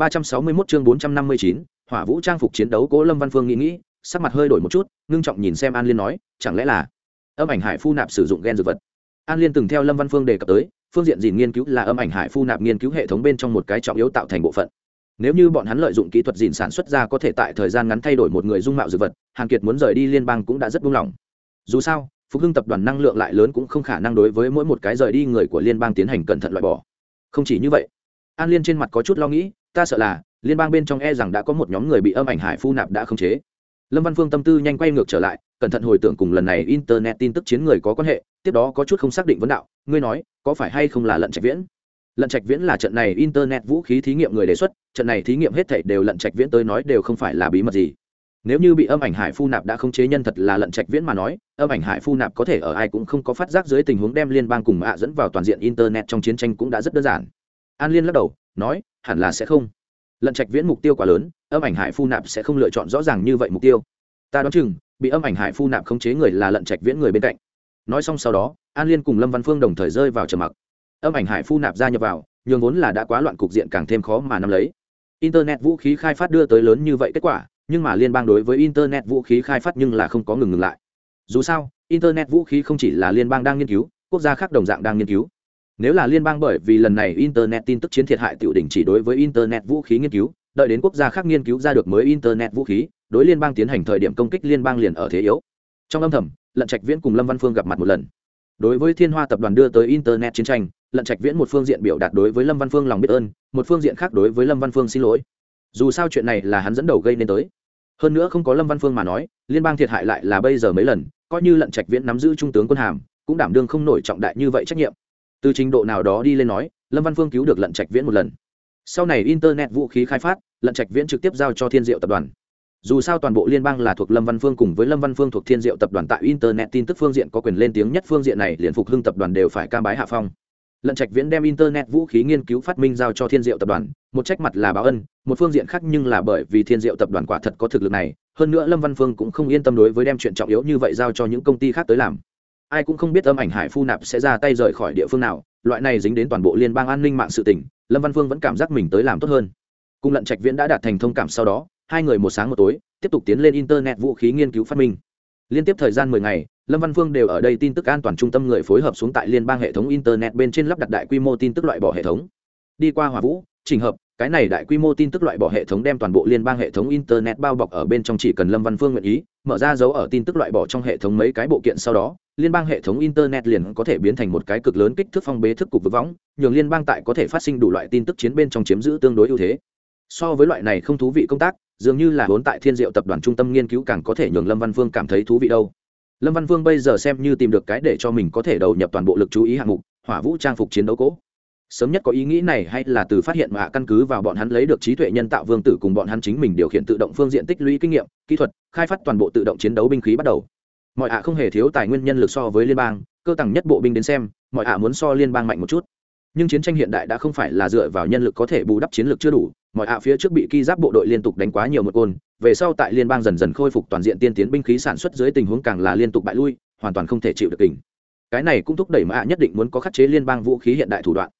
361 chương 459, hỏa vũ trang phục chiến đấu cố lâm văn phương nghĩ nghĩ sắc mặt hơi đổi một chút ngưng trọng nhìn xem an liên nói chẳng lẽ là âm ảnh hải phu nạp sử dụng gen dược vật? An liên từng theo lâm văn phương đề cập tới phương diện gìn nghiên cứu là âm ảnh hải phu nạp nghiên cứu hệ thống bên trong một cái trọng yếu tạo thành bộ phận. Nếu như bọn hắn lợi dụng kỹ thuật gìn sản xuất ra có thể tại thời gian ngắn thay đổi một người dung mạo dược vật hàn kiệt muốn rời đi liên bang cũng đã rất buông lòng. dù sao phục hưng tập đoàn năng lượng lại lớn cũng không khả năng đối với mỗi một cái rời đi người của liên bang tiến hành cẩn thận loại bỏ. Không chỉ như vậy an liên trên mặt có chút lo nghĩ ta sợ là, liên bang bên trong e rằng đã có một nhóm người bị âm ảnh hải phu nạp đã khống chế. Lâm văn phương tâm tư nhanh quay ngược trở lại, cẩn thận hồi tưởng cùng lần này internet tin tức chiến người có quan hệ, tiếp đó có chút không xác định vấn đạo, ngươi nói, có phải hay không là lận trạch viễn? Lận trạch viễn là trận này internet vũ khí thí nghiệm người đề xuất, trận này thí nghiệm hết thảy đều lận trạch viễn tới nói đều không phải là bí mật gì. Nếu như bị âm ảnh hải phu nạp đã không chế nhân thật là lận trạch viễn mà nói, âm ảnh hải phu nạp có thể ở ai cũng không có phát giác dưới tình huống đem liên bang cùng ạ dẫn vào toàn diện internet trong chiến tranh cũng đã rất đơn giản. An liên lắc đầu nói, hẳn là sẽ không. Lận trạch viễn mục tiêu quá lớn, âm ảnh hải phu nạp sẽ không lựa chọn rõ ràng như vậy mục tiêu. Ta đoán chừng, bị âm ảnh hải phu nạp khống chế người là lận trạch viễn người bên cạnh. Nói xong sau đó, an liên cùng lâm văn phương đồng thời rơi vào trầm mặc. Âm ảnh hải phu nạp gia nhập vào, nhường vốn là đã quá loạn cục diện càng thêm khó mà nắm lấy. Internet vũ khí khai phát đưa tới lớn như vậy kết quả, nhưng mà liên bang đối với internet vũ khí khai phát nhưng là không có ngừng ngừng lại. Dù sao, internet vũ khí không chỉ là liên bang đang nghiên cứu, quốc gia khác đồng dạng đang nghiên cứu nếu là liên bang bởi vì lần này internet tin tức chiến thiệt hại tiểu đỉnh chỉ đối với internet vũ khí nghiên cứu, đợi đến quốc gia khác nghiên cứu ra được mới internet vũ khí, đối liên bang tiến hành thời điểm công kích liên bang liền ở thế yếu. Trong âm thầm, lận trạch viễn cùng lâm văn phương gặp mặt một lần. Đối với thiên hoa tập đoàn đưa tới internet chiến tranh, lận trạch viễn một phương diện biểu đạt đối với lâm văn phương lòng biết ơn, một phương diện khác đối với lâm văn phương xin lỗi. Dù sao chuyện này là hắn dẫn đầu gây nên tới. Hơn nữa không có lâm văn phương mà nói, liên bang thiệt hại lại là bây giờ mấy lần, coi như lận trạch viễn nắm giữ trung tướng quân hàm, cũng đảm đương không nổi trọng đại như vậy trách nhiệm từ trình độ nào đó đi lên nói, lâm văn phương cứu được lận trạch viễn một lần. Sau này internet vũ khí khai phát, lận trạch viễn trực tiếp giao cho thiên diệu tập đoàn. Dù sao toàn bộ liên bang là thuộc lâm văn phương cùng với lâm văn phương thuộc thiên diệu tập đoàn tại internet tin tức phương diện có quyền lên tiếng nhất phương diện này liền phục hưng tập đoàn đều phải cam bái hạ phong. Lận trạch viễn đem internet vũ khí nghiên cứu phát minh giao cho thiên diệu tập đoàn, một trách mặt là báo ân, một phương diện khác nhưng là bởi vì thiên diệu tập đoàn quả thật có thực lực này, hơn nữa lâm văn phương cũng không yên tâm đối với đem chuyện trọng yếu như vậy giao cho những công ty khác tới làm ai cũng không biết âm ảnh hải phu nạp sẽ ra tay rời khỏi địa phương nào, loại này dính đến toàn bộ liên bang an ninh mạng sự tỉnh lâm văn phương vẫn cảm giác mình tới làm tốt hơn. Cùng lận trạch viễn đã đạt thành thông cảm sau đó, hai người một sáng một tối, tiếp tục tiến lên internet vũ khí nghiên cứu phát minh. Liên tiếp thời gian mười ngày, lâm văn phương đều ở đây tin tức an toàn trung tâm người phối hợp xuống tại liên bang hệ thống internet bên trên lắp đặt đại quy mô tin tức loại bỏ hệ thống. Đi qua hòa vũ trình hợp cái này đại quy mô tin tức loại bỏ hệ thống đem toàn bộ liên bang hệ thống internet bao bọc ở bên trong chỉ cần lâm văn phương nguyện ý, mở ra dấu ở tin tức loại bỏ trong hệ thống mấy cái bộ kiện sau đó, liên bang hệ thống internet liền có thể biến thành một cái cực lớn kích thước phong bế thức cục vực võng, nhường liên bang tại có thể phát sinh đủ loại tin tức chiến bên trong chiếm giữ tương đối ưu thế. So với loại này không thú vị công tác, dường như là vốn tại thiên diệu tập đoàn trung tâm nghiên cứu càng có thể nhường lâm văn phương cảm thấy thú vị đâu. Lâm văn phương bây giờ xem như tìm được cái để cho mình có thể đầu nhập toàn bộ lực chú ý hạng mục, hỏa vũ trang phục chiến đấu cỗ sớm nhất có ý nghĩ này hay là từ phát hiện mà căn cứ vào bọn hắn lấy được trí tuệ nhân tạo vương tử cùng bọn hắn chính mình điều khiển tự động phương diện tích lũy kinh nghiệm, kỹ thuật, khai phát toàn bộ tự động chiến đấu binh khí bắt đầu. Mọi ạ không hề thiếu tài nguyên nhân lực so với liên bang, cơ tầng nhất bộ binh đến xem, mọi ạ muốn so liên bang mạnh một chút. Nhưng chiến tranh hiện đại đã không phải là dựa vào nhân lực có thể bù đắp chiến lược chưa đủ, mọi ạ phía trước bị ki giáp bộ đội liên tục đánh quá nhiều một côn, về sau tại liên bang dần dần khôi phục toàn diện tiên tiến binh khí sản xuất dưới tình huống càng là liên tục bại lui, hoàn toàn không thể chịu được kình. Cái này cũng thúc đẩy mã nhất định muốn có khắc chế liên bang vũ khí hiện đại thủ đoạn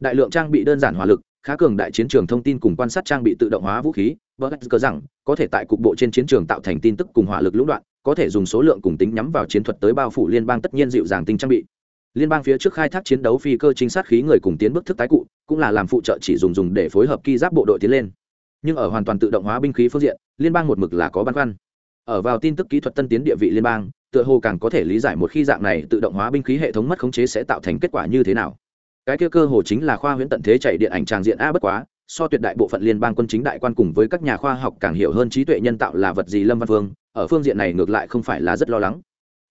đại lượng trang bị đơn giản hỏa lực, khá cường đại chiến trường thông tin cùng quan sát trang bị tự động hóa vũ khí, bờ cờ rằng, có thể tại cục bộ trên chiến trường tạo thành tin tức cùng hỏa lực lũng đoạn, có thể dùng số lượng cùng tính nhắm vào chiến thuật tới bao phủ liên bang tất nhiên dịu dàng tinh trang bị. Liên bang phía trước khai thác chiến đấu phi cơ trinh sát khí người cùng tiến bước thức tái cụ, cũng là làm phụ trợ chỉ dùng dùng để phối hợp ki giáp bộ đội tiến lên. Nhưng ở hoàn toàn tự động hóa binh khí phương diện, liên bang một mực là có băn khoăn. Ở vào tin tức kỹ thuật tân tiến địa vị liên bang, tựa hồ càng có thể lý giải một khi dạng này tự động hóa binh khí hệ thống mất khống chế sẽ tạo thành kết quả như thế nào cái kia cơ hồ chính là khoa huyễn tận thế chạy điện ảnh tràng diện a bất quá, so tuyệt đại bộ phận liên bang quân chính đại quan cùng với các nhà khoa học càng hiểu hơn trí tuệ nhân tạo là vật gì lâm văn phương ở phương diện này ngược lại không phải là rất lo lắng.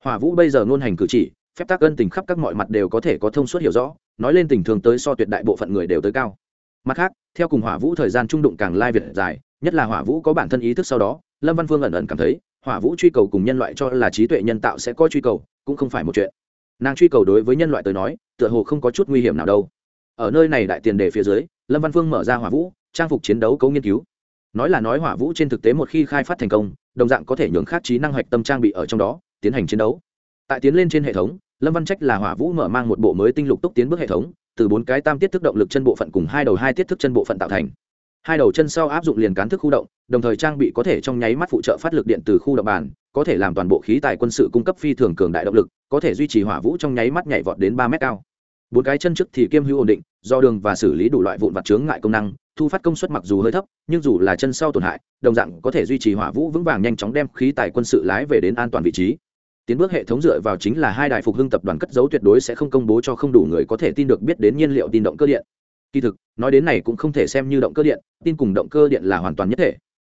Hòa vũ bây giờ ngôn hành cử chỉ, phép tác ân tình khắp các mọi mặt đều có thể có thông suốt hiểu rõ, nói lên tình thường tới so tuyệt đại bộ phận người đều tới cao. Mặt khác, theo cùng hỏa vũ thời gian trung đụng càng lai việt dài, nhất là hỏa vũ có bản thân ý thức sau đó, lâm văn phương ẩn ẩn cảm thấy hỏa vũ truy cầu cùng nhân loại cho là trí tuệ nhân tạo sẽ có truy cầu, cũng không phải một chuyện nàng truy cầu đối với nhân loại tới nói, tựa hồ không có chút nguy hiểm nào đâu. Ở nơi này đại tiền đề phía dưới, lâm văn phương mở ra hỏa vũ, trang phục chiến đấu cấu nghiên cứu. Nói là nói hỏa vũ trên thực tế một khi khai phát thành công, đồng dạng có thể nhường khát trí năng hoạch tâm trang bị ở trong đó, tiến hành chiến đấu. Tại tiến lên trên hệ thống, lâm văn trách là hỏa vũ mở mang một bộ mới tinh lục túc tiến bước hệ thống, từ bốn cái tam tiết thức động lực chân bộ phận cùng hai đầu hai tiết thức chân bộ phận tạo thành. Hai đầu chân sau áp dụng liền cán thức khu động, đồng thời trang bị có thể trong nháy mắt phụ trợ phát lực điện từ khu động bàn có thể làm toàn bộ khí tài quân sự cung cấp phi thường cường đại động lực, có thể duy trì hỏa vũ trong nháy mắt nhảy vọt đến ba mét cao. Bốn cái chân trước thì kiêm hữu ổn định, do đường và xử lý đủ loại vụn vặt chướng ngại công năng, thu phát công suất mặc dù hơi thấp, nhưng dù là chân sau tổn hại, đồng dạng có thể duy trì hỏa vũ vững vàng nhanh chóng đem khí tài quân sự lái về đến an toàn vị trí. Tiến bước hệ thống dựa vào chính là hai đài phục hưng tập đoàn cất dấu tuyệt đối sẽ không công bố cho không đủ người có thể tin được biết đến nhiên liệu tin động cơ điện. Kỳ thực, nói đến này cũng không thể xem như động cơ điện, tin cùng động cơ điện là hoàn toàn nhất thể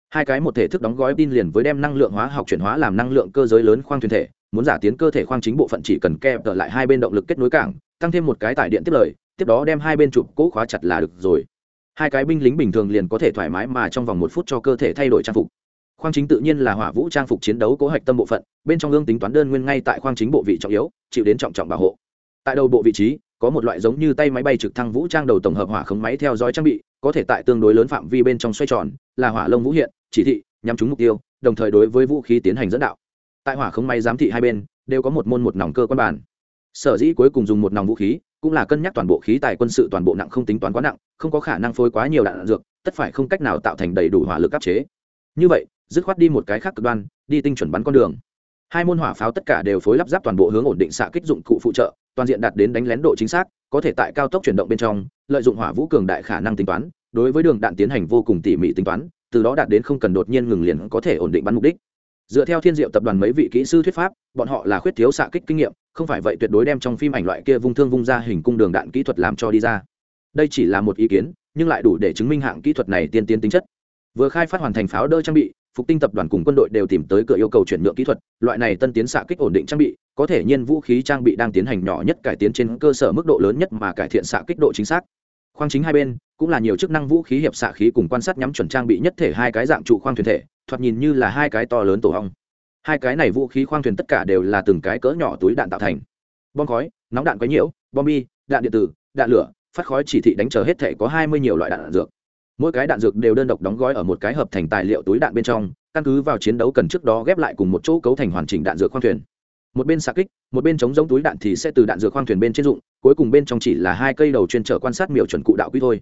hai cái một thể thức đóng gói tin liền với đem năng lượng hóa học chuyển hóa làm năng lượng cơ giới lớn khoang thuyền thể, muốn giả tiến cơ thể khoang chính bộ phận chỉ cần kẹp tợ lại hai bên động lực kết nối cảng, tăng thêm một cái tải điện tiếp lời, tiếp đó đem hai bên chụp cố khóa chặt là được rồi. Hai cái binh lính bình thường liền có thể thoải mái mà trong vòng một phút cho cơ thể thay đổi trang phục. Khoang chính tự nhiên là hỏa vũ trang phục chiến đấu cố hạch tâm bộ phận, bên trong gương tính toán đơn nguyên ngay tại khoang chính bộ vị trọng yếu, chịu đến trọng trọng bảo hộ. Tại đầu bộ vị trí, có một loại giống như tay máy bay trực thăng vũ trang đầu tổng hợp hỏa khống máy theo dõi trang bị, có thể tại tương đối lớn phạm vi bên trong xoay tròn, là hỏa lông vũ hiện chỉ thị, nhắm trúng mục tiêu, đồng thời đối với vũ khí tiến hành dẫn đạo. Tại hỏa không may giám thị hai bên, đều có một môn một nòng cơ quan bản sở dĩ cuối cùng dùng một nòng vũ khí, cũng là cân nhắc toàn bộ khí tài quân sự toàn bộ nặng không tính toán quá nặng, không có khả năng phối quá nhiều đạn dược, tất phải không cách nào tạo thành đầy đủ hỏa lực áp chế. Như vậy, dứt khoát đi một cái khác cực đoan, đi tinh chuẩn bắn con đường. Hai môn hỏa pháo tất cả đều phối lắp ráp toàn bộ hướng ổn định xạ kích dụng cụ phụ trợ, toàn diện đạt đến đánh lén độ chính xác, có thể tại cao tốc chuyển động bên trong, lợi dụng hỏa vũ cường đại khả năng tính toán, đối với đường đạn tiến hành vô cùng tỉ mỉ tính toán từ đó đạt đến không cần đột nhiên ngừng liền có thể ổn định bắn mục đích. Dựa theo thiên diệu tập đoàn mấy vị kỹ sư thuyết pháp, bọn họ là khuyết thiếu xạ kích kinh nghiệm, không phải vậy tuyệt đối đem trong phim ảnh loại kia vung thương vung ra hình cung đường đạn kỹ thuật làm cho đi ra. Đây chỉ là một ý kiến, nhưng lại đủ để chứng minh hạng kỹ thuật này tiên tiến tính chất. Vừa khai phát hoàn thành pháo đơ trang bị, phục tinh tập đoàn cùng quân đội đều tìm tới cửa yêu cầu chuyển nhượng kỹ thuật, loại này tân tiến xạ kích ổn định trang bị, có thể nhiên vũ khí trang bị đang tiến hành nhỏ nhất cải tiến trên cơ sở mức độ lớn nhất mà cải thiện xạ kích độ chính xác. Khoang chính hai bên cũng là nhiều chức năng vũ khí hiệp xạ khí cùng quan sát nhắm chuẩn trang bị nhất thể hai cái dạng trụ khoang thuyền thể, thoạt nhìn như là hai cái to lớn tổ hong. Hai cái này vũ khí khoang thuyền tất cả đều là từng cái cỡ nhỏ túi đạn tạo thành. Bom khói, nóng đạn quấy nhiễu, bom bi, đạn điện tử, đạn lửa, phát khói chỉ thị đánh chờ hết thể có hai mươi nhiều loại đạn dược. Mỗi cái đạn dược đều đơn độc đóng gói ở một cái hợp thành tài liệu túi đạn bên trong, căn cứ vào chiến đấu cần trước đó ghép lại cùng một chỗ cấu thành hoàn chỉnh đạn dược khoang thuyền. Một bên xạ kích, một bên chống giống túi đạn thì sẽ từ đạn dược khoang thuyền bên trên dụng, cuối cùng bên trong chỉ là hai cây đầu chuyên trở quan sát miểu chuẩn cụ đạo quy thôi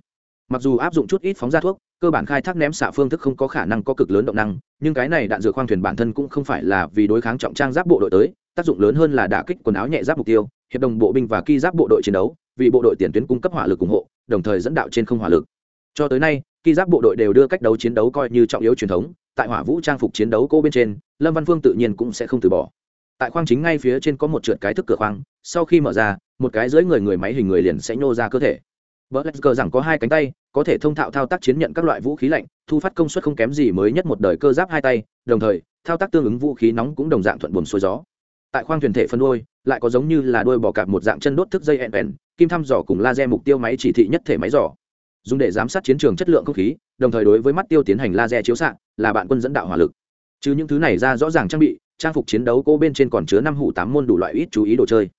mặc dù áp dụng chút ít phóng ra thuốc, cơ bản khai thác ném xạ phương thức không có khả năng có cực lớn động năng, nhưng cái này đạn dược khoang thuyền bản thân cũng không phải là vì đối kháng trọng trang giáp bộ đội tới, tác dụng lớn hơn là đả kích quần áo nhẹ giáp mục tiêu, hiệp đồng bộ binh và ki giáp bộ đội chiến đấu, vì bộ đội tiền tuyến cung cấp hỏa lực ủng hộ, đồng thời dẫn đạo trên không hỏa lực. Cho tới nay, ki giáp bộ đội đều đưa cách đấu chiến đấu coi như trọng yếu truyền thống, tại hỏa vũ trang phục chiến đấu cô bên trên, lâm văn phương tự nhiên cũng sẽ không từ bỏ. Tại khoang chính ngay phía trên có một trượt cái thức cửa khoang, sau khi mở ra, một cái dưới người người máy hình người liền sẽ nhô ra cơ thể vợ lạch cờ rằng có hai cánh tay, có thể thông thạo thao tác chiến nhận các loại vũ khí lạnh, thu phát công suất không kém gì mới nhất một đời cơ giáp hai tay, đồng thời, thao tác tương ứng vũ khí nóng cũng đồng dạng thuận buồm xuôi gió. Tại khoang thuyền thể phân đôi, lại có giống như là đôi bò cạp một dạng chân đốt thức dây ẹn, kim thăm dò cùng laser mục tiêu máy chỉ thị nhất thể máy dò. Dùng để giám sát chiến trường chất lượng không khí, đồng thời đối với mắt tiêu tiến hành laser chiếu xạ, là bạn quân dẫn đạo hỏa lực. Chứ những thứ này ra rõ ràng trang bị, trang phục chiến đấu cô bên trên còn chứa năm hủ tám môn đủ loại ít chú ý đồ chơi.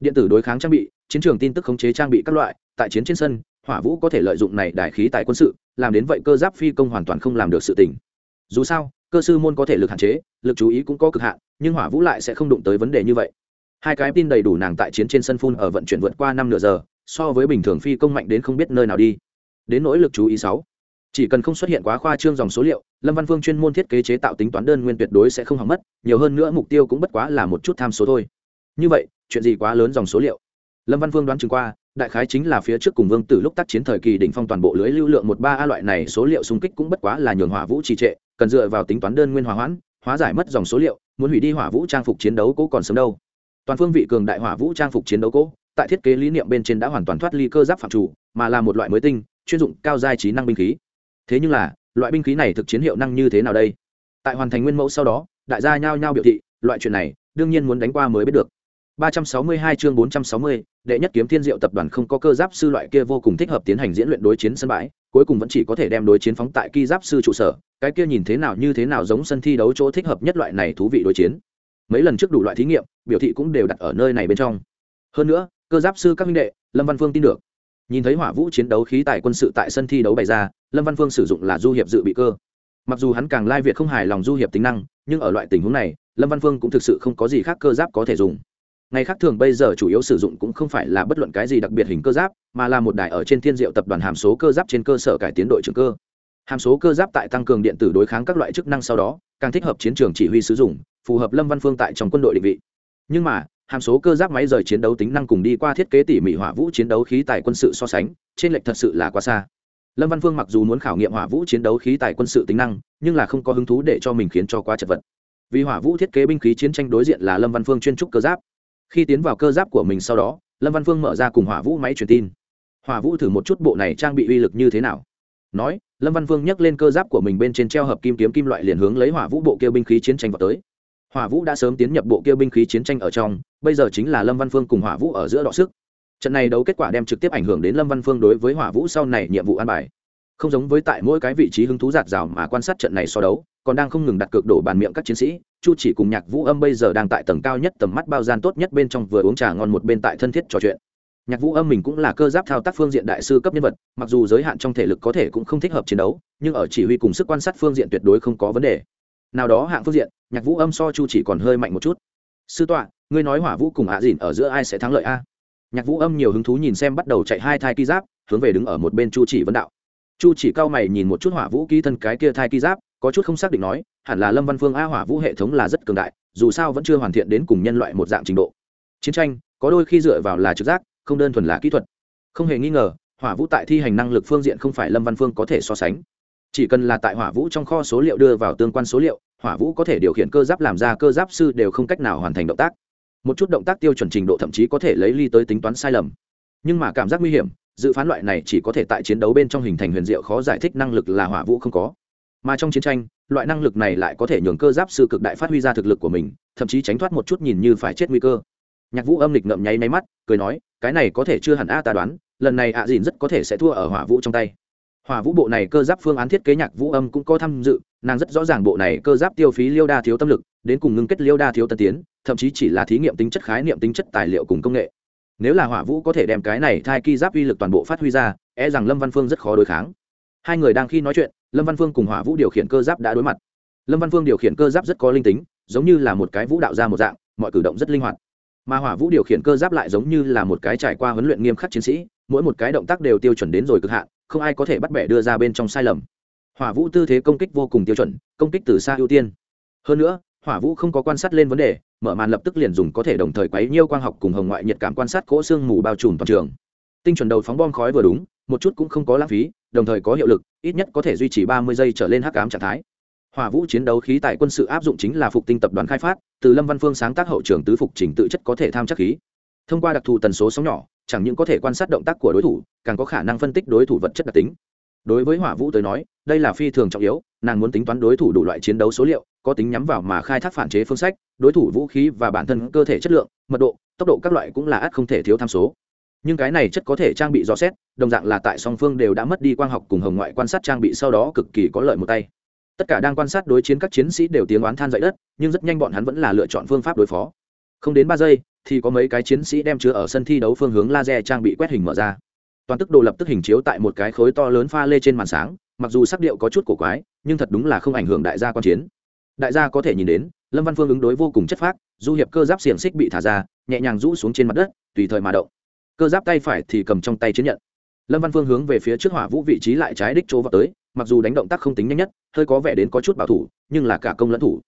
Điện tử đối kháng trang bị, chiến trường tin tức khống chế trang bị các loại tại chiến trên sân, hỏa vũ có thể lợi dụng này đại khí tại quân sự, làm đến vậy cơ giáp phi công hoàn toàn không làm được sự tình. Dù sao, cơ sư môn có thể lực hạn chế, lực chú ý cũng có cực hạn, nhưng hỏa vũ lại sẽ không đụng tới vấn đề như vậy. Hai cái tin đầy đủ nàng tại chiến trên sân phun ở vận chuyển vượt qua năm nửa giờ, so với bình thường phi công mạnh đến không biết nơi nào đi. Đến nỗi lực chú ý sáu, chỉ cần không xuất hiện quá khoa trương dòng số liệu, lâm văn phương chuyên môn thiết kế chế tạo tính toán đơn nguyên tuyệt đối sẽ không hỏng mất, nhiều hơn nữa mục tiêu cũng bất quá là một chút tham số thôi. Như vậy, chuyện gì quá lớn dòng số liệu? Lâm văn phương đoán chừng qua đại khái chính là phía trước cùng vương tử lúc tác chiến thời kỳ đỉnh phong toàn bộ lưới lưu lượng một ba a loại này số liệu xung kích cũng bất quá là nhường hỏa vũ trì trệ cần dựa vào tính toán đơn nguyên hòa hoãn hóa giải mất dòng số liệu muốn hủy đi hỏa vũ trang phục chiến đấu cố còn sớm đâu. Toàn phương vị cường đại hỏa vũ trang phục chiến đấu cố tại thiết kế lý niệm bên trên đã hoàn toàn thoát ly cơ giáp phạm chủ mà là một loại mới tinh chuyên dụng cao giai trí năng binh khí. Thế nhưng là loại binh khí này thực chiến hiệu năng như thế nào đây? Tại hoàn thành nguyên mẫu sau đó đại gia nhao nhao biểu thị loại chuyện này đương nhiên muốn đánh qua mới biết được. 362 chương 460, đệ nhất kiếm thiên diệu tập đoàn không có cơ giáp sư loại kia vô cùng thích hợp tiến hành diễn luyện đối chiến sân bãi, cuối cùng vẫn chỉ có thể đem đối chiến phóng tại ki giáp sư trụ sở, cái kia nhìn thế nào như thế nào giống sân thi đấu chỗ thích hợp nhất loại này thú vị đối chiến. Mấy lần trước đủ loại thí nghiệm, biểu thị cũng đều đặt ở nơi này bên trong. Hơn nữa, cơ giáp sư các minh đệ, Lâm Văn Phương tin được. Nhìn thấy hỏa vũ chiến đấu khí tài quân sự tại sân thi đấu bày ra, Lâm Văn Phương sử dụng là du hiệp dự bị cơ. Mặc dù hắn càng lai việt không hài lòng du hiệp tính năng, nhưng ở loại tình huống này, Lâm Văn Phương cũng thực sự không có gì khác cơ giáp có thể dùng ngày khác thường bây giờ chủ yếu sử dụng cũng không phải là bất luận cái gì đặc biệt hình cơ giáp, mà là một đài ở trên thiên diệu tập đoàn hàm số cơ giáp trên cơ sở cải tiến đội trưởng cơ. Hàm số cơ giáp tại tăng cường điện tử đối kháng các loại chức năng sau đó, càng thích hợp chiến trường chỉ huy sử dụng, phù hợp lâm văn phương tại trong quân đội định vị. Nhưng mà, hàm số cơ giáp máy rời chiến đấu tính năng cùng đi qua thiết kế tỉ mỉ hỏa vũ chiến đấu khí tài quân sự so sánh, trên lệch thật sự là quá xa. Lâm văn phương mặc dù muốn khảo nghiệm hỏa vũ chiến đấu khí tài quân sự tính năng, nhưng là không có hứng thú để cho mình khiến cho quá chật vật. Vì hỏa vũ thiết kế binh khí chiến tranh đối diện là lâm văn phương chuyên trúc cơ giáp khi tiến vào cơ giáp của mình sau đó, lâm văn phương mở ra cùng hỏa vũ máy truyền tin. Hỏa vũ thử một chút bộ này trang bị uy lực như thế nào. Nói, lâm văn phương nhấc lên cơ giáp của mình bên trên treo hợp kim kiếm kim loại liền hướng lấy hỏa vũ bộ kêu binh khí chiến tranh vào tới. Hỏa vũ đã sớm tiến nhập bộ kêu binh khí chiến tranh ở trong, bây giờ chính là lâm văn phương cùng hỏa vũ ở giữa đọ sức. Trận này đấu kết quả đem trực tiếp ảnh hưởng đến lâm văn phương đối với hỏa vũ sau này nhiệm vụ an bài không giống với tại mỗi cái vị trí hứng thú giạt rào mà quan sát trận này so đấu, còn đang không ngừng đặt cược đổ bàn miệng các chiến sĩ, chu chỉ cùng nhạc vũ âm bây giờ đang tại tầng cao nhất tầm mắt bao gian tốt nhất bên trong vừa uống trà ngon một bên tại thân thiết trò chuyện. Nhạc vũ âm mình cũng là cơ giáp thao tác phương diện đại sư cấp nhân vật, mặc dù giới hạn trong thể lực có thể cũng không thích hợp chiến đấu, nhưng ở chỉ huy cùng sức quan sát phương diện tuyệt đối không có vấn đề. Nào đó hạng phương diện, nhạc vũ âm so chu chỉ còn hơi mạnh một chút. Sư tọa, ngươi nói hỏa vũ cùng ạ dìn ở giữa ai sẽ thắng lợi a? Nhạc vũ âm nhiều hứng thú nhìn xem bắt đầu chạy hai thai ki giáp, hướng về đứng ở một bên chu chỉ vấn đạo chu chỉ cao mày nhìn một chút hỏa vũ ký thân cái kia thai ký giáp, có chút không xác định nói, hẳn là lâm văn phương a hỏa vũ hệ thống là rất cường đại, dù sao vẫn chưa hoàn thiện đến cùng nhân loại một dạng trình độ. Chiến tranh, có đôi khi dựa vào là trực giác, không đơn thuần là kỹ thuật. Không hề nghi ngờ, hỏa vũ tại thi hành năng lực phương diện không phải lâm văn phương có thể so sánh. Chỉ cần là tại hỏa vũ trong kho số liệu đưa vào tương quan số liệu, hỏa vũ có thể điều khiển cơ giáp làm ra cơ giáp sư đều không cách nào hoàn thành động tác. Một chút động tác tiêu chuẩn trình độ thậm chí có thể lấy ly tới tính toán sai lầm nhưng mà cảm giác nguy hiểm, dự phán loại này chỉ có thể tại chiến đấu bên trong hình thành huyền diệu khó giải thích năng lực là hỏa vũ không có. Mà trong chiến tranh, loại năng lực này lại có thể nhường cơ giáp sư cực đại phát huy ra thực lực của mình, thậm chí tránh thoát một chút nhìn như phải chết nguy cơ. Nhạc vũ âm lịch ngậm nháy máy mắt, cười nói, cái này có thể chưa hẳn a, ta đoán, lần này ạ à dìn rất có thể sẽ thua ở hỏa vũ trong tay. Hỏa vũ bộ này cơ giáp phương án thiết kế nhạc vũ âm cũng có tham dự, nàng rất rõ ràng bộ này cơ giáp tiêu phí liêu đa thiếu tâm lực, đến cùng ngưng kết liêu đa thiếu tân tiến, thậm chí chỉ là thí nghiệm tính chất khái niệm tính chất tài liệu cùng công nghệ nếu là hỏa vũ có thể đem cái này thai ki giáp uy lực toàn bộ phát huy ra e rằng lâm văn phương rất khó đối kháng. Hai người đang khi nói chuyện, lâm văn phương cùng hỏa vũ điều khiển cơ giáp đã đối mặt. Lâm văn phương điều khiển cơ giáp rất có linh tính, giống như là một cái vũ đạo ra một dạng, mọi cử động rất linh hoạt. Mà hỏa vũ điều khiển cơ giáp lại giống như là một cái trải qua huấn luyện nghiêm khắc chiến sĩ, mỗi một cái động tác đều tiêu chuẩn đến rồi cực hạn, không ai có thể bắt bẻ đưa ra bên trong sai lầm. Hỏa vũ tư thế công kích vô cùng tiêu chuẩn, công kích từ xa ưu tiên. Hơn nữa hỏa vũ không có quan sát lên vấn đề, mở màn lập tức liền dùng có thể đồng thời quấy nhiêu quang học cùng hồng ngoại nhiệt cảm quan sát cỗ xương mù bao trùm toàn trường. Tinh chuẩn đầu phóng bom khói vừa đúng, một chút cũng không có lãng phí, đồng thời có hiệu lực, ít nhất có thể duy trì ba mươi giây trở lên hắc ám trạng thái. Hỏa vũ chiến đấu khí tại quân sự áp dụng chính là phục tinh tập đoàn khai phát, từ lâm văn phương sáng tác hậu trường tứ phục trình tự chất có thể tham chắc khí. Thông qua đặc thù tần số sóng nhỏ, chẳng những có thể quan sát động tác của đối thủ, càng có khả năng phân tích đối thủ vật chất đặc tính. Đối với hỏa vũ tới nói, đây là phi thường trọng yếu, nàng muốn tính toán đối thủ đủ loại chiến đấu số liệu có tính nhắm vào mà khai thác phản chế phương sách, đối thủ vũ khí và bản thân cơ thể chất lượng, mật độ, tốc độ các loại cũng là ắt không thể thiếu tham số. Nhưng cái này chất có thể trang bị rõ xét, đồng dạng là tại song phương đều đã mất đi quang học cùng hồng ngoại quan sát trang bị sau đó cực kỳ có lợi một tay. Tất cả đang quan sát đối chiến các chiến sĩ đều tiếng oán than dậy đất, nhưng rất nhanh bọn hắn vẫn là lựa chọn phương pháp đối phó. Không đến ba giây, thì có mấy cái chiến sĩ đem chứa ở sân thi đấu phương hướng laser trang bị quét hình mở ra. Toàn tức đồ lập tức hình chiếu tại một cái khối to lớn pha lê trên màn sáng, mặc dù sắc điệu có chút cổ quái, nhưng thật đúng là không ảnh hưởng đại gia quan chiến đại gia có thể nhìn đến, lâm văn phương ứng đối vô cùng chất phác, du hiệp cơ giáp xiềng xích bị thả ra, nhẹ nhàng rũ xuống trên mặt đất, tùy thời mà động. Cơ giáp tay phải thì cầm trong tay chiến nhận. Lâm văn phương hướng về phía trước hỏa vũ vị trí lại trái đích chỗ vào tới, mặc dù đánh động tác không tính nhanh nhất, hơi có vẻ đến có chút bảo thủ, nhưng là cả công lẫn thủ.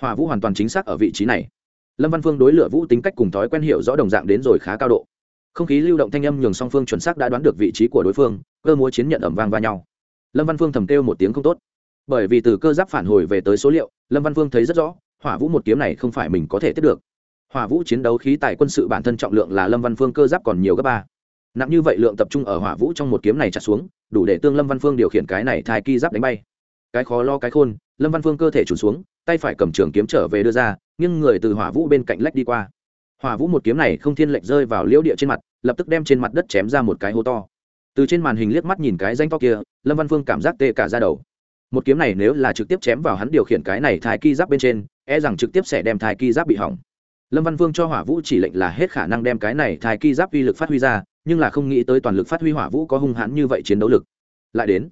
Hỏa vũ hoàn toàn chính xác ở vị trí này. Lâm văn phương đối lửa vũ tính cách cùng thói quen hiểu rõ đồng dạng đến rồi khá cao độ. Không khí lưu động thanh âm nhường song phương chuẩn xác đã đoán được vị trí của đối phương, cơ múa chiến nhận ẩm vang va nhau. Lâm văn phương thầm kêu một tiếng không tốt bởi vì từ cơ giáp phản hồi về tới số liệu, lâm văn vương thấy rất rõ, hỏa vũ một kiếm này không phải mình có thể tiếp được. Hỏa vũ chiến đấu khí tài quân sự bản thân trọng lượng là lâm văn phương cơ giáp còn nhiều gấp ba. Nặng như vậy lượng tập trung ở hỏa vũ trong một kiếm này chặt xuống, đủ để tương lâm văn phương điều khiển cái này thai ki giáp đánh bay. Cái khó lo cái khôn, lâm văn phương cơ thể trùn xuống, tay phải cầm trường kiếm trở về đưa ra, nhưng người từ hỏa vũ bên cạnh lách đi qua. Hỏa vũ một kiếm này không thiên lệnh rơi vào liễu địa trên mặt, lập tức đem trên mặt đất chém ra một cái hố to. Từ trên màn hình liếc mắt nhìn cái danh to kia, lâm văn phương cảm giác tê cả ra đầu một kiếm này nếu là trực tiếp chém vào hắn điều khiển cái này thai ki giáp bên trên e rằng trực tiếp sẽ đem thai ki giáp bị hỏng. Lâm văn vương cho hỏa vũ chỉ lệnh là hết khả năng đem cái này thai ki giáp uy lực phát huy ra, nhưng là không nghĩ tới toàn lực phát huy hỏa vũ có hung hãn như vậy chiến đấu lực. Lại đến,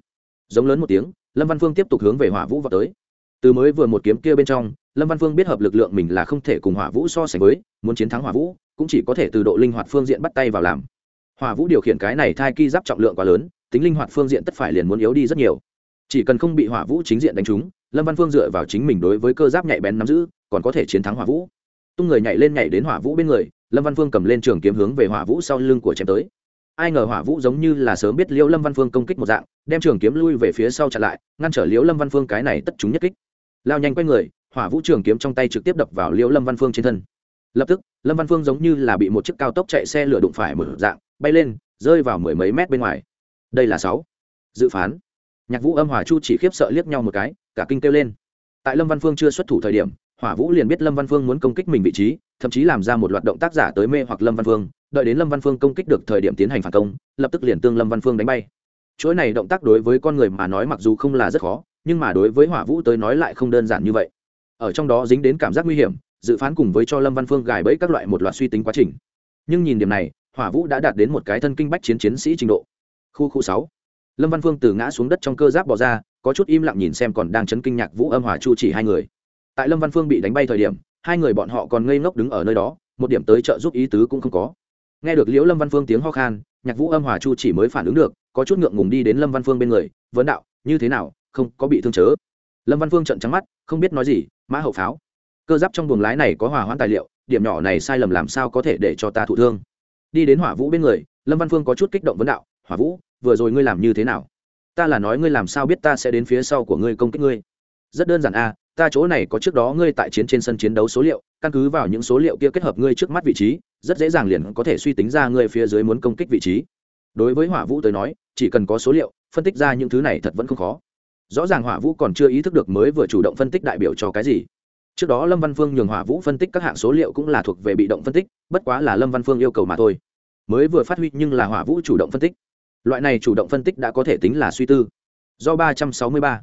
giống lớn một tiếng, lâm văn Vương tiếp tục hướng về hỏa vũ vào tới. Từ mới vừa một kiếm kia bên trong, lâm văn Vương biết hợp lực lượng mình là không thể cùng hỏa vũ so sánh với, muốn chiến thắng hỏa vũ, cũng chỉ có thể từ độ linh hoạt phương diện bắt tay vào làm. Hỏa vũ điều khiển cái này thai ki giáp trọng lượng quá lớn, tính linh hoạt phương diện tất phải liền muốn yếu đi rất nhiều chỉ cần không bị hỏa vũ chính diện đánh trúng, lâm văn phương dựa vào chính mình đối với cơ giáp nhạy bén nắm giữ, còn có thể chiến thắng hỏa vũ. Tung người nhảy lên nhảy đến hỏa vũ bên người, lâm văn phương cầm lên trường kiếm hướng về hỏa vũ sau lưng của chém tới. Ai ngờ hỏa vũ giống như là sớm biết liễu lâm văn phương công kích một dạng, đem trường kiếm lui về phía sau chặn lại, ngăn trở liễu lâm văn phương cái này tất chúng nhất kích. Lao nhanh q u a y người, hỏa vũ trường kiếm trong tay trực tiếp đập vào liễu lâm văn phương trên thân. Lập tức, lâm văn phương giống như là bị một chiếc cao tốc chạy xe lửa đụng phải một dạng, bay lên, rơi vào mười mấy mét bên ngoài. Đây là sáu. Dự phán nhạc vũ âm hòa chu chỉ khiếp sợ liếc nhau một cái, cả kinh kêu lên. Tại lâm văn phương chưa xuất thủ thời điểm, hỏa vũ liền biết lâm văn phương muốn công kích mình vị trí, thậm chí làm ra một loạt động tác giả tới mê hoặc lâm văn phương, đợi đến lâm văn phương công kích được thời điểm tiến hành phản công, lập tức liền tương lâm văn phương đánh bay. Chuỗi này động tác đối với con người mà nói mặc dù không là rất khó, nhưng mà đối với hỏa vũ tới nói lại không đơn giản như vậy. Ở trong đó dính đến cảm giác nguy hiểm, dự phán cùng với cho lâm văn phương gài bẫy các loại một loạt suy tính quá trình. Nhưng nhìn điểm này, hỏa vũ đã đạt đến một cái thân kinh bách chiến chiến sĩ trình độ. Khu khu sáu lâm văn phương từ ngã xuống đất trong cơ giáp bỏ ra, có chút im lặng nhìn xem còn đang chấn kinh nhạc vũ âm hòa chu chỉ hai người. Tại lâm văn phương bị đánh bay thời điểm, hai người bọn họ còn ngây ngốc đứng ở nơi đó, một điểm tới trợ giúp ý tứ cũng không có. Nghe được liễu lâm văn phương tiếng ho khan, nhạc vũ âm hòa chu chỉ mới phản ứng được, có chút ngượng ngùng đi đến lâm văn phương bên người, vấn đạo, như thế nào, không có bị thương chớ? Lâm văn phương trận trắng mắt, không biết nói gì, mã hậu pháo. Cơ giáp trong buồng lái này có hòa hoãn tài liệu, điểm nhỏ này sai lầm làm sao có thể để cho ta thụ thương? Đi đến hỏa vũ bên người, lâm văn phương có chút kích động vấn đạo, hỏa vũ vừa rồi ngươi làm như thế nào? Ta là nói ngươi làm sao biết ta sẽ đến phía sau của ngươi công kích ngươi? Rất đơn giản a, ta chỗ này có trước đó ngươi tại chiến trên sân chiến đấu số liệu, căn cứ vào những số liệu kia kết hợp ngươi trước mắt vị trí, rất dễ dàng liền có thể suy tính ra ngươi phía dưới muốn công kích vị trí. Đối với hỏa vũ tới nói, chỉ cần có số liệu, phân tích ra những thứ này thật vẫn không khó. Rõ ràng hỏa vũ còn chưa ý thức được mới vừa chủ động phân tích đại biểu cho cái gì. Trước đó lâm văn phương nhường hỏa vũ phân tích các hạng số liệu cũng là thuộc về bị động phân tích, bất quá là lâm văn phương yêu cầu mà thôi. Mới vừa phát huy nhưng là hỏa vũ chủ động phân tích loại này chủ động phân tích đã có thể tính là suy tư. Do ba trăm sáu mươi ba.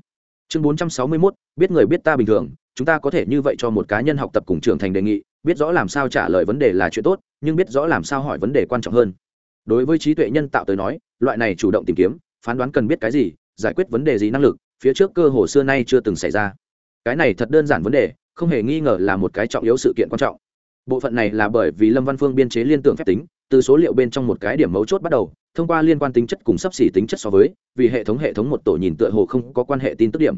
Chương bốn trăm sáu mươi mốt, biết người biết ta bình thường, chúng ta có thể như vậy cho một cá nhân học tập cùng trưởng thành đề nghị, biết rõ làm sao trả lời vấn đề là chuyện tốt, nhưng biết rõ làm sao hỏi vấn đề quan trọng hơn. Đối với trí tuệ nhân tạo tới nói, loại này chủ động tìm kiếm, phán đoán cần biết cái gì, giải quyết vấn đề gì năng lực, phía trước cơ hồ xưa nay chưa từng xảy ra. Cái này thật đơn giản vấn đề, không hề nghi ngờ là một cái trọng yếu sự kiện quan trọng. Bộ phận này là bởi vì lâm văn phương biên chế liên tưởng phép tính từ số liệu bên trong một cái điểm mấu chốt bắt đầu, thông qua liên quan tính chất cùng sắp xỉ tính chất so với, vì hệ thống hệ thống một tổ nhìn tựa hồ không có quan hệ tin tức điểm.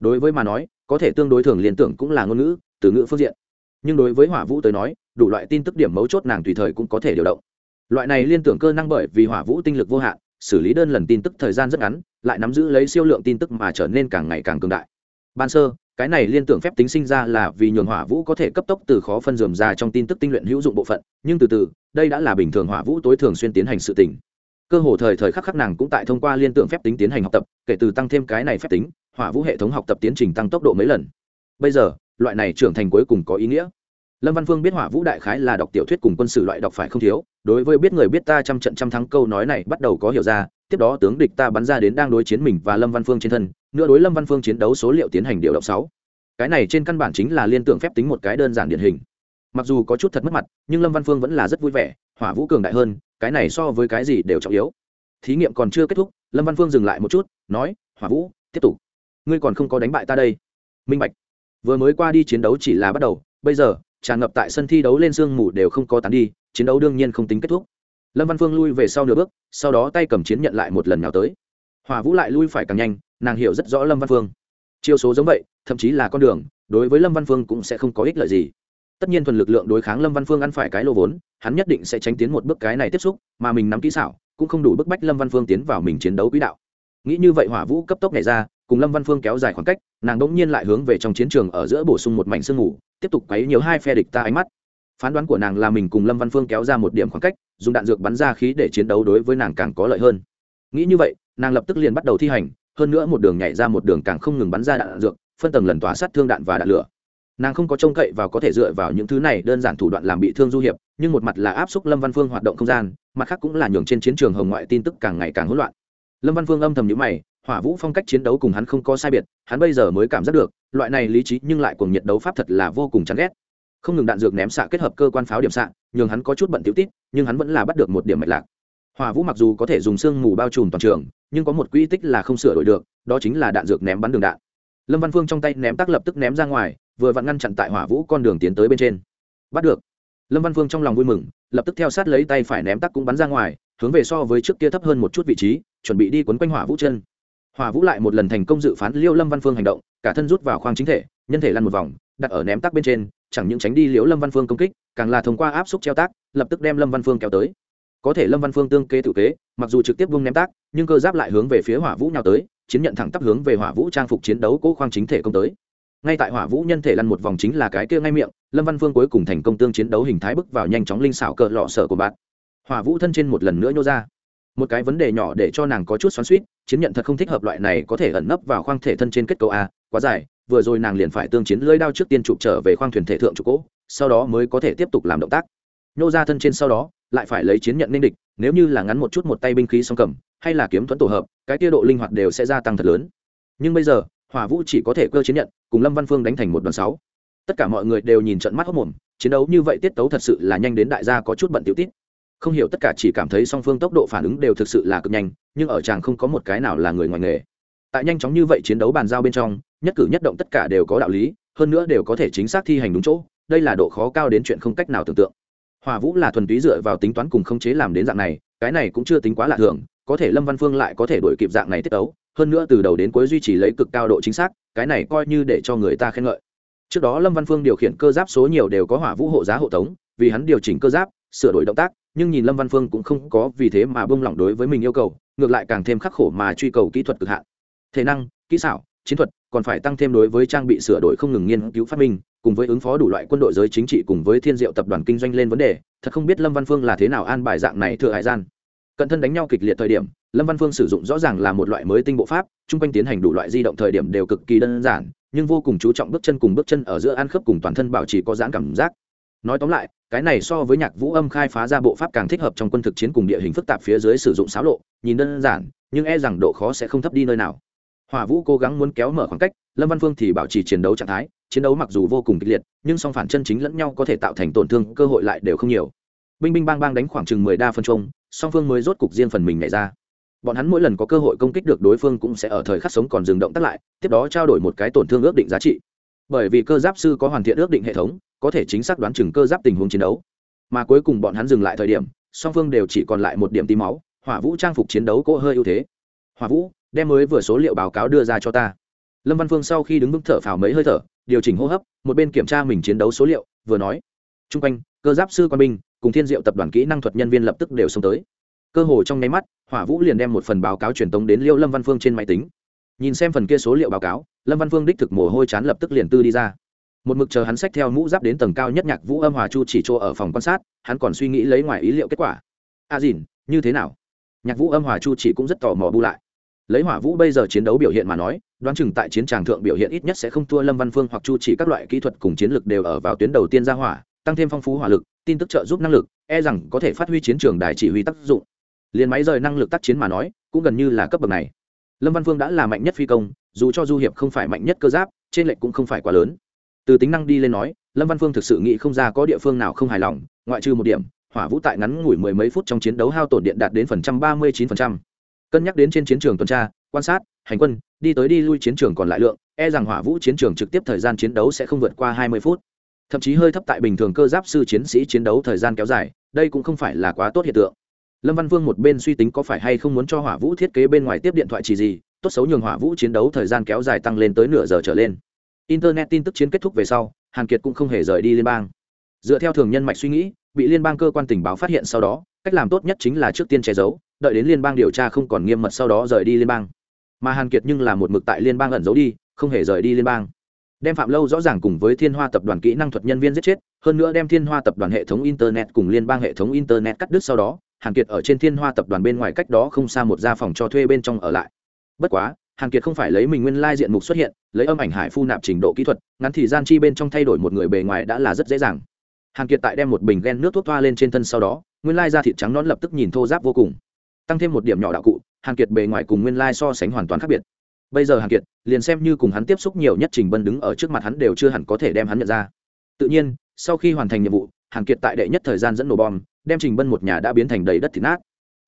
Đối với mà nói, có thể tương đối thường liên tưởng cũng là ngôn ngữ, từ ngữ phương diện. Nhưng đối với hỏa vũ tới nói, đủ loại tin tức điểm mấu chốt nàng tùy thời cũng có thể điều động. Loại này liên tưởng cơ năng bởi vì hỏa vũ tinh lực vô hạn, xử lý đơn lần tin tức thời gian rất ngắn, lại nắm giữ lấy siêu lượng tin tức mà trở nên càng ngày càng cường đại. Ban sơ cái này liên tưởng phép tính sinh ra là vì nhường hỏa vũ có thể cấp tốc từ khó phân dườm ra trong tin tức tinh luyện hữu dụng bộ phận, nhưng từ từ, đây đã là bình thường hỏa vũ tối thường xuyên tiến hành sự tỉnh cơ hồ thời thời khắc khắc nàng cũng tại thông qua liên tưởng phép tính tiến hành học tập, kể từ tăng thêm cái này phép tính, hỏa vũ hệ thống học tập tiến trình tăng tốc độ mấy lần. Bây giờ, loại này trưởng thành cuối cùng có ý nghĩa. Lâm văn phương biết hỏa vũ đại khái là đọc tiểu thuyết cùng quân sự loại đọc phải không thiếu, đối với biết người biết ta trăm trận trăm thắng câu nói này bắt đầu có hiểu ra, tiếp đó tướng địch ta bắn ra đến đang đối chiến mình và lâm văn phương trên thân nữa đối lâm văn phương chiến đấu số liệu tiến hành điều động sáu. Cái này trên căn bản chính là liên tưởng phép tính một cái đơn giản điển hình. Mặc dù có chút thật mất mặt, nhưng lâm văn phương vẫn là rất vui vẻ, hỏa vũ cường đại hơn, cái này so với cái gì đều trọng yếu. Thí nghiệm còn chưa kết thúc, lâm văn phương dừng lại một chút, nói, hỏa vũ, tiếp tục. Ngươi còn không có đánh bại ta đây. Minh bạch. Vừa mới qua đi chiến đấu chỉ là bắt đầu, bây giờ, tràn ngập tại sân thi đấu lên sương mù đều không có tán đi, chiến đấu đương nhiên không tính kết thúc. Lâm văn phương lui về sau nửa bước, sau đó tay cầm chiến nhận lại một lần nào tới. Hỏa vũ lại lui phải càng nhanh nàng hiểu rất rõ lâm văn phương. Chiêu số giống vậy, thậm chí là con đường, đối với lâm văn phương cũng sẽ không có ích lợi gì. Tất nhiên thuần lực lượng đối kháng lâm văn phương ăn phải cái lô vốn, hắn nhất định sẽ tránh tiến một bước cái này tiếp xúc, mà mình nắm kỹ xảo, cũng không đủ bức bách lâm văn phương tiến vào mình chiến đấu quỹ đạo. Nghĩ như vậy hỏa vũ cấp tốc này ra, cùng lâm văn phương kéo dài khoảng cách, nàng đ ỗ n g nhiên lại hướng về trong chiến trường ở giữa bổ sung một mảnh sương ngủ tiếp tục quấy nhiều hai phe địch ta ánh mắt. Phán đoán của nàng là mình cùng lâm văn phương kéo ra một điểm khoảng cách, dùng đạn dược bắn ra khí để chiến đấu đối với nàng càng có lợi hơn. Nghĩ như vậy, nàng lập tức liền bắt đầu thi hành hơn nữa một đường nhảy ra một đường càng không ngừng bắn ra đạn dược, phân tầng lần tỏa sát thương đạn và đạn lửa. Nàng không có trông cậy và có thể dựa vào những thứ này đơn giản thủ đoạn làm bị thương du hiệp, nhưng một mặt là áp xúc lâm văn phương hoạt động không gian, mặt khác cũng là nhường trên chiến trường hồng ngoại tin tức càng ngày càng hỗn loạn. Lâm văn phương âm thầm nhữ mày, hỏa vũ phong cách chiến đấu cùng hắn không có sai biệt, hắn bây giờ mới cảm giác được, loại này lý trí nhưng lại cùng nhiệt đấu pháp thật là vô cùng chán ghét. Không ngừng đạn dược ném xạ kết hợp cơ quan pháo điểm xạ, nhường hắn có chút bận tiểu tít nhưng hắn vẫn là bắt được một điểm mạch lạc hỏa vũ mặc dù có thể dùng sương mù bao trùm toàn trường, nhưng có một quỹ tích là không sửa đổi được, đó chính là đạn dược ném bắn đường đạn. Lâm văn phương trong tay ném tác lập tức ném ra ngoài, vừa vặn ngăn chặn tại hỏa vũ con đường tiến tới bên trên. Bắt được. Lâm văn phương trong lòng vui mừng, lập tức theo sát lấy tay phải ném tắc cũng bắn ra ngoài, hướng về so với trước kia thấp hơn một chút vị trí, chuẩn bị đi quấn quanh hỏa vũ chân. Hỏa vũ lại một lần thành công dự phán liêu lâm văn phương hành động, cả thân rút vào khoang chính thể, nhân thể lăn một vòng, đặt ở ném tắc bên trên, chẳng những tránh đi liễu lâm văn phương công kích, càng là thông qua áp xúc treo tác lập tức đem lâm văn phương kéo tới có thể lâm văn phương tương kế tự kế, mặc dù trực tiếp vung ném tác, nhưng cơ giáp lại hướng về phía hỏa vũ nhào tới, chiến nhận thẳng tắp hướng về hỏa vũ trang phục chiến đấu cố khoang chính thể công tới. Ngay tại hỏa vũ nhân thể lăn một vòng chính là cái kia ngay miệng, lâm văn phương cuối cùng thành công tương chiến đấu hình thái bước vào nhanh chóng linh xảo cỡ lọ sợ của bạn. Hỏa vũ thân trên một lần nữa nhô ra. Một cái vấn đề nhỏ để cho nàng có chút xoắn suýt chiến nhận thật không thích hợp loại này có thể ẩn nấp vào khoang thể thân trên kết cấu a, quá dài, vừa rồi nàng liền phải tương chiến lưỡi đao trước tiên chụp trở về khoang thuyền thể thượng trụ cỗ sau đó mới có thể tiếp tục làm động tác. Nhô ra thân trên sau đó lại phải lấy chiến nhận nên địch, nếu như là ngắn một chút một tay binh khí song cầm, hay là kiếm thuẫn tổ hợp, cái tiêu độ linh hoạt đều sẽ gia tăng thật lớn. Nhưng bây giờ, hỏa vũ chỉ có thể cơ chiến nhận, cùng lâm văn phương đánh thành một đoàn sáu. Tất cả mọi người đều nhìn trận mắt hốc mồm, chiến đấu như vậy tiết tấu thật sự là nhanh đến đại gia có chút bận tiểu tiết. Không hiểu tất cả chỉ cảm thấy song phương tốc độ phản ứng đều thực sự là cực nhanh, nhưng ở chàng không có một cái nào là người ngoài nghề. Tại nhanh chóng như vậy chiến đấu bàn giao bên trong, nhất cử nhất động tất cả đều có đạo lý, hơn nữa đều có thể chính xác thi hành đúng chỗ, đây là độ khó cao đến chuyện không cách nào tưởng tượng. Hòa vũ là thuần túy dựa vào tính toán cùng khống chế làm đến dạng này, cái này cũng chưa tính quá lạ thường, có thể lâm văn phương lại có thể đổi kịp dạng này tiết tấu, hơn nữa từ đầu đến cuối duy trì lấy cực cao độ chính xác, cái này coi như để cho người ta khen ngợi. Trước đó lâm văn phương điều khiển cơ giáp số nhiều đều có hỏa vũ hộ giá hộ tống, vì hắn điều chỉnh cơ giáp, sửa đổi động tác, nhưng nhìn lâm văn phương cũng không có vì thế mà bông lỏng đối với mình yêu cầu, ngược lại càng thêm khắc khổ mà truy cầu kỹ thuật cực hạn. Thể năng, kỹ xảo chiến thuật, còn phải tăng thêm đối với trang bị sửa đổi không ngừng nghiên cứu phát minh, cùng với ứng phó đủ loại quân đội giới chính trị cùng với thiên diệu tập đoàn kinh doanh lên vấn đề, thật không biết lâm văn phương là thế nào an bài dạng này thừa hải gian. Cận thân đánh nhau kịch liệt thời điểm, lâm văn phương sử dụng rõ ràng là một loại mới tinh bộ pháp, chung quanh tiến hành đủ loại di động thời điểm đều cực kỳ đơn giản, nhưng vô cùng chú trọng bước chân cùng bước chân ở giữa ăn khớp cùng toàn thân bảo trì có giãn cảm giác. Nói tóm lại, cái này so với nhạc vũ âm khai phá ra bộ pháp càng thích hợp trong quân thực chiến cùng địa hình phức tạp phía dưới sử dụng xáo lộ, nhìn đơn giản, nhưng e rằng độ khó sẽ không thấp đi nơi nào hỏa vũ cố gắng muốn kéo mở khoảng cách, lâm văn phương thì bảo trì chiến đấu trạng thái, chiến đấu mặc dù vô cùng kịch liệt, nhưng song phản chân chính lẫn nhau có thể tạo thành tổn thương, cơ hội lại đều không nhiều. Binh binh bang bang đánh khoảng chừng mười đa phân trung song phương mới rốt cục riêng phần mình nhảy ra. Bọn hắn mỗi lần có cơ hội công kích được đối phương cũng sẽ ở thời khắc sống còn dừng động tác lại, tiếp đó trao đổi một cái tổn thương ước định giá trị. Bởi vì cơ giáp sư có hoàn thiện ước định hệ thống, có thể chính xác đoán chừng cơ giáp tình huống chiến đấu. Mà cuối cùng bọn hắn dừng lại thời điểm, song phương đều chỉ còn lại một điểm tí máu, hỏa vũ trang phục chiến đấu cỗ hơi ưu thế. Hỏa vũ đem mới vừa số liệu báo cáo đưa ra cho ta. Lâm văn phương sau khi đứng vững thở phào mấy hơi thở, điều chỉnh hô hấp, một bên kiểm tra mình chiến đấu số liệu, vừa nói t r u n g quanh, cơ giáp sư quan binh cùng thiên diệu tập đoàn kỹ năng thuật nhân viên lập tức đều xông tới. Cơ hồ trong nháy mắt, hỏa vũ liền đem một phần báo cáo truyền tống đến liêu lâm văn phương trên máy tính. Nhìn xem phần kia số liệu báo cáo, lâm văn phương đích thực mồ hôi chán lập tức liền tư đi ra. Một mực chờ hắn sách theo mũ giáp đến tầng cao nhất nhạc vũ âm hòa chu chỉ chỗ ở phòng quan sát, hắn còn suy nghĩ lấy ngoài ý liệu kết quả. A à dìn, như thế nào? Nhạc vũ âm hòa chu chỉ cũng rất tò mò bu lại lấy hỏa vũ bây giờ chiến đấu biểu hiện mà nói, đoán chừng tại chiến tràng thượng biểu hiện ít nhất sẽ không thua lâm văn phương hoặc chu chỉ các loại kỹ thuật cùng chiến lược đều ở vào tuyến đầu tiên ra hỏa, tăng thêm phong phú hỏa lực, tin tức trợ giúp năng lực e rằng có thể phát huy chiến trường đài chỉ huy tác dụng. Liền máy rời năng lực tác chiến mà nói, cũng gần như là cấp bậc này. Lâm văn phương đã là mạnh nhất phi công, dù cho du hiệp không phải mạnh nhất cơ giáp, trên lệnh cũng không phải quá lớn. Từ tính năng đi lên nói, lâm văn phương thực sự nghĩ không ra có địa phương nào không hài lòng, ngoại trừ một điểm, hỏa vũ tại ngắn ngủi mười mấy phút trong chiến đấu hao tổn điện đạt đến phần trăm ba mươi chín phần trăm cân nhắc đến trên chiến trường tuần tra, quan sát, hành quân, đi tới đi lui chiến trường còn lại lượng e rằng hỏa vũ chiến trường trực tiếp thời gian chiến đấu sẽ không vượt qua hai mươi phút. Thậm chí hơi thấp tại bình thường cơ giáp sư chiến sĩ chiến đấu thời gian kéo dài, đây cũng không phải là quá tốt hiện tượng. Lâm văn vương một bên suy tính có phải hay không muốn cho hỏa vũ thiết kế bên ngoài tiếp điện thoại chỉ gì, tốt xấu nhường hỏa vũ chiến đấu thời gian kéo dài tăng lên tới nửa giờ trở lên. Internet tin tức chiến kết thúc về sau, hàn kiệt cũng không hề rời đi liên bang. Dựa theo thường nhân mạch suy nghĩ, bị liên bang cơ quan tình báo phát hiện sau đó, cách làm tốt nhất chính là trước tiên che giấu đợi đến liên bang điều tra không còn nghiêm mật sau đó rời đi liên bang. Mà hàn kiệt nhưng là một mực tại liên bang ẩn giấu đi, không hề rời đi liên bang. Đem phạm lâu rõ ràng cùng với thiên hoa tập đoàn kỹ năng thuật nhân viên giết chết, hơn nữa đem thiên hoa tập đoàn hệ thống internet cùng liên bang hệ thống internet cắt đứt sau đó, hàn kiệt ở trên thiên hoa tập đoàn bên ngoài cách đó không xa một gia phòng cho thuê bên trong ở lại. Bất quá, hàn kiệt không phải lấy mình nguyên lai diện mục xuất hiện, lấy âm ảnh hải phu nạp trình độ kỹ thuật, ngắn thì gian chi bên trong thay đổi một người bề ngoài đã là rất dễ dàng. Hàn kiệt tại đem một bình ghen nước thuốc toa lên trên thân sau đó, nguyên lai da thịt trắng nón lập tức nhìn thô giáp vô cùng tăng thêm một điểm nhỏ đạo cụ, hàn kiệt bề ngoài cùng nguyên lai so sánh hoàn toàn khác biệt. Bây giờ hàn kiệt liền xem như cùng hắn tiếp xúc nhiều nhất trình bân đứng ở trước mặt hắn đều chưa hẳn có thể đem hắn nhận ra. Tự nhiên, sau khi hoàn thành nhiệm vụ, hàn kiệt tại đệ nhất thời gian dẫn nổ bom, đem trình bân một nhà đã biến thành đầy đất thịt nát.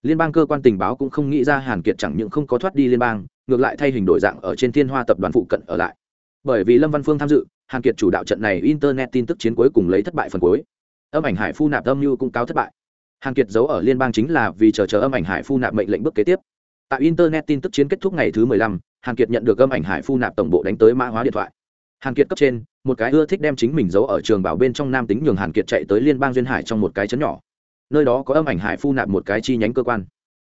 Liên bang cơ quan tình báo cũng không nghĩ ra hàn kiệt chẳng những không có thoát đi liên bang, ngược lại thay hình đổi dạng ở trên thiên hoa tập đoàn phụ cận ở lại. Bởi vì lâm văn phương tham dự, hàn kiệt chủ đạo trận này internet tin tức chiến cuối cùng lấy thất bại phần cuối. Âm ảnh hải phu nạp âm mưu cũng cáo thất bại hàn kiệt giấu ở liên bang chính là vì chờ chờ âm ảnh hải phu nạp mệnh lệnh bước kế tiếp. Tại internet tin tức chiến kết thúc ngày thứ mười lăm, hàn kiệt nhận được âm ảnh hải phu nạp tổng bộ đánh tới mã hóa điện thoại. Hàn kiệt cấp trên, một cái ưa thích đem chính mình giấu ở trường bảo bên trong nam tính nhường hàn kiệt chạy tới liên bang duyên hải trong một cái chấn nhỏ. Nơi đó có âm ảnh hải phu nạp một cái chi nhánh cơ quan.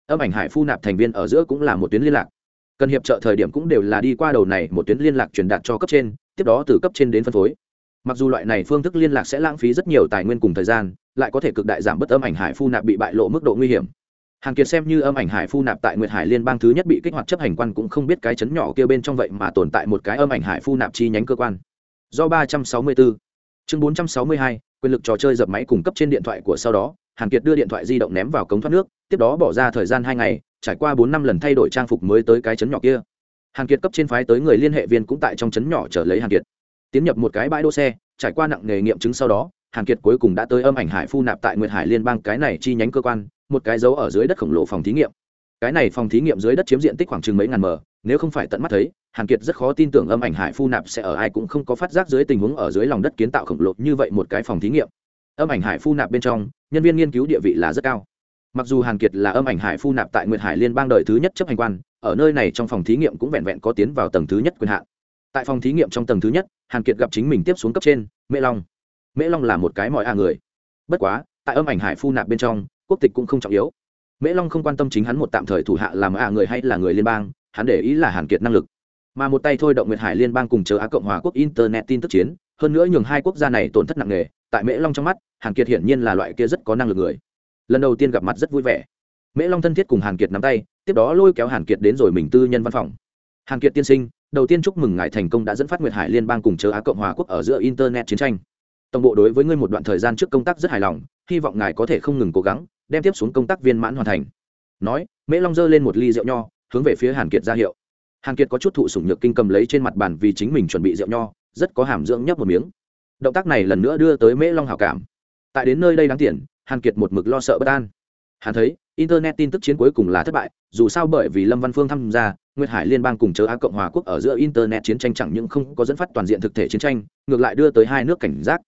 Âm ảnh hải phu nạp thành viên ở giữa cũng là một tuyến liên lạc. Cần hiệp trợ thời điểm cũng đều là đi qua đầu này một tuyến liên lạc truyền đạt cho cấp trên, tiếp đó từ cấp trên đến phân phối mặc dù loại này phương thức liên lạc sẽ lãng phí rất nhiều tài nguyên cùng thời gian, lại có thể cực đại giảm bớt âm ảnh hải phu nạp bị bại lộ mức độ nguy hiểm. Hàn kiệt xem như âm ảnh hải phu nạp tại nguyệt hải liên bang thứ nhất bị kích hoạt chấp hành quan cũng không biết cái chấn nhỏ kia bên trong vậy mà tồn tại một cái âm ảnh hải phu nạp chi nhánh cơ quan. Do ba trăm sáu mươi bốn chương bốn trăm sáu mươi hai, quyền lực trò chơi dập máy cung cấp trên điện thoại của sau đó hàn kiệt đưa điện thoại di động ném vào cống thoát nước, tiếp đó bỏ ra thời gian hai ngày, trải qua bốn năm lần thay đổi trang phục mới tới cái chấn nhỏ kia. Hàn kiệt cấp trên phái tới người liên hệ viên cũng tại trong chấn nhỏ trở lấy hàn kiệt tiến nhập một cái bãi đỗ xe, trải qua nặng nghề nghiệm chứng sau đó, hàn kiệt cuối cùng đã tới âm ảnh hải phu nạp tại nguyệt hải liên bang cái này chi nhánh cơ quan, một cái dấu ở dưới đất khổng lồ phòng thí nghiệm. Cái này phòng thí nghiệm dưới đất chiếm diện tích khoảng chừng mấy ngàn mờ nếu không phải tận mắt thấy, hàn kiệt rất khó tin tưởng âm ảnh hải phu nạp sẽ ở ai cũng không có phát giác dưới tình huống ở dưới lòng đất kiến tạo khổng lồ như vậy một cái phòng thí nghiệm. Âm ảnh hải phu nạp bên trong, nhân viên nghiên cứu địa vị là rất cao. Mặc dù hàn kiệt là âm ảnh hải phu nạp tại nguyệt hải liên bang đời thứ nhất chấp hành quan, ở nơi này trong phòng thí nghiệm cũng vẹn vẹn có tiến vào tầng thứ nhất quyền hạn tại phòng thí nghiệm trong tầng thứ nhất, hàn kiệt gặp chính mình tiếp xuống cấp trên, mễ long. Mễ long là một cái mọi a người. Bất quá, tại âm ảnh hải phu nạp bên trong, quốc tịch cũng không trọng yếu. Mễ long không quan tâm chính hắn một tạm thời thủ hạ làm a à người hay là người liên bang, hắn để ý là hàn kiệt năng lực. Mà một tay thôi động nguyệt hải liên bang cùng chờ á cộng hòa quốc internet tin tức chiến, hơn nữa nhường hai quốc gia này tổn thất nặng nề, tại mễ long trong mắt, hàn kiệt hiển nhiên là loại kia rất có năng lực người. Lần đầu tiên gặp mặt rất vui vẻ. Mễ long thân thiết cùng hàn kiệt nắm tay, tiếp đó lôi kéo hàn kiệt đến rồi mình tư nhân văn phòng. Hàn kiệt tiên sinh đầu tiên chúc mừng ngài thành công đã dẫn phát nguyệt hải liên bang cùng chờ á cộng hòa quốc ở giữa internet chiến tranh. Tổng bộ đối với ngươi một đoạn thời gian trước công tác rất hài lòng, hy vọng ngài có thể không ngừng cố gắng, đem tiếp xuống công tác viên mãn hoàn thành. Nói, mễ long giơ lên một ly rượu nho, hướng về phía hàn kiệt ra hiệu. Hàn kiệt có chút thụ sủng nhược kinh cầm lấy trên mặt bàn vì chính mình chuẩn bị rượu nho, rất có hàm dưỡng nhấp một miếng. Động tác này lần nữa đưa tới mễ long hảo cảm. Tại đến nơi đây đáng tiền, hàn kiệt một mực lo sợ bất an hắn thấy, internet tin tức chiến cuối cùng là thất bại, dù sao bởi vì lâm văn phương tham gia, nguyệt hải liên bang cùng chớ á cộng hòa quốc ở giữa internet chiến tranh chẳng những không có dẫn phát toàn diện thực thể chiến tranh, ngược lại đưa tới hai nước cảnh giác.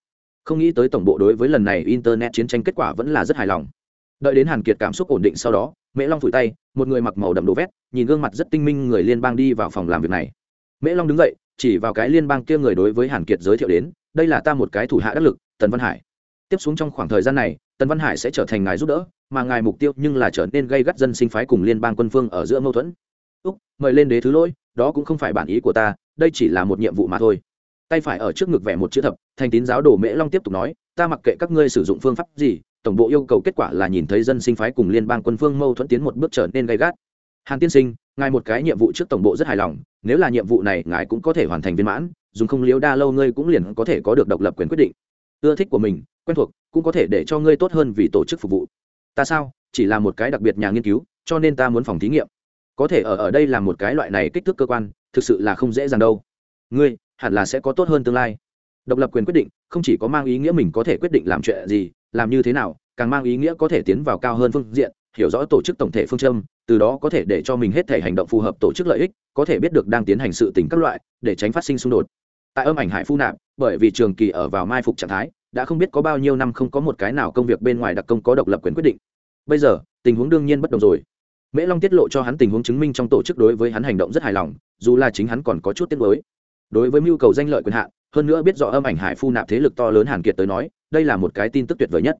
Không nghĩ tới tổng bộ đối với lần này internet chiến tranh kết quả vẫn là rất hài lòng. Đợi đến hàn kiệt cảm xúc ổn định sau đó, mễ long phủi tay, một người mặc màu đậm đồ vét, nhìn gương mặt rất tinh minh người liên bang đi vào phòng làm việc này. Mễ long đứng dậy, chỉ vào cái liên bang kia người đối với hàn kiệt giới thiệu đến, đây là ta một cái thủ hạ đắc lực, tần văn hải. Tiếp xuống trong khoảng thời gian này, tần văn hải sẽ trở thành ngài giúp đỡ mà ngài mục tiêu nhưng là trở nên gây gắt dân sinh phái cùng liên bang quân phương ở giữa mâu thuẫn. Úc, mời lên đế thứ lỗi, đó cũng không phải bản ý của ta, đây chỉ là một nhiệm vụ mà thôi. Tay phải ở trước ngực vẽ một chữ thập, thành tín giáo đồ mễ long tiếp tục nói, ta mặc kệ các ngươi sử dụng phương pháp gì, tổng bộ yêu cầu kết quả là nhìn thấy dân sinh phái cùng liên bang quân phương mâu thuẫn tiến một bước trở nên gây gắt. Hàn tiên sinh, ngài một cái nhiệm vụ trước tổng bộ rất hài lòng, nếu là nhiệm vụ này ngài cũng có thể hoàn thành viên mãn, dùng không liếu đa lâu ngươi cũng liền có thể có được độc lập quyền quyết định. Ưa thích của mình, quen thuộc, cũng có thể để cho ngươi tốt hơn vì tổ chức phục vụ ta sao, chỉ là một cái đặc biệt nhà nghiên cứu, cho nên ta muốn phòng thí nghiệm. Có thể ở ở đây là một cái loại này kích thước cơ quan, thực sự là không dễ dàng đâu. Ngươi, hẳn là sẽ có tốt hơn tương lai. Độc lập quyền quyết định, không chỉ có mang ý nghĩa mình có thể quyết định làm chuyện gì, làm như thế nào, càng mang ý nghĩa có thể tiến vào cao hơn phương diện, hiểu rõ tổ chức tổng thể phương châm, từ đó có thể để cho mình hết thể hành động phù hợp tổ chức lợi ích, có thể biết được đang tiến hành sự tình các loại, để tránh phát sinh xung đột. Tại âm ảnh hải phu nạp, bởi vì trường kỳ ở vào mai phục trạng thái, đã không biết có bao nhiêu năm không có một cái nào công việc bên ngoài đặc công có độc lập quyền quyết định bây giờ, tình huống đương nhiên bất đồng rồi. Mễ long tiết lộ cho hắn tình huống chứng minh trong tổ chức đối với hắn hành động rất hài lòng, dù là chính hắn còn có chút tiếc mới đối với mưu cầu danh lợi quyền hạn, hơn nữa biết rõ âm ảnh hải phu nạp thế lực to lớn hàn kiệt tới nói, đây là một cái tin tức tuyệt vời nhất.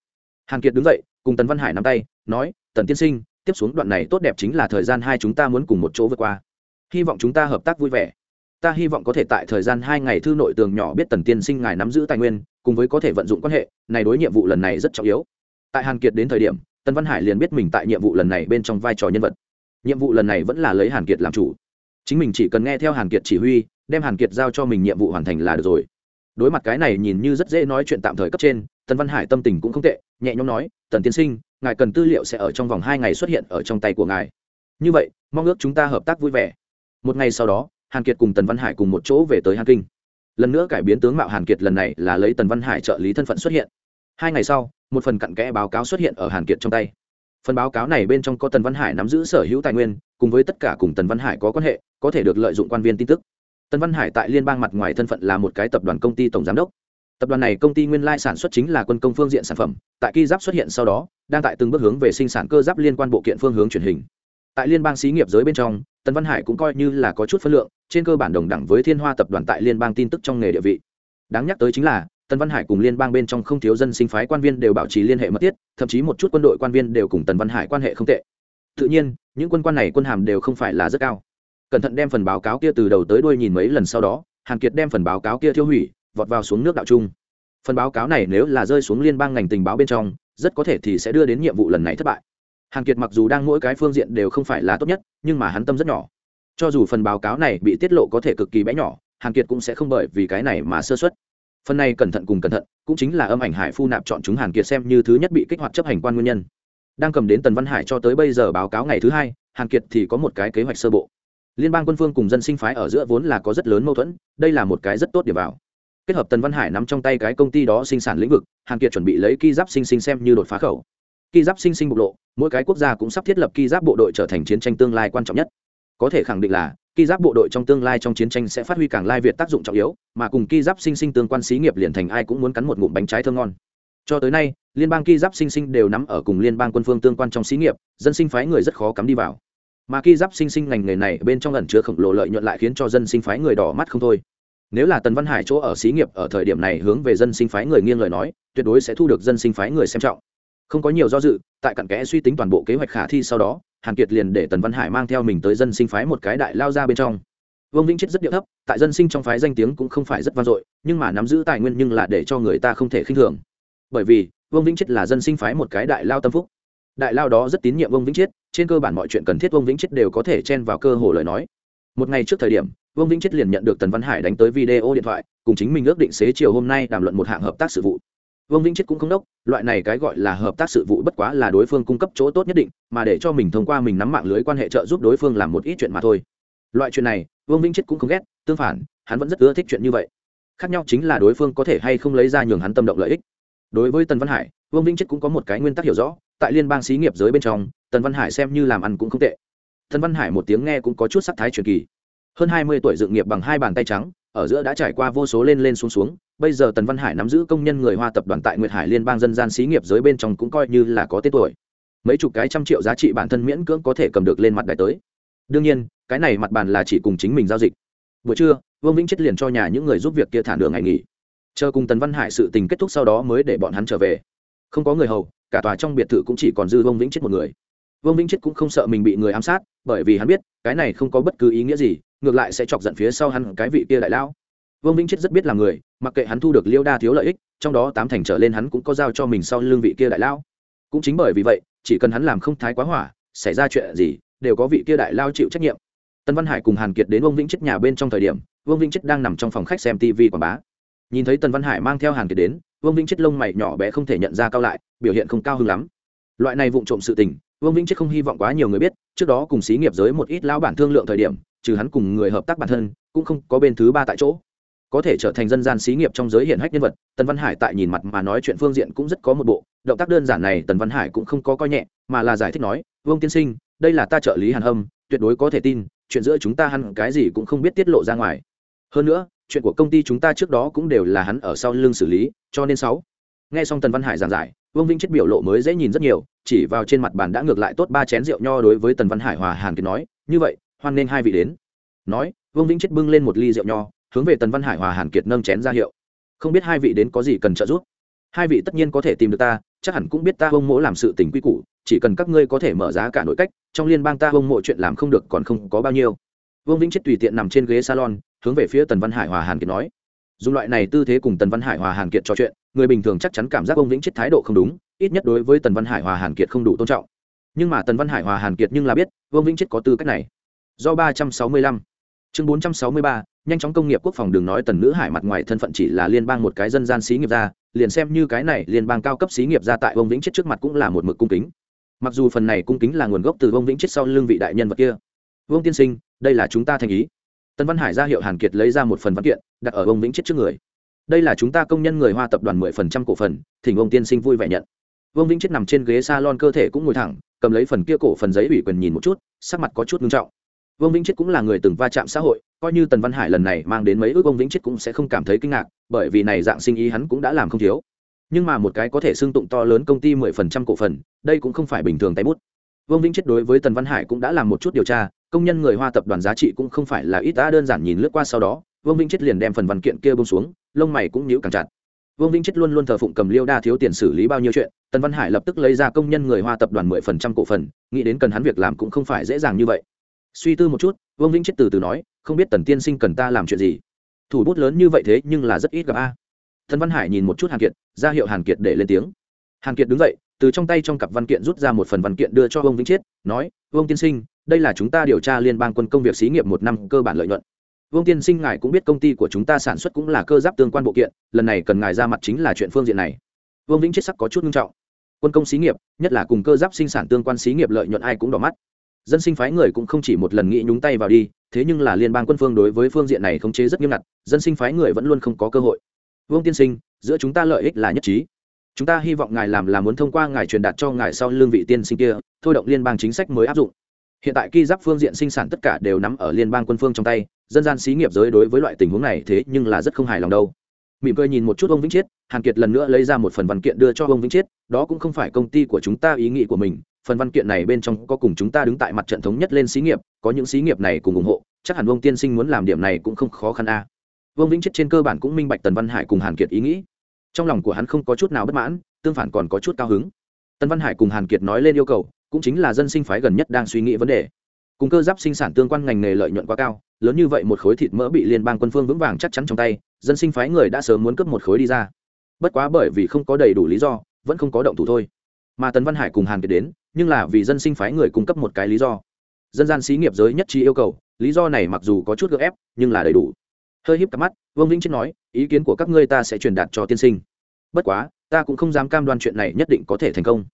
Hàn kiệt đứng dậy, cùng tần văn hải nắm tay, nói, tần tiên sinh, tiếp xuống đoạn này tốt đẹp chính là thời gian hai chúng ta muốn cùng một chỗ vượt qua. Hy vọng chúng ta hợp tác vui vẻ. Ta hy vọng có thể tại thời gian hai ngày thư nội tường nhỏ biết tần tiên sinh ngài nắm giữ tài nguyên, cùng với có thể vận dụng quan hệ, này đối nhiệm vụ lần này rất trọng yếu. Tại hàn kiệt đến thời điểm tần văn hải liền biết mình tại nhiệm vụ lần này bên trong vai trò nhân vật. Nhiệm vụ lần này vẫn là lấy hàn kiệt làm chủ. Chính mình chỉ cần nghe theo hàn kiệt chỉ huy, đem hàn kiệt giao cho mình nhiệm vụ hoàn thành là được rồi. Đối mặt cái này nhìn như rất dễ nói chuyện tạm thời cấp trên, tần văn hải tâm tình cũng không tệ, nhẹ nhõm nói, tần tiên sinh, ngài cần tư liệu sẽ ở trong vòng hai ngày xuất hiện ở trong tay của ngài. Như vậy, mong ước chúng ta hợp tác vui vẻ. Một ngày sau đó, hàn kiệt cùng tần văn hải cùng một chỗ về tới hàn kinh. Lần nữa cải biến tướng mạo hàn kiệt lần này là lấy tần văn hải trợ lý thân phận xuất hiện. Hai ngày sau một phần cặn kẽ báo cáo xuất hiện ở hàn kiệt trong tay. Phần báo cáo này bên trong có tần văn hải nắm giữ sở hữu tài nguyên, cùng với tất cả cùng tần văn hải có quan hệ, có thể được lợi dụng quan viên tin tức. Tần văn hải tại liên bang mặt ngoài thân phận là một cái tập đoàn công ty tổng giám đốc. Tập đoàn này công ty nguyên lai sản xuất chính là quân công phương diện sản phẩm, tại ki giáp xuất hiện sau đó, đang tại từng bước hướng về sinh sản cơ giáp liên quan bộ kiện phương hướng truyền hình. Tại liên bang xí nghiệp giới bên trong, tần văn hải cũng coi như là có chút phân lượng, trên cơ bản đồng đẳng với thiên hoa tập đoàn tại liên bang tin tức trong nghề địa vị. Đáng nhắc tới chính là tần văn hải cùng liên bang bên trong không thiếu dân sinh phái quan viên đều bảo trì liên hệ mật thiết, thậm chí một chút quân đội quan viên đều cùng tần văn hải quan hệ không tệ. Tự nhiên, những quân quan này quân hàm đều không phải là rất cao. Cẩn thận đem phần báo cáo kia từ đầu tới đuôi nhìn mấy lần sau đó, hàn kiệt đem phần báo cáo kia tiêu hủy, vọt vào xuống nước đạo trung. Phần báo cáo này nếu là rơi xuống liên bang ngành tình báo bên trong, rất có thể thì sẽ đưa đến nhiệm vụ lần này thất bại. Hàn kiệt mặc dù đang mỗi cái phương diện đều không phải là tốt nhất, nhưng mà hắn tâm rất nhỏ. Cho dù phần báo cáo này bị tiết lộ có thể cực kỳ bé nhỏ, hàn kiệt cũng sẽ không bởi vì cái này mà sơ xuất phần này cẩn thận cùng cẩn thận, cũng chính là âm ảnh hải phu nạp chọn chúng hàn kiệt xem như thứ nhất bị kích hoạt chấp hành quan nguyên nhân. Đang cầm đến tần văn hải cho tới bây giờ báo cáo ngày thứ hai, hàn kiệt thì có một cái kế hoạch sơ bộ. Liên bang quân phương cùng dân sinh phái ở giữa vốn là có rất lớn mâu thuẫn, đây là một cái rất tốt để vào. Kết hợp tần văn hải nắm trong tay cái công ty đó sinh sản lĩnh vực, hàn kiệt chuẩn bị lấy ki giáp sinh sinh xem như đột phá khẩu. Ki giáp sinh sinh bộc lộ, mỗi cái quốc gia cũng sắp thiết lập ki giáp bộ đội trở thành chiến tranh tương lai quan trọng nhất có thể khẳng định là, ki giáp bộ đội trong tương lai trong chiến tranh sẽ phát huy càng lai việt tác dụng trọng yếu, mà cùng ki giáp sinh sinh tương quan xí nghiệp liền thành ai cũng muốn cắn một ngụm bánh trái thơ ngon. Cho tới nay, liên bang ki giáp sinh sinh đều nắm ở cùng liên bang quân phương tương quan trong xí nghiệp, dân sinh phái người rất khó cắm đi vào. Mà ki giáp sinh sinh ngành nghề này bên trong ẩn chứa khổng lồ lợi nhuận lại khiến cho dân sinh phái người đỏ mắt không thôi. Nếu là tần văn hải chỗ ở xí nghiệp ở thời điểm này hướng về dân sinh phái người nghiêng lời nói, tuyệt đối sẽ thu được dân sinh phái người xem trọng. Không có nhiều do dự, tại cặn kẽ suy tính toàn bộ kế hoạch khả thi sau đó hàn kiệt liền để tần văn hải mang theo mình tới dân sinh phái một cái đại lao ra bên trong. Vương vĩnh chết rất điệu thấp, tại dân sinh trong phái danh tiếng cũng không phải rất vang dội, nhưng mà nắm giữ tài nguyên nhưng là để cho người ta không thể khinh thường. Bởi vì, vương vĩnh chết là dân sinh phái một cái đại lao tâm phúc. Đại lao đó rất tín nhiệm vương vĩnh chết, trên cơ bản mọi chuyện cần thiết vương vĩnh chết đều có thể chen vào cơ hồ lời nói. Một ngày trước thời điểm, vương vĩnh chết liền nhận được tần văn hải đánh tới video điện thoại, cùng chính mình ước định xế chiều hôm nay đàm luận một hạng hợp tác sự vụ vương vĩnh chết cũng không đốc, loại này cái gọi là hợp tác sự vụ bất quá là đối phương cung cấp chỗ tốt nhất định, mà để cho mình thông qua mình nắm mạng lưới quan hệ trợ giúp đối phương làm một ít chuyện mà thôi. Loại chuyện này, vương vĩnh chết cũng không ghét, tương phản, hắn vẫn rất ưa thích chuyện như vậy. Khác nhau chính là đối phương có thể hay không lấy ra nhường hắn tâm động lợi ích. Đối với tần văn hải, vương vĩnh chết cũng có một cái nguyên tắc hiểu rõ, tại liên bang xí nghiệp giới bên trong, tần văn hải xem như làm ăn cũng không tệ. Tần văn hải một tiếng nghe cũng có chút sắc thái truyền kỳ hơn hai mươi tuổi dựng nghiệp bằng hai bàn tay trắng, ở giữa đã trải qua vô số lên lên xuống xuống, bây giờ tần văn hải nắm giữ công nhân người hoa tập đoàn tại nguyệt hải liên bang dân gian xí nghiệp giới bên trong cũng coi như là có tên tuổi. Mấy chục cái trăm triệu giá trị bản thân miễn cưỡng có thể cầm được lên mặt đại tới. Đương nhiên, cái này mặt bàn là chỉ cùng chính mình giao dịch. Buổi trưa, vương vĩnh chết liền cho nhà những người giúp việc kia thả nửa ngày nghỉ. Chờ cùng tần văn hải sự tình kết thúc sau đó mới để bọn hắn trở về. Không có người hầu, cả tòa trong biệt thự cũng chỉ còn dư vương vĩnh chết một người vương vĩnh chết cũng không sợ mình bị người ám sát, bởi vì hắn biết, cái này không có bất cứ ý nghĩa gì, ngược lại sẽ chọc giận phía sau hắn cái vị kia đại lão. Vương vĩnh chết rất biết là người, mặc kệ hắn thu được liêu đa thiếu lợi ích, trong đó tám thành trở lên hắn cũng có giao cho mình sau lương vị kia đại lão. Cũng chính bởi vì vậy, chỉ cần hắn làm không thái quá hỏa, xảy ra chuyện gì, đều có vị kia đại lao chịu trách nhiệm. Tân văn hải cùng hàn kiệt đến vương vĩnh chết nhà bên trong thời điểm, vương vĩnh chết đang nằm trong phòng khách xem tv quảng bá. Nhìn thấy tần văn hải mang theo hàn kiệt đến, vương vĩnh chết lông mày nhỏ bé không thể nhận ra cao lại, biểu hiện không cao hứng lắm. Loại này vụng trộm sự tình vương vĩnh chết không hy vọng quá nhiều người biết, trước đó cùng xí nghiệp giới một ít lão bản thương lượng thời điểm, trừ hắn cùng người hợp tác bản thân, cũng không có bên thứ ba tại chỗ. Có thể trở thành dân gian xí nghiệp trong giới hiện hách nhân vật, tần văn hải tại nhìn mặt mà nói chuyện phương diện cũng rất có một bộ, động tác đơn giản này tần văn hải cũng không có coi nhẹ, mà là giải thích nói, vương tiên sinh, đây là ta trợ lý hàn hâm, tuyệt đối có thể tin, chuyện giữa chúng ta hẳn cái gì cũng không biết tiết lộ ra ngoài. Hơn nữa, chuyện của công ty chúng ta trước đó cũng đều là hắn ở sau lưng xử lý, cho nên sáu. Nghe xong tần văn hải giảng giải vương vĩnh chết biểu lộ mới dễ nhìn rất nhiều chỉ vào trên mặt bàn đã ngược lại tốt ba chén rượu nho đối với tần văn hải hòa hàn kiệt nói như vậy hoan nên hai vị đến nói vương vĩnh chết bưng lên một ly rượu nho hướng về tần văn hải hòa hàn kiệt nâng chén ra hiệu không biết hai vị đến có gì cần trợ giúp hai vị tất nhiên có thể tìm được ta chắc hẳn cũng biết ta bông mỗ làm sự tình quy củ chỉ cần các ngươi có thể mở giá cả nội cách trong liên bang ta bông mộ chuyện làm không được còn không có bao nhiêu vương vĩnh chết tùy tiện nằm trên ghế salon hướng về phía tần văn hải hòa hàn kiệt nói dùng loại này tư thế cùng tần văn hải hòa hàn kiệt trò chuyện người bình thường chắc chắn cảm giác ông vĩnh chết thái độ không đúng, ít nhất đối với tần văn hải hòa hàn kiệt không đủ tôn trọng. Nhưng mà tần văn hải hòa hàn kiệt nhưng là biết vương vĩnh chết có tư cách này. Do ba trăm sáu mươi lăm. Chương bốn trăm sáu mươi ba, nhanh chóng công nghiệp quốc phòng đừng nói tần nữ hải mặt ngoài thân phận chỉ là liên bang một cái dân gian xí nghiệp gia liền xem như cái này liên bang cao cấp xí nghiệp gia tại ông vĩnh chết trước mặt cũng là một mực cung kính. Mặc dù phần này cung kính là nguồn gốc từ ông vĩnh chết sau lương vị đại nhân vật kia. Vương tiên sinh, đây là chúng ta thành ý. Tần văn hải ra hiệu hàn kiệt lấy ra một phần văn kiện, đặt ở ông vĩnh chết trước người đây là chúng ta công nhân người hoa tập đoàn mười phần trăm cổ phần, thỉnh ông tiên sinh vui vẻ nhận. Vương vĩnh chết nằm trên ghế s a lon cơ thể cũng ngồi thẳng, cầm lấy phần kia cổ phần giấy ủy quyền nhìn một chút, sắc mặt có chút nghiêm trọng. Vương vĩnh chết cũng là người từng va chạm xã hội, coi như tần văn hải lần này mang đến mấy ước, Vương vĩnh chết cũng sẽ không cảm thấy kinh ngạc, bởi vì này dạng sinh ý hắn cũng đã làm không thiếu. Nhưng mà một cái có thể xưng tụng to lớn công ty mười phần trăm cổ phần, đây cũng không phải bình thường tay bút. Vương vĩnh chết đối với tần văn hải cũng đã làm một chút điều tra, công nhân người hoa tập đoàn giá trị cũng không phải là ít, đã đơn giản nhìn lướt qua sau đó vương vĩnh chết liền đem phần văn kiện kia bông xuống, lông mày cũng nhíu càng chặt. Vương vĩnh chết luôn luôn thờ phụng cầm liêu đa thiếu tiền xử lý bao nhiêu chuyện, tần văn hải lập tức lấy ra công nhân người hoa tập đoàn mười phần trăm cổ phần, nghĩ đến cần hắn việc làm cũng không phải dễ dàng như vậy. Suy tư một chút, vương vĩnh chết từ từ nói, không biết tần tiên sinh cần ta làm chuyện gì? Thủ bút lớn như vậy thế nhưng là rất ít gặp a. Tần văn hải nhìn một chút hàn kiệt, ra hiệu hàn kiệt để lên tiếng. Hàn kiệt đứng dậy, từ trong tay trong cặp văn kiện rút ra một phần văn kiện đưa cho vương vĩnh chết, nói, vương tiên sinh, đây là chúng ta điều tra liên bang quân công việc xí nghiệp một năm cơ bản lợi nhuận vương tiên sinh ngài cũng biết công ty của chúng ta sản xuất cũng là cơ giáp tương quan bộ kiện, lần này cần ngài ra mặt chính là chuyện phương diện này. Vương vĩnh chết sắc có chút nghiêm trọng. Quân công xí nghiệp, nhất là cùng cơ giáp sinh sản tương quan xí nghiệp lợi nhuận ai cũng đỏ mắt. Dân sinh phái người cũng không chỉ một lần nghĩ nhúng tay vào đi, thế nhưng là liên bang quân phương đối với phương diện này khống chế rất nghiêm ngặt, dân sinh phái người vẫn luôn không có cơ hội. Vương tiên sinh, giữa chúng ta lợi ích là nhất trí. Chúng ta hy vọng ngài làm là muốn thông qua ngài truyền đạt cho ngài sau lương vị tiên sinh kia, thôi động liên bang chính sách mới áp dụng hiện tại ki giáp phương diện sinh sản tất cả đều nắm ở liên bang quân phương trong tay, dân gian xí nghiệp giới đối với loại tình huống này thế nhưng là rất không hài lòng đâu. Mỉm cười nhìn một chút ông vĩnh chiết, hàn kiệt lần nữa lấy ra một phần văn kiện đưa cho ông vĩnh chiết, đó cũng không phải công ty của chúng ta ý nghĩ của mình, phần văn kiện này bên trong có cùng chúng ta đứng tại mặt trận thống nhất lên xí nghiệp, có những xí nghiệp này cùng ủng hộ, chắc hẳn ông tiên sinh muốn làm điểm này cũng không khó khăn a. À. vương vĩnh chiết trên cơ bản cũng minh bạch tần văn hải cùng hàn kiệt ý nghĩ. Trong lòng của hắn không có chút nào bất mãn, tương phản còn có chút cao hứng. Tần văn hải cùng hàn kiệt nói lên yêu cầu cũng chính là dân sinh phái gần nhất đang suy nghĩ vấn đề. Cùng cơ giáp sinh sản tương quan ngành nghề lợi nhuận quá cao, lớn như vậy một khối thịt mỡ bị liên bang quân phương vững vàng chắc chắn trong tay, dân sinh phái người đã sớm muốn cướp một khối đi ra. Bất quá bởi vì không có đầy đủ lý do, vẫn không có động thủ thôi. Mà tần văn hải cùng hàn kiệt đến, nhưng là vì dân sinh phái người cung cấp một cái lý do. Dân gian xí nghiệp giới nhất trí yêu cầu, lý do này mặc dù có chút gấp ép, nhưng là đầy đủ. Hơi híp cặp mắt, vương vĩnh chết nói, ý kiến của các ngươi ta sẽ truyền đạt cho tiên sinh. Bất quá, ta cũng không dám cam đoan chuyện này nhất định có thể thành công.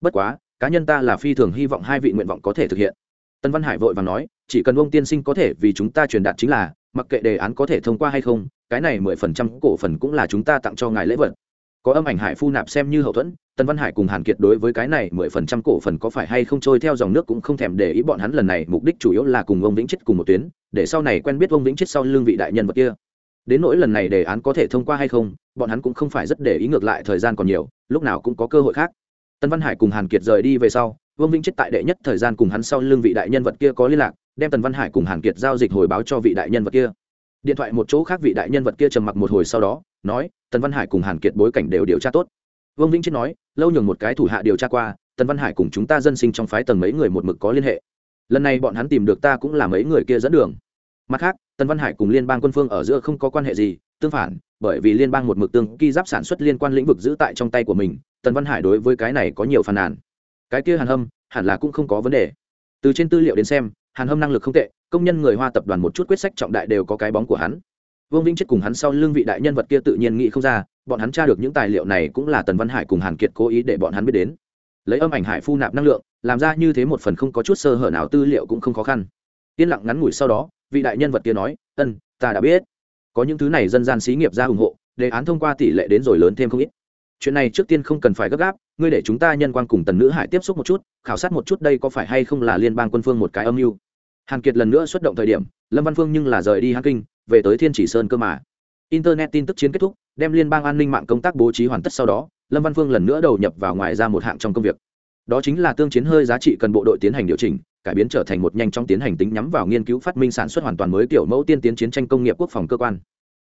Bất quá cá nhân ta là phi thường hy vọng hai vị nguyện vọng có thể thực hiện. Tân văn hải vội và nói, chỉ cần ông tiên sinh có thể vì chúng ta truyền đạt chính là, mặc kệ đề án có thể thông qua hay không, cái này mười phần trăm cổ phần cũng là chúng ta tặng cho ngài lễ vật. Có âm ảnh hải phu nạp xem như hậu thuẫn tân văn hải cùng hàn kiệt đối với cái này mười phần trăm cổ phần có phải hay không trôi theo dòng nước cũng không thèm để ý bọn hắn lần này, mục đích chủ yếu là cùng ông vĩnh chết cùng một tuyến, để sau này quen biết ông vĩnh chết sau lương vị đại nhân vật kia. Đến nỗi lần này đề án có thể thông qua hay không, bọn hắn cũng không phải rất để ý ngược lại thời gian còn nhiều, lúc nào cũng có cơ hội khác tân văn hải cùng hàn kiệt rời đi về sau, vương vĩnh chết tại đệ nhất thời gian cùng hắn sau lưng vị đại nhân vật kia có liên lạc, đem tần văn hải cùng hàn kiệt giao dịch hồi báo cho vị đại nhân vật kia. Điện thoại một chỗ khác vị đại nhân vật kia trầm mặc một hồi sau đó, nói, tần văn hải cùng hàn kiệt bối cảnh đều điều tra tốt. Vương vĩnh chết nói, lâu nhường một cái thủ hạ điều tra qua, tần văn hải cùng chúng ta dân sinh trong phái tầng mấy người một mực có liên hệ. Lần này bọn hắn tìm được ta cũng là mấy người kia dẫn đường mặt khác, tần văn hải cùng liên bang quân phương ở giữa không có quan hệ gì, tương phản, bởi vì liên bang một mực tương ki giáp sản xuất liên quan lĩnh vực giữ tại trong tay của mình, tần văn hải đối với cái này có nhiều phàn nàn. Cái kia hàn hâm, hẳn là cũng không có vấn đề. Từ trên tư liệu đến xem, hàn hâm năng lực không tệ, công nhân người hoa tập đoàn một chút quyết sách trọng đại đều có cái bóng của hắn. Vương vĩnh chết cùng hắn sau lưng vị đại nhân vật kia tự nhiên nghĩ không ra, bọn hắn tra được những tài liệu này cũng là tần văn hải cùng hàn kiệt cố ý để bọn hắn biết đến. Lấy âm ảnh hải phu nạp năng lượng, làm ra như thế một phần không có chút sơ hở nào tư liệu cũng không khó khăn. Yên lặng ngắn ngủi sau đó vị đại nhân vật kia nói, ân, ta đã biết. Có những thứ này dân gian xí nghiệp ra ủng hộ, đề án thông qua tỷ lệ đến rồi lớn thêm không ít. Chuyện này trước tiên không cần phải gấp gáp, ngươi để chúng ta nhân quan cùng tần nữ hải tiếp xúc một chút, khảo sát một chút đây có phải hay không là liên bang quân phương một cái âm mưu. Hàn kiệt lần nữa xuất động thời điểm, lâm văn phương nhưng là rời đi hàn kinh, về tới thiên chỉ sơn cơ mà. Internet tin tức chiến kết thúc, đem liên bang an ninh mạng công tác bố trí hoàn tất sau đó, lâm văn phương lần nữa đầu nhập vào ngoài ra một hạng trong công việc. Đó chính là tương chiến hơi giá trị cần bộ đội tiến hành điều chỉnh cải biến trở thành một nhanh trong tiến hành tính nhắm vào nghiên cứu phát minh sản xuất hoàn toàn mới kiểu mẫu tiên tiến chiến tranh công nghiệp quốc phòng cơ quan.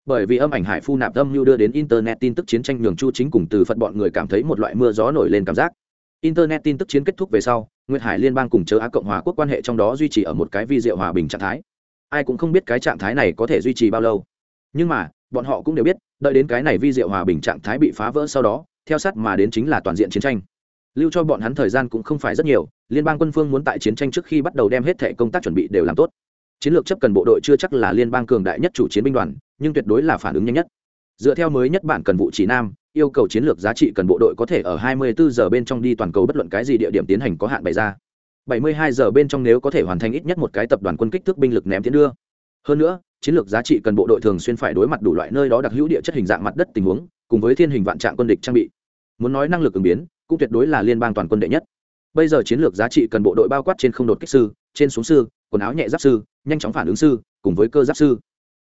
Bởi vì âm ảnh hải phu nạp âm lưu đưa đến internet tin tức chiến tranh nhường chu chính cùng từ phật bọn người cảm thấy một loại mưa gió nổi lên cảm giác. Internet tin tức chiến kết thúc về sau, nguyệt hải liên bang cùng chớ á cộng hòa quốc quan hệ trong đó duy trì ở một cái vi diệu hòa bình trạng thái. Ai cũng không biết cái trạng thái này có thể duy trì bao lâu. Nhưng mà, bọn họ cũng đều biết, đợi đến cái này vi diệu hòa bình trạng thái bị phá vỡ sau đó, theo sát mà đến chính là toàn diện chiến tranh. Lưu cho bọn hắn thời gian cũng không phải rất nhiều liên bang quân phương muốn tại chiến tranh trước khi bắt đầu đem hết thẻ công tác chuẩn bị đều làm tốt. Chiến lược chấp cần bộ đội chưa chắc là liên bang cường đại nhất chủ chiến binh đoàn, nhưng tuyệt đối là phản ứng nhanh nhất. Dựa theo mới nhất bản cần vụ chỉ nam, yêu cầu chiến lược giá trị cần bộ đội có thể ở 24 giờ bên trong đi toàn cầu bất luận cái gì địa điểm tiến hành có hạn bày ra. 72 giờ bên trong nếu có thể hoàn thành ít nhất một cái tập đoàn quân kích thước binh lực ném tiến đưa. Hơn nữa, chiến lược giá trị cần bộ đội thường xuyên phải đối mặt đủ loại nơi đó đặc hữu địa chất hình dạng mặt đất tình huống, cùng với thiên hình vạn trạng quân địch trang bị. Muốn nói năng lực ứng biến, cũng tuyệt đối là liên bang toàn quân đệ nhất bây giờ chiến lược giá trị cần bộ đội bao quát trên không đột kích sư, trên xuống sư, quần áo nhẹ giáp sư, nhanh chóng phản ứng sư, cùng với cơ giáp sư.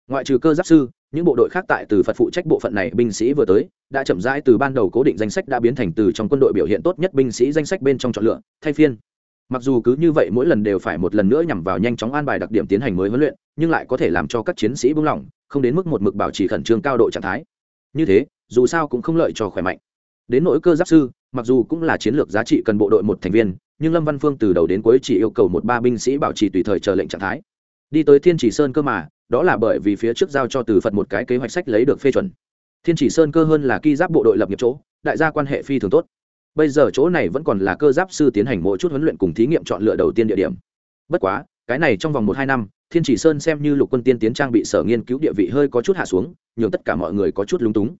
Ngoại trừ cơ giáp sư, những bộ đội khác tại từ phật phụ trách bộ phận này binh sĩ vừa tới, đã chậm rãi từ ban đầu cố định danh sách đã biến thành từ trong quân đội biểu hiện tốt nhất binh sĩ danh sách bên trong chọn lựa, thay phiên. Mặc dù cứ như vậy mỗi lần đều phải một lần nữa nhằm vào nhanh chóng an bài đặc điểm tiến hành mới huấn luyện, nhưng lại có thể làm cho các chiến sĩ buông lỏng, không đến mức một mực bảo trì khẩn trương cao độ trạng thái. Như thế, dù sao cũng không lợi cho khỏe mạnh đến nỗi cơ giáp sư, mặc dù cũng là chiến lược giá trị cần bộ đội một thành viên, nhưng lâm văn phương từ đầu đến cuối chỉ yêu cầu một ba binh sĩ bảo trì tùy thời chờ lệnh trạng thái. Đi tới thiên chỉ sơn cơ mà, đó là bởi vì phía trước giao cho từ phật một cái kế hoạch sách lấy được phê chuẩn. Thiên chỉ sơn cơ hơn là ki giáp bộ đội lập nghiệp chỗ, đại gia quan hệ phi thường tốt. Bây giờ chỗ này vẫn còn là cơ giáp sư tiến hành mỗi chút huấn luyện cùng thí nghiệm chọn lựa đầu tiên địa điểm. Bất quá, cái này trong vòng một hai năm, thiên chỉ sơn xem như lục quân tiên tiến trang bị sở nghiên cứu địa vị hơi có chút hạ xuống, nhường tất cả mọi người có chút lúng túng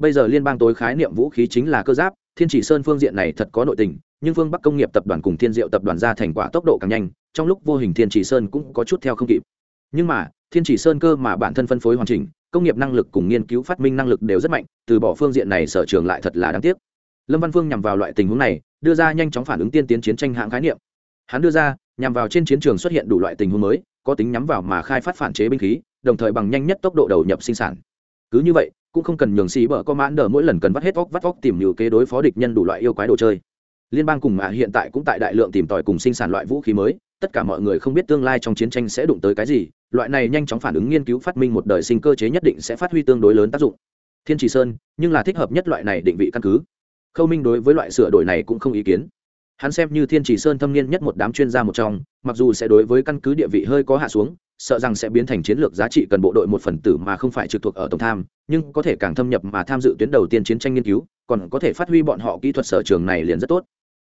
bây giờ liên bang tối khái niệm vũ khí chính là cơ giáp, thiên chỉ sơn phương diện này thật có nội tình, nhưng phương bắc công nghiệp tập đoàn cùng thiên diệu tập đoàn ra thành quả tốc độ càng nhanh, trong lúc vô hình thiên chỉ sơn cũng có chút theo không kịp. Nhưng mà, thiên chỉ sơn cơ mà bản thân phân phối hoàn chỉnh, công nghiệp năng lực cùng nghiên cứu phát minh năng lực đều rất mạnh, từ bỏ phương diện này sở trường lại thật là đáng tiếc. Lâm văn phương nhằm vào loại tình huống này, đưa ra nhanh chóng phản ứng tiên tiến chiến tranh hạng khái niệm. Hắn đưa ra, nhằm vào trên chiến trường xuất hiện đủ loại tình huống mới, có tính nhắm vào mà khai phát phản chế binh khí, đồng thời bằng nhanh nhất tốc độ đầu nhập sinh sản. Cứ như vậy cũng không cần nhường xì bở có mãn đờ mỗi lần cần vắt hết vóc vắt vóc tìm nhiều kế đối phó địch nhân đủ loại yêu quái đồ chơi. Liên bang cùng mạ hiện tại cũng tại đại lượng tìm tòi cùng sinh sản loại vũ khí mới, tất cả mọi người không biết tương lai trong chiến tranh sẽ đụng tới cái gì, loại này nhanh chóng phản ứng nghiên cứu phát minh một đời sinh cơ chế nhất định sẽ phát huy tương đối lớn tác dụng. Thiên trì sơn, nhưng là thích hợp nhất loại này định vị căn cứ. Khâu minh đối với loại sửa đổi này cũng không ý kiến. Hắn xem như thiên trì sơn thâm niên nhất một đám chuyên gia một trong, mặc dù sẽ đối với căn cứ địa vị hơi có hạ xuống sợ rằng sẽ biến thành chiến lược giá trị cần bộ đội một phần tử mà không phải trực thuộc ở tổng tham, nhưng có thể càng thâm nhập mà tham dự tuyến đầu tiên chiến tranh nghiên cứu, còn có thể phát huy bọn họ kỹ thuật sở trường này liền rất tốt.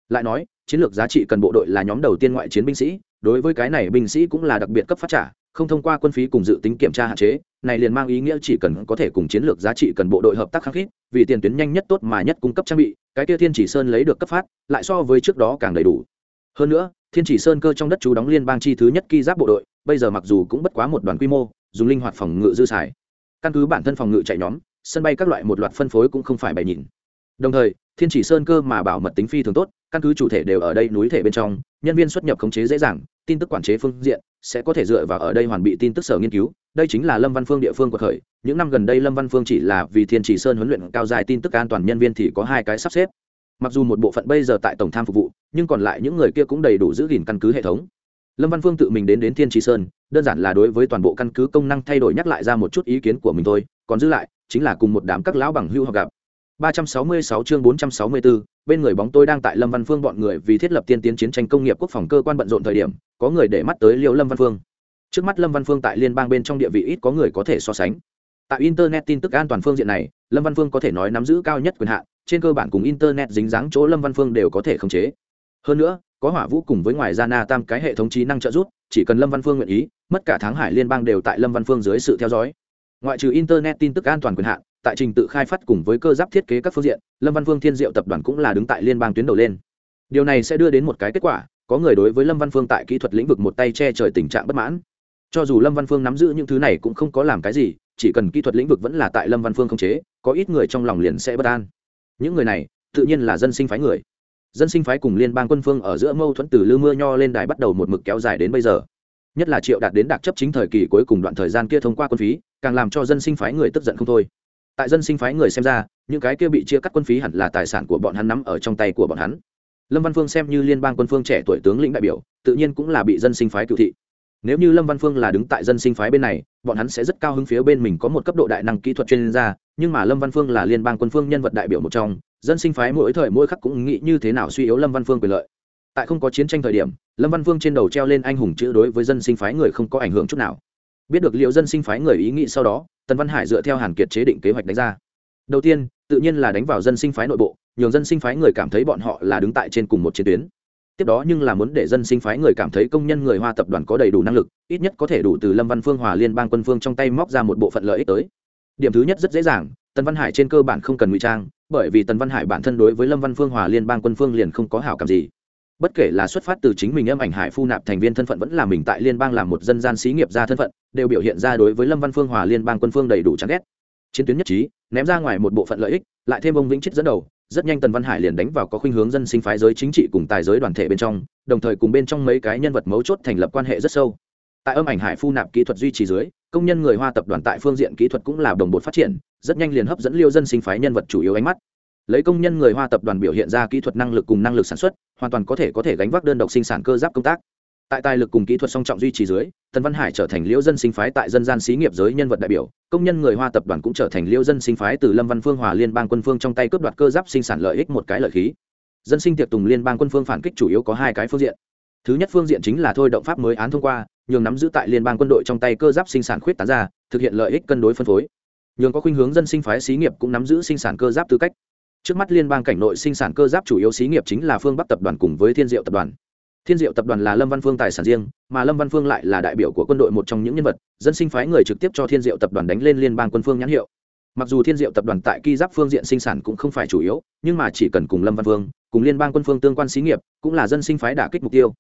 Lại nói, chiến lược giá trị cần bộ đội là nhóm đầu tiên ngoại chiến binh sĩ, đối với cái này binh sĩ cũng là đặc biệt cấp phát trả, không thông qua quân phí cùng dự tính kiểm tra hạn chế, này liền mang ý nghĩa chỉ cần có thể cùng chiến lược giá trị cần bộ đội hợp tác khắc khít, vì tiền tuyến nhanh nhất tốt mà nhất cung cấp trang bị, cái kia thiên chỉ sơn lấy được cấp phát, lại so với trước đó càng đầy đủ. Hơn nữa, thiên chỉ sơn cơ trong đất chú đóng liên bang chi thứ nhất ki giáp bộ đội bây giờ mặc dù cũng bất quá một đoàn quy mô, dùng linh hoạt phòng ngự dư xài. Căn cứ bản thân phòng ngự chạy nhóm, sân bay các loại một loạt phân phối cũng không phải bày nhìn đồng thời, thiên chỉ sơn cơ mà bảo mật tính phi thường tốt, căn cứ chủ thể đều ở đây núi thể bên trong, nhân viên xuất nhập khống chế dễ dàng, tin tức quản chế phương diện sẽ có thể dựa vào ở đây hoàn bị tin tức sở nghiên cứu. Đây chính là lâm văn phương địa phương của khởi những năm gần đây lâm văn phương chỉ là vì thiên chỉ sơn huấn luyện cao dài tin tức an toàn nhân viên thì có hai cái sắp xếp. Mặc dù một bộ phận bây giờ tại tổng tham phục vụ, nhưng còn lại những người kia cũng đầy đủ giữ gìn căn cứ hệ thống lâm văn phương tự mình đến đến thiên trì sơn đơn giản là đối với toàn bộ căn cứ công năng thay đổi nhắc lại ra một chút ý kiến của mình thôi còn giữ lại chính là cùng một đám các lão bằng hưu họ gặp 366 chương 464, bên người bóng tôi đang tại Lâm Văn Phương bọn người vì thiết lập tiên tiến chiến tranh công nghiệp quốc phòng cơ quan bận rộn thời điểm, có người để mắt tới liệu Lâm Văn Phương. Trước mắt Lâm Văn Phương tại liên bang bên trong địa vị ít có người có thể so sánh. Tại internet tin tức an toàn phương diện này, Lâm Văn Phương có thể nói nắm giữ cao nhất quyền hạn, trên cơ bản cùng internet dính dáng chỗ Lâm Văn Phương đều có thể khống chế. Hơn nữa, có Hỏa Vũ cùng với ngoài ra Na Tam cái hệ thống trí năng trợ giúp, chỉ cần Lâm Văn Phương nguyện ý, mất cả tháng hải liên bang đều tại Lâm Văn Phương dưới sự theo dõi. Ngoại trừ internet tin tức an toàn quyền hạn, tại trình tự khai phát cùng với cơ giáp thiết kế các phương diện lâm văn phương thiên diệu tập đoàn cũng là đứng tại liên bang tuyến đầu lên. Điều này sẽ đưa đến một cái kết quả có người đối với lâm văn phương tại kỹ thuật lĩnh vực một tay che trời tình trạng bất mãn. Cho dù lâm văn phương nắm giữ những thứ này cũng không có làm cái gì chỉ cần kỹ thuật lĩnh vực vẫn là tại lâm văn phương không chế có ít người trong lòng liền sẽ bất an. Những người này tự nhiên là dân sinh phái người dân sinh phái cùng liên bang quân phương ở giữa mâu thuẫn từ lư mưa nho lên đài bắt đầu một mực kéo dài đến bây giờ. Nhất là triệu đạt đến đặc chấp chính thời kỳ cuối cùng đoạn thời gian kia thông qua quân phí, càng làm cho dân sinh phái người tức giận không thôi. Tại dân sinh phái người xem ra, những cái kia bị chia cắt quân phí hẳn là tài sản của bọn hắn nắm ở trong tay của bọn hắn. Lâm văn phương xem như liên bang quân phương trẻ tuổi tướng lĩnh đại biểu, tự nhiên cũng là bị dân sinh phái cựu thị. Nếu như lâm văn phương là đứng tại dân sinh phái bên này bọn hắn sẽ rất cao hứng phía bên mình có một cấp độ đại năng kỹ thuật chuyên gia, nhưng mà lâm văn phương là liên bang quân phương nhân vật đại biểu một trong, dân sinh phái mỗi thời mỗi khắc cũng nghĩ như thế nào suy yếu lâm văn phương quyền lợi. Tại không có chiến tranh thời điểm, lâm văn phương trên đầu treo lên anh hùng chữ đối với dân sinh phái người không có ảnh hưởng chút nào. Biết được liệu dân sinh phái người ý nghĩ sau đó, tần văn hải dựa theo hàn kiệt chế định kế hoạch đánh ra. Đầu tiên, tự nhiên là đánh vào dân sinh phái nội bộ, nhường dân sinh phái người cảm thấy bọn họ là đứng tại trên cùng một chiến tuyến tiếp đó nhưng là muốn để dân sinh phái người cảm thấy công nhân người hoa tập đoàn có đầy đủ năng lực, ít nhất có thể đủ từ lâm văn phương, hòa liên, bang quân phương trong tay móc ra một bộ phận lợi ích tới. Điểm thứ nhất rất dễ dàng, tần văn hải trên cơ bản không cần ngụy trang, bởi vì tần văn hải bản thân đối với lâm văn phương, hòa liên, bang quân phương liền không có hảo cảm gì. Bất kể là xuất phát từ chính mình âm ảnh hải phu nạp thành viên thân phận vẫn là mình tại liên bang làm một dân gian xí nghiệp ra thân phận, đều biểu hiện ra đối với lâm văn phương, hòa liên, bang quân phương đầy đủ chán ghét. Chiến tuyến nhất trí, ném ra ngoài một bộ phận lợi ích, lại thêm ông vĩnh chết dẫn đầu rất nhanh tần văn hải liền đánh vào có khuynh hướng dân sinh phái giới chính trị cùng tài giới đoàn thể bên trong, đồng thời cùng bên trong mấy cái nhân vật mấu chốt thành lập quan hệ rất sâu. Tại âm ảnh hải phu nạp kỹ thuật duy trì dưới, công nhân người hoa tập đoàn tại phương diện kỹ thuật cũng là đồng bộ phát triển, rất nhanh liền hấp dẫn liêu dân sinh phái nhân vật chủ yếu ánh mắt. Lấy công nhân người hoa tập đoàn biểu hiện ra kỹ thuật năng lực cùng năng lực sản xuất, hoàn toàn có thể có thể gánh vác đơn độc sinh sản cơ giáp công tác tại tài lực cùng kỹ thuật song trọng duy trì dưới, tần văn hải trở thành liễu dân sinh phái tại dân gian xí nghiệp giới nhân vật đại biểu, công nhân người hoa tập đoàn cũng trở thành liễu dân sinh phái từ lâm văn phương hòa liên bang quân phương trong tay cướp đoạt cơ giáp sinh sản lợi ích một cái lợi khí. Dân sinh tiệc tùng liên bang quân phương phản kích chủ yếu có hai cái phương diện. Thứ nhất phương diện chính là thôi động pháp mới án thông qua, nhường nắm giữ tại liên bang quân đội trong tay cơ giáp sinh sản khuyết tán ra, thực hiện lợi ích cân đối phân phối. Nhường có khuynh hướng dân sinh phái xí nghiệp cũng nắm giữ sinh sản cơ giáp tư cách. Trước mắt liên bang cảnh nội sinh sản cơ giáp chủ yếu xí nghiệp chính là phương bắc tập đoàn cùng với thiên diệu tập đoàn thiên diệu tập đoàn là lâm văn phương tài sản riêng, mà lâm văn phương lại là đại biểu của quân đội một trong những nhân vật, dân sinh phái người trực tiếp cho thiên diệu tập đoàn đánh lên liên bang quân phương nhãn hiệu. Mặc dù thiên diệu tập đoàn tại ki giáp phương diện sinh sản cũng không phải chủ yếu, nhưng mà chỉ cần cùng lâm văn phương, cùng liên bang quân phương tương quan xí nghiệp, cũng là dân sinh phái đả kích mục tiêu.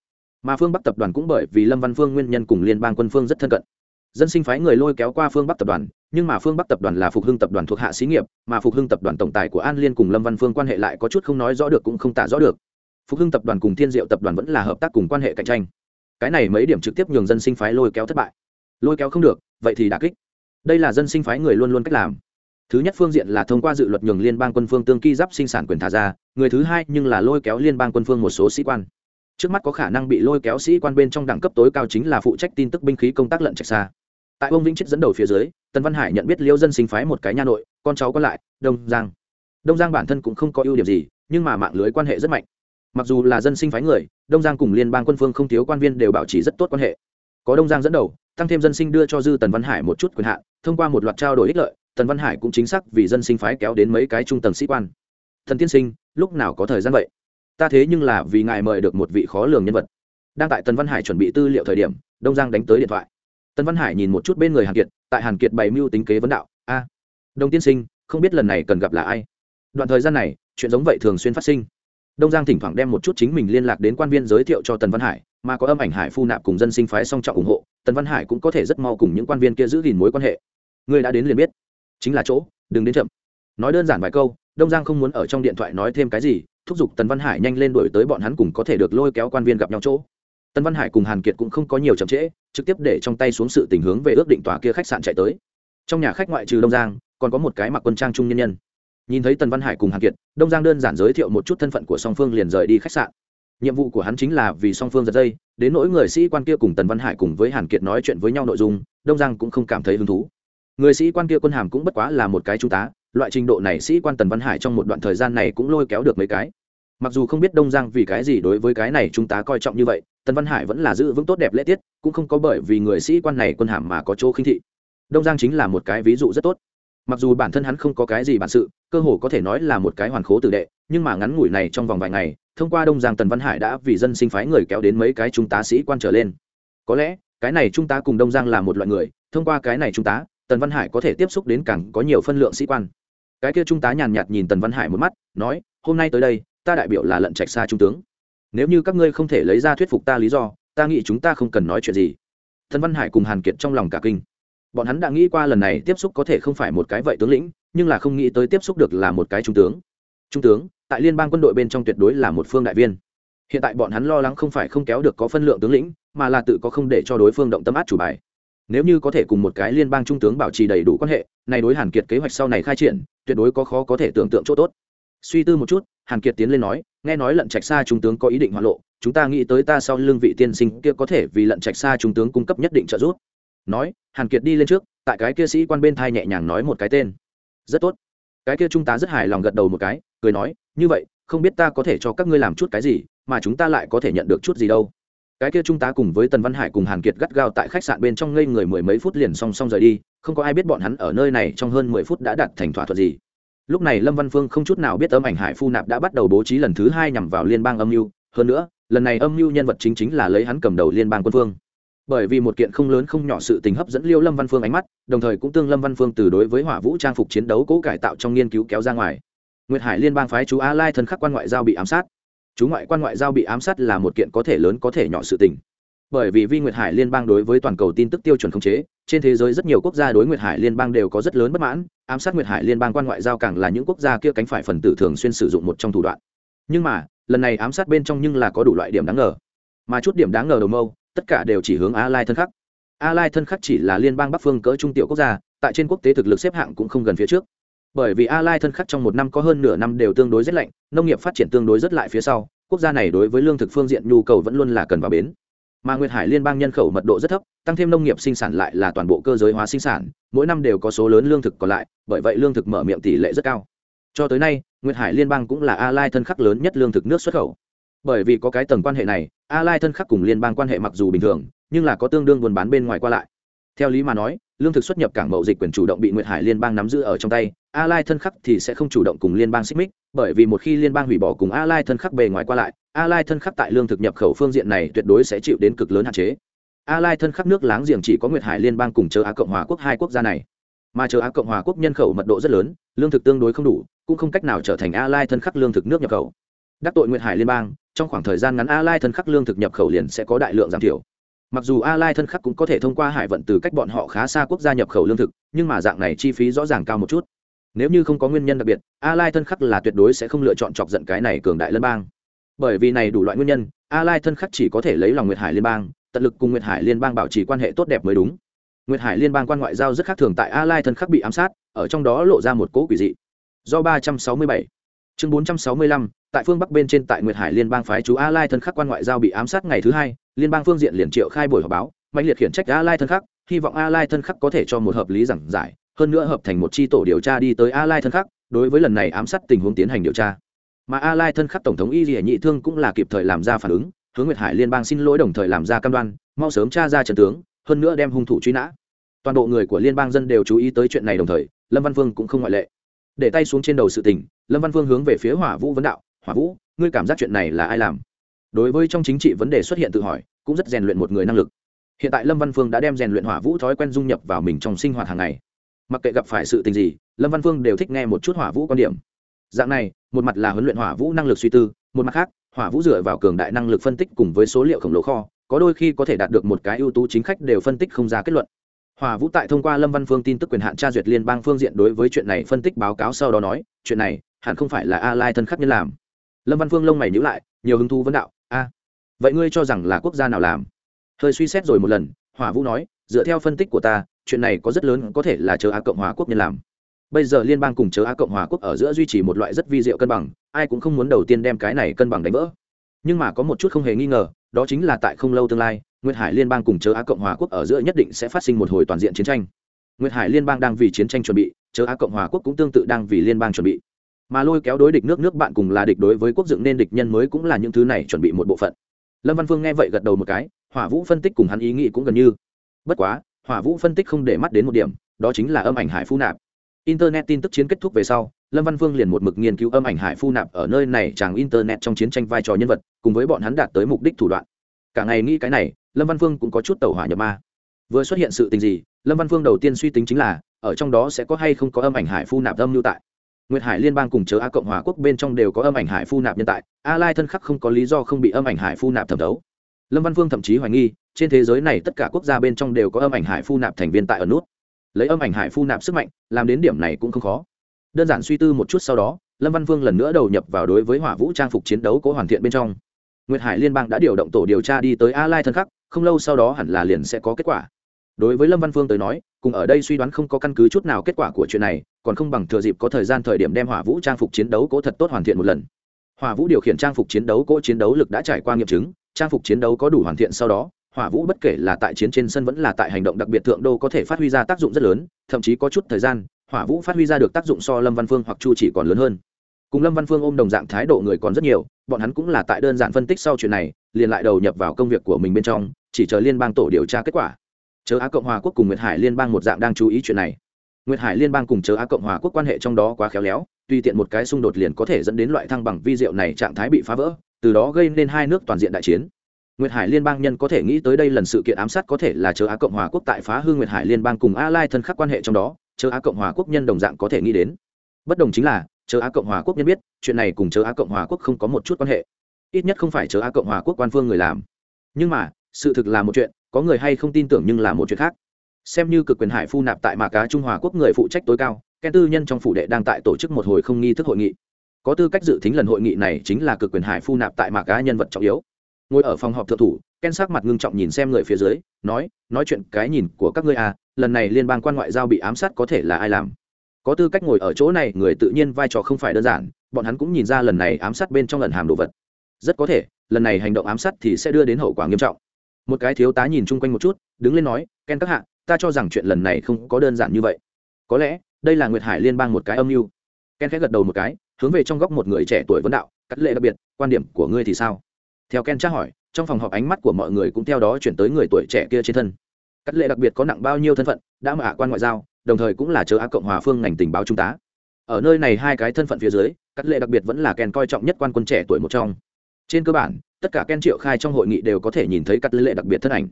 Mà phương bắc tập đoàn cũng bởi vì lâm văn phương nguyên nhân cùng liên bang quân phương rất thân cận. Dân sinh phái người lôi kéo qua phương bắc tập đoàn, nhưng mà phương bắc tập đoàn là phục hưng tập đoàn thuộc hạ xí nghiệp, mà phục hưng tập đoàn tổng tài của an liên cùng lâm văn phương quan hệ lại có chút không nói rõ được cũng không tả rõ được phục hưng tập đoàn cùng thiên diệu tập đoàn vẫn là hợp tác cùng quan hệ cạnh tranh. Cái này mấy điểm trực tiếp nhường dân sinh phái lôi kéo thất bại. Lôi kéo không được, vậy thì đà kích. Đây là dân sinh phái người luôn luôn cách làm. Thứ nhất phương diện là thông qua dự luật nhường liên bang quân phương tương ki giáp sinh sản quyền thả ra, người thứ hai nhưng là lôi kéo liên bang quân phương một số sĩ quan. Trước mắt có khả năng bị lôi kéo sĩ quan bên trong đẳng cấp tối cao chính là phụ trách tin tức binh khí công tác lận trạch xa. Tại ông vĩnh chết dẫn đầu phía dưới tân văn hải nhận biết liêu dân sinh phái một cái nha nội, con cháu còn lại, đông giang. Đông giang bản thân cũng không có ưu điểm gì, nhưng mà mạng lưới quan hệ rất mạnh mặc dù là dân sinh phái người đông giang cùng liên bang quân phương không thiếu quan viên đều bảo trì rất tốt quan hệ. Có đông giang dẫn đầu tăng thêm dân sinh đưa cho dư tần văn hải một chút quyền hạn thông qua một loạt trao đổi ích lợi tần văn hải cũng chính xác vì dân sinh phái kéo đến mấy cái trung tầng sĩ quan. Thần tiên sinh lúc nào có thời gian vậy? Ta thế nhưng là vì ngài mời được một vị khó lường nhân vật. Đang tại tần văn hải chuẩn bị tư liệu thời điểm đông giang đánh tới điện thoại. Tần văn hải nhìn một chút bên người hàn kiệt tại hàn kiệt bày mưu tính kế vấn đạo a à, đông tiên sinh không biết lần này cần gặp là ai? Đoạn thời gian này chuyện giống vậy thường xuyên phát sinh đông giang thỉnh thoảng đem một chút chính mình liên lạc đến quan viên giới thiệu cho tần văn hải, mà có âm ảnh hải phu nạp cùng dân sinh phái song trọng ủng hộ, tần văn hải cũng có thể rất mau cùng những quan viên kia giữ gìn mối quan hệ. Người đã đến liền biết. Chính là chỗ, đừng đến chậm. Nói đơn giản vài câu, đông giang không muốn ở trong điện thoại nói thêm cái gì, thúc giục tần văn hải nhanh lên đuổi tới bọn hắn cùng có thể được lôi kéo quan viên gặp nhau chỗ. Tần văn hải cùng hàn kiệt cũng không có nhiều chậm trễ, trực tiếp để trong tay xuống sự tình hướng về ước định tòa kia khách sạn chạy tới. Trong nhà khách ngoại trừ đông giang, còn có một cái mặc quân trang trung nhân nhân nhìn thấy tần văn hải cùng hàn kiệt, đông giang đơn giản giới thiệu một chút thân phận của song phương liền rời đi khách sạn. nhiệm vụ của hắn chính là vì song phương giật dây, đến nỗi người sĩ quan kia cùng tần văn hải cùng với hàn kiệt nói chuyện với nhau nội dung, đông giang cũng không cảm thấy hứng thú. người sĩ quan kia quân hàm cũng bất quá là một cái trung tá, loại trình độ này sĩ quan tần văn hải trong một đoạn thời gian này cũng lôi kéo được mấy cái. mặc dù không biết đông giang vì cái gì đối với cái này trung tá coi trọng như vậy, tần văn hải vẫn là giữ vững tốt đẹp lễ tiết, cũng không có bởi vì người sĩ quan này quân hàm mà có chỗ khinh thị. đông giang chính là một cái ví dụ rất tốt mặc dù bản thân hắn không có cái gì bản sự, cơ hồ có thể nói là một cái hoàn khố tử đệ, nhưng mà ngắn ngủi này trong vòng vài ngày, thông qua đông giang tần văn hải đã vì dân sinh phái người kéo đến mấy cái trung tá sĩ quan trở lên. Có lẽ, cái này trung tá cùng đông giang là một loại người, thông qua cái này trung tá, tần văn hải có thể tiếp xúc đến càng có nhiều phân lượng sĩ quan. Cái kia trung tá nhàn nhạt nhìn tần văn hải một mắt, nói, hôm nay tới đây, ta đại biểu là lận trạch xa trung tướng. Nếu như các ngươi không thể lấy ra thuyết phục ta lý do, ta nghĩ chúng ta không cần nói chuyện gì. Tần văn hải cùng hàn kiệt trong lòng cả kinh bọn hắn đã nghĩ qua lần này tiếp xúc có thể không phải một cái vậy tướng lĩnh, nhưng là không nghĩ tới tiếp xúc được là một cái trung tướng. Trung tướng, tại liên bang quân đội bên trong tuyệt đối là một phương đại viên. Hiện tại bọn hắn lo lắng không phải không kéo được có phân lượng tướng lĩnh, mà là tự có không để cho đối phương động tâm át chủ bài. Nếu như có thể cùng một cái liên bang trung tướng bảo trì đầy đủ quan hệ, này đối hàn kiệt kế hoạch sau này khai triển, tuyệt đối có khó có thể tưởng tượng chỗ tốt. Suy tư một chút, hàn kiệt tiến lên nói, nghe nói lận trạch xa trung tướng có ý định hoạn lộ, chúng ta nghĩ tới ta sau lương vị tiên sinh kia có thể vì lận trạch xa trung tướng cung cấp nhất định trợ giúp nói, hàn kiệt đi lên trước. Tại cái kia sĩ quan bên thai nhẹ nhàng nói một cái tên. Rất tốt. Cái kia trung tá rất hài lòng gật đầu một cái, cười nói, như vậy, không biết ta có thể cho các ngươi làm chút cái gì, mà chúng ta lại có thể nhận được chút gì đâu. Cái kia trung tá cùng với tần văn hải cùng hàn kiệt gắt gao tại khách sạn bên trong ngây người mười mấy phút liền song song rời đi, không có ai biết bọn hắn ở nơi này trong hơn mười phút đã đạt thành thỏa thuận gì. Lúc này lâm văn phương không chút nào biết âm ảnh hải phu nạp đã bắt đầu bố trí lần thứ hai nhằm vào liên bang âm mưu. Hơn nữa, lần này âm mưu nhân vật chính chính là lấy hắn cầm đầu liên bang quân phương bởi vì một kiện không lớn không nhỏ sự tình hấp dẫn liêu lâm văn phương ánh mắt, đồng thời cũng tương lâm văn phương từ đối với hỏa vũ trang phục chiến đấu cố cải tạo trong nghiên cứu kéo ra ngoài. Nguyệt hải liên bang phái chú a lai thân khắc quan ngoại giao bị ám sát. Chú ngoại quan ngoại giao bị ám sát là một kiện có thể lớn có thể nhỏ sự tình. Bởi vì vi nguyệt hải liên bang đối với toàn cầu tin tức tiêu chuẩn khống chế, trên thế giới rất nhiều quốc gia đối nguyệt hải liên bang đều có rất lớn bất mãn, ám sát nguyệt hải liên bang quan ngoại giao càng là những quốc gia kia cánh phải phần tử thường xuyên sử dụng một trong thủ đoạn. Nhưng mà, lần này ám sát bên trong nhưng là có đủ loại điểm đáng ngờ. Mà chút điểm đáng ngờ đầu mâu tất cả đều chỉ hướng a lai thân khắc. A lai thân khắc chỉ là liên bang bắc phương cỡ trung tiểu quốc gia, tại trên quốc tế thực lực xếp hạng cũng không gần phía trước. Bởi vì a lai thân khắc trong một năm có hơn nửa năm đều tương đối rất lạnh, nông nghiệp phát triển tương đối rất lại phía sau, quốc gia này đối với lương thực phương diện nhu cầu vẫn luôn là cần vào bến. Mà nguyệt hải liên bang nhân khẩu mật độ rất thấp, tăng thêm nông nghiệp sinh sản lại là toàn bộ cơ giới hóa sinh sản, mỗi năm đều có số lớn lương thực còn lại, bởi vậy lương thực mở miệng tỷ lệ rất cao. Cho tới nay, nguyệt hải liên bang cũng là a lai thân khắc lớn nhất lương thực nước xuất khẩu bởi vì có cái tầng quan hệ này, a lai thân khắc cùng liên bang quan hệ mặc dù bình thường, nhưng là có tương đương buôn bán bên ngoài qua lại. Theo lý mà nói, lương thực xuất nhập cảng mậu dịch quyền chủ động bị nguyệt hải liên bang nắm giữ ở trong tay, a lai thân khắc thì sẽ không chủ động cùng liên bang xích mích, bởi vì một khi liên bang hủy bỏ cùng a lai thân khắc bề ngoài qua lại, a lai thân khắc tại lương thực nhập khẩu phương diện này tuyệt đối sẽ chịu đến cực lớn hạn chế. A lai thân khắc nước láng giềng chỉ có nguyệt hải liên bang cùng chờ á cộng hòa quốc hai quốc gia này. Mà chờ á cộng hòa quốc nhân khẩu mật độ rất lớn, lương thực tương đối không đủ, cũng không cách nào trở thành a lai thân khắc lương thực nước nhập khẩu. Đắc tội nguyệt hải liên bang trong khoảng thời gian ngắn a lai thân khắc lương thực nhập khẩu liền sẽ có đại lượng giảm thiểu. Mặc dù a lai thân khắc cũng có thể thông qua hải vận từ cách bọn họ khá xa quốc gia nhập khẩu lương thực, nhưng mà dạng này chi phí rõ ràng cao một chút. Nếu như không có nguyên nhân đặc biệt a lai thân khắc là tuyệt đối sẽ không lựa chọn chọc giận cái này cường đại lân bang. Bởi vì này đủ loại nguyên nhân a lai thân khắc chỉ có thể lấy lòng nguyệt hải liên bang, tận lực cùng nguyệt hải liên bang bảo trì quan hệ tốt đẹp mới đúng. Nguyệt hải liên bang quan ngoại giao rất khác thường tại a lai thân khắc bị ám sát, ở trong đó lộ ra một cỗ quỷ dị. Do 367 chương 465 tại phương bắc bên trên tại nguyệt hải liên bang phái chú a lai thân khắc quan ngoại giao bị ám sát ngày thứ hai liên bang phương diện liền triệu khai buổi họp báo mạnh liệt khiển trách a lai thân khắc hy vọng a lai thân khắc có thể cho một hợp lý giảng giải hơn nữa hợp thành một chi tổ điều tra đi tới a lai thân khắc đối với lần này ám sát tình huống tiến hành điều tra mà a lai thân khắc tổng thống y lìa nhị thương cũng là kịp thời làm ra phản ứng hướng nguyệt hải liên bang xin lỗi đồng thời làm ra cam đoan mau sớm tra ra trận tướng hơn nữa đem hung thủ truy nã toàn bộ người của liên bang dân đều chú ý tới chuyện này đồng thời lâm văn vương cũng không ngoại lệ để tay xuống trên đầu sự tình lâm văn vương hướng về phía hỏa vũ vấn đạo hỏa vũ, ngươi cảm giác chuyện này là ai làm? Đối với trong chính trị vấn đề xuất hiện tự hỏi, cũng rất rèn luyện một người năng lực. Hiện tại lâm văn phương đã đem rèn luyện hỏa vũ thói quen dung nhập vào mình trong sinh hoạt hàng ngày. Mặc kệ gặp phải sự tình gì, lâm văn phương đều thích nghe một chút hỏa vũ quan điểm. Dạng này, một mặt là huấn luyện hỏa vũ năng lực suy tư, một mặt khác, hỏa vũ dựa vào cường đại năng lực phân tích cùng với số liệu khổng lồ kho, có đôi khi có thể đạt được một cái ưu tú chính khách đều phân tích không ra kết luận. Hỏa vũ tại thông qua lâm văn phương tin tức quyền hạn tra duyệt liên bang phương diện đối với chuyện này phân tích báo cáo sau đó nói, chuyện này hẳn không phải là a lai thân khắc nhân làm lâm văn phương lông mày nhữ lại, nhiều hứng thú vấn đạo, a, vậy ngươi cho rằng là quốc gia nào làm? Hơi suy xét rồi một lần, hỏa vũ nói, dựa theo phân tích của ta, chuyện này có rất lớn có thể là chờ á cộng hòa quốc nhân làm. Bây giờ liên bang cùng chờ á cộng hòa quốc ở giữa duy trì một loại rất vi diệu cân bằng, ai cũng không muốn đầu tiên đem cái này cân bằng đánh vỡ. Nhưng mà có một chút không hề nghi ngờ, đó chính là tại không lâu tương lai, nguyệt hải liên bang cùng chờ á cộng hòa quốc ở giữa nhất định sẽ phát sinh một hồi toàn diện chiến tranh. Nguyệt hải liên bang đang vì chiến tranh chuẩn bị, chờ á cộng hòa quốc cũng tương tự đang vì liên bang chuẩn bị mà lôi kéo đối địch nước nước bạn cùng là địch đối với quốc dựng nên địch nhân mới cũng là những thứ này chuẩn bị một bộ phận. Lâm văn phương nghe vậy gật đầu một cái, hỏa vũ phân tích cùng hắn ý nghĩ cũng gần như. Bất quá, hỏa vũ phân tích không để mắt đến một điểm, đó chính là âm ảnh hải phu nạp. Internet tin tức chiến kết thúc về sau, lâm văn phương liền một mực nghiên cứu âm ảnh hải phu nạp ở nơi này chàng internet trong chiến tranh vai trò nhân vật, cùng với bọn hắn đạt tới mục đích thủ đoạn. Cả ngày nghĩ cái này, lâm văn phương cũng có chút tàu hỏa nhập ma. Vừa xuất hiện sự tình gì, lâm văn phương đầu tiên suy tính chính là, ở trong đó sẽ có hay không có âm ảnh hải phu nạp âm lưu tại nguyệt hải liên bang cùng chớ a cộng hòa quốc bên trong đều có âm ảnh hải phu nạp nhân tại, a lai thân khắc không có lý do không bị âm ảnh hải phu nạp thẩm đấu. lâm văn Vương thậm chí hoài nghi, trên thế giới này tất cả quốc gia bên trong đều có âm ảnh hải phu nạp thành viên tại ở nút. Lấy âm ảnh hải phu nạp sức mạnh, làm đến điểm này cũng không khó. Đơn giản suy tư một chút sau đó, lâm văn Vương lần nữa đầu nhập vào đối với hỏa vũ trang phục chiến đấu cố hoàn thiện bên trong. Nguyệt hải liên bang đã điều động tổ điều tra đi tới a lai thân khắc, không lâu sau đó hẳn là liền sẽ có kết quả đối với lâm văn phương tới nói, cùng ở đây suy đoán không có căn cứ chút nào kết quả của chuyện này, còn không bằng thừa dịp có thời gian thời điểm đem hỏa vũ trang phục chiến đấu cỗ thật tốt hoàn thiện một lần. Hỏa vũ điều khiển trang phục chiến đấu cỗ chiến đấu lực đã trải qua nghiệm chứng, trang phục chiến đấu có đủ hoàn thiện sau đó, hỏa vũ bất kể là tại chiến trên sân vẫn là tại hành động đặc biệt thượng đô có thể phát huy ra tác dụng rất lớn, thậm chí có chút thời gian, hỏa vũ phát huy ra được tác dụng so lâm văn phương hoặc chu chỉ còn lớn hơn. Cùng lâm văn phương ôm đồng dạng thái độ người còn rất nhiều, bọn hắn cũng là tại đơn giản phân tích sau chuyện này, liền lại đầu nhập vào công việc của mình bên trong, chỉ chờ liên bang tổ điều tra kết quả chớ á cộng hòa quốc cùng nguyệt hải liên bang một dạng đang chú ý chuyện này. Nguyệt hải liên bang cùng chớ á cộng hòa quốc quan hệ trong đó quá khéo léo tuy tiện một cái xung đột liền có thể dẫn đến loại thăng bằng vi diệu này trạng thái bị phá vỡ, từ đó gây nên hai nước toàn diện đại chiến. Nguyệt hải liên bang nhân có thể nghĩ tới đây lần sự kiện ám sát có thể là chớ á cộng hòa quốc tại phá hư nguyệt hải liên bang cùng a lai thân khắc quan hệ trong đó, chớ á cộng hòa quốc nhân đồng dạng có thể nghĩ đến. Bất đồng chính là, chớ á cộng hòa quốc nhân biết, chuyện này cùng chớ á cộng hòa quốc không có một chút quan hệ. Ít nhất không phải chớ á cộng hòa quốc quan phương người làm. Nhưng mà sự thực là một chuyện, có người hay không tin tưởng nhưng là một chuyện khác. Xem như cực quyền hải phu nạp tại mạc cá trung hòa quốc người phụ trách tối cao, ken tư nhân trong phủ đệ đang tại tổ chức một hồi không nghi thức hội nghị. Có tư cách dự tính lần hội nghị này chính là cực quyền hải phu nạp tại mạc cá nhân vật trọng yếu. Ngồi ở phòng họp thượng thủ, ken sắc mặt ngưng trọng nhìn xem người phía dưới, nói nói chuyện cái nhìn của các ngươi à lần này liên bang quan ngoại giao bị ám sát có thể là ai làm? Có tư cách ngồi ở chỗ này, người tự nhiên vai trò không phải đơn giản, bọn hắn cũng nhìn ra lần này ám sát bên trong lần hàm đồ vật. Rất có thể, lần này hành động ám sát thì sẽ đưa đến hậu quả nghiêm trọng một cái thiếu tá nhìn chung quanh một chút, đứng lên nói, ken các hạ, ta cho rằng chuyện lần này không có đơn giản như vậy. Có lẽ, đây là nguyệt hải liên bang một cái âm mưu. Ken khẽ gật đầu một cái, hướng về trong góc một người trẻ tuổi vấn đạo, cắt lệ đặc biệt, quan điểm của ngươi thì sao? Theo ken tra hỏi, trong phòng họp ánh mắt của mọi người cũng theo đó chuyển tới người tuổi trẻ kia trên thân. Cắt lệ đặc biệt có nặng bao nhiêu thân phận, đã mà quan ngoại giao, đồng thời cũng là chớ á cộng hòa phương ngành tình báo trung tá. Ở nơi này hai cái thân phận phía dưới, cắt lệ đặc biệt vẫn là ken coi trọng nhất quan quân trẻ tuổi một trong. Trên cơ bản tất cả ken triệu khai trong hội nghị đều có thể nhìn thấy cắt lệ đặc biệt thân ảnh.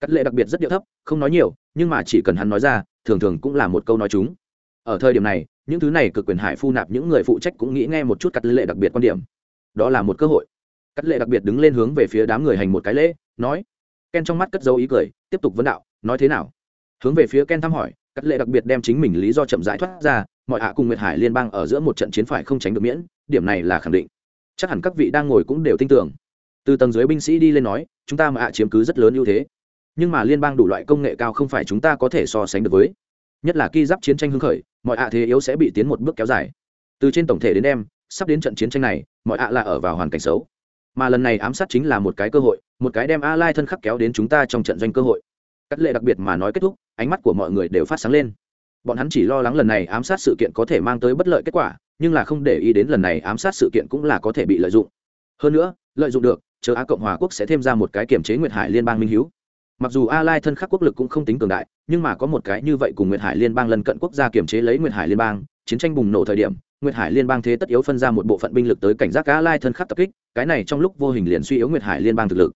Cắt lệ đặc biệt rất điệu thấp, không nói nhiều, nhưng mà chỉ cần hắn nói ra, thường thường cũng là một câu nói chúng. Ở thời điểm này, những thứ này cực quyền hải phu nạp những người phụ trách cũng nghĩ nghe một chút cắt lệ đặc biệt quan điểm. Đó là một cơ hội. Cắt lệ đặc biệt đứng lên hướng về phía đám người hành một cái lễ, nói. Ken trong mắt cất dấu ý cười, tiếp tục vấn đạo, nói thế nào? Hướng về phía ken thăm hỏi cắt lệ đặc biệt đem chính mình lý do chậm rãi thoát ra, mọi hạ cùng nguyệt hải liên bang ở giữa một trận chiến phải không tránh được miễn, điểm này là khẳng định. Chắc hẳn các vị đang ngồi cũng đều tin tưởng từ tầng dưới binh sĩ đi lên nói, chúng ta mà ạ chiếm cứ rất lớn ưu thế. Nhưng mà liên bang đủ loại công nghệ cao không phải chúng ta có thể so sánh được với. Nhất là khi giáp chiến tranh hưng khởi, mọi ạ thế yếu sẽ bị tiến một bước kéo dài. Từ trên tổng thể đến em, sắp đến trận chiến tranh này, mọi ạ là ở vào hoàn cảnh xấu. Mà lần này ám sát chính là một cái cơ hội, một cái đem a lai thân khắc kéo đến chúng ta trong trận doanh cơ hội. Cắt lệ đặc biệt mà nói kết thúc, ánh mắt của mọi người đều phát sáng lên. Bọn hắn chỉ lo lắng lần này ám sát sự kiện có thể mang tới bất lợi kết quả, nhưng là không để ý đến lần này ám sát sự kiện cũng là có thể bị lợi dụng. Hơn nữa, lợi dụng được chờ á cộng hòa quốc sẽ thêm ra một cái kiểm chế nguyệt hải liên bang minh hiếu. Mặc dù a lai thân khắc quốc lực cũng không tính cường đại, nhưng mà có một cái như vậy cùng nguyệt hải liên bang lần cận quốc gia kiểm chế lấy nguyệt hải liên bang, chiến tranh bùng nổ thời điểm, nguyệt hải liên bang thế tất yếu phân ra một bộ phận binh lực tới cảnh giác a lai thân khắc tập kích, cái này trong lúc vô hình liền suy yếu nguyệt hải liên bang thực lực.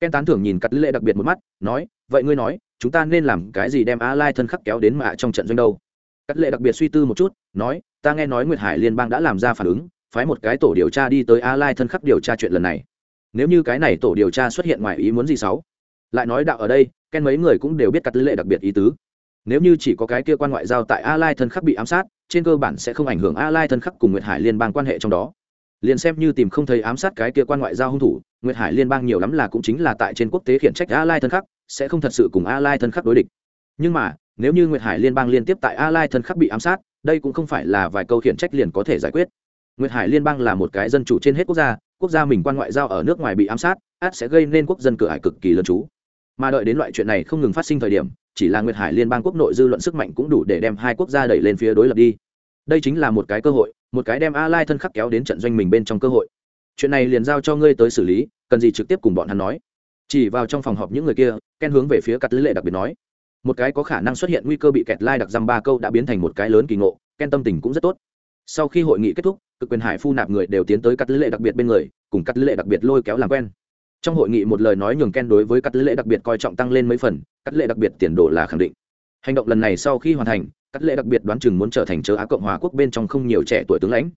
Ken tán thưởng nhìn cắt lệ đặc biệt một mắt, nói, vậy ngươi nói, chúng ta nên làm cái gì đem a lai thân khắc kéo đến mạ trong trận doanh đâu? Cắt lệ đặc biệt suy tư một chút, nói, ta nghe nói nguyệt hải liên bang đã làm ra phản ứng, phái một cái tổ điều tra đi tới a lai thân khắc điều tra chuyện lần này nếu như cái này tổ điều tra xuất hiện ngoài ý muốn gì xấu lại nói đạo ở đây, ken mấy người cũng đều biết cắt lệ đặc biệt ý tứ. Nếu như chỉ có cái kia quan ngoại giao tại a lai thân khắc bị ám sát, trên cơ bản sẽ không ảnh hưởng a lai thân khắc cùng nguyệt hải liên bang quan hệ trong đó. Liền xem như tìm không thấy ám sát cái kia quan ngoại giao hung thủ, nguyệt hải liên bang nhiều lắm là cũng chính là tại trên quốc tế khiển trách a lai thân khắc, sẽ không thật sự cùng a lai thân khắc đối địch. Nhưng mà, nếu như nguyệt hải liên bang liên tiếp tại a lai thân khắc bị ám sát, đây cũng không phải là vài câu khiển trách liền có thể giải quyết. Nguyệt hải liên bang là một cái dân chủ trên hết quốc gia quốc gia mình quan ngoại giao ở nước ngoài bị ám sát, át sẽ gây nên quốc dân cửa hải cực kỳ lớn chú. Mà đợi đến loại chuyện này không ngừng phát sinh thời điểm, chỉ là nguyệt hải liên bang quốc nội dư luận sức mạnh cũng đủ để đem hai quốc gia đẩy lên phía đối lập đi. Đây chính là một cái cơ hội, một cái đem a lai thân khắc kéo đến trận doanh mình bên trong cơ hội. Chuyện này liền giao cho ngươi tới xử lý, cần gì trực tiếp cùng bọn hắn nói. Chỉ vào trong phòng họp những người kia, ken hướng về phía cắt lệ đặc biệt nói. Một cái có khả năng xuất hiện nguy cơ bị kẹt lai đặc dăm ba câu đã biến thành một cái lớn kỳ ngộ, ken tâm tình cũng rất tốt sau khi hội nghị kết thúc, cực quyền hải phu nạp người đều tiến tới cắt lệ đặc biệt bên người, cùng cắt lệ đặc biệt lôi kéo làm quen. Trong hội nghị một lời nói nhường ken đối với cắt lệ đặc biệt coi trọng tăng lên mấy phần, cắt lệ đặc biệt tiền đồ là khẳng định. Hành động lần này sau khi hoàn thành, cắt lệ đặc biệt đoán chừng muốn trở thành chớ á cộng hòa quốc bên trong không nhiều trẻ tuổi tướng lãnh.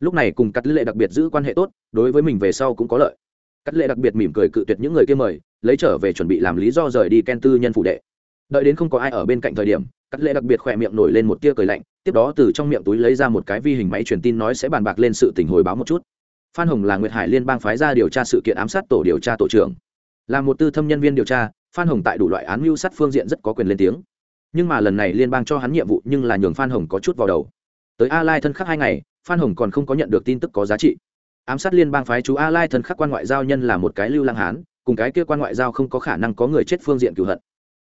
Lúc này cùng cắt lệ đặc biệt giữ quan hệ tốt, đối với mình về sau cũng có lợi. Cắt lệ đặc biệt mỉm cười cự tuyệt những người kia mời, lấy trở về chuẩn bị làm lý do rời đi ken tư nhân phụ đệ. Đợi đến không có ai ở bên cạnh thời điểm cắt lệ đặc biệt khỏe miệng nổi lên một tia cười lạnh, tiếp đó từ trong miệng túi lấy ra một cái vi hình máy truyền tin nói sẽ bàn bạc lên sự tình hồi báo một chút. Phan hồng là nguyệt hải liên bang phái ra điều tra sự kiện ám sát tổ điều tra tổ trưởng. Là một tư thâm nhân viên điều tra, phan hồng tại đủ loại án mưu sát phương diện rất có quyền lên tiếng. Nhưng mà lần này liên bang cho hắn nhiệm vụ nhưng là nhường phan hồng có chút vào đầu. Tới a lai thân khắc hai ngày, phan hồng còn không có nhận được tin tức có giá trị. Ám sát liên bang phái chú a lai thân khắc quan ngoại giao nhân là một cái lưu lang hán, cùng cái kia quan ngoại giao không có khả năng có người chết phương diện cửu hận.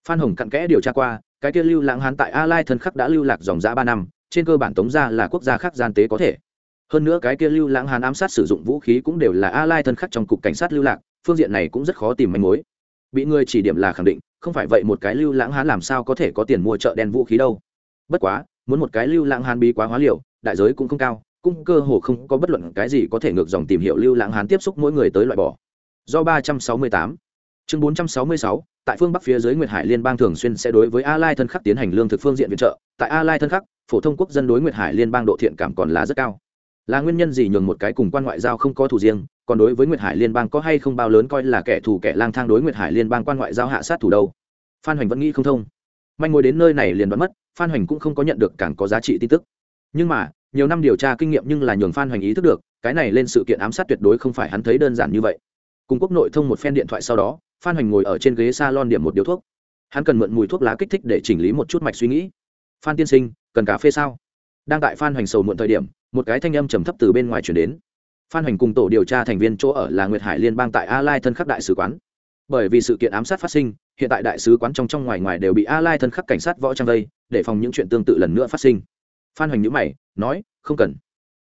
Phan hồng cặn kẽ điều tra qua cái kia lưu lãng hán tại a lai thân khắc đã lưu lạc dòng dã ba năm, trên cơ bản tống gia là quốc gia khác gian tế có thể. Hơn nữa cái kia lưu lãng hán ám sát sử dụng vũ khí cũng đều là a lai thân khắc trong cục cảnh sát lưu lạc, phương diện này cũng rất khó tìm manh mối. Bị người chỉ điểm là khẳng định, không phải vậy một cái lưu lãng hán làm sao có thể có tiền mua chợ đen vũ khí đâu. Bất quá, muốn một cái lưu lãng hán bí quá hóa liều, đại giới cũng không cao, cũng cơ hồ không có bất luận cái gì có thể ngược dòng tìm hiểu lưu lãng hán tiếp xúc mỗi người tới loại bỏ. Do 368 chương bốn trăm sáu mươi sáu, tại phương bắc phía dưới nguyệt hải liên bang thường xuyên sẽ đối với a lai thân khắc tiến hành lương thực phương diện viện trợ. Tại a lai thân khắc, phổ thông quốc dân đối nguyệt hải liên bang độ thiện cảm còn là rất cao. Là nguyên nhân gì nhường một cái cùng quan ngoại giao không có thủ riêng, còn đối với nguyệt hải liên bang có hay không bao lớn coi là kẻ thù kẻ lang thang đối nguyệt hải liên bang quan ngoại giao hạ sát thủ đâu? Phan hoành vẫn nghĩ không thông. Manh ngồi đến nơi này liền đoán mất, phan hoành cũng không có nhận được càng có giá trị tin tức. Nhưng mà, nhiều năm điều tra kinh nghiệm nhưng là nhường phan hoành ý thức được, cái này lên sự kiện ám sát tuyệt đối không phải hắn thấy đơn giản như vậy. Cùng quốc nội thông một phen điện thoại sau đó phan hoành ngồi ở trên ghế s a lon điểm một điếu thuốc. Hắn cần mượn mùi thuốc lá kích thích để chỉnh lý một chút mạch suy nghĩ. Phan tiên sinh, cần cà phê sao? Đang tại phan hoành sầu muộn thời điểm, một cái thanh âm trầm thấp từ bên ngoài chuyển đến. Phan hoành cùng tổ điều tra thành viên chỗ ở là nguyệt hải liên bang tại a lai thân khắc đại sứ quán. Bởi vì sự kiện ám sát phát sinh, hiện tại đại sứ quán trong trong ngoài ngoài đều bị a lai thân khắc cảnh sát võ trang vây, để phòng những chuyện tương tự lần nữa phát sinh. Phan hoành nhữ mày, nói, không cần.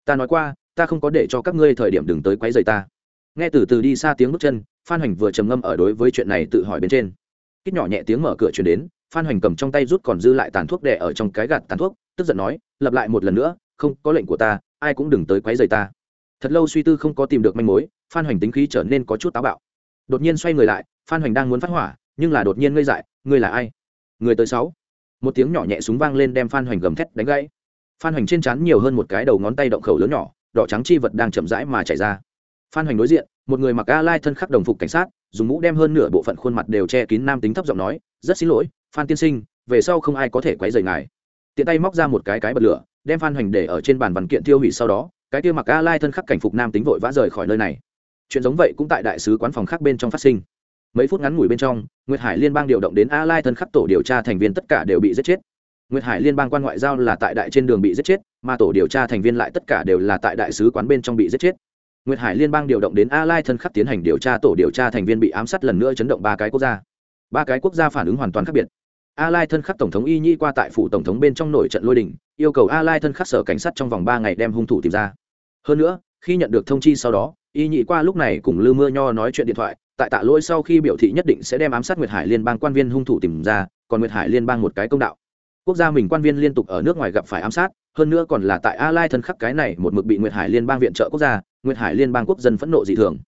Ta nói qua, ta không có để cho các ngươi thời điểm đừng tới quấy rầy ta. Nghe từ từ đi xa tiếng bước chân phan hoành vừa trầm ngâm ở đối với chuyện này tự hỏi bên trên. Kích nhỏ nhẹ tiếng mở cửa chuyển đến, phan hoành cầm trong tay rút còn dư lại tàn thuốc đẻ ở trong cái gạt tàn thuốc, tức giận nói, lặp lại một lần nữa, không, có lệnh của ta, ai cũng đừng tới quấy rầy ta. Thật lâu suy tư không có tìm được manh mối, phan hoành tính khí trở nên có chút táo bạo. Đột nhiên xoay người lại, phan hoành đang muốn phát hỏa, nhưng là đột nhiên ngây dại, ngươi là ai? Người tới sáu. Một tiếng nhỏ nhẹ súng vang lên đem phan hoành gầm thét đánh gãy. Phan hoành trên trán nhiều hơn một cái đầu ngón tay động khẩu lớn nhỏ, đỏ trắng chi vật đang chậm rãi mà chảy ra. Phan hoành đối diện một người mặc a lai thân khắc đồng phục cảnh sát, dùng mũ đem hơn nửa bộ phận khuôn mặt đều che kín nam tính thấp giọng nói, rất xin lỗi, phan tiên sinh, về sau không ai có thể quấy rầy ngài. Tiện tay móc ra một cái cái bật lửa, đem phan hoành để ở trên bàn văn kiện tiêu hủy sau đó, cái kia mặc a lai thân khắc cảnh phục nam tính vội vã rời khỏi nơi này. Chuyện giống vậy cũng tại đại sứ quán phòng khác bên trong phát sinh. Mấy phút ngắn ngủi bên trong, nguyệt hải liên bang điều động đến a lai thân khắc tổ điều tra thành viên tất cả đều bị giết chết. Nguyệt hải liên bang quan ngoại giao là tại đại trên đường bị giết chết, mà tổ điều tra thành viên lại tất cả đều là tại đại sứ quán bên trong bị giết chết nguyệt hải liên bang điều động đến a lai thân khắc tiến hành điều tra, tổ điều tra thành viên bị ám sát lần nữa chấn động ba cái quốc gia. Ba cái quốc gia phản ứng hoàn toàn khác biệt. A lai thân khắc tổng thống y nhi qua tại phủ tổng thống bên trong nổi trận lôi đình, yêu cầu a lai thân khắc sở cảnh sát trong vòng ba ngày đem hung thủ tìm ra. Hơn nữa, khi nhận được thông chi sau đó, y nhị qua lúc này cùng lư mưa nho nói chuyện điện thoại, tại tạ lỗi sau khi biểu thị nhất định sẽ đem ám sát nguyệt hải liên bang quan viên hung thủ tìm ra, còn nguyệt hải liên bang một cái công đạo. Quốc gia mình quan viên liên tục ở nước ngoài gặp phải ám sát, hơn nữa còn là tại a lai thân khắc cái này một mực bị nguyệt hải liên bang viện trợ quốc gia nguyệt hải liên bang quốc dân phẫn nộ dị thường.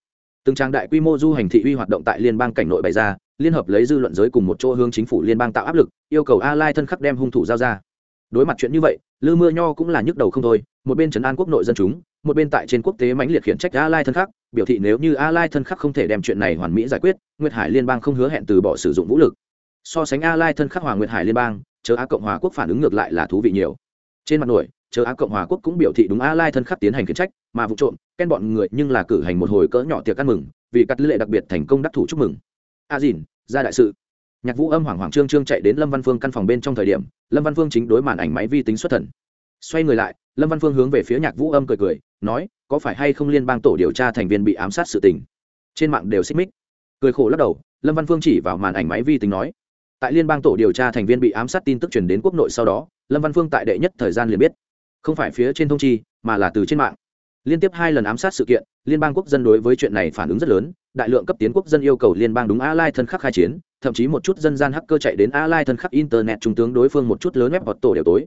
Từng trang đại quy mô du hành thị uy hoạt động tại liên bang cảnh nội bày ra, liên hợp lấy dư luận giới cùng một chỗ hướng chính phủ liên bang tạo áp lực, yêu cầu a lai thân khắc đem hung thủ giao ra. Đối mặt chuyện như vậy, lư mưa nho cũng là nhức đầu không thôi, một bên trấn an quốc nội dân chúng, một bên tại trên quốc tế mãnh liệt khiển trách a lai thân khắc, biểu thị nếu như a lai thân khắc không thể đem chuyện này hoàn mỹ giải quyết, nguyệt hải liên bang không hứa hẹn từ bỏ sử dụng vũ lực. So sánh a lai thân khắc hòa nguyệt hải liên bang chờ a cộng hòa quốc phản ứng ngược lại là thú vị nhiều. Trên mặt nổi chờ Á cộng hòa quốc cũng biểu thị đúng a lai thân khắc tiến hành khiển trách, mà vụ trộm, ken bọn người nhưng là cử hành một hồi cỡ nhỏ tiệc ăn mừng, vì cắt lệ đặc biệt thành công đắc thủ chúc mừng. A dìn, ra đại sự. Nhạc vũ âm hoảng hoảng trương trương chạy đến lâm văn phương căn phòng bên trong thời điểm, lâm văn phương chính đối màn ảnh máy vi tính xuất thần. Xoay người lại, lâm văn phương hướng về phía nhạc vũ âm cười cười, nói, có phải hay không liên bang tổ điều tra thành viên bị ám sát sự tình? Trên mạng đều xích mích. Cười khổ lắc đầu, lâm văn phương chỉ vào màn ảnh máy vi tính nói, tại liên bang tổ điều tra thành viên bị ám sát tin tức truyền đến quốc nội sau đó, lâm văn phương tại đệ nhất thời gian liền biết không phải phía trên thông chi, mà là từ trên mạng. Liên tiếp hai lần ám sát sự kiện, liên bang quốc dân đối với chuyện này phản ứng rất lớn, đại lượng cấp tiến quốc dân yêu cầu liên bang đúng a lai thân khắc khai chiến, thậm chí một chút dân gian hacker chạy đến a lai thân khắc internet trung tướng đối phương một chút lớn web hoặc tổ đều tối.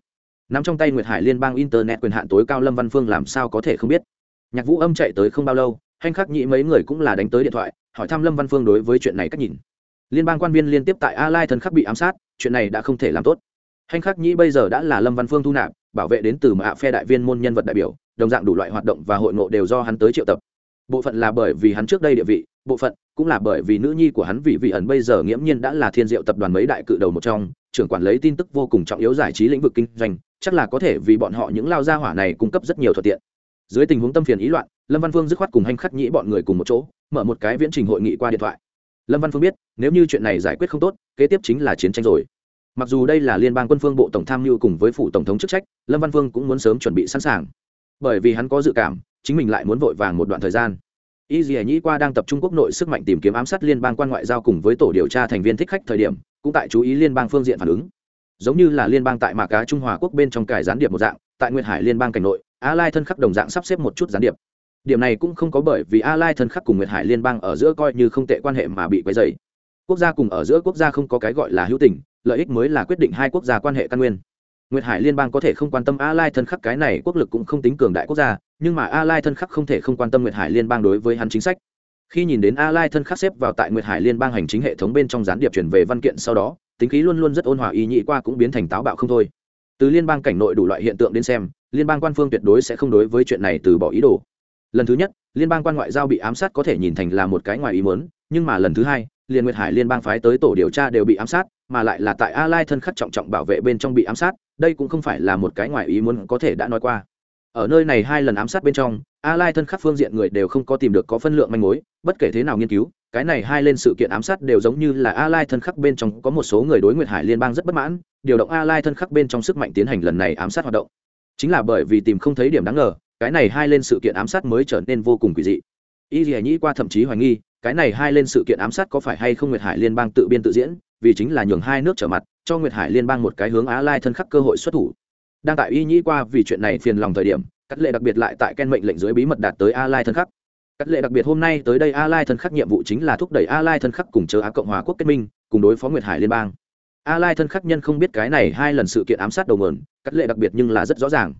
Nằm trong tay nguyệt hải liên bang internet quyền hạn tối cao lâm văn phương làm sao có thể không biết. Nhạc vũ âm chạy tới không bao lâu, hành khắc nhị mấy người cũng là đánh tới điện thoại, hỏi thăm lâm văn phương đối với chuyện này cách nhìn. Liên bang quan viên liên tiếp tại a lai thân khắc bị ám sát, chuyện này đã không thể làm tốt. Hành khắc nhị bây giờ đã là lâm văn phương thu nạp bảo vệ đến từ mạ phe đại viên môn nhân vật đại biểu, đồng dạng đủ loại hoạt động và hội ngộ đều do hắn tới triệu tập. Bộ phận là bởi vì hắn trước đây địa vị, bộ phận cũng là bởi vì nữ nhi của hắn vị vị ẩn bây giờ nghiễm nhiên đã là thiên diệu tập đoàn mấy đại cự đầu một trong, trưởng quản lấy tin tức vô cùng trọng yếu giải trí lĩnh vực kinh doanh, chắc là có thể vì bọn họ những lao gia hỏa này cung cấp rất nhiều thuận tiện. Dưới tình huống tâm phiền ý loạn, lâm văn phương dứt khoát cùng hành khắc nhĩ bọn người cùng một chỗ, mở một cái viễn trình hội nghị qua điện thoại. Lâm văn phương biết, nếu như chuyện này giải quyết không tốt, kế tiếp chính là chiến tranh rồi mặc dù đây là liên bang quân phương bộ tổng tham mưu cùng với phủ tổng thống chức trách, lâm văn phương cũng muốn sớm chuẩn bị sẵn sàng. Bởi vì hắn có dự cảm, chính mình lại muốn vội vàng một đoạn thời gian. Y dì nhĩ qua đang tập trung quốc nội sức mạnh tìm kiếm ám sát liên bang quan ngoại giao cùng với tổ điều tra thành viên thích khách thời điểm, cũng tại chú ý liên bang phương diện phản ứng. Giống như là liên bang tại mạc á trung hòa quốc bên trong cải gián điệp một dạng, tại Nguyên hải liên bang cảnh nội, a lai thân khắc đồng dạng sắp xếp một chút gián điệp. Điểm này cũng không có bởi vì a lai thân khắc cùng nguyệt hải liên bang ở giữa coi như không tệ quan hệ mà bị quấy dày quốc gia cùng ở giữa quốc gia không có cái gọi là hữu tình lợi ích mới là quyết định hai quốc gia quan hệ căn nguyên. Nguyệt hải liên bang có thể không quan tâm a lai thân khắc cái này quốc lực cũng không tính cường đại quốc gia, nhưng mà a lai thân khắc không thể không quan tâm nguyệt hải liên bang đối với hắn chính sách. Khi nhìn đến a lai thân khắc xếp vào tại nguyệt hải liên bang hành chính hệ thống bên trong gián điệp chuyển về văn kiện sau đó, tính khí luôn luôn rất ôn hòa ý nhị qua cũng biến thành táo bạo không thôi. Từ liên bang cảnh nội đủ loại hiện tượng đến xem, liên bang quan phương tuyệt đối sẽ không đối với chuyện này từ bỏ ý đồ. Lần thứ nhất, liên bang quan ngoại giao bị ám sát có thể nhìn thành là một cái ngoài ý muốn, nhưng mà lần thứ hai liên nguyệt hải liên bang phái tới tổ điều tra đều bị ám sát, mà lại là tại a lai thân khắc trọng trọng bảo vệ bên trong bị ám sát, đây cũng không phải là một cái ngoài ý muốn có thể đã nói qua. Ở nơi này hai lần ám sát bên trong, a lai thân khắc phương diện người đều không có tìm được có phân lượng manh mối, bất kể thế nào nghiên cứu, cái này hai lên sự kiện ám sát đều giống như là a lai thân khắc bên trong có một số người đối nguyệt hải liên bang rất bất mãn, điều động a lai thân khắc bên trong sức mạnh tiến hành lần này ám sát hoạt động. Chính là bởi vì tìm không thấy điểm đáng ngờ, cái này hai lên sự kiện ám sát mới trở nên vô cùng quỷ dị. Y dì nhĩ qua thậm chí hoài nghi cái này hai lên sự kiện ám sát có phải hay không nguyệt hải liên bang tự biên tự diễn, vì chính là nhường hai nước trở mặt, cho nguyệt hải liên bang một cái hướng á lai thân khắc cơ hội xuất thủ. Đang tại y nhĩ qua vì chuyện này phiền lòng thời điểm cắt lệ đặc biệt lại tại ken mệnh lệnh dưới bí mật đạt tới a lai thân khắc. Cắt lệ đặc biệt hôm nay tới đây a lai thân khắc nhiệm vụ chính là thúc đẩy a lai thân khắc cùng chờ á cộng hòa quốc kết minh, cùng đối phó nguyệt hải liên bang. A lai thân khắc nhân không biết cái này hai lần sự kiện ám sát đầu mườn cắt lệ đặc biệt nhưng là rất rõ ràng.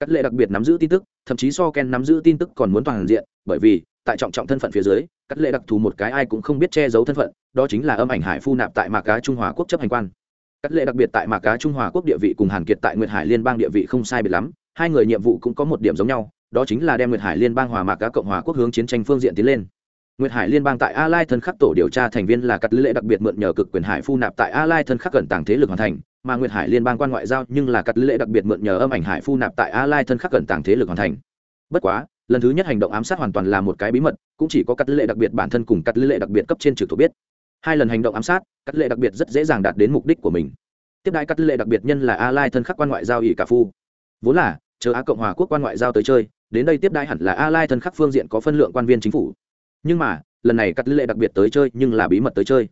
Cắt lệ đặc biệt nắm giữ tin tức, thậm chí so ken nắm giữ tin tức còn muốn toàn diện, bởi vì, tại trọng trọng thân phận phía dưới cắt lệ đặc thù một cái ai cũng không biết che giấu thân phận, đó chính là âm ảnh hải phu nạp tại mạc cá trung hòa quốc chấp hành quan. Cắt lệ đặc biệt tại mạc cá trung hòa quốc địa vị cùng hàn kiệt tại nguyệt hải liên bang địa vị không sai biệt lắm, hai người nhiệm vụ cũng có một điểm giống nhau, đó chính là đem nguyệt hải liên bang hòa mạc cá cộng hòa quốc hướng chiến tranh phương diện tiến lên. Nguyệt hải liên bang tại a lai thân khắc tổ điều tra thành viên là cắt lệ đặc biệt mượn nhờ cực quyền hải phu nạp tại a lai thân khắc cẩn tàng thế lực hoàn thành, mà nguyệt hải liên bang quan ngoại giao nhưng là cắt lệ đặc biệt mượn nhờ âm ảnh hải phu nạp tại a lai thân khắc cẩn tàng thế lực hoàn thành. Bất quá lần thứ nhất hành động ám sát hoàn toàn là một cái bí mật, cũng chỉ có cắt lệ đặc biệt bản thân cùng cắt lệ đặc biệt cấp trên trực thuộc biết. Hai lần hành động ám sát, cắt lệ đặc biệt rất dễ dàng đạt đến mục đích của mình. Tiếp đãi cắt lệ đặc biệt nhân là a lai thân khắc quan ngoại giao ỷ cả phu. Vốn là, chờ á cộng hòa quốc quan ngoại giao tới chơi, đến đây tiếp đãi hẳn là a lai thân khắc phương diện có phân lượng quan viên chính phủ. Nhưng mà, lần này cắt lệ đặc biệt tới chơi nhưng là bí mật tới chơi.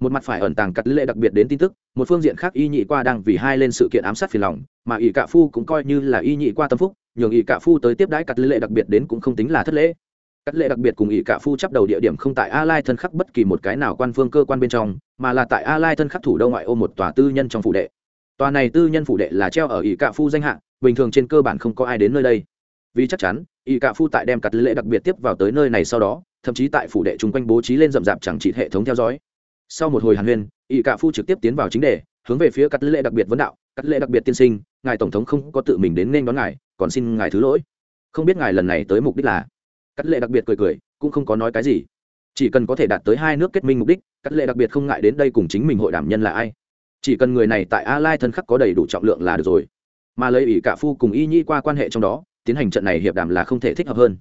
Một mặt phải ẩn tàng cắt lệ đặc biệt đến tin tức, một phương diện khác y nhị qua đang vì hai lên sự kiện ám sát phiền lòng, mà ỷ cạ phu cũng coi như là y nhị qua tâm phúc nhường ỷ cạ phu tới tiếp đãi cắt lệ đặc biệt đến cũng không tính là thất lễ. Cắt lệ đặc biệt cùng ỷ cạ phu chấp đầu địa điểm không tại a lai thân khắc bất kỳ một cái nào quan phương cơ quan bên trong, mà là tại a lai thân khắc thủ đô ngoại ô một tòa tư nhân trong phủ đệ. Tòa này tư nhân phủ đệ là treo ở ỷ cạ phu danh hạng, bình thường trên cơ bản không có ai đến nơi đây. Vì chắc chắn, ỷ cạ phu tại đem cắt lệ đặc biệt tiếp vào tới nơi này sau đó, thậm chí tại phủ đệ chung quanh bố trí lên rậm rạp chẳng trị hệ thống theo dõi. Sau một hồi hàn huyên, ỷ cạ phu trực tiếp tiến vào chính đề, hướng về phía cắt lệ đặc biệt vấn đạo cắt lệ đặc biệt tiên sinh, ngài tổng thống không có tự mình đến nên đón ngài, còn xin ngài thứ lỗi. Không biết ngài lần này tới mục đích là? Cắt lệ đặc biệt cười cười, cũng không có nói cái gì. Chỉ cần có thể đạt tới hai nước kết minh mục đích, cắt lệ đặc biệt không ngại đến đây cùng chính mình hội đảm nhân là ai. Chỉ cần người này tại a lai thân khắc có đầy đủ trọng lượng là được rồi. Mà lấy ỷ cả phu cùng y nhi qua quan hệ trong đó, tiến hành trận này hiệp đàm là không thể thích hợp hơn.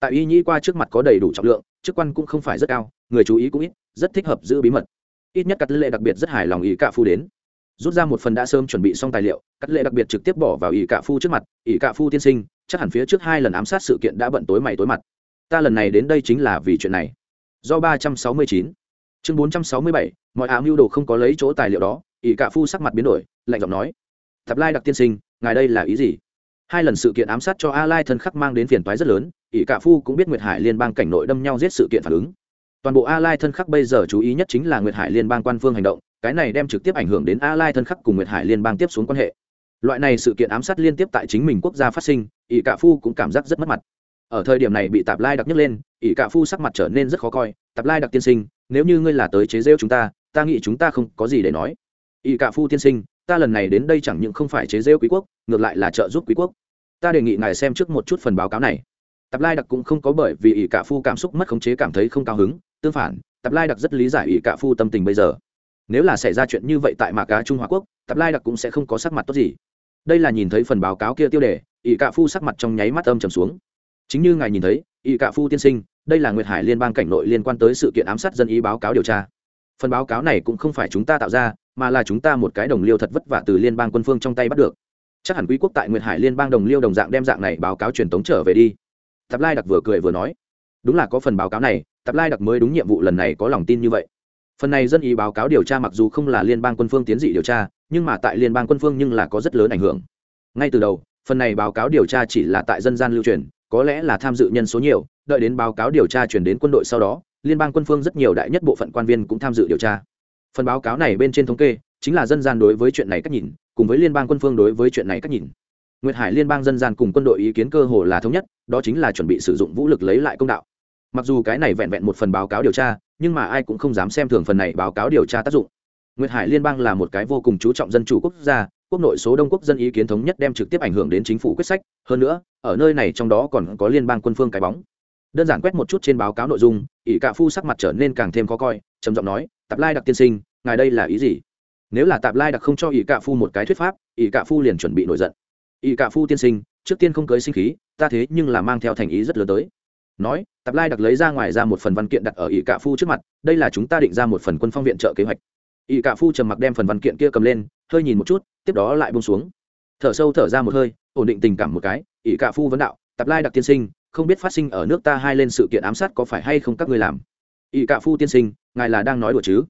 Tại y nhi qua trước mặt có đầy đủ trọng lượng, chức quan cũng không phải rất cao, người chú ý cũng ít, rất thích hợp giữ bí mật. Ít nhất cắt lệ đặc biệt rất hài lòng ỷ cả phu đến rút ra một phần đã sớm chuẩn bị xong tài liệu, cắt lệ đặc biệt trực tiếp bỏ vào ỷ cạ phu trước mặt, ỷ cạ phu tiên sinh, chắc hẳn phía trước hai lần ám sát sự kiện đã bận tối mày tối mặt. Ta lần này đến đây chính là vì chuyện này. Do ba trăm sáu mươi chín, chương bốn trăm sáu mươi bảy, mọi ám mưu đồ không có lấy chỗ tài liệu đó, ỷ cạ phu sắc mặt biến đổi, lạnh giọng nói, thập lai đặc tiên sinh, ngài đây là ý gì? Hai lần sự kiện ám sát cho a lai thân khắc mang đến phiền toái rất lớn, ỷ cạ phu cũng biết nguyệt hải liên bang cảnh nội đâm nhau giết sự kiện phản ứng. Toàn bộ a lai thân khắc bây giờ chú ý nhất chính là nguyệt hải liên bang quan phương hành động cái này đem trực tiếp ảnh hưởng đến a lai thân khắc cùng nguyệt hải liên bang tiếp xuống quan hệ. Loại này sự kiện ám sát liên tiếp tại chính mình quốc gia phát sinh, ỷ cả phu cũng cảm giác rất mất mặt. Ở thời điểm này bị tạp lai đặc nhấc lên, ỷ cả phu sắc mặt trở nên rất khó coi, tạp lai đặc tiên sinh, nếu như ngươi là tới chế rêu chúng ta ta nghĩ chúng ta không có gì để nói. Ỷ cả phu tiên sinh, ta lần này đến đây chẳng những không phải chế rêu quý quốc, ngược lại là trợ giúp quý quốc. Ta đề nghị ngài xem trước một chút phần báo cáo này. Tạp lai đặc cũng không có bởi vì ỷ cả phu cảm xúc mất khống chế cảm thấy không cao hứng, tương phản, tạp lai đặc rất lý giải ỷ cả phu tâm tình bây giờ nếu là xảy ra chuyện như vậy tại mạc cá trung hoa quốc, tạp lai đặc cũng sẽ không có sắc mặt tốt gì. Đây là nhìn thấy phần báo cáo kia tiêu đề ỵ cả phu sắc mặt trong nháy mắt âm trầm xuống. Chính như ngài nhìn thấy ỵ cả phu tiên sinh, đây là nguyệt hải liên bang cảnh nội liên quan tới sự kiện ám sát dân ý báo cáo điều tra. Phần báo cáo này cũng không phải chúng ta tạo ra, mà là chúng ta một cái đồng liêu thật vất vả từ liên bang quân phương trong tay bắt được. Chắc hẳn quý quốc tại nguyệt hải liên bang đồng liêu đồng dạng đem dạng này báo cáo truyền tống trở về đi. Tạp lai đặc vừa cười vừa nói. Đúng là có phần báo cáo này, tạp lai đặc mới đúng nhiệm vụ lần này có lòng tin như vậy phần này dân ý báo cáo điều tra mặc dù không là liên bang quân phương tiến dị điều tra, nhưng mà tại liên bang quân phương nhưng là có rất lớn ảnh hưởng. Ngay từ đầu, phần này báo cáo điều tra chỉ là tại dân gian lưu truyền, có lẽ là tham dự nhân số nhiều, đợi đến báo cáo điều tra chuyển đến quân đội sau đó, liên bang quân phương rất nhiều đại nhất bộ phận quan viên cũng tham dự điều tra. Phần báo cáo này bên trên thống kê, chính là dân gian đối với chuyện này cách nhìn, cùng với liên bang quân phương đối với chuyện này cách nhìn. Nguyệt hải liên bang dân gian cùng quân đội ý kiến cơ hồ là thống nhất, đó chính là chuẩn bị sử dụng vũ lực lấy lại công đạo mặc dù cái này vẹn vẹn một phần báo cáo điều tra, nhưng mà ai cũng không dám xem thường phần này báo cáo điều tra tác dụng. Nguyệt hải liên bang là một cái vô cùng chú trọng dân chủ quốc gia, quốc nội số đông quốc dân ý kiến thống nhất đem trực tiếp ảnh hưởng đến chính phủ quyết sách. Hơn nữa, ở nơi này trong đó còn có liên bang quân phương cái bóng. Đơn giản quét một chút trên báo cáo nội dung, ỷ cạ phu sắc mặt trở nên càng thêm khó coi, trầm giọng nói, tạp lai đặc tiên sinh, ngài đây là ý gì? Nếu là tạp lai đặc không cho ỷ cạ phu một cái thuyết pháp, ỷ cạ phu liền chuẩn bị nổi giận. Ỷ cạ phu tiên sinh, trước tiên không cưới sinh khí, ta thế nhưng là mang theo thành ý rất lớn tới nói, tạp lai đặc lấy ra ngoài ra một phần văn kiện đặt ở ỷ cạ phu trước mặt, đây là chúng ta định ra một phần quân phong viện trợ kế hoạch. ỷ cạ phu trầm mặc đem phần văn kiện kia cầm lên, hơi nhìn một chút, tiếp đó lại bông xuống. Thở sâu thở ra một hơi, ổn định tình cảm một cái, ỷ cả phu vấn đạo, tạp lai đặc tiên sinh, không biết phát sinh ở nước ta hai lên sự kiện ám sát có phải hay không các ngươi làm? ỷ cả phu tiên sinh, ngài là đang nói đùa chứ?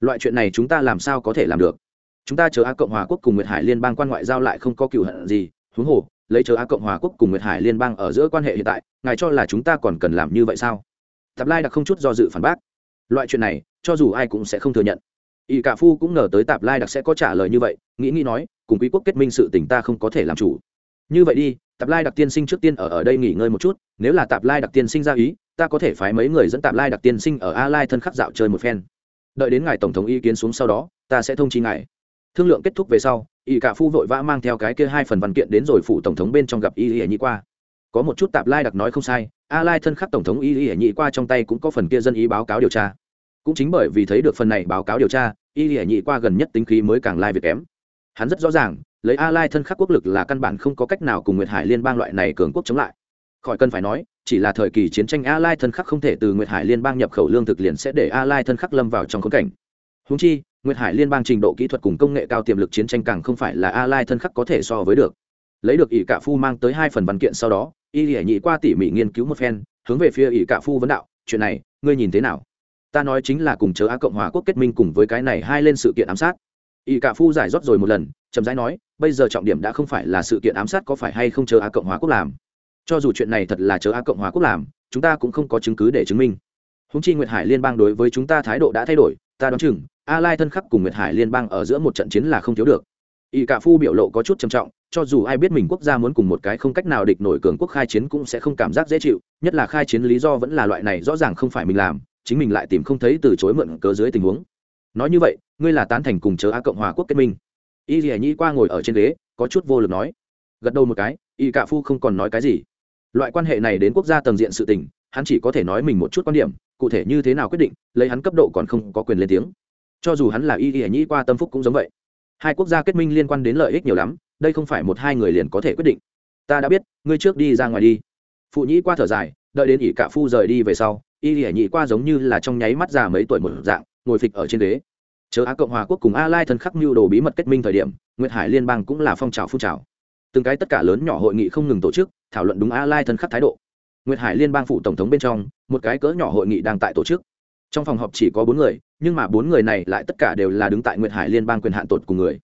Loại chuyện này chúng ta làm sao có thể làm được? Chúng ta chờ a cộng hòa quốc cùng nguyệt hải liên bang quan ngoại giao lại không có cựu hận gì, huống hồ lấy chờ a cộng hòa quốc cùng nguyệt hải liên bang ở giữa quan hệ hiện tại, ngài cho là chúng ta còn cần làm như vậy sao? Tạp lai đặc không chút do dự phản bác. Loại chuyện này, cho dù ai cũng sẽ không thừa nhận. Ỵ cả phu cũng ngờ tới tạp lai đặc sẽ có trả lời như vậy, nghĩ nghĩ nói, cùng quý quốc kết minh sự tình ta không có thể làm chủ. Như vậy đi, tạp lai đặc tiên sinh trước tiên ở ở đây nghỉ ngơi một chút, nếu là tạp lai đặc tiên sinh ra ý, ta có thể phái mấy người dẫn tạp lai đặc tiên sinh ở a lai thân khắc dạo chơi một phen. Đợi đến ngài tổng thống ý kiến xuống sau đó, ta sẽ thông chi ngài. Thương lượng kết thúc về sau ỷ cả phu vội vã mang theo cái kia hai phần văn kiện đến rồi phụ tổng thống bên trong gặp y y nhị qua. Có một chút tạp lai đặc nói không sai, a lai thân khắc tổng thống y y nhị qua trong tay cũng có phần kia dân ý báo cáo điều tra. Cũng chính bởi vì thấy được phần này báo cáo điều tra, y y nhị qua gần nhất tính khí mới càng lai việc kém. Hắn rất rõ ràng, lấy a lai thân khắc quốc lực là căn bản không có cách nào cùng nguyệt hải liên bang loại này cường quốc chống lại. Khỏi cần phải nói, chỉ là thời kỳ chiến tranh a lai thân khắc không thể từ nguyệt hải liên bang nhập khẩu lương thực liền sẽ để a lai thân khắc lâm vào trong khốn cảnh. Húng chi nguyệt hải liên bang trình độ kỹ thuật cùng công nghệ cao tiềm lực chiến tranh càng không phải là a lai thân khắc có thể so với được. Lấy được ỷ cạ phu mang tới hai phần văn kiện sau đó, y Lệ nhị qua tỉ mỉ nghiên cứu một phen, hướng về phía ỷ cạ phu vấn đạo, chuyện này, ngươi nhìn thế nào? Ta nói chính là cùng chớ á cộng hòa quốc kết minh cùng với cái này hai lên sự kiện ám sát. ỷ cạ phu giải rót rồi một lần, chậm rãi nói, bây giờ trọng điểm đã không phải là sự kiện ám sát có phải hay không chớ á cộng hòa quốc làm. Cho dù chuyện này thật là chớ á cộng hòa quốc làm, chúng ta cũng không có chứng cứ để chứng minh. Húng chi nguyệt hải liên bang đối với chúng ta thái độ đã thay đổi, ta đoán chừng a lai thân khắc cùng nguyệt hải liên bang ở giữa một trận chiến là không thiếu được. Y cả phu biểu lộ có chút trầm trọng, cho dù ai biết mình quốc gia muốn cùng một cái không cách nào địch nổi cường quốc khai chiến cũng sẽ không cảm giác dễ chịu, nhất là khai chiến lý do vẫn là loại này rõ ràng không phải mình làm, chính mình lại tìm không thấy từ chối mượn cớ dưới tình huống. Nói như vậy, ngươi là tán thành cùng chớ a cộng hòa quốc kết minh. Y lìa Nhi qua ngồi ở trên ghế, có chút vô lực nói. Gật đầu một cái, y cả phu không còn nói cái gì. Loại quan hệ này đến quốc gia tầng diện sự tình, hắn chỉ có thể nói mình một chút quan điểm, cụ thể như thế nào quyết định, lấy hắn cấp độ còn không có quyền lên tiếng cho dù hắn là y y nhĩ qua tâm phúc cũng giống vậy. Hai quốc gia kết minh liên quan đến lợi ích nhiều lắm, đây không phải một hai người liền có thể quyết định. Ta đã biết, ngươi trước đi ra ngoài đi. Phụ nhĩ qua thở dài, đợi đến ỷ cả phu rời đi về sau, y y nhĩ qua giống như là trong nháy mắt già mấy tuổi một dạng, ngồi phịch ở trên ghế chớ á cộng hòa quốc cùng a lai thần khắc mưu đồ bí mật kết minh thời điểm, nguyệt hải liên bang cũng là phong trào phun trào. Từng cái tất cả lớn nhỏ hội nghị không ngừng tổ chức, thảo luận đúng a lai thần khắc thái độ. Nguyệt hải liên bang phụ tổng thống bên trong, một cái cỡ nhỏ hội nghị đang tại tổ chức trong phòng họp chỉ có bốn người, nhưng mà bốn người này lại tất cả đều là đứng tại nguyệt hải liên bang quyền hạn tột cùng người.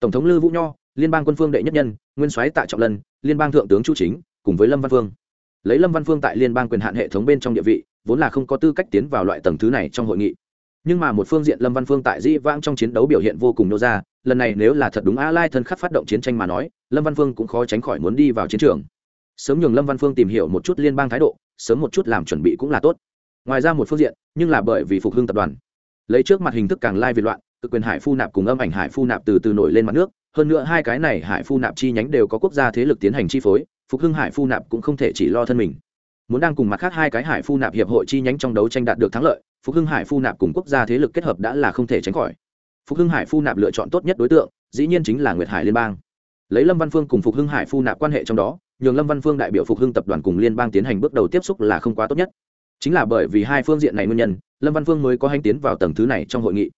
Tổng thống lư vũ nho, liên bang quân phương đệ nhất nhân, nguyên soái tạ trọng lân, liên bang thượng tướng chu chính, cùng với lâm văn phương. Lấy lâm văn phương tại liên bang quyền hạn hệ thống bên trong địa vị, vốn là không có tư cách tiến vào loại tầng thứ này trong hội nghị. Nhưng mà một phương diện lâm văn phương tại dĩ vãng trong chiến đấu biểu hiện vô cùng nô ra, lần này nếu là thật đúng a lai thân khắc phát động chiến tranh mà nói, lâm văn phương cũng khó tránh khỏi muốn đi vào chiến trường. Sớm nhường lâm văn phương tìm hiểu một chút liên bang thái độ, sớm một chút làm chuẩn bị cũng là tốt ngoài ra một phương diện, nhưng là bởi vì phục hưng tập đoàn. Lấy trước mặt hình thức càng lai việt loạn, cực quyền hải phu nạp cùng âm ảnh hải phu nạp từ từ nổi lên mặt nước, hơn nữa hai cái này hải phu nạp chi nhánh đều có quốc gia thế lực tiến hành chi phối, phục hưng hải phu nạp cũng không thể chỉ lo thân mình. Muốn đang cùng mặt khác hai cái hải phu nạp hiệp hội chi nhánh trong đấu tranh đạt được thắng lợi, phục hưng hải phu nạp cùng quốc gia thế lực kết hợp đã là không thể tránh khỏi. Phục hưng hải phu nạp lựa chọn tốt nhất đối tượng, dĩ nhiên chính là nguyệt hải liên bang. Lấy lâm văn phương cùng phục hưng hải phu nạp quan hệ trong đó, nhường lâm văn phương đại biểu phục hưng tập đoàn cùng liên bang tiến hành bước đầu tiếp xúc là không quá tốt nhất chính là bởi vì hai phương diện này nguyên nhân, lâm văn phương mới có hành tiến vào tầng thứ này trong hội nghị.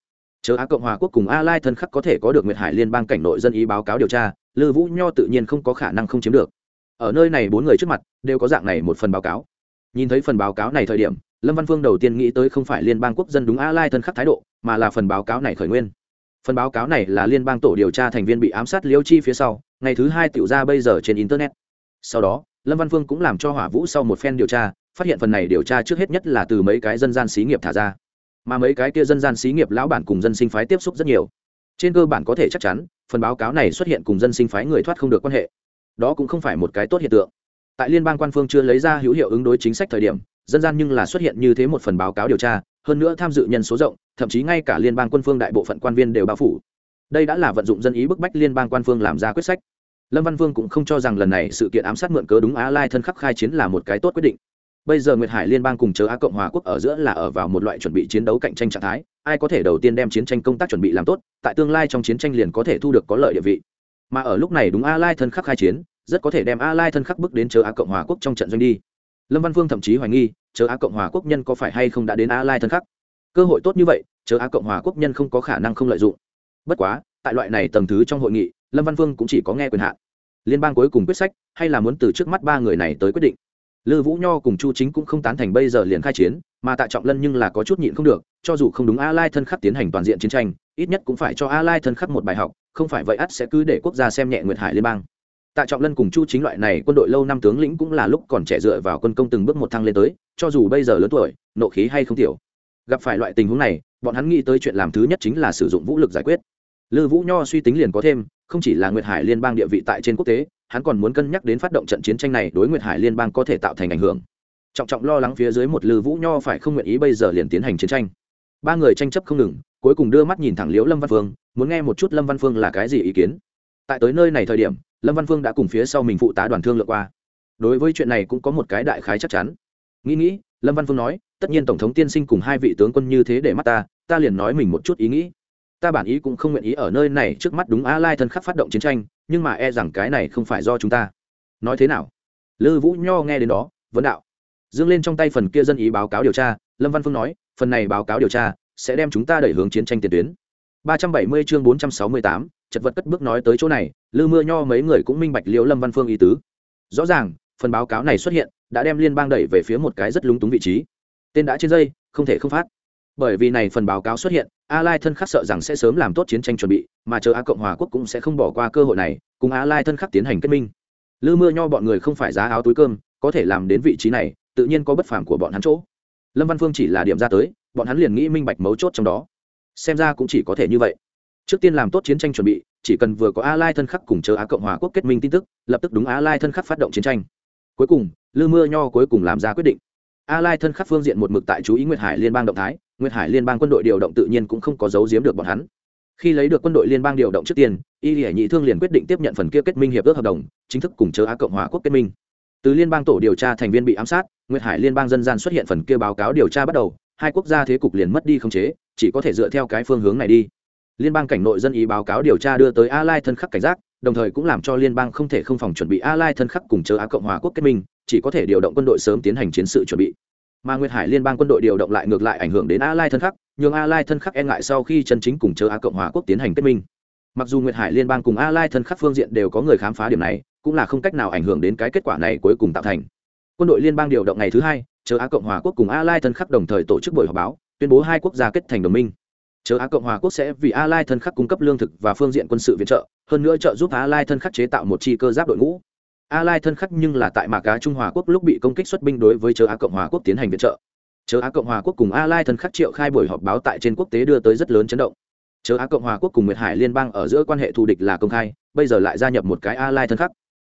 Chớ á cộng hòa quốc cùng a lai thân khắc có thể có được nguyệt hải liên bang cảnh nội dân ý báo cáo điều tra, lư vũ nho tự nhiên không có khả năng không chiếm được. Ở nơi này bốn người trước mặt, đều có dạng này một phần báo cáo. Nhìn thấy phần báo cáo này thời điểm, lâm văn phương đầu tiên nghĩ tới không phải liên bang quốc dân đúng a lai thân khắc thái độ, mà là phần báo cáo này khởi nguyên. Phần báo cáo này là liên bang tổ điều tra thành viên bị ám sát liêu chi phía sau, ngày thứ hai tiểu ra bây giờ trên internet. Sau đó, lâm văn phương cũng làm cho hỏa vũ sau một phen điều tra phát hiện phần này điều tra trước hết nhất là từ mấy cái dân gian xí nghiệp thả ra. Mà mấy cái kia dân gian xí nghiệp lão bản cùng dân sinh phái tiếp xúc rất nhiều. Trên cơ bản có thể chắc chắn, phần báo cáo này xuất hiện cùng dân sinh phái người thoát không được quan hệ. Đó cũng không phải một cái tốt hiện tượng. Tại liên bang quan phương chưa lấy ra hữu hiệu ứng đối chính sách thời điểm, dân gian nhưng là xuất hiện như thế một phần báo cáo điều tra, hơn nữa tham dự nhân số rộng, thậm chí ngay cả liên bang quân phương đại bộ phận quan viên đều bao phủ. Đây đã là vận dụng dân ý bức bách liên bang quan phương làm ra quyết sách. Lâm văn vương cũng không cho rằng lần này sự kiện ám sát mượn cớ đúng á lai thân khắc khai chiến là một cái tốt quyết định bây giờ nguyệt hải liên bang cùng chớ á cộng hòa quốc ở giữa là ở vào một loại chuẩn bị chiến đấu cạnh tranh trạng thái, ai có thể đầu tiên đem chiến tranh công tác chuẩn bị làm tốt, tại tương lai trong chiến tranh liền có thể thu được có lợi địa vị. Mà ở lúc này đúng a lai thân khắc khai chiến, rất có thể đem a lai thân khắc bước đến chớ á cộng hòa quốc trong trận doanh đi. Lâm văn phương thậm chí hoài nghi, chớ á cộng hòa quốc nhân có phải hay không đã đến a lai thân khắc? Cơ hội tốt như vậy, chớ á cộng hòa quốc nhân không có khả năng không lợi dụng. Bất quá, tại loại này tầng thứ trong hội nghị, lâm văn phương cũng chỉ có nghe quyền hạn. Liên bang cuối cùng quyết sách, hay là muốn từ trước mắt ba người này tới quyết định lư vũ nho cùng chu chính cũng không tán thành bây giờ liền khai chiến, mà tạ trọng lân nhưng là có chút nhịn không được, cho dù không đúng a lai thân khắc tiến hành toàn diện chiến tranh, ít nhất cũng phải cho a lai thân khắc một bài học, không phải vậy ắt sẽ cứ để quốc gia xem nhẹ nguyệt hải liên bang. Tạ trọng lân cùng chu chính loại này quân đội lâu năm tướng lĩnh cũng là lúc còn trẻ dựa vào quân công từng bước một thăng lên tới, cho dù bây giờ lớn tuổi, nộ khí hay không tiểu. Gặp phải loại tình huống này, bọn hắn nghĩ tới chuyện làm thứ nhất chính là sử dụng vũ lực giải quyết lư vũ nho suy tính liền có thêm, không chỉ là nguyệt hải liên bang địa vị tại trên quốc tế, hắn còn muốn cân nhắc đến phát động trận chiến tranh này đối nguyệt hải liên bang có thể tạo thành ảnh hưởng. Trọng trọng lo lắng phía dưới một lư vũ nho phải không nguyện ý bây giờ liền tiến hành chiến tranh. Ba người tranh chấp không ngừng, cuối cùng đưa mắt nhìn thẳng liễu lâm văn phương, muốn nghe một chút lâm văn phương là cái gì ý kiến. Tại tới nơi này thời điểm, lâm văn phương đã cùng phía sau mình phụ tá đoàn thương lượt qua. Đối với chuyện này cũng có một cái đại khái chắc chắn. Nghĩ nghĩ, lâm văn phương nói, tất nhiên tổng thống tiên sinh cùng hai vị tướng quân như thế để mắt ta ta liền nói mình một chút ý nghĩ ta bản ý cũng không nguyện ý ở nơi này trước mắt đúng a lai thân khắc phát động chiến tranh nhưng mà e rằng cái này không phải do chúng ta. Nói thế nào? Lư vũ nho nghe đến đó vấn đạo. Dương lên trong tay phần kia dân ý báo cáo điều tra lâm văn phương nói phần này báo cáo điều tra sẽ đem chúng ta đẩy hướng chiến tranh tiền tuyến. 370 chương 468, chật vật cất bước nói tới chỗ này lư mưa nho mấy người cũng minh bạch liễu lâm văn phương ý tứ. Rõ ràng phần báo cáo này xuất hiện đã đem liên bang đẩy về phía một cái rất lúng túng vị trí. Tên đã trên dây không thể không phát. Bởi vì này phần báo cáo xuất hiện a lai thân khắc sợ rằng sẽ sớm làm tốt chiến tranh chuẩn bị, mà chờ a cộng hòa quốc cũng sẽ không bỏ qua cơ hội này, cùng a lai thân khắc tiến hành kết minh. Lư mưa nho bọn người không phải giá áo túi cơm, có thể làm đến vị trí này, tự nhiên có bất phàm của bọn hắn chỗ. Lâm văn phương chỉ là điểm ra tới, bọn hắn liền nghĩ minh bạch mấu chốt trong đó. Xem ra cũng chỉ có thể như vậy. Trước tiên làm tốt chiến tranh chuẩn bị, chỉ cần vừa có a lai thân khắc cùng chờ á cộng hòa quốc kết minh tin tức, lập tức đúng a lai thân khắc phát động chiến tranh. Cuối cùng, lư mưa nho cuối cùng làm ra quyết định. A lai thân khắc phương diện một mực tại chú ý nguyệt hải liên bang động thái nguyệt hải liên bang quân đội điều động tự nhiên cũng không có giấu giếm được bọn hắn. Khi lấy được quân đội liên bang điều động trước tiên, y Lệ nhị thương liền quyết định tiếp nhận phần kia kết minh hiệp ước hợp đồng, chính thức cùng chớ á cộng hòa quốc kết minh. Từ liên bang tổ điều tra thành viên bị ám sát, nguyệt hải liên bang dân gian xuất hiện phần kia báo cáo điều tra bắt đầu, hai quốc gia thế cục liền mất đi khống chế, chỉ có thể dựa theo cái phương hướng này đi. Liên bang cảnh nội dân ý báo cáo điều tra đưa tới a lai thân khắc cảnh giác, đồng thời cũng làm cho liên bang không thể không phòng chuẩn bị a lai thân khắc cùng chớ á cộng hòa quốc kết minh, chỉ có thể điều động quân đội sớm tiến hành chiến sự chuẩn bị mà nguyệt hải liên bang quân đội điều động lại ngược lại ảnh hưởng đến a lai thân khắc, nhường a lai thân khắc e ngại sau khi chân chính cùng chờ á cộng hòa quốc tiến hành kết minh. Mặc dù nguyệt hải liên bang cùng a lai thân khắc phương diện đều có người khám phá điểm này, cũng là không cách nào ảnh hưởng đến cái kết quả này cuối cùng tạo thành. Quân đội liên bang điều động ngày thứ hai chờ á cộng hòa quốc cùng a lai thân khắc đồng thời tổ chức buổi họp báo, tuyên bố hai quốc gia kết thành đồng minh. Chờ á cộng hòa quốc sẽ vì a lai thân khắc cung cấp lương thực và phương diện quân sự viện trợ, hơn nữa trợ giúp a lai thân khắc chế tạo một chi cơ giáp đội ngũ a lai thân khắc nhưng là tại mạc cá trung hòa quốc lúc bị công kích xuất binh đối với chờ á cộng hòa quốc tiến hành viện trợ. Chờ á cộng hòa quốc cùng a lai thân khắc triệu khai buổi họp báo tại trên quốc tế đưa tới rất lớn chấn động. Chờ á cộng hòa quốc cùng nguyệt hải liên bang ở giữa quan hệ thù địch là công khai, bây giờ lại gia nhập một cái a lai thân khắc.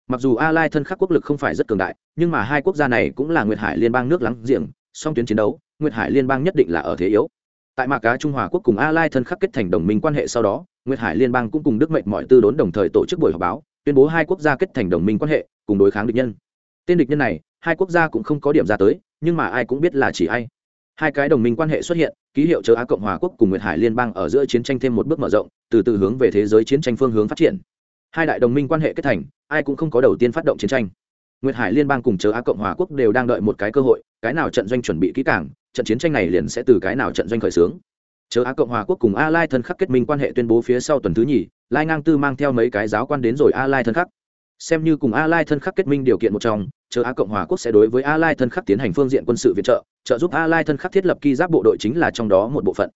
Mặc dù a lai thân khắc quốc lực không phải rất cường đại, nhưng mà hai quốc gia này cũng là nguyệt hải liên bang nước láng giềng, song tuyến chiến đấu, nguyệt hải liên bang nhất định là ở thế yếu. Tại mạc cá trung hòa quốc cùng a lai thân khắc kết thành đồng minh quan hệ sau đó, nguyệt hải liên bang cũng cùng đức mệnh mọi tư đốn đồng thời tổ chức buổi họp báo tuyên bố hai quốc gia kết thành đồng minh quan hệ, cùng đối kháng địch nhân. Tên địch nhân này, hai quốc gia cũng không có điểm ra tới, nhưng mà ai cũng biết là chỉ ai. Hai cái đồng minh quan hệ xuất hiện, ký hiệu chờ á cộng hòa quốc cùng nguyệt hải liên bang ở giữa chiến tranh thêm một bước mở rộng, từ từ hướng về thế giới chiến tranh phương hướng phát triển. Hai đại đồng minh quan hệ kết thành, ai cũng không có đầu tiên phát động chiến tranh. Nguyệt hải liên bang cùng chờ á cộng hòa quốc đều đang đợi một cái cơ hội, cái nào trận doanh chuẩn bị kỹ càng, trận chiến tranh này liền sẽ từ cái nào trận doanh khởi xướng chờ á cộng hòa quốc cùng a lai thân khắc kết minh quan hệ tuyên bố phía sau tuần thứ nhì, lai ngang tư mang theo mấy cái giáo quan đến rồi a lai thân khắc. Xem như cùng a lai thân khắc kết minh điều kiện một trong chờ á cộng hòa quốc sẽ đối với a lai thân khắc tiến hành phương diện quân sự viện trợ trợ giúp a lai thân khắc thiết lập ki giáp bộ đội chính là trong đó một bộ phận.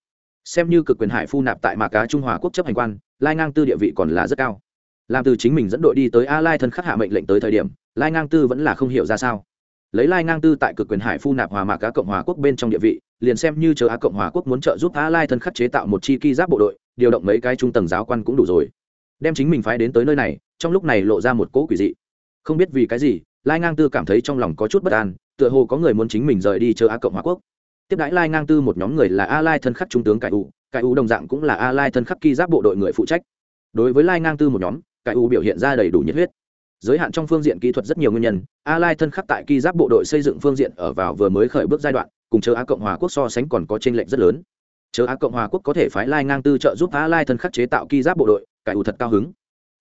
Xem như cực quyền hải phu nạp tại mạc cá trung hòa quốc chấp hành quan, lai ngang tư địa vị còn là rất cao. Làm từ chính mình dẫn đội đi tới a lai thân khắc hạ mệnh lệnh tới thời điểm, lai ngang tư vẫn là không hiểu ra sao. Lấy lai ngang tư tại cực quyền hải phu nạp hòa mạc cá cộng hòa quốc bên trong địa vị liền xem như chờ á cộng hòa quốc muốn trợ giúp a lai thân khắc chế tạo một chi ki giáp bộ đội, điều động mấy cái trung tầng giáo quan cũng đủ rồi. Đem chính mình phái đến tới nơi này, trong lúc này lộ ra một cỗ quỷ dị. Không biết vì cái gì, lai ngang tư cảm thấy trong lòng có chút bất an, tựa hồ có người muốn chính mình rời đi chờ a cộng hòa quốc. Tiếp đãi lai ngang tư một nhóm người là a lai thân khắc trung tướng cải u cải u đồng dạng cũng là a lai thân khắc ki giáp bộ đội người phụ trách. Đối với lai ngang tư một nhóm, cải u biểu hiện ra đầy đủ nhiệt huyết giới hạn trong phương diện kỹ thuật rất nhiều nguyên nhân, a lai thân khắc tại ki giáp bộ đội xây dựng phương diện ở vào vừa mới khởi bước giai đoạn, cùng chờ á cộng hòa quốc so sánh còn có tranh lệch rất lớn. Chờ á cộng hòa quốc có thể phái lai ngang tư trợ giúp a lai thân khắc chế tạo ki giáp bộ đội, cải ủ thật cao hứng.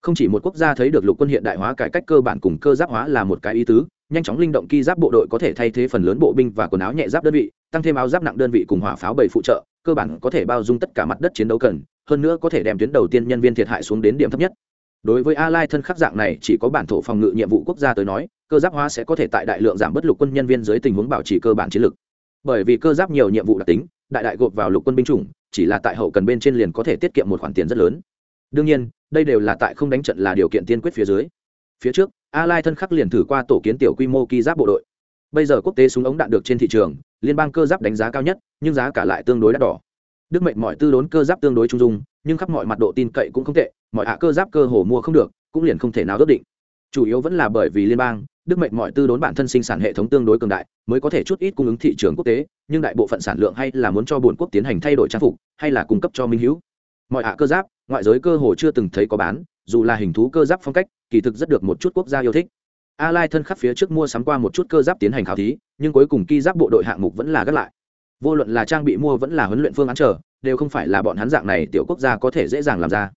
Không chỉ một quốc gia thấy được lục quân hiện đại hóa cải cách cơ bản cùng cơ giáp hóa là một cái ý tứ, nhanh chóng linh động ki giáp bộ đội có thể thay thế phần lớn bộ binh và quần áo nhẹ giáp đơn vị, tăng thêm áo giáp nặng đơn vị cùng hỏa pháo bảy phụ trợ, cơ bản có thể bao dung tất cả mặt đất chiến đấu cần, hơn nữa có thể đem tuyến đầu tiên nhân viên thiệt hại xuống đến điểm thấp nhất đối với a lai thân khắc dạng này, chỉ có bản thổ phòng ngự nhiệm vụ quốc gia tới nói, cơ giáp hóa sẽ có thể tại đại lượng giảm bất lục quân nhân viên dưới tình huống bảo trì cơ bản chiến lược. Bởi vì cơ giáp nhiều nhiệm vụ đặc tính, đại đại gộp vào lục quân binh chủng, chỉ là tại hậu cần bên trên liền có thể tiết kiệm một khoản tiền rất lớn. Đương nhiên, đây đều là tại không đánh trận là điều kiện tiên quyết phía dưới. Phía trước a lai thân khắc liền thử qua tổ kiến tiểu quy mô ki giáp bộ đội. Bây giờ quốc tế súng ống đạn được trên thị trường, liên bang cơ giáp đánh giá cao nhất, nhưng giá cả lại tương đối đắt đỏ. Đức mệnh mọi tư đốn cơ giáp tương đối trung dung nhưng khắp mọi mặt độ tin cậy cũng không tệ, mọi hạ cơ giáp cơ hồ mua không được, cũng liền không thể nào ước định. Chủ yếu vẫn là bởi vì liên bang, đức mệnh mọi tư đốn bản thân sinh sản hệ thống tương đối cường đại, mới có thể chút ít cung ứng thị trường quốc tế, nhưng đại bộ phận sản lượng hay là muốn cho bồn quốc tiến hành thay đổi trang phục, hay là cung cấp cho minh hữu mọi hạ cơ giáp, ngoại giới cơ hồ chưa từng thấy có bán, dù là hình thú cơ giáp phong cách, kỳ thực rất được một chút quốc gia yêu thích. A lai thân khắc phía trước mua sắm qua một chút cơ giáp tiến hành khảo thí, nhưng cuối cùng ki giáp bộ đội hạng mục vẫn là gác lại vô luận là trang bị mua vẫn là huấn luyện phương án chờ, đều không phải là bọn hắn dạng này tiểu quốc gia có thể dễ dàng làm ra.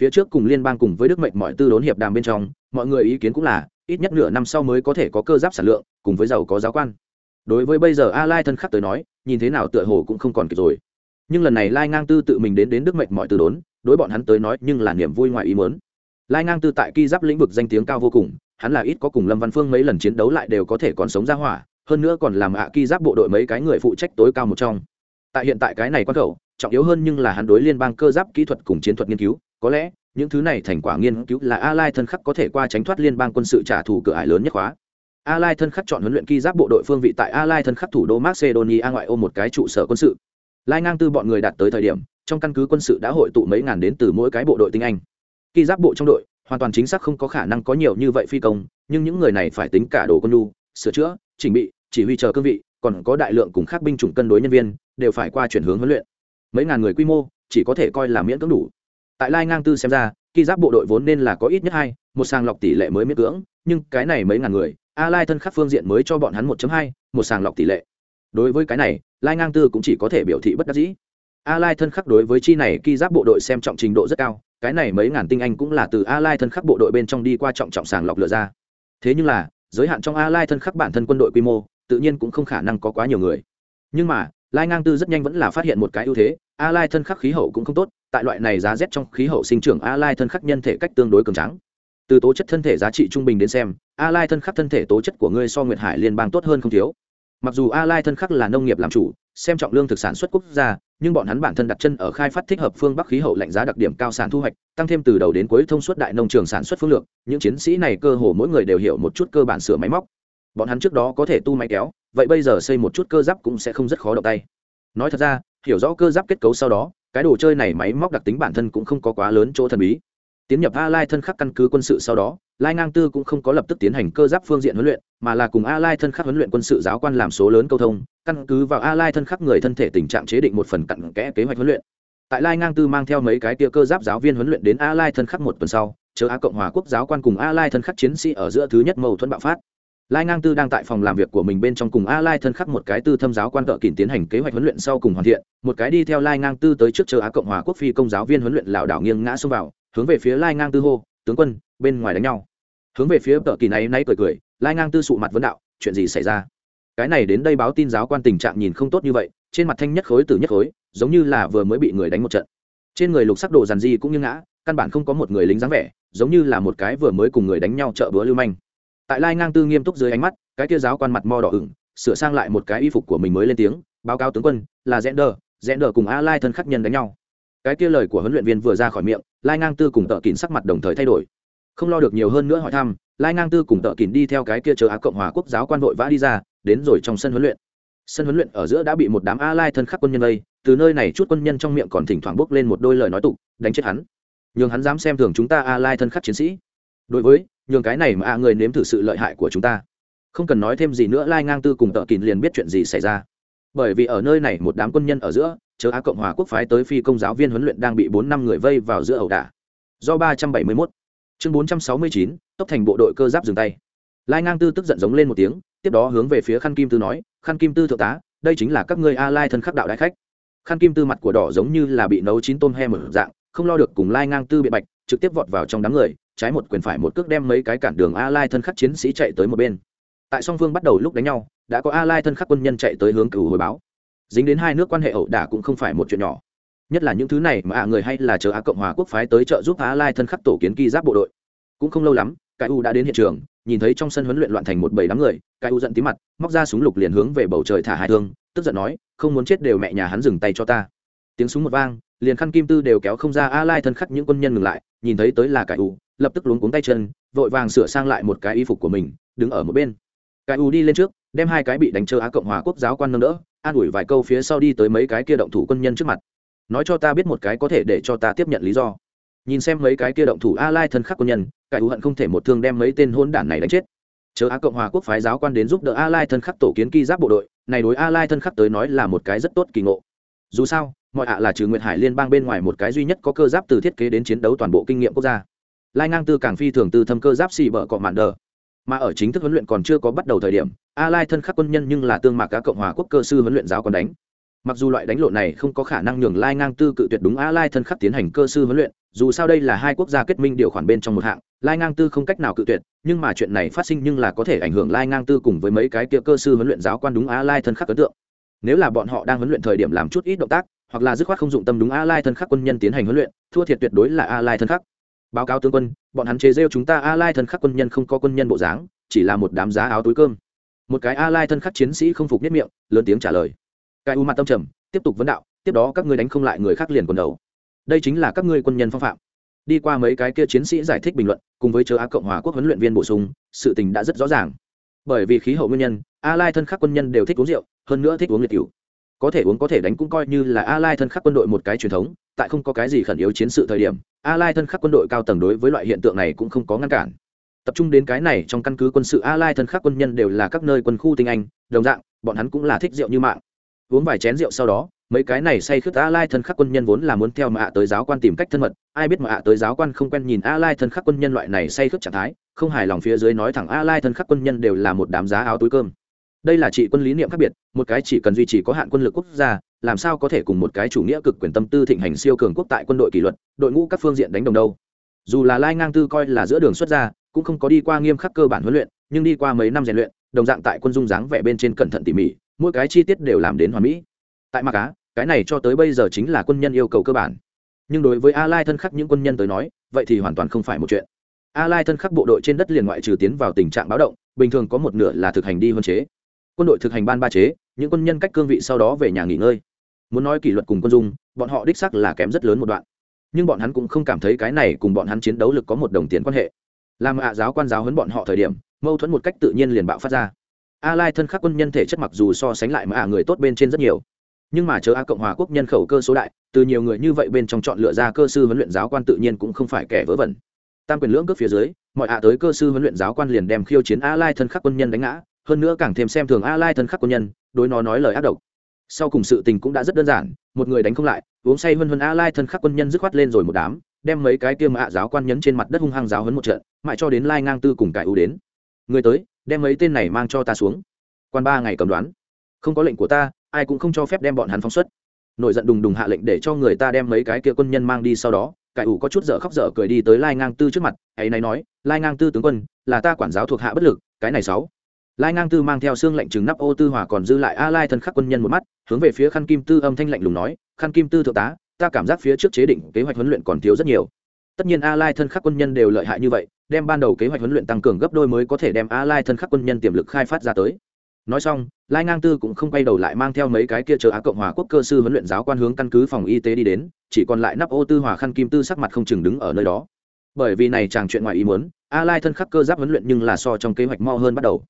Phía trước cùng liên bang cùng với đức mệnh mọi tư đốn hiệp đàm bên trong, mọi người ý kiến cũng là, ít nhất nửa năm sau mới có thể có cơ giáp sản lượng, cùng với giàu có giáo quan. Đối với bây giờ a lai thân khắc tới nói, nhìn thế nào tựa hồ cũng không còn kịp rồi. Nhưng lần này lai ngang tư tự mình đến đến đức mệnh mọi tư đốn, đối bọn hắn tới nói nhưng là niềm vui ngoài ý muốn. Lai ngang tư tại ki giáp lĩnh vực danh tiếng cao vô cùng, hắn là ít có cùng lâm văn phương mấy lần chiến đấu lại đều có thể còn sống ra hỏa hơn nữa còn làm ạ kỳ giáp bộ đội mấy cái người phụ trách tối cao một trong. Tại hiện tại cái này quan khẩu, trọng yếu hơn nhưng là hắn đối liên bang cơ giáp kỹ thuật cùng chiến thuật nghiên cứu, có lẽ, những thứ này thành quả nghiên cứu là a lai thân khắc có thể qua tránh thoát liên bang quân sự trả thù cửa ải lớn nhất khóa. A lai thân khắc chọn huấn luyện ki giáp bộ đội phương vị tại a lai thân khắc thủ đô macedonia ngoại ô một cái trụ sở quân sự. Lai ngang tư bọn người đạt tới thời điểm, trong căn cứ quân sự đã hội tụ mấy ngàn đến từ mỗi cái bộ đội tinh anh. Ki giáp bộ trong đội, hoàn toàn chính xác không có khả năng có nhiều như vậy phi công, nhưng những người này phải tính cả đồ quân lu sửa chữa, chỉnh bị chỉ huy chờ cương vị, còn có đại lượng cùng khác binh chủng cân đối nhân viên, đều phải qua chuyển hướng huấn luyện. Mấy ngàn người quy mô, chỉ có thể coi là miễn cưỡng đủ. Tại lai ngang tư xem ra khi giáp bộ đội vốn nên là có ít nhất hai, một sàng lọc tỷ lệ mới miễn cưỡng, nhưng cái này mấy ngàn người, a lai thân khắc phương diện mới cho bọn hắn 1 hai, một sàng lọc tỷ lệ. Đối với cái này, lai ngang tư cũng chỉ có thể biểu thị bất đắc dĩ. A lai thân khắc đối với chi này khi giáp bộ đội xem trọng trình độ rất cao, cái này mấy ngàn tinh anh cũng là từ a lai thân khắc bộ đội bên trong đi qua trọng trọng sàng lọc lựa ra. Thế nhưng là, giới hạn trong a lai thân khắc bản thân quân đội quy mô tự nhiên cũng không khả năng có quá nhiều người. Nhưng mà, lai ngang tư rất nhanh vẫn là phát hiện một cái ưu thế, a lai thân khắc khí hậu cũng không tốt, tại loại này giá rét trong khí hậu sinh trưởng a lai thân khắc nhân thể cách tương đối cường trắng từ tố chất thân thể giá trị trung bình đến xem, a lai thân khắc thân thể tố chất của ngươi so nguyệt hải liên bang tốt hơn không thiếu. Mặc dù a lai thân khắc là nông nghiệp làm chủ, xem trọng lương thực sản xuất quốc gia, nhưng bọn hắn bản thân đặt chân ở khai phát thích hợp phương bắc khí hậu lạnh giá đặc điểm cao sản thu hoạch, tăng thêm từ đầu đến cuối thông suốt đại nông trường sản xuất phương lượng, những chiến sĩ này cơ hồ mỗi người đều hiểu một chút cơ bản sửa máy móc bọn hắn trước đó có thể tu máy kéo, vậy bây giờ xây một chút cơ giáp cũng sẽ không rất khó động tay. Nói thật ra, hiểu rõ cơ giáp kết cấu sau đó, cái đồ chơi này máy móc đặc tính bản thân cũng không có quá lớn chỗ thần bí. Tiến nhập a lai thân khắc căn cứ quân sự sau đó, lai ngang tư cũng không có lập tức tiến hành cơ giáp phương diện huấn luyện, mà là cùng a lai thân khắc huấn luyện quân sự giáo quan làm số lớn câu thông, căn cứ vào a lai thân khắc người thân thể tình trạng chế định một phần cặn kẽ kế hoạch huấn luyện. Tại lai ngang tư mang theo mấy cái tia cơ giáp giáo viên huấn luyện đến a lai thân khắc một tuần sau, chờ a cộng hòa quốc giáo quan cùng a lai thân khắc chiến sĩ ở giữa thứ nhất mâu thuẫn bạo phát lai ngang tư đang tại phòng làm việc của mình bên trong cùng a lai thân khắc một cái tư thâm giáo quan cỡ kỳn tiến hành kế hoạch huấn luyện sau cùng hoàn thiện, một cái đi theo lai ngang tư tới trước chờ á cộng hòa quốc phi công giáo viên huấn luyện lảo đảo nghiêng ngã xông vào, hướng về phía lai ngang tư hô, tướng quân, bên ngoài đánh nhau. Hướng về phía cỡ kỳ này nay cười cười, lai ngang tư sụ mặt vấn đạo, chuyện gì xảy ra? Cái này đến đây báo tin giáo quan tình trạng nhìn không tốt như vậy, trên mặt thanh nhất khối từ nhất khối, giống như là vừa mới bị người đánh một trận. Trên người lục sắc đồ dàn di cũng như ngã, căn bản không có một người lính dáng vẻ, giống như là một cái vừa mới cùng người đánh nhau chợ bữa lưu manh tại lai ngang tư nghiêm túc dưới ánh mắt, cái kia giáo quan mặt mo đỏ ửng, sửa sang lại một cái y phục của mình mới lên tiếng, báo cáo tướng quân, là rẽ đờ rẽ đờ cùng a lai thân khắc nhân đánh nhau. Cái kia lời của huấn luyện viên vừa ra khỏi miệng, lai ngang tư cùng tợ kín sắc mặt đồng thời thay đổi. Không lo được nhiều hơn nữa hỏi thăm, lai ngang tư cùng tợ kín đi theo cái kia chờ á cộng hòa quốc giáo quan vội vã đi ra, đến rồi trong sân huấn luyện. Sân huấn luyện ở giữa đã bị một đám a lai thân khắc quân nhân vây, từ nơi này chút quân nhân trong miệng còn thỉnh thoảng bốc lên một đôi lời nói tục, đánh chết hắn. Nhường hắn dám xem thường chúng ta a lai thân khắc chiến sĩ. Đối với nhường cái này mà a người nếm thử sự lợi hại của chúng ta. Không cần nói thêm gì nữa, lai ngang tư cùng tợ kín liền biết chuyện gì xảy ra. Bởi vì ở nơi này một đám quân nhân ở giữa, chớ á cộng hòa quốc phái tới phi công giáo viên huấn luyện đang bị bốn năm người vây vào giữa ẩu đả. Do ba trăm bảy mươi mốt. Chương bốn trăm sáu mươi chín, tốc thành bộ đội cơ giáp dừng tay. Lai ngang tư tức giận giống lên một tiếng, tiếp đó hướng về phía khăn kim tư nói, khăn kim tư thượng tá, đây chính là các ngươi a lai thân khắc đạo đại khách. Khăn kim tư mặt của đỏ giống như là bị nấu chín tôm he mở dạng, không lo được cùng lai ngang tư bị bạch, trực tiếp vọt vào trong đám người trái một quyền phải một cước đem mấy cái cản đường a lai thân khắc chiến sĩ chạy tới một bên. Tại song phương bắt đầu lúc đánh nhau, đã có a lai thân khắc quân nhân chạy tới hướng cửu hồi báo. Dính đến hai nước quan hệ ẩu đả cũng không phải một chuyện nhỏ. Nhất là những thứ này mà a người hay là chờ a cộng hòa quốc phái tới trợ giúp a lai thân khắc tổ kiến ki giáp bộ đội. Cũng không lâu lắm cái u đã đến hiện trường, nhìn thấy trong sân huấn luyện loạn thành một bầy đám người cái u giận tí mặt, móc ra súng lục liền hướng về bầu trời thả hai thương, tức giận nói, không muốn chết đều mẹ nhà hắn dừng tay cho ta. Tiếng súng một vang, liền khăn kim tư đều kéo không ra a lai thân khắc những quân nhân ngừng lại, nhìn thấy tới là cái u lập tức luống cuống tay chân, vội vàng sửa sang lại một cái y phục của mình, đứng ở một bên. Cái u đi lên trước, đem hai cái bị đánh trơ á cộng hòa quốc giáo quan nâng đỡ, an ủi vài câu phía sau đi tới mấy cái kia động thủ quân nhân trước mặt. Nói cho ta biết một cái có thể để cho ta tiếp nhận lý do. Nhìn xem mấy cái kia động thủ a lai thân khắc quân nhân cải hận không thể một thương đem mấy tên hôn đản này đánh chết. Chớ á cộng hòa quốc phái giáo quan đến giúp đỡ a lai thân khắc tổ kiến ki giáp bộ đội, này đối a lai thân khắc tới nói là một cái rất tốt kỳ ngộ. Dù sao, mọi ạ là trừ nguyệt hải liên bang bên ngoài một cái duy nhất có cơ giáp từ thiết kế đến chiến đấu toàn bộ kinh nghiệm quốc gia lai ngang tư càng phi thường từ thâm cơ giáp xì bở cọ mạn đờ. Mà ở chính thức huấn luyện còn chưa có bắt đầu thời điểm, a lai thân khắc quân nhân nhưng là tương mạc cá cộng hòa quốc cơ sư huấn luyện giáo còn đánh. Mặc dù loại đánh lộn này không có khả năng nhường lai ngang tư cự tuyệt đúng a lai thân khắc tiến hành cơ sư huấn luyện, dù sao đây là hai quốc gia kết minh điều khoản bên trong một hạng, lai ngang tư không cách nào cự tuyệt, nhưng mà chuyện này phát sinh nhưng là có thể ảnh hưởng lai ngang tư cùng với mấy cái kia cơ sư huấn luyện giáo quan đúng a lai thân khắc ấn tượng. Nếu là bọn họ đang huấn luyện thời điểm làm chút ít động tác, hoặc là dứt khoát không dụng tâm đúng a lai thân khắc quân nhân tiến hành huấn luyện, thua thiệt tuyệt đối là a lai thân khắc báo cáo tướng quân, bọn hắn chế rêu chúng ta a lai thân khắc quân nhân không có quân nhân bộ dáng, chỉ là một đám giá áo túi cơm. Một cái a lai thân khắc chiến sĩ không phục nhất miệng, lớn tiếng trả lời. Cái u mặt tâm trầm, tiếp tục vấn đạo, tiếp đó các ngươi đánh không lại người khác liền quần đầu. Đây chính là các ngươi quân nhân phong phạm. Đi qua mấy cái kia chiến sĩ giải thích bình luận, cùng với chớ á cộng hòa quốc huấn luyện viên bổ sung, sự tình đã rất rõ ràng. Bởi vì khí hậu nguyên nhân a lai thân khắc quân nhân đều thích uống rượu, hơn nữa thích uống liệt cửu có thể uống có thể đánh cũng coi như là a lai thân khắc quân đội một cái truyền thống, tại không có cái gì khẩn yếu chiến sự thời điểm, a lai thân khắc quân đội cao tầng đối với loại hiện tượng này cũng không có ngăn cản. Tập trung đến cái này trong căn cứ quân sự a lai thân khắc quân nhân đều là các nơi quân khu tinh anh, đồng dạng, bọn hắn cũng là thích rượu như mạng. Uống vài chén rượu sau đó, mấy cái này say khướt a lai thân khắc quân nhân vốn là muốn theo mà ạ tới giáo quan tìm cách thân mật, ai biết mà ạ tới giáo quan không quen nhìn a lai thân khắc quân nhân loại này say khướt trạng thái, không hài lòng phía dưới nói thẳng a lai thân khắc quân nhân đều là một đám giá áo túi cơm đây là trị quân lý niệm khác biệt một cái chỉ cần duy trì có hạn quân lực quốc gia làm sao có thể cùng một cái chủ nghĩa cực quyền tâm tư thịnh hành siêu cường quốc tại quân đội kỷ luật đội ngũ các phương diện đánh đồng đâu. Dù là lai ngang tư coi là giữa đường xuất gia cũng không có đi qua nghiêm khắc cơ bản huấn luyện nhưng đi qua mấy năm rèn luyện đồng dạng tại quân dung dáng vẻ bên trên cẩn thận tỉ mỉ mỗi cái chi tiết đều làm đến hoàn mỹ. Tại mặc Á, cái này cho tới bây giờ chính là quân nhân yêu cầu cơ bản. Nhưng đối với a lai thân khắc những quân nhân tới nói vậy thì hoàn toàn không phải một chuyện. A lai thân khắc bộ đội trên đất liền ngoại trừ tiến vào tình trạng báo động bình thường có một nửa là thực hành đi huân chế quân đội thực hành ban ba chế, những quân nhân cách cương vị sau đó về nhà nghỉ ngơi. Muốn nói kỷ luật cùng quân dung, bọn họ đích sắc là kém rất lớn một đoạn. Nhưng bọn hắn cũng không cảm thấy cái này cùng bọn hắn chiến đấu lực có một đồng tiền quan hệ. Làm ạ giáo quan giáo huấn bọn họ thời điểm, mâu thuẫn một cách tự nhiên liền bạo phát ra. A lai thân khắc quân nhân thể chất mặc dù so sánh lại mà ạ người tốt bên trên rất nhiều. Nhưng mà chờ a cộng hòa quốc nhân khẩu cơ số đại, từ nhiều người như vậy bên trong chọn lựa ra cơ sư huấn luyện giáo quan tự nhiên cũng không phải kẻ vớ vẩn. Tam quyền lưỡng cước phía dưới, mọi ạ tới cơ sư huấn luyện giáo quan liền đem khiêu chiến a lai thân khắc quân nhân đánh ngã hơn nữa càng thêm xem thường a lai thân khắc quân nhân, đối nó nói lời ác độc. Sau cùng sự tình cũng đã rất đơn giản, một người đánh không lại, uống say hơn hơn a lai thân khắc quân nhân dứt khoát lên rồi một đám, đem mấy cái tiêm ạ giáo quan nhấn trên mặt đất hung hăng giáo hấn một trận, mãi cho đến lai ngang tư cùng cải ưu đến. Người tới, đem mấy tên này mang cho ta xuống. Quan ba ngày cầm đoán. Không có lệnh của ta, ai cũng không cho phép đem bọn hắn phóng xuất. Nổi giận đùng đùng hạ lệnh để cho người ta đem mấy cái kia quân nhân mang đi sau đó, cải ủ có chút dở khóc dở cười đi tới lai ngang tư trước mặt, ấy này nói, lai ngang tư tướng quân, là ta quản giáo thuộc hạ bất lực, cái này sáu lai ngang tư mang theo xương lệnh trừng nắp ô tư hòa còn dư lại a lai thân khắc quân nhân một mắt, hướng về phía khăn kim tư âm thanh lạnh lùng nói, khăn kim tư thượng tá, ta cảm giác phía trước chế định kế hoạch huấn luyện còn thiếu rất nhiều. Tất nhiên a lai thân khắc quân nhân đều lợi hại như vậy, đem ban đầu kế hoạch huấn luyện tăng cường gấp đôi mới có thể đem a lai thân khắc quân nhân tiềm lực khai phát ra tới. Nói xong, lai ngang tư cũng không quay đầu lại mang theo mấy cái kia chờ á cộng hòa quốc cơ sư huấn luyện giáo quan hướng căn cứ phòng y tế đi đến, chỉ còn lại nắp ô tư hòa khăn kim tư sắc mặt không chừng đứng ở nơi đó. Bởi vì này chàng chuyện ngoài ý muốn, a lai thân khắc cơ giáp huấn luyện nhưng là so trong kế hoạch mo hơn bắt đầu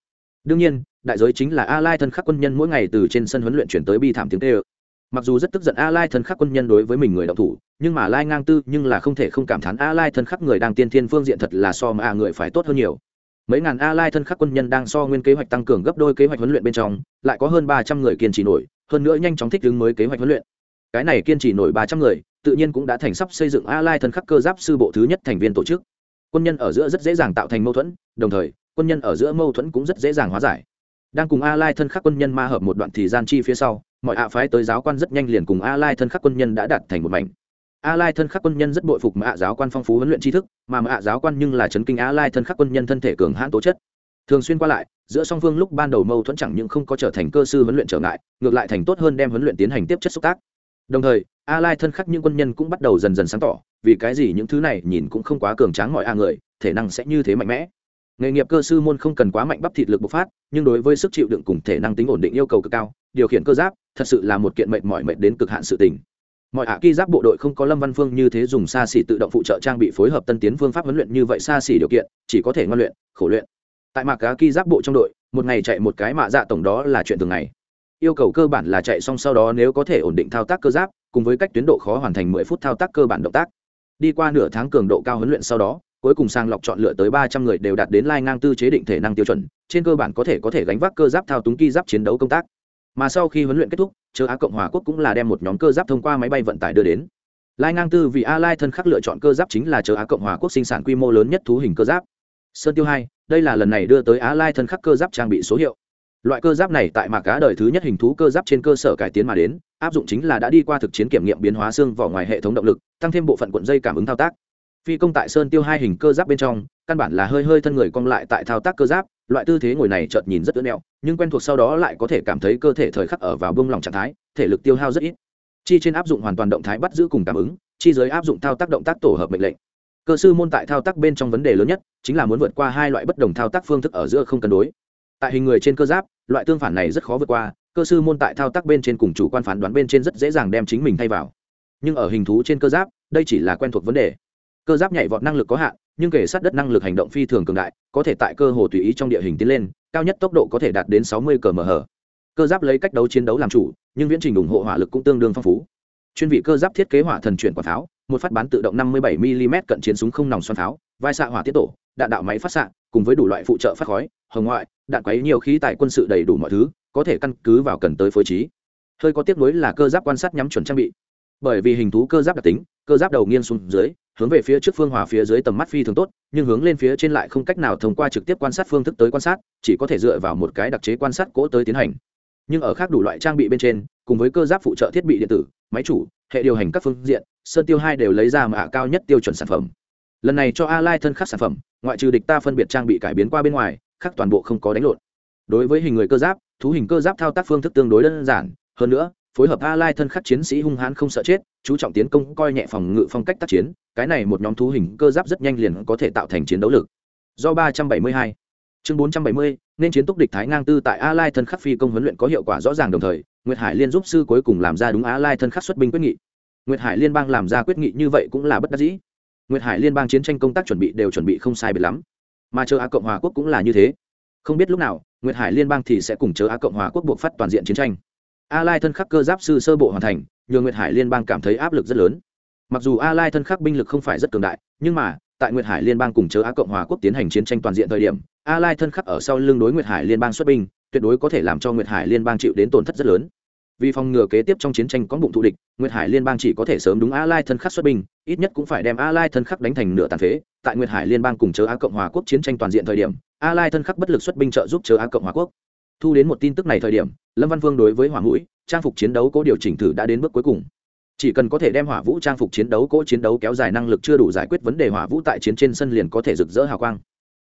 đương nhiên, đại giới chính là a lai thân khắc quân nhân mỗi ngày từ trên sân huấn luyện chuyển tới bi thảm tiếng tê ơ. Mặc dù rất tức giận a lai thân khắc quân nhân đối với mình người đạo thủ, nhưng mà lai ngang tư nhưng là không thể không cảm thán a lai thân khắc người đang tiên thiên phương diện thật là so mà a người phải tốt hơn nhiều. Mấy ngàn a lai thân khắc quân nhân đang so nguyên kế hoạch tăng cường gấp đôi kế hoạch huấn luyện bên trong, lại có hơn ba trăm người kiên trì nổi, hơn nữa nhanh chóng thích ứng mới kế hoạch huấn luyện. Cái này kiên trì nổi ba trăm người, tự nhiên cũng đã thành sắp xây dựng a lai thân khắc cơ giáp sư bộ thứ nhất thành viên tổ chức. Quân nhân ở giữa rất dễ dàng tạo thành mâu thuẫn, đồng thời quân nhân ở giữa mâu thuẫn cũng rất dễ dàng hóa giải. Đang cùng a lai thân khắc quân nhân ma hợp một đoạn thời gian chi phía sau, mọi ạ phái tới giáo quan rất nhanh liền cùng a lai thân khắc quân nhân đã đạt thành một mảnh. A lai thân khắc quân nhân rất bội phục mà ạ giáo quan phong phú huấn luyện tri thức, mà mà ạ giáo quan nhưng là chấn kinh a lai thân khắc quân nhân thân thể cường hãn tố chất. Thường xuyên qua lại, giữa song phương lúc ban đầu mâu thuẫn chẳng những không có trở thành cơ sư huấn luyện trở ngại, ngược lại thành tốt hơn đem huấn luyện tiến hành tiếp chất xúc tác. Đồng thời, a lai thân khắc những quân nhân cũng bắt đầu dần dần sáng tỏ, vì cái gì những thứ này nhìn cũng không quá cường tráng mọi a người, thể năng sẽ như thế mạnh mẽ nghề nghiệp cơ sư môn không cần quá mạnh bắp thịt lực bộc phát, nhưng đối với sức chịu đựng cùng thể năng tính ổn định yêu cầu cực cao, điều khiển cơ giáp, thật sự là một kiện mệnh mỏi mệt đến cực hạn sự tình. Mọi hạ kỳ giáp bộ đội không có lâm văn phương như thế dùng xa xỉ tự động phụ trợ trang bị phối hợp tân tiến phương pháp huấn luyện như vậy xa xỉ điều kiện, chỉ có thể ngoan luyện, khổ luyện. Tại mạc cá kỳ giáp bộ trong đội, một ngày chạy một cái mạ dạ tổng đó là chuyện thường ngày. Yêu cầu cơ bản là chạy xong sau đó nếu có thể ổn định thao tác cơ giáp, cùng với cách tuyến độ khó hoàn thành mười phút thao tác cơ bản động tác. Đi qua nửa tháng cường độ cao huấn luyện sau đó cuối cùng sàng lọc chọn lựa tới ba trăm người đều đạt đến lai ngang tư chế định thể năng tiêu chuẩn, trên cơ bản có thể có thể gánh vác cơ giáp thao túng ki giáp chiến đấu công tác. Mà sau khi huấn luyện kết thúc chờ á cộng hòa quốc cũng là đem một nhóm cơ giáp thông qua máy bay vận tải đưa đến. Lai ngang tư vì a lai thân khắc lựa chọn cơ giáp chính là chờ á cộng hòa quốc sinh sản quy mô lớn nhất thú hình cơ giáp. Sơn tiêu hai, đây là lần này đưa tới á lai thân khắc cơ giáp trang bị số hiệu. Loại cơ giáp này tại mạc cá đời thứ nhất hình thú cơ giáp trên cơ sở cải tiến mà đến, áp dụng chính là đã đi qua thực chiến kiểm nghiệm biến hóa xương vỏ ngoài hệ thống động lực, tăng thêm bộ phận cuộn dây cảm ứng thao tác phi công tại sơn tiêu hai hình cơ giáp bên trong, căn bản là hơi hơi thân người cong lại tại thao tác cơ giáp, loại tư thế ngồi này chợt nhìn rất ướn nẹo nhưng quen thuộc sau đó lại có thể cảm thấy cơ thể thời khắc ở vào bông lỏng trạng thái, thể lực tiêu hao rất ít. Chi trên áp dụng hoàn toàn động thái bắt giữ cùng cảm ứng, chi dưới áp dụng thao tác động tác tổ hợp mệnh lệnh. Cơ sư môn tại thao tác bên trong vấn đề lớn nhất chính là muốn vượt qua hai loại bất đồng thao tác phương thức ở giữa không cân đối. Tại hình người trên cơ giáp, loại tương phản này rất khó vượt qua, cơ sư môn tại thao tác bên trên cùng chủ quan phán đoán bên trên rất dễ dàng đem chính mình thay vào. Nhưng ở hình thú trên cơ giáp, đây chỉ là quen thuộc vấn đề cơ giáp nhảy vọt năng lực có hạn, nhưng kể sát đất năng lực hành động phi thường cường đại, có thể tại cơ hồ tùy ý trong địa hình tiến lên, cao nhất tốc độ có thể đạt đến sáu mươi cờ mờ hờ cơ giáp lấy cách đấu chiến đấu làm chủ, nhưng viễn trình ủng hộ hỏa lực cũng tương đương phong phú. Chuyên vị cơ giáp thiết kế hỏa thần chuyển quả pháo, một phát bán tự động 57 mm cận chiến súng không nòng xoắn pháo, vai xạ hỏa tiết tổ, đạn đạo máy phát xạ, cùng với đủ loại phụ trợ phát khói, hồng ngoại, đạn quấy nhiều khí tài quân sự đầy đủ mọi thứ, có thể căn cứ vào cần tới phối trí. Hơi có tiếc nuối là cơ giáp quan sát nhắm chuẩn trang bị. Bởi vì hình thú cơ giáp đặc tính cơ giáp đầu nghiêng xuống dưới, hướng về phía trước phương hòa phía dưới tầm mắt phi thường tốt, nhưng hướng lên phía trên lại không cách nào thông qua trực tiếp quan sát phương thức tới quan sát, chỉ có thể dựa vào một cái đặc chế quan sát cỗ tới tiến hành. Nhưng ở khác đủ loại trang bị bên trên, cùng với cơ giáp phụ trợ thiết bị điện tử, máy chủ, hệ điều hành các phương diện, sơn tiêu hai đều lấy ra mạ cao nhất tiêu chuẩn sản phẩm. Lần này cho a lai thân khắc sản phẩm, ngoại trừ địch ta phân biệt trang bị cải biến qua bên ngoài, khác toàn bộ không có đánh lộn. Đối với hình người cơ giáp, thú hình cơ giáp thao tác phương thức tương đối đơn giản, hơn nữa phối hợp a lai thân khắc chiến sĩ hung hãn không sợ chết, chú trọng tiến công, coi nhẹ phòng ngự phong cách tác chiến, cái này một nhóm thú hình cơ giáp rất nhanh liền có thể tạo thành chiến đấu lực. Do 372 chương 470 nên chiến túc địch thái ngang tư tại a lai thân khắc phi công huấn luyện có hiệu quả rõ ràng đồng thời, nguyệt hải liên giúp sư cuối cùng làm ra đúng a lai thân khắc xuất binh quyết nghị. Nguyệt hải liên bang làm ra quyết nghị như vậy cũng là bất đắc dĩ. Nguyệt hải liên bang chiến tranh công tác chuẩn bị đều chuẩn bị không sai biệt lắm. Mà chờ a cộng hòa quốc cũng là như thế. Không biết lúc nào, nguyệt hải liên bang thì sẽ cùng chờ a cộng hòa quốc buộc phát toàn diện chiến tranh a lai thân khắc cơ giáp sư sơ bộ hoàn thành nhường nguyệt hải liên bang cảm thấy áp lực rất lớn. Mặc dù a lai thân khắc binh lực không phải rất cường đại, nhưng mà, tại nguyệt hải liên bang cùng chớ á cộng hòa quốc tiến hành chiến tranh toàn diện thời điểm a lai thân khắc ở sau lưng đối nguyệt hải liên bang xuất binh, tuyệt đối có thể làm cho nguyệt hải liên bang chịu đến tổn thất rất lớn. Vì phòng ngừa kế tiếp trong chiến tranh có bụng thù địch, nguyệt hải liên bang chỉ có thể sớm đúng a lai thân khắc xuất binh, ít nhất cũng phải đem a lai thân khắc đánh thành nửa tàn phế. Tại nguyệt hải liên bang cùng chớ á cộng hòa quốc chiến tranh toàn diện thời điểm a lai thân khắc bất lực xuất binh trợ giúp chớ á cộng hòa quốc thu đến một tin tức này thời điểm, lâm văn vương đối với hỏa mũi, trang phục chiến đấu có điều chỉnh thử đã đến bước cuối cùng. Chỉ cần có thể đem hỏa vũ trang phục chiến đấu cỗ chiến đấu kéo dài năng lực chưa đủ giải quyết vấn đề hỏa vũ tại chiến trên sân liền có thể rực rỡ hào quang.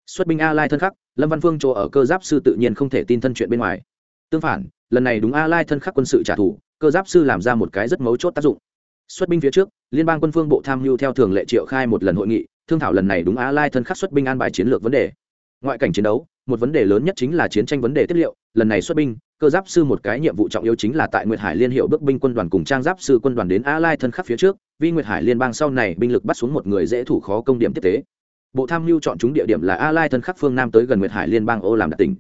Xuất binh a lai thân khắc, lâm văn phương chỗ ở cơ giáp sư tự nhiên không thể tin thân chuyện bên ngoài. Tương phản, lần này đúng a lai thân khắc quân sự trả thù, cơ giáp sư làm ra một cái rất mấu chốt tác dụng. Xuất binh phía trước, liên bang quân phương bộ tham mưu theo thường lệ triệu khai một lần hội nghị, thương thảo lần này đúng a lai thân khắc xuất binh an bài chiến lược vấn đề ngoại cảnh chiến đấu, một vấn đề lớn nhất chính là chiến tranh vấn đề tiết liệu. Lần này xuất binh, cơ giáp sư một cái nhiệm vụ trọng yếu chính là tại nguyệt hải liên hiệu bước binh quân đoàn cùng trang giáp sư quân đoàn đến a lai thân khắc phía trước, vì nguyệt hải liên bang sau này binh lực bắt xuống một người dễ thủ khó công điểm tiếp tế. Bộ tham mưu chọn chúng địa điểm là a lai thân khắc phương nam tới gần nguyệt hải liên bang ô làm đạt tỉnh.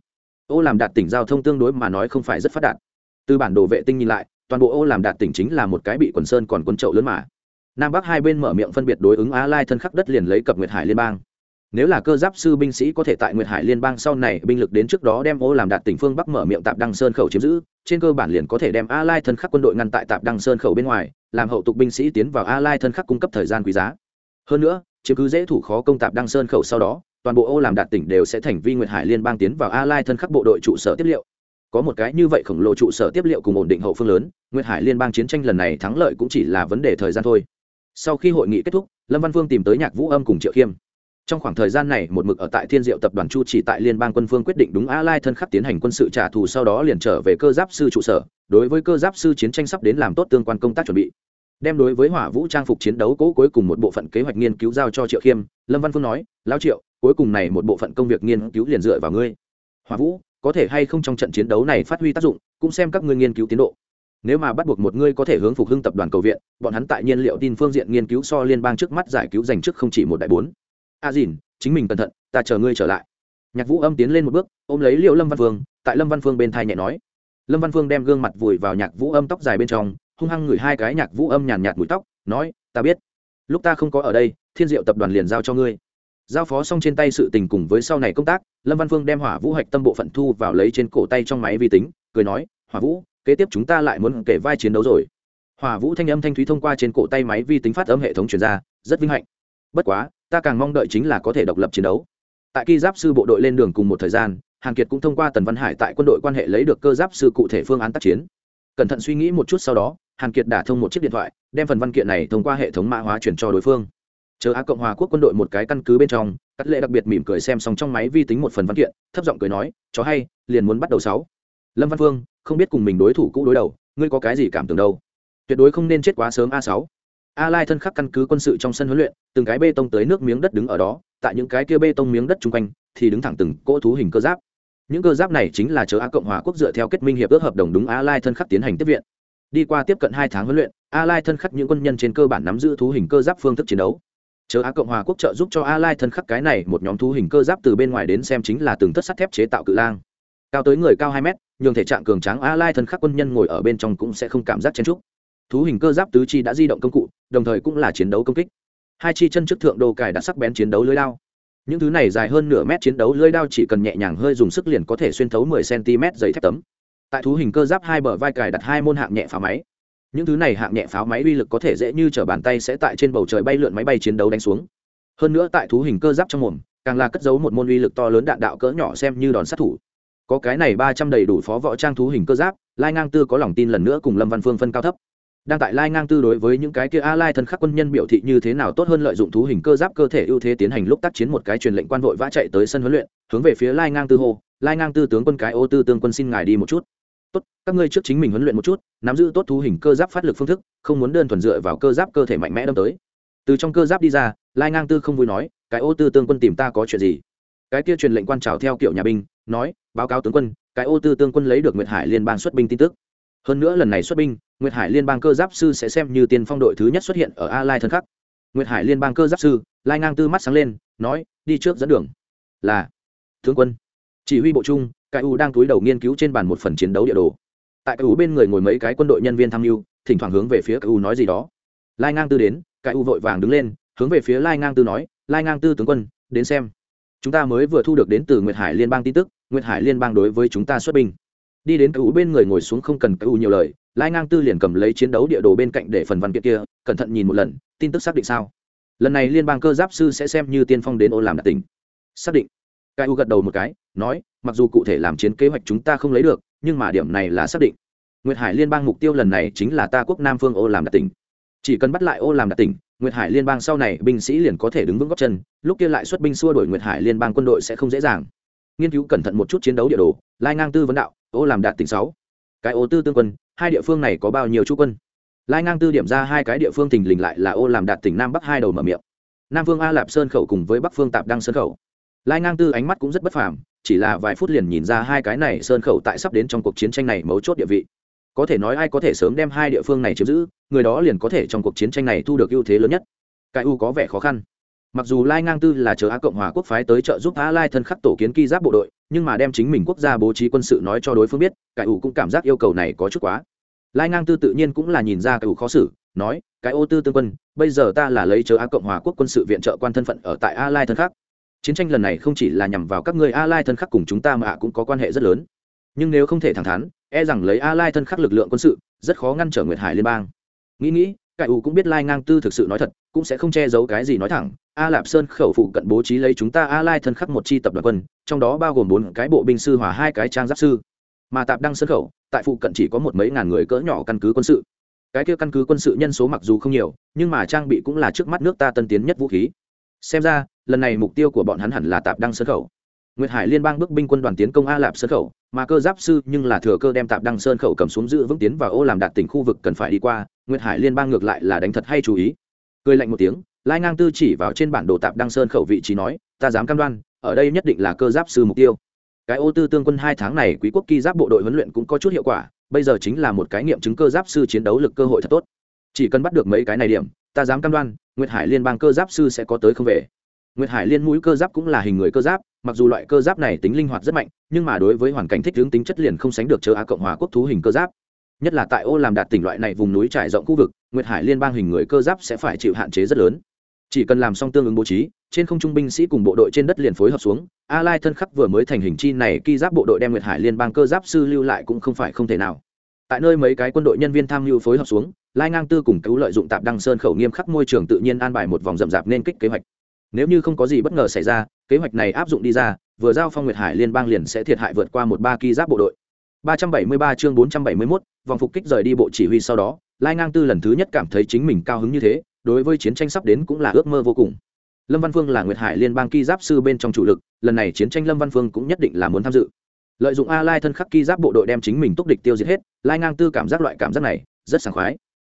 Ô làm đạt tỉnh giao thông tương đối mà nói không phải rất phát đạt. Từ bản đồ vệ tinh nhìn lại, toàn bộ ô làm đạt tỉnh chính là một cái bị quần sơn còn quân trậu lớn mà. Nam bắc hai bên mở miệng phân biệt đối ứng a lai thân khắc đất liền lấy cập nguyệt hải liên bang nếu là cơ giáp sư binh sĩ có thể tại nguyệt hải liên bang sau này binh lực đến trước đó đem ô làm đạt tỉnh phương bắc mở miệng tạp đăng sơn khẩu chiếm giữ, trên cơ bản liền có thể đem a lai thân khắc quân đội ngăn tại tạp đăng sơn khẩu bên ngoài, làm hậu tục binh sĩ tiến vào a lai thân khắc cung cấp thời gian quý giá. Hơn nữa chứ cứ dễ thủ khó công tạp đăng sơn khẩu sau đó, toàn bộ ô làm đạt tỉnh đều sẽ thành vi nguyệt hải liên bang tiến vào a lai thân khắc bộ đội trụ sở tiếp liệu. Có một cái như vậy khổng lồ trụ sở tiếp liệu cùng ổn định hậu phương lớn, nguyệt hải liên bang chiến tranh lần này thắng lợi cũng chỉ là vấn đề thời gian thôi. Sau khi hội nghị kết thúc, lâm văn Vương tìm tới nhạc vũ âm cùng triệu khiêm trong khoảng thời gian này, một mực ở tại thiên diệu tập đoàn chu chỉ tại liên bang quân phương quyết định đúng a lai thân khắc tiến hành quân sự trả thù, sau đó liền trở về cơ giáp sư trụ sở, đối với cơ giáp sư chiến tranh sắp đến làm tốt tương quan công tác chuẩn bị. Đem đối với hỏa vũ trang phục chiến đấu cố cuối cùng một bộ phận kế hoạch nghiên cứu giao cho triệu khiêm, lâm văn phương nói lao triệu, cuối cùng này một bộ phận công việc nghiên cứu liền dựa vào ngươi. Hỏa vũ, có thể hay không trong trận chiến đấu này phát huy tác dụng, cũng xem các ngươi nghiên cứu tiến độ. Nếu mà bắt buộc một ngươi có thể hướng phục hưng tập đoàn cầu viện, bọn hắn tại nhiên liệu tin phương diện nghiên cứu so liên bang trước mắt giải cứu dành trước không chỉ một đại bốn a dìn, chính mình cẩn thận, ta chờ ngươi trở lại. Nhạc vũ âm tiến lên một bước, ôm lấy liệu lâm văn phương, tại lâm văn phương bên thai nhẹ nói. Lâm văn phương đem gương mặt vùi vào nhạc vũ âm tóc dài bên trong, hung hăng ngửi hai cái nhạc vũ âm nhàn nhạt mùi tóc, nói, ta biết. Lúc ta không có ở đây, thiên diệu tập đoàn liền giao cho ngươi. Giao phó xong trên tay sự tình cùng với sau này công tác, lâm văn phương đem hỏa vũ hạch tâm bộ phận thu vào lấy trên cổ tay trong máy vi tính, cười nói, hỏa vũ, kế tiếp chúng ta lại muốn kể vai chiến đấu rồi. Hỏa vũ thanh âm thanh thúy thông qua trên cổ tay máy vi tính phát âm hệ thống chuyển ra, rất vinh hạnh. Bất quá ta càng mong đợi chính là có thể độc lập chiến đấu. Tại khi giáp sư bộ đội lên đường cùng một thời gian, hàn kiệt cũng thông qua tần văn hải tại quân đội quan hệ lấy được cơ giáp sư cụ thể phương án tác chiến. Cẩn thận suy nghĩ một chút sau đó, hàn kiệt đả thông một chiếc điện thoại, đem phần văn kiện này thông qua hệ thống mã hóa chuyển cho đối phương. Chờ á cộng hòa quốc quân đội một cái căn cứ bên trong cắt lệ đặc biệt mỉm cười xem xong trong máy vi tính một phần văn kiện, thấp giọng cười nói, chó hay, liền muốn bắt đầu sáu. Lâm văn phương, không biết cùng mình đối thủ cũ đối đầu, ngươi có cái gì cảm tưởng đâu? Tuyệt đối không nên chết quá sớm a sáu a lai thân khắc căn cứ quân sự trong sân huấn luyện, từng cái bê tông tới nước miếng đất đứng ở đó, tại những cái kia bê tông miếng đất chung quanh, thì đứng thẳng từng cỗ thú hình cơ giáp. Những cơ giáp này chính là chớ á cộng hòa quốc dựa theo kết minh hiệp ước hợp đồng đúng a lai thân khắc tiến hành tiếp viện. Đi qua tiếp cận hai tháng huấn luyện, a lai thân khắc những quân nhân trên cơ bản nắm giữ thú hình cơ giáp phương thức chiến đấu. Chớ á cộng hòa quốc trợ giúp cho a lai thân khắc cái này một nhóm thú hình cơ giáp từ bên ngoài đến xem chính là từng thất sắt thép chế tạo cự lang. Cao tới người cao hai mét, nhường thể trạng cường tráng a lai thân khắc quân nhân ngồi ở bên trong cũng sẽ không cảm giác chen trúc thú hình cơ giáp tứ chi đã di động công cụ, đồng thời cũng là chiến đấu công kích. Hai chi chân trước thượng đồ cài đặt sắc bén chiến đấu lưới đao. Những thứ này dài hơn nửa mét chiến đấu lưới đao chỉ cần nhẹ nhàng hơi dùng sức liền có thể xuyên thấu 10 cm giấy thép tấm. Tại thú hình cơ giáp hai bờ vai cài đặt hai môn hạng nhẹ pháo máy. Những thứ này hạng nhẹ pháo máy uy lực có thể dễ như t r ở bàn tay sẽ tại trên bầu trời bay lượn máy bay chiến đấu đánh xuống. Hơn nữa tại thú hình cơ giáp trong mồm, càng là cất giấu một môn uy lực to lớn đạn đạo cỡ nhỏ xem như đòn sát thủ. Có cái này ba trăm đầy đủ phó võ trang thú hình cơ giáp, lai ngang tư có lòng tin lần nữa cùng lâm văn phương phân cao thấp đang tại lai ngang tư đối với những cái kia a lai thân khắc quân nhân biểu thị như thế nào tốt hơn lợi dụng thú hình cơ giáp cơ thể ưu thế tiến hành lúc tác chiến một cái truyền lệnh quan vội vã chạy tới sân huấn luyện, hướng về phía lai ngang tư hô, lai ngang tư tướng quân cái ô tư tương quân xin ngài đi một chút. Tốt, các ngươi trước chính mình huấn luyện một chút, nắm giữ tốt thú hình cơ giáp phát lực phương thức, không muốn đơn thuần dựa vào cơ giáp cơ thể mạnh mẽ đâm tới. Từ trong cơ giáp đi ra, lai ngang tư không vui nói, cái ô tư tương quân tìm ta có chuyện gì? Cái kia truyền lệnh quan trào theo kiểu nhà binh, nói, báo cáo tướng quân, cái ô tư tương quân lấy được nguyệt hải liên bang xuất binh tin tức hơn nữa lần này xuất binh nguyệt hải liên bang cơ giáp sư sẽ xem như tiên phong đội thứ nhất xuất hiện ở a lai thân khắc. Nguyệt hải liên bang cơ giáp sư lai ngang tư mắt sáng lên nói đi trước dẫn đường. Là tướng quân. Chỉ huy bộ trung, Cai u đang túi đầu nghiên cứu trên bàn một phần chiến đấu địa đồ. Tại Cai u bên người ngồi mấy cái quân đội nhân viên tham mưu thỉnh thoảng hướng về phía Cai u nói gì đó. Lai ngang tư đến Cai u vội vàng đứng lên hướng về phía lai ngang tư nói lai ngang tư tướng quân đến xem. Chúng ta mới vừa thu được đến từ nguyệt hải liên bang tin tức nguyệt hải liên bang đối với chúng ta xuất binh đi đến cái u bên người ngồi xuống không cần cái u nhiều lời, lai ngang tư liền cầm lấy chiến đấu địa đồ bên cạnh để phần văn kiện kia, cẩn thận nhìn một lần, tin tức xác định sao? Lần này liên bang cơ giáp sư sẽ xem như tiên phong đến ô làm đạt tỉnh xác định. Cái u gật đầu một cái, nói, mặc dù cụ thể làm chiến kế hoạch chúng ta không lấy được, nhưng mà điểm này là xác định. Nguyệt hải liên bang mục tiêu lần này chính là ta quốc nam phương ô làm đạt tỉnh chỉ cần bắt lại ô làm đạt tỉnh nguyệt hải liên bang sau này binh sĩ liền có thể đứng vững góc chân, lúc kia lại xuất binh xua đổi nguyệt hải liên bang quân đội sẽ không dễ dàng. Nghiên cứu cẩn thận một chút chiến đấu địa đồ, lai ngang tư vấn đạo ô làm đạt tỉnh sáu. Cái ô tư tương quân, hai địa phương này có bao nhiêu chú quân? Lai ngang tư điểm ra hai cái địa phương thình lình lại là ô làm đạt tỉnh nam bắc hai đầu mở miệng. Nam phương a lạp sơn khẩu cùng với bắc phương tạp đăng sơn khẩu. Lai ngang tư ánh mắt cũng rất bất phàm, chỉ là vài phút liền nhìn ra hai cái này sơn khẩu tại sắp đến trong cuộc chiến tranh này mấu chốt địa vị. Có thể nói ai có thể sớm đem hai địa phương này chiếm giữ, người đó liền có thể trong cuộc chiến tranh này thu được ưu thế lớn nhất. Cái u có vẻ khó khăn. Mặc dù lai ngang tư là chờ á cộng hòa quốc phái tới trợ giúp á lai thân khắc tổ kiến ki giáp bộ đội nhưng mà đem chính mình quốc gia bố trí quân sự nói cho đối phương biết cải ủ cũng cảm giác yêu cầu này có chút quá. Lai ngang tư tự nhiên cũng là nhìn ra cải ủ khó xử, nói, cái ô tư tương quân, bây giờ ta là lấy chờ á cộng hòa quốc quân sự viện trợ quan thân phận ở tại a lai thân khắc chiến tranh lần này không chỉ là nhằm vào các người a lai thân khắc cùng chúng ta mà cũng có quan hệ rất lớn. Nhưng nếu không thể thẳng thắn e rằng lấy a lai thân khắc lực lượng quân sự, rất khó ngăn trở nguyệt hải liên bang. Nghĩ nghĩ cải ủ cũng biết lai ngang tư thực sự nói thật, cũng sẽ không che giấu cái gì nói thẳng a lạp sơn khẩu phụ cận bố trí lấy chúng ta a lai thân khắc một chi tập đoàn quân, trong đó bao gồm bốn cái bộ binh sư hòa hai cái trang giáp sư. Mà tạp đăng sơn khẩu, tại phụ cận chỉ có một mấy ngàn người cỡ nhỏ căn cứ quân sự. Cái kia căn cứ quân sự nhân số mặc dù không nhiều, nhưng mà trang bị cũng là trước mắt nước ta tân tiến nhất vũ khí. Xem ra, lần này mục tiêu của bọn hắn hẳn là tạp đăng sơn khẩu. Nguyệt hải liên bang bước binh quân đoàn tiến công a lạp sơn khẩu, mà cơ giáp sư nhưng là thừa cơ đem tạp đăng sơn khẩu cầm xuống giữ vững tiến vào ô làm đạt tỉnh khu vực cần phải đi qua, nguyệt hải liên bang ngược lại là đánh thật hay chú ý. Cười lạnh một tiếng lai ngang tư chỉ vào trên bản đồ tạp đăng sơn khẩu vị trí nói, ta dám cam đoan, ở đây nhất định là cơ giáp sư mục tiêu. Cái ô tư tương quân hai tháng này quý quốc kỳ giáp bộ đội huấn luyện cũng có chút hiệu quả, bây giờ chính là một cái nghiệm chứng cơ giáp sư chiến đấu lực cơ hội thật tốt. Chỉ cần bắt được mấy cái này điểm, ta dám cam đoan, nguyệt hải liên bang cơ giáp sư sẽ có tới không về. Nguyệt hải liên mũi cơ giáp cũng là hình người cơ giáp, mặc dù loại cơ giáp này tính linh hoạt rất mạnh, nhưng mà đối với hoàn cảnh thích hướng tính chất liền không sánh được chờ á cộng hòa quốc thú hình cơ giáp. Nhất là tại ô làm đạt tỉnh loại này vùng núi trải rộng khu vực, nguyệt hải liên bang hình người cơ giáp sẽ phải chịu hạn chế rất lớn chỉ cần làm xong tương ứng bố trí trên không trung binh sĩ cùng bộ đội trên đất liền phối hợp xuống. A lai thân khắc vừa mới thành hình chi này khi giáp bộ đội đem nguyệt hải liên bang cơ giáp sư lưu lại cũng không phải không thể nào. Tại nơi mấy cái quân đội nhân viên tham mưu phối hợp xuống lai ngang tư cùng cứu lợi dụng tạp đăng sơn khẩu nghiêm khắc môi trường tự nhiên an bài một vòng rậm rạp nên kích kế hoạch. Nếu như không có gì bất ngờ xảy ra kế hoạch này áp dụng đi ra vừa giao phong nguyệt hải liên bang liền sẽ thiệt hại vượt qua một ba ki giáp bộ đội. 373 chương 471, vòng phục kích rời đi bộ chỉ huy sau đó lai ngang tư lần thứ nhất cảm thấy chính mình cao hứng như thế đối với chiến tranh sắp đến cũng là ước mơ vô cùng. Lâm văn phương là nguyệt hải liên bang ki giáp sư bên trong chủ lực, lần này chiến tranh lâm văn phương cũng nhất định là muốn tham dự. Lợi dụng a lai thân khắc ki giáp bộ đội đem chính mình túc địch tiêu diệt hết, lai ngang tư cảm giác loại cảm giác này rất sảng khoái.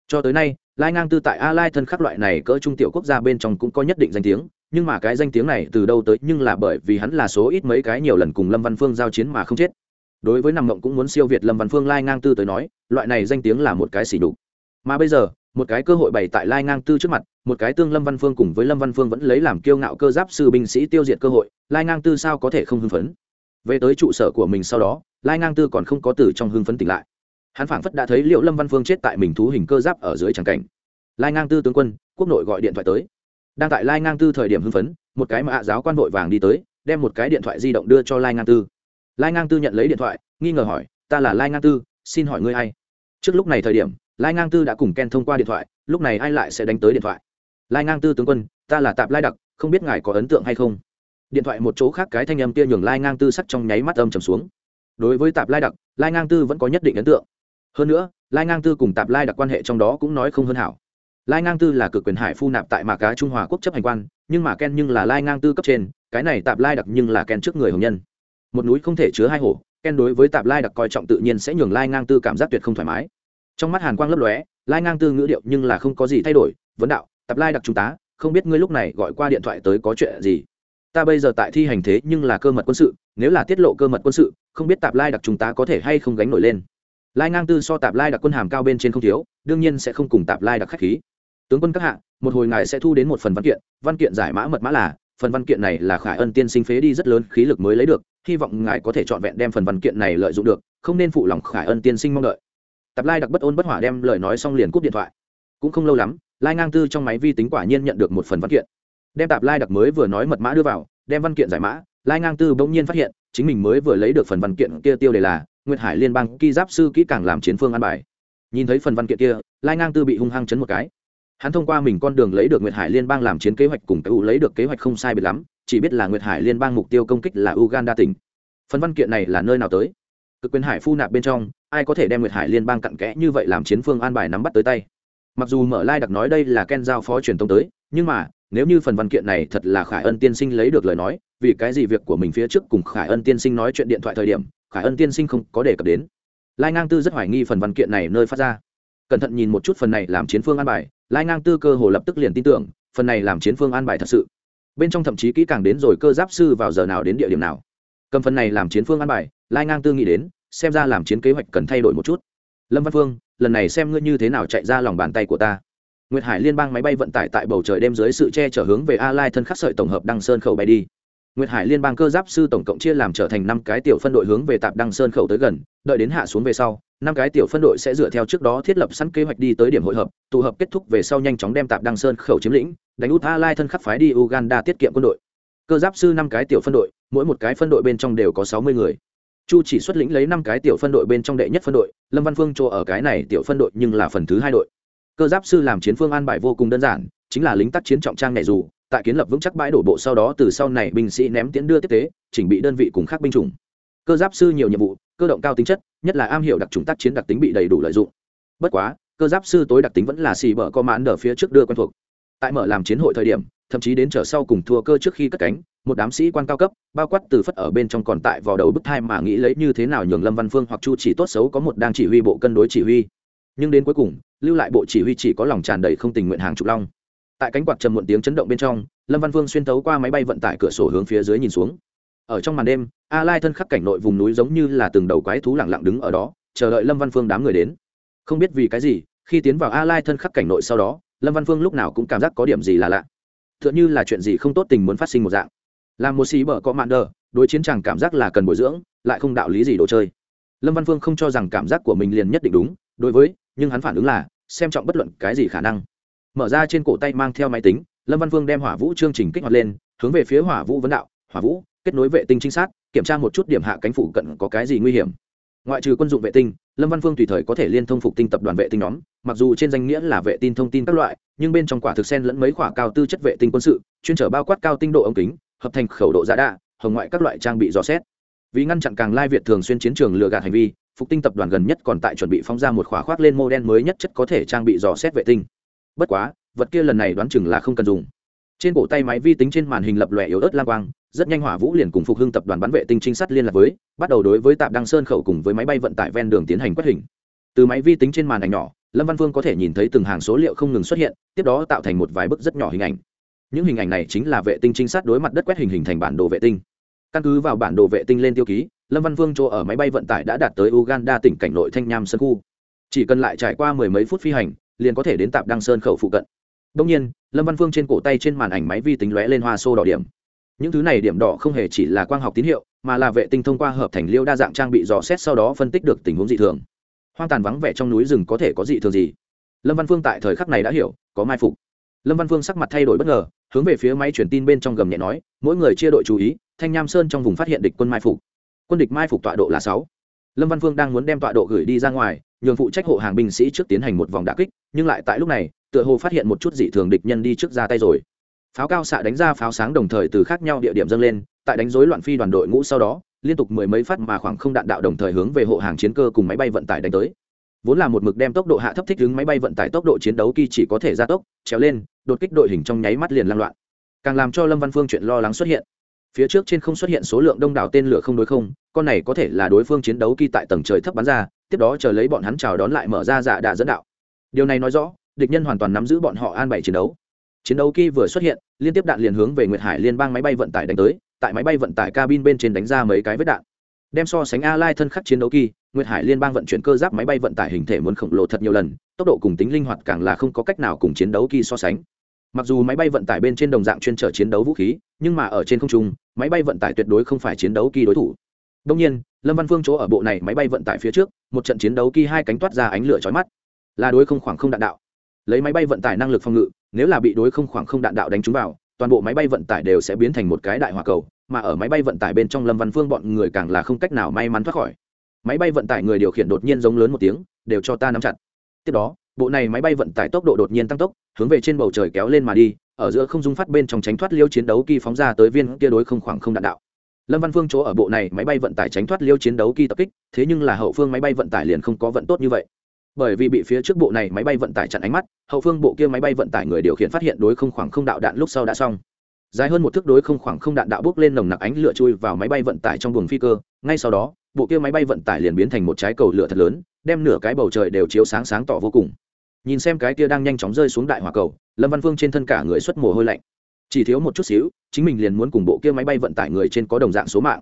Cho tới nay, lai ngang tư tại a lai thân khắc loại này cỡ trung tiểu quốc gia bên trong cũng có nhất định danh tiếng, nhưng mà cái danh tiếng này từ đâu tới nhưng là bởi vì hắn là số ít mấy cái nhiều lần cùng lâm văn phương giao chiến mà không chết. Đối với nằm mộng cũng muốn siêu việt lâm văn phương lai ngang tư tới nói, loại này danh tiếng là một cái xỉ đục mà bây giờ một cái cơ hội bày tại lai ngang tư trước mặt, một cái tương lâm văn phương cùng với lâm văn phương vẫn lấy làm kiêu ngạo cơ giáp sư binh sĩ tiêu diệt cơ hội, lai ngang tư sao có thể không hưng phấn? Về tới trụ sở của mình sau đó, lai ngang tư còn không có từ trong hưng phấn tỉnh lại. Hắn phảng phất đã thấy liệu lâm văn phương chết tại mình thú hình cơ giáp ở dưới tràng cảnh. Lai ngang tư tướng quân, quốc nội gọi điện thoại tới. Đang tại lai ngang tư thời điểm hưng phấn, một cái mạ giáo quan vội vàng đi tới, đem một cái điện thoại di động đưa cho lai ngang tư. Lai ngang tư nhận lấy điện thoại, nghi ngờ hỏi, ta là lai ngang tư, xin hỏi ngươi a i trước lúc này thời điểm lai ngang tư đã cùng ken thông qua điện thoại, lúc này ai lại sẽ đánh tới điện thoại? Lai ngang tư tướng quân, ta là tạp lai đặc, không biết ngài có ấn tượng hay không? Điện thoại một chỗ khác cái thanh âm kia nhường lai ngang tư sắc trong nháy mắt âm trầm xuống. Đối với tạp lai đặc, lai ngang tư vẫn có nhất định ấn tượng. Hơn nữa, lai ngang tư cùng tạp lai đặc quan hệ trong đó cũng nói không hơn hảo. Lai ngang tư là cực quyền hải phu nạp tại mạc cá trung hòa quốc chấp hành quan, nhưng mà ken nhưng là lai ngang tư cấp trên, cái này tạp lai đặc nhưng là ken trước người hồng nhân. Một núi không thể chứa hai hổ, ken đối với tạp lai đặc coi trọng tự nhiên sẽ nhường lai ngang tư cảm giác tuyệt không thoải mái trong mắt hàn quang lấp lóe, lai ngang tư ngữ điệu nhưng là không có gì thay đổi, vấn đạo tạp lai đặc trung tá không biết ngươi lúc này gọi qua điện thoại tới có chuyện gì? Ta bây giờ tại thi hành thế nhưng là cơ mật quân sự, nếu là tiết lộ cơ mật quân sự, không biết tạp lai đặc trung tá có thể hay không gánh nổi lên. Lai ngang tư so tạp lai đặc quân hàm cao bên trên không thiếu, đương nhiên sẽ không cùng tạp lai đặc khách khí. Tướng quân các hạ, một hồi ngài sẽ thu đến một phần văn kiện văn kiện giải mã mật mã là, phần văn kiện này là khải ân tiên sinh phế đi rất lớn khí lực mới lấy được, hy vọng ngài có thể trọn vẹn đem phần văn kiện này lợi dụng được, không nên phụ lòng khải ân tiên sinh mong đợi tạp lai đặc bất ôn bất hỏa đem lời nói xong liền cúp điện thoại. Cũng không lâu lắm, lai ngang tư trong máy vi tính quả nhiên nhận được một phần văn kiện. Đem tạp lai đặc mới vừa nói mật mã đưa vào, đem văn kiện giải mã, lai ngang tư bỗng nhiên phát hiện, chính mình mới vừa lấy được phần văn kiện kia tiêu đề là nguyệt hải liên bang ki giáp sư kỹ càng làm chiến phương an bài. Nhìn thấy phần văn kiện kia, lai ngang tư bị hung hăng chấn một cái. Hắn thông qua mình con đường lấy được nguyệt hải liên bang làm chiến kế hoạch cùng u lấy được kế hoạch không sai biệt lắm, chỉ biết là nguyệt hải liên bang mục tiêu công kích là uganda tỉnh. Phần văn kiện này là nơi nào tới? Cực quyền hải phu nạp bên trong ai có thể đem nguyệt hải liên bang cặn kẽ như vậy làm chiến phương an bài nắm bắt tới tay? Mặc dù mở lai đặc nói đây là ken giao phó truyền thông tới, nhưng mà, nếu như phần văn kiện này thật là khải ân tiên sinh lấy được lời nói, vì cái gì việc của mình phía trước cùng khải ân tiên sinh nói chuyện điện thoại thời điểm, khải ân tiên sinh không có đề cập đến? Lai ngang tư rất hoài nghi phần văn kiện này nơi phát ra. Cẩn thận nhìn một chút phần này làm chiến phương an bài, lai ngang tư cơ hồ lập tức liền tin tưởng, phần này làm chiến phương an bài thật sự. Bên trong thậm chí kỹ càng đến rồi cơ giáp sư vào giờ nào đến địa điểm nào. Cầm phần này làm chiến phương an bài, lai ngang tư nghĩ đến xem ra làm chiến kế hoạch cần thay đổi một chút. Lâm văn phương, lần này xem ngươi như thế nào chạy ra lòng bàn tay của ta. Nguyệt hải liên bang máy bay vận tải tại bầu trời đêm dưới sự che chở hướng về a lai thân khắc sợi tổng hợp đăng sơn khẩu bay đi. Nguyệt hải liên bang cơ giáp sư tổng cộng chia làm trở thành năm cái tiểu phân đội hướng về tạp đăng sơn khẩu tới gần, đợi đến hạ xuống về sau, năm cái tiểu phân đội sẽ dựa theo trước đó thiết lập sẵn kế hoạch đi tới điểm hội hợp, tụ hợp kết thúc về sau nhanh chóng đem tạp đăng sơn khẩu chiếm lĩnh, đánh út a lai thân khắc phái đi uganda tiết kiệm quân đội. Cơ giáp sư năm cái tiểu phân đội, mỗi một cái phân đội bên trong đều có sáu mươi người chu chỉ xuất lĩnh lấy năm cái tiểu phân đội bên trong đệ nhất phân đội, lâm văn phương chỗ ở cái này tiểu phân đội nhưng là phần thứ hai đội. Cơ giáp sư làm chiến phương an bài vô cùng đơn giản, chính là lính tác chiến trọng trang này dù, tại kiến lập vững chắc bãi đổ bộ sau đó từ sau này binh sĩ ném tiễn đưa tiếp tế, chỉnh bị đơn vị cùng khác binh chủng. Cơ giáp sư nhiều nhiệm vụ, cơ động cao tính chất, nhất là am hiểu đặc trùng tác chiến đặc tính bị đầy đủ lợi dụng. Bất quá, cơ giáp sư tối đặc tính vẫn là xì bở có mãn ở phía trước đưa quen thuộc tại mở làm chiến hội thời điểm, thậm chí đến trở sau cùng thua cơ trước khi cất cánh, một đám sĩ quan cao cấp, bao quát từ phất ở bên trong còn tại vào đầu bức thai mà nghĩ lấy như thế nào nhường lâm văn phương hoặc chu chỉ tốt xấu có một đang chỉ huy bộ cân đối chỉ huy. Nhưng đến cuối cùng, lưu lại bộ chỉ huy chỉ có lòng tràn đầy không tình nguyện hàng trục long. Tại cánh quạt trầm muộn tiếng chấn động bên trong, lâm văn phương xuyên tấu qua máy bay vận tải cửa sổ hướng phía dưới nhìn xuống. Ở trong màn đêm, a lai thân khắc cảnh nội vùng núi giống như là từng đầu quái thú lặng lặng đứng ở đó, chờ đợi lâm văn phương đám người đến. Không biết vì cái gì, khi tiến vào a lai thân khắc cảnh nội sau đó lâm văn phương lúc nào cũng cảm giác có điểm gì là lạ t h ư ợ n h ư là chuyện gì không tốt tình muốn phát sinh một dạng làm một xì bở có mạn đờ, đối chiến chẳng cảm giác là cần bồi dưỡng, lại không đạo lý gì đồ chơi. Lâm văn phương không cho rằng cảm giác của mình liền nhất định đúng, đối với, nhưng hắn phản ứng là, xem trọng bất luận cái gì khả năng. Mở ra trên cổ tay mang theo máy tính, lâm văn phương đem hỏa vũ chương trình kích hoạt lên, hướng về phía hỏa vũ vấn đạo, hỏa vũ, kết nối vệ tinh trinh sát, kiểm tra một chút điểm hạ cánh phủ cận có cái gì nguy hiểm. Ngoại trừ quân dụng vệ tinh lâm văn phương tùy thời có thể liên thông phục tinh tập đoàn vệ tinh nhóm, mặc dù trên danh nghĩa là vệ tinh thông tin các loại, nhưng bên trong quả thực sen lẫn mấy khoả cao tư chất vệ tinh quân sự, chuyên trở bao quát cao tinh độ ống kính, hợp thành khẩu độ dạ giá đa hồng ngoại các loại trang bị dò xét. Vì ngăn chặn càng lai việt thường xuyên chiến trường lừa gạt hành vi, phục tinh tập đoàn gần nhất còn tại chuẩn bị phóng ra một khóa khoác lên mô đen mới nhất chất có thể trang bị dò xét vệ tinh. Bất quá, vật kia lần này đoán chừng là không cần dùng. Trên cổ tay máy vi tính trên màn hình lập lòe yếu ớt lang quang rất nhanh hỏa vũ liền cùng phục hưng tập đoàn bắn vệ tinh trinh sát liên lạc với, bắt đầu đối với tạp đăng sơn khẩu cùng với máy bay vận tải ven đường tiến hành quét hình. Từ máy vi tính trên màn ảnh nhỏ, lâm văn vương có thể nhìn thấy từng hàng số liệu không ngừng xuất hiện, tiếp đó tạo thành một vài bức rất nhỏ hình ảnh. Những hình ảnh này chính là vệ tinh trinh sát đối mặt đất quét hình hình thành bản đồ vệ tinh. Căn cứ vào bản đồ vệ tinh lên tiêu ký, lâm văn vương chỗ ở máy bay vận tải đã đạt tới uganda tỉnh cảnh nội thanh nham sơn khu. Chỉ cần lại trải qua mười mấy phút phi hành, liền có thể đến tạp đăng sơn khẩu phụ cận. Đông nhiên, lâm văn vương trên cổ tay trên màn ảnh máy vi tính lóe lên hoa sô đỏ điểm những thứ này điểm đỏ không hề chỉ là quang học tín hiệu, mà là vệ tinh thông qua hợp thành liêu đa dạng trang bị dò xét sau đó phân tích được tình huống dị thường. Hoang tàn vắng vẻ trong núi rừng có thể có dị thường gì? Lâm văn phương tại thời khắc này đã hiểu, có mai phục. Lâm văn phương sắc mặt thay đổi bất ngờ, hướng về phía máy truyền tin bên trong gầm nhẹ nói, mỗi người chia đội chú ý, thanh nham sơn trong vùng phát hiện địch quân mai phục. Quân địch mai phục tọa độ là sáu. Lâm văn phương đang muốn đem tọa độ gửi đi ra ngoài, nhường phụ trách hộ hàng binh sĩ trước tiến hành một vòng đà kích, nhưng lại tại lúc này, tựa hồ phát hiện một chút dị thường địch nhân đi trước ra tay rồi pháo cao xạ đánh ra pháo sáng đồng thời từ khác nhau địa điểm dâng lên, tại đánh rối loạn phi đoàn đội ngũ sau đó, liên tục mười mấy phát mà khoảng không đạn đạo đồng thời hướng về hộ hàng chiến cơ cùng máy bay vận tải đánh tới. Vốn là một mực đem tốc độ hạ thấp thích ứng máy bay vận tải tốc độ chiến đấu kỳ chỉ có thể gia tốc, trèo lên, đột kích đội hình trong nháy mắt liền lan loạn. Càng làm cho lâm văn phương chuyện lo lắng xuất hiện. Phía trước trên không xuất hiện số lượng đông đảo tên lửa không đối không, con này có thể là đối phương chiến đấu kỳ tại tầng trời thấp bắn ra, tiếp đó chờ lấy bọn hắn chào đón lại mở ra dạ đà dẫn đạo. Điều này nói rõ, địch nhân hoàn toàn nắm giữ bọn họ an bày chiến đấu chiến đấu kỳ vừa xuất hiện, liên tiếp đạn liền hướng về nguyệt hải liên bang máy bay vận tải đánh tới, tại máy bay vận tải cabin bên trên đánh ra mấy cái vết đạn. Đem so sánh a lai thân khắc chiến đấu kỳ nguyệt hải liên bang vận chuyển cơ giáp máy bay vận tải hình thể muốn khổng lồ thật nhiều lần, tốc độ cùng tính linh hoạt càng là không có cách nào cùng chiến đấu kỳ so sánh. Mặc dù máy bay vận tải bên trên đồng dạng chuyên trở chiến đấu vũ khí, nhưng mà ở trên không trung, máy bay vận tải tuyệt đối không phải chiến đấu kỳ đối thủ. Đông nhiên, lâm văn phương chỗ ở bộ này máy bay vận tải phía trước, một trận chiến đấu kỳ hai cánh toát ra ánh lửa chói mắt. Là đối không khoảng không đạn đạo lấy máy bay vận tải năng lực phòng ngự, nếu là bị đối không khoảng không đạn đạo đánh trúng vào, toàn bộ máy bay vận tải đều sẽ biến thành một cái đại hỏa cầu, mà ở máy bay vận tải bên trong lâm văn phương bọn người càng là không cách nào may mắn thoát khỏi. Máy bay vận tải người điều khiển đột nhiên giống lớn một tiếng, đều cho ta nắm chặt. Tiếp đó, bộ này máy bay vận tải tốc độ đột nhiên tăng tốc, hướng về trên bầu trời kéo lên mà đi, ở giữa không dung phát bên trong tránh thoát liêu chiến đấu kỳ phóng ra tới viên kia đối không khoảng không đạn đạo. Lâm văn phương chỗ ở bộ này máy bay vận tải tránh thoát liêu chiến đấu kỳ tập kích, thế nhưng là hậu phương máy bay vận tải liền không có vận tốt như vậy bởi vì bị phía trước bộ này máy bay vận tải chặn ánh mắt, hậu phương bộ kia máy bay vận tải người điều khiển phát hiện đối không khoảng không đạo đạn lúc sau đã xong. Dài hơn một thước đối không khoảng không đạn đạo bốc lên nồng nặc ánh lửa chui vào máy bay vận tải trong buồng phi cơ. Ngay sau đó, bộ kia máy bay vận tải liền biến thành một trái cầu lửa thật lớn, đem nửa cái bầu trời đều chiếu sáng sáng tỏ vô cùng. Nhìn xem cái kia đang nhanh chóng rơi xuống đại hỏa cầu, lâm văn phương trên thân cả người xuất mồ hôi lạnh. Chỉ thiếu một chút xíu, chính mình liền muốn cùng bộ kia máy bay vận tải người trên có đồng dạng số mạng.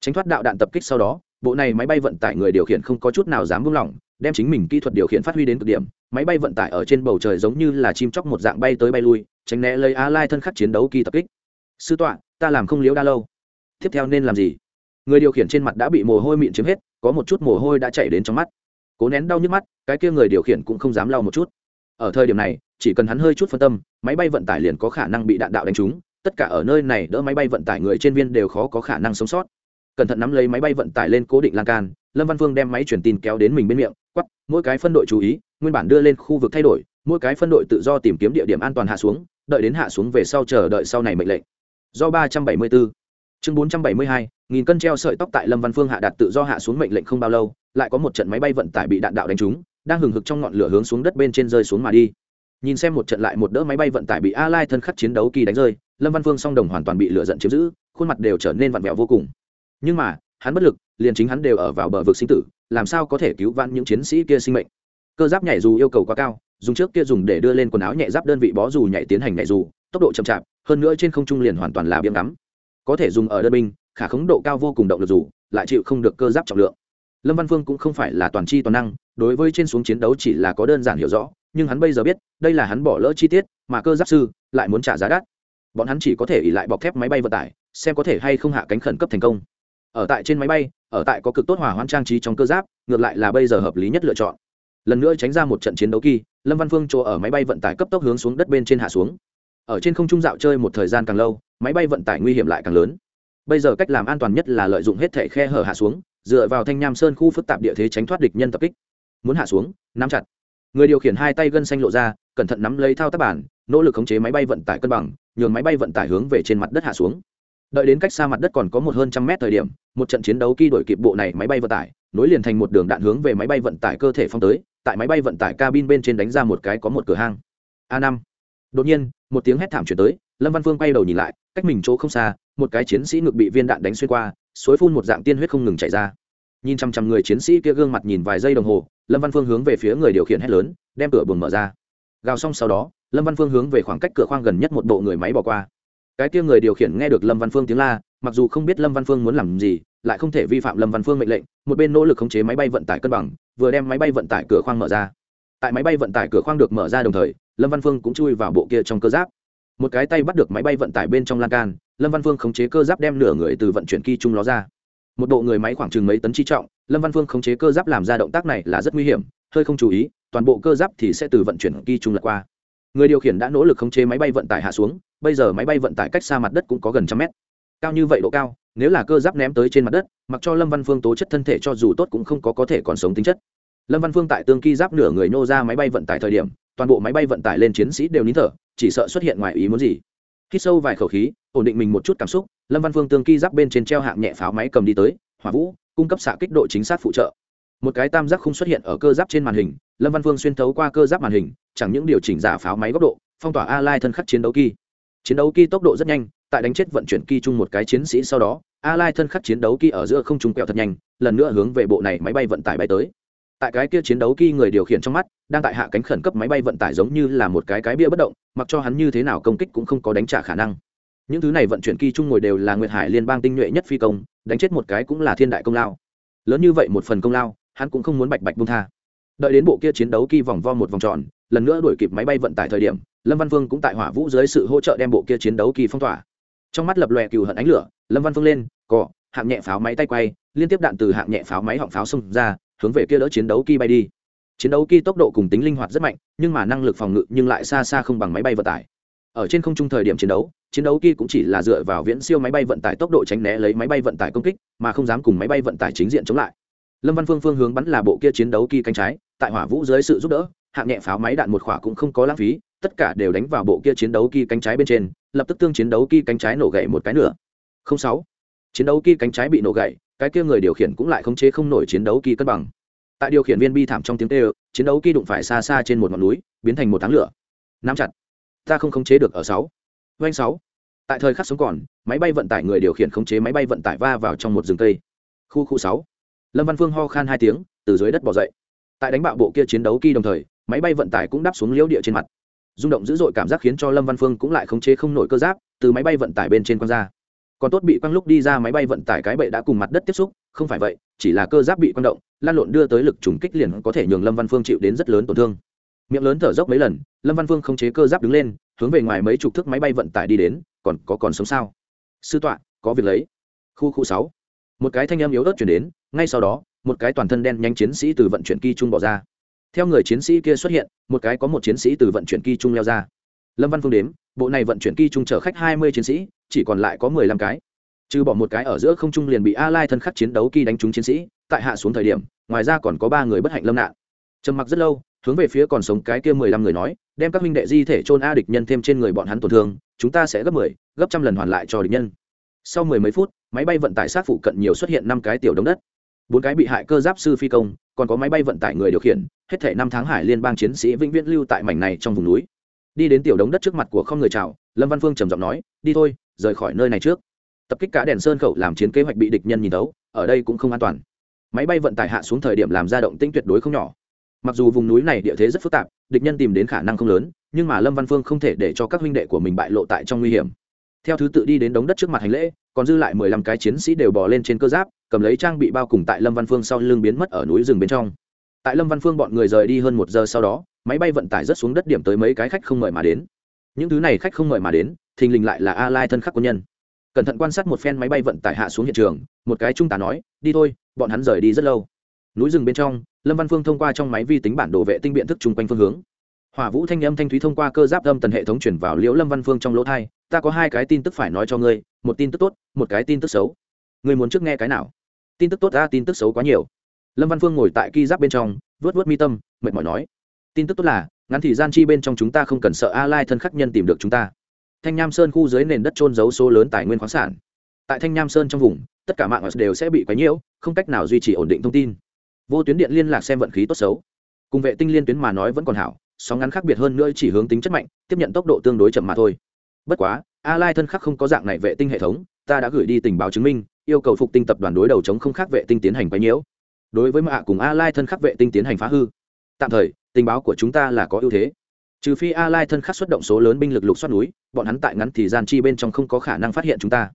Tránh thoát đạo đạn tập kích sau đó, bộ này máy bay vận tải người điều khiển không có chút nào dám buông lỏng đem chính mình kỹ thuật điều khiển phát huy đến cực điểm, máy bay vận tải ở trên bầu trời giống như là chim chóc một dạng bay tới bay lui, tránh né lấy á lai thân khắc chiến đấu kỳ tập kích. Sư tọa, ta làm không liếu đa lâu. Tiếp theo nên làm gì? Người điều khiển trên mặt đã bị mồ hôi mịn chiếm hết, có một chút mồ hôi đã chảy đến trong mắt. Cố nén đau nhức mắt, cái kia người điều khiển cũng không dám lau một chút. Ở thời điểm này, chỉ cần hắn hơi chút phân tâm, máy bay vận tải liền có khả năng bị đạn đạo đánh trúng, tất cả ở nơi này đỡ máy bay vận tải người trên viên đều khó có khả năng sống sót. Cẩn thận nắm lấy máy bay vận tải lên cố định lan can, lâm văn phương đem máy truyền tin kéo đến mình bên miệng quắp mỗi cái phân đội chú ý, nguyên bản đưa lên khu vực thay đổi, mỗi cái phân đội tự do tìm kiếm địa điểm an toàn hạ xuống, đợi đến hạ xuống về sau chờ đợi sau này mệnh lệnh. Do ba trăm bảy mươi bốn chương bốn trăm bảy mươi hai, nghìn cân treo sợi tóc tại lâm văn phương hạ đạt tự do hạ xuống mệnh lệnh không bao lâu, lại có một trận máy bay vận tải bị đạn đạo đánh trúng, đang hừng hực trong ngọn lửa hướng xuống đất bên trên rơi xuống mà đi. Nhìn xem một trận lại một đỡ máy bay vận tải bị a lai thân khắc chiến đấu kỳ đánh rơi, lâm văn phương song đồng hoàn toàn bị lửa giận chiếm giữ, khuôn mặt đều trở nên vặn vẹo vô cùng. Nhưng mà hắn bất lực, liền chính hắn đều ở vào bờ vực sinh tử, làm sao có thể cứu vãn những chiến sĩ kia sinh mệnh? Cơ giáp nhảy dù yêu cầu quá cao, dùng trước kia dùng để đưa lên quần áo nhẹ giáp đơn vị bó dù nhảy tiến hành nhảy dù, tốc độ chậm chạp, hơn nữa trên không trung liền hoàn toàn là biếng ngắm. Có thể dùng ở đơn binh, khả khống độ cao vô cùng động lực dù, lại chịu không được cơ giáp trọng lượng. Lâm văn phương cũng không phải là toàn c h i toàn năng, đối với trên xuống chiến đấu chỉ là có đơn giản hiểu rõ, nhưng hắn bây giờ biết, đây là hắn bỏ lỡ chi tiết, mà cơ giáp sư lại muốn trả giá đắt. Bọn hắn chỉ có thể ỉ lại bọc thép máy bay vận tải, xem có thể hay không hạ cánh khẩn cấp thành công ở tại trên máy bay, ở tại có cực tốt hỏa hoãn trang trí trong cơ giáp, ngược lại là bây giờ hợp lý nhất lựa chọn. Lần nữa tránh ra một trận chiến đấu kỳ, lâm văn phương chỗ ở máy bay vận tải cấp tốc hướng xuống đất bên trên hạ xuống. Ở trên không trung dạo chơi một thời gian càng lâu, máy bay vận tải nguy hiểm lại càng lớn. Bây giờ cách làm an toàn nhất là lợi dụng hết thể khe hở hạ xuống, dựa vào thanh nham sơn khu phức tạp địa thế tránh thoát địch nhân tập kích. Muốn hạ xuống, nắm chặt. Người điều khiển hai tay gân xanh lộ ra, cẩn thận nắm lấy thao tác bản, nỗ lực khống chế máy bay vận tải cân bằng, nhường máy bay vận tải hướng về trên mặt đất hạ xuống đợi đến cách xa mặt đất còn có một hơn trăm mét thời điểm, một trận chiến đấu khi đổi kịp bộ này máy bay vận tải, nối liền thành một đường đạn hướng về máy bay vận tải cơ thể phong tới, tại máy bay vận tải cabin bên trên đánh ra một cái có một cửa hang. A năm. Đột nhiên, một tiếng hét thảm chuyển tới, lâm văn phương quay đầu nhìn lại, cách mình chỗ không xa, một cái chiến sĩ ngực bị viên đạn đánh xuyên qua, suối phun một dạng tiên huyết không ngừng chảy ra. Nhìn chăm chăm người chiến sĩ kia gương mặt nhìn vài giây đồng hồ, lâm văn phương hướng về phía người điều khiển hét lớn, đem cửa buồng mở ra. Gào xong sau đó, lâm văn phương hướng về khoảng cách cửa khoang gần nhất một bộ người máy bỏ qua cái kia người điều khiển nghe được lâm văn phương tiếng la, mặc dù không biết lâm văn phương muốn làm gì, lại không thể vi phạm lâm văn phương mệnh lệnh, một bên nỗ lực khống chế máy bay vận tải cân bằng, vừa đem máy bay vận tải cửa khoang mở ra. Tại máy bay vận tải cửa khoang được mở ra đồng thời, lâm văn phương cũng chui vào bộ kia trong cơ giáp. Một cái tay bắt được máy bay vận tải bên trong lan can, lâm văn phương khống chế cơ giáp đem nửa người từ vận chuyển ky trung ló ra. Một bộ người máy khoảng chừng mấy tấn chi trọng, lâm văn phương khống chế cơ giáp làm ra động tác này là rất nguy hiểm, hơi không chú ý, toàn bộ cơ giáp thì sẽ từ vận chuyển ky trung lật qua. Người điều khiển đã nỗ lực khống chế máy bay vận tải hạ xuống bây giờ máy bay vận tải cách xa mặt đất cũng có gần trăm mét. Cao như vậy độ cao, nếu là cơ giáp ném tới trên mặt đất, mặc cho lâm văn phương tố chất thân thể cho dù tốt cũng không có có thể còn sống tính chất. Lâm văn phương tại tương ki giáp nửa người nô ra máy bay vận tải thời điểm, toàn bộ máy bay vận tải lên chiến sĩ đều nín thở, chỉ sợ xuất hiện ngoài ý muốn gì. Khi sâu vài khẩu khí, ổn định mình một chút cảm xúc, lâm văn phương tương ki giáp bên trên treo hạng nhẹ pháo máy cầm đi tới, hỏa vũ, cung cấp xạ kích độ chính xác phụ trợ. Một cái tam giác không xuất hiện ở cơ giáp trên màn hình, lâm văn phương xuyên thấu qua cơ giáp màn hình, chẳng những điều chỉnh giả pháo máy góc độ, phong tỏa a lai thân khắc chiến đấu kỳ chiến đấu kỳ tốc độ rất nhanh, tại đánh chết vận chuyển kỳ chung một cái chiến sĩ sau đó, a lai thân khắc chiến đấu kỳ ở giữa không trung quẹo thật nhanh, lần nữa hướng về bộ này máy bay vận tải bay tới. Tại cái kia chiến đấu kỳ người điều khiển trong mắt, đang tại hạ cánh khẩn cấp máy bay vận tải giống như là một cái cái bia bất động, mặc cho hắn như thế nào công kích cũng không có đánh trả khả năng. Những thứ này vận chuyển kỳ chung ngồi đều là nguyệt hải liên bang tinh nhuệ nhất phi công, đánh chết một cái cũng là thiên đại công lao. Lớn như vậy một phần công lao, hắn cũng không muốn bạch bạch bung tha. Đợi đến bộ kia chiến đấu kỳ vòng vo một vòng tròn lần nữa đuổi kịp máy bay vận tải thời điểm, lâm văn vương cũng tại hỏa vũ dưới sự hỗ trợ đem bộ kia chiến đấu kỳ phong tỏa. Trong mắt lập lòe cừu hận ánh lửa, lâm văn vương lên cọ hạng nhẹ pháo máy tay quay, liên tiếp đạn từ hạng nhẹ pháo máy họng pháo xông ra, hướng về kia đỡ chiến đấu kỳ bay đi. Chiến đấu kỳ tốc độ cùng tính linh hoạt rất mạnh, nhưng mà năng lực phòng ngự nhưng lại xa xa không bằng máy bay vận tải. Ở trên không trung thời điểm chiến đấu chiến đấu kỳ cũng chỉ là dựa vào viễn siêu máy bay vận tải tốc độ tránh né lấy máy bay vận tải công kích, mà không dám cùng máy bay vận tải chính diện chống lại. Lâm văn phương phương hướng bắn là bộ kia chiến đấu kỳ cánh trái, tại hỏa vũ dưới sự giúp đỡ hạng nhẹ pháo máy đạn một khỏa cũng không có lãng phí, tất cả đều đánh vào bộ kia chiến đấu kỳ cánh trái bên trên, lập tức tương chiến đấu kỳ cánh trái nổ gậy một cái nữa. Không sáu. Chiến đấu kỳ cánh trái bị nổ gậy, cái kia người điều khiển cũng lại khống chế không nổi chiến đấu kỳ cân bằng. Tại điều khiển viên bi thảm trong tiếng tê chiến đấu kỳ đụng phải xa xa trên một ngọn núi, biến thành một tháng lửa. Nắm chặt. Ta không khống chế được ở sáu. Doanh sáu. Tại thời khắc sống còn, máy bay vận tải người điều khiển khống chế máy bay vận tải va vào trong một rừng cây. Khu khu sáu. Lâm văn phương ho khan hai tiếng, từ dưới đất bỏ dậy. Tại đánh bạo bộ kia chiến đấu kỳ đồng thời máy bay vận tải cũng đáp xuống liễu địa trên mặt. Rung động dữ dội cảm giác khiến cho lâm văn phương cũng lại khống chế không nổi cơ giáp, từ máy bay vận tải bên trên quăng ra. Còn tốt bị quăng lúc đi ra máy bay vận tải cái bệ đã cùng mặt đất tiếp xúc, không phải vậy, chỉ là cơ giáp bị quăng động, lan lộn đưa tới lực trùng kích liền có thể nhường lâm văn phương chịu đến rất lớn tổn thương. Miệng lớn thở dốc mấy lần, lâm văn phương không chế cơ giáp đứng lên, hướng về ngoài mấy chục thước máy bay vận tải đi đến, còn có còn sống sao? Sư tọa, có việc lấy. Khu khu sáu. Một cái thanh âm yếu ớt chuyển đến, ngay sau đó, một cái toàn thân đen nhanh chiến sĩ từ vận chuyển kỳ trung bỏ ra theo người chiến sĩ kia xuất hiện, một cái có một chiến sĩ từ vận chuyển kỳ trung leo ra. Lâm văn phương đếm, bộ này vận chuyển kỳ trung chở khách hai mươi chiến sĩ, chỉ còn lại có mười lăm cái. Trừ bỏ một cái ở giữa không trung liền bị a lai thân khắc chiến đấu kỳ đánh trúng chiến sĩ, tại hạ xuống thời điểm, ngoài ra còn có ba người bất hạnh lâm nạn. Trầm mặc rất lâu, hướng về phía còn sống cái kia mười lăm người nói, đem các minh đệ di thể chôn a địch nhân thêm trên người bọn hắn tổn thương, chúng ta sẽ gấp mười, gấp trăm lần hoàn lại cho địch nhân. Sau mười mấy phút, máy bay vận tải sát phụ cận nhiều xuất hiện năm cái tiểu đống đất. Bốn cái bị hại cơ giáp sư phi công còn có máy bay vận tải người điều khiển, hết thể năm tháng hải liên bang chiến sĩ vĩnh viễn lưu tại mảnh này trong vùng núi. Đi đến tiểu đống đất trước mặt của không người chào, lâm văn phương trầm giọng nói, đi thôi, rời khỏi nơi này trước. Tập kích cả đèn sơn khẩu làm chiến kế hoạch bị địch nhân nhìn tấu ở đây cũng không an toàn. Máy bay vận tải hạ xuống thời điểm làm ra động tĩnh tuyệt đối không nhỏ. Mặc dù vùng núi này địa thế rất phức tạp, địch nhân tìm đến khả năng không lớn, nhưng mà lâm văn phương không thể để cho các huynh đệ của mình bại lộ tại trong nguy hiểm. Theo thứ tự đi đến đống đất trước mặt hành lễ, còn dư lại mười lăm cái chiến sĩ đều bò lên trên cơ giáp cầm lấy trang bị bao cùng tại lâm văn phương sau lưng biến mất ở núi rừng bên trong. Tại lâm văn phương bọn người rời đi hơn một giờ sau đó, máy bay vận tải rất xuống đất điểm tới mấy cái khách không mời mà đến. Những thứ này khách không mời mà đến, thình lình lại là a lai thân khắc quân nhân. Cẩn thận quan sát một phen máy bay vận tải hạ xuống hiện trường, một cái trung tá nói, đi thôi, bọn hắn rời đi rất lâu. Núi rừng bên trong, lâm văn phương thông qua trong máy vi tính bản đồ vệ tinh biện thức chung quanh phương hướng. Hỏa vũ thanh âm thanh thúy thông qua cơ giáp âm tần hệ thống chuyển vào liễu lâm văn phương trong lỗ thai ta có hai cái tin tức phải nói cho ngươi, một tin tức tốt, một cái tin tức xấu. Ngươi muốn trước nghe cái nào? Tin tức tốt ra, tin tức xấu quá nhiều. Lâm văn phương ngồi tại ki giáp bên trong vớt vớt mi tâm, mệt mỏi nói. Tin tức tốt là, ngắn thì gian chi bên trong chúng ta không cần sợ a lai thân khắc nhân tìm được chúng ta. Thanh nham sơn khu dưới nền đất trôn giấu số lớn tài nguyên khoáng sản. Tại thanh nham sơn trong vùng, tất cả mạng đều sẽ bị quấy nhiễu, không cách nào duy trì ổn định thông tin. Vô tuyến điện liên lạc xem vận khí tốt xấu. Cùng vệ tinh liên tuyến mà nói vẫn còn hảo, sóng ngắn khác biệt hơn nữa chỉ hướng tính chất mạnh, tiếp nhận tốc độ tương đối chậm mà thôi. Bất quá a lai thân khắc không có dạng này vệ tinh hệ thống, ta đã gửi đi tình báo chứng minh yêu cầu phục tinh tập đoàn đối đầu chống không khác vệ tinh tiến hành quấy nhiễu. Đối với mạ cùng a lai thân khắc vệ tinh tiến hành phá hư. Tạm thời, tình báo của chúng ta là có ưu thế. Trừ phi a lai thân khắc xuất động số lớn binh lực lục xoát núi, bọn hắn tại ngắn thì gian chi bên trong không có khả năng phát hiện chúng ta.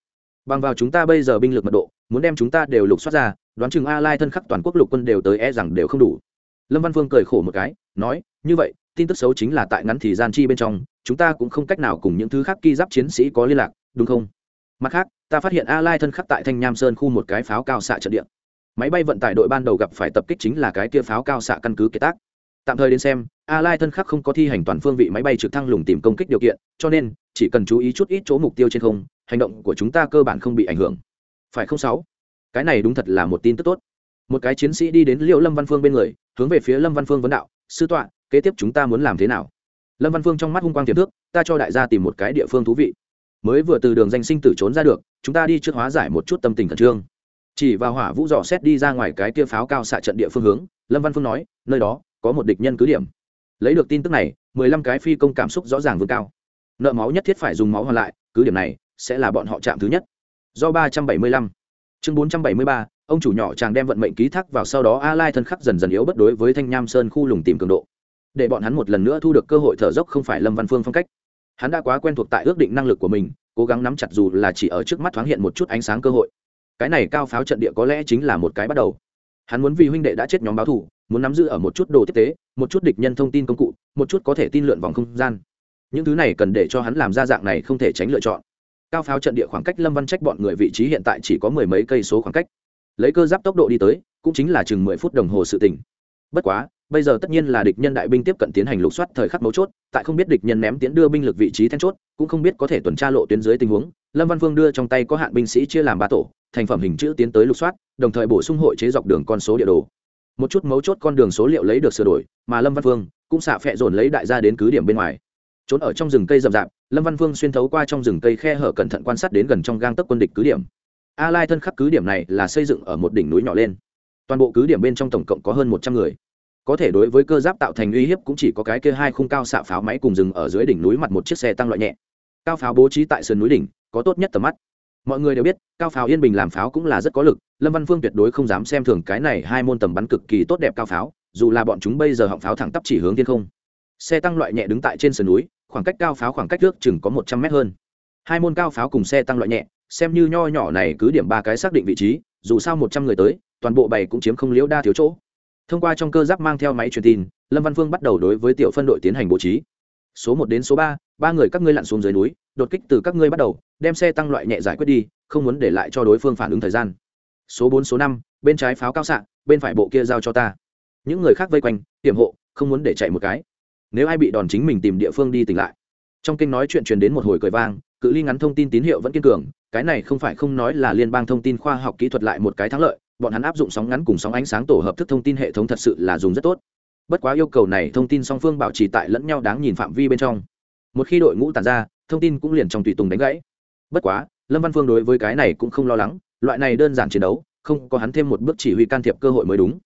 Bằng vào chúng ta bây giờ binh lực mật độ, muốn đem chúng ta đều lục xoát ra, đoán chừng a lai thân khắc toàn quốc lục quân đều tới e rằng đều không đủ. Lâm văn Vương cười khổ một cái, nói, như vậy, tin tức xấu chính là tại ngắn thì gian chi bên trong, chúng ta cũng không cách nào cùng những thứ khác ki giáp chiến sĩ có liên lạc, đúng không? Mặt khác, ta phát hiện a lai thân khắc tại thanh nham sơn khu một cái pháo cao xạ trận địa. Máy bay vận tải đội ban đầu gặp phải tập kích chính là cái kia pháo cao xạ căn cứ kế tác. Tạm thời đến xem, a lai thân khắc không có thi hành toàn phương vị máy bay trực thăng lùng tìm công kích điều kiện, cho nên, chỉ cần chú ý chút ít chỗ mục tiêu trên không, hành động của chúng ta cơ bản không bị ảnh hưởng. Phải không sáu? Cái này đúng thật là một tin tức tốt. Một cái chiến sĩ đi đến liệu lâm văn phương bên người, hướng về phía lâm văn phương vấn đạo, sư tọa, kế tiếp chúng ta muốn làm thế nào? Lâm văn phương trong mắt hung quang tiềm thức, ta cho đại gia tìm một cái địa phương thú vị mới vừa từ đường danh sinh tử trốn ra được, chúng ta đi trước hóa giải một chút tâm tình khẩn trương. Chỉ vào hỏa vũ dò xét đi ra ngoài cái kia pháo cao xạ trận địa phương hướng, lâm văn phương nói, nơi đó có một địch nhân cứ điểm. Lấy được tin tức này, mười lăm cái phi công cảm xúc rõ ràng vươn cao. Nợ máu nhất thiết phải dùng máu hoàn lại, cứ điểm này sẽ là bọn họ chạm thứ nhất. Do ba trăm bảy mươi lăm. Chương bốn trăm bảy mươi ba, ông chủ nhỏ chàng đem vận mệnh ký thác vào sau đó a lai thân khắc dần dần yếu bất đối với thanh nham sơn khu lùng tìm cường độ. Để bọn hắn một lần nữa thu được cơ hội thở dốc không phải lâm văn phương phong cách hắn đã quá quen thuộc tại ước định năng lực của mình, cố gắng nắm chặt dù là chỉ ở trước mắt thoáng hiện một chút ánh sáng cơ hội. Cái này cao pháo trận địa có lẽ chính là một cái bắt đầu. Hắn muốn vì huynh đệ đã chết nhóm báo thủ muốn nắm giữ ở một chút đồ tiếp tế, một chút địch nhân thông tin công cụ, một chút có thể tin lượn vòng không gian. Những thứ này cần để cho hắn làm ra dạng này không thể tránh lựa chọn. Cao pháo trận địa khoảng cách lâm văn trách bọn người vị trí hiện tại chỉ có mười mấy cây số khoảng cách. Lấy cơ giáp tốc độ đi tới, cũng chính là chừng mười phút đồng hồ sự tỉnh bất quá bây giờ tất nhiên là địch nhân đại binh tiếp cận tiến hành lục soát thời khắc mấu chốt, tại không biết địch nhân ném tiến đưa binh lực vị trí then chốt, cũng không biết có thể tuần tra lộ tuyến dưới tình huống, lâm văn Vương đưa trong tay có hạn binh sĩ chia làm ba tổ, thành phẩm hình chữ tiến tới lục soát, đồng thời bổ sung hội chế dọc đường con số địa đồ. Một chút mấu chốt con đường số liệu lấy được sửa đổi, mà lâm văn Vương cũng xạ phẹ dồn lấy đại gia đến cứ điểm bên ngoài. Trốn ở trong rừng cây rậm rạp, lâm văn Vương xuyên thấu qua trong rừng cây khe hở cẩn thận quan sát đến gần trong gang tấc quân địch cứ điểm. A lai thân khắc cứ điểm này là xây dựng ở một đỉnh núi nhỏ lên. Toàn bộ cứ điểm bên trong tổng cộng có hơn một trăm người có thể đối với cơ giáp tạo thành uy hiếp cũng chỉ có cái kia hai khung cao xạ pháo máy cùng rừng ở dưới đỉnh núi mặt một chiếc xe tăng loại nhẹ. Cao pháo bố trí tại sườn núi đỉnh, có tốt nhất tầm mắt. Mọi người đều biết, cao pháo yên bình làm pháo cũng là rất có lực, lâm văn phương tuyệt đối không dám xem thường cái này hai môn tầm bắn cực kỳ tốt đẹp cao pháo, dù là bọn chúng bây giờ họng pháo thẳng tắp chỉ hướng thiên không. Xe tăng loại nhẹ đứng tại trên sườn núi, khoảng cách cao pháo khoảng cách trước chừng có một trăm mét hơn. Hai môn cao pháo cùng xe tăng loại nhẹ, xem như nho nhỏ này cứ điểm ba cái xác định vị trí, dù sao một trăm người tới, toàn bộ bày cũng chiếm không liễu đa thiếu chỗ thông qua trong cơ giáp mang theo máy truyền tin, lâm văn phương bắt đầu đối với tiểu phân đội tiến hành bố trí. Số một đến số ba ba người các ngươi lặn xuống dưới núi, đột kích từ các ngươi bắt đầu, đem xe tăng loại nhẹ giải quyết đi, không muốn để lại cho đối phương phản ứng thời gian. Số bốn, số năm, bên trái pháo cao xạ, bên phải bộ kia giao cho ta. Những người khác vây quanh, hiểm hộ, không muốn để chạy một cái. Nếu ai bị đòn chính mình tìm địa phương đi tỉnh lại. Trong kinh nói chuyện truyền đến một hồi cười vang, cự ly ngắn thông tin tín hiệu vẫn kiên cường, cái này không phải không nói là liên bang thông tin khoa học kỹ thuật lại một cái thắng lợi bọn hắn áp dụng sóng ngắn cùng sóng ánh sáng tổ hợp thức thông tin hệ thống thật sự là dùng rất tốt. Bất quá yêu cầu này thông tin song phương bảo trì tại lẫn nhau đáng nhìn phạm vi bên trong. Một khi đội ngũ tàn ra, thông tin cũng liền trong tùy tùng đánh gãy. Bất quá, lâm văn phương đối với cái này cũng không lo lắng, loại này đơn giản chiến đấu, không có hắn thêm một bước chỉ huy can thiệp cơ hội mới đúng.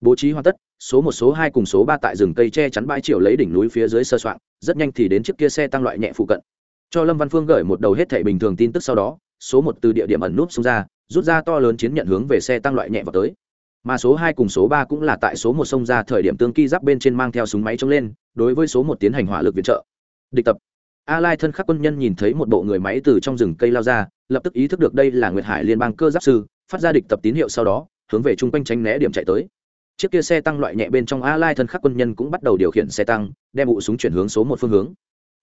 Bố trí hoàn tất, số một, số hai cùng số ba tại rừng cây che chắn bãi chiều lấy đỉnh núi phía dưới sơ soạn, rất nhanh thì đến chiếc kia xe tăng loại nhẹ phụ cận. Cho lâm văn phương gửi một đầu hết thể bình thường tin tức sau đó, số một từ địa điểm ẩn núp xông ra rút ra to lớn chiến nhận hướng về xe tăng loại nhẹ vào tới. Mà số hai cùng số ba cũng là tại số một sông ra thời điểm tương kỳ giáp bên trên mang theo súng máy chống lên, đối với số một tiến hành hỏa lực viện trợ. Địch tập. A lai thân khắc quân nhân nhìn thấy một bộ người máy từ trong rừng cây lao ra, lập tức ý thức được đây là nguyệt hải liên bang cơ giáp sư, phát ra địch tập tín hiệu sau đó, hướng về chung quanh tránh né điểm chạy tới. Chiếc kia xe tăng loại nhẹ bên trong a lai thân khắc quân nhân cũng bắt đầu điều khiển xe tăng, đem vụ súng chuyển hướng số một phương hướng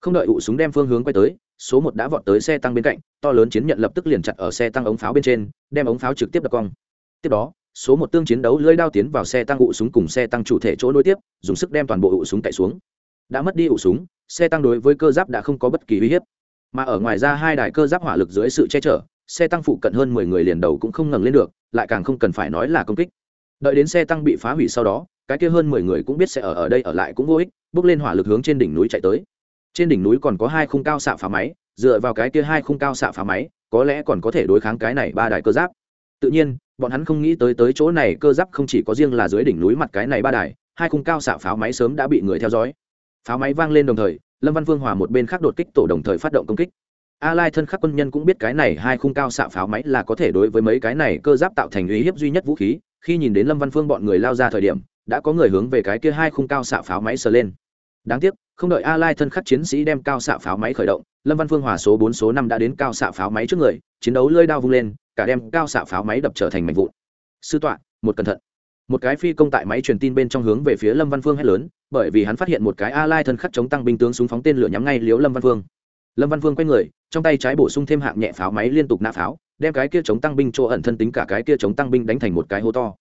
không đợi ụ súng đem phương hướng quay tới, số một đã vọt tới xe tăng bên cạnh, to lớn chiến nhận lập tức liền chặt ở xe tăng ống pháo bên trên, đem ống pháo trực tiếp đập cong. Tiếp đó, số một tương chiến đấu lưỡi đao tiến vào xe tăng ụ súng cùng xe tăng chủ thể chỗ nối tiếp, dùng sức đem toàn bộ ụ súng cậy xuống. Đã mất đi ụ súng, xe tăng đối với cơ giáp đã không có bất kỳ uy hiếp. Mà ở ngoài ra hai đài cơ giáp hỏa lực dưới sự che chở, xe tăng phụ cận hơn mười người liền đầu cũng không ngẩng lên được, lại càng không cần phải nói là công kích. Đợi đến xe tăng bị phá hủy sau đó, cái kia hơn mười người cũng biết sẽ ở ở đây ở lại cũng vô ích, bước lên hỏa lực hướng trên đỉnh núi chạy tới trên đỉnh núi còn có hai khung cao xạ phá máy, dựa vào cái kia hai khung cao xạ phá máy, có lẽ còn có thể đối kháng cái này ba đài cơ giáp. Tự nhiên, bọn hắn không nghĩ tới tới chỗ này cơ giáp không chỉ có riêng là dưới đỉnh núi mặt cái này ba đài, hai khung cao xạ pháo máy sớm đã bị người theo dõi. Pháo máy vang lên đồng thời, lâm văn vương hòa một bên khác đột kích tổ đồng thời phát động công kích. A lai thân khắc quân nhân cũng biết cái này hai khung cao xạ pháo máy là có thể đối với mấy cái này cơ giáp tạo thành uy hiếp duy nhất vũ khí. Khi nhìn đến lâm văn phương bọn người lao ra thời điểm, đã có người hướng về cái kia hai khung cao xạ pháo máy sờ lên. Đáng tiếc không đợi a lai thân khắc chiến sĩ đem cao xạ pháo máy khởi động, lâm văn phương hòa số bốn số năm đã đến cao xạ pháo máy trước người, chiến đấu lơi đao vung lên, cả đem cao xạ pháo máy đập trở thành mảnh vụn. Sư tọa, một cẩn thận. Một cái phi công tại máy truyền tin bên trong hướng về phía lâm văn phương hét lớn, bởi vì hắn phát hiện một cái a lai thân khắc chống tăng binh tướng súng phóng tên lửa nhắm ngay liếu lâm văn phương. Lâm văn phương quay người, trong tay trái bổ sung thêm hạng nhẹ pháo máy liên tục nã pháo, đem cái kia chống tăng binh chỗ ẩn thân tính cả cái kia chống tăng binh đánh thành một cái hố to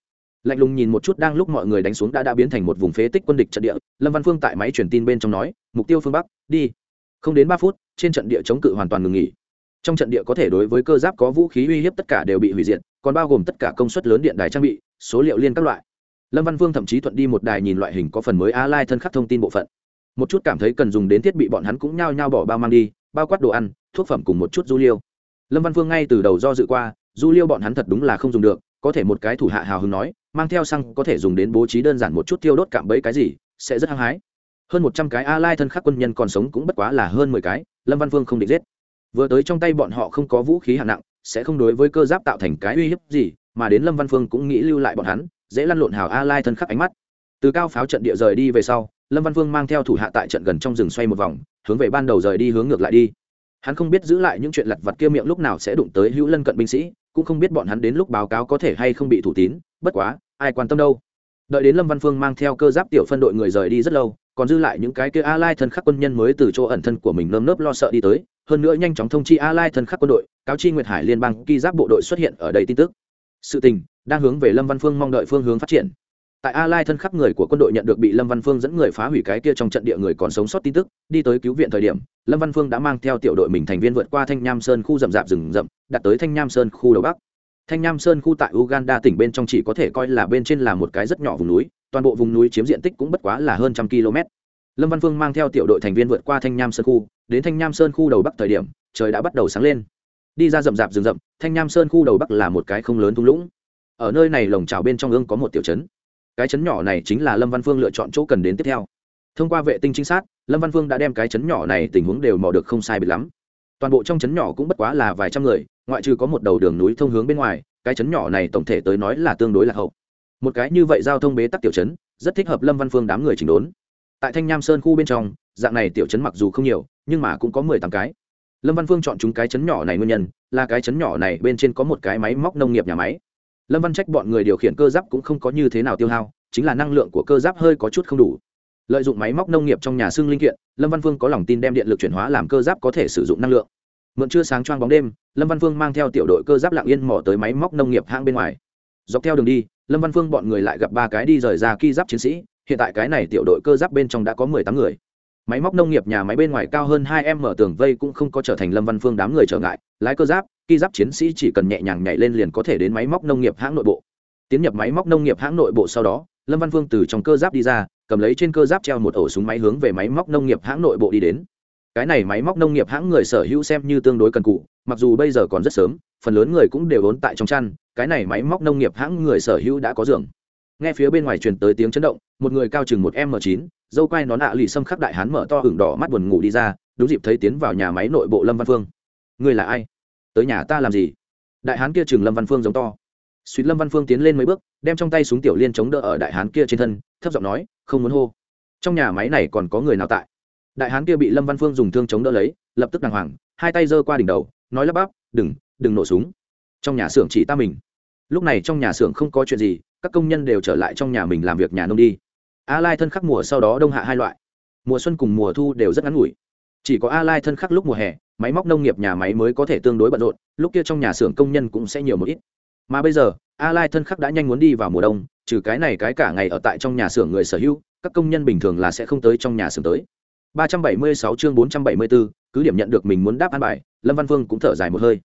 lạnh lùng nhìn một chút đang lúc mọi người đánh xuống đã đã biến thành một vùng phế tích quân địch trận địa, lâm văn phương tại máy truyền tin bên trong nói, mục tiêu phương bắc, đi. Không đến ba phút, trên trận địa chống cự hoàn toàn ngừng nghỉ. Trong trận địa có thể đối với cơ giáp có vũ khí uy hiếp tất cả đều bị hủy diệt, còn bao gồm tất cả công suất lớn điện đài trang bị, số liệu liên các loại. Lâm văn vương thậm chí thuận đi một đài nhìn loại hình có phần mới a lai thân khắc thông tin bộ phận. Một chút cảm thấy cần dùng đến thiết bị bọn hắn cũng nhao nhao bỏ bao mang đi, bao quát đồ ăn, thuốc phẩm cùng một chút du liêu. Lâm văn Vương ngay từ đầu do dự qua, du liêu bọn hắn thật đúng là không dùng được, có thể một cái thủ hạ hào hứng nói mang theo xăng có thể dùng đến bố trí đơn giản một chút tiêu đốt cạm bẫy cái gì, sẽ rất hăng hái. Hơn một trăm cái a lai thân khắc quân nhân còn sống cũng bất quá là hơn mười cái, lâm văn vương không định giết. Vừa tới trong tay bọn họ không có vũ khí hạng nặng, sẽ không đối với cơ giáp tạo thành cái uy hiếp gì, mà đến lâm văn phương cũng nghĩ lưu lại bọn hắn, dễ lăn lộn hào a lai thân khắc ánh mắt. Từ cao pháo trận địa rời đi về sau, lâm văn phương mang theo thủ hạ tại trận gần trong rừng xoay một vòng, hướng về ban đầu rời đi hướng ngược lại đi. Hắn không biết giữ lại những chuyện lặt vặt kia miệng lúc nào sẽ đụng tới hữu lân cận binh sĩ, cũng không biết bọn hắn đến lúc báo cáo có thể hay không bị thủ tín, bất quá ai quan tâm đâu. Đợi đến lâm văn phương mang theo cơ giáp tiểu phân đội người rời đi rất lâu, còn dư lại những cái kia a lai thân khắc quân nhân mới từ chỗ ẩn thân của mình nơm nớp lo sợ đi tới. Hơn nữa nhanh chóng thông chi a lai thân khắc quân đội, cáo chi nguyệt hải liên bang ki giáp bộ đội xuất hiện ở đây tin tức. Sự tình đang hướng về lâm văn phương mong đợi phương hướng phát triển. Tại a lai thân khắc người của quân đội nhận được bị lâm văn phương dẫn người phá hủy cái kia trong trận địa người còn sống sót tin tức, đi tới cứu viện thời điểm, lâm văn phương đã mang theo tiểu đội mình thành viên vượt qua thanh nham sơn khu rậm rạp rừng rậm đặt tới thanh nham sơn khu đầu bắc thanh nham sơn khu tại uganda tỉnh bên trong chỉ có thể coi là bên trên là một cái rất nhỏ vùng núi, toàn bộ vùng núi chiếm diện tích cũng bất quá là hơn trăm km. Lâm văn phương mang theo tiểu đội thành viên vượt qua thanh nham sơn khu, đến thanh nham sơn khu đầu bắc thời điểm, trời đã bắt đầu sáng lên. Đi ra rậm rạp rừng rậm, thanh nham sơn khu đầu bắc là một cái không lớn thung lũng. Ở nơi này lồng trào bên trong ương có một tiểu trấn. Cái trấn nhỏ này chính là lâm văn phương lựa chọn chỗ cần đến tiếp theo. Thông qua vệ tinh trinh sát, lâm văn phương đã đem cái trấn nhỏ này tình huống đều mò được không sai biệt lắm toàn bộ trong chấn nhỏ cũng bất quá là vài trăm người, ngoại trừ có một đầu đường núi thông hướng bên ngoài, cái chấn nhỏ này tổng thể tới nói là tương đối là hậu. Một cái như vậy giao thông bế tắc tiểu chấn rất thích hợp lâm văn phương đám người chỉnh đốn. Tại thanh nham sơn khu bên trong, dạng này tiểu chấn mặc dù không nhiều, nhưng mà cũng có mười tám cái. Lâm văn phương chọn chúng cái chấn nhỏ này nguyên nhân, là cái chấn nhỏ này bên trên có một cái máy móc nông nghiệp nhà máy. Lâm văn trách bọn người điều khiển cơ giáp cũng không có như thế nào tiêu hao, chính là năng lượng của cơ giáp hơi có chút không đủ lợi dụng máy móc nông nghiệp trong nhà xương linh kiện, lâm văn phương có lòng tin đem điện lực chuyển hóa làm cơ giáp có thể sử dụng năng lượng. Mượn trưa sáng choang bóng đêm, lâm văn phương mang theo tiểu đội cơ giáp lạng yên mỏ tới máy móc nông nghiệp hang bên ngoài. Dọc theo đường đi, lâm văn phương bọn người lại gặp ba cái đi rời ra ki giáp chiến sĩ, hiện tại cái này tiểu đội cơ giáp bên trong đã có mười tám người. Máy móc nông nghiệp nhà máy bên ngoài cao hơn hai em mở tường vây cũng không có trở thành lâm văn phương đám người trở ngại, lái cơ giáp, ki giáp chiến sĩ chỉ cần nhẹ nhàng nhảy lên liền có thể đến máy móc nông nghiệp hãng nội bộ. Tiến nhập máy móc nông nghiệp hãng nội bộ sau đó, lâm văn phương từ trong cơ giáp đi ra cầm lấy trên cơ giáp treo một ổ súng máy hướng về máy móc nông nghiệp hãng nội bộ đi đến. Cái này máy móc nông nghiệp hãng người sở hữu xem như tương đối cần cụ mặc dù bây giờ còn rất sớm, phần lớn người cũng đều ốn tại trong chăn, cái này máy móc nông nghiệp hãng người sở hữu đã có giường. Nghe phía bên ngoài truyền tới tiếng chấn động, một người cao chừng một m chín, dâu quai nón ạ lì xâm khắc đại hán mở to hưởng đỏ mắt buồn ngủ đi ra, đúng dịp thấy tiến vào nhà máy nội bộ lâm văn phương. Người là ai? Tới nhà ta làm gì? Đại hán kia chừng lâm văn phương giống to. Suýt lâm văn phương tiến lên mấy bước, đem trong tay súng tiểu liên chống đỡ ở đại hán kia trên thân, thấp giọng nói không muốn hô. Trong nhà máy này còn có người nào tại? Đại hán kia bị lâm văn phương dùng thương chống đỡ lấy, lập tức đàng hoàng, hai tay giơ qua đỉnh đầu, nói lắp bắp, đừng đừng nổ súng. Trong nhà xưởng chỉ ta mình. Lúc này trong nhà xưởng không có chuyện gì, các công nhân đều trở lại trong nhà mình làm việc nhà nông đi. A lai thân khắc mùa sau đó đông hạ hai loại. Mùa xuân cùng mùa thu đều rất ngắn ngủi. Chỉ có a lai thân khắc lúc mùa hè, máy móc nông nghiệp nhà máy mới có thể tương đối bận rộn, lúc kia trong nhà xưởng công nhân cũng sẽ nhiều một ít mà bây giờ a lai thân khắc đã nhanh muốn đi vào mùa đông trừ cái này cái cả ngày ở tại trong nhà xưởng người sở hữu các công nhân bình thường là sẽ không tới trong nhà xưởng tới. 376 chương 474, cứ điểm nhận được mình muốn đáp an bài lâm văn vương cũng thở dài một hơi.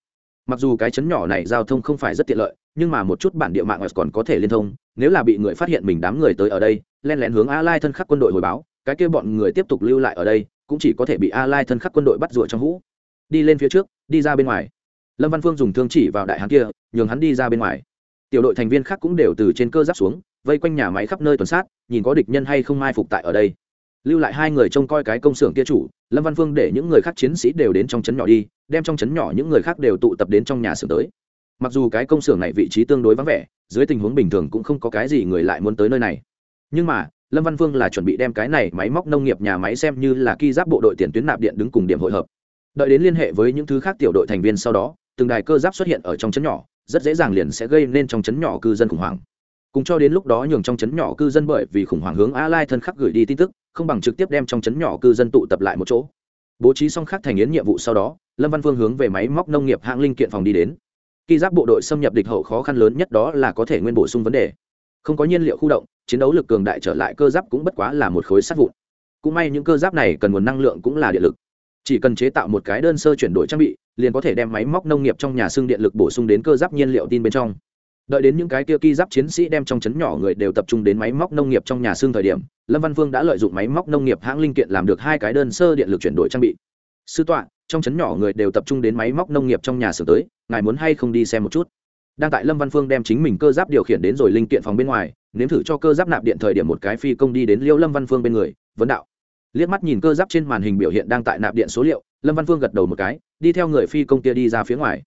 Mặc dù cái chấn nhỏ này giao thông không phải rất tiện lợi nhưng mà một chút bản địa mạng còn có thể liên thông nếu là bị người phát hiện mình đám người tới ở đây len lén hướng a lai thân khắc quân đội hồi báo cái kia bọn người tiếp tục lưu lại ở đây cũng chỉ có thể bị a lai thân khắc quân đội bắt rủa trong hũ. Đi lên phía trước đi ra bên ngoài lâm văn phương dùng thương chỉ vào đại hán kia, nhường hắn đi ra bên ngoài. Tiểu đội thành viên khác cũng đều từ trên cơ giáp xuống, vây quanh nhà máy khắp nơi tuần sát, nhìn có địch nhân hay không mai phục tại ở đây. Lưu lại hai người trông coi cái công xưởng kia chủ, lâm văn phương để những người khác chiến sĩ đều đến trong trấn nhỏ đi, đem trong trấn nhỏ những người khác đều tụ tập đến trong nhà xưởng tới. Mặc dù cái công xưởng này vị trí tương đối vắng vẻ, dưới tình huống bình thường cũng không có cái gì người lại muốn tới nơi này. Nhưng mà, lâm văn phương là chuẩn bị đem cái này máy móc nông nghiệp nhà máy xem như là ki giáp bộ đội tiền tuyến nạp điện đứng cùng điểm hội hợp. Đợi đến liên hệ với những thứ khác tiểu đội thành viên sau đó từng đài cơ giáp xuất hiện ở trong trấn nhỏ, rất dễ dàng liền sẽ gây nên trong trấn nhỏ cư dân khủng hoảng. Cùng cho đến lúc đó nhường trong trấn nhỏ cư dân bởi vì khủng hoảng hướng a lai thân khắc gửi đi tin tức, không bằng trực tiếp đem trong trấn nhỏ cư dân tụ tập lại một chỗ. Bố trí xong khắc thành yến nhiệm vụ sau đó, lâm văn phương hướng về máy móc nông nghiệp hạng linh kiện phòng đi đến. Khi giáp bộ đội xâm nhập địch hậu khó khăn lớn nhất đó là có thể nguyên bổ sung vấn đề. Không có nhiên liệu khu động, chiến đấu lực cường đại trở lại cơ giáp cũng bất quá là một khối sắt vụn. Cũng may những cơ giáp này cần nguồn năng lượng cũng là điện lực chỉ cần chế tạo một cái đơn sơ chuyển đổi trang bị, liền có thể đem máy móc nông nghiệp trong nhà xương điện lực bổ sung đến cơ giáp nhiên liệu tin bên trong. Đợi đến những cái kia ki giáp chiến sĩ đem trong chấn nhỏ người đều tập trung đến máy móc nông nghiệp trong nhà xương thời điểm, lâm văn vương đã lợi dụng máy móc nông nghiệp hãng linh kiện làm được hai cái đơn sơ điện lực chuyển đổi trang bị. Sư tọa, trong chấn nhỏ người đều tập trung đến máy móc nông nghiệp trong nhà xưởng tới, ngài muốn hay không đi xem một chút? Đang tại lâm văn phương đem chính mình cơ giáp điều khiển đến rồi linh kiện phòng bên ngoài, nếm thử cho cơ giáp nạp điện thời điểm một cái phi công đi đến liêu lâm văn phương bên người, vấn đạo liếc mắt nhìn cơ giáp trên màn hình biểu hiện đang tại nạp điện số liệu, lâm văn phương gật đầu một cái, đi theo người phi công kia đi ra phía ngoài.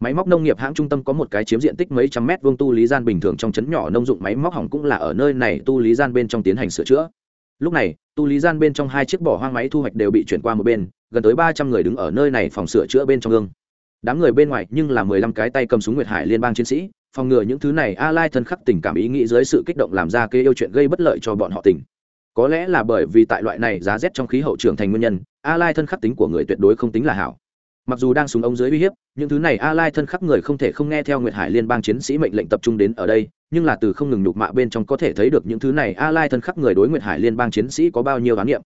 Máy móc nông nghiệp hãng trung tâm có một cái chiếm diện tích mấy trăm mét vuông tu lý gian bình thường trong trấn nhỏ, nông dụng máy móc hỏng cũng là ở nơi này tu lý gian bên trong tiến hành sửa chữa. Lúc này, tu lý gian bên trong hai chiếc bỏ hoang máy thu hoạch đều bị chuyển qua một bên, gần tới ba trăm người đứng ở nơi này phòng sửa chữa bên trong gương. Đám người bên ngoài nhưng là mười lăm cái tay cầm súng nguyệt hải liên bang chiến sĩ, phòng ngừa những thứ này a lai thân khắc tình cảm ý nghĩ dưới sự kích động làm ra kê yêu chuyện gây bất lợi cho bọn họ tỉnh có lẽ là bởi vì tại loại này giá rét trong khí hậu trưởng thành nguyên nhân a lai thân khắc tính của người tuyệt đối không tính là hảo. Mặc dù đang súng ống dưới uy hiếp, những thứ này a lai thân khắc người không thể không nghe theo nguyệt hải liên bang chiến sĩ mệnh lệnh tập trung đến ở đây, nhưng là từ không ngừng nhục mạ bên trong có thể thấy được những thứ này a lai thân khắc người đối nguyệt hải liên bang chiến sĩ có bao nhiêu khám nghiệm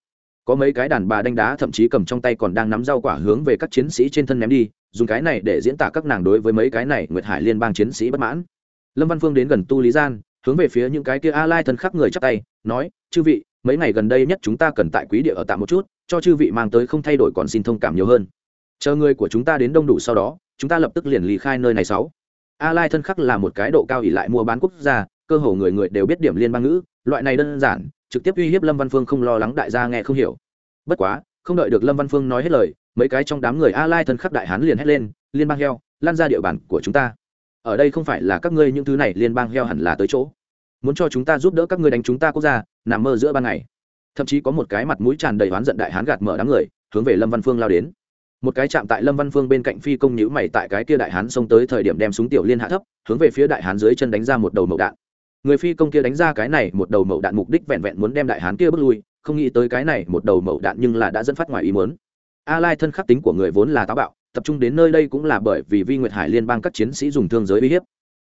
có mấy cái đàn bà đánh đá thậm chí cầm trong tay còn đang nắm rau quả hướng về các chiến sĩ trên thân ném đi, dùng cái này để diễn tả các nàng đối với mấy cái này nguyệt hải liên bang chiến sĩ bất mãn. Lâm văn phương đến gần tu lý gian, hướng về phía những cái kia a lai thân khắc người chắp tay, nói, chư vị mấy ngày gần đây nhất chúng ta cần tại quý địa ở tạm một chút, cho chư vị mang tới không thay đổi còn xin thông cảm nhiều hơn. Chờ người của chúng ta đến đông đủ sau đó, chúng ta lập tức liền lý khai nơi này sáu. A lai thân khắc là một cái độ cao ỉ lại mua bán quốc gia, cơ hồ người người đều biết điểm liên bang ngữ, loại này đơn giản, trực tiếp uy hiếp lâm văn phương không lo lắng đại gia nghe không hiểu. Bất quá, không đợi được lâm văn phương nói hết lời, mấy cái trong đám người a lai thân khắc đại hán liền hét lên, liên bang heo, lan ra địa bàn của chúng ta. Ở đây không phải là các ngươi những thứ này, liên bang heo hẳn là tới chỗ muốn cho chúng ta giúp đỡ các ngươi đánh chúng ta quốc gia, nằm mơ giữa ban ngày. Thậm chí có một cái mặt mũi tràn đầy oán giận đại hán gạt mở đám người, hướng về lâm văn phương lao đến. Một cái chạm tại lâm văn phương bên cạnh phi công nhữ mày tại cái kia đại hán xông tới thời điểm đem súng tiểu liên hạ thấp, hướng về phía đại hán dưới chân đánh ra một đầu mậu đạn. Người phi công kia đánh ra cái này một đầu mậu đạn mục đích vẹn vẹn muốn đem đại hán kia bước lui, không nghĩ tới cái này một đầu mậu đạn nhưng là đã dẫn phát ngoài ý muốn. A lai thân khắc tính của người vốn là táo bạo, tập trung đến nơi đây cũng là bởi vì vi nguyệt hải liên bang các chiến sĩ dùng thương giới uy hiếp.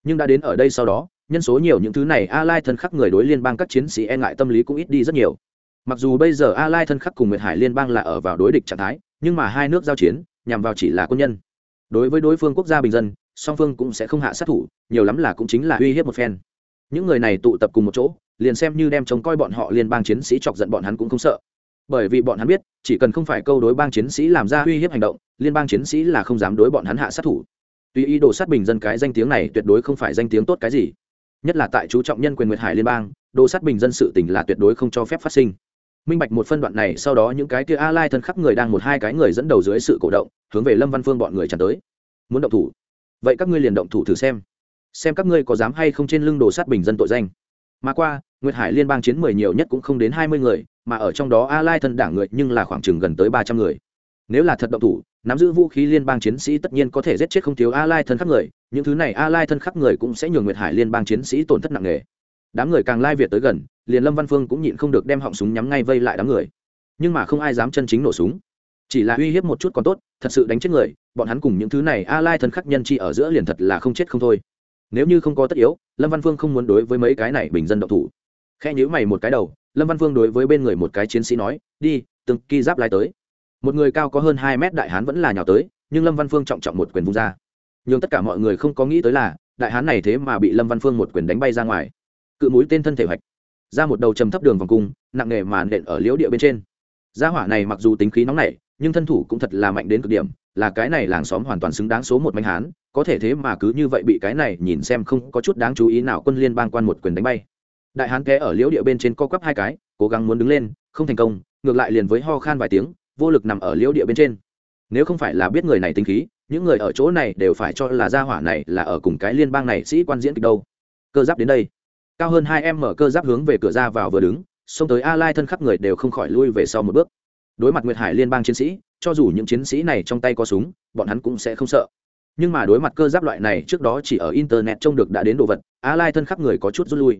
Nhưng đã đến ở đây sau đó nhân số nhiều những thứ này a lai thân khắc người đối liên bang các chiến sĩ e ngại tâm lý cũng ít đi rất nhiều. Mặc dù bây giờ a lai thân khắc cùng nguyệt hải liên bang là ở vào đối địch trạng thái, nhưng mà hai nước giao chiến, nhằm vào chỉ là quân nhân. Đối với đối phương quốc gia bình dân, song phương cũng sẽ không hạ sát thủ, nhiều lắm là cũng chính là uy hiếp một phen. Những người này tụ tập cùng một chỗ, liền xem như đem chống coi bọn họ liên bang chiến sĩ chọc giận bọn hắn cũng không sợ. Bởi vì bọn hắn biết, chỉ cần không phải câu đối bang chiến sĩ làm ra uy hiếp hành động, liên bang chiến sĩ là không dám đối bọn hắn hạ sát thủ. Tuy ý đồ sát bình dân cái danh tiếng này tuyệt đối không phải danh tiếng tốt cái gì nhất là tại chú trọng nhân quyền nguyệt hải liên bang, đồ sát bình dân sự tỉnh là tuyệt đối không cho phép phát sinh. Minh bạch một phân đoạn này, sau đó những cái kia a lai thân khắc người đang một hai cái người dẫn đầu dưới sự cổ động, hướng về lâm văn phương bọn người tràn tới. Muốn động thủ? Vậy các ngươi liền động thủ thử xem. Xem các ngươi có dám hay không trên lưng đồ sát bình dân tội danh. Mà qua, nguyệt hải liên bang chiến mười nhiều nhất cũng không đến hai mươi người, mà ở trong đó a lai thân đảng người nhưng là khoảng chừng gần tới ba trăm người. Nếu là thật động thủ nắm giữ vũ khí liên bang chiến sĩ tất nhiên có thể giết chết không thiếu a lai thân khắc người, những thứ này a lai thân khắc người cũng sẽ nhường nguyệt hải liên bang chiến sĩ tổn thất nặng nề. Đám người càng lai việt tới gần, liền lâm văn phương cũng nhịn không được đem họng súng nhắm ngay vây lại đám người. Nhưng mà không ai dám chân chính nổ súng. Chỉ là uy hiếp một chút còn tốt, thật sự đánh chết người, bọn hắn cùng những thứ này a lai thân khắc nhân chi ở giữa liền thật là không chết không thôi. Nếu như không có tất yếu, lâm văn phương không muốn đối với mấy cái này bình dân động thủ. Khe nhữ mày một cái đầu, lâm văn phương đối với bên người một cái chiến sĩ nói, đi, từng kỳ giáp lai tới một người cao có hơn hai mét đại hán vẫn là nhào tới, nhưng lâm văn phương trọng trọng một quyền vung ra. Nhưng tất cả mọi người không có nghĩ tới là, đại hán này thế mà bị lâm văn phương một quyền đánh bay ra ngoài. Cự mũi tên thân thể hoạch. Ra một đầu trầm thấp đường vòng cung, nặng nề mà nện ở liễu địa bên trên. Gia hỏa này mặc dù tính khí nóng nảy, nhưng thân thủ cũng thật là mạnh đến cực điểm, là cái này làng xóm hoàn toàn xứng đáng số một manh hán, có thể thế mà cứ như vậy bị cái này nhìn xem không có chút đáng chú ý nào quân liên bang quan một quyền đánh bay. Đại hán té ở liễu địa bên trên co quắp hai cái, cố gắng muốn đứng lên, không thành công, ngược lại liền với ho khan vài tiếng vô lực nằm ở liễu địa bên trên. Nếu không phải là biết người này tính khí, những người ở chỗ này đều phải cho là gia hỏa này là ở cùng cái liên bang này sĩ quan diễn kịch đâu. Cơ giáp đến đây. Cao hơn hai em mở cơ giáp hướng về cửa ra vào vừa đứng, xông tới a lai thân khắp người đều không khỏi lui về sau một bước. Đối mặt nguyệt hải liên bang chiến sĩ, cho dù những chiến sĩ này trong tay có súng, bọn hắn cũng sẽ không sợ. Nhưng mà đối mặt cơ giáp loại này trước đó chỉ ở internet trông được đã đến đồ vật, a lai thân khắp người có chút rút lui.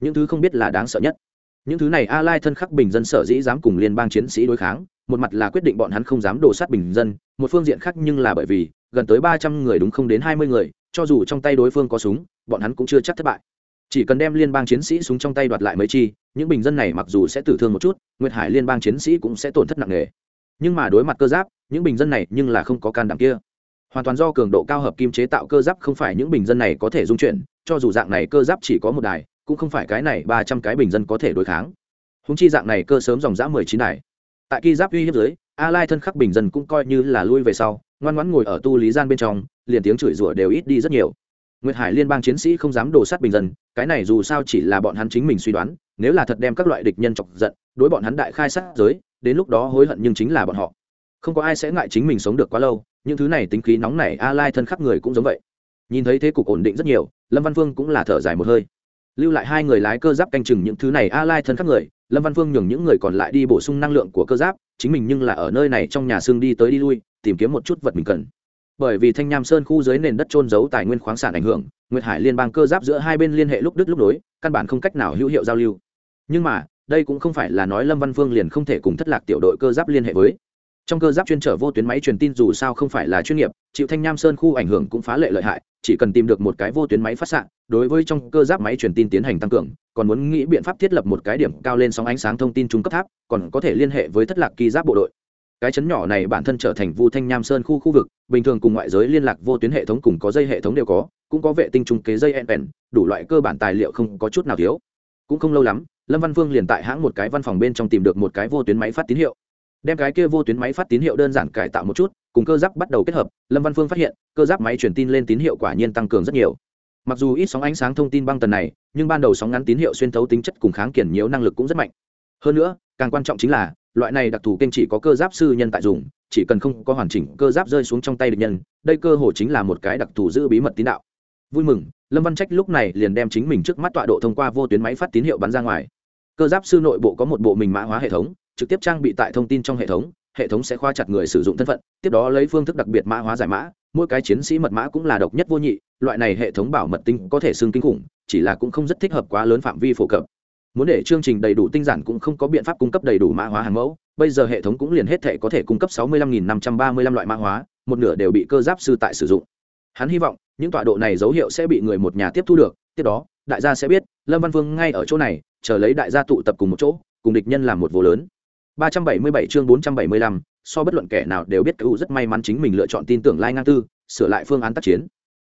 Những thứ không biết là đáng sợ nhất. Những thứ này a lai thân khắc bình dân sở dĩ dám cùng liên bang chiến sĩ đối kháng một mặt là quyết định bọn hắn không dám đổ sát bình dân, một phương diện khác nhưng là bởi vì gần tới ba trăm người đúng không đến hai mươi người, cho dù trong tay đối phương có súng, bọn hắn cũng chưa chắc thất bại. Chỉ cần đem liên bang chiến sĩ súng trong tay đoạt lại mấy chi, những bình dân này mặc dù sẽ tử thương một chút, nguyệt hải liên bang chiến sĩ cũng sẽ tổn thất nặng nề. Nhưng mà đối mặt cơ giáp, những bình dân này nhưng là không có can đảm kia. Hoàn toàn do cường độ cao hợp kim chế tạo cơ giáp không phải những bình dân này có thể dung chuyển, cho dù dạng này cơ giáp chỉ có một đài, cũng không phải cái này ba trăm cái bình dân có thể đối kháng. Húng chi dạng này cơ sớm dòng dã mười chín đài tại ki giáp uy hiếp dưới, a lai thân khắc bình dân cũng coi như là lui về sau, ngoan ngoãn ngồi ở tu lý gian bên trong, liền tiếng chửi rủa đều ít đi rất nhiều. Nguyệt hải liên bang chiến sĩ không dám đổ sát bình dân, cái này dù sao chỉ là bọn hắn chính mình suy đoán, nếu là thật đem các loại địch nhân chọc giận, đối bọn hắn đại khai sát giới, đến lúc đó hối hận nhưng chính là bọn họ. Không có ai sẽ ngại chính mình sống được quá lâu, những thứ này tính khí nóng này a lai thân khắc người cũng giống vậy. Nhìn thấy thế cục ổn định rất nhiều, lâm văn Vương cũng là thở dài một hơi. Lưu lại hai người lái cơ giáp canh chừng những thứ này a lai thân khắc người lâm văn phương nhường những người còn lại đi bổ sung năng lượng của cơ giáp, chính mình nhưng là ở nơi này trong nhà xương đi tới đi lui, tìm kiếm một chút vật mình cần. Bởi vì thanh nham sơn khu dưới nền đất trôn giấu tài nguyên khoáng sản ảnh hưởng, nguyệt hải liên bang cơ giáp giữa hai bên liên hệ lúc đứt lúc nối, căn bản không cách nào hữu hiệu giao lưu. Nhưng mà, đây cũng không phải là nói lâm văn phương liền không thể cùng thất lạc tiểu đội cơ giáp liên hệ với trong cơ giáp chuyên trở vô tuyến máy truyền tin dù sao không phải là chuyên nghiệp chịu thanh nham sơn khu ảnh hưởng cũng phá lệ lợi hại, chỉ cần tìm được một cái vô tuyến máy phát xạ đối với trong cơ giáp máy truyền tin tiến hành tăng cường, còn muốn nghĩ biện pháp thiết lập một cái điểm cao lên sóng ánh sáng thông tin trung cấp tháp, còn có thể liên hệ với thất lạc kỳ giáp bộ đội. Cái chấn nhỏ này bản thân trở thành vu thanh nham sơn khu khu vực, bình thường cùng ngoại giới liên lạc vô tuyến hệ thống cùng có dây hệ thống đều có, cũng có vệ tinh trung kế dây nn đủ loại cơ bản tài liệu không có chút nào thiếu. Cũng không lâu lắm, lâm văn vương liền tại hãng một cái văn phòng bên trong tìm được một cái vô tuyến máy phát tín hiệu đem cái kia vô tuyến máy phát tín hiệu đơn giản cải tạo một chút, cùng cơ giáp bắt đầu kết hợp, lâm văn phương phát hiện, cơ giáp máy truyền tin lên tín hiệu quả nhiên tăng cường rất nhiều. Mặc dù ít sóng ánh sáng thông tin băng tần này, nhưng ban đầu sóng ngắn tín hiệu xuyên thấu tính chất cùng kháng kiển nhiều năng lực cũng rất mạnh. Hơn nữa, càng quan trọng chính là, loại này đặc thù kênh chỉ có cơ giáp sư nhân tại dùng, chỉ cần không có hoàn chỉnh cơ giáp rơi xuống trong tay địch nhân, đây cơ hồ chính là một cái đặc thù giữ bí mật tín đạo. Vui mừng, lâm văn trách lúc này liền đem chính mình trước mắt tọa độ thông qua vô tuyến máy phát tín hiệu bắn ra ngoài. Cơ giáp sư nội bộ có một bộ mình mã hóa hệ thống trực tiếp trang bị tại thông tin trong hệ thống hệ thống sẽ khoa chặt người sử dụng thân phận, tiếp đó lấy phương thức đặc biệt mã hóa giải mã, mỗi cái chiến sĩ mật mã cũng là độc nhất vô nhị, loại này hệ thống bảo mật tinh có thể xưng kinh khủng, chỉ là cũng không rất thích hợp quá lớn phạm vi phổ cập. Muốn để chương trình đầy đủ tinh giản cũng không có biện pháp cung cấp đầy đủ mã hóa hàng mẫu, bây giờ hệ thống cũng liền hết thể có thể cung cấp sáu mươi lăm nghìn năm trăm ba mươi lăm loại mã hóa, một nửa đều bị cơ giáp sư tại sử dụng. Hắn hy vọng, những tọa độ này dấu hiệu sẽ bị người một nhà tiếp thu được, tiếp đó, đại gia sẽ biết, lâm văn vương ngay ở chỗ này, chờ lấy đại gia tụ tập cùng một chỗ, cùng địch nhân làm một vô lớn. 377 chương 475, so bất luận kẻ nào đều biết cựu rất may mắn chính mình lựa chọn tin tưởng lai ngang tư sửa lại phương án tác chiến.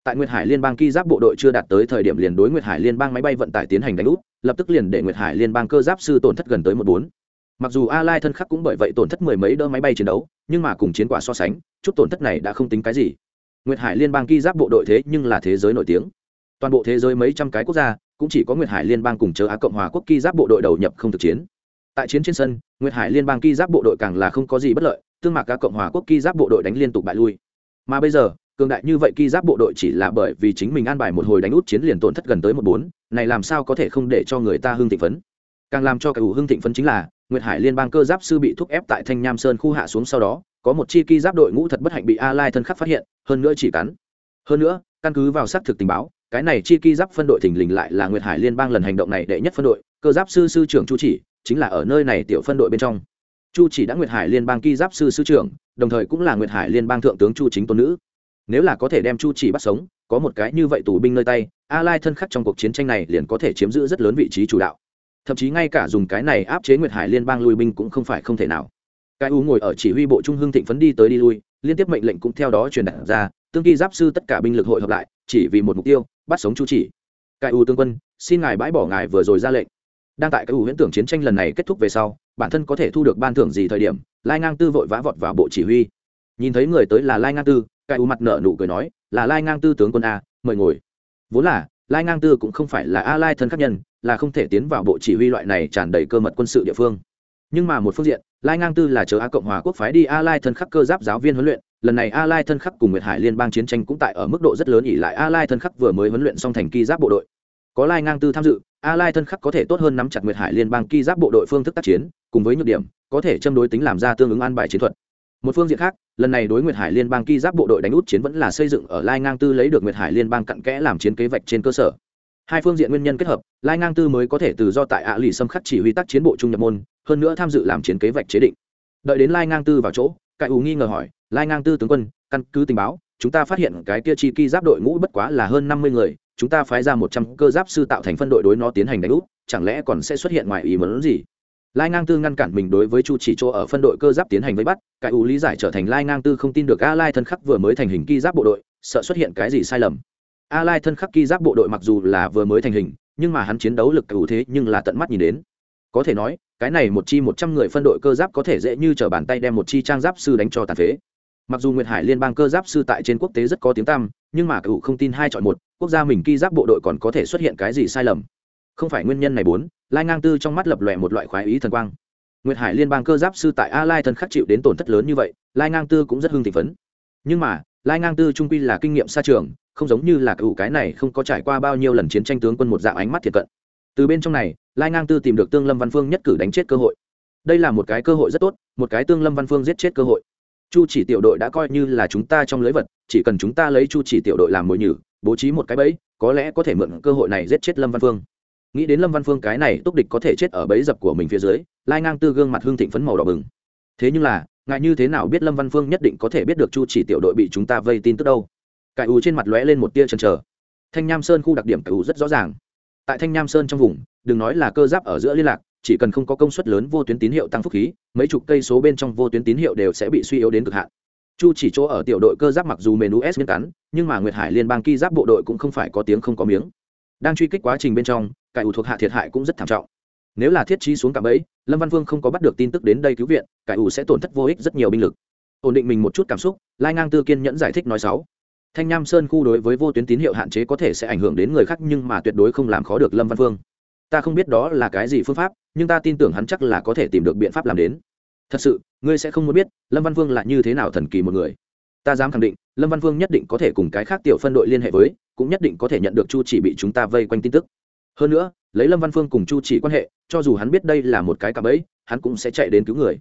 Tại nguyệt hải liên bang kỳ giáp bộ đội chưa đạt tới thời điểm liền đối nguyệt hải liên bang máy bay vận tải tiến hành đánh úp lập tức liền để nguyệt hải liên bang cơ giáp sư tổn thất gần tới một bốn. Mặc dù a lai thân khắc cũng bởi vậy tổn thất mười mấy đỡ máy bay chiến đấu nhưng mà cùng chiến quả so sánh chút tổn thất này đã không tính cái gì. Nguyệt hải liên bang kỳ giáp bộ đội thế nhưng là thế giới nổi tiếng. Toàn bộ thế giới mấy trăm cái quốc gia cũng chỉ có nguyệt hải liên bang cùng chớ á cộng hòa quốc kỳ giáp bộ đội đầu nhập không thực chiến tại chiến trên sân, nguyệt hải liên bang ki giáp bộ đội càng là không có gì bất lợi, tương mạc các cộng hòa quốc ki giáp bộ đội đánh liên tục bại lui. Mà bây giờ, cường đại như vậy ki giáp bộ đội chỉ là bởi vì chính mình an bài một hồi đánh út chiến liền tổn thất gần tới một bốn, này làm sao có thể không để cho người ta hưng thịnh phấn? Càng làm cho cả hưng thịnh phấn chính là, nguyệt hải liên bang cơ giáp sư bị thúc ép tại thanh nham sơn khu hạ xuống sau đó, có một chi ki giáp đội ngũ thật bất hạnh bị a lai thân khắc phát hiện, hơn nữa chỉ cắn. Hơn nữa, căn cứ vào xác thực tình báo, cái này chi ki giáp phân đội thình lình lại là nguyệt hải liên bang lần hành động này đệ nhất phân đội, cơ giáp sư sư trưởng chu chỉ chính là ở nơi này tiểu phân đội bên trong. Chu chỉ đã nguyệt hải liên bang ki giáp sư sư trưởng, đồng thời cũng là nguyệt hải liên bang thượng tướng chu chính tôn nữ. Nếu là có thể đem chu chỉ bắt sống, có một cái như vậy tù binh nơi tay, a lai thân khắc trong cuộc chiến tranh này liền có thể chiếm giữ rất lớn vị trí chủ đạo. Thậm chí ngay cả dùng cái này áp chế nguyệt hải liên bang lui binh cũng không phải không thể nào. Cái u ngồi ở chỉ huy bộ trung hưng thịnh phấn đi tới đi lui, liên tiếp mệnh lệnh cũng theo đó truyền đạt ra, tương kỳ giáp sư tất cả binh lực hội hợp lại, chỉ vì một mục tiêu, bắt sống chu chỉ. Cái u tướng quân, xin ngài bãi bỏ ngài vừa rồi ra lệnh đang tại cái u huyễn tưởng chiến tranh lần này kết thúc về sau, bản thân có thể thu được ban thưởng gì thời điểm, lai ngang tư vội vã vọt vào bộ chỉ huy. Nhìn thấy người tới là lai ngang tư, cái u mặt nợ nụ cười nói, là lai ngang tư tướng quân a, mời ngồi. Vốn là, lai ngang tư cũng không phải là a lai thân khác nhân, là không thể tiến vào bộ chỉ huy loại này tràn đầy cơ mật quân sự địa phương. Nhưng mà một phương diện, lai ngang tư là chờ a cộng hòa quốc phái đi a lai thân khắc cơ giáp giáo viên huấn luyện, lần này a lai thân khắc cùng nguyệt hải liên bang chiến tranh cũng tại ở mức độ rất lớn ỉ lại a lai thân khắc vừa mới huấn luyện xong thành kỳ giáp bộ đội có lai ngang tư tham dự, a lai thân khắc có thể tốt hơn nắm chặt nguyệt hải liên bang ki giáp bộ đội phương thức tác chiến, cùng với nhược điểm, có thể châm đối tính làm ra tương ứng an bài chiến thuật. Một phương diện khác, lần này đối nguyệt hải liên bang ki giáp bộ đội đánh út chiến vẫn là xây dựng ở lai ngang tư lấy được nguyệt hải liên bang cặn kẽ làm chiến kế vạch trên cơ sở. Hai phương diện nguyên nhân kết hợp, lai ngang tư mới có thể từ do tại ạ lì xâm khắc chỉ huy tác chiến bộ trung nhập môn, hơn nữa tham dự làm chiến kế vạch chế định. Đợi đến lai ngang tư vào chỗ, cải ủ nghi ngờ hỏi, lai ngang tư tướng quân, căn cứ tình báo, chúng ta phát hiện cái kia chi ki giáp đội ngũ bất quá là hơn năm mươi người chúng ta phái ra một trăm cơ giáp sư tạo thành phân đội đối nó tiến hành đánh úp, chẳng lẽ còn sẽ xuất hiện ngoài ý muốn gì? Lai ngang tư ngăn cản mình đối với chu chỉ chỗ ở phân đội cơ giáp tiến hành vây bắt cải ủ lý giải trở thành lai ngang tư không tin được a lai thân khắc vừa mới thành hình ki giáp bộ đội, sợ xuất hiện cái gì sai lầm. A lai thân khắc ki giáp bộ đội mặc dù là vừa mới thành hình, nhưng mà hắn chiến đấu lực ưu thế nhưng là tận mắt nhìn đến. Có thể nói, cái này một chi một trăm người phân đội cơ giáp có thể dễ như t bàn tay đem một chi trang giáp sư đánh cho tàn phế mặc dù nguyệt hải liên bang cơ giáp sư tại trên quốc tế rất có tiếng tăm, nhưng mà cựu không tin hai chọn một, quốc gia mình ki giáp bộ đội còn có thể xuất hiện cái gì sai lầm? Không phải nguyên nhân này bốn, lai ngang tư trong mắt lập lòe một loại khoái ý thần quang. Nguyệt hải liên bang cơ giáp sư tại a lai thân khắc chịu đến tổn thất lớn như vậy, lai ngang tư cũng rất hưng thị phấn. Nhưng mà, lai ngang tư trung quy là kinh nghiệm xa trường, không giống như là cựu cái này không có trải qua bao nhiêu lần chiến tranh tướng quân một dạng ánh mắt thiệt cận. Từ bên trong này, lai ngang tư tìm được tương lâm văn phương nhất cử đánh chết cơ hội. Đây là một cái cơ hội rất tốt, một cái tương lâm văn phương giết chết cơ hội chu chỉ tiểu đội đã coi như là chúng ta trong lưới vật, chỉ cần chúng ta lấy chu chỉ tiểu đội làm mồi nhử, bố trí một cái bẫy, có lẽ có thể mượn cơ hội này giết chết lâm văn phương. Nghĩ đến lâm văn phương cái này túc địch có thể chết ở bẫy dập của mình phía dưới, lai ngang tư gương mặt hương thịnh phấn màu đỏ bừng. Thế nhưng là, ngại như thế nào biết lâm văn phương nhất định có thể biết được chu chỉ tiểu đội bị chúng ta vây tin tức đâu? Cải ù trên mặt lóe lên một tia chần chờ. Thanh nham sơn khu đặc điểm cải ù rất rõ ràng. Tại thanh nham sơn trong vùng, đừng nói là cơ giáp ở giữa liên lạc chỉ cần không có công suất lớn vô tuyến tín hiệu tăng phúc khí, mấy chục cây số bên trong vô tuyến tín hiệu đều sẽ bị suy yếu đến cực hạn. Chu chỉ chỗ ở tiểu đội cơ giáp mặc dù mền us miễn cắn, nhưng mà nguyệt hải liên bang ki giáp bộ đội cũng không phải có tiếng không có miếng. Đang truy kích quá trình bên trong, cải ủ thuộc hạ thiệt hại cũng rất thảm trọng. Nếu là thiết trí xuống cả bẫy, lâm văn vương không có bắt được tin tức đến đây cứu viện, cải ủ sẽ tổn thất vô ích rất nhiều binh lực. Ổn định mình một chút cảm xúc, lai ngang tư kiên nhẫn giải thích nói sáu. Thanh nham sơn khu đối với vô tuyến tín hiệu hạn chế có thể sẽ ảnh hưởng đến người khác nhưng mà tuyệt đối không làm khó được lâm văn Vương ta không biết đó là cái gì phương pháp, nhưng ta tin tưởng hắn chắc là có thể tìm được biện pháp làm đến. Thật sự, ngươi sẽ không muốn biết, lâm văn Vương là như thế nào thần kỳ một người. Ta dám khẳng định, lâm văn Vương nhất định có thể cùng cái khác tiểu phân đội liên hệ với, cũng nhất định có thể nhận được chu chỉ bị chúng ta vây quanh tin tức. Hơn nữa, lấy lâm văn phương cùng chu chỉ quan hệ, cho dù hắn biết đây là một cái cạm ấy hắn cũng sẽ chạy đến cứu người.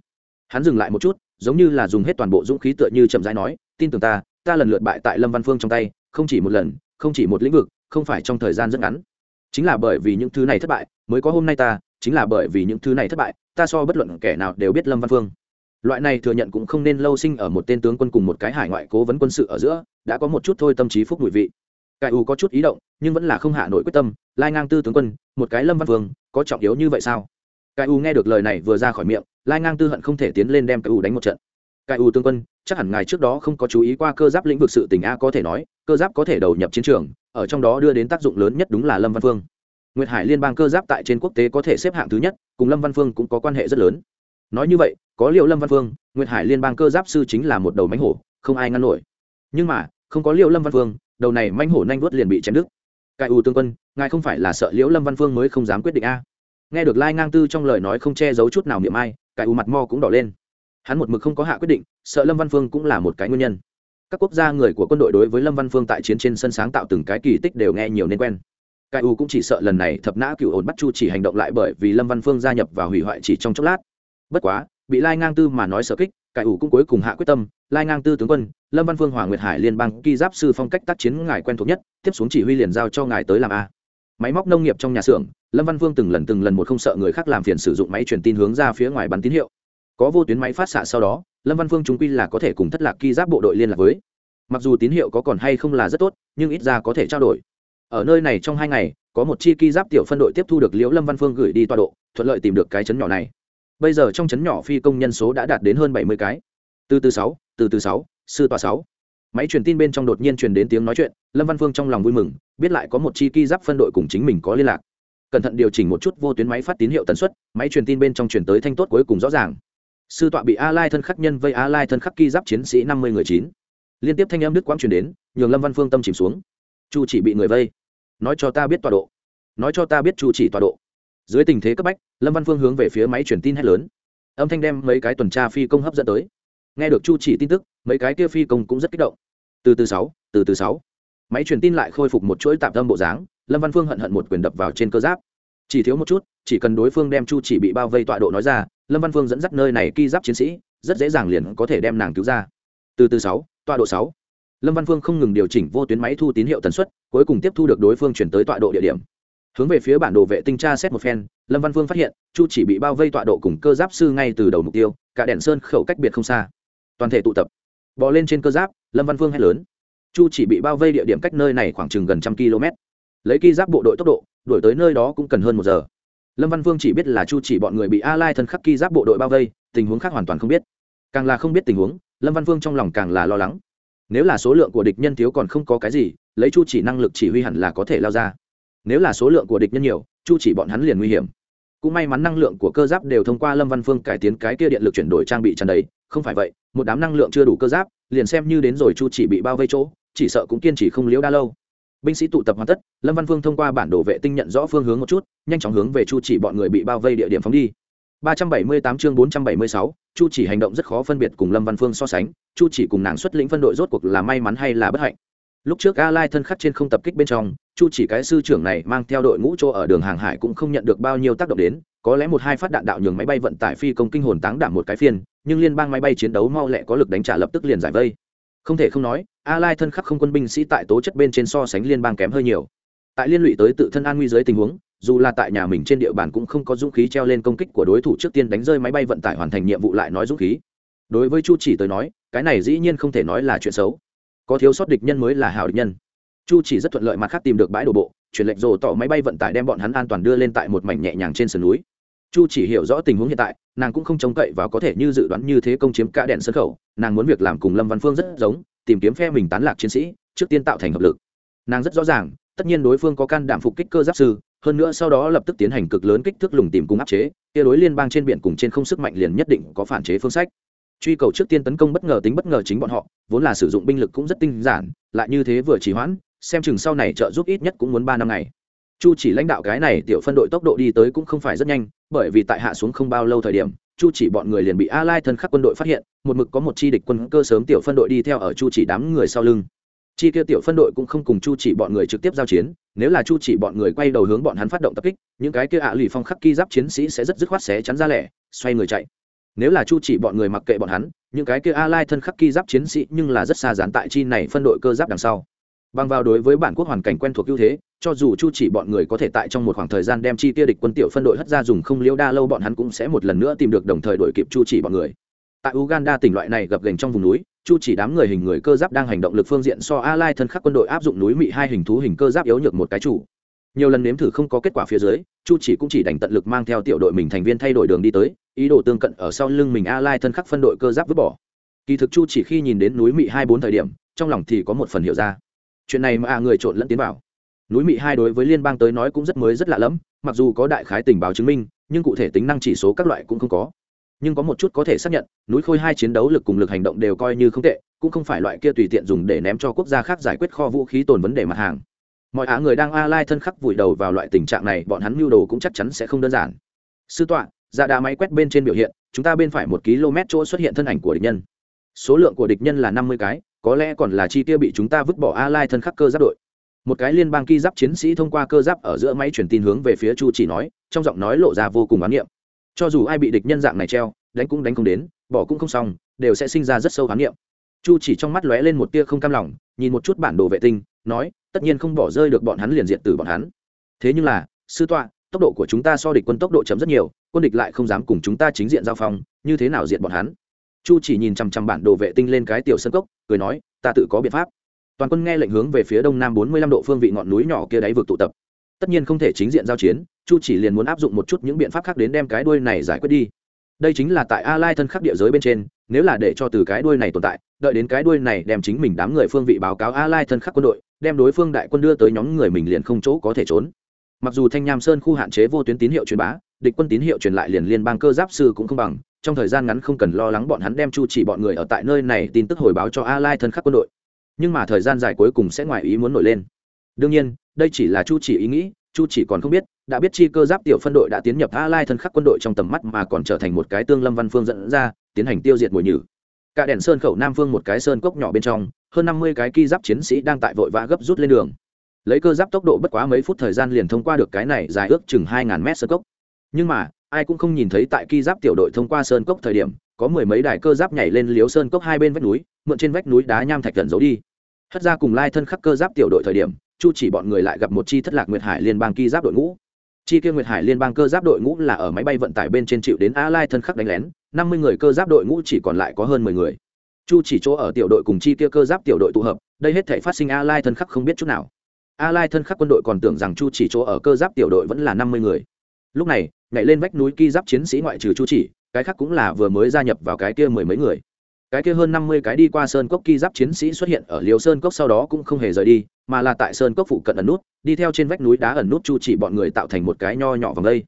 Hắn dừng lại một chút, giống như là dùng hết toàn bộ dũng khí tựa như chậm rãi nói, tin tưởng ta ta lần lượt bại tại lâm văn phương trong tay, không chỉ một lần, không chỉ một lĩnh vực, không phải trong thời gian rất ngắn chính là bởi vì những thứ này thất bại, mới có hôm nay ta, chính là bởi vì những thứ này thất bại, ta so bất luận kẻ nào đều biết lâm văn phương. Loại này thừa nhận cũng không nên lâu sinh ở một tên tướng quân cùng một cái hải ngoại cố vấn quân sự ở giữa, đã có một chút thôi tâm trí phúc mùi vị. Cải u có chút ý động, nhưng vẫn là không hạ nổi quyết tâm, lai ngang tư tướng quân, một cái lâm văn phương, có trọng yếu như vậy sao? Cải u nghe được lời này vừa ra khỏi miệng, lai ngang tư hận không thể tiến lên đem cải u đánh một trận. Cải u tướng quân, chắc hẳn ngài trước đó không có chú ý qua cơ giáp lĩnh vực sự tình a có thể nói, cơ giáp có thể đầu nhập chiến trường ở trong đó đưa đến tác dụng lớn nhất đúng là lâm văn phương. Nguyệt hải liên bang cơ giáp tại trên quốc tế có thể xếp hạng thứ nhất, cùng lâm văn phương cũng có quan hệ rất lớn. Nói như vậy, có liệu lâm văn phương, nguyệt hải liên bang cơ giáp sư chính là một đầu mánh hổ, không ai ngăn nổi. Nhưng mà, không có liệu lâm văn phương, đầu này mánh hổ nhanh vuốt liền bị chém đứt. Cai u Tương quân, ngài không phải là sợ liễu lâm văn phương mới không dám quyết định a? Nghe được lai ngang tư trong lời nói không che giấu chút nào miệng ai, cai u mặt mo cũng đỏ lên. Hắn một mực không có hạ quyết định, sợ lâm văn phương cũng là một cái nguyên nhân các quốc gia người của quân đội đối với lâm văn phương tại chiến trên sân sáng tạo từng cái kỳ tích đều nghe nhiều nên quen. Cai u cũng chỉ sợ lần này thập nã cựu ổn bắt chu chỉ hành động lại bởi vì lâm văn phương gia nhập và hủy hoại chỉ trong chốc lát. Bất quá, bị lai ngang tư mà nói sở kích cai u cũng cuối cùng hạ quyết tâm, lai ngang tư tướng quân, lâm văn phương hoàng nguyệt hải liên bang ki giáp sư phong cách tác chiến ngài quen thuộc nhất, tiếp xuống chỉ huy liền giao cho ngài tới làm a. Máy móc nông nghiệp trong nhà xưởng, lâm văn phương từng lần từng lần một không sợ người khác làm phiền sử dụng máy truyền tin hướng ra phía ngoài bắn tín hiệu. Có vô tuyến máy phát xạ sau đó lâm văn phương chúng quy là có thể cùng thất lạc ki giáp bộ đội liên lạc với. Mặc dù tín hiệu có còn hay không là rất tốt, nhưng ít ra có thể trao đổi. Ở nơi này trong hai ngày, có một chi ki giáp tiểu phân đội tiếp thu được liễu lâm văn phương gửi đi tọa độ, thuận lợi tìm được cái chấn nhỏ này. Bây giờ trong chấn nhỏ phi công nhân số đã đạt đến hơn bảy mươi cái. Từ từ sáu, từ từ sáu, sư tòa sáu. Máy truyền tin bên trong đột nhiên truyền đến tiếng nói chuyện, lâm văn phương trong lòng vui mừng, biết lại có một chi ki giáp phân đội cùng chính mình có liên lạc. Cẩn thận điều chỉnh một chút vô tuyến máy phát tín hiệu tần suất, máy truyền tin bên trong truyền tới thanh tốt cuối cùng rõ ràng sư tọa bị a lai thân khắc nhân vây a lai thân khắc ki giáp chiến sĩ năm mươi người chín. Liên tiếp thanh âm đức quang truyền đến, nhường lâm văn phương tâm chìm xuống. Chu chỉ bị người vây. Nói cho ta biết tọa độ. Nói cho ta biết chu chỉ tọa độ. Dưới tình thế cấp bách, lâm văn phương hướng về phía máy truyền tin hét lớn. Âm thanh đem mấy cái tuần tra phi công hấp dẫn tới. Nghe được chu chỉ tin tức, mấy cái kia phi công cũng rất kích động. Từ từ sáu, từ từ sáu. Máy truyền tin lại khôi phục một chuỗi tạm tâm bộ dáng, lâm văn phương hận hận một quyền đập vào trên cơ giáp. Chỉ thiếu một chút, chỉ cần đối phương đem chu chỉ bị bao vây tọa độ nói ra lâm văn phương dẫn dắt nơi này ki giáp chiến sĩ, rất dễ dàng liền có thể đem nàng cứu ra. Từ từ sáu, tọa độ sáu. Lâm văn phương không ngừng điều chỉnh vô tuyến máy thu tín hiệu tần suất, cuối cùng tiếp thu được đối phương chuyển tới tọa độ địa điểm. Hướng về phía bản đồ vệ tinh tra xét một phen, lâm văn phương phát hiện, chu chỉ bị bao vây tọa độ cùng cơ giáp sư ngay từ đầu mục tiêu, cả đèn sơn khẩu cách biệt không xa. Toàn thể tụ tập. Bò lên trên cơ giáp, lâm văn phương hét lớn. Chu chỉ bị bao vây địa điểm cách nơi này khoảng chừng gần trăm km lấy ki giáp bộ đội tốc độ, đuổi tới nơi đó cũng cần hơn một giờ lâm văn Vương chỉ biết là chu chỉ bọn người bị a lai thân khắc ki giáp bộ đội bao vây, tình huống khác hoàn toàn không biết. Càng là không biết tình huống, lâm văn Vương trong lòng càng là lo lắng. Nếu là số lượng của địch nhân thiếu còn không có cái gì, lấy chu chỉ năng lực chỉ huy hẳn là có thể lao ra. Nếu là số lượng của địch nhân nhiều, chu chỉ bọn hắn liền nguy hiểm. Cũng may mắn năng lượng của cơ giáp đều thông qua lâm văn phương cải tiến cái kia điện lực chuyển đổi trang bị tràn đầy. Không phải vậy, một đám năng lượng chưa đủ cơ giáp, liền xem như đến rồi chu chỉ bị bao vây chỗ, chỉ sợ cũng kiên trì không liễu đa lâu binh sĩ tụ tập hoàn tất lâm văn phương thông qua bản đồ vệ tinh nhận rõ phương hướng một chút nhanh chóng hướng về chu chỉ bọn người bị bao vây địa điểm phóng đi. 378 chương 476, chu chỉ hành động rất khó phân biệt cùng lâm văn phương so sánh chu chỉ cùng nàng xuất lĩnh phân đội rốt cuộc là may mắn hay là bất hạnh. Lúc trước a lai thân khắc trên không tập kích bên trong chu chỉ cái sư trưởng này mang theo đội ngũ chỗ ở đường hàng hải cũng không nhận được bao nhiêu tác động đến có lẽ một hai phát đạn đạo nhường máy bay vận tải phi công kinh hồn táng đảm một cái phiên nhưng liên bang máy bay chiến đấu mau lẹ có lực đánh trả lập tức liền giải vây. Không thể không nói a lai thân khắc không quân binh sĩ tại tố chất bên trên so sánh liên bang kém hơi nhiều. Tại liên lụy tới tự thân an nguy dưới tình huống, dù là tại nhà mình trên địa bàn cũng không có dũng khí treo lên công kích của đối thủ trước tiên đánh rơi máy bay vận tải hoàn thành nhiệm vụ lại nói dũng khí. Đối với chu chỉ tới nói, cái này dĩ nhiên không thể nói là chuyện xấu. Có thiếu sót địch nhân mới là hảo địch nhân. Chu chỉ rất thuận lợi mặt khác tìm được bãi đổ bộ, chuyển lệnh rồ tỏ máy bay vận tải đem bọn hắn an toàn đưa lên tại một mảnh nhẹ nhàng trên sườn núi. Chu chỉ hiểu rõ tình huống hiện tại, nàng cũng không trông cậy và có thể như dự đoán như thế công chiếm cả đèn sân khẩu, nàng muốn việc làm cùng lâm văn phương rất giống tìm kiếm phe mình tán lạc chiến sĩ, trước tiên tạo thành hợp lực. Nàng rất rõ ràng, tất nhiên đối phương có can đảm phục kích cơ giáp sư, hơn nữa sau đó lập tức tiến hành cực lớn kích thước lùng tìm cùng áp chế, kia đối liên bang trên biển cùng trên không sức mạnh liền nhất định có phản chế phương sách. Truy cầu trước tiên tấn công bất ngờ tính bất ngờ chính bọn họ, vốn là sử dụng binh lực cũng rất tinh giản, lại như thế vừa chỉ hoãn, xem chừng sau này trợ giúp ít nhất cũng muốn ba năm ngày. Chu chỉ lãnh đạo cái này tiểu phân đội tốc độ đi tới cũng không phải rất nhanh, bởi vì tại hạ xuống không bao lâu thời điểm chu chỉ bọn người liền bị a lai thân khắc quân đội phát hiện, một mực có một chi địch quân cơ sớm tiểu phân đội đi theo ở chu chỉ đám người sau lưng. Chi kia tiểu phân đội cũng không cùng chu chỉ bọn người trực tiếp giao chiến, nếu là chu chỉ bọn người quay đầu hướng bọn hắn phát động tập kích, những cái kia ạ à lì phong khắc ki giáp chiến sĩ sẽ rất dứt khoát xé chắn ra lẻ, xoay người chạy. Nếu là chu chỉ bọn người mặc kệ bọn hắn, những cái kia a lai thân khắc ki giáp chiến sĩ nhưng là rất xa dán tại chi này phân đội cơ giáp đằng sau bằng vào đối với bản quốc hoàn cảnh quen thuộc ưu thế, cho dù chu chỉ bọn người có thể tại trong một khoảng thời gian đem chi tiêu địch quân tiểu phân đội hất ra dùng không liễu đa lâu, bọn hắn cũng sẽ một lần nữa tìm được đồng thời đổi kịp chu chỉ bọn người. Tại uganda tỉnh loại này gập gành trong vùng núi, chu chỉ đám người hình người cơ giáp đang hành động lực phương diện so a lai thân khắc quân đội áp dụng núi mị hai hình thú hình cơ giáp yếu nhược một cái chủ. Nhiều lần nếm thử không có kết quả phía dưới, chu chỉ cũng chỉ đành tận lực mang theo tiểu đội mình thành viên thay đổi đường đi tới, ý đồ tương cận ở sau lưng mình a lai thân khắc phân đội cơ giáp vứt bỏ. Kỳ thực chu chỉ khi nhìn đến núi mị hai bốn thời điểm, trong lòng thì có một phần hiểu ra chuyện này mà à người trộn lẫn tiến vào. Núi mị hai đối với liên bang tới nói cũng rất mới rất lạ lẫm, mặc dù có đại khái tình báo chứng minh, nhưng cụ thể tính năng chỉ số các loại cũng không có. Nhưng có một chút có thể xác nhận, núi khôi hai chiến đấu lực cùng lực hành động đều coi như không tệ, cũng không phải loại kia tùy tiện dùng để ném cho quốc gia khác giải quyết kho vũ khí tồn vấn đề mặt hàng. Mọi á người đang a lai thân khắc vùi đầu vào loại tình trạng này, bọn hắn mưu đồ cũng chắc chắn sẽ không đơn giản. Sư tọa dạ đá máy quét bên trên biểu hiện, chúng ta bên phải một km chỗ xuất hiện thân ảnh của địch nhân. Số lượng của địch nhân là năm mươi cái có lẽ còn là chi tiêu bị chúng ta vứt bỏ a lai thân khắc cơ giáp đội. Một cái liên bang ki giáp chiến sĩ thông qua cơ giáp ở giữa máy truyền tin hướng về phía chu chỉ nói, trong giọng nói lộ ra vô cùng oán niệm. Cho dù ai bị địch nhân dạng này treo, đánh cũng đánh không đến, bỏ cũng không xong, đều sẽ sinh ra rất sâu oán niệm. Chu chỉ trong mắt lóe lên một tia không cam lòng, nhìn một chút bản đồ vệ tinh, nói, tất nhiên không bỏ rơi được bọn hắn liền diện từ bọn hắn. Thế nhưng là, sư tọa, tốc độ của chúng ta so địch quân tốc độ chấm rất nhiều, quân địch lại không dám cùng chúng ta chính diện giao phong, như thế nào diện bọn hắn? Chu chỉ nhìn chằm chằm bản đồ vệ tinh lên cái tiểu sân cốc, cười nói, ta tự có biện pháp. Toàn quân nghe lệnh hướng về phía đông nam bốn mươi lăm độ phương vị ngọn núi nhỏ kia đáy vực tụ tập. Tất nhiên không thể chính diện giao chiến, chu chỉ liền muốn áp dụng một chút những biện pháp khác đến đem cái đuôi này giải quyết đi. Đây chính là tại a lai thân khắc địa giới bên trên, nếu là để cho từ cái đuôi này tồn tại, đợi đến cái đuôi này đem chính mình đám người phương vị báo cáo a lai thân khắc quân đội, đem đối phương đại quân đưa tới nhóm người mình liền không chỗ có thể trốn. Mặc dù thanh nham sơn khu hạn chế vô tuyến tín hiệu truyền bá địch quân tín hiệu truyền lại liền liên bang cơ giáp sư cũng không bằng, trong thời gian ngắn không cần lo lắng bọn hắn đem chu chỉ bọn người ở tại nơi này tin tức hồi báo cho a lai thân khắc quân đội. Nhưng mà thời gian dài cuối cùng sẽ ngoài ý muốn nổi lên. Đương nhiên, đây chỉ là chu chỉ ý nghĩ, chu chỉ còn không biết, đã biết chi cơ giáp tiểu phân đội đã tiến nhập a lai thân khắc quân đội trong tầm mắt mà còn trở thành một cái tương lâm văn phương dẫn ra, tiến hành tiêu diệt mùi nhử. Cả đèn sơn khẩu nam phương một cái sơn cốc nhỏ bên trong, hơn năm mươi cái ki giáp chiến sĩ đang tại vội vã gấp rút lên đường. Lấy cơ giáp tốc độ bất quá mấy phút thời gian liền thông qua được cái này dài ước chừng hai ngàn mét sơn cốc nhưng mà, ai cũng không nhìn thấy tại ki giáp tiểu đội thông qua sơn cốc thời điểm, có mười mấy đài cơ giáp nhảy lên liếu sơn cốc hai bên vách núi, mượn trên vách núi đá nham thạch gần giấu đi. Hất ra cùng lai thân khắc cơ giáp tiểu đội thời điểm, chu chỉ bọn người lại gặp một chi thất lạc nguyệt hải liên bang ki giáp đội ngũ. Chi kia nguyệt hải liên bang cơ giáp đội ngũ là ở máy bay vận tải bên trên chịu đến a lai thân khắc đánh lén, năm mươi người cơ giáp đội ngũ chỉ còn lại có hơn mười người. Chu chỉ chỗ ở tiểu đội cùng chi kia cơ giáp tiểu đội tụ hợp, đây hết thể phát sinh a lai thân khắc không biết chút nào. A lai thân khắc quân đội còn tưởng rằng chu chỉ chỗ ở cơ giáp tiểu đội vẫn là năm mươi người lúc này, nhảy lên vách núi ki giáp chiến sĩ ngoại trừ chu chỉ, cái khác cũng là vừa mới gia nhập vào cái kia mười mấy người. Cái kia hơn năm mươi cái đi qua sơn cốc ki giáp chiến sĩ xuất hiện ở liều sơn cốc sau đó cũng không hề rời đi, mà là tại sơn cốc phụ cận ẩn nút, đi theo trên vách núi đá ẩn nút chu chỉ bọn người tạo thành một cái nho nhỏ vòng đây.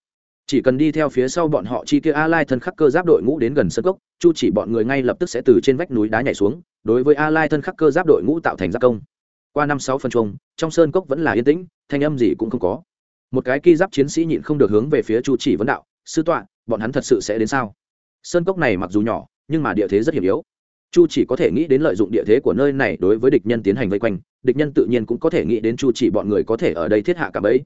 Chỉ cần đi theo phía sau bọn họ chi kia a lai thân khắc cơ giáp đội ngũ đến gần sơn cốc, chu chỉ bọn người ngay lập tức sẽ từ trên vách núi đá nhảy xuống, đối với a lai thân khắc cơ giáp đội ngũ tạo thành gia công. Qua năm sáu phần chung, trong sơn cốc vẫn là yên tĩnh, thanh âm gì cũng không có một cái ki giáp chiến sĩ nhịn không được hướng về phía chu chỉ vấn đạo, sư tọa, bọn hắn thật sự sẽ đến sao? Sơn cốc này mặc dù nhỏ, nhưng mà địa thế rất hiểm yếu. Chu chỉ có thể nghĩ đến lợi dụng địa thế của nơi này đối với địch nhân tiến hành vây quanh, địch nhân tự nhiên cũng có thể nghĩ đến chu chỉ bọn người có thể ở đây thiết hạ cả bẫy.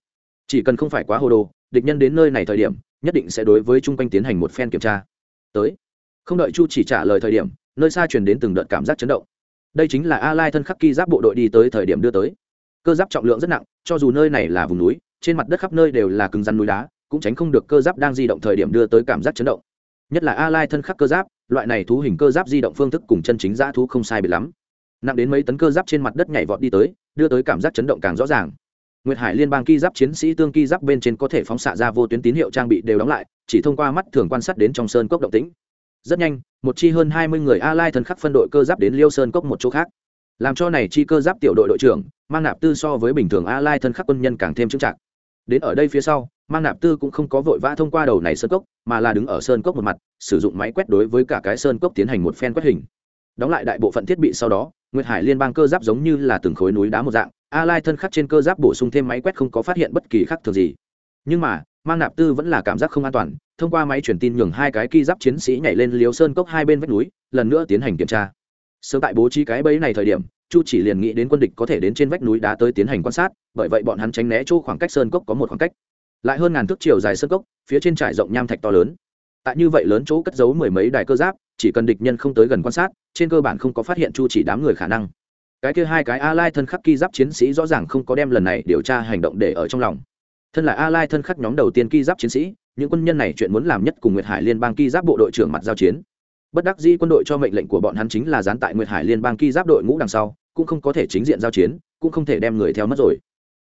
Chỉ cần không phải quá hồ đồ, địch nhân đến nơi này thời điểm, nhất định sẽ đối với chung quanh tiến hành một phen kiểm tra. Tới. Không đợi chu chỉ trả lời thời điểm, nơi xa truyền đến từng đợt cảm giác chấn động. Đây chính là a lai thân khắc ki giáp bộ đội đi tới thời điểm đưa tới. Cơ giáp trọng lượng rất nặng, cho dù nơi này là vùng núi trên mặt đất khắp nơi đều là cứng rắn núi đá, cũng tránh không được cơ giáp đang di động thời điểm đưa tới cảm giác chấn động. Nhất là a lai thân khắc cơ giáp, loại này thú hình cơ giáp di động phương thức cùng chân chính dã thú không sai biệt lắm. Nặng đến mấy tấn cơ giáp trên mặt đất nhảy vọt đi tới, đưa tới cảm giác chấn động càng rõ ràng. Nguyệt hải liên bang ki giáp chiến sĩ tương ki giáp bên trên có thể phóng xạ ra vô tuyến tín hiệu trang bị đều đóng lại, chỉ thông qua mắt thường quan sát đến trong sơn cốc động tĩnh. Rất nhanh, một chi hơn hai mươi người a lai thân khắc phân đội cơ giáp đến liêu sơn cốc một chỗ khác. Làm cho này chi cơ giáp tiểu đội đội trưởng, mang nạp tư so với bình thường a lai thân khắc quân nhân càng thêm trưng trạng đến ở đây phía sau, mang nạp tư cũng không có vội vã thông qua đầu này sơn cốc, mà là đứng ở sơn cốc một mặt, sử dụng máy quét đối với cả cái sơn cốc tiến hành một phen quét hình. Đóng lại đại bộ phận thiết bị sau đó, nguyệt hải liên bang cơ giáp giống như là từng khối núi đá một dạng, a lai thân khắc trên cơ giáp bổ sung thêm máy quét không có phát hiện bất kỳ khác thường gì. Nhưng mà, mang nạp tư vẫn là cảm giác không an toàn, thông qua máy truyền tin nhường hai cái ki giáp chiến sĩ nhảy lên liếu sơn cốc hai bên vách núi, lần nữa tiến hành kiểm tra. Sớm tại bố trí cái bẫy này thời điểm chu chỉ liền nghĩ đến quân địch có thể đến trên vách núi đá tới tiến hành quan sát, bởi vậy bọn hắn tránh né chỗ khoảng cách sơn cốc có một khoảng cách. Lại hơn ngàn thước chiều dài sơn cốc, phía trên trải rộng nham thạch to lớn. Tại như vậy lớn chỗ cất giấu mười mấy đài cơ giáp, chỉ cần địch nhân không tới gần quan sát, trên cơ bản không có phát hiện chu chỉ đám người khả năng. Cái kia hai cái a lai thân khắc ki giáp chiến sĩ rõ ràng không có đem lần này điều tra hành động để ở trong lòng. Thân là a lai thân khắc nhóm đầu tiên ki giáp chiến sĩ, những quân nhân này chuyện muốn làm nhất cùng nguyệt hải liên bang ki giáp bộ đội trưởng mặt giao chiến. Bất đắc dĩ quân đội cho mệnh lệnh của bọn hắn chính là dán tại nguyệt hải liên bang ki giáp đội ngũ đằng sau cũng không có thể chính diện giao chiến, cũng không thể đem người theo mất rồi.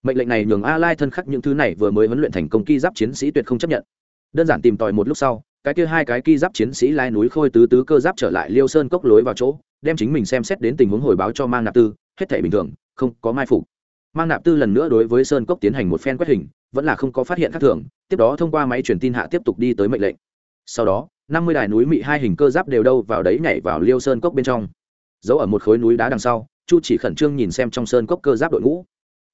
Mệnh lệnh này nhường a lai thân khắc những thứ này vừa mới huấn luyện thành công ki giáp chiến sĩ tuyệt không chấp nhận. Đơn giản tìm tòi một lúc sau, cái kia hai cái ki giáp chiến sĩ lai núi khôi tứ tứ cơ giáp trở lại liêu sơn cốc lối vào chỗ, đem chính mình xem xét đến tình huống hồi báo cho mang nạp tư, hết thể bình thường, không có mai phục. Mang nạp tư lần nữa đối với sơn cốc tiến hành một phen quét hình, vẫn là không có phát hiện khác thường, tiếp đó thông qua máy truyền tin hạ tiếp tục đi tới mệnh lệnh. Sau đó, năm mươi đài núi mị hai hình cơ giáp đều đâu vào đấy nhảy vào liêu sơn cốc bên trong. Giấu ở một khối núi đá đằng sau chu chỉ khẩn trương nhìn xem trong sơn cốc cơ giáp đội ngũ.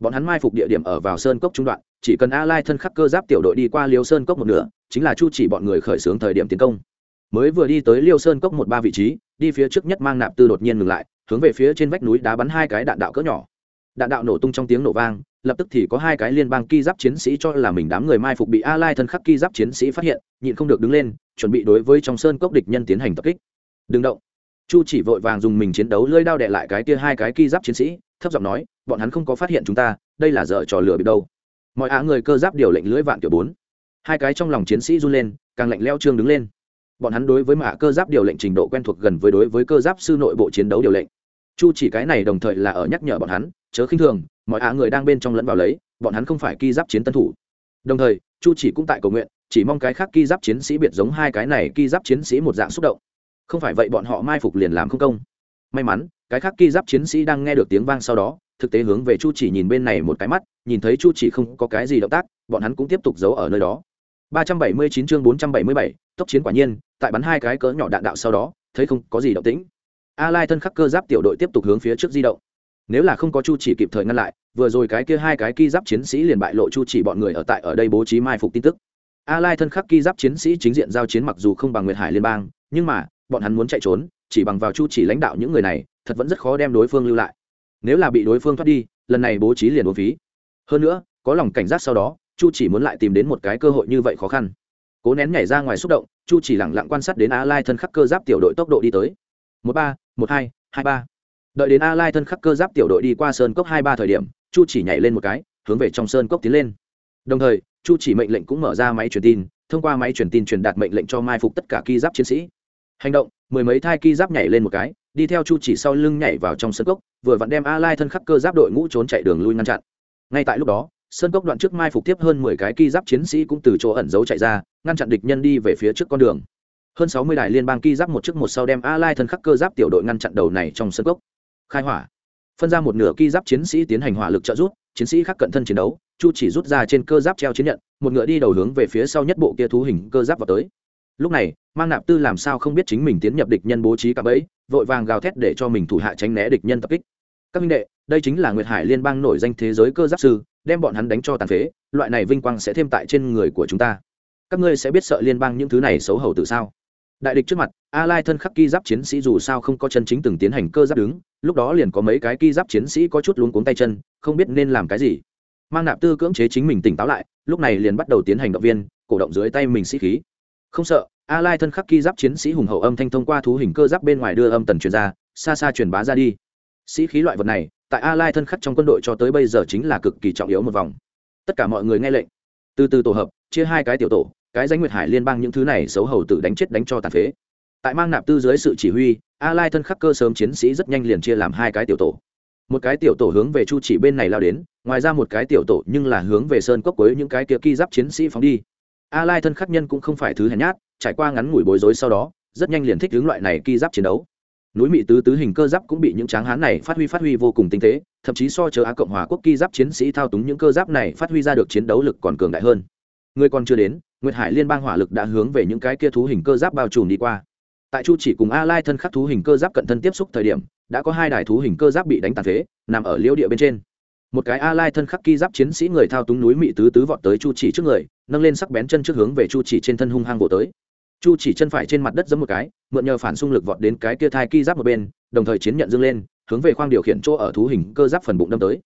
Bọn hắn mai phục địa điểm ở vào sơn cốc trung đoạn, chỉ cần a lai thân khắc cơ giáp tiểu đội đi qua liêu sơn cốc một nửa, chính là chu chỉ bọn người khởi xướng thời điểm tiến công. Mới vừa đi tới liêu sơn cốc một ba vị trí, đi phía trước nhất mang nạp tư đột nhiên ngừng lại, hướng về phía trên vách núi đá bắn hai cái đạn đạo cỡ nhỏ. Đạn đạo nổ tung trong tiếng nổ vang, lập tức thì có hai cái liên bang ki giáp chiến sĩ cho là mình đám người mai phục bị a lai thân khắc ki giáp chiến sĩ phát hiện, nhịn không được đứng lên, chuẩn bị đối với trong sơn cốc địch nhân tiến hành tập kích. Đừng động chu chỉ vội vàng dùng mình chiến đấu lơi đao đệ lại cái kia hai cái ki giáp chiến sĩ, thấp giọng nói, bọn hắn không có phát hiện chúng ta, đây là dở trò lửa bị đâu. Mọi á người cơ giáp điều lệnh lưỡi vạn kiểu bốn. Hai cái trong lòng chiến sĩ run lên, càng lạnh leo trương đứng lên. Bọn hắn đối với mạ cơ giáp điều lệnh trình độ quen thuộc gần với đối với cơ giáp sư nội bộ chiến đấu điều lệnh. Chu chỉ cái này đồng thời là ở nhắc nhở bọn hắn, chớ khinh thường, mọi á người đang bên trong lẫn vào lấy, bọn hắn không phải ki giáp chiến tân thủ. Đồng thời, chu chỉ cũng tại cầu nguyện, chỉ mong cái khác ki giáp chiến sĩ biệt giống hai cái này, ki giáp chiến sĩ một dạng xúc động không phải vậy bọn họ mai phục liền làm không công. May mắn cái khác ki giáp chiến sĩ đang nghe được tiếng vang sau đó thực tế hướng về chu chỉ nhìn bên này một cái mắt nhìn thấy chu chỉ không có cái gì động tác bọn hắn cũng tiếp tục giấu ở nơi đó. 379 chương 477, tốc chiến quả nhiên tại bắn hai cái cỡ nhỏ đạn đạo sau đó thấy không có gì động tĩnh. A lai thân khắc cơ giáp tiểu đội tiếp tục hướng phía trước di động. Nếu là không có chu chỉ kịp thời ngăn lại vừa rồi cái kia hai cái ki giáp chiến sĩ liền bại lộ chu chỉ bọn người ở tại ở đây bố trí mai phục tin tức. A lai thân khắc ki giáp chiến sĩ chính diện giao chiến mặc dù không bằng nguyệt hải liên bang nhưng mà bọn hắn muốn chạy trốn, chỉ bằng vào chu chỉ lãnh đạo những người này, thật vẫn rất khó đem đối phương lưu lại. Nếu là bị đối phương thoát đi, lần này bố trí liền bố phí. Hơn nữa, có lòng cảnh giác sau đó, chu chỉ muốn lại tìm đến một cái cơ hội như vậy khó khăn. Cố nén nhảy ra ngoài xúc động, chu chỉ lẳng lặng quan sát đến a lai thân khắc cơ giáp tiểu đội tốc độ đi tới. Một ba, một hai hai ba. Đợi đến a lai thân khắc cơ giáp tiểu đội đi qua sơn cốc hai ba thời điểm, chu chỉ nhảy lên một cái, hướng về trong sơn cốc tiến lên. Đồng thời, chu chỉ mệnh lệnh cũng mở ra máy truyền tin, thông qua máy truyền tin truyền đạt mệnh lệnh cho mai phục tất cả ki giáp chiến sĩ hành động, mười mấy thai ki giáp nhảy lên một cái, đi theo chu chỉ sau lưng nhảy vào trong sân cốc, vừa vặn đem a lai thân khắc cơ giáp đội ngũ trốn chạy đường lui ngăn chặn. Ngay tại lúc đó, sân cốc đoạn trước mai phục tiếp hơn mười cái ki giáp chiến sĩ cũng từ chỗ ẩn giấu chạy ra, ngăn chặn địch nhân đi về phía trước con đường. Hơn sáu mươi đài liên bang ki giáp một trước một sau đem a lai thân khắc cơ giáp tiểu đội ngăn chặn đầu này trong sân cốc. Khai hỏa. Phân ra một nửa ki giáp chiến sĩ tiến hành hỏa lực trợ giúp, chiến sĩ khác cận thân chiến đấu, chu chỉ rút ra trên cơ giáp treo chiến nhận, một ngựa đi đầu hướng về phía sau nhất bộ kia thú hình cơ giáp vào tới lúc này, mang nạp tư làm sao không biết chính mình tiến nhập địch nhân bố trí cả bẫy, vội vàng gào thét để cho mình thủ hạ tránh né địch nhân tập kích. Các minh đệ, đây chính là nguyệt hải liên bang nổi danh thế giới cơ giáp sư, đem bọn hắn đánh cho tàn phế, loại này vinh quang sẽ thêm tại trên người của chúng ta. Các ngươi sẽ biết sợ liên bang những thứ này xấu hầu từ sao? Đại địch trước mặt, a lai thân khắc ki giáp chiến sĩ dù sao không có chân chính từng tiến hành cơ giáp đứng, lúc đó liền có mấy cái ki giáp chiến sĩ có chút luống cuống tay chân, không biết nên làm cái gì. Mang nạp tư cưỡng chế chính mình tỉnh táo lại, lúc này liền bắt đầu tiến hành động viên, cổ động dưới tay mình sĩ khí không sợ, a lai thân khắc ki giáp chiến sĩ hùng hậu âm thanh thông qua thú hình cơ giáp bên ngoài đưa âm tần truyền ra, xa xa truyền bá ra đi. Sĩ khí loại vật này, tại a lai thân khắc trong quân đội cho tới bây giờ chính là cực kỳ trọng yếu một vòng. Tất cả mọi người nghe lệnh. Từ từ tổ hợp, chia hai cái tiểu tổ, cái danh nguyệt hải liên bang những thứ này xấu hầu tự đánh chết đánh cho tàn phế. Tại mang nạp tư dưới sự chỉ huy, a lai thân khắc cơ sớm chiến sĩ rất nhanh liền chia làm hai cái tiểu tổ. Một cái tiểu tổ hướng về chu chỉ bên này lao đến, ngoài ra một cái tiểu tổ nhưng là hướng về sơn cốc với những cái kia ki giáp chiến sĩ phóng đi a lai thân khắc nhân cũng không phải thứ hèn nhát, trải qua ngắn ngủi bối rối sau đó, rất nhanh liền thích hướng loại này ki giáp chiến đấu. Núi mị tứ tứ hình cơ giáp cũng bị những tráng hán này phát huy phát huy vô cùng tinh tế, thậm chí so chờ á cộng hòa quốc ki giáp chiến sĩ thao túng những cơ giáp này phát huy ra được chiến đấu lực còn cường đại hơn. Người còn chưa đến, nguyệt hải liên bang hỏa lực đã hướng về những cái kia thú hình cơ giáp bao trùm đi qua. Tại chu chỉ cùng a lai thân khắc thú hình cơ giáp cận thân tiếp xúc thời điểm, đã có hai đài thú hình cơ giáp bị đánh tàn phế, nằm ở liễu địa bên trên một cái a lai thân khắc ki giáp chiến sĩ người thao túng núi mị tứ tứ vọt tới chu chỉ trước người, nâng lên sắc bén chân trước hướng về chu chỉ trên thân hung hăng vỗ tới. Chu chỉ chân phải trên mặt đất giẫm một cái, mượn nhờ phản xung lực vọt đến cái kia thai ki giáp một bên, đồng thời chiến nhận dâng lên, hướng về khoang điều khiển chỗ ở thú hình cơ giáp phần bụng đâm tới.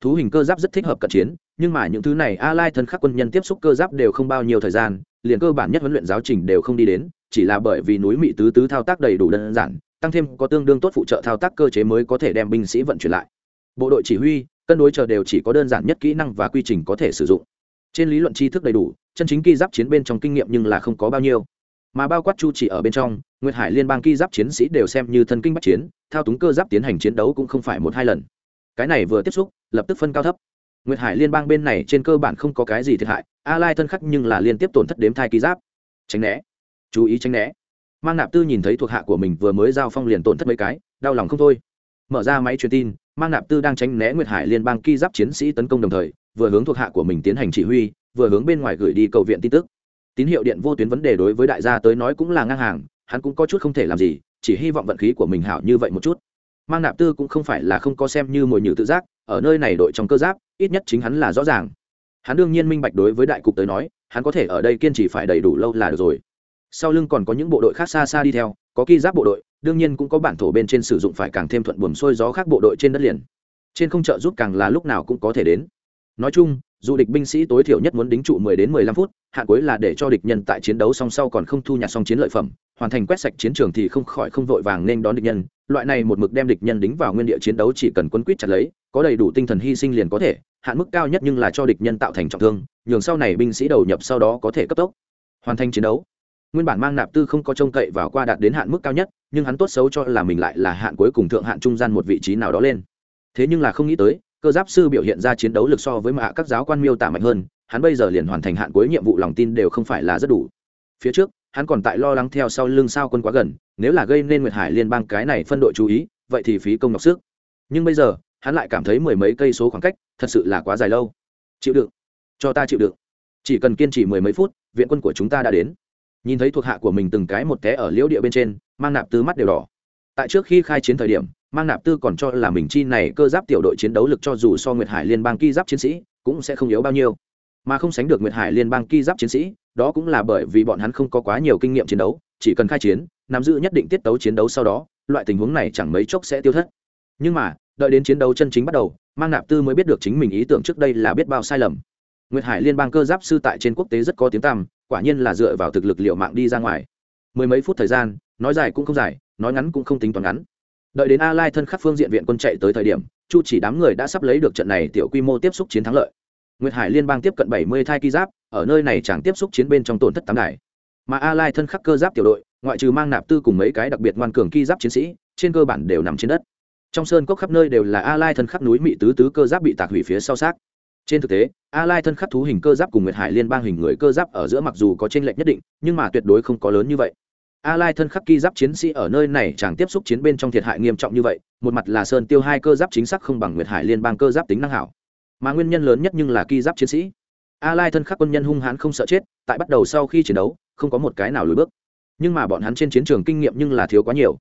Thú hình cơ giáp rất thích hợp cận chiến, nhưng mà những thứ này a lai thân khắc quân nhân tiếp xúc cơ giáp đều không bao nhiêu thời gian, liền cơ bản nhất huấn luyện giáo trình đều không đi đến, chỉ là bởi vì núi mị tứ tứ thao tác đầy đủ đơn giản, tăng thêm có tương đương tốt phụ trợ thao tác cơ chế mới có thể đem binh sĩ vận chuyển lại. Bộ đội chỉ huy cân đối chờ đều chỉ có đơn giản nhất kỹ năng và quy trình có thể sử dụng. Trên lý luận tri thức đầy đủ, chân chính ki giáp chiến bên trong kinh nghiệm nhưng là không có bao nhiêu. Mà bao quát chu chỉ ở bên trong, nguyệt hải liên bang ki giáp chiến sĩ đều xem như thân kinh bắc chiến, thao túng cơ giáp tiến hành chiến đấu cũng không phải một hai lần. Cái này vừa tiếp xúc, lập tức phân cao thấp. Nguyệt hải liên bang bên này trên cơ bản không có cái gì thiệt hại, a lai thân khắc nhưng là liên tiếp tổn thất đếm thai ki giáp. Tránh né. Chú ý tránh né. Mang nạp tư nhìn thấy thuộc hạ của mình vừa mới giao phong liền tổn thất mấy cái, đau lòng không thôi. Mở ra máy truyền tin mang nạp tư đang tránh né nguyệt hải liên bang ki giáp chiến sĩ tấn công đồng thời, vừa hướng thuộc hạ của mình tiến hành chỉ huy, vừa hướng bên ngoài gửi đi cầu viện tin tức. Tín hiệu điện vô tuyến vấn đề đối với đại gia tới nói cũng là ngang hàng, hắn cũng có chút không thể làm gì, chỉ hy vọng vận khí của mình hảo như vậy một chút. Mang nạp tư cũng không phải là không có xem như mồi nhử tự giác, ở nơi này đội trong cơ giáp, ít nhất chính hắn là rõ ràng. Hắn đương nhiên minh bạch đối với đại cục tới nói, hắn có thể ở đây kiên trì phải đầy đủ lâu là được rồi. Sau lưng còn có những bộ đội khác xa xa đi theo, có ki giáp bộ đội đương nhiên cũng có bản thổ bên trên sử dụng phải càng thêm thuận buồm xuôi gió khác bộ đội trên đất liền. Trên không trợ giúp càng là lúc nào cũng có thể đến. Nói chung, dù địch binh sĩ tối thiểu nhất muốn đính trụ 10 đến 15 phút, hạn cuối là để cho địch nhân tại chiến đấu song sau còn không thu nhặt xong chiến lợi phẩm, hoàn thành quét sạch chiến trường thì không khỏi không vội vàng nên đón địch nhân. Loại này một mực đem địch nhân đính vào nguyên địa chiến đấu chỉ cần quấn quýt chặt lấy, có đầy đủ tinh thần hy sinh liền có thể, hạn mức cao nhất nhưng là cho địch nhân tạo thành trọng thương, nhường sau này binh sĩ đầu nhập sau đó có thể cấp tốc hoàn thành chiến đấu nguyên bản mang nạp tư không có trông cậy vào qua đạt đến hạn mức cao nhất, nhưng hắn tốt xấu cho là mình lại là hạn cuối cùng thượng hạn trung gian một vị trí nào đó lên. Thế nhưng là không nghĩ tới, cơ giáp sư biểu hiện ra chiến đấu lực so với mạ các giáo quan miêu tả mạnh hơn, hắn bây giờ liền hoàn thành hạn cuối nhiệm vụ lòng tin đều không phải là rất đủ. Phía trước, hắn còn tại lo lắng theo sau lưng sao quân quá gần, nếu là gây nên nguyệt hải liên bang cái này phân đội chú ý, vậy thì phí công nhọc sức. Nhưng bây giờ, hắn lại cảm thấy mười mấy cây số khoảng cách, thật sự là quá dài lâu. Chịu đựng. Cho ta chịu đựng. Chỉ cần kiên trì mười mấy phút, viện quân của chúng ta đã đến nhìn thấy thuộc hạ của mình từng cái một té ở liễu địa bên trên, mang nạp tư mắt đều đỏ. Tại trước khi khai chiến thời điểm, mang nạp tư còn cho là mình chi này cơ giáp tiểu đội chiến đấu lực cho dù so nguyệt hải liên bang ki giáp chiến sĩ, cũng sẽ không yếu bao nhiêu. Mà không sánh được nguyệt hải liên bang ki giáp chiến sĩ, đó cũng là bởi vì bọn hắn không có quá nhiều kinh nghiệm chiến đấu, chỉ cần khai chiến, nắm giữ nhất định tiết tấu chiến đấu sau đó, loại tình huống này chẳng mấy chốc sẽ tiêu thất. Nhưng mà, đợi đến chiến đấu chân chính bắt đầu, mang nạp tư mới biết được chính mình ý tưởng trước đây là biết bao sai lầm nguyệt hải liên bang cơ giáp sư tại trên quốc tế rất có tiếng tăm, quả nhiên là dựa vào thực lực liệu mạng đi ra ngoài. Mười mấy phút thời gian, nói dài cũng không dài, nói ngắn cũng không tính toán ngắn. Đợi đến a lai thân khắc phương diện viện quân chạy tới thời điểm, chu chỉ đám người đã sắp lấy được trận này tiểu quy mô tiếp xúc chiến thắng lợi. Nguyệt hải liên bang tiếp cận 70 thai ki giáp, ở nơi này chẳng tiếp xúc chiến bên trong tổn thất tám đài. Mà a lai thân khắc cơ giáp tiểu đội, ngoại trừ mang nạp tư cùng mấy cái đặc biệt ngoan cường ki giáp chiến sĩ, trên cơ bản đều nằm trên đất. Trong sơn cốc khắp nơi đều là a lai thân khắc núi mị tứ tứ cơ giáp bị tạc hủy phía sau xác trên thực tế, a lai thân khắc thú hình cơ giáp cùng nguyệt hải liên bang hình người cơ giáp ở giữa mặc dù có t r ê n lệch nhất định, nhưng mà tuyệt đối không có lớn như vậy. A lai thân khắc ki giáp chiến sĩ ở nơi này chẳng tiếp xúc chiến bên trong thiệt hại nghiêm trọng như vậy, một mặt là sơn tiêu hai cơ giáp chính xác không bằng nguyệt hải liên bang cơ giáp tính năng hảo. Mà nguyên nhân lớn nhất nhưng là ki giáp chiến sĩ. A lai thân khắc quân nhân hung hãn không sợ chết, tại bắt đầu sau khi chiến đấu, không có một cái nào lùi bước. Nhưng mà bọn hắn trên chiến trường kinh nghiệm nhưng là thiếu quá nhiều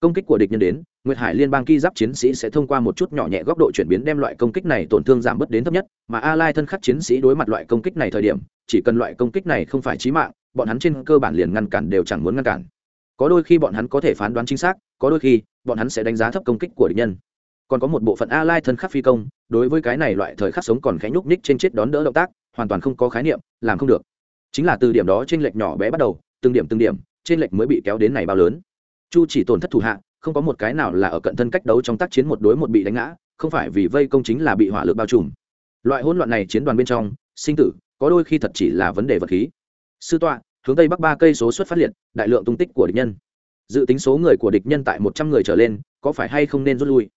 công kích của địch nhân đến, nguyệt hải liên bang ki giáp chiến sĩ sẽ thông qua một chút nhỏ nhẹ góc độ chuyển biến đem loại công kích này tổn thương giảm bớt đến thấp nhất, mà a lai thân khắc chiến sĩ đối mặt loại công kích này thời điểm, chỉ cần loại công kích này không phải chí mạng, bọn hắn trên cơ bản liền ngăn cản đều chẳng muốn ngăn cản. Có đôi khi bọn hắn có thể phán đoán chính xác, có đôi khi, bọn hắn sẽ đánh giá thấp công kích của địch nhân. Còn có một bộ phận a lai thân khắc phi công, đối với cái này loại thời khắc sống còn khẽ nhúc nhích trên chết đón đỡ động tác, hoàn toàn không có khái niệm, làm không được. Chính là từ điểm đó trên lệch nhỏ bé bắt đầu, từng điểm từng điểm, trên lệch mới bị kéo đến này bao lớn chu chỉ tổn thất thủ hạ, không có một cái nào là ở cận thân cách đấu trong tác chiến một đối một bị đánh ngã, không phải vì vây công chính là bị hỏa lực bao trùm. Loại hỗn loạn này chiến đoàn bên trong, sinh tử, có đôi khi thật chỉ là vấn đề vật khí. Sư tọa, hướng tây bắc ba cây số xuất phát liệt, đại lượng tung tích của địch nhân. Dự tính số người của địch nhân tại một trăm người trở lên, có phải hay không nên rút lui?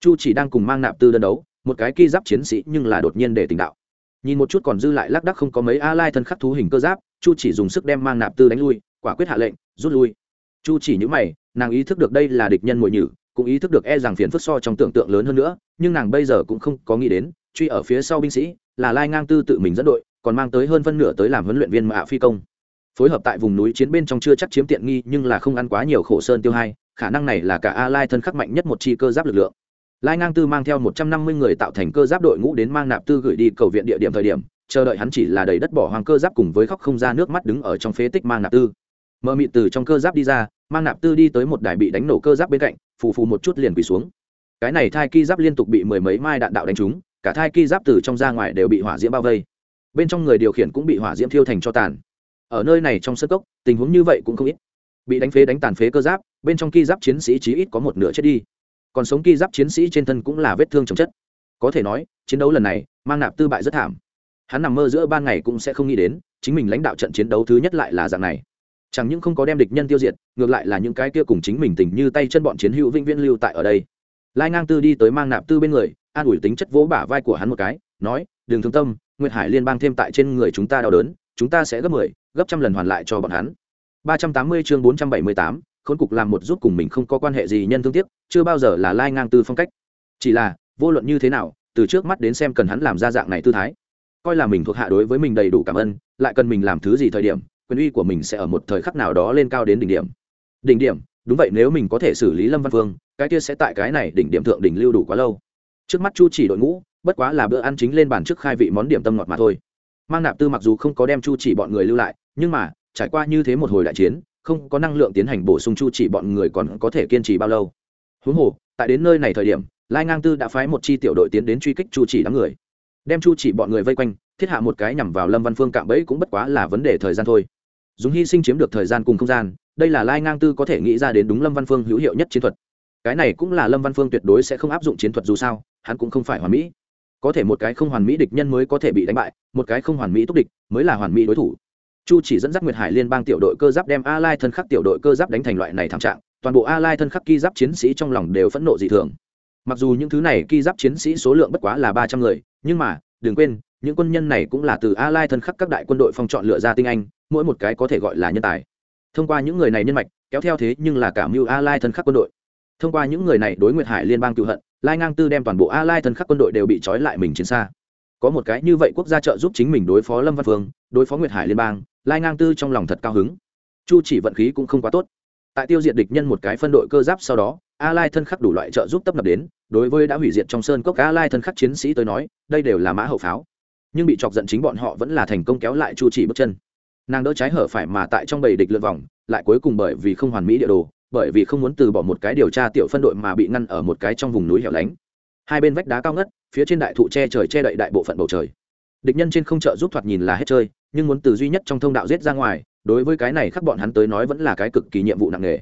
Chu chỉ đang cùng mang nạp tư đơn đấu, một cái ki giáp chiến sĩ nhưng là đột nhiên để tình đạo. Nhìn một chút còn dư lại lác đắc không có mấy a lai thân khắc thú hình cơ giáp, chu chỉ dùng sức đem mang nạp tư đánh lui, quả quyết hạ lệnh, rút lui. Chu chỉ những mày nàng ý thức được đây là địch nhân mồi nhử, cũng ý thức được e rằng phiền phức so trong tưởng tượng lớn hơn nữa, nhưng nàng bây giờ cũng không có nghĩ đến, truy ở phía sau binh sĩ, là lai ngang tư tự mình dẫn đội, còn mang tới hơn phân nửa tới làm huấn luyện viên mạ phi công. Phối hợp tại vùng núi chiến bên trong chưa chắc chiếm tiện nghi, nhưng là không ăn quá nhiều khổ sơn tiêu hai, khả năng này là cả a lai thân khắc mạnh nhất một chi cơ giáp lực lượng. Lai ngang tư mang theo một trăm năm mươi người tạo thành cơ giáp đội ngũ đến mang nạp tư gửi đi cầu viện địa điểm thời điểm, chờ đợi hắn chỉ là đầy đất bỏ hoang cơ giáp cùng với khóc không ra nước mắt đứng ở trong phế tích mang nạp tư mờ mịt từ trong cơ giáp đi ra, mang nạp tư đi tới một đài bị đánh nổ cơ giáp bên cạnh, phù phù một chút liền quỳ xuống. Cái này thai ki giáp liên tục bị mười mấy mai đạn đạo đánh trúng, cả thai ki giáp từ trong ra ngoài đều bị hỏa diễm bao vây. Bên trong người điều khiển cũng bị hỏa diễm thiêu thành cho tàn. Ở nơi này trong sơ cốc, tình huống như vậy cũng không ít. Bị đánh phế đánh tàn phế cơ giáp, bên trong ki giáp chiến sĩ chí ít có một nửa chết đi. Còn sống ki giáp chiến sĩ trên thân cũng là vết thương chồng chất. Có thể nói, chiến đấu lần này, mang nạp tư bại rất thảm. Hắn nằm mơ giữa ban ngày cũng sẽ không nghĩ đến, chính mình lãnh đạo trận chiến đấu thứ nhất lại là dạng này chẳng những không có đem địch nhân tiêu diệt ngược lại là những cái kia cùng chính mình tình như tay chân bọn chiến hữu vĩnh viễn lưu tại ở đây. Lai ngang tư đi tới mang nạp tư bên người an ủi tính chất vỗ bả vai của hắn một cái nói đừng thương tâm nguyệt hải liên bang thêm tại trên người chúng ta đau đớn chúng ta sẽ gấp mười 10, gấp trăm lần hoàn lại cho bọn hắn. Ba trăm tám mươi chương bốn trăm bảy mươi tám, khốn cục làm một giúp cùng mình không có quan hệ gì nhân thương tiếc chưa bao giờ là lai ngang tư phong cách. Chỉ là vô luận như thế nào từ trước mắt đến xem cần hắn làm ra dạng này tư thái. Coi là mình thuộc hạ đối với mình đầy đủ cảm ơn lại cần mình làm thứ gì thời điểm quyền uy của mình sẽ ở một thời khắc nào đó lên cao đến đỉnh điểm. Đỉnh điểm, đúng vậy, nếu mình có thể xử lý lâm văn phương cái kia sẽ tại cái này đỉnh điểm thượng đỉnh lưu đủ quá lâu. Trước mắt chu chỉ đội ngũ, bất quá là bữa ăn chính lên bàn trước khai vị món điểm tâm ngọt mà thôi. Mang nạp tư mặc dù không có đem chu chỉ bọn người lưu lại, nhưng mà, trải qua như thế một hồi đại chiến, không có năng lượng tiến hành bổ sung chu chỉ bọn người còn có thể kiên trì bao lâu. Huống hồ, tại đến nơi này thời điểm, lai ngang tư đã phái một chi tiểu đội tiến đến truy kích chu chỉ đám người. Đem chu chỉ bọn người vây quanh, thiết hạ một cái nhằm vào lâm văn phương cạm bẫy cũng bất quá là vấn đề thời gian thôi dùng hy sinh chiếm được thời gian cùng không gian, đây là lai ngang tư có thể nghĩ ra đến đúng lâm văn phương hữu hiệu nhất chiến thuật. Cái này cũng là lâm văn phương tuyệt đối sẽ không áp dụng chiến thuật dù sao, hắn cũng không phải hoàn mỹ. Có thể một cái không hoàn mỹ địch nhân mới có thể bị đánh bại, một cái không hoàn mỹ túc địch mới là hoàn mỹ đối thủ. Chu chỉ dẫn dắt nguyệt hải liên bang tiểu đội cơ giáp đem a lai thân khắc tiểu đội cơ giáp đánh thành loại này thảm trạng, toàn bộ a lai thân khắc ki giáp chiến sĩ trong lòng đều phẫn nộ dị thường. Mặc dù những thứ này ki giáp chiến sĩ số lượng bất quá là ba trăm người, nhưng mà đừng quên, những quân nhân này cũng là từ a lai thân khắc các đại quân đội phong chọn lựa ra tinh anh, mỗi một cái có thể gọi là nhân tài. Thông qua những người này nhân mạch, kéo theo thế nhưng là cả mưu a lai thân khắc quân đội. Thông qua những người này đối nguyệt hải liên bang cựu hận, lai ngang tư đem toàn bộ a lai thân khắc quân đội đều bị trói lại mình chiến xa. Có một cái như vậy quốc gia trợ giúp chính mình đối phó lâm văn phương, đối phó nguyệt hải liên bang, lai ngang tư trong lòng thật cao hứng. Chu chỉ vận khí cũng không quá tốt. Tại tiêu diệt địch nhân một cái phân đội cơ giáp sau đó a lai thân khắc đủ loại trợ giúp tấp nập đến, đối với đã hủy diệt trong sơn cốc a lai thân khắc chiến sĩ tới nói, đây đều là mã hậu pháo. Nhưng bị chọc giận chính bọn họ vẫn là thành công kéo lại chu chỉ bước chân. Nàng đỡ trái hở phải mà tại trong bầy địch lượt vòng, lại cuối cùng bởi vì không hoàn mỹ địa đồ, bởi vì không muốn từ bỏ một cái điều tra tiểu phân đội mà bị ngăn ở một cái trong vùng núi hẻo lánh. Hai bên vách đá cao ngất, phía trên đại thụ che trời che đậy đại bộ phận bầu trời. Địch nhân trên không trợ giúp thoạt nhìn là hết chơi, nhưng muốn từ duy nhất trong thông đạo giết ra ngoài, đối với cái này khắc bọn hắn tới nói vẫn là cái cực kỳ nhiệm vụ nặng nề.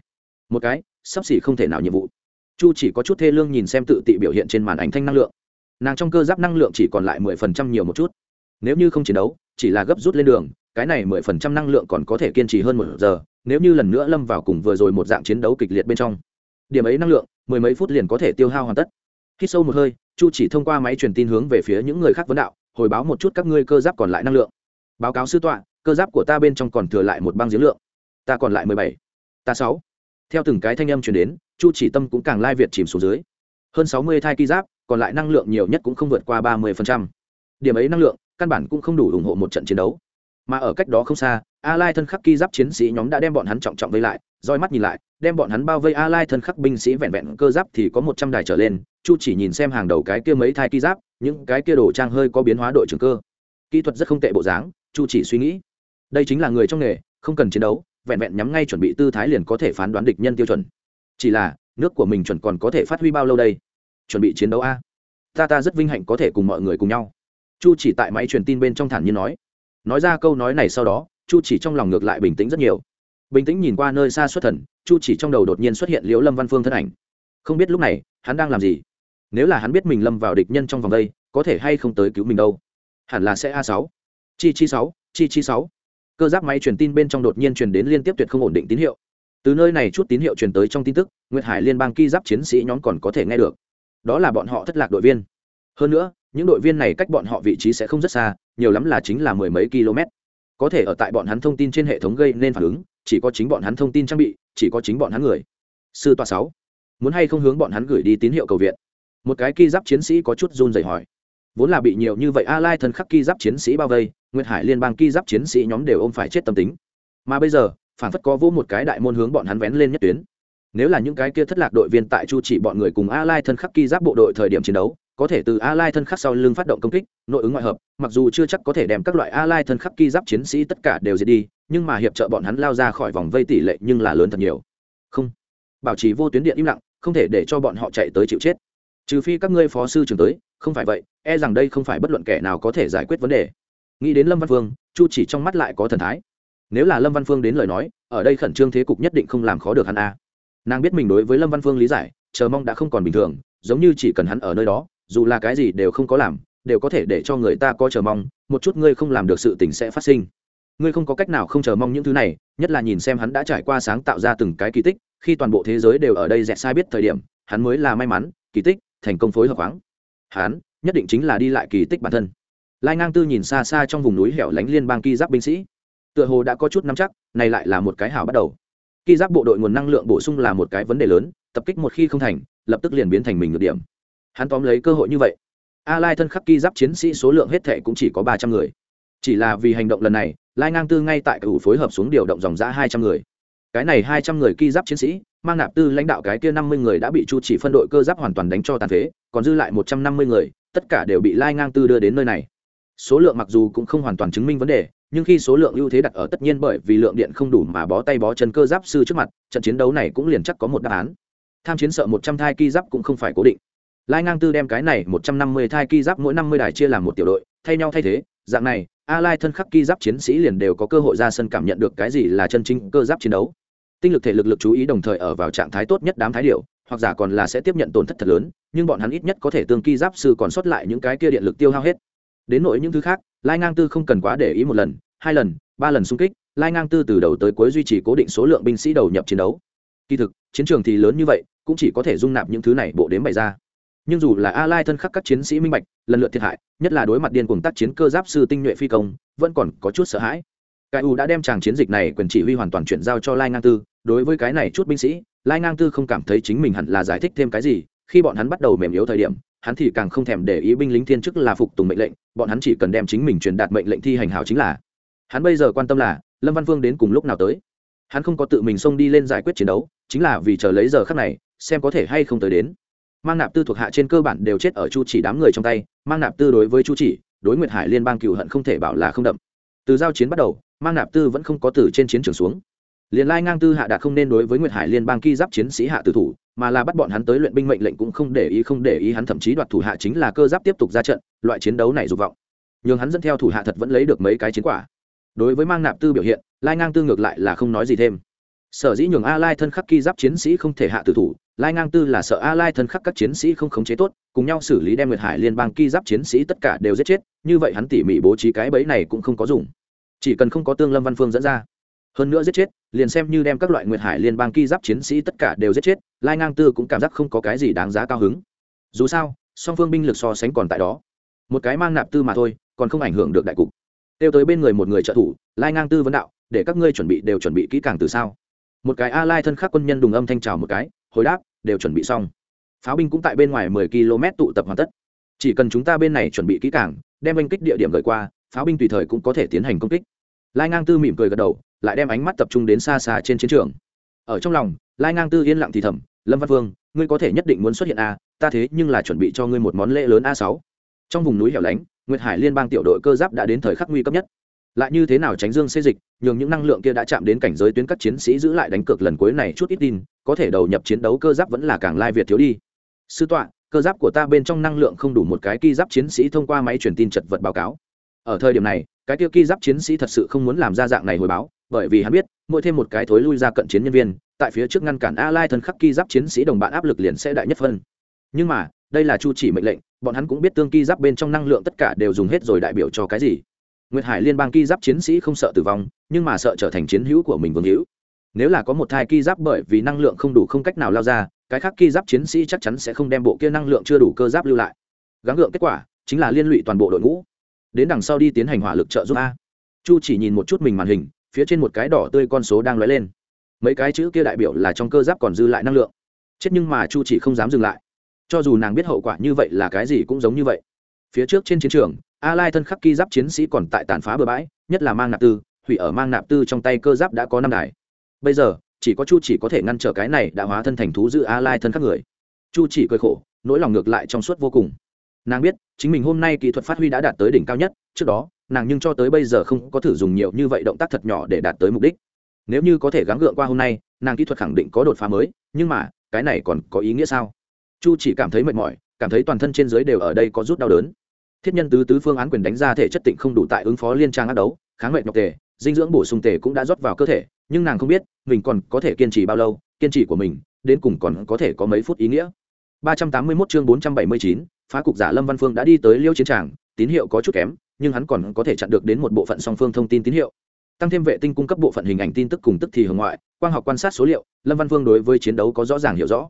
Một cái sắp xỉ không thể nào nhiệm vụ. Chu chỉ có chút thê lương nhìn xem tự tị biểu hiện trên màn ảnh thanh năng lượng. Nàng trong cơ giáp năng lượng chỉ còn lại mười phần trăm nhiều một chút. Nếu như không chiến đấu, chỉ là gấp rút lên đường, cái này mười phần trăm năng lượng còn có thể kiên trì hơn một giờ, nếu như lần nữa lâm vào cùng vừa rồi một dạng chiến đấu kịch liệt bên trong. Điểm ấy năng lượng, mười mấy phút liền có thể tiêu hao hoàn tất. Khi sâu một hơi, chu chỉ thông qua máy truyền tin hướng về phía những người khác vấn đạo, hồi báo một chút các ngươi cơ giáp còn lại năng lượng. Báo cáo sư tọa, cơ giáp của ta bên trong còn thừa lại một băng giếng lượng. Ta còn lại mười bảy. Ta sáu theo từng cái thanh âm truyền đến, chu chỉ tâm cũng càng lai việt chìm xuống dưới. Hơn sáu mươi thai ki giáp, còn lại năng lượng nhiều nhất cũng không vượt qua ba mươi điểm ấy năng lượng, căn bản cũng không đủ ủng hộ một trận chiến đấu. Mà ở cách đó không xa a lai thân khắc ki giáp chiến sĩ nhóm đã đem bọn hắn trọng trọng vây lại, roi mắt nhìn lại, đem bọn hắn bao vây a lai thân khắc binh sĩ vẹn vẹn cơ giáp thì có một trăm đài trở lên, chu chỉ nhìn xem hàng đầu cái kia mấy thai ki giáp, những cái kia đồ trang hơi có biến hóa đội trưởng cơ. Kỹ thuật rất không tệ bộ dáng, chu chỉ suy nghĩ. Đây chính là người trong nghề, không cần chiến đấu vẹn vẹn nhắm ngay chuẩn bị tư thái liền có thể phán đoán địch nhân tiêu chuẩn. Chỉ là, nước của mình chuẩn còn có thể phát huy bao lâu đây? Chuẩn bị chiến đấu a? Ta ta rất vinh hạnh có thể cùng mọi người cùng nhau. Chu chỉ tại máy truyền tin bên trong thản nhiên nói. Nói ra câu nói này sau đó, chu chỉ trong lòng ngược lại bình tĩnh rất nhiều. Bình tĩnh nhìn qua nơi xa xuất thần, chu chỉ trong đầu đột nhiên xuất hiện liễu lâm văn phương thân ảnh. Không biết lúc này, hắn đang làm gì? Nếu là hắn biết mình lâm vào địch nhân trong vòng đây, có thể hay không tới cứu mình đâu? Hẳn là sẽ a sáu. Chi chi sáu, chi chi sáu cơ giác máy truyền tin bên trong đột nhiên truyền đến liên tiếp tuyệt không ổn định tín hiệu. Từ nơi này chút tín hiệu truyền tới trong tin tức, nguyệt hải liên bang ki giáp chiến sĩ nhóm còn có thể nghe được. Đó là bọn họ thất lạc đội viên. Hơn nữa, những đội viên này cách bọn họ vị trí sẽ không rất xa, nhiều lắm là chính là mười mấy km. Có thể ở tại bọn hắn thông tin trên hệ thống gây nên phản ứng, chỉ có chính bọn hắn thông tin trang bị, chỉ có chính bọn hắn người. Sư toa sáu, muốn hay không hướng bọn hắn gửi đi tín hiệu cầu viện? Một cái ki giáp chiến sĩ có chút run rẩy hỏi vốn là bị nhiều như vậy a lai thần khắc ki giáp chiến sĩ bao vây, nguyệt hải liên bang ki giáp chiến sĩ nhóm đều ôm phải chết tâm tính. Mà bây giờ, phản phất có vô một cái đại môn hướng bọn hắn vén lên nhất tuyến. Nếu là những cái kia thất lạc đội viên tại chu chỉ bọn người cùng a lai thân khắc ki giáp bộ đội thời điểm chiến đấu, có thể từ a lai thân khắc sau lưng phát động công kích, nội ứng ngoại hợp, mặc dù chưa chắc có thể đem các loại a lai thân khắc ki giáp chiến sĩ tất cả đều diệt đi, nhưng mà hiệp trợ bọn hắn lao ra khỏi vòng vây tỷ lệ nhưng là lớn thật nhiều. Không. Bảo trì vô tuyến điện im lặng, không thể để cho bọn họ chạy tới chịu chết. Trừ phi các ngươi phó sư trưởng tới không phải vậy e rằng đây không phải bất luận kẻ nào có thể giải quyết vấn đề. Nghĩ đến lâm văn phương, chu chỉ trong mắt lại có thần thái. Nếu là lâm văn phương đến lời nói, ở đây khẩn trương thế cục nhất định không làm khó được hắn a. Nàng biết mình đối với lâm văn phương lý giải, chờ mong đã không còn bình thường, giống như chỉ cần hắn ở nơi đó, dù là cái gì đều không có làm, đều có thể để cho người ta có chờ mong, một chút ngươi không làm được sự tình sẽ phát sinh. Ngươi không có cách nào không chờ mong những thứ này, nhất là nhìn xem hắn đã trải qua sáng tạo ra từng cái kỳ tích, khi toàn bộ thế giới đều ở đây dẹt sai biết thời điểm, hắn mới là may mắn, kỳ tích, thành công phối hợp khoáng hắn nhất định chính là đi lại kỳ tích bản thân. Lai ngang tư nhìn xa xa trong vùng núi hẻo lánh liên bang ki giáp binh sĩ, tựa hồ đã có chút nắm chắc, này lại là một cái hảo bắt đầu. Ki giáp bộ đội nguồn năng lượng bổ sung là một cái vấn đề lớn, tập kích một khi không thành, lập tức liền biến thành mình ngược điểm. Hắn tóm lấy cơ hội như vậy. A lai thân khắc ki giáp chiến sĩ số lượng hết thệ cũng chỉ có ba trăm người. Chỉ là vì hành động lần này, lai ngang tư ngay tại cửu phối hợp xuống điều động dòng giã hai trăm người cái này hai trăm người ki giáp chiến sĩ, mang nạp tư lãnh đạo cái kia năm mươi người đã bị chu chỉ phân đội cơ giáp hoàn toàn đánh cho tàn phế, còn dư lại một trăm năm mươi người, tất cả đều bị lai ngang tư đưa đến nơi này. Số lượng mặc dù cũng không hoàn toàn chứng minh vấn đề, nhưng khi số lượng ưu thế đặt ở tất nhiên bởi vì lượng điện không đủ mà bó tay bó chân cơ giáp sư trước mặt, trận chiến đấu này cũng liền chắc có một đáp án. Tham chiến sợ một trăm thai ki giáp cũng không phải cố định. Lai ngang tư đem cái này một trăm năm mươi thai ki giáp mỗi năm mươi đài chia làm một tiểu đội, thay nhau thay thế. Dạng này, a lai thân khắc ki giáp chiến sĩ liền đều có cơ hội ra sân cảm nhận được cái gì là chân chính cơ giáp chiến đấu tinh lực thể lực lực chú ý đồng thời ở vào trạng thái tốt nhất đám thái điệu hoặc giả còn là sẽ tiếp nhận tổn thất thật lớn, nhưng bọn hắn ít nhất có thể tương ki giáp sư còn sót lại những cái kia điện lực tiêu hao hết. Đến nội những thứ khác, lai ngang tư không cần quá để ý một lần, hai lần, ba lần xung kích, lai ngang tư từ đầu tới cuối duy trì cố định số lượng binh sĩ đầu nhập chiến đấu. Kỳ thực, chiến trường thì lớn như vậy, cũng chỉ có thể dung nạp những thứ này bộ đến bày ra. Nhưng dù là a lai thân khắc các chiến sĩ minh bạch, lần lượt thiệt hại, nhất là đối mặt điên cuồng tác chiến cơ giáp sư tinh nhuệ phi công, vẫn còn có chút sợ hãi cái u đã đem tràng chiến dịch này quyền chỉ huy hoàn toàn chuyển giao cho lai ngang tư. Đối với cái này chút binh sĩ, lai ngang tư không cảm thấy chính mình hẳn là giải thích thêm cái gì. Khi bọn hắn bắt đầu mềm yếu thời điểm, hắn thì càng không thèm để ý binh lính thiên chức là phục tùng mệnh lệnh, bọn hắn chỉ cần đem chính mình truyền đạt mệnh lệnh thi hành hảo chính là. Hắn bây giờ quan tâm là, lâm văn vương đến cùng lúc nào tới? Hắn không có tự mình xông đi lên giải quyết chiến đấu, chính là vì chờ lấy giờ khắc này, xem có thể hay không tới đến. Mang nạp tư thuộc hạ trên cơ bản đều chết ở chu chỉ đám người trong tay, mang nạp tư đối với chu chỉ, đối nguyệt hải liên bang cựu hận không thể bảo là không đậm. Từ giao chiến bắt đầu mang nạp tư vẫn không có từ trên chiến trường xuống. Liền lai ngang tư hạ đạt không nên đối với nguyệt hải liên bang ki giáp chiến sĩ hạ tử thủ, mà là bắt bọn hắn tới luyện binh mệnh lệnh cũng không để ý, không để ý hắn thậm chí đoạt thủ hạ chính là cơ giáp tiếp tục ra trận, loại chiến đấu này dục vọng. Nhưng hắn dẫn theo thủ hạ thật vẫn lấy được mấy cái chiến quả. Đối với mang nạp tư biểu hiện, lai ngang tư ngược lại là không nói gì thêm. Sở dĩ nhường a lai thân khắc ki giáp chiến sĩ không thể hạ tử thủ, lai ngang tư là sợ a lai thân khắc các chiến sĩ không khống chế tốt, cùng nhau xử lý đem nguyệt hải liên bang ki giáp chiến sĩ tất cả đều giết chết, như vậy hắn tỉ mỉ bố trí cái bẫy này cũng không có dùng chỉ cần không có tương lâm văn phương dẫn ra. Hơn nữa giết chết, liền xem như đem các loại nguyệt hải liên bang ki giáp chiến sĩ tất cả đều giết chết, lai ngang tư cũng cảm giác không có cái gì đáng giá cao hứng. Dù sao, song phương binh lực so sánh còn tại đó. Một cái mang nạp tư mà thôi, còn không ảnh hưởng được đại cục. Tiêu tới bên người một người trợ thủ, lai ngang tư vấn đạo, để các ngươi chuẩn bị đều chuẩn bị kỹ càng từ sao một cái a lai thân khắc quân nhân đùng âm thanh trào một cái, hồi đáp, đều chuẩn bị xong. Pháo binh cũng tại bên ngoài 10 km tụ tập hoàn tất. Chỉ cần chúng ta bên này chuẩn bị kỹ càng, đem anh kích địa điểm gửi qua, pháo binh tùy thời cũng có thể tiến hành công kích lai ngang tư mỉm cười gật đầu lại đem ánh mắt tập trung đến xa xa trên chiến trường. Ở trong lòng lai ngang tư yên lặng thì thầm lâm văn vương ngươi có thể nhất định muốn xuất hiện a à, ta thế nhưng là chuẩn bị cho ngươi một món lễ lớn a sáu. Trong vùng núi hẻo lánh nguyệt hải liên bang tiểu đội cơ giáp đã đến thời khắc nguy cấp nhất. Lại như thế nào tránh dương xê dịch nhường những năng lượng kia đã chạm đến cảnh giới tuyến các chiến sĩ giữ lại đánh cược lần cuối này chút ít tin có thể đầu nhập chiến đấu cơ giáp vẫn là càng lai việt thiếu đi. Sư tọa cơ giáp của ta bên trong năng lượng không đủ một cái ki giáp chiến sĩ thông qua máy truyền tin chật vật báo cáo. Ở thời điểm này cái tiêu ki giáp chiến sĩ thật sự không muốn làm ra dạng này hồi báo, bởi vì hắn biết, mỗi thêm một cái thối lui ra cận chiến nhân viên, tại phía trước ngăn cản a lai thân khắc ki giáp chiến sĩ đồng bạn áp lực liền sẽ đại nhất phân. Nhưng mà, đây là chu chỉ mệnh lệnh, bọn hắn cũng biết tương ki giáp bên trong năng lượng tất cả đều dùng hết rồi đại biểu cho cái gì. Nguyệt hải liên bang ki giáp chiến sĩ không sợ tử vong, nhưng mà sợ trở thành chiến hữu của mình vương hữu. Nếu là có một thai ki giáp bởi vì năng lượng không đủ không cách nào lao ra, cái khác ki giáp chiến sĩ chắc chắn sẽ không đem bộ kia năng lượng chưa đủ cơ giáp lưu lại. Gắng gượng kết quả, chính là liên lụy toàn bộ đội ngũ đến đằng sau đi tiến hành hỏa lực trợ giúp a. Chu chỉ nhìn một chút mình màn hình, phía trên một cái đỏ tươi con số đang lóe lên. Mấy cái chữ kia đại biểu là trong cơ giáp còn dư lại năng lượng. Chết nhưng mà chu chỉ không dám dừng lại. Cho dù nàng biết hậu quả như vậy là cái gì cũng giống như vậy. Phía trước trên chiến trường, a lai thân khắc ki giáp chiến sĩ còn tại tàn phá bừa bãi, nhất là mang nạp tư, hủy ở mang nạp tư trong tay cơ giáp đã có năm đài. Bây giờ, chỉ có chu chỉ có thể ngăn trở cái này đã hóa thân thành thú giữ a lai thân khắc người. Chu chỉ cười khổ, nỗi lòng ngược lại trong suốt vô cùng nàng biết, chính mình hôm nay kỹ thuật phát huy đã đạt tới đỉnh cao nhất, trước đó, nàng nhưng cho tới bây giờ không có thử dùng nhiều như vậy động tác thật nhỏ để đạt tới mục đích. Nếu như có thể gắng gượng qua hôm nay, nàng kỹ thuật khẳng định có đột phá mới, nhưng mà, cái này còn có ý nghĩa sao? Chu chỉ cảm thấy mệt mỏi, cảm thấy toàn thân trên dưới đều ở đây có rút đau đớn. Thiết nhân tứ tứ phương án quyền đánh ra thể chất tịnh không đủ tại ứng phó liên trang ác đấu, kháng mệnh nhọc tề, dinh dưỡng bổ sung tề cũng đã rót vào cơ thể, nhưng nàng không biết, mình còn có thể kiên trì bao lâu, kiên trì của mình, đến cùng còn có thể có mấy phút ý nghĩa. 381 chương 479, phá cục giả lâm văn phương đã đi tới liêu chiến tràng tín hiệu có chút kém nhưng hắn còn có thể chặn được đến một bộ phận song phương thông tin tín hiệu. Tăng thêm vệ tinh cung cấp bộ phận hình ảnh tin tức cùng tức thì hướng ngoại quang học quan sát số liệu lâm văn phương đối với chiến đấu có rõ ràng hiểu rõ.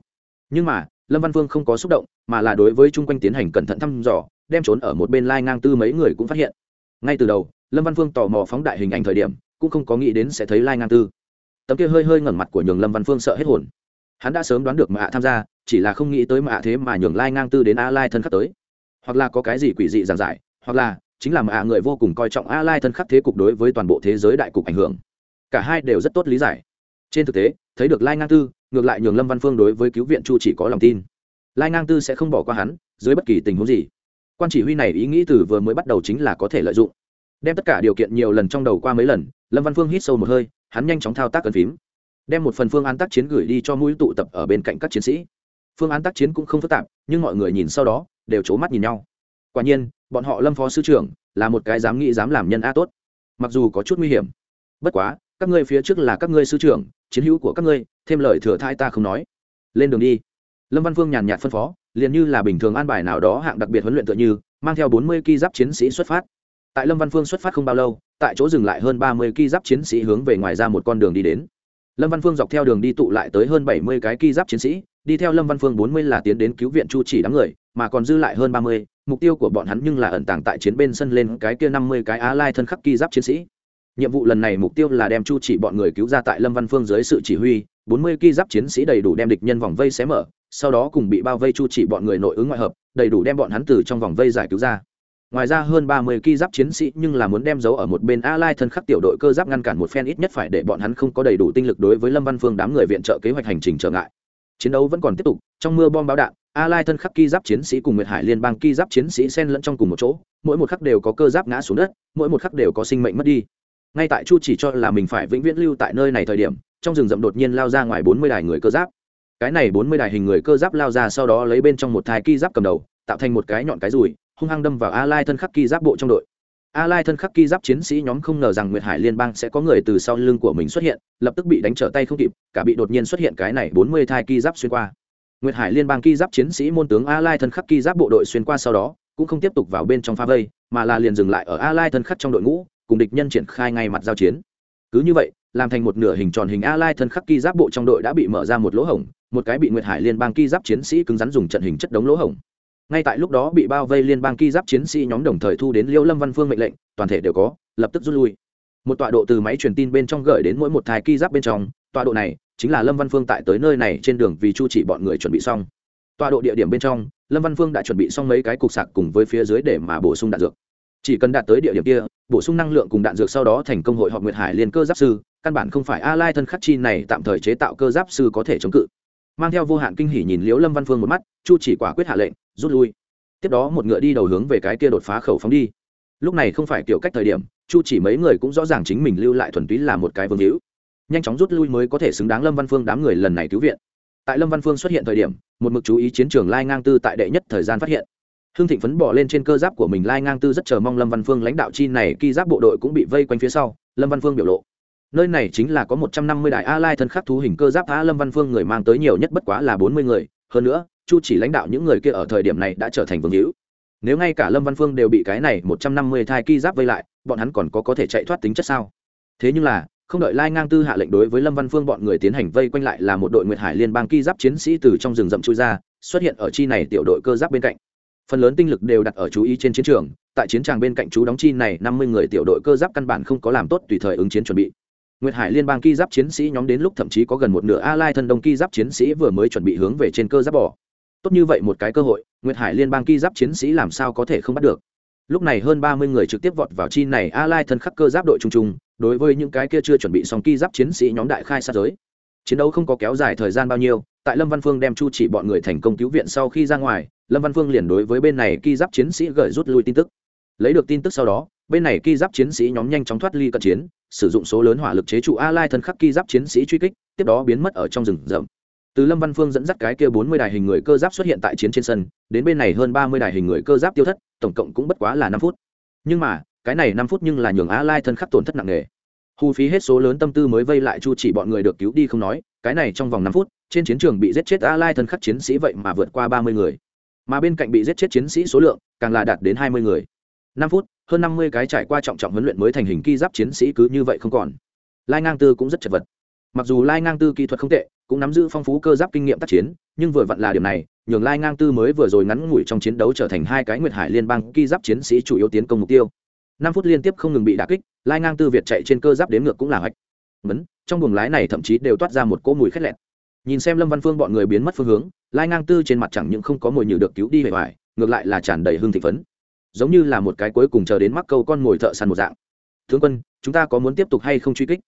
Nhưng mà lâm văn phương không có xúc động mà là đối với chung quanh tiến hành cẩn thận thăm dò đem trốn ở một bên lai ngang tư mấy người cũng phát hiện. Ngay từ đầu lâm văn phương tò mò phóng đại hình ảnh thời điểm cũng không có nghĩ đến sẽ thấy lai ngang tư. Tấm kia hơi hơi ngẩn mặt của nhường lâm văn phương sợ hết hồn. Hắn đã sớm đoán được mà hạ tham gia chỉ là không nghĩ tới mà thế mà nhường lai ngang tư đến a lai thân khắc tới. Hoặc là có cái gì quỷ dị giảng giải, hoặc là chính là mà người vô cùng coi trọng a lai thân khắc thế cục đối với toàn bộ thế giới đại cục ảnh hưởng. Cả hai đều rất tốt lý giải. Trên thực tế, thấy được lai ngang tư, ngược lại nhường lâm văn phương đối với cứu viện chu chỉ có lòng tin. Lai ngang tư sẽ không bỏ qua hắn, dưới bất kỳ tình huống gì. Quan chỉ huy này ý nghĩ từ vừa mới bắt đầu chính là có thể lợi dụng. Đem tất cả điều kiện nhiều lần trong đầu qua mấy lần, lâm văn phương hít sâu một hơi, hắn nhanh chóng thao tác cần phím. Đem một phần phương án tác chiến gửi đi cho mũi tụ tập ở bên cạnh các chiến sĩ phương án tác chiến cũng không phức tạp, nhưng mọi người nhìn sau đó, đều c h ố mắt nhìn nhau. Quả nhiên, bọn họ lâm phó sư trưởng là một cái dám nghĩ dám làm nhân a tốt. Mặc dù có chút nguy hiểm. Bất quá, các ngươi phía trước là các ngươi sư trưởng, chiến hữu của các ngươi, thêm lời thừa thai ta không nói. Lên đường đi. Lâm văn phương nhàn nhạt phân phó, liền như là bình thường an bài nào đó hạng đặc biệt huấn luyện tựa như, mang theo bốn mươi ki giáp chiến sĩ xuất phát. Tại lâm văn phương xuất phát không bao lâu, tại chỗ dừng lại hơn ba mươi ki giáp chiến sĩ hướng về ngoài ra một con đường đi đến lâm văn phương dọc theo đường đi tụ lại tới hơn bảy mươi cái ki giáp chiến sĩ, đi theo lâm văn phương bốn mươi là tiến đến cứu viện chu chỉ đám người, mà còn dư lại hơn ba mươi, mục tiêu của bọn hắn nhưng là ẩn tàng tại chiến bên sân lên cái kia năm mươi cái á lai thân khắc ki giáp chiến sĩ. Nhiệm vụ lần này mục tiêu là đem chu chỉ bọn người cứu ra tại lâm văn phương dưới sự chỉ huy, bốn mươi ki giáp chiến sĩ đầy đủ đem địch nhân vòng vây xé mở, sau đó cùng bị bao vây chu chỉ bọn người nội ứng ngoại hợp, đầy đủ đem bọn hắn từ trong vòng vây giải cứu ra ngoài ra hơn ba mươi ki giáp chiến sĩ nhưng là muốn đem giấu ở một bên a lai thân khắc tiểu đội cơ giáp ngăn cản một phen ít nhất phải để bọn hắn không có đầy đủ tinh lực đối với lâm văn phương đám người viện trợ kế hoạch hành trình trở ngại. Chiến đấu vẫn còn tiếp tục, trong mưa bom báo đạn a lai thân khắc ki giáp chiến sĩ cùng nguyệt hải liên bang ki giáp chiến sĩ xen lẫn trong cùng một chỗ, mỗi một khắc đều có cơ giáp ngã xuống đất, mỗi một khắc đều có sinh mệnh mất đi. Ngay tại chu chỉ cho là mình phải vĩnh viễn lưu tại nơi này thời điểm, trong rừng rậm đột nhiên lao ra ngoài bốn mươi đài người cơ giáp. Cái này bốn mươi đài hình người cơ giáp lao ra sau đó lấy bên trong một thai ki giáp cầm đầu, tạo thành một cái nhọn cái rùi hung hăng đâm vào a lai thân khắc ki giáp bộ trong đội. A lai thân khắc ki giáp chiến sĩ nhóm không ngờ rằng nguyệt hải liên bang sẽ có người từ sau lưng của mình xuất hiện, lập tức bị đánh trở tay không kịp, cả bị đột nhiên xuất hiện cái này bốn mươi thai ki giáp xuyên qua. Nguyệt hải liên bang ki giáp chiến sĩ môn tướng a lai thân khắc ki giáp bộ đội xuyên qua sau đó, cũng không tiếp tục vào bên trong pha vây, mà là liền dừng lại ở a lai thân khắc trong đội ngũ, cùng địch nhân triển khai ngay mặt giao chiến. Cứ như vậy, làm thành một nửa hình tròn hình a lai thân khắc ki giáp bộ trong đội đã bị mở ra một lỗ hổng, một cái bị nguyệt hải liên bang ki giáp chiến sĩ cứng rắn dùng trận hình chất đống lỗ hổng ngay tại lúc đó bị bao vây liên bang ki giáp chiến sĩ nhóm đồng thời thu đến liêu lâm văn phương mệnh lệnh, toàn thể đều có, lập tức rút lui. Một tọa độ từ máy truyền tin bên trong gửi đến mỗi một thai ki giáp bên trong, tọa độ này chính là lâm văn phương tại tới nơi này trên đường vì chu chỉ bọn người chuẩn bị xong. Tọa độ địa điểm bên trong, lâm văn phương đã chuẩn bị xong mấy cái cục sạc cùng với phía dưới để mà bổ sung đạn dược. Chỉ cần đạt tới địa điểm kia, bổ sung năng lượng cùng đạn dược sau đó thành công hội họp nguyệt hải liên cơ giáp sư, căn bản không phải a lai thân khắc chi này tạm thời chế tạo cơ giáp sư có thể chống cự mang theo vô hạn kinh hỉ nhìn liễu lâm văn phương một mắt, chu chỉ quả quyết hạ lệnh, rút lui. Tiếp đó một ngựa đi đầu hướng về cái kia đột phá khẩu phóng đi. Lúc này không phải kiểu cách thời điểm, chu chỉ mấy người cũng rõ ràng chính mình lưu lại thuần túy là một cái vương hữu. Nhanh chóng rút lui mới có thể xứng đáng lâm văn phương đám người lần này cứu viện. Tại lâm văn phương xuất hiện thời điểm, một mực chú ý chiến trường lai ngang tư tại đệ nhất thời gian phát hiện. Hương thịnh phấn bỏ lên trên cơ giáp của mình lai ngang tư rất chờ mong lâm văn phương lãnh đạo chi này, khi giáp bộ đội cũng bị vây quanh phía sau, lâm văn phương biểu lộ nơi này chính là có một trăm năm mươi đại a lai thân khắc thú hình cơ giáp a lâm văn phương người mang tới nhiều nhất bất quá là bốn mươi người. Hơn nữa, chu chỉ lãnh đạo những người kia ở thời điểm này đã trở thành vương hữu. Nếu ngay cả lâm văn phương đều bị cái này một trăm năm mươi thai ki giáp vây lại, bọn hắn còn có có thể chạy thoát tính chất sao? Thế nhưng là, không đợi lai ngang tư hạ lệnh đối với lâm văn phương bọn người tiến hành vây quanh lại là một đội nguyệt hải liên bang ki giáp chiến sĩ từ trong rừng rậm chui ra, xuất hiện ở chi này tiểu đội cơ giáp bên cạnh. Phần lớn tinh lực đều đặt ở chú ý trên chiến trường, tại chiến tràng bên cạnh chú đóng chi này năm mươi người tiểu đội cơ giáp căn bản không có làm tốt tùy thời ứng chiến chuẩn bị. Nguyệt Hải Liên bang ki giáp chiến sĩ nhóm đến lúc thậm chí có gần một nửa A Lai thân đông ki giáp chiến sĩ vừa mới chuẩn bị hướng về trên cơ giáp bỏ. Tốt như vậy một cái cơ hội, Nguyệt Hải Liên bang ki giáp chiến sĩ làm sao có thể không bắt được. Lúc này hơn ba mươi người trực tiếp vọt vào chi này A Lai thân khắc cơ giáp đội trung trung, đối với những cái kia chưa chuẩn bị xong ki giáp chiến sĩ nhóm đại khai sát giới. Chiến đấu không có kéo dài thời gian bao nhiêu, tại Lâm Văn Phương đem Chu chỉ bọn người thành công cứu viện sau khi ra ngoài, Lâm Văn Phương liền đối với bên này ki giáp chiến sĩ gửi rút lui tin tức. Lấy được tin tức sau đó, bên này ki giáp chiến sĩ nhóm nhanh chóng thoát ly cận chiến, sử dụng số lớn hỏa lực chế trụ a lai thân khắc ki giáp chiến sĩ truy kích, tiếp đó biến mất ở trong rừng rậm. Từ lâm văn phương dẫn dắt cái kia bốn mươi đài hình người cơ giáp xuất hiện tại chiến trên sân, đến bên này hơn ba mươi đài hình người cơ giáp tiêu thất, tổng cộng cũng bất quá là năm phút. Nhưng mà, cái này năm phút nhưng là nhường a lai thân khắc tổn thất nặng nề. Hù phí hết số lớn tâm tư mới vây lại chu chỉ bọn người được cứu đi không nói, cái này trong vòng năm phút, trên chiến trường bị giết chết a lai thân khắc chiến sĩ vậy mà vượt qua ba mươi người. Mà bên cạnh bị giết chết chiến sĩ số lượng, càng là đạt đến hai mươi người năm phút, hơn năm mươi cái trải qua trọng trọng huấn luyện mới thành hình ki giáp chiến sĩ cứ như vậy không còn. Lai ngang tư cũng rất chật vật. Mặc dù lai ngang tư kỹ thuật không tệ, cũng nắm giữ phong phú cơ giáp kinh nghiệm tác chiến, nhưng vừa vặn là điểm này, nhường lai ngang tư mới vừa rồi ngắn ngủi trong chiến đấu trở thành hai cái nguyệt hải liên bang ki giáp chiến sĩ chủ yếu tiến công mục tiêu. Năm phút liên tiếp không ngừng bị đả kích, lai ngang tư việt chạy trên cơ giáp đến ngược cũng là hoạch. Mấn trong buồng lái này thậm chí đều toát ra một cỗ mùi khét lẹt. Nhìn xem lâm văn phương bọn người biến mất phương hướng, lai ngang tư trên mặt chẳng những không có mùi nhử được cứu đi về ngoài, ngược lại là tràn đầy hương thị phấn giống như là một cái cuối cùng chờ đến mắc câu con ngồi thợ săn một dạng. Tướng quân, chúng ta có muốn tiếp tục hay không truy kích?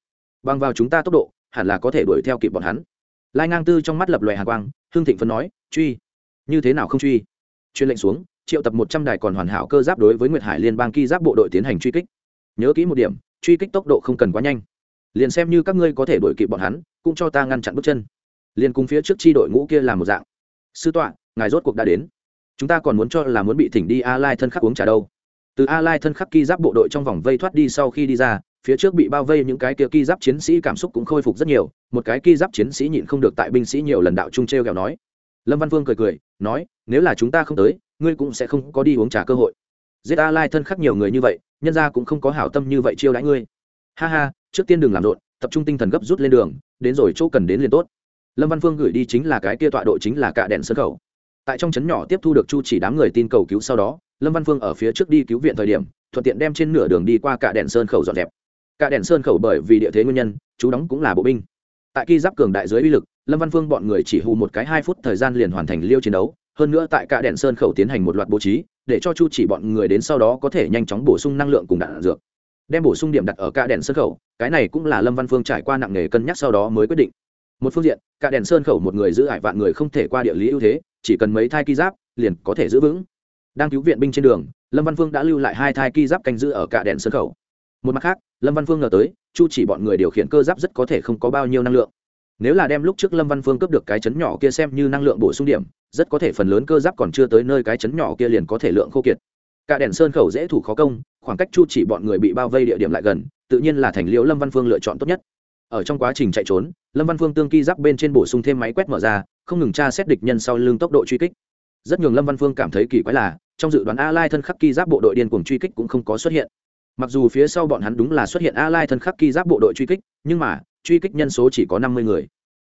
Bằng vào chúng ta tốc độ, hẳn là có thể đuổi theo kịp bọn hắn. Lai ngang tư trong mắt lập lòe Hàn quang, hương thịnh phân nói, truy. Như thế nào không truy? Chuyên lệnh xuống, triệu tập một trăm đài còn hoàn hảo cơ giáp đối với nguyệt hải liên bang ki giáp bộ đội tiến hành truy kích. Nhớ kỹ một điểm, truy kích tốc độ không cần quá nhanh. Liền xem như các ngươi có thể đuổi kịp bọn hắn, cũng cho ta ngăn chặn bước chân. Liền cùng phía trước chi đội ngũ kia làm một dạng. Sư tọa, ngài rốt cuộc đã đến chúng ta còn muốn cho là muốn bị thỉnh đi a lai thân khắc uống trà đâu. Từ a lai thân khắc ki giáp bộ đội trong vòng vây thoát đi sau khi đi ra, phía trước bị bao vây những cái kia ki giáp chiến sĩ cảm xúc cũng khôi phục rất nhiều, một cái ki giáp chiến sĩ nhịn không được tại binh sĩ nhiều lần đạo trung trêu ghẹo kẹo nói. Lâm văn vương cười cười, nói, nếu là chúng ta không tới, ngươi cũng sẽ không có đi uống trà cơ hội. Giết a lai thân khắc nhiều người như vậy, nhân ra cũng không có hảo tâm như vậy chiêu đãi ngươi. Ha ha, trước tiên đừng làm rộn, tập trung tinh thần gấp rút lên đường, đến rồi chỗ cần đến liền tốt. Lâm văn phương gửi đi chính là cái kia tọa độ chính là cạ đèn sân khẩu tại trong trấn nhỏ tiếp thu được chu chỉ đám người tin cầu cứu sau đó, lâm văn phương ở phía trước đi cứu viện thời điểm, thuận tiện đem trên nửa đường đi qua cạ đèn sơn khẩu dọn dẹp. Cạ đèn sơn khẩu bởi vì địa thế nguyên nhân, chú đóng cũng là bộ binh. Tại khi giáp cường đại dưới uy lực, lâm văn phương bọn người chỉ hù một cái hai phút thời gian liền hoàn thành liêu chiến đấu, hơn nữa tại cạ đèn sơn khẩu tiến hành một loạt bố trí, để cho chu chỉ bọn người đến sau đó có thể nhanh chóng bổ sung năng lượng cùng đạn dược. Đem bổ sung điểm đặt ở cạ đèn sơn khẩu, cái này cũng là lâm văn phương trải qua nặng nề cân nhắc sau đó mới quyết định. Một phương diện cả đèn sơn khẩu một người giữ ải vạn người không thể qua địa lý ưu thế chỉ cần mấy thai ki giáp, liền có thể giữ vững. Đang cứu viện binh trên đường, lâm văn phương đã lưu lại hai thai ki giáp canh giữ ở cả đèn sơn khẩu. Một mặt khác, lâm văn phương ngờ tới, chu chỉ bọn người điều khiển cơ giáp rất có thể không có bao nhiêu năng lượng. Nếu là đem lúc trước lâm văn phương cướp được cái chấn nhỏ kia xem như năng lượng bổ sung điểm, rất có thể phần lớn cơ giáp còn chưa tới nơi cái chấn nhỏ kia liền có thể lượng khô kiệt. Cả đèn sơn khẩu dễ thủ khó công, khoảng cách chu chỉ bọn người bị bao vây địa điểm lại gần, tự nhiên là thành liễu lâm văn phương lựa chọn tốt nhất ở trong quá trình chạy trốn, lâm văn phương tương ki giáp bên trên bổ sung thêm máy quét mở ra, không ngừng tra xét địch nhân sau lưng tốc độ truy kích. Rất nhường lâm văn phương cảm thấy kỳ quái là, trong dự đoán a lai thân khắc ki giáp bộ đội điên cuồng truy kích cũng không có xuất hiện. Mặc dù phía sau bọn hắn đúng là xuất hiện a lai thân khắc ki giáp bộ đội truy kích, nhưng mà, truy kích nhân số chỉ có năm mươi người.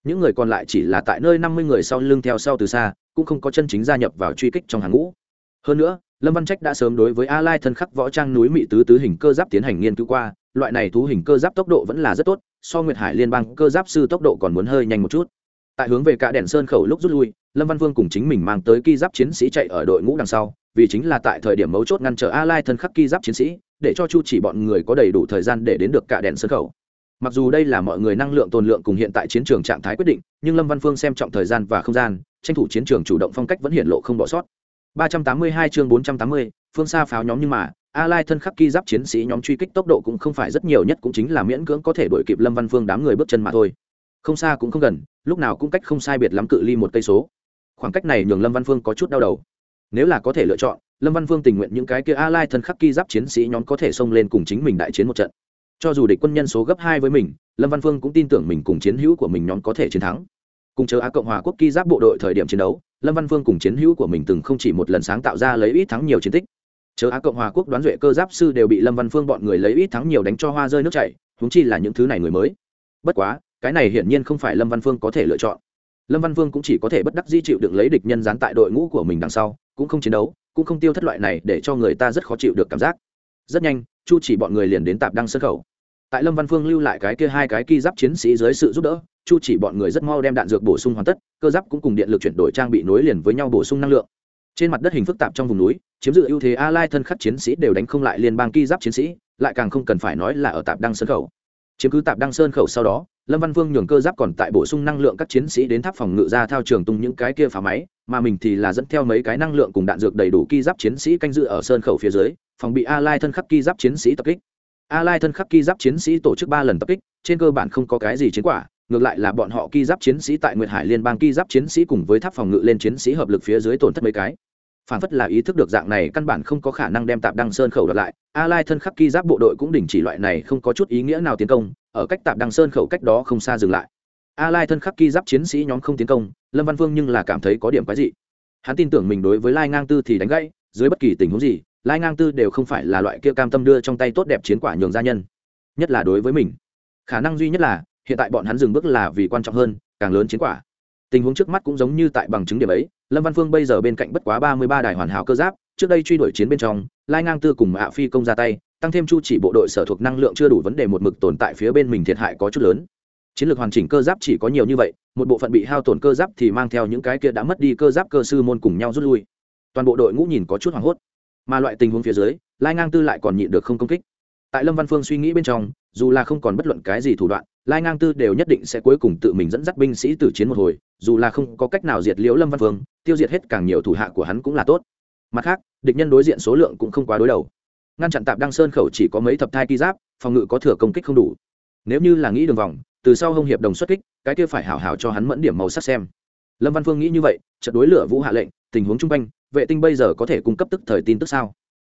Những người còn lại chỉ là tại nơi năm mươi người sau lưng theo sau từ xa, cũng không có chân chính gia nhập vào truy kích trong hàng ngũ. Hơn nữa, lâm văn trách đã sớm đối với a lai thân khắc võ trang núi mỹ tứ tứ hình cơ giáp tiến hành nghiên cứu qua, loại này thú hình cơ giáp tốc độ vẫn là rất tốt so nguyệt hải liên bang cơ giáp sư tốc độ còn muốn hơi nhanh một chút. Tại hướng về cả đèn sơn khẩu lúc rút lui lâm văn vương cùng chính mình mang tới ki giáp chiến sĩ chạy ở đội ngũ đằng sau vì chính là tại thời điểm mấu chốt ngăn trở a lai thân khắc ki giáp chiến sĩ để cho chu chỉ bọn người có đầy đủ thời gian để đến được cả đèn sơn khẩu. Mặc dù đây là mọi người năng lượng tồn lượng cùng hiện tại chiến trường trạng thái quyết định nhưng lâm văn phương xem trọng thời gian và không gian tranh thủ chiến trường chủ động phong cách vẫn hiện lộ không bỏ sót. 382 chương 480, phương xa pháo nhóm nhưng mà a lai thân khắc ki giáp chiến sĩ nhóm truy kích tốc độ cũng không phải rất nhiều nhất, cũng chính là miễn cưỡng có thể đuổi kịp lâm văn phương đám người bước chân mà thôi. Không xa cũng không gần, lúc nào cũng cách không sai biệt lắm cự ly một cây số. Khoảng cách này nhường lâm văn phương có chút đau đầu. Nếu là có thể lựa chọn, lâm văn phương tình nguyện những cái kia a lai thân khắc ki giáp chiến sĩ nhóm có thể xông lên cùng chính mình đại chiến một trận. Cho dù địch quân nhân số gấp hai với mình, lâm văn phương cũng tin tưởng mình cùng chiến hữu của mình nhóm có thể chiến thắng. Cùng chờ á cộng hòa quốc ki giáp bộ đội thời điểm chiến đấu, lâm văn phương cùng chiến hữu của mình từng không chỉ một lần sáng tạo ra lấy ít thắng nhiều chiến tích chớ á cộng hòa quốc đoán duệ cơ giáp sư đều bị lâm văn phương bọn người lấy ít thắng nhiều đánh cho hoa rơi nước chảy húng chi là những thứ này người mới. Bất quá, cái này hiển nhiên không phải lâm văn phương có thể lựa chọn. Lâm văn phương cũng chỉ có thể bất đắc di chịu đựng lấy địch nhân dán tại đội ngũ của mình đằng sau, cũng không chiến đấu, cũng không tiêu thất loại này để cho người ta rất khó chịu được cảm giác. Rất nhanh, chu chỉ bọn người liền đến tạp đăng sân khẩu tại lâm văn phương lưu lại cái kia hai cái ki giáp chiến sĩ dưới sự giúp đỡ, chu chỉ bọn người rất mau đem đạn dược bổ sung hoàn tất, cơ giáp cũng cùng điện lực chuyển đổi trang bị nối liền với nhau bổ sung năng lượng trên mặt đất hình phức tạp trong vùng núi, chiếm giữ ưu thế a lai thân khắc chiến sĩ đều đánh không lại liên bang ki giáp chiến sĩ, lại càng không cần phải nói là ở tạp đăng sơn khẩu. Chiếm cứ tạp đăng sơn khẩu sau đó, lâm văn vương nhường cơ giáp còn tại bổ sung năng lượng các chiến sĩ đến tháp phòng ngự ra thao trường tung những cái kia phá máy, mà mình thì là dẫn theo mấy cái năng lượng cùng đạn dược đầy đủ ki giáp chiến sĩ canh dự ở sơn khẩu phía dưới, phòng bị a lai thân khắc ki giáp chiến sĩ tập kích. A lai thân khắc ki giáp chiến sĩ tổ chức ba lần tập kích, trên cơ bản không có cái gì chiến quả ngược lại là bọn họ ki giáp chiến sĩ tại nguyệt hải liên bang ki giáp chiến sĩ cùng với tháp phòng ngự lên chiến sĩ hợp lực phía dưới tổn thất mấy cái. Phản phất là ý thức được dạng này căn bản không có khả năng đem tạp đăng sơn khẩu đợt lại. A lai thân khắc ki giáp bộ đội cũng đình chỉ loại này không có chút ý nghĩa nào tiến công, ở cách tạp đăng sơn khẩu cách đó không xa dừng lại. A lai thân khắc ki giáp chiến sĩ nhóm không tiến công, lâm văn vương nhưng là cảm thấy có điểm quái dị. Hắn tin tưởng mình đối với lai ngang tư thì đánh gãy, dưới bất kỳ tình huống gì, lai ngang tư đều không phải là loại kia cam tâm đưa trong tay tốt đẹp chiến quả nhường gia nhân, nhất là đối với mình. Khả năng duy nhất là hiện tại bọn hắn dừng bước là vì quan trọng hơn, càng lớn chiến quả. Tình huống trước mắt cũng giống như tại bằng chứng điểm ấy, lâm văn phương bây giờ bên cạnh bất quá ba mươi ba đài hoàn hảo cơ giáp, trước đây truy đuổi chiến bên trong, lai ngang tư cùng ạ phi công ra tay, tăng thêm chu chỉ bộ đội sở thuộc năng lượng chưa đủ vấn đề một mực tồn tại phía bên mình thiệt hại có chút lớn. Chiến lược hoàn chỉnh cơ giáp chỉ có nhiều như vậy, một bộ phận bị hao tổn cơ giáp thì mang theo những cái kia đã mất đi cơ giáp cơ sư môn cùng nhau rút lui. Toàn bộ đội ngũ nhìn có chút hoảng hốt. Mà loại tình huống phía dưới, lai ngang tư lại còn nhịn được không công kích. Tại lâm văn phương suy nghĩ bên trong, dù là không còn bất luận cái gì thủ đoạn lai ngang tư đều nhất định sẽ cuối cùng tự mình dẫn dắt binh sĩ từ chiến một hồi, dù là không có cách nào diệt liễu lâm văn phương tiêu diệt hết càng nhiều thủ hạ của hắn cũng là tốt. Mặt khác, địch nhân đối diện số lượng cũng không quá đối đầu. Ngăn chặn tạp đăng sơn khẩu chỉ có mấy thập thai ki giáp, phòng ngự có thừa công kích không đủ. Nếu như là nghĩ đường vòng, từ sau hông hiệp đồng xuất kích, cái kia phải hảo hảo cho hắn mẫn điểm màu sắc xem. Lâm văn phương nghĩ như vậy trận đối lửa vũ hạ lệnh, tình huống chung quanh, vệ tinh bây giờ có thể cung cấp tức thời tin tức sao?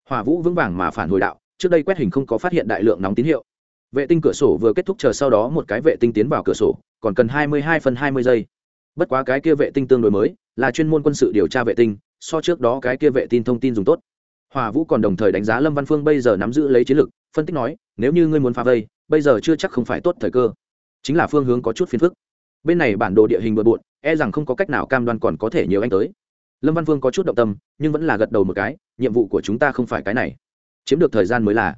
Hỏa vũ vững vàng mà phản hồi đạo, trước đây quét hình không có phát hiện đại lượng nóng tín hiệu vệ tinh cửa sổ vừa kết thúc chờ sau đó một cái vệ tinh tiến vào cửa sổ, còn cần hai mươi hai phân hai mươi giây. Bất quá cái kia vệ tinh tương đối mới, là chuyên môn quân sự điều tra vệ tinh, so trước đó cái kia vệ tinh thông tin dùng tốt. Hòa vũ còn đồng thời đánh giá lâm văn phương bây giờ nắm giữ lấy chiến lược, phân tích nói, nếu như ngươi muốn phá vây, bây giờ chưa chắc không phải tốt thời cơ. Chính là phương hướng có chút phiền phức. Bên này bản đồ địa hình bừa bộn e rằng không có cách nào cam đoan còn có thể nhiều anh tới. Lâm văn phương có chút động tâm, nhưng vẫn là gật đầu một cái, nhiệm vụ của chúng ta không phải cái này. Chiếm được thời gian mới là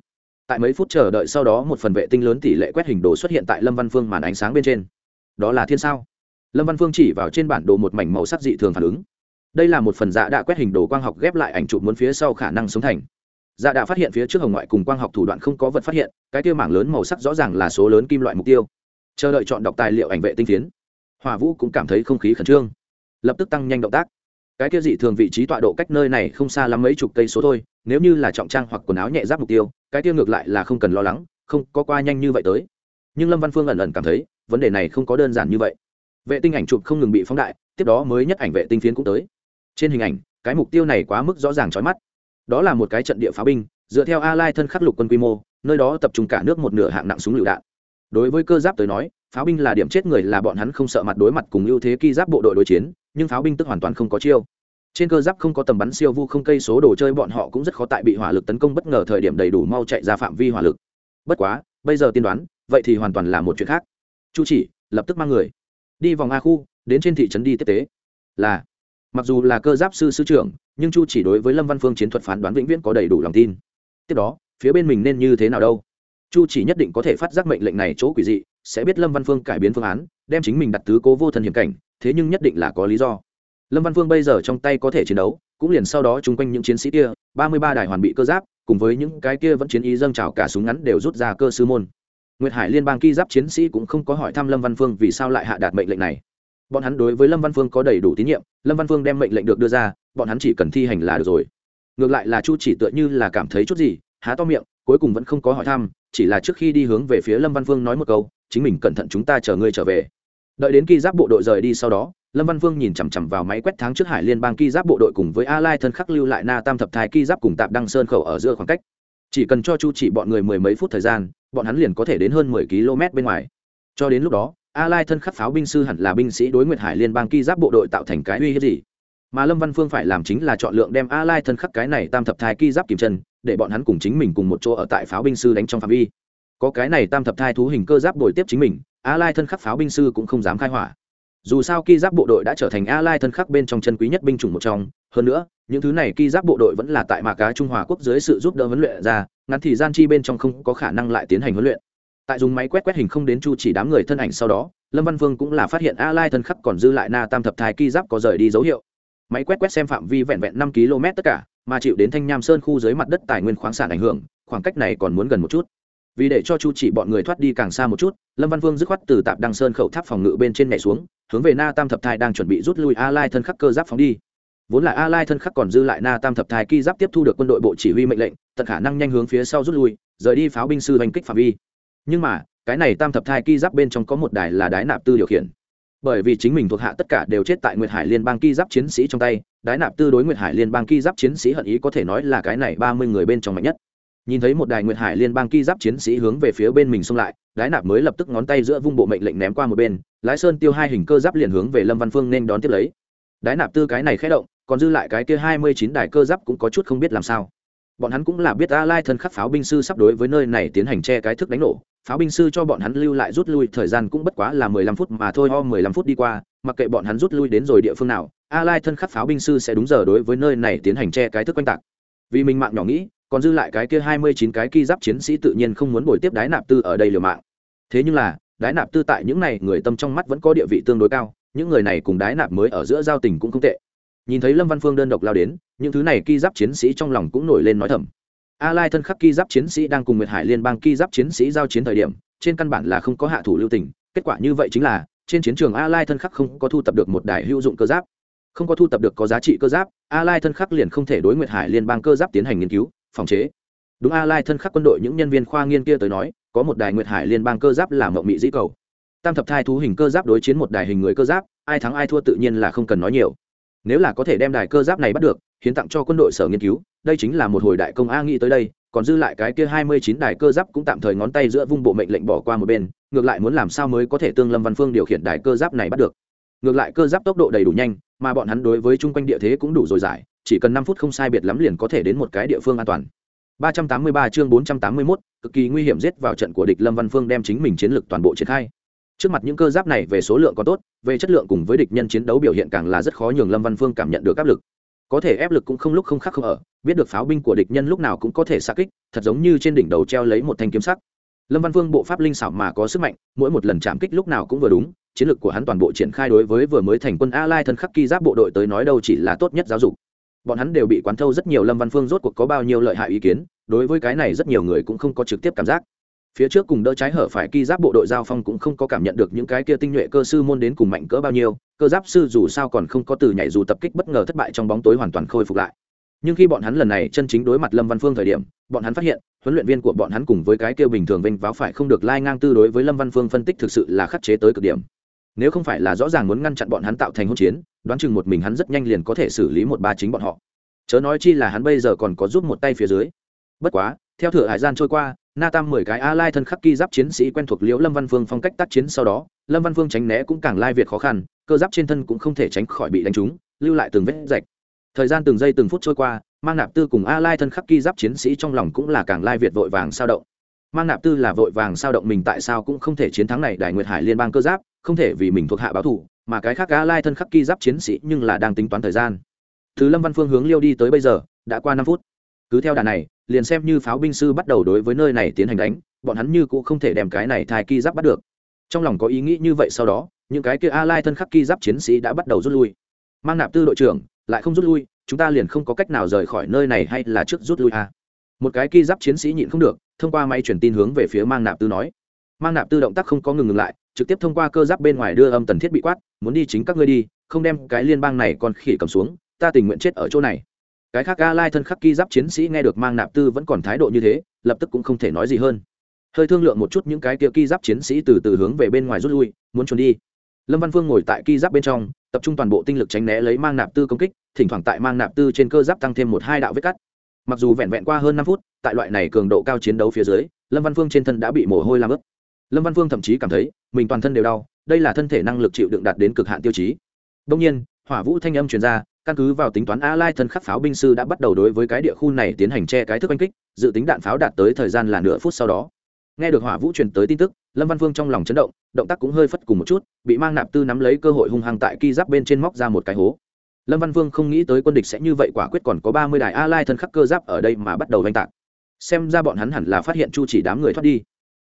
tại mấy phút chờ đợi sau đó một phần vệ tinh lớn tỷ lệ quét hình đồ xuất hiện tại lâm văn phương màn ánh sáng bên trên. Đó là thiên sao. Lâm văn phương chỉ vào trên bản đồ một mảnh màu sắc dị thường phản ứng. Đây là một phần dạ đã quét hình đồ quang học ghép lại ảnh chụp muốn phía sau khả năng sống thành. Dạ đã phát hiện phía trước hồng ngoại cùng quang học thủ đoạn không có vật phát hiện, cái tiêu mảng lớn màu sắc rõ ràng là số lớn kim loại mục tiêu. Chờ đợi chọn đọc tài liệu ảnh vệ tinh tiến hòa vũ cũng cảm thấy không khí khẩn trương. Lập tức tăng nhanh động tác. Cái kia dị thường vị trí tọa độ cách nơi này không xa lắm mấy chục cây số thôi, nếu như là trọng trang hoặc quần áo nhẹ giáp mục tiêu cái tiêu ngược lại là không cần lo lắng, không, có qua nhanh như vậy tới. Nhưng lâm văn phương ẩn ẩn cảm thấy, vấn đề này không có đơn giản như vậy. Vệ tinh ảnh chụp không ngừng bị phóng đại, tiếp đó mới nhất ảnh vệ tinh phiến cũng tới. Trên hình ảnh, cái mục tiêu này quá mức rõ ràng trói mắt. Đó là một cái trận địa pháo binh, dựa theo a lai thân khắc lục quân quy mô, nơi đó tập trung cả nước một nửa hạng nặng súng lựu đạn. Đối với cơ giáp tới nói, pháo binh là điểm chết người là bọn hắn không sợ mặt đối mặt cùng ưu thế ki giáp bộ đội đối chiến, nhưng pháo binh tức hoàn toàn không có chiêu trên cơ giáp không có tầm bắn siêu vu, không cây số đồ chơi, bọn họ cũng rất khó tại bị hỏa lực tấn công bất ngờ thời điểm đầy đủ mau chạy ra phạm vi hỏa lực. Bất quá, bây giờ tiên đoán, vậy thì hoàn toàn là một chuyện khác. Chu chỉ, lập tức mang người. Đi vòng a khu, đến trên thị trấn đi tiếp tế. Là, mặc dù là cơ giáp sư sư trưởng, nhưng chu chỉ đối với lâm văn phương chiến thuật phán đoán vĩnh viễn có đầy đủ lòng tin. Tiếp đó, phía bên mình nên như thế nào đâu? Chu chỉ nhất định có thể phát giác mệnh lệnh này chỗ quỷ dị, sẽ biết lâm văn phương cải biến phương án, đem chính mình đặt tứ cố vô thần hiểm cảnh, thế nhưng nhất định là có lý do lâm văn phương bây giờ trong tay có thể chiến đấu, cũng liền sau đó chung quanh những chiến sĩ kia, ba mươi ba đài hoàn bị cơ giáp, cùng với những cái kia vẫn chiến ý dâng trào cả súng ngắn đều rút ra cơ sư môn. Nguyệt hải liên bang ki giáp chiến sĩ cũng không có hỏi thăm lâm văn phương vì sao lại hạ đạt mệnh lệnh này. Bọn hắn đối với lâm văn phương có đầy đủ tín nhiệm, lâm văn phương đem mệnh lệnh được đưa ra, bọn hắn chỉ cần thi hành là được rồi. Ngược lại là chu chỉ tựa như là cảm thấy chút gì, há to miệng, cuối cùng vẫn không có hỏi thăm, chỉ là trước khi đi hướng về phía lâm văn phương nói một câu, chính mình cẩn thận chúng ta chờ ngươi trở về. Đợi đến ki giáp bộ đội rời đi sau đó lâm văn Vương nhìn chằm chằm vào máy quét tháng trước hải liên bang ki giáp bộ đội cùng với a lai thân khắc lưu lại na tam thập thái ki giáp cùng tạp đăng sơn khẩu ở giữa khoảng cách. Chỉ cần cho chu chỉ bọn người mười mấy phút thời gian, bọn hắn liền có thể đến hơn mười km bên ngoài. Cho đến lúc đó, a lai thân khắc pháo binh sư hẳn là binh sĩ đối nguyệt hải liên bang ki giáp bộ đội tạo thành cái uy hiếp gì? Mà lâm văn phương phải làm chính là chọn lượng đem a lai thân khắc cái này tam thập thai ki giáp kìm chân, để bọn hắn cùng chính mình cùng một chỗ ở tại pháo binh sư đánh trong phạm vi. Có cái này tam thập thai thú hình cơ giáp đổi tiếp chính mình, a lai thân khắc pháo binh sư cũng không dám khai hỏa dù sao ki giáp bộ đội đã trở thành a lai thân khắc bên trong chân quý nhất binh chủng một trong. Hơn nữa, những thứ này ki giáp bộ đội vẫn là tại mạc cá trung hòa quốc dưới sự giúp đỡ huấn luyện ra, ngắn thì gian chi bên trong không có khả năng lại tiến hành huấn luyện. Tại dùng máy quét quét hình không đến chu chỉ đám người thân ảnh sau đó, lâm văn vương cũng là phát hiện a lai thân khắc còn dư lại na tam thập thai ki giáp có rời đi dấu hiệu. Máy quét quét xem phạm vi vẹn vẹn năm km tất cả, mà chịu đến thanh nham sơn khu dưới mặt đất tài nguyên khoáng sản ảnh hưởng, khoảng cách này còn muốn gần một chút vì để cho chu chỉ bọn người thoát đi càng xa một chút, lâm văn vương dứt khoát từ tạp đăng sơn khẩu tháp phòng ngự bên trên nhảy xuống, hướng về na tam thập thai đang chuẩn bị rút lui a lai thân khắc cơ giáp phóng đi. Vốn là a lai thân khắc còn dư lại na tam thập thai ki giáp tiếp thu được quân đội bộ chỉ huy mệnh lệnh, tận khả năng nhanh hướng phía sau rút lui, rời đi pháo binh sư hành kích phạm vi. Nhưng mà, cái này tam thập thai ki giáp bên trong có một đài là đái nạp tư điều khiển. Bởi vì chính mình thuộc hạ tất cả đều chết tại nguyệt hải liên bang ki giáp chiến sĩ trong tay, đái nạp tư đối nguyệt hải liên bang ki giáp chiến sĩ hận ý có thể nói là cái này ba mươi người bên trong mạnh nhất nhìn thấy một đài nguyệt hải liên bang ki giáp chiến sĩ hướng về phía bên mình xông lại, đái nạp mới lập tức ngón tay giữa vung bộ mệnh lệnh ném qua một bên, lái sơn tiêu hai hình cơ giáp liền hướng về lâm văn phương nên đón tiếp lấy. Đái nạp tư cái này khé động, còn dư lại cái kia hai mươi chín đài cơ giáp cũng có chút không biết làm sao. Bọn hắn cũng là biết a lai thân khắc pháo binh sư sắp đối với nơi này tiến hành che cái thức đánh nổ, pháo binh sư cho bọn hắn lưu lại rút lui thời gian cũng bất quá là mười lăm phút mà thôi ho mười lăm phút đi qua, mặc kệ bọn hắn rút lui đến rồi địa phương nào, a lai thân khắc pháo binh sư sẽ đúng giờ đối với nơi này tiến hành che cái thức quanh tạc. Vì mình mạng nhỏ nghĩ còn dư lại cái kia hai mươi chín cái ki giáp chiến sĩ tự nhiên không muốn bồi tiếp đái nạp tư ở đây liều mạng. Thế nhưng là, đái nạp tư tại những này, người tâm trong mắt vẫn có địa vị tương đối cao, những người này cùng đái nạp mới ở giữa giao tình cũng không tệ. Nhìn thấy lâm văn phương đơn độc lao đến, những thứ này ki giáp chiến sĩ trong lòng cũng nổi lên nói thầm. A lai thân khắc ki giáp chiến sĩ đang cùng nguyệt hải liên bang ki giáp chiến sĩ giao chiến thời điểm, trên căn bản là không có hạ thủ lưu tình, kết quả như vậy chính là, trên chiến trường a lai thân khắc không có thu tập được một đài hữu dụng cơ giáp. Không có thu tập được có giá trị cơ giáp, a lai thân khắc liền không thể đối nguyệt hải liên bang cơ giáp tiến hành nghiên cứu phòng chế. Đúng a lai thân khắc quân đội những nhân viên khoa nghiên kia tới nói, có một đài nguyệt hải liên bang cơ giáp làm mộng mị dĩ cầu. Tam thập thai thú hình cơ giáp đối chiến một đài hình người cơ giáp, ai thắng ai thua tự nhiên là không cần nói nhiều. Nếu là có thể đem đài cơ giáp này bắt được, hiến tặng cho quân đội sở nghiên cứu, đây chính là một hồi đại công a nghĩ tới đây, còn dư lại cái kia hai mươi chín đài cơ giáp cũng tạm thời ngón tay giữa vung bộ mệnh lệnh bỏ qua một bên, ngược lại muốn làm sao mới có thể tương lâm văn phương điều khiển đài cơ giáp này bắt được. Ngược lại cơ giáp tốc độ đầy đủ nhanh, mà bọn hắn đối với chung quanh địa thế cũng đủ rồi giải chỉ cần năm phút không sai biệt lắm liền có thể đến một cái địa phương an toàn 383 chương 481, cực kỳ nguy hiểm giết vào trận của địch Lâm Văn Phương đem chính mình chiến lực toàn bộ triển khai. Trước mặt những cơ giáp này về số lượng có tốt, về chất lượng cùng với địch nhân chiến đấu biểu hiện càng là rất khó nhường Lâm Văn Phương cảm nhận được áp lực. Có thể ép lực cũng không lúc không khác không ở, biết được pháo binh của địch nhân lúc nào cũng có thể xạ kích, thật giống như trên đỉnh đầu treo lấy một thanh kiếm sắc. Lâm Văn Phương bộ pháp linh xảo mà có sức mạnh, mỗi một lần chạm kích lúc nào cũng vừa đúng, chiến lược của hắn toàn bộ triển khai đối với vừa mới thành quân A Lai thân khắc kỳ giáp bộ đội tới nói đâu chỉ là tốt nhất giáo dục bọn hắn đều bị quán thâu rất nhiều lâm văn phương rốt cuộc có bao nhiêu lợi hại ý kiến, đối với cái này rất nhiều người cũng không có trực tiếp cảm giác. Phía trước cùng đỡ trái hở phải ki giáp bộ đội giao phong cũng không có cảm nhận được những cái kia tinh nhuệ cơ sư môn đến cùng mạnh cỡ bao nhiêu, cơ giáp sư dù sao còn không có từ nhảy dù tập kích bất ngờ thất bại trong bóng tối hoàn toàn khôi phục lại. Nhưng khi bọn hắn lần này chân chính đối mặt lâm văn phương thời điểm, bọn hắn phát hiện, huấn luyện viên của bọn hắn cùng với cái kia bình thường vinh váo phải không được lai ngang tư đối với lâm văn phương phân tích thực sự là khắc chế tới cực điểm nếu không phải là rõ ràng muốn ngăn chặn bọn hắn tạo thành hỗn chiến, đoán chừng một mình hắn rất nhanh liền có thể xử lý một ba chính bọn họ. Chớ nói chi là hắn bây giờ còn có giúp một tay phía dưới. Bất quá, theo thửa hải gian trôi qua na tam mười cái a lai thân khắc ki giáp chiến sĩ quen thuộc liễu lâm văn phương phong cách tác chiến sau đó, lâm văn phương tránh né cũng càng lai việt khó khăn, cơ giáp trên thân cũng không thể tránh khỏi bị đánh trúng, lưu lại từng vết rạch. Thời gian từng giây từng phút trôi qua, mang nạp tư cùng a lai thân khắc ki giáp chiến sĩ trong lòng cũng là càng lai việt vội vàng sao động. Mang nạp tư là vội vàng sao động mình tại sao cũng không thể chiến thắng này đại nguyệt hải liên bang cơ giáp không thể vì mình thuộc hạ báo thủ mà cái khác a lai thân khắc ki giáp chiến sĩ nhưng là đang tính toán thời gian. Từ lâm văn phương hướng liêu đi tới bây giờ, đã qua năm phút. Cứ theo đà này, liền xem như pháo binh sư bắt đầu đối với nơi này tiến hành đánh, bọn hắn như cũng không thể đem cái này thai ki giáp bắt được. Trong lòng có ý nghĩ như vậy sau đó, những cái kia a lai thân khắc ki giáp chiến sĩ đã bắt đầu rút lui. Mang nạp tư đội trưởng, lại không rút lui, chúng ta liền không có cách nào rời khỏi nơi này hay là trước rút lui a một cái ki giáp chiến sĩ nhịn không được, thông qua máy truyền tin hướng về phía mang nạp tư nói. Mang nạp tư động tác không có ngừng ngừng lại trực tiếp thông qua cơ giáp bên ngoài đưa âm tần thiết bị quát, muốn đi chính các ngươi đi, không đem cái liên bang này còn khỉ cầm xuống, ta tình nguyện chết ở chỗ này. Cái khác a lai thân khắc ki giáp chiến sĩ nghe được mang nạp tư vẫn còn thái độ như thế, lập tức cũng không thể nói gì hơn. Hơi thương lượng một chút những cái kia ki giáp chiến sĩ từ từ hướng về bên ngoài rút lui, muốn trốn đi. Lâm văn phương ngồi tại ki giáp bên trong, tập trung toàn bộ tinh lực tránh né lấy mang nạp tư công kích, thỉnh thoảng tại mang nạp tư trên cơ giáp tăng thêm một hai đạo vết cắt. Mặc dù vẹn vẹn qua hơn năm phút, tại loại này cường độ cao chiến đấu phía dưới, lâm văn phương trên thân đã bị mồ hôi làm ướt lâm văn phương thậm chí cảm thấy, mình toàn thân đều đau, đây là thân thể năng lực chịu đựng đạt đến cực hạn tiêu chí. Đông nhiên, hỏa vũ thanh âm truyền ra, căn cứ vào tính toán a lai thân khắc pháo binh sư đã bắt đầu đối với cái địa khu này tiến hành che cái thức oanh kích, dự tính đạn pháo đạt tới thời gian là nửa phút sau đó. Nghe được hỏa vũ truyền tới tin tức, lâm văn vương trong lòng chấn động động tác cũng hơi phất cùng một chút, bị mang nạp tư nắm lấy cơ hội hung hăng tại ki giáp bên trên móc ra một cái hố. Lâm văn vương không nghĩ tới quân địch sẽ như vậy quả quyết còn có ba mươi đài a lai thân khắc cơ giáp ở đây mà bắt đầu oanh tạc. Xem ra bọn hắn hẳn là phát hiện chu chỉ đám người thoát đi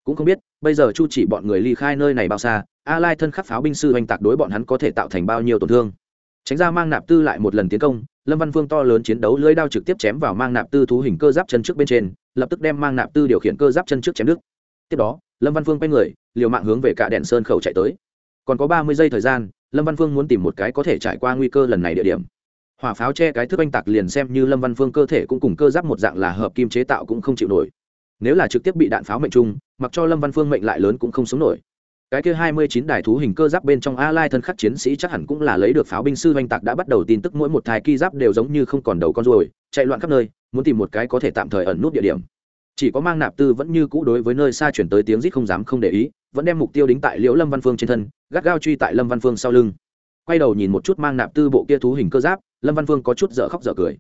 cũng không biết, bây giờ chu chỉ bọn người ly khai nơi này bao xa, a lai thân khắc pháo binh sư oanh tạc đối bọn hắn có thể tạo thành bao nhiêu tổn thương. Tránh ra mang nạp tư lại một lần tiến công, lâm văn phương to lớn chiến đấu lưỡi đao trực tiếp chém vào mang nạp tư thú hình cơ giáp chân trước bên trên, lập tức đem mang nạp tư điều khiển cơ giáp chân trước chém đứt. Tiếp đó, lâm văn phương quay người, liều mạng hướng về cả đèn sơn khẩu chạy tới. Còn có ba mươi giây thời gian, lâm văn phương muốn tìm một cái có thể trải qua nguy cơ lần này địa điểm. Hỏa pháo che cái thước oanh tạc liền xem như lâm văn phương cơ thể cũng cùng cơ giáp một dạng là hợp kim chế tạo cũng không chịu nổi nếu là trực tiếp bị đạn pháo mệnh trung, mặc cho lâm văn phương mệnh lại lớn cũng không sống nổi. Cái kia hai mươi chín đài thú hình cơ giáp bên trong a lai thân khắc chiến sĩ chắc hẳn cũng là lấy được pháo binh sư oanh tạc đã bắt đầu tin tức mỗi một thai ki giáp đều giống như không còn đầu con ruồi, chạy loạn khắp nơi, muốn tìm một cái có thể tạm thời ẩn nút địa điểm. Chỉ có mang nạp tư vẫn như cũ đối với nơi xa chuyển tới tiếng rít không dám không để ý, vẫn đem mục tiêu đính tại liễu lâm văn phương trên thân, gắt gao truy tại lâm văn phương sau lưng. Quay đầu nhìn một chút mang nạp tư bộ kia thú hình cơ giáp, lâm văn phương có chút dở khóc dở cười.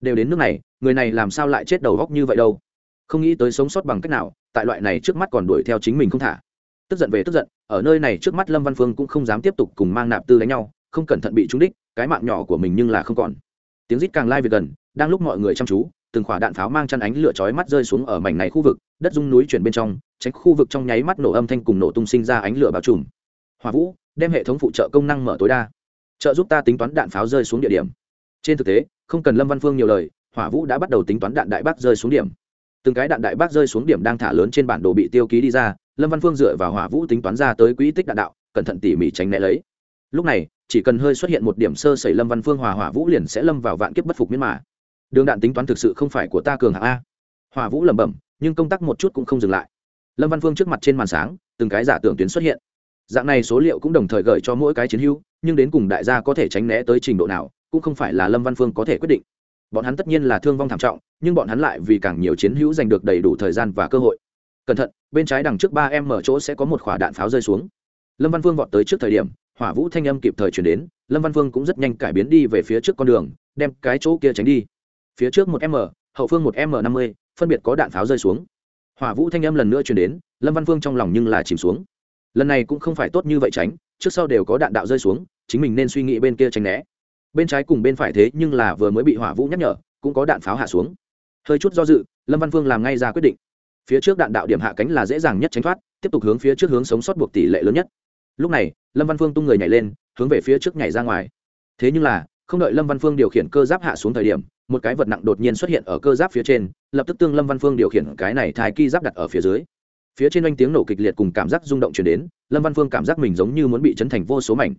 Đều đến nước này, người này làm sao lại chết đầu góc như vậy đâu? Không nghĩ tới sống sót bằng cách nào, tại loại này trước mắt còn đuổi theo chính mình không thả. Tức giận về tức giận, ở nơi này trước mắt lâm văn phương cũng không dám tiếp tục cùng mang nạp tư đánh nhau, không cẩn thận bị trúng đích, cái mạng nhỏ của mình nhưng là không còn. Tiếng rít càng lai về gần, đang lúc mọi người chăm chú, từng khỏa đạn pháo mang chăn ánh lửa chói mắt rơi xuống ở mảnh này khu vực, đất dung núi chuyển bên trong, tránh khu vực trong nháy mắt nổ âm thanh cùng nổ tung sinh ra ánh lửa bao trùm. Hòa vũ, đem hệ thống phụ trợ công năng mở tối đa. Trợ giúp ta tính toán đạn pháo rơi xuống địa điểm. Trên thực tế, không cần lâm văn phương nhiều lời, hỏa vũ đã bắt đầu tính toán đạn đại bác rơi xuống điểm từng cái đạn đại bác rơi xuống điểm đang thả lớn trên bản đồ bị tiêu ký đi ra, lâm văn phương dựa vào hỏa vũ tính toán ra tới quỹ tích đạn đạo, cẩn thận tỉ mỉ tránh né lấy. Lúc này, chỉ cần hơi xuất hiện một điểm sơ sẩy lâm văn phương hòa hỏa vũ liền sẽ lâm vào vạn kiếp bất phục miên mà. Đường đạn tính toán thực sự không phải của ta cường hạng a. Hỏa vũ lẩm bẩm, nhưng công tác một chút cũng không dừng lại. Lâm văn phương trước mặt trên màn sáng, từng cái giả tưởng tuyến xuất hiện. Dạng này số liệu cũng đồng thời gửi cho mỗi cái chiến hữu, nhưng đến cùng đại gia có thể tránh né tới trình độ nào, cũng không phải là lâm văn phương có thể quyết định bọn hắn tất nhiên là thương vong thảm trọng, nhưng bọn hắn lại vì càng nhiều chiến hữu giành được đầy đủ thời gian và cơ hội. Cẩn thận, bên trái đằng trước ba em mở chỗ sẽ có một quả đạn pháo rơi xuống. Lâm văn Vương vọt tới trước thời điểm, hỏa vũ thanh âm kịp thời chuyển đến, lâm văn Vương cũng rất nhanh cải biến đi về phía trước con đường, đem cái chỗ kia tránh đi. Phía trước một m hậu phương một m năm mươi, phân biệt có đạn pháo rơi xuống. Hỏa vũ thanh âm lần nữa chuyển đến, lâm văn Vương trong lòng nhưng là chìm xuống. Lần này cũng không phải tốt như vậy tránh, trước sau đều có đạn đạo rơi xuống, chính mình nên suy nghĩ bên kia tránh né bên trái cùng bên phải thế nhưng là vừa mới bị hỏa vũ nhắc nhở, cũng có đạn pháo hạ xuống. Hơi chút do dự, lâm văn phương làm ngay ra quyết định. Phía trước đạn đạo điểm hạ cánh là dễ dàng nhất tránh thoát, tiếp tục hướng phía trước hướng sống sót buộc tỷ lệ lớn nhất. Lúc này, lâm văn phương tung người nhảy lên, hướng về phía trước nhảy ra ngoài. Thế nhưng là, không đợi lâm văn phương điều khiển cơ giáp hạ xuống thời điểm, một cái vật nặng đột nhiên xuất hiện ở cơ giáp phía trên, lập tức tương lâm văn phương điều khiển cái này thai ki giáp đặt ở phía dưới. Phía trên oanh tiếng nổ kịch liệt cùng cảm giác rung động chuyển đến, lâm văn phương cảm giác mình giống như muốn bị chấn thành vô số mảnh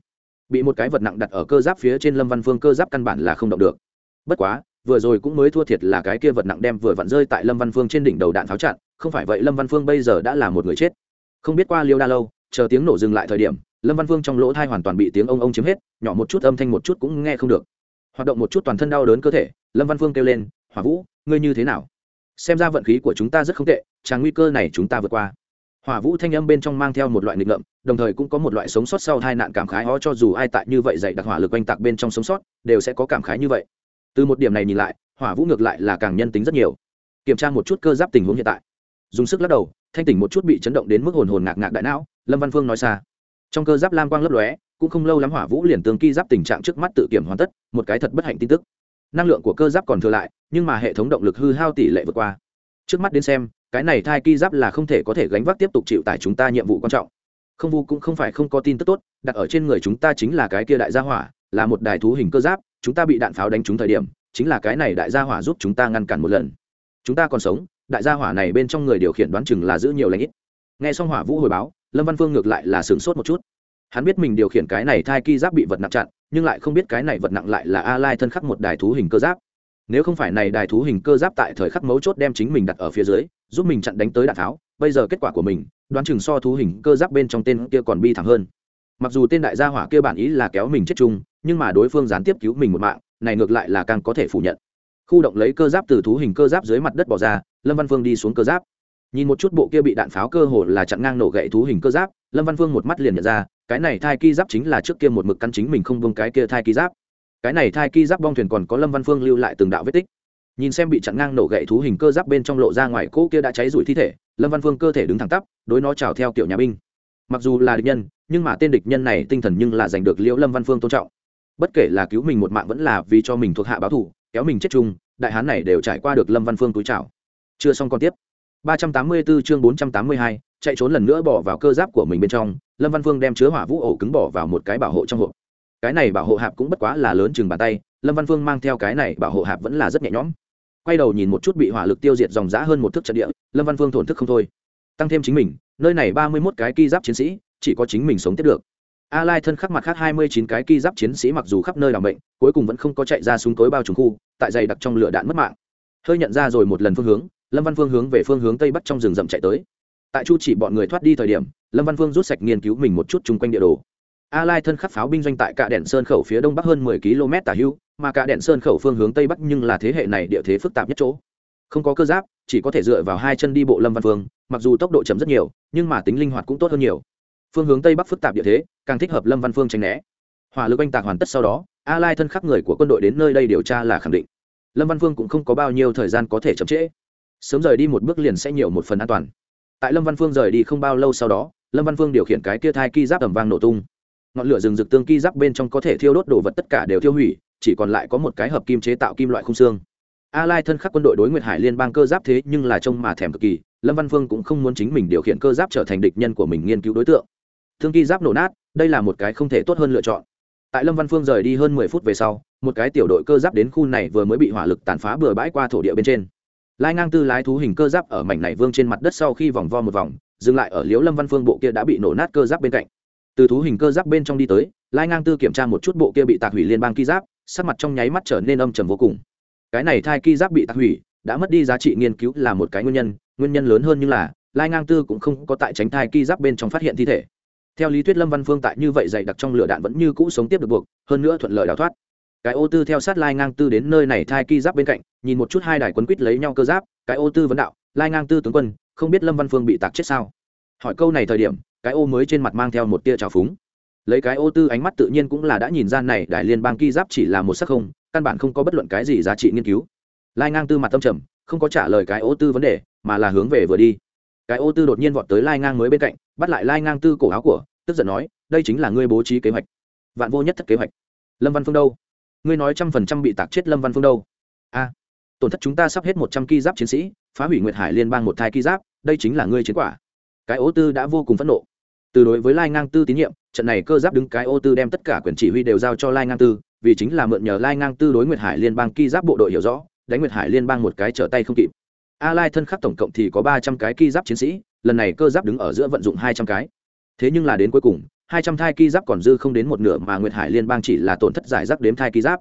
bị một cái vật nặng đặt ở cơ giáp phía trên lâm văn phương cơ giáp căn bản là không động được. Bất quá, vừa rồi cũng mới thua thiệt là cái kia vật nặng đem vừa vặn rơi tại lâm văn phương trên đỉnh đầu đạn pháo chặn, không phải vậy lâm văn phương bây giờ đã là một người chết. Không biết qua liêu đa lâu, chờ tiếng nổ dừng lại thời điểm, lâm văn phương trong lỗ thai hoàn toàn bị tiếng ông ông chiếm hết, nhỏ một chút âm thanh một chút cũng nghe không được. Hoạt động một chút toàn thân đau đớn cơ thể, lâm văn phương kêu lên, hỏa vũ, ngươi như thế nào? Xem ra vận khí của chúng ta rất không tệ tràng nguy cơ này chúng ta vượt qua. Hỏa vũ thanh âm bên trong mang theo một loại nghịch ngợm đồng thời cũng có một loại sống sót sau hai nạn cảm khái ho cho dù ai tại như vậy dạy đặc hỏa lực oanh tạc bên trong sống sót, đều sẽ có cảm khái như vậy. Từ một điểm này nhìn lại, hỏa vũ ngược lại là càng nhân tính rất nhiều. Kiểm tra một chút cơ giáp tình huống hiện tại. Dùng sức lắc đầu, thanh tỉnh một chút bị chấn động đến mức hồn hồn ngạc ngạc đại não, lâm văn phương nói xa. Trong cơ giáp lam quang lấp lóe, cũng không lâu lắm hỏa vũ liền tương ki giáp tình trạng trước mắt tự kiểm hoàn tất, một cái thật bất hạnh tin tức. Năng lượng của cơ giáp còn thừa lại, nhưng mà hệ thống động lực hư hao tỷ lệ vượt qua. Trước mắt đến xem, cái này thai ki giáp là không thể có thể gánh vác tiếp tục chịu tải chúng ta nhiệm vụ quan trọng không vu cũng không phải không có tin tức tốt, đặt ở trên người chúng ta chính là cái kia đại gia hỏa, là một đài thú hình cơ giáp, chúng ta bị đạn pháo đánh trúng thời điểm, chính là cái này đại gia hỏa giúp chúng ta ngăn cản một lần. Chúng ta còn sống, đại gia hỏa này bên trong người điều khiển đoán chừng là giữ nhiều lãnh ít. Nghe xong hỏa vũ hồi báo, lâm văn phương ngược lại là sửng sốt một chút. Hắn biết mình điều khiển cái này thai ki giáp bị vật nặng chặn, nhưng lại không biết cái này vật nặng lại là a lai thân khắc một đài thú hình cơ giáp. Nếu không phải này đài thú hình cơ giáp tại thời khắc mấu chốt đem chính mình đặt ở phía dưới, giúp mình chặn đánh tới đạn tháo bây giờ kết quả của mình đoán chừng so thú hình cơ giáp bên trong tên kia còn bi thảm hơn. Mặc dù tên đại gia hỏa kia bản ý là kéo mình chết chung, nhưng mà đối phương gián tiếp cứu mình một mạng, này ngược lại là càng có thể phủ nhận. Khu động lấy cơ giáp từ thú hình cơ giáp dưới mặt đất bỏ ra, lâm văn phương đi xuống cơ giáp. Nhìn một chút bộ kia bị đạn pháo cơ hồ là chặn ngang nổ gậy thú hình cơ giáp, lâm văn phương một mắt liền nhận ra, cái này thai ki giáp chính là trước kia một mực căn chính mình không buông cái kia thai ki giáp. Cái này thai ki giáp bong thuyền còn có lâm văn phương lưu lại từng đạo vết tích nhìn xem bị chặn ngang nổ gậy thú hình cơ giáp bên trong lộ ra ngoài cỗ kia đã cháy rụi thi thể lâm văn phương cơ thể đứng thẳng tắp đối nó trào theo kiểu nhà binh. Mặc dù là địch nhân nhưng mà tên địch nhân này tinh thần nhưng là giành được liễu lâm văn phương tôn trọng. Bất kể là cứu mình một mạng vẫn là vì cho mình thuộc hạ báo thủ kéo mình chết chung đại hán này đều trải qua được lâm văn phương túi trào chưa xong còn tiếp. 384 chương 482, chạy trốn lần nữa bỏ vào cơ giáp của mình bên trong lâm văn phương đem chứa hỏa vũ ổ cứng bỏ vào một cái bảo hộ trong hộp. Cái này bảo hộ hạp cũng bất quá là lớn chừng bàn tay lâm văn phương mang theo cái này bảo hộ hạp vẫn là rất nhẹ nhõm quay đầu nhìn một chút bị hỏa lực tiêu diệt dòng dã hơn một thước trận địa, lâm văn phương thổn thức không thôi. Tăng thêm chính mình, nơi này ba mươi mốt cái ki giáp chiến sĩ, chỉ có chính mình sống tiếp được. A lai thân khắc mặt khác hai mươi chín cái ki giáp chiến sĩ mặc dù khắp nơi làm bệnh, cuối cùng vẫn không có chạy ra xuống tối bao trùng khu, tại dày đặc trong lửa đạn mất mạng. Hơi nhận ra rồi một lần phương hướng, lâm văn phương hướng về phương hướng tây bắc trong rừng rậm chạy tới. Tại chu chỉ bọn người thoát đi thời điểm, lâm văn phương rút sạch nghiên cứu mình một chút chung quanh địa đồ. A lai thân khắc pháo binh doanh tại cạ đèn sơn khẩu phía đông bắc hơn 10 km tả hưu mà cả đèn sơn khẩu phương hướng tây bắc nhưng là thế hệ này địa thế phức tạp nhất chỗ. Không có cơ giáp, chỉ có thể dựa vào hai chân đi bộ lâm văn phương mặc dù tốc độ chậm rất nhiều, nhưng mà tính linh hoạt cũng tốt hơn nhiều. Phương hướng tây bắc phức tạp địa thế, càng thích hợp lâm văn phương tránh né. Hỏa lực oanh tạc hoàn tất sau đó a lai thân khắc người của quân đội đến nơi đây điều tra là khẳng định. Lâm văn phương cũng không có bao nhiêu thời gian có thể chậm trễ. Sớm rời đi một bước liền sẽ nhiều một phần an toàn. Tại lâm văn phương rời đi không bao lâu sau đó, lâm văn phương điều khiển cái kia thai ki giáp tầm vang nổ tung. Ngọn lửa rừng rực tương ki giáp bên trong có thể thiêu đốt đồ vật tất cả đều thiêu hủy chỉ còn lại có một cái hợp kim chế tạo kim loại khung xương. A lai thân khắc quân đội đối nguyệt hải liên bang cơ giáp thế nhưng là trông mà thèm cực kỳ, lâm văn phương cũng không muốn chính mình điều khiển cơ giáp trở thành địch nhân của mình nghiên cứu đối tượng. Thương kỳ giáp nổ nát, đây là một cái không thể tốt hơn lựa chọn. Tại lâm văn phương rời đi hơn 10 phút về sau, một cái tiểu đội cơ giáp đến khu này vừa mới bị hỏa lực tàn phá bừa bãi qua thổ địa bên trên. Lai ngang tư lái thú hình cơ giáp ở mảnh này vương trên mặt đất sau khi vòng vo một vòng, dừng lại ở liễu lâm văn phương bộ kia đã bị nổ nát cơ giáp bên cạnh. Từ thú hình cơ giáp bên trong đi tới, lai ngang tư kiểm tra một chút bộ kia bị tạc hủy liên bang ki giáp sắc mặt trong nháy mắt trở nên âm trầm vô cùng. Cái này thai ki giáp bị tạc hủy, đã mất đi giá trị nghiên cứu là một cái nguyên nhân nguyên nhân lớn hơn như là, lai ngang tư cũng không có tại tránh thai ki giáp bên trong phát hiện thi thể. Theo lý thuyết lâm văn phương tại như vậy dày đặc trong lửa đạn vẫn như cũ sống tiếp được buộc, hơn nữa thuận lợi đào thoát. Cái ô tư theo sát lai ngang tư đến nơi này thai ki giáp bên cạnh, nhìn một chút hai đài quấn quýt lấy nhau cơ giáp, cái ô tư vấn đạo, lai ngang tư tướng quân, không biết lâm văn phương bị tạc chết sao? Hỏi câu này thời điểm, cái ô mới trên mặt mang theo một tia trào phúng lấy cái ô tư ánh mắt tự nhiên cũng là đã nhìn ra này, đại liên bang ki giáp chỉ là một sắc không, căn bản không có bất luận cái gì giá trị nghiên cứu. Lai ngang tư mặt tâm trầm, không có trả lời cái ô tư vấn đề, mà là hướng về vừa đi. Cái ô tư đột nhiên vọt tới lai ngang mới bên cạnh, bắt lại lai ngang tư cổ áo của, tức giận nói, đây chính là ngươi bố trí kế hoạch. Vạn vô nhất thất kế hoạch. Lâm văn phương đâu? Ngươi nói trăm phần trăm bị tạc chết lâm văn phương đâu? A, tổn thất chúng ta sắp hết một trăm ki giáp chiến sĩ, phá hủy nguyệt hải liên bang một thai ki giáp, đây chính là ngươi chiến quả. Cái ô tư đã vô cùng phẫn nộ từ đối với lai ngang tư tín nhiệm, trận này cơ giáp đứng cái ô tư đem tất cả quyền chỉ huy đều giao cho lai ngang tư, vì chính là mượn nhờ lai ngang tư đối nguyệt hải liên bang ki giáp bộ đội hiểu rõ, đánh nguyệt hải liên bang một cái trở tay không kịp. A lai thân khắc tổng cộng thì có ba trăm cái ki giáp chiến sĩ, lần này cơ giáp đứng ở giữa vận dụng hai trăm cái. Thế nhưng là đến cuối cùng, hai trăm thai ki giáp còn dư không đến một nửa mà nguyệt hải liên bang chỉ là tổn thất giải rác đếm thai ki giáp.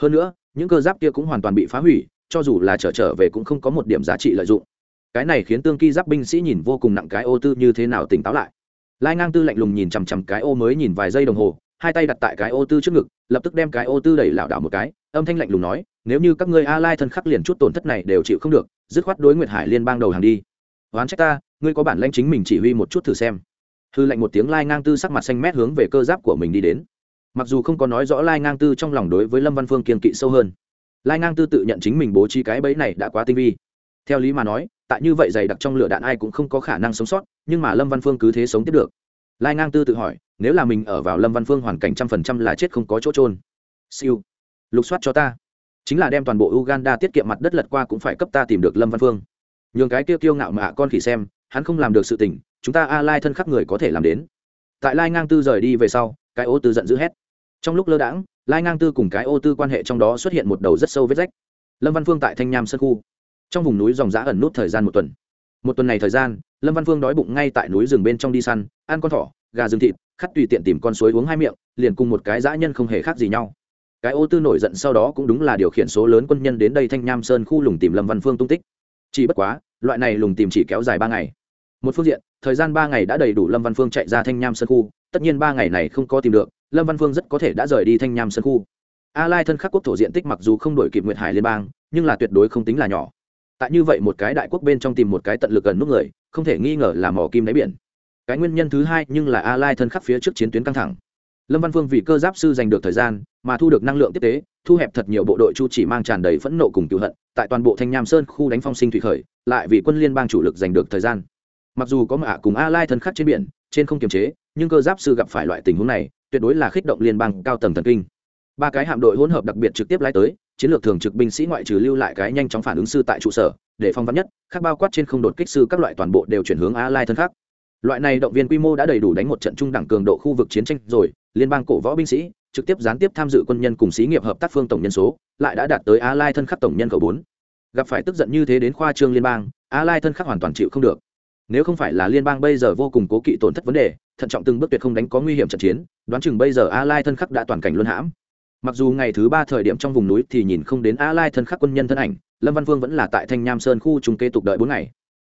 Hơn nữa, những cơ giáp kia cũng hoàn toàn bị phá hủy, cho dù là trở trở về cũng không có một điểm giá trị lợi dụng. Cái này khiến tương ki giáp binh sĩ nhìn vô cùng nặng cái ô tư như thế nào tỉnh táo lại lai ngang tư lạnh lùng nhìn chằm chằm cái ô mới nhìn vài giây đồng hồ, hai tay đặt tại cái ô tư trước ngực, lập tức đem cái ô tư đẩy lảo đảo một cái, âm thanh lạnh lùng nói, nếu như các ngươi a lai thân khắc liền chút tổn thất này đều chịu không được, dứt khoát đối nguyệt hải liên bang đầu hàng đi. Oán trách ta, ngươi có bản lãnh chính mình chỉ huy một chút thử xem. Hư lệnh một tiếng lai ngang tư sắc mặt xanh mét hướng về cơ giáp của mình đi đến. Mặc dù không có nói rõ lai ngang tư trong lòng đối với lâm văn phương kiên kỵ sâu hơn, lai ngang tư tự nhận chính mình bố trí cái bẫy này đã quá tinh vi theo lý mà nói, tại như vậy dày đặc trong lửa đạn ai cũng không có khả năng sống sót, nhưng mà lâm văn phương cứ thế sống tiếp được. Lai ngang tư tự hỏi, nếu là mình ở vào lâm văn phương hoàn cảnh trăm phần trăm là chết không có chỗ trôn siêu. Lục soát cho ta. Chính là đem toàn bộ uganda tiết kiệm mặt đất lật qua cũng phải cấp ta tìm được lâm văn phương. Nhường cái tiêu kiêu ngạo mà con khỉ xem, hắn không làm được sự tình, chúng ta a lai thân khắc người có thể làm đến. Tại lai ngang tư rời đi về sau, cái ô tư giận dữ hét. Trong lúc lơ đãng, lai ngang tư cùng cái ô tư quan hệ trong đó xuất hiện một đầu rất sâu vết rách. Lâm văn phương tại thanh nham sơn khu trong vùng núi dòng giã ẩn nút thời gian một tuần. Một tuần này thời gian, lâm văn phương đói bụng ngay tại núi rừng bên trong đi săn, ăn con thỏ, gà rừng thịt, khắt tùy tiện tìm con suối uống hai miệng, liền cùng một cái dã nhân không hề khác gì nhau. Cái ô tư nổi giận sau đó cũng đúng là điều khiển số lớn quân nhân đến đây thanh nham sơn khu lùng tìm lâm văn phương tung tích. Chỉ bất quá, loại này lùng tìm chỉ kéo dài ba ngày. Một phương diện, thời gian ba ngày đã đầy đủ lâm văn phương chạy ra thanh nham sơn khu, tất nhiên ba ngày này không có tìm được, lâm văn phương rất có thể đã rời đi thanh nham sơn khu. A lai thân khắc quốc thổ diện tích mặc dù không đổi kịp nguyệt hải liên bang, nhưng là tuyệt đối không tính là nhỏ tại như vậy một cái đại quốc bên trong tìm một cái tận lực gần nút người, không thể nghi ngờ là mỏ kim đáy biển. Cái nguyên nhân thứ hai nhưng là a lai thân khắc phía trước chiến tuyến căng thẳng. Lâm văn phương vì cơ giáp sư giành được thời gian, mà thu được năng lượng tiếp tế, thu hẹp thật nhiều bộ đội chu chỉ mang tràn đầy phẫn nộ cùng cựu hận, tại toàn bộ thanh nham sơn khu đánh phong sinh thủy khởi, lại vì quân liên bang chủ lực giành được thời gian. Mặc dù có mạ cùng a lai thân khắc trên biển, trên không kiềm chế, nhưng cơ giáp sư gặp phải loại tình huống này, tuyệt đối là khích động liên bang cao tầng thần kinh. Ba cái hạm đội hỗn hợp đặc biệt trực tiếp lái tới chiến lược thường trực binh sĩ ngoại trừ lưu lại cái nhanh chóng phản ứng sư tại trụ sở, để phong vắn nhất, khác bao quát trên không đột kích sư các loại toàn bộ đều chuyển hướng a lai thân khác. Loại này động viên quy mô đã đầy đủ đánh một trận trung đẳng cường độ khu vực chiến tranh rồi, liên bang cổ võ binh sĩ, trực tiếp gián tiếp tham dự quân nhân cùng xí nghiệp hợp tác phương tổng nhân số, lại đã đạt tới a lai thân khắc tổng nhân khẩu bốn. Gặp phải tức giận như thế đến khoa trương liên bang a lai thân khắc hoàn toàn chịu không được. Nếu không phải là liên bang bây giờ vô cùng cố kỵ tổn thất vấn đề, thận trọng từng bước tuyệt không đánh có nguy hiểm trận chiến, đoán chừng bây giờ a lai thân khắc đã toàn cảnh luân hãm mặc dù ngày thứ ba thời điểm trong vùng núi thì nhìn không đến a lai thân khắc quân nhân thân ảnh, lâm văn vương vẫn là tại thanh nham sơn khu trung kế tục đợi bốn ngày.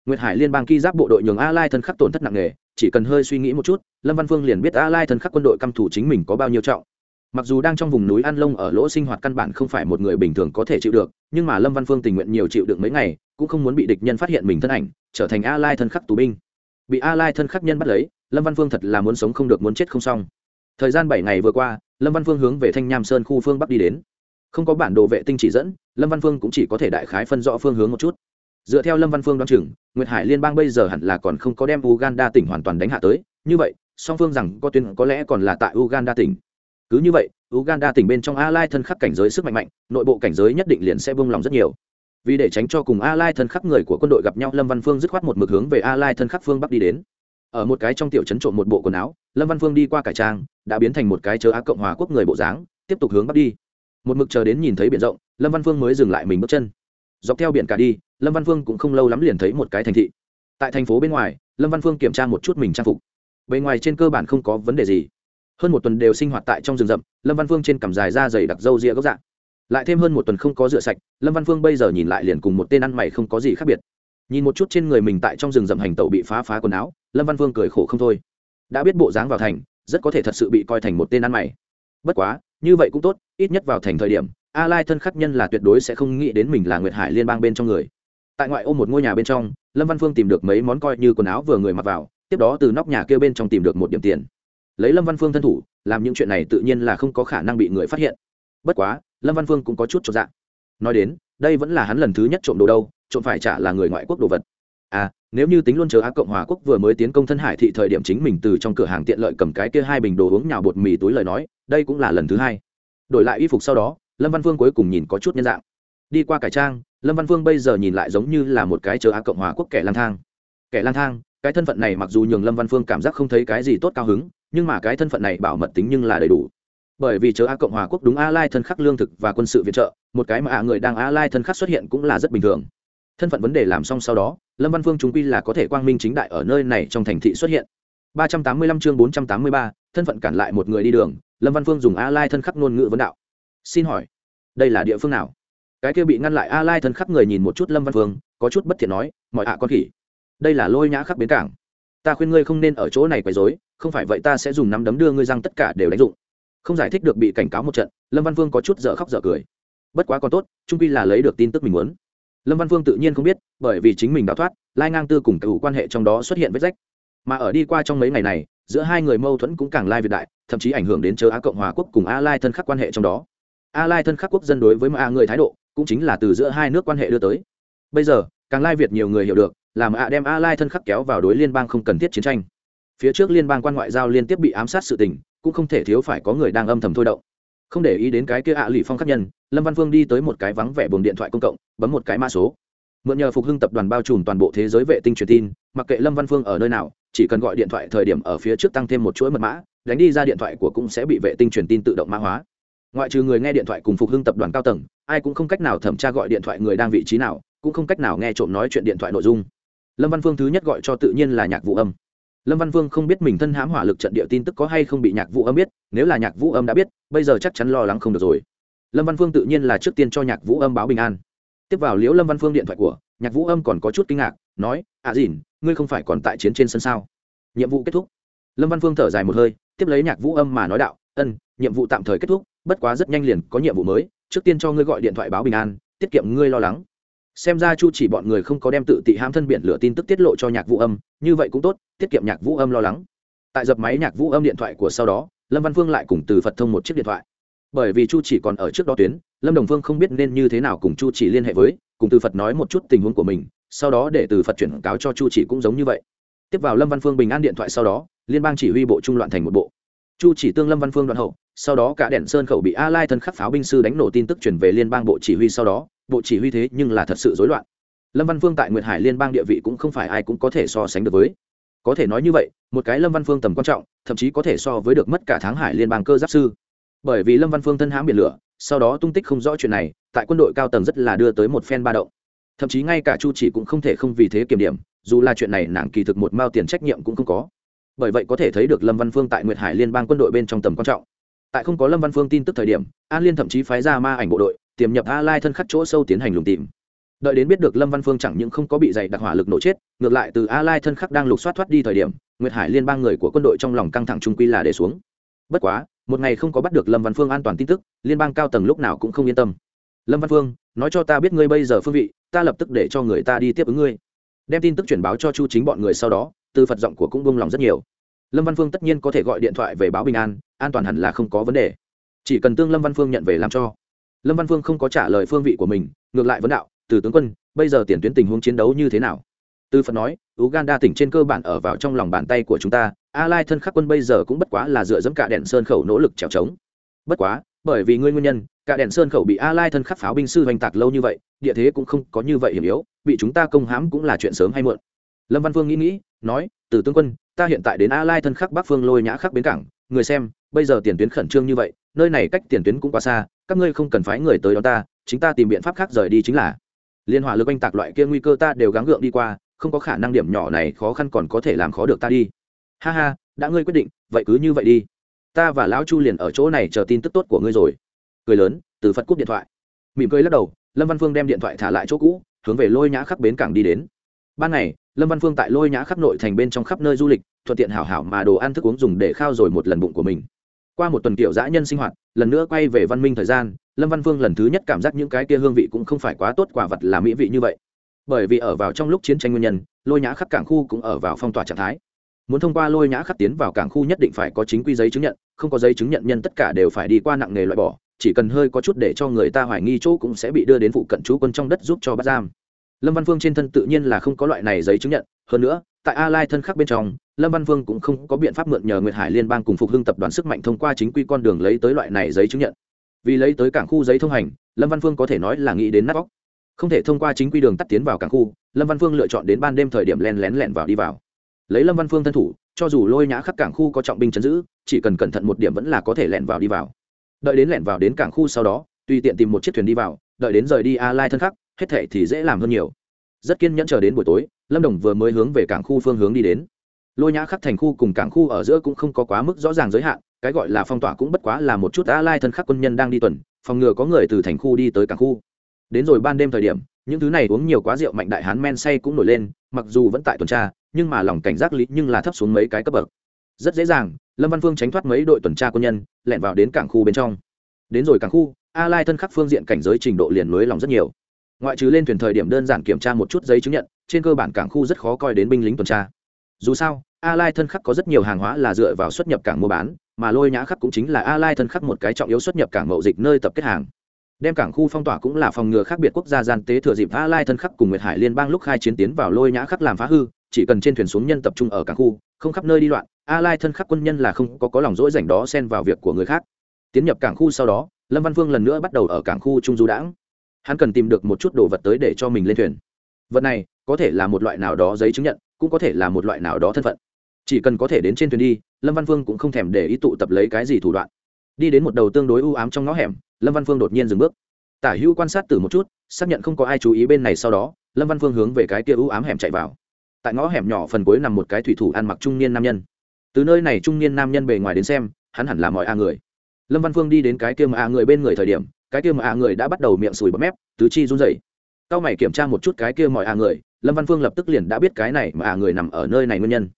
Nguyệt hải liên bang ki giáp bộ đội nhường a lai thân khắc tổn thất nặng nề, chỉ cần hơi suy nghĩ một chút, lâm văn vương liền biết a lai thân khắc quân đội căm thủ chính mình có bao nhiêu trọng. Mặc dù đang trong vùng núi an lông ở lỗ sinh hoạt căn bản không phải một người bình thường có thể chịu được, nhưng mà lâm văn phương tình nguyện nhiều chịu được mấy ngày, cũng không muốn bị địch nhân phát hiện mình thân ảnh, trở thành a lai thân khắc tù binh. Bị a lai thân khắc nhân bắt lấy, lâm văn phương thật là muốn sống không được muốn chết không xong. Thời gian bảy ngày vừa qua lâm văn phương hướng về thanh nham sơn khu phương bắc đi đến. Không có bản đồ vệ tinh chỉ dẫn, lâm văn phương cũng chỉ có thể đại khái phân rõ phương hướng một chút. Dựa theo lâm văn phương đoán chừng, nguyệt hải liên bang bây giờ hẳn là còn không có đem uganda tỉnh hoàn toàn đánh hạ tới. Như vậy, song phương rằng có tuyến có lẽ còn là tại uganda tỉnh. Cứ như vậy, uganda tỉnh bên trong a lai thân khắc cảnh giới sức mạnh mạnh, nội bộ cảnh giới nhất định liền sẽ bông lòng rất nhiều. Vì để tránh cho cùng a lai thân khắc người của quân đội gặp nhau, lâm văn phương dứt khoát một mực hướng về a lai thân khắc phương bắc đi đến ở một cái trong tiểu trấn trộm một bộ quần áo, lâm văn phương đi qua cải trang, đã biến thành một cái chớ á cộng hòa quốc người bộ dáng, tiếp tục hướng bắc đi. Một mực chờ đến nhìn thấy biển rộng, lâm văn phương mới dừng lại mình bước chân. Dọc theo biển cả đi, lâm văn phương cũng không lâu lắm liền thấy một cái thành thị. Tại thành phố bên ngoài, lâm văn phương kiểm tra một chút mình trang phục. Bề ngoài trên cơ bản không có vấn đề gì. Hơn một tuần đều sinh hoạt tại trong rừng rậm, lâm văn phương trên cằm dài da dày đặc râu ria gốc dạng. Lại thêm hơn một tuần không có rửa sạch, lâm văn phương bây giờ nhìn lại liền cùng một tên ăn mày không có gì khác biệt. Nhìn một chút trên người mình tại trong rừng rậm hành tẩu bị phá phá quần áo lâm văn Vương cười khổ không thôi. Đã biết bộ dáng vào thành, rất có thể thật sự bị coi thành một tên ăn mày. Bất quá, như vậy cũng tốt, ít nhất vào thành thời điểm, a lai thân khắc nhân là tuyệt đối sẽ không nghĩ đến mình là nguyệt hải liên bang bên trong người. Tại ngoại ô một ngôi nhà bên trong, lâm văn phương tìm được mấy món coi như quần áo vừa người mặc vào, tiếp đó từ nóc nhà kêu bên trong tìm được một điểm tiền. Lấy lâm văn phương thân thủ, làm những chuyện này tự nhiên là không có khả năng bị người phát hiện. Bất quá, lâm văn phương cũng có chút cho dạng nói đến, đây vẫn là hắn lần thứ nhất trộm đồ đâu, trộm phải trả là người ngoại quốc đồ vật. À nếu như tính luôn chờ á cộng hòa quốc vừa mới tiến công thân hải thị thời điểm chính mình từ trong cửa hàng tiện lợi cầm cái kia hai bình đồ uống nhào bột mì túi lời nói, đây cũng là lần thứ hai. Đổi lại y phục sau đó, lâm văn Vương cuối cùng nhìn có chút nhân dạng. Đi qua cải trang, lâm văn Vương bây giờ nhìn lại giống như là một cái chờ á cộng hòa quốc kẻ lang thang. Kẻ lang thang, cái thân phận này mặc dù nhường lâm văn phương cảm giác không thấy cái gì tốt cao hứng, nhưng mà cái thân phận này bảo mật tính nhưng là đầy đủ. Bởi vì chớ a cộng hòa quốc đúng a lai thân khắc lương thực và quân sự viện trợ, một cái mà a người đang a lai thân khắc xuất hiện cũng là rất bình thường thân phận vấn đề làm xong sau đó lâm văn phương chúng quy là có thể quang minh chính đại ở nơi này trong thành thị xuất hiện. 385 chương 483, thân phận cản lại một người đi đường lâm văn phương dùng a lai thân khắc ngôn ngữ vấn đạo. Xin hỏi đây là địa phương nào? Cái kia bị ngăn lại a lai thân khắc người nhìn một chút lâm văn phương có chút bất thiện nói mọi ạ con khỉ đây là lôi nhã khắc bến cảng. Ta khuyên ngươi không nên ở chỗ này quấy rối không phải vậy ta sẽ dùng nắm đấm đưa ngươi răng tất cả đều đánh dụng. Không giải thích được bị cảnh cáo một trận lâm văn phương có chút dở khóc dở cười. Bất quá còn tốt trung quy là lấy được tin tức mình muốn lâm văn phương tự nhiên không biết, bởi vì chính mình đã thoát, lai ngang tư cùng cựu quan hệ trong đó xuất hiện vết rách. Mà ở đi qua trong mấy ngày này, giữa hai người mâu thuẫn cũng càng lai việt đại, thậm chí ảnh hưởng đến chớ á cộng hòa quốc cùng a lai thân khắc quan hệ trong đó. A lai thân khắc quốc dân đối với a người thái độ, cũng chính là từ giữa hai nước quan hệ đưa tới. Bây giờ, càng lai việt nhiều người hiểu được, làm a đem a lai thân khắc kéo vào đối liên bang không cần thiết chiến tranh. Phía trước liên bang quan ngoại giao liên tiếp bị ám sát sự tình, cũng không thể thiếu phải có người đang âm thầm thôi động không để ý đến cái kia ạ à phong khắc nhân, lâm văn phương đi tới một cái vắng vẻ buồng điện thoại công cộng, bấm một cái mã số. Mượn nhờ phục hưng tập đoàn bao trùm toàn bộ thế giới vệ tinh truyền tin, mặc kệ lâm văn phương ở nơi nào, chỉ cần gọi điện thoại thời điểm ở phía trước tăng thêm một chuỗi mật mã, đánh đi ra điện thoại của cũng sẽ bị vệ tinh truyền tin tự động mã hóa. Ngoại trừ người nghe điện thoại cùng phục hưng tập đoàn cao tầng, ai cũng không cách nào thẩm tra gọi điện thoại người đang vị trí nào, cũng không cách nào nghe trộm nói chuyện điện thoại nội dung. Lâm văn phương thứ nhất gọi cho tự nhiên là nhạc vụ âm lâm văn vương không biết mình thân hãm hỏa lực trận địa tin tức có hay không bị nhạc vũ âm biết, nếu là nhạc vũ âm đã biết, bây giờ chắc chắn lo lắng không được rồi. Lâm văn vương tự nhiên là trước tiên cho nhạc vũ âm báo bình an. Tiếp vào liễu lâm văn vương điện thoại của, nhạc vũ âm còn có chút kinh ngạc, nói à dìn, ngươi không phải còn tại chiến trên sân sao? Nhiệm vụ kết thúc. Lâm văn vương thở dài một hơi, tiếp lấy nhạc vũ âm mà nói đạo, ân, nhiệm vụ tạm thời kết thúc, bất quá rất nhanh liền có nhiệm vụ mới, trước tiên cho ngươi gọi điện thoại báo bình an, tiết kiệm ngươi lo lắng xem ra chu chỉ bọn người không có đem tự tị ham thân biển lửa tin tức tiết lộ cho nhạc vũ âm, như vậy cũng tốt, tiết kiệm nhạc vũ âm lo lắng. Tại dập máy nhạc vũ âm điện thoại của sau đó, lâm văn phương lại cùng từ phật thông một chiếc điện thoại. Bởi vì chu chỉ còn ở trước đó tuyến, lâm đồng phương không biết nên như thế nào cùng chu chỉ liên hệ với, cùng từ phật nói một chút tình huống của mình, sau đó để từ phật chuyển cáo cho chu chỉ cũng giống như vậy. Tiếp vào lâm văn phương bình an điện thoại sau đó, liên bang chỉ huy bộ trung loạn thành một bộ chu chỉ tương lâm văn phương đoạn hậu, sau đó cả đèn sơn khẩu bị a lai thân khắc pháo binh sư đánh nổ tin tức chuyển về liên bang bộ chỉ huy sau đó, bộ chỉ huy thế nhưng là thật sự rối loạn. Lâm văn phương tại nguyệt hải liên bang địa vị cũng không phải ai cũng có thể so sánh được với. Có thể nói như vậy, một cái lâm văn phương tầm quan trọng, thậm chí có thể so với được mất cả tháng hải liên bang cơ giáp sư. Bởi vì lâm văn phương thân hãm biển lửa, sau đó tung tích không rõ chuyện này, tại quân đội cao tầng rất là đưa tới một phen ba động. Thậm chí ngay cả chu chỉ cũng không thể không vì thế kiểm điểm, dù là chuyện này nàng kỳ thực một mao tiền trách nhiệm cũng không có bởi vậy có thể thấy được lâm văn phương tại nguyệt hải liên bang quân đội bên trong tầm quan trọng. Tại không có lâm văn phương tin tức thời điểm, an liên thậm chí phái ra ma ảnh bộ đội, tiềm nhập a lai thân khắc chỗ sâu tiến hành lùng tìm. Đợi đến biết được lâm văn phương chẳng những không có bị dày đặc hỏa lực nổ chết, ngược lại từ a lai thân khắc đang lục soát thoát đi thời điểm, nguyệt hải liên bang người của quân đội trong lòng căng thẳng trung quy là để xuống. Bất quá, một ngày không có bắt được lâm văn phương an toàn tin tức, liên bang cao tầng lúc nào cũng không yên tâm. Lâm văn phương, nói cho ta biết ngươi bây giờ phương vị, ta lập tức để cho người ta đi tiếp ứng ngươi. Đem tin tức chuyển báo cho chu chính bọn người sau đó từ phật giọng của cũng buông lòng rất nhiều. Lâm văn phương tất nhiên có thể gọi điện thoại về báo bình an an toàn hẳn là không có vấn đề. Chỉ cần tương lâm văn phương nhận về làm cho. Lâm văn phương không có trả lời phương vị của mình, ngược lại vấn đạo, từ tướng quân, bây giờ tiền tuyến tình huống chiến đấu như thế nào? Tư phật nói, uganda tỉnh trên cơ bản ở vào trong lòng bàn tay của chúng ta, a lai thân khắc quân bây giờ cũng bất quá là dựa dẫm cả đèn sơn khẩu nỗ lực trèo trống. Bất quá, bởi vì ngươi nguyên nhân, cả đèn sơn khẩu bị a lai thân khắc pháo binh sư hoành tạc lâu như vậy, địa thế cũng không có như vậy hiểm yếu, bị chúng ta công hãm cũng là chuyện sớm hay muộn. Lâm văn phương nghĩ nghĩ nói từ tướng quân, ta hiện tại đến a lai thân khắc bắc phương lôi nhã khắc bến cảng, người xem, bây giờ tiền tuyến khẩn trương như vậy, nơi này cách tiền tuyến cũng quá xa, các ngươi không cần phái người tới đó ta, chính ta tìm biện pháp khác rời đi chính là. Liên hỏa lực oanh tạc loại kia nguy cơ ta đều gắng gượng đi qua, không có khả năng điểm nhỏ này khó khăn còn có thể làm khó được ta đi. Ha ha, đã ngươi quyết định, vậy cứ như vậy đi. Ta và lão chu liền ở chỗ này chờ tin tức tốt của ngươi rồi. Cười lớn, từ phật cúp điện thoại. Mỉm cười lắc đầu, lâm văn phương đem điện thoại thả lại chỗ cũ, hướng về lôi nhã khắc bến cảng đi đến. Ban ngày lâm văn phương tại lôi nhã khắp nội thành bên trong khắp nơi du lịch, thuận tiện hảo hảo mà đồ ăn thức uống dùng để khao rồi một lần bụng của mình. Qua một tuần kiểu dã nhân sinh hoạt, lần nữa quay về văn minh thời gian, lâm văn phương lần thứ nhất cảm giác những cái kia hương vị cũng không phải quá tốt quả vật là mỹ vị như vậy. Bởi vì ở vào trong lúc chiến tranh nguyên nhân, lôi nhã khắp cảng khu cũng ở vào phong tỏa trạng thái. Muốn thông qua lôi nhã khắp tiến vào cảng khu nhất định phải có chính quy giấy chứng nhận, không có giấy chứng nhận nhân tất cả đều phải đi qua nặng nghề loại bỏ, chỉ cần hơi có chút để cho người ta hoài nghi chỗ cũng sẽ bị đưa đến phụ cận chú quân trong đất giúp cho bắt giam lâm văn phương trên thân tự nhiên là không có loại này giấy chứng nhận, hơn nữa, tại a lai thân khắc bên trong, lâm văn phương cũng không có biện pháp mượn nhờ nguyệt hải liên bang cùng phục hưng tập đoàn sức mạnh thông qua chính quy con đường lấy tới loại này giấy chứng nhận. Vì lấy tới cảng khu giấy thông hành, lâm văn phương có thể nói là nghĩ đến nắp bóc không thể thông qua chính quy đường tắt tiến vào cảng khu, lâm văn phương lựa chọn đến ban đêm thời điểm len lén lẻn vào đi vào. Lấy lâm văn phương thân thủ, cho dù lôi nhã khắc cảng khu có trọng binh chấn giữ, chỉ cần cẩn thận một điểm vẫn là có thể lẻn vào đi vào. Đợi đến lẻn vào đến cảng khu sau đó, tùy tiện tìm một chiếc thuyền đi vào, đợi đến rời đi a lai thân khắc hết thệ thì dễ làm hơn nhiều. Rất kiên nhẫn chờ đến buổi tối, lâm đồng vừa mới hướng về cảng khu phương hướng đi đến. Lôi nhã khắc thành khu cùng cảng khu ở giữa cũng không có quá mức rõ ràng giới hạn, cái gọi là phong tỏa cũng bất quá là một chút a lai thân khắc quân nhân đang đi tuần, phòng ngừa có người từ thành khu đi tới cảng khu. Đến rồi ban đêm thời điểm, những thứ này uống nhiều quá rượu mạnh đại hán men say cũng nổi lên, mặc dù vẫn tại tuần tra, nhưng mà lòng cảnh giác lý nhưng là thấp xuống mấy cái cấp bậc. Rất dễ dàng, lâm văn phương tránh thoát mấy đội tuần tra quân nhân lẻn vào đến cảng khu bên trong. Đến rồi cảng khu a lai thân khắc phương diện cảnh giới trình độ liền lưới lòng rất nhiều ngoại trừ lên thuyền thời điểm đơn giản kiểm tra một chút giấy chứng nhận, trên cơ bản cảng khu rất khó coi đến binh lính tuần tra. Dù sao a lai thân khắc có rất nhiều hàng hóa là dựa vào xuất nhập cảng mua bán, mà lôi nhã khắc cũng chính là a lai thân khắc một cái trọng yếu xuất nhập cảng mậu dịch nơi tập kết hàng. Đem cảng khu phong tỏa cũng là phòng ngừa khác biệt quốc gia gian tế thừa dịp a lai thân khắc cùng nguyệt hải liên bang lúc khai chiến tiến vào lôi nhã khắc làm phá hư, chỉ cần trên thuyền xuống nhân tập trung ở cảng khu, không khắp nơi đi loạn a lai thân khắc quân nhân là không có có lòng rỗi rảnh đó xen vào việc của người khác. Tiến nhập cảng khu sau đó, lâm văn phương lần nữa bắt đầu ở cảng khu trung du đãng hắn cần tìm được một chút đồ vật tới để cho mình lên thuyền. Vật này, có thể là một loại nào đó giấy chứng nhận, cũng có thể là một loại nào đó thân phận. Chỉ cần có thể đến trên thuyền đi, lâm văn phương cũng không thèm để ý tụ tập lấy cái gì thủ đoạn. Đi đến một đầu tương đối ưu ám trong ngõ hẻm, lâm văn phương đột nhiên dừng bước. Tả hữu quan sát từ một chút, xác nhận không có ai chú ý bên này sau đó, lâm văn phương hướng về cái kia ưu ám hẻm chạy vào. Tại ngõ hẻm nhỏ phần cuối nằm một cái thủy thủ ăn mặc trung niên nam nhân. Từ nơi này trung niên nam nhân bề ngoài đến xem, hắn hẳn là mọi a người. Lâm văn phương đi đến cái kia mà a người bên người thời điểm cái kia mà a người đã bắt đầu miệng sùi bọt mép, tứ chi run rẩy. Cao mày kiểm tra một chút cái kia mọi a à người, lâm văn phương lập tức liền đã biết cái này mà a người nằm ở nơi này nguyên nhân.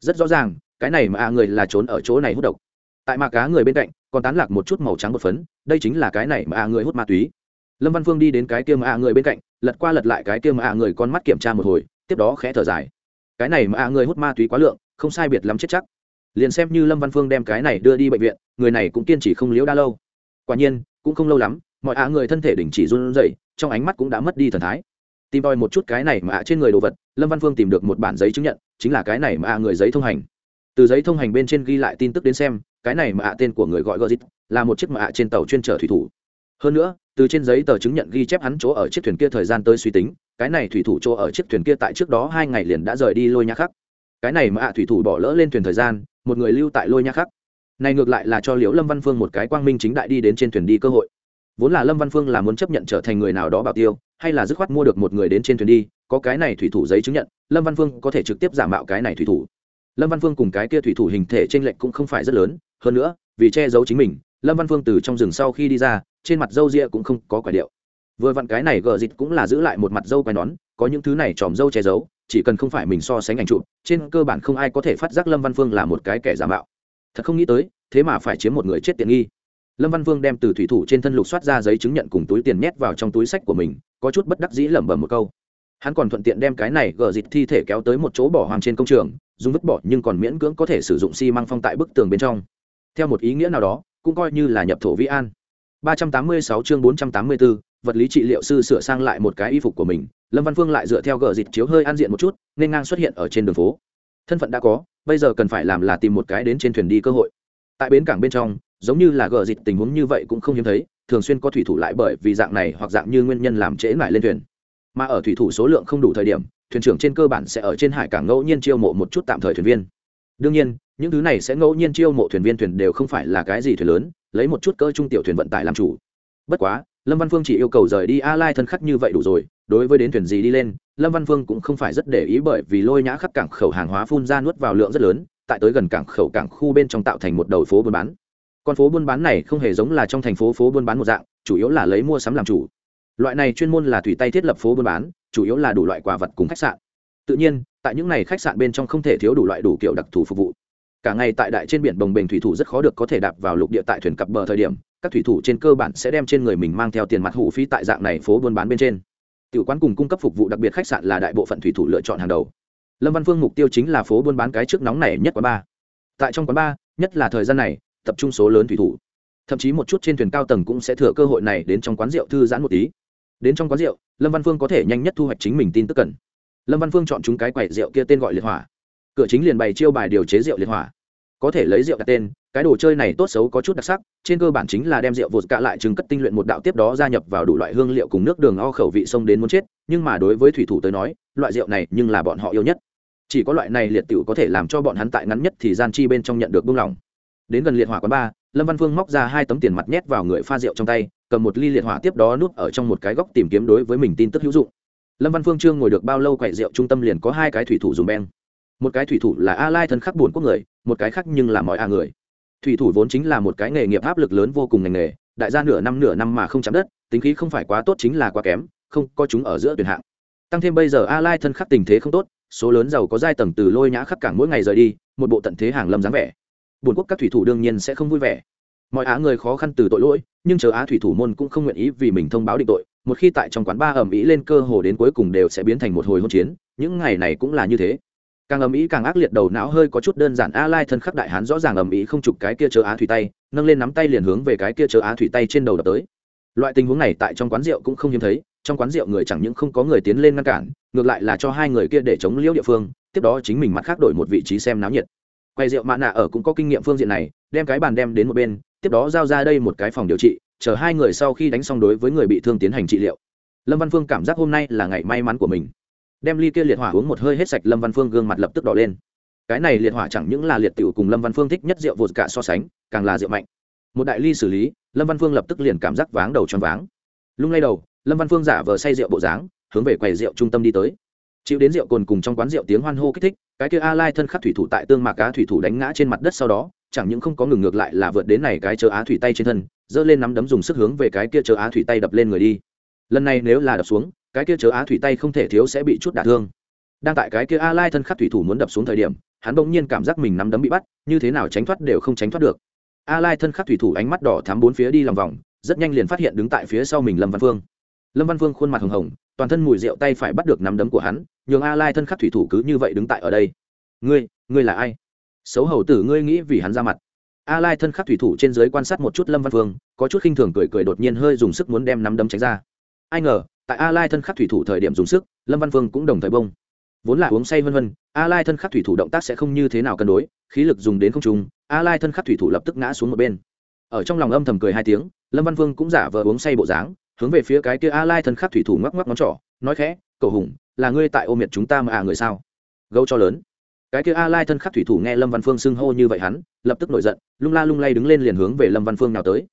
Rất rõ ràng, cái này mà a người là trốn ở chỗ này hút độc. Tại mà cá người bên cạnh, còn tán lạc một chút màu trắng bột phấn, đây chính là cái này mà a người hút ma túy. Lâm văn phương đi đến cái kia mà a người bên cạnh, lật qua lật lại cái kia mà a người con mắt kiểm tra một hồi, tiếp đó khẽ thở dài. Cái này mà a người hút ma túy quá lượng, không sai biệt lắm chết chắc. Liền xem như lâm văn phương đem cái này đưa đi bệnh viện, người này cũng kiên trì không liễu đã lâu. Quả nhiên cũng không lâu lắm, mọi ạ người thân thể đình chỉ run rẩy, trong ánh mắt cũng đã mất đi thần thái. Tìm tòi một chút cái này mà ạ trên người đồ vật, lâm văn phương tìm được một bản giấy chứng nhận, chính là cái này mà ạ người giấy thông hành. Từ giấy thông hành bên trên ghi lại tin tức đến xem, cái này mà ạ tên của người gọi gorit là một chiếc mà ạ trên tàu chuyên chở thủy thủ. Hơn nữa, từ trên giấy tờ chứng nhận ghi chép hắn chỗ ở chiếc thuyền kia thời gian tới suy tính, cái này thủy thủ chỗ ở chiếc thuyền kia tại trước đó hai ngày liền đã rời đi lôi nhã khắc. Cái này mà ạ thủy thủ bỏ lỡ lên thuyền thời gian, một người lưu tại lôi nhã khắc này ngược lại là cho liễu lâm văn phương một cái quang minh chính đại đi đến trên thuyền đi cơ hội. Vốn là lâm văn phương là muốn chấp nhận trở thành người nào đó bảo tiêu, hay là dứt khoát mua được một người đến trên thuyền đi, có cái này thủy thủ giấy chứng nhận, lâm văn phương có thể trực tiếp giả mạo cái này thủy thủ. Lâm văn phương cùng cái kia thủy thủ hình thể trinh lệch cũng không phải rất lớn, hơn nữa, vì che giấu chính mình, lâm văn phương từ trong rừng sau khi đi ra, trên mặt râu ria cũng không có quả điệu. Vừa vặn cái này gờ dịt cũng là giữ lại một mặt râu quai nón, có những thứ này tròm râu che giấu, chỉ cần không phải mình so sánh ảnh chụp, trên cơ bản không ai có thể phát giác lâm văn phương là một cái kẻ giả mạo thật không nghĩ tới thế mà phải chiếm một người chết tiện nghi. Lâm văn vương đem từ thủy thủ trên thân lục soát ra giấy chứng nhận cùng túi tiền nhét vào trong túi sách của mình có chút bất đắc dĩ lẩm bẩm một câu. Hắn còn thuận tiện đem cái này gờ dịt thi thể kéo tới một chỗ bỏ hoàng trên công trường dùng vứt bỏ nhưng còn miễn cưỡng có thể sử dụng xi măng phong tại bức tường bên trong. Theo một ý nghĩa nào đó cũng coi như là nhập thổ vĩ an. 386 chương 484, vật lý trị liệu sư sửa sang lại một cái y phục của mình lâm văn phương lại dựa theo gờ dịt chiếu hơi an diện một chút nên ngang xuất hiện ở trên đường phố. Thân phận đã có bây giờ cần phải làm là tìm một cái đến trên thuyền đi cơ hội. Tại bến cảng bên trong, giống như là gờ dịch tình huống như vậy cũng không hiếm thấy, thường xuyên có thủy thủ lại bởi vì dạng này hoặc dạng như nguyên nhân làm trễ lại lên thuyền. Mà ở thủy thủ số lượng không đủ thời điểm, thuyền trưởng trên cơ bản sẽ ở trên hải cảng ngẫu nhiên chiêu mộ một chút tạm thời thuyền viên. Đương nhiên, những thứ này sẽ ngẫu nhiên chiêu mộ thuyền viên thuyền đều không phải là cái gì thuyền lớn, lấy một chút cơ trung tiểu thuyền vận tải làm chủ. Bất quá, lâm văn phương chỉ yêu cầu rời đi a lai thân khắc như vậy đủ rồi, đối với đến thuyền gì đi lên lâm văn phương cũng không phải rất để ý bởi vì lôi nhã khắp cảng khẩu hàng hóa phun ra nuốt vào lượng rất lớn, tại tới gần cảng khẩu cảng khu bên trong tạo thành một đầu phố buôn bán. Con phố buôn bán này không hề giống là trong thành phố phố buôn bán một dạng, chủ yếu là lấy mua sắm làm chủ. Loại này chuyên môn là thủy tay thiết lập phố buôn bán, chủ yếu là đủ loại quà vật cùng khách sạn. Tự nhiên, tại những này khách sạn bên trong không thể thiếu đủ loại đủ kiểu đặc thù phục vụ. Cả ngày tại đại trên biển bồng bềnh thủy thủ rất khó được có thể đạp vào lục địa tại thuyền cập bờ thời điểm, các thủy thủ trên cơ bản sẽ đem trên người mình mang theo tiền mặt hủ phí tại dạng này phố buôn bán bên trên tiểu quán cùng cung cấp phục vụ đặc biệt khách sạn là đại bộ phận thủy thủ lựa chọn hàng đầu. Lâm văn phương mục tiêu chính là phố buôn bán cái trước nóng này nhất quán ba. Tại trong quán ba, nhất là thời gian này, tập trung số lớn thủy thủ. Thậm chí một chút trên thuyền cao tầng cũng sẽ thừa cơ hội này đến trong quán rượu thư giãn một tí. Đến trong quán rượu, lâm văn phương có thể nhanh nhất thu hoạch chính mình tin tức cần. Lâm văn phương chọn chúng cái quầy rượu kia tên gọi liệt hỏa. Cửa chính liền bày chiêu bài điều chế rượu liệt hỏa có thể lấy rượu đặt tên, cái đồ chơi này tốt xấu có chút đặc sắc, trên cơ bản chính là đem rượu vột cạ lại trứng cất tinh luyện một đạo tiếp đó gia nhập vào đủ loại hương liệu cùng nước đường o khẩu vị sông đến muốn chết, nhưng mà đối với thủy thủ tới nói, loại rượu này nhưng là bọn họ yêu nhất. Chỉ có loại này liệt tiểu có thể làm cho bọn hắn tại ngắn nhất thì gian chi bên trong nhận được buông lỏng. Đến gần liệt hỏa quán ba, lâm văn phương móc ra hai tấm tiền mặt nhét vào người pha rượu trong tay, cầm một ly liệt hỏa tiếp đó núp ở trong một cái góc tìm kiếm đối với mình tin tức hữu dụng. Lâm văn phương chưa ngồi được bao lâu quậy rượu trung tâm liền có hai cái thủy thủ dùng beng một cái thủy thủ là a lai thân khắc buồn quốc người, một cái khác nhưng là mọi a người. Thủy thủ vốn chính là một cái nghề nghiệp áp lực lớn vô cùng ngành nghề, đại gia nửa năm nửa năm mà không chạm đất, tính khí không phải quá tốt chính là quá kém, không có chúng ở giữa tuyển hạng. Tăng thêm bây giờ a lai thân khắc tình thế không tốt, số lớn giàu có giai tầng từ lôi nhã khắp cảng mỗi ngày rời đi, một bộ tận thế hàng lâm dáng vẻ. Buồn quốc các thủy thủ đương nhiên sẽ không vui vẻ. Mọi á người khó khăn từ tội lỗi, nhưng chờ á thủy thủ môn cũng không nguyện ý vì mình thông báo định tội, một khi tại trong quán ba ẩm ý lên cơ hồ đến cuối cùng đều sẽ biến thành một hồi hôn chiến, những ngày này cũng là như thế càng ầm ĩ càng ác liệt đầu não hơi có chút đơn giản, a lai thân khắc đại hán rõ ràng ầm ĩ không chụp cái kia chờ á thủy tay, nâng lên nắm tay liền hướng về cái kia chờ á thủy tay trên đầu đập tới. Loại tình huống này tại trong quán rượu cũng không hiếm thấy, trong quán rượu người chẳng những không có người tiến lên ngăn cản, ngược lại là cho hai người kia để chống liễu địa phương, tiếp đó chính mình mặt khác đổi một vị trí xem náo nhiệt. Quay rượu mạ nạ ở cũng có kinh nghiệm phương diện này, đem cái bàn đem đến một bên, tiếp đó giao ra đây một cái phòng điều trị, chờ hai người sau khi đánh xong đối với người bị thương tiến hành trị liệu. Lâm văn phương cảm giác hôm nay là ngày may mắn của mình đem ly kia liệt hỏa uống một hơi hết sạch, lâm văn phương gương mặt lập tức đỏ lên. Cái này liệt hỏa chẳng những là liệt tiểu cùng lâm văn phương thích nhất rượu vột cả so sánh, càng là rượu mạnh. Một đại ly xử lý, lâm văn phương lập tức liền cảm giác váng đầu tròn váng. Lung lay đầu, lâm văn phương giả vờ say rượu bộ dáng, hướng về quầy rượu trung tâm đi tới. Chịu đến rượu cồn cùng trong quán rượu tiếng hoan hô kích thích, cái kia a lai thân khắc thủy thủ tại tương mạc cá thủy thủ đánh ngã trên mặt đất sau đó, chẳng những không có ngừng ngược lại là vượt đến này cái chờ á thủy tay trên thân, giơ lên nắm đấm dùng sức hướng về cái kia chờ á thủy tay đập lên người đi. Lần này nếu là đập xuống cái kia chớ á thủy tay không thể thiếu sẽ bị chút đả thương. Đang tại cái kia a lai thân khắc thủy thủ muốn đập xuống thời điểm, hắn bỗng nhiên cảm giác mình nắm đấm bị bắt, như thế nào tránh thoát đều không tránh thoát được. A lai thân khắc thủy thủ ánh mắt đỏ thắm bốn phía đi lòng vòng, rất nhanh liền phát hiện đứng tại phía sau mình lâm văn phương. Lâm văn phương khuôn mặt hồng hồng, toàn thân mùi rượu tay phải bắt được nắm đấm của hắn, nhường a lai thân khắc thủy thủ cứ như vậy đứng tại ở đây. Ngươi ngươi là ai? Xấu hầu tử ngươi nghĩ vì hắn ra mặt. A lai thân khắc thủy thủ trên dưới quan sát một chút lâm văn phương, có chút khinh thường cười cười đột nhiên hơi dùng sức muốn đem nắm đấm tránh ra. Ai ngờ tại a lai thân khắc thủy thủ thời điểm dùng sức, lâm văn phương cũng đồng thời bông. Vốn là uống say vân vân, a lai thân khắc thủy thủ động tác sẽ không như thế nào cân đối, khí lực dùng đến không trùng a lai thân khắc thủy thủ lập tức ngã xuống một bên. Ở trong lòng âm thầm cười hai tiếng, lâm văn vương cũng giả vờ uống say bộ dáng, hướng về phía cái kia a lai thân khắc thủy thủ ngoắc ngoắc ngón trỏ, nói khẽ, cậu hùng, là ngươi tại ô miệt chúng ta mà à người sao? Gấu cho lớn. Cái kia a lai thân khắc thủy thủ nghe lâm văn phương xưng hô như vậy hắn, lập tức nổi giận, lung la lung lay đứng lên liền hướng về lâm văn phương nào tới.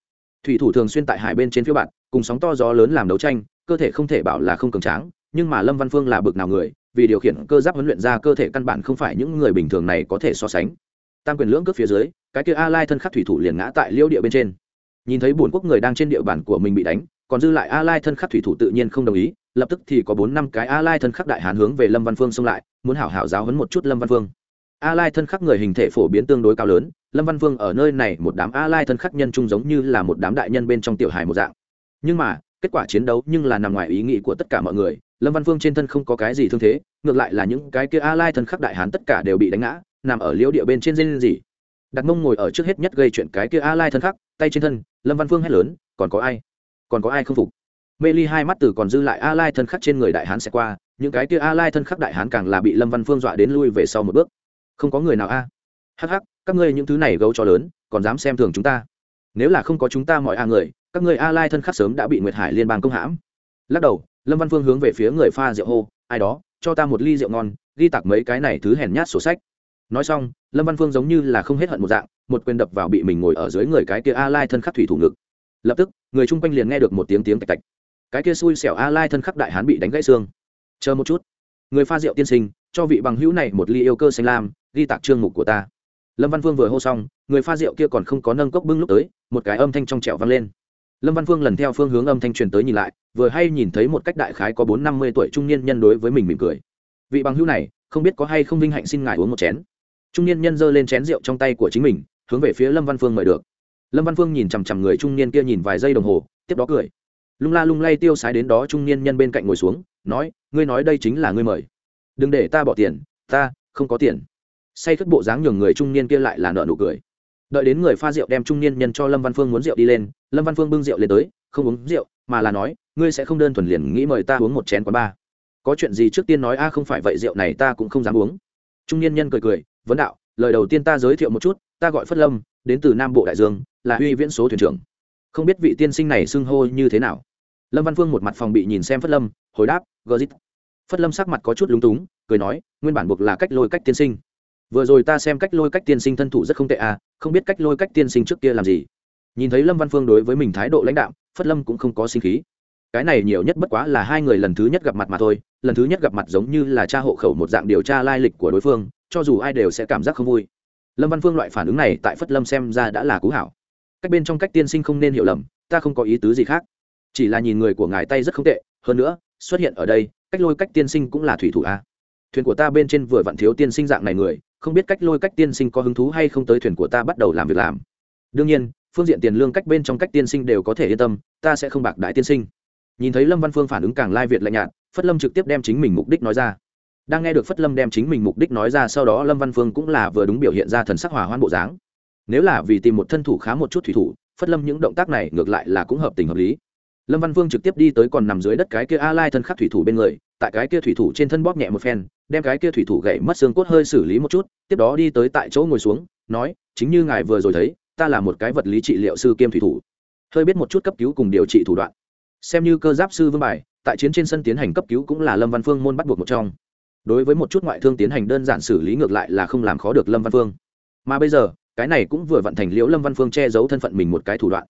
Thủy thủ thường xuyên tại hải bên trên phía bạn cùng sóng to gió lớn làm đấu tranh cơ thể không thể bảo là không cường tráng, nhưng mà lâm văn phương là bực nào người, vì điều khiển cơ giáp huấn luyện ra cơ thể căn bản không phải những người bình thường này có thể so sánh. Tam quyền lưỡng cướp phía dưới, cái kia a lai thân khắc thủy thủ liền ngã tại liêu địa bên trên. Nhìn thấy bổn quốc người đang trên địa bàn của mình bị đánh, còn dư lại a lai thân khắc thủy thủ tự nhiên không đồng ý, lập tức thì có bốn năm cái a lai thân khắc đại hán hướng về lâm văn phương xông lại, muốn hảo hảo giáo hấn một chút lâm văn phương. A lai thân khắc người hình thể phổ biến tương đối cao lớn, lâm văn phương ở nơi này một đám a lai thân khắc nhân trung giống như là một đám đại nhân bên trong tiểu hài một dạng. Nhưng mà kết quả chiến đấu nhưng là nằm ngoài ý nghĩ của tất cả mọi người. Lâm văn phương trên thân không có cái gì thương thế, ngược lại là những cái kia a lai thân khắc đại hán tất cả đều bị đánh ngã, nằm ở liễu địa bên trên dây gì đặt mông ngồi ở trước hết nhất gây chuyện cái kia a lai thân khắc, tay trên thân, lâm văn phương hét lớn, còn có ai? Còn có ai không phục? Mê ly hai mắt từ còn dư lại a lai thân khắc trên người đại hán sẽ qua, những cái kia a lai thân khắc đại hán càng là bị lâm văn phương dọa đến lui về sau một bước. Không có người nào a? Hắc hắc, các ngươi những thứ này gấu cho lớn, còn dám xem thường chúng ta? Nếu là không có chúng ta mọi a người các người a lai thân khắc sớm đã bị nguyệt hải liên bang công hãm. Lắc đầu, lâm văn phương hướng về phía người pha rượu hô, ai đó, cho ta một ly rượu ngon, ghi tặc mấy cái này thứ hèn nhát sổ sách. Nói xong, lâm văn phương giống như là không hết hận một dạng, một quyền đập vào bị mình ngồi ở dưới người cái kia a lai thân khắc thủy thủ ngực. Lập tức, người chung quanh liền nghe được một tiếng tiếng tạch tạch. Cái kia xui xẻo a lai thân khắc đại hán bị đánh gãy xương. Chờ một chút, người pha rượu tiên sinh, cho vị bằng hữu này một ly yêu cơ xanh lam, ghi tạc trương mục của ta. Lâm văn vương vừa hô xong, người pha rượu kia còn không có nâng cốc bưng lúc tới, một cái âm thanh trong trẻo vang lên lâm văn Phương lần theo phương hướng âm thanh truyền tới nhìn lại, vừa hay nhìn thấy một cách đại khái có bốn năm mươi tuổi trung niên nhân đối với mình mỉm cười. Vị bằng hữu này, không biết có hay không vinh hạnh xin ngài uống một chén. Trung niên nhân giơ lên chén rượu trong tay của chính mình, hướng về phía lâm văn phương mời được. Lâm văn phương nhìn chằm chằm người trung niên kia nhìn vài giây đồng hồ, tiếp đó cười. Lung la lung lay tiêu sái đến đó trung niên nhân bên cạnh ngồi xuống, nói, ngươi nói đây chính là ngươi mời. Đừng để ta bỏ tiền, ta không có tiền. Say khất bộ dáng nhường người trung niên kia lại là nợ nụ cười đợi đến người pha rượu đem trung niên nhân cho lâm văn phương muốn rượu đi lên, lâm văn phương bưng rượu lên tới, không uống rượu, mà là nói, ngươi sẽ không đơn thuần liền nghĩ mời ta uống một chén quán ba có chuyện gì trước tiên nói, a, không phải vậy rượu này ta cũng không dám uống. Trung niên nhân cười cười, vấn đạo, lời đầu tiên ta giới thiệu một chút, ta gọi phất lâm, đến từ nam bộ đại dương, là uy viễn số thuyền trưởng. Không biết vị tiên sinh này xưng hô như thế nào? Lâm văn phương một mặt phòng bị nhìn xem phất lâm, hồi đáp, gờ dít. Phất lâm sắc mặt có chút lúng túng, cười nói, nguyên bản buộc là cách lôi cách tiên sinh vừa rồi ta xem cách lôi cách tiên sinh thân thủ rất không tệ à không biết cách lôi cách tiên sinh trước kia làm gì. Nhìn thấy lâm văn phương đối với mình thái độ lãnh đạo phất lâm cũng không có sinh khí. Cái này nhiều nhất bất quá là hai người lần thứ nhất gặp mặt mà thôi, lần thứ nhất gặp mặt giống như là cha hộ khẩu một dạng điều tra lai lịch của đối phương, cho dù ai đều sẽ cảm giác không vui. Lâm văn phương loại phản ứng này tại phất lâm xem ra đã là cú hảo. Cách bên trong cách tiên sinh không nên hiểu lầm, ta không có ý tứ gì khác. Chỉ là nhìn người của ngài tay rất không tệ, hơn nữa, xuất hiện ở đây, cách lôi cách tiên sinh cũng là thủy thủ a. Thuyền của ta bên trên vừa vặn thiếu tiên sinh dạng này người không biết cách lôi cách tiên sinh có hứng thú hay không tới thuyền của ta bắt đầu làm việc làm. Đương nhiên, phương diện tiền lương cách bên trong cách tiên sinh đều có thể yên tâm, ta sẽ không bạc đại tiên sinh. Nhìn thấy lâm văn phương phản ứng càng lai việt lạnh nhạt, phất lâm trực tiếp đem chính mình mục đích nói ra. Đang nghe được phất lâm đem chính mình mục đích nói ra sau đó lâm văn phương cũng là vừa đúng biểu hiện ra thần sắc hòa hoan bộ dáng. Nếu là vì tìm một thân thủ khá một chút thủy thủ, phất lâm những động tác này ngược lại là cũng hợp tình hợp lý. Lâm văn phương trực tiếp đi tới còn nằm dưới đất cái kia a lai thân khắc thủy thủ bên người tại cái kia thủy thủ trên thân bóp nhẹ một phen đem cái kia thủy thủ gậy mất xương cốt hơi xử lý một chút tiếp đó đi tới tại chỗ ngồi xuống nói chính như ngài vừa rồi thấy ta là một cái vật lý trị liệu sư kiêm thủy thủ. Hơi biết một chút cấp cứu cùng điều trị thủ đoạn. Xem như cơ giáp sư vương bài tại chiến trên sân tiến hành cấp cứu cũng là lâm văn phương môn bắt buộc một trong. Đối với một chút ngoại thương tiến hành đơn giản xử lý ngược lại là không làm khó được lâm văn phương. Mà bây giờ cái này cũng vừa vận thành liễu lâm văn phương che giấu thân phận mình một cái thủ đoạn.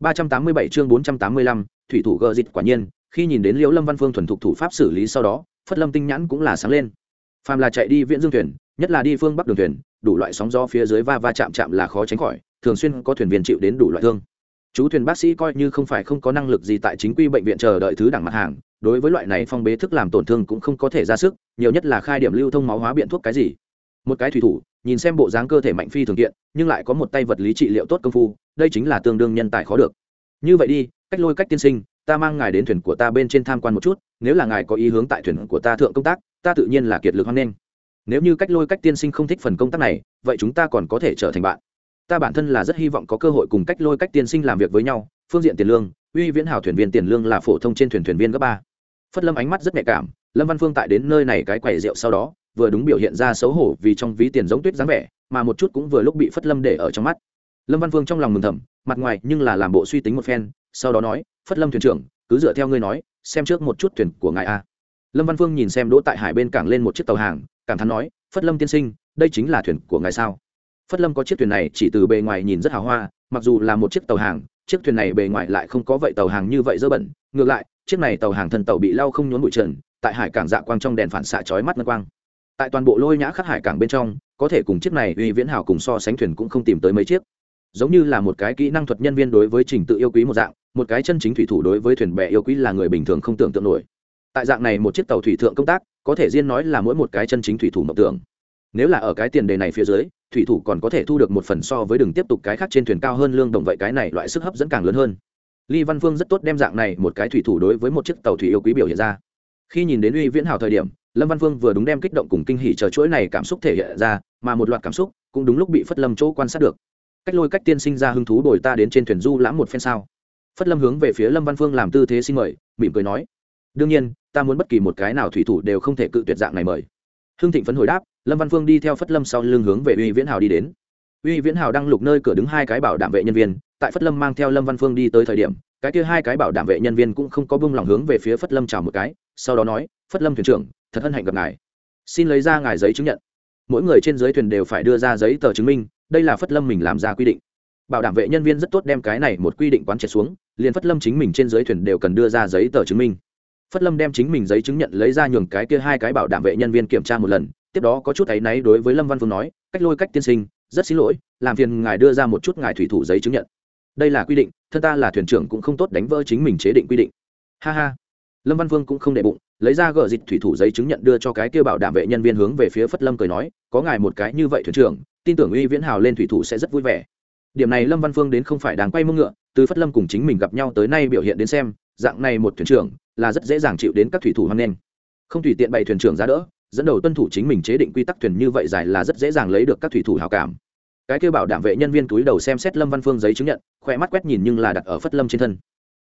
387 chương 485, thủy thủ gờ dịch quả nhiên khi nhìn đến liễu lâm văn phương thuần thục thủ pháp xử lý sau đó, phất lâm tinh nhãn cũng là sáng lên. Phàm là chạy đi viễn dương thuyền, nhất là đi phương bắc đường thuyền, đủ loại sóng gió phía dưới va va chạm chạm là khó tránh khỏi, thường xuyên có thuyền viên chịu đến đủ loại thương. Chú thuyền bác sĩ coi như không phải không có năng lực gì tại chính quy bệnh viện chờ đợi thứ đẳng mặt hàng, đối với loại này phong bế thức làm tổn thương cũng không có thể ra sức, nhiều nhất là khai điểm lưu thông máu hóa biện thuốc cái gì. Một cái thủy thủ, nhìn xem bộ dáng cơ thể mạnh phi thường kiện, nhưng lại có một tay vật lý trị liệu tốt công phu, đây chính là tương đương nhân tài khó được. Như vậy đi, cách lôi cách tiên sinh ta mang ngài đến thuyền của ta bên trên tham quan một chút, nếu là ngài có ý hướng tại thuyền của ta thượng công tác, ta tự nhiên là kiệt lực hoan nghênh. Nếu như cách lôi cách tiên sinh không thích phần công tác này, vậy chúng ta còn có thể trở thành bạn. Ta bản thân là rất hy vọng có cơ hội cùng cách lôi cách tiên sinh làm việc với nhau, phương diện tiền lương, uy viễn hào thuyền viên tiền lương là phổ thông trên thuyền thuyền viên cấp ba. Phất lâm ánh mắt rất nhạy cảm, lâm văn phương tại đến nơi này cái quầy rượu sau đó, vừa đúng biểu hiện ra xấu hổ vì trong ví tiền giống tuyết dáng vẻ, mà một chút cũng vừa lúc bị phất lâm để ở trong mắt. Lâm văn phương trong lòng mừng thầm, mặt ngoài nhưng là làm bộ suy tính một phen sau đó nói, phất lâm thuyền trưởng, cứ dựa theo ngươi nói, xem trước một chút thuyền của ngài a lâm văn phương nhìn xem đỗ tại hải bên cảng lên một chiếc tàu hàng, cảm thán nói, phất lâm tiên sinh, đây chính là thuyền của ngài sao? Phất lâm có chiếc thuyền này chỉ từ bề ngoài nhìn rất hào hoa, mặc dù là một chiếc tàu hàng, chiếc thuyền này bề ngoài lại không có vậy tàu hàng như vậy dơ bẩn, ngược lại, chiếc này tàu hàng thân tàu bị lau không nhốn bụi trần, tại hải cảng dạ quang trong đèn phản xạ chói mắt ngân quang. Tại toàn bộ lôi nhã khắc hải cảng bên trong, có thể cùng chiếc này uy viễn hào cùng so sánh thuyền cũng không tìm tới mấy chiếc giống như là một cái kỹ năng thuật nhân viên đối với trình tự yêu quý một dạng, một cái chân chính thủy thủ đối với thuyền bè yêu quý là người bình thường không tưởng tượng nổi. Tại dạng này một chiếc tàu thủy thượng công tác, có thể riêng nói là mỗi một cái chân chính thủy thủ mộng tưởng. Nếu là ở cái tiền đề này phía dưới, thủy thủ còn có thể thu được một phần so với đường tiếp tục cái khác trên thuyền cao hơn lương đồng vậy cái này loại sức hấp dẫn càng lớn hơn. Ly văn phương rất tốt đem dạng này một cái thủy thủ đối với một chiếc tàu thủy yêu quý biểu hiện ra. Khi nhìn đến uy viễn hào thời điểm, lâm văn phương vừa đúng đem kích động cùng kinh hỉ chờ chuỗi này cảm xúc thể hiện ra, mà một loạt cảm xúc cũng đúng lúc bị phất lâm chỗ quan sát được cách lôi cách tiên sinh ra hứng thú đổi ta đến trên thuyền du lãm một phen sao? Phất lâm hướng về phía lâm văn phương làm tư thế xin mời, mỉm cười nói, đương nhiên, ta muốn bất kỳ một cái nào thủy thủ đều không thể cự tuyệt dạng này mời. Hưng thịnh phấn hồi đáp, lâm văn phương đi theo phất lâm sau lưng hướng về uy viễn hào đi đến. Uy viễn hào đang lục nơi cửa đứng hai cái bảo đảm vệ nhân viên, tại phất lâm mang theo lâm văn phương đi tới thời điểm, cái kia hai cái bảo đảm vệ nhân viên cũng không có bung lòng hướng về phía phất lâm chào một cái, sau đó nói, phất lâm thuyền trưởng, thật hân hạnh gặp ngài. Xin lấy ra ngài giấy chứng nhận. Mỗi người trên dưới thuyền đều phải đưa ra giấy tờ chứng minh đây là phất lâm mình làm ra quy định. Bảo đảm vệ nhân viên rất tốt đem cái này một quy định quán triệt xuống, liền phất lâm chính mình trên dưới thuyền đều cần đưa ra giấy tờ chứng minh. Phất lâm đem chính mình giấy chứng nhận lấy ra nhường cái kia hai cái bảo đảm vệ nhân viên kiểm tra một lần, tiếp đó có chút áy náy đối với lâm văn phương nói, cách lôi cách tiên sinh, rất xin lỗi, làm phiền ngài đưa ra một chút ngài thủy thủ giấy chứng nhận. Đây là quy định, thân ta là thuyền trưởng cũng không tốt đánh vỡ chính mình chế định quy định. Ha ha. Lâm văn vương cũng không để bụng, lấy ra gờ dịch thủy thủ giấy chứng nhận đưa cho cái kêu bảo đảm vệ nhân viên hướng về phía phất lâm cười nói, có ngài một cái như vậy thuyền trưởng tin tưởng uy viễn hào lên thủy thủ sẽ rất vui vẻ. Điểm này lâm văn phương đến không phải đáng quay mông ngựa, từ phất lâm cùng chính mình gặp nhau tới nay biểu hiện đến xem, dạng này một thuyền trưởng là rất dễ dàng chịu đến các thủy thủ hoan nghênh. Không tùy tiện bày thuyền trưởng ra đỡ, dẫn đầu tuân thủ chính mình chế định quy tắc thuyền như vậy dài là rất dễ dàng lấy được các thủy thủ hào cảm. Cái kêu bảo đảm vệ nhân viên túi đầu xem xét lâm văn phương giấy chứng nhận, khỏe mắt quét nhìn nhưng là đặt ở phất lâm trên thân.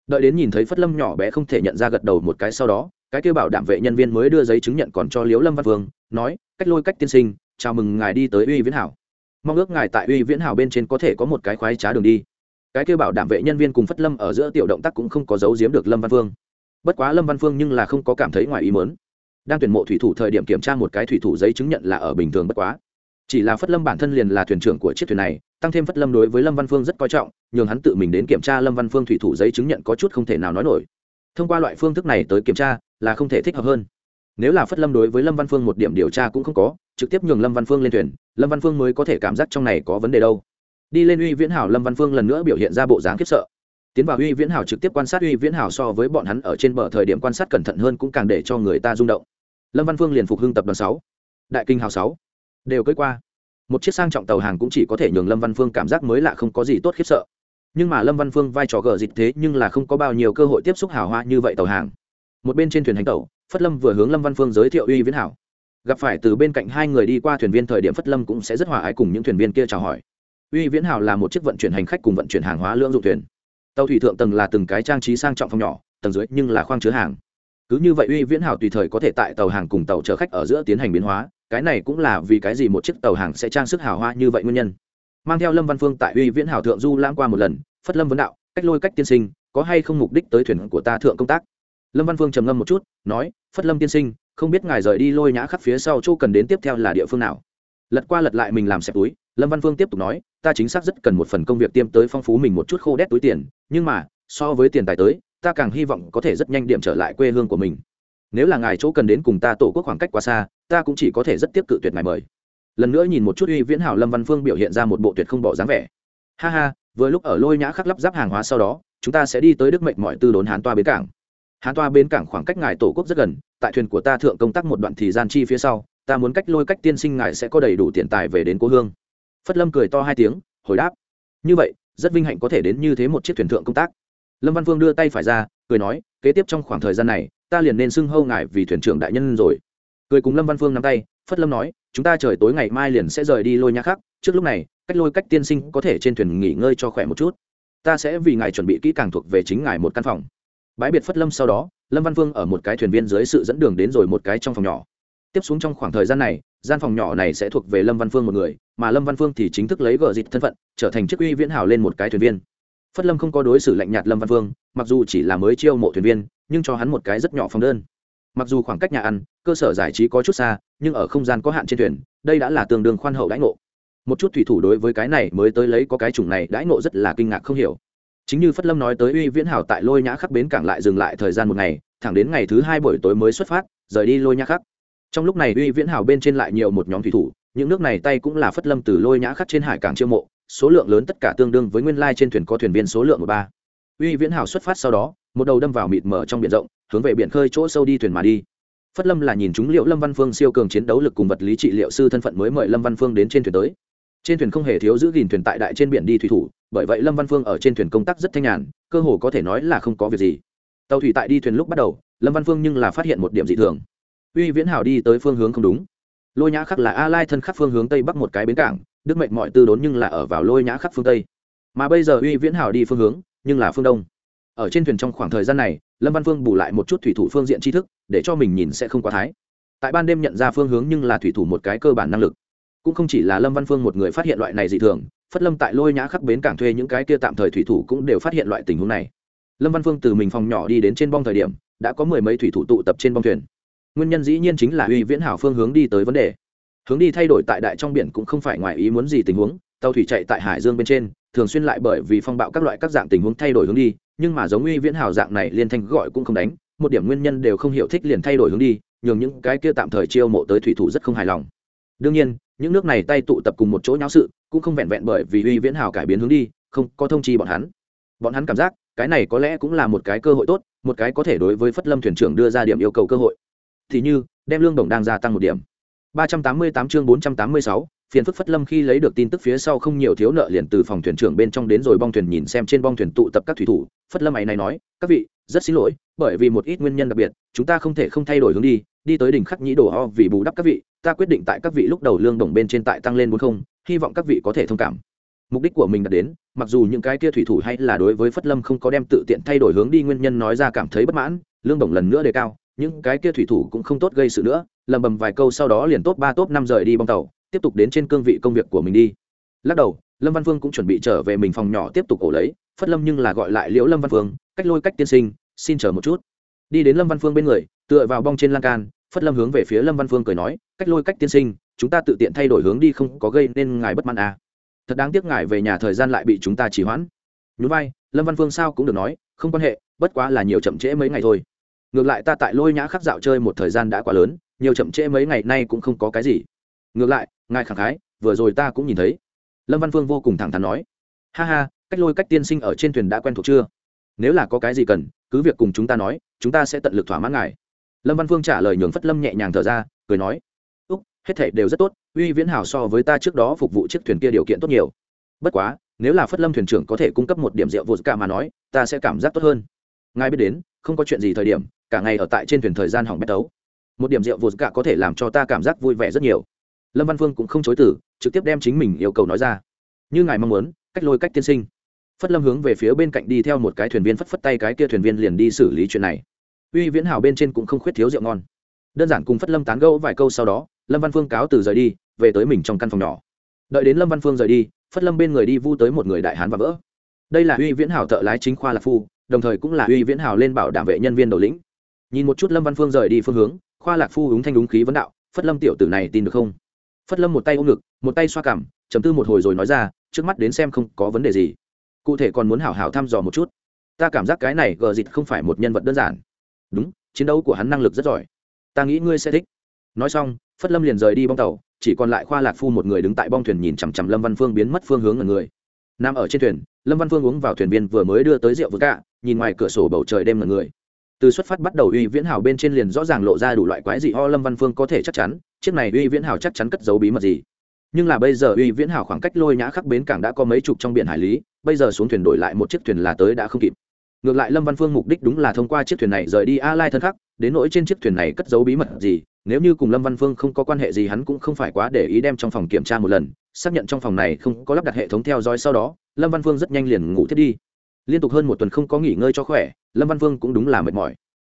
Đợi đến nhìn thấy phất lâm nhỏ bé không thể nhận ra gật đầu một cái sau đó, cái kêu bảo đảm vệ nhân viên mới đưa giấy chứng nhận còn cho liếu lâm văn phương, nói, cách lôi cách tiên sinh, chào mừng ngài đi tới uy viễn hảo mong ước ngài tại uy viễn hào bên trên có thể có một cái khoái trá đường đi. Cái kêu bảo đảm vệ nhân viên cùng phất lâm ở giữa tiểu động tác cũng không có giấu giếm được lâm văn phương. Bất quá lâm văn phương nhưng là không có cảm thấy ngoài ý mớn đang tuyển mộ thủy thủ thời điểm kiểm tra một cái thủy thủ giấy chứng nhận là ở bình thường bất quá. Chỉ là phất lâm bản thân liền là thuyền trưởng của chiếc thuyền này, tăng thêm phất lâm đối với lâm văn phương rất coi trọng, nhường hắn tự mình đến kiểm tra lâm văn phương thủy thủ giấy chứng nhận có chút không thể nào nói nổi. Thông qua loại phương thức này tới kiểm tra, là không thể thích hợp hơn nếu là phất lâm đối với lâm văn phương một điểm điều tra cũng không có, trực tiếp nhường lâm văn phương lên thuyền, lâm văn phương mới có thể cảm giác trong này có vấn đề đâu. Đi lên uy viễn hảo, lâm văn phương lần nữa biểu hiện ra bộ dáng khiếp sợ. Tiến vào uy viễn hảo trực tiếp quan sát uy viễn hảo so với bọn hắn ở trên bờ thời điểm quan sát cẩn thận hơn cũng càng để cho người ta rung động. Lâm văn phương liền phục hưng tập đoàn sáu, đại kinh hào sáu, đều cưới qua. Một chiếc sang trọng tàu hàng cũng chỉ có thể nhường lâm văn phương cảm giác mới lạ không có gì tốt khiếp sợ. Nhưng mà lâm văn phương vai trò gờ dịch thế nhưng là không có bao nhiêu cơ hội tiếp xúc hào hoa như vậy tàu hàng một bên trên thuyền hành tàu phất lâm vừa hướng lâm văn phương giới thiệu uy viễn hảo. Gặp phải từ bên cạnh hai người đi qua thuyền viên thời điểm phất lâm cũng sẽ rất hòa ái cùng những thuyền viên kia chào hỏi. Uy viễn hảo là một chiếc vận chuyển hành khách cùng vận chuyển hàng hóa lưỡng dụng thuyền. Tàu thủy thượng tầng là từng cái trang trí sang trọng phòng nhỏ, tầng dưới nhưng là khoang chứa hàng. Cứ như vậy uy viễn hảo tùy thời có thể tại tàu hàng cùng tàu chở khách ở giữa tiến hành biến hóa, cái này cũng là vì cái gì một chiếc tàu hàng sẽ trang sức hào hoa như vậy nguyên nhân. Mang theo lâm văn phương tại uy viễn hảo thượng du lãng qua một lần, phất lâm vấn đạo, cách lôi cách tiên sinh, có hay không mục đích tới thuyền của ta thượng công tác? Lâm văn phương trầm ngâm một chút, nói, phất lâm tiên sinh, không biết ngài rời đi lôi nhã khắp phía sau chỗ cần đến tiếp theo là địa phương nào? Lật qua lật lại mình làm xẹp túi, lâm văn phương tiếp tục nói, ta chính xác rất cần một phần công việc tiêm tới phong phú mình một chút khô đét túi tiền, nhưng mà, so với tiền tài tới, ta càng hy vọng có thể rất nhanh điểm trở lại quê hương của mình. Nếu là ngài chỗ cần đến cùng ta tổ quốc khoảng cách quá xa, ta cũng chỉ có thể rất tiếp cự tuyệt ngài mời. Lần nữa nhìn một chút uy viễn hảo lâm văn phương biểu hiện ra một bộ tuyệt không bỏ dáng vẻ. Ha ha, vừa lúc ở lôi nhã khắc lắp ráp hàng hóa sau đó, chúng ta sẽ đi tới đức mệnh mọi tư đốn hán toa bến cảng hán toa bến cảng khoảng cách ngài tổ quốc rất gần, tại thuyền của ta thượng công tác một đoạn thì gian chi phía sau, ta muốn cách lôi cách tiên sinh ngài sẽ có đầy đủ tiền tài về đến cố hương. Phất lâm cười to hai tiếng, hồi đáp. Như vậy, rất vinh hạnh có thể đến như thế một chiếc thuyền thượng công tác. Lâm văn Vương đưa tay phải ra, cười nói, kế tiếp trong khoảng thời gian này, ta liền nên xưng hâu ngài vì thuyền trưởng đại nhân rồi. Cười cùng lâm văn phương nắm tay, phất lâm nói, chúng ta trời tối ngày mai liền sẽ rời đi lôi nhà khắc, trước lúc này, cách lôi cách tiên sinh có thể trên thuyền nghỉ ngơi cho khỏe một chút. Ta sẽ vì ngài chuẩn bị kỹ càng thuộc về chính ngài một căn phòng bãi biệt phất lâm sau đó, lâm văn Vương ở một cái thuyền viên dưới sự dẫn đường đến rồi một cái trong phòng nhỏ. Tiếp xuống trong khoảng thời gian này, gian phòng nhỏ này sẽ thuộc về lâm văn phương một người, mà lâm văn phương thì chính thức lấy gờ dịt thân phận, trở thành chức uy viễn hào lên một cái thuyền viên. Phất lâm không có đối xử lạnh nhạt lâm văn phương mặc dù chỉ là mới chiêu mộ thuyền viên, nhưng cho hắn một cái rất nhỏ phòng đơn. Mặc dù khoảng cách nhà ăn, cơ sở giải trí có chút xa, nhưng ở không gian có hạn trên thuyền, đây đã là tương đương khoan hậu đãi ngộ. Một chút thủy thủ đối với cái này mới tới lấy có cái chủng này đãi ngộ rất là kinh ngạc không hiểu chính như phất lâm nói tới uy viễn hảo tại lôi nhã khắc bến cảng lại dừng lại thời gian một ngày, thẳng đến ngày thứ hai buổi tối mới xuất phát, rời đi lôi nhã khắc. Trong lúc này uy viễn hảo bên trên lại nhiều một nhóm thủy thủ, những nước này tay cũng là phất lâm từ lôi nhã khắc trên hải cảng chiêu mộ, số lượng lớn tất cả tương đương với nguyên lai trên thuyền có thuyền viên số lượng một ba. Uy viễn hảo xuất phát sau đó, một đầu đâm vào mịt mở trong biển rộng, hướng về biển khơi chỗ sâu đi thuyền mà đi. Phất lâm là nhìn chúng liệu lâm văn phương siêu cường chiến đấu lực cùng vật lý trị liệu sư thân phận mới mời lâm văn phương đến trên thuyền tới trên thuyền không hề thiếu giữ gìn thuyền tại đại trên biển đi thủy thủ, bởi vậy lâm văn phương ở trên thuyền công tác rất thanh nhàn, cơ hồ có thể nói là không có việc gì. Tàu thủy tại đi thuyền lúc bắt đầu, lâm văn phương nhưng là phát hiện một điểm dị thường. Uy viễn hảo đi tới phương hướng không đúng. Lôi nhã khắc là a lai thân khắc phương hướng tây bắc một cái bến cảng, đức mệnh mọi tư đốn nhưng là ở vào lôi nhã khắc phương tây. Mà bây giờ uy viễn hảo đi phương hướng, nhưng là phương đông. Ở trên thuyền trong khoảng thời gian này, lâm văn phương bù lại một chút thủy thủ phương diện tri thức, để cho mình nhìn sẽ không quá thái. Tại ban đêm nhận ra phương hướng nhưng là thủy thủ một cái cơ bản năng lực cũng không chỉ là lâm văn phương một người phát hiện loại này dị thường, phất lâm tại lôi nhã khắc bến cảng thuê những cái kia tạm thời thủy thủ cũng đều phát hiện loại tình huống này. Lâm văn phương từ mình phòng nhỏ đi đến trên bong thời điểm, đã có mười mấy thủy thủ tụ tập trên bong thuyền. Nguyên nhân dĩ nhiên chính là uy viễn hảo phương hướng đi tới vấn đề. Hướng đi thay đổi tại đại trong biển cũng không phải ngoài ý muốn gì tình huống, tàu thủy chạy tại hải dương bên trên, thường xuyên lại bởi vì phong bạo các loại các dạng tình huống thay đổi hướng đi, nhưng mà giống uy viễn hảo dạng này liên thanh gọi cũng không đánh, một điểm nguyên nhân đều không hiểu thích liền thay đổi hướng đi, nhường những cái kia tạm thời chiêu mộ tới thủy thủ rất không hài lòng. Đương nhiên những nước này tay tụ tập cùng một chỗ nháo sự cũng không vẹn vẹn bởi vì uy viễn hào cải biến hướng đi không có thông chi bọn hắn. Bọn hắn cảm giác cái này có lẽ cũng là một cái cơ hội tốt một cái có thể đối với phất lâm thuyền trưởng đưa ra điểm yêu cầu cơ hội. Thì như đem lương đồng đang gia tăng một điểm. 388 chương 486, phiền phức phất lâm khi lấy được tin tức phía sau không nhiều thiếu nợ liền từ phòng thuyền trưởng bên trong đến rồi bong thuyền nhìn xem trên bong thuyền tụ tập các thủy thủ. Phất lâm ấy này nói các vị rất xin lỗi bởi vì một ít nguyên nhân đặc biệt chúng ta không thể không thay đổi hướng đi đi tới đỉnh khắc nhĩ đồ ho vì bù đắp các vị ta quyết định tại các vị lúc đầu lương đồng bên trên tại tăng lên bốn không, hy vọng các vị có thể thông cảm. Mục đích của mình đã đến, mặc dù những cái kia thủy thủ hay là đối với phất lâm không có đem tự tiện thay đổi hướng đi nguyên nhân nói ra cảm thấy bất mãn, lương đồng lần nữa đề cao, những cái kia thủy thủ cũng không tốt gây sự nữa, lầm bầm vài câu sau đó liền tốt ba tốt năm rời đi bong tàu, tiếp tục đến trên cương vị công việc của mình đi. Lắc đầu, lâm văn phương cũng chuẩn bị trở về mình phòng nhỏ tiếp tục ổ lấy, phất lâm nhưng là gọi lại liễu lâm văn phương, cách lôi cách tiên sinh, xin chờ một chút. Đi đến lâm văn phương bên người, tựa vào bong trên lan can, phất lâm hướng về phía lâm văn phương cười nói cách lôi cách tiên sinh, chúng ta tự tiện thay đổi hướng đi không có gây nên ngài bất mãn à. thật đáng tiếc ngài về nhà thời gian lại bị chúng ta chỉ hoãn. Nhún vai, lâm văn phương sao cũng được nói, không quan hệ, bất quá là nhiều chậm trễ mấy ngày thôi. Ngược lại ta tại lôi nhã khắc dạo chơi một thời gian đã quá lớn, nhiều chậm trễ mấy ngày nay cũng không có cái gì. Ngược lại, ngài khẳng khái, vừa rồi ta cũng nhìn thấy. Lâm văn phương vô cùng thẳng thắn nói. Ha ha, cách lôi cách tiên sinh ở trên thuyền đã quen thuộc chưa? Nếu là có cái gì cần, cứ việc cùng chúng ta nói, chúng ta sẽ tận lực thỏa mãn ngài. Lâm văn phương trả lời nhường phất lâm nhẹ nhàng thở ra, cười nói hết thảy đều rất tốt, uy viễn hảo so với ta trước đó phục vụ chiếc thuyền kia điều kiện tốt nhiều. Bất quá, nếu là phất lâm thuyền trưởng có thể cung cấp một điểm rượu vột cả mà nói, ta sẽ cảm giác tốt hơn. Ngài biết đến, không có chuyện gì thời điểm, cả ngày ở tại trên thuyền thời gian hỏng bét tấu. Một điểm rượu vột cả có thể làm cho ta cảm giác vui vẻ rất nhiều. Lâm văn phương cũng không chối từ, trực tiếp đem chính mình yêu cầu nói ra. Như ngài mong muốn, cách lôi cách tiên sinh. Phất lâm hướng về phía bên cạnh đi theo một cái thuyền viên phất phất tay cái kia thuyền viên liền đi xử lý chuyện này. Uy viễn hào bên trên cũng không khuyết thiếu rượu ngon. Đơn giản cùng phất lâm tán gẫu vài câu sau đó lâm văn phương cáo từ rời đi, về tới mình trong căn phòng nhỏ. Đợi đến lâm văn phương rời đi, phất lâm bên người đi vu tới một người đại hán và vỡ. Đây là uy viễn hào thợ lái chính khoa lạc phu, đồng thời cũng là uy viễn hào lên bảo đảm vệ nhân viên đầu lĩnh. Nhìn một chút lâm văn phương rời đi phương hướng, khoa lạc phu đúng thanh đúng khí vấn đạo, phất lâm tiểu tử này tin được không? Phất lâm một tay ôm ngực, một tay xoa cảm chấm tư một hồi rồi nói ra, trước mắt đến xem không có vấn đề gì. Cụ thể còn muốn hảo hảo thăm dò một chút. Ta cảm giác cái này gờ dịt không phải một nhân vật đơn giản. Đúng, chiến đấu của hắn năng lực rất giỏi. Ta nghĩ ngươi sẽ thích nói xong, phất lâm liền rời đi bong tàu, chỉ còn lại khoa lạc phu một người đứng tại bong thuyền nhìn chằm chằm lâm văn phương biến mất phương hướng ở người. Nằm ở trên thuyền, lâm văn phương uống vào thuyền viên vừa mới đưa tới rượu vừa cạ, nhìn ngoài cửa sổ bầu trời đêm ở người. Từ xuất phát bắt đầu uy viễn hào bên trên liền rõ ràng lộ ra đủ loại quái dị ho lâm văn phương có thể chắc chắn, chiếc này uy viễn hào chắc chắn cất giấu bí mật gì? Nhưng là bây giờ uy viễn hào khoảng cách lôi nhã khắc bến cảng đã có mấy chục trong biển hải lý, bây giờ xuống thuyền đổi lại một chiếc thuyền là tới đã không kịp. Ngược lại lâm văn phương mục đích đúng là thông qua chiếc thuyền này rời đi a lai thân khắc, đến nỗi trên chiếc thuyền này cất giấu bí mật gì nếu như cùng lâm văn phương không có quan hệ gì, hắn cũng không phải quá để ý đem trong phòng kiểm tra một lần. Xác nhận trong phòng này không có lắp đặt hệ thống theo dõi sau đó, lâm văn phương rất nhanh liền ngủ thiết đi. Liên tục hơn một tuần không có nghỉ ngơi cho khỏe, lâm văn phương cũng đúng là mệt mỏi.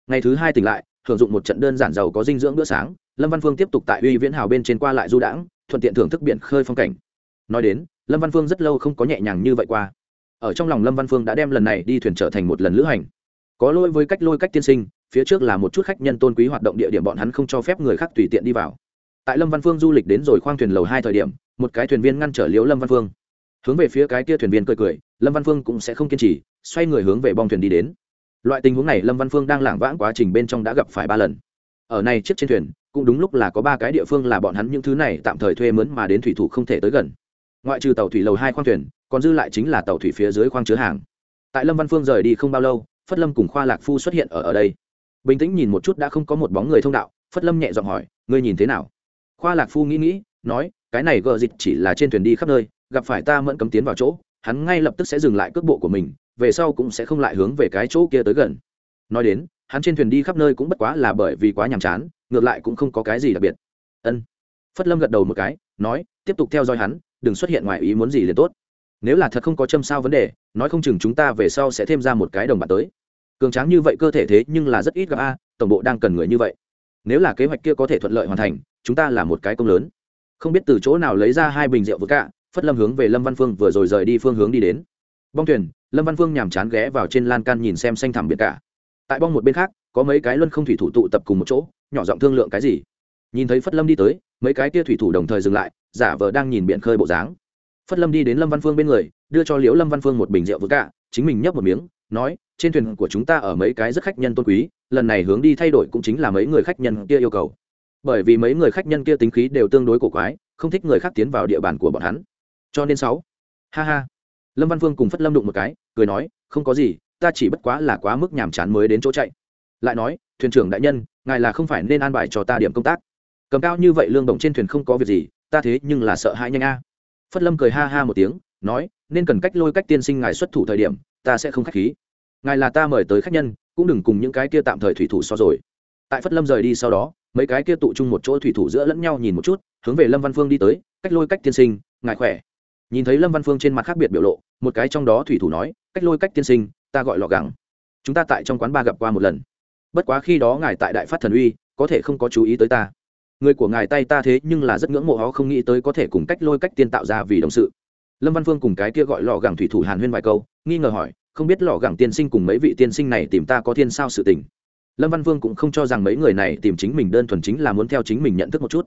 Ngày thứ hai tỉnh lại, hưởng dụng một trận đơn giản giàu có dinh dưỡng bữa sáng, lâm văn phương tiếp tục tại uy viễn hào bên trên qua lại du đãng, thuận tiện thưởng thức biển khơi phong cảnh. Nói đến, lâm văn phương rất lâu không có nhẹ nhàng như vậy qua. Ở trong lòng lâm văn phương đã đem lần này đi thuyền trở thành một lần lữ hành. Có lỗi với cách lôi cách tiên sinh phía trước là một chút khách nhân tôn quý hoạt động địa điểm bọn hắn không cho phép người khác tùy tiện đi vào. Tại lâm văn phương du lịch đến rồi khoang thuyền lầu hai thời điểm, một cái thuyền viên ngăn trở liễu lâm văn phương. Hướng về phía cái kia thuyền viên cười cười, lâm văn phương cũng sẽ không kiên trì, xoay người hướng về bong thuyền đi đến. Loại tình huống này lâm văn phương đang lảng vãng quá trình bên trong đã gặp phải ba lần. Ở này chiếc trên thuyền, cũng đúng lúc là có ba cái địa phương là bọn hắn những thứ này tạm thời thuê mướn mà đến thủy thủ không thể tới gần. Ngoại trừ tàu thủy lầu hai khoang thuyền, còn dư lại chính là tàu thủy phía dưới khoang chứa hàng. Tại lâm văn phương rời đi không bao lâu, phất lâm cùng khoa lạc phu xuất hiện ở ở đây bình tĩnh nhìn một chút đã không có một bóng người thông đạo, phất lâm nhẹ giọng hỏi, ngươi nhìn thế nào? Khoa lạc phu nghĩ nghĩ, nói, cái này gờ dịch chỉ là trên thuyền đi khắp nơi, gặp phải ta mẫn cấm tiến vào chỗ, hắn ngay lập tức sẽ dừng lại cước bộ của mình, về sau cũng sẽ không lại hướng về cái chỗ kia tới gần. Nói đến, hắn trên thuyền đi khắp nơi cũng bất quá là bởi vì quá nhàm chán, ngược lại cũng không có cái gì đặc biệt. Ân. Phất lâm gật đầu một cái, nói, tiếp tục theo dõi hắn, đừng xuất hiện ngoài ý muốn gì liền tốt. Nếu là thật không có châm sao vấn đề, nói không chừng chúng ta về sau sẽ thêm ra một cái đồng bạn tới cường tráng như vậy cơ thể thế nhưng là rất ít gặp a, tổng bộ đang cần người như vậy. Nếu là kế hoạch kia có thể thuận lợi hoàn thành, chúng ta là một cái công lớn. Không biết từ chỗ nào lấy ra hai bình rượu vừa cả phất lâm hướng về lâm văn phương vừa rồi rời đi phương hướng đi đến. Bong thuyền, lâm văn phương nhàm chán ghé vào trên lan can nhìn xem xanh thẳm biển cả. Tại bong một bên khác, có mấy cái luân không thủy thủ tụ tập cùng một chỗ, nhỏ giọng thương lượng cái gì. Nhìn thấy phất lâm đi tới, mấy cái tia thủy thủ đồng thời dừng lại, giả vờ đang nhìn biển khơi bộ dáng. Phất lâm đi đến lâm văn phương bên người, đưa cho liễu lâm văn phương một bình rượu vừa cả chính mình nhấp một miếng nói, trên thuyền của chúng ta ở mấy cái rất khách nhân tôn quý, lần này hướng đi thay đổi cũng chính là mấy người khách nhân kia yêu cầu. Bởi vì mấy người khách nhân kia tính khí đều tương đối cổ quái, không thích người khác tiến vào địa bàn của bọn hắn. Cho nên sáu, ha ha. Lâm văn phương cùng phất lâm đụng một cái, cười nói, không có gì, ta chỉ bất quá là quá mức nhàm chán mới đến chỗ chạy. Lại nói, thuyền trưởng đại nhân, ngài là không phải nên an bài cho ta điểm công tác. Cầm cao như vậy lương đồng trên thuyền không có việc gì, ta thế nhưng là sợ hãi nhanh a. Phất lâm cười ha ha một tiếng, nói, nên cần cách lôi cách tiên sinh ngài xuất thủ thời điểm ta sẽ không khách khí. Ngài là ta mời tới khách nhân, cũng đừng cùng những cái kia tạm thời thủy thủ so rồi. Tại phất lâm rời đi sau đó, mấy cái kia tụ chung một chỗ thủy thủ giữa lẫn nhau nhìn một chút, hướng về lâm văn phương đi tới, cách lôi cách tiên sinh, ngài khỏe? Nhìn thấy lâm văn phương trên mặt khác biệt biểu lộ, một cái trong đó thủy thủ nói, cách lôi cách tiên sinh, ta gọi lọ gẳng. Chúng ta tại trong quán ba gặp qua một lần. Bất quá khi đó ngài tại đại phát thần uy, có thể không có chú ý tới ta. Người của ngài tay ta thế nhưng là rất ngưỡng mộ, họ không nghĩ tới có thể cùng cách lôi cách tiên tạo ra vì đồng sự lâm văn phương cùng cái kia gọi lò gẳng thủy thủ hàn huyên vài câu, nghi ngờ hỏi, không biết lò gẳng tiên sinh cùng mấy vị tiên sinh này tìm ta có thiên sao sự tình? Lâm văn vương cũng không cho rằng mấy người này tìm chính mình đơn thuần chính là muốn theo chính mình nhận thức một chút.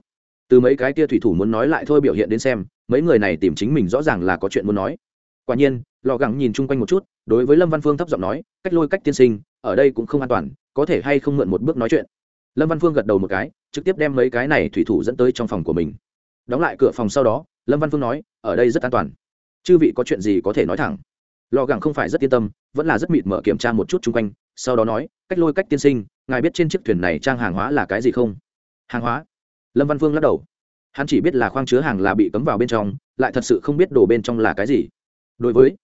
Từ mấy cái kia thủy thủ muốn nói lại thôi biểu hiện đến xem, mấy người này tìm chính mình rõ ràng là có chuyện muốn nói. Quả nhiên lò gẳng nhìn chung quanh một chút, đối với lâm văn phương thấp giọng nói, cách lôi cách tiên sinh, ở đây cũng không an toàn, có thể hay không mượn một bước nói chuyện? Lâm văn phương gật đầu một cái, trực tiếp đem mấy cái này thủy thủ dẫn tới trong phòng của mình. Đóng lại cửa phòng sau đó, lâm văn phương nói, ở đây rất an toàn chư vị có chuyện gì có thể nói thẳng. Lò gẳng không phải rất yên tâm, vẫn là rất mịt mở kiểm tra một chút chung quanh, sau đó nói, cách lôi cách tiên sinh, ngài biết trên chiếc thuyền này trang hàng hóa là cái gì không? Hàng hóa? Lâm văn phương lắc đầu. Hắn chỉ biết là khoang chứa hàng là bị cấm vào bên trong, lại thật sự không biết đồ bên trong là cái gì. Đối với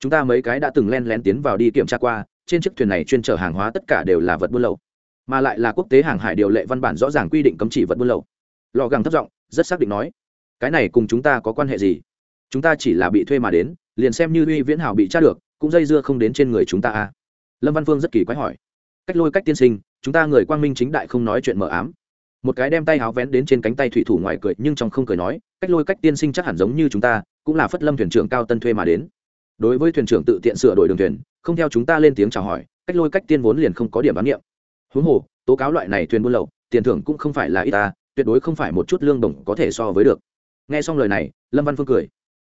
chúng ta mấy cái đã từng len lén tiến vào đi kiểm tra qua, trên chiếc thuyền này chuyên chở hàng hóa tất cả đều là vật buôn lậu, mà lại là quốc tế hàng hải điều lệ văn bản rõ ràng quy định cấm chỉ vật buôn lậu. Lò gẳng thất giọng, rất xác định nói, cái này cùng chúng ta có quan hệ gì? Chúng ta chỉ là bị thuê mà đến, liền xem như uy viễn hảo bị tra được, cũng dây dưa không đến trên người chúng ta à? Lâm văn phương rất kỳ quái hỏi. Cách lôi cách tiên sinh, chúng ta người quang minh chính đại không nói chuyện mờ ám. Một cái đem tay háo vén đến trên cánh tay thủy thủ ngoài cười, nhưng trong không cười nói, cách lôi cách tiên sinh chắc hẳn giống như chúng ta, cũng là phất lâm thuyền trưởng cao tân thuê mà đến. Đối với thuyền trưởng tự tiện sửa đổi đường thuyền, không theo chúng ta lên tiếng chào hỏi, cách lôi cách tiên vốn liền không có điểm bán niệm. Huống hồ, tố cáo loại này thuyền buôn lậu, tiền thưởng cũng không phải là ít ta tuyệt đối không phải một chút lương đồng có thể so với được. Nghe xong lời này, lâm văn phương cười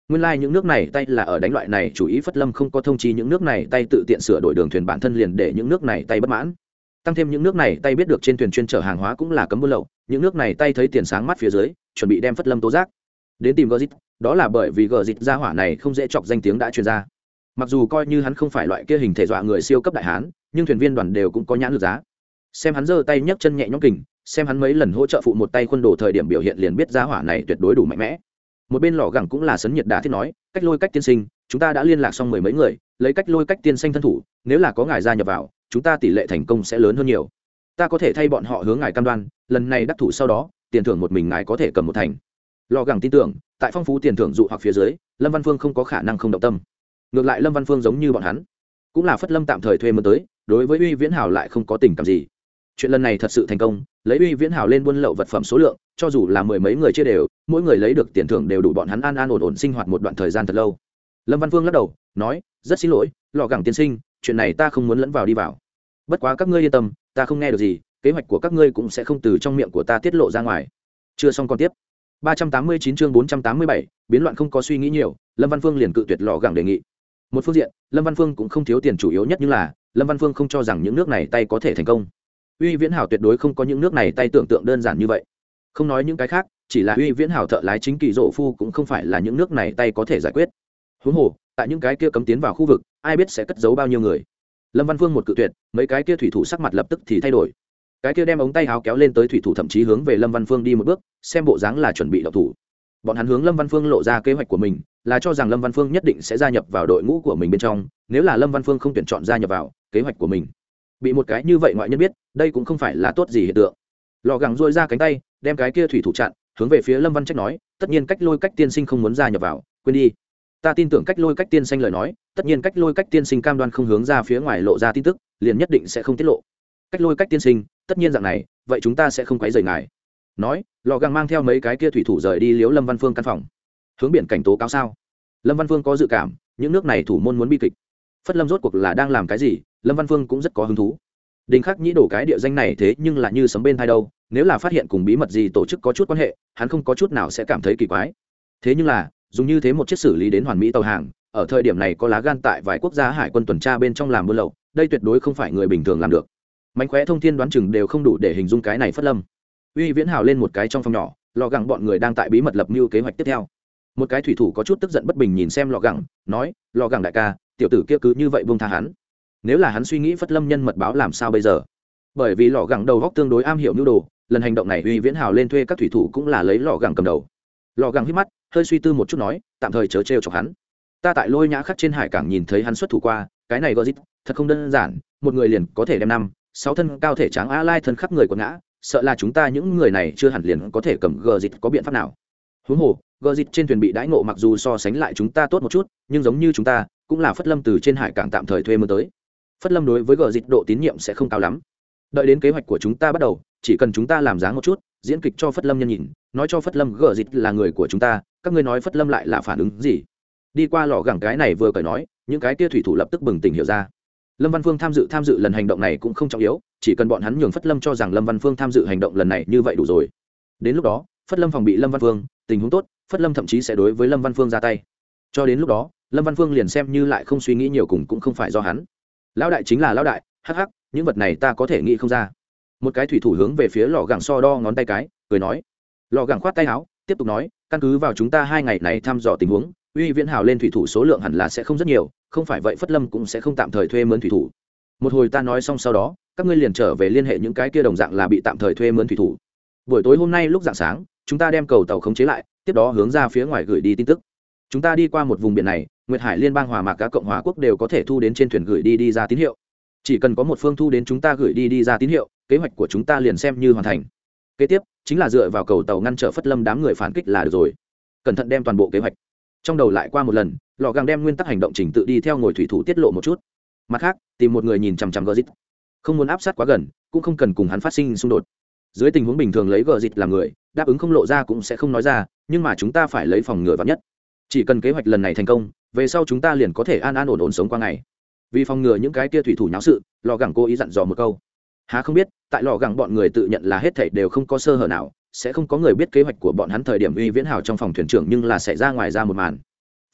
nguyên lai、like、những nước này tay là ở đánh loại này, chủ ý phất lâm không có thông chi những nước này, tay tự tiện sửa đổi đường thuyền bản thân liền để những nước này tay bất mãn. Tăng thêm những nước này tay biết được trên thuyền chuyên chở hàng hóa cũng là cấm buôn lậu, những nước này tay thấy tiền sáng mắt phía dưới, chuẩn bị đem phất lâm tố giác. Đến tìm gờ dít đó là bởi vì gờ dít ra hỏa này không dễ chọc danh tiếng đã truyền ra. Mặc dù coi như hắn không phải loại kia hình thể dọa người siêu cấp đại hán, nhưng thuyền viên đoàn đều cũng có nhãn lực giá. Xem hắn giơ tay nhấc chân nhẹ nhõm kình, xem hắn mấy lần hỗ trợ phụ một tay quân đồ thời điểm biểu hiện liền biết ra hỏa này tuyệt đối đủ mạnh mẽ một bên lò gẳng cũng là sấn nhiệt đà thiết nói, cách lôi cách tiên sinh, chúng ta đã liên lạc xong mười mấy người, lấy cách lôi cách tiên sinh thân thủ, nếu là có ngài gia nhập vào, chúng ta tỷ lệ thành công sẽ lớn hơn nhiều. Ta có thể thay bọn họ hướng ngài cam đoan, lần này đắc thủ sau đó, tiền thưởng một mình ngài có thể cầm một thành. Lò gẳng tin tưởng, tại phong phú tiền thưởng dụ hoặc phía dưới, lâm văn phương không có khả năng không động tâm. Ngược lại lâm văn phương giống như bọn hắn, cũng là phất lâm tạm thời thuê mơ tới, đối với uy viễn hào lại không có tình cảm gì. Chuyện lần này thật sự thành công, lấy uy viễn hào lên buôn lậu vật phẩm số lượng, cho dù là mười mấy người chia đều mỗi người lấy được tiền thưởng đều đủ bọn hắn an an ổn ổn sinh hoạt một đoạn thời gian thật lâu. Lâm văn Vương lắc đầu nói rất xin lỗi lò gẳng tiên sinh chuyện này ta không muốn lẫn vào đi vào. Bất quá các ngươi yên tâm ta không nghe được gì kế hoạch của các ngươi cũng sẽ không từ trong miệng của ta tiết lộ ra ngoài. Chưa xong còn tiếp. 389 chương 487, biến loạn không có suy nghĩ nhiều lâm văn phương liền cự tuyệt lò gẳng đề nghị. Một phương diện lâm văn phương cũng không thiếu tiền chủ yếu nhất nhưng là lâm văn phương không cho rằng những nước này tay có thể thành công. Uy viễn hảo tuyệt đối không có những nước này tay tưởng tượng đơn giản như vậy. Không nói những cái khác chỉ là uy viễn hảo thợ lái chính kỳ rộ phu cũng không phải là những nước này tay có thể giải quyết. Huống hồ, tại những cái kia cấm tiến vào khu vực, ai biết sẽ cất giấu bao nhiêu người. Lâm văn phương một cự tuyệt, mấy cái kia thủy thủ sắc mặt lập tức thì thay đổi. Cái kia đem ống tay áo kéo lên tới thủy thủ thậm chí hướng về lâm văn phương đi một bước, xem bộ dáng là chuẩn bị đậu thủ. Bọn hắn hướng lâm văn phương lộ ra kế hoạch của mình, là cho rằng lâm văn phương nhất định sẽ gia nhập vào đội ngũ của mình bên trong, nếu là lâm văn phương không tuyển chọn gia nhập vào, kế hoạch của mình. Bị một cái như vậy ngoại nhân biết, đây cũng không phải là tốt gì hiện tượng. Lò gẳng dôi ra cánh tay, đem cái kia thủy thủ chặn hướng về phía lâm văn trách nói tất nhiên cách lôi cách tiên sinh không muốn gia nhập vào quên đi ta tin tưởng cách lôi cách tiên sinh lời nói tất nhiên cách lôi cách tiên sinh cam đoan không hướng ra phía ngoài lộ ra tin tức liền nhất định sẽ không tiết lộ cách lôi cách tiên sinh tất nhiên dạng này vậy chúng ta sẽ không quấy rầy ngài nói lò găng mang theo mấy cái kia thủy thủ rời đi liếu lâm văn phương căn phòng hướng biển cảnh tố cáo sao lâm văn phương có dự cảm những nước này thủ môn muốn bi kịch phất lâm rốt cuộc là đang làm cái gì lâm văn phương cũng rất có hứng thú đình khắc nhĩ đổ cái địa danh này thế nhưng là như sấm bên thai đâu nếu là phát hiện cùng bí mật gì tổ chức có chút quan hệ, hắn không có chút nào sẽ cảm thấy kỳ quái. Thế nhưng là, dùng như thế một chiếc xử lý đến hoàn mỹ tàu hàng, ở thời điểm này có lá gan tại vài quốc gia hải quân tuần tra bên trong làm buôn lậu, đây tuyệt đối không phải người bình thường làm được. Mánh khóe thông thiên đoán chừng đều không đủ để hình dung cái này phất lâm. Uy viễn hào lên một cái trong phòng nhỏ lò gẳng bọn người đang tại bí mật lập mưu kế hoạch tiếp theo. Một cái thủy thủ có chút tức giận bất bình nhìn xem lò gẳng, nói lò gẳng đại ca, tiểu tử kia cứ như vậy buông tha hắn. Nếu là hắn suy nghĩ phất lâm nhân mật báo làm sao bây giờ? Bởi vì lò gẳng đầu góc tương đối am hiểu nhu đồ lần hành động này uy viễn hào lên thuê các thủy thủ cũng là lấy lò gẳng cầm đầu. Lò gẳng hít mắt, hơi suy tư một chút nói, tạm thời chớ trêu chọc hắn. Ta tại lôi nhã khắc trên hải cảng nhìn thấy hắn xuất thủ qua, cái này gozit thật không đơn giản, một người liền có thể đem năm, sáu thân cao thể tráng a lai thân khắp người của ngã, sợ là chúng ta những người này chưa hẳn liền có thể cầm gờ dịch có biện pháp nào. Huống hồ gờ dịch trên thuyền bị đãi ngộ mặc dù so sánh lại chúng ta tốt một chút, nhưng giống như chúng ta, cũng là phất lâm từ trên hải cảng tạm thời thuê mưa tới. Phất lâm đối với gờ dịch độ tín nhiệm sẽ không cao lắm đợi đến kế hoạch của chúng ta bắt đầu, chỉ cần chúng ta làm dáng một chút, diễn kịch cho phất lâm nhân nhìn, nói cho phất lâm gờ dịch là người của chúng ta, các ngươi nói phất lâm lại là phản ứng gì? Đi qua lò gẳng cái này vừa cởi nói, những cái kia thủy thủ lập tức bừng tỉnh hiểu ra. Lâm văn phương tham dự tham dự lần hành động này cũng không trọng yếu, chỉ cần bọn hắn nhường phất lâm cho rằng lâm văn phương tham dự hành động lần này như vậy đủ rồi. Đến lúc đó, phất lâm phòng bị lâm văn phương, tình huống tốt, phất lâm thậm chí sẽ đối với lâm văn phương ra tay. Cho đến lúc đó, lâm văn phương liền xem như lại không suy nghĩ nhiều cùng cũng không phải do hắn. Lão đại chính là lão đại, hắc hắc những vật này ta có thể nghĩ không ra. Một cái thủy thủ hướng về phía lò gẳng so đo ngón tay cái, cười nói. Lò gẳng khoát tay áo, tiếp tục nói, căn cứ vào chúng ta hai ngày này thăm dò tình huống, uy viễn hào lên thủy thủ số lượng hẳn là sẽ không rất nhiều, không phải vậy phất lâm cũng sẽ không tạm thời thuê mướn thủy thủ. Một hồi ta nói xong sau đó, các ngươi liền trở về liên hệ những cái kia đồng dạng là bị tạm thời thuê mướn thủy thủ. Buổi tối hôm nay lúc dạng sáng, chúng ta đem cầu tàu khống chế lại, tiếp đó hướng ra phía ngoài gửi đi tin tức. Chúng ta đi qua một vùng biển này, nguyệt hải liên bang hòa mạc các cộng hòa quốc đều có thể thu đến trên thuyền gửi đi đi ra tín hiệu chỉ cần có một phương thu đến chúng ta gửi đi đi ra tín hiệu, kế hoạch của chúng ta liền xem như hoàn thành. Kế tiếp, chính là dựa vào cầu tàu ngăn trở phất lâm đám người phản kích là được rồi. Cẩn thận đem toàn bộ kế hoạch. Trong đầu lại qua một lần lò gàng đem nguyên tắc hành động trình tự đi theo ngồi thủy thủ tiết lộ một chút. Mặt khác, tìm một người nhìn chằm chằm gờ dít không muốn áp sát quá gần, cũng không cần cùng hắn phát sinh xung đột. Dưới tình huống bình thường lấy gờ dít làm người, đáp ứng không lộ ra cũng sẽ không nói ra, nhưng mà chúng ta phải lấy phòng ngừa vắn nhất. Chỉ cần kế hoạch lần này thành công, về sau chúng ta liền có thể an an ổn ổn sống qua ngày vì phòng ngừa những cái kia thủy thủ nháo sự, lò gẳng cố ý dặn dò một câu. Há không biết, tại lò gẳng bọn người tự nhận là hết thảy đều không có sơ hở nào, sẽ không có người biết kế hoạch của bọn hắn thời điểm uy viễn hào trong phòng thuyền trưởng nhưng là xảy ra ngoài ra một màn.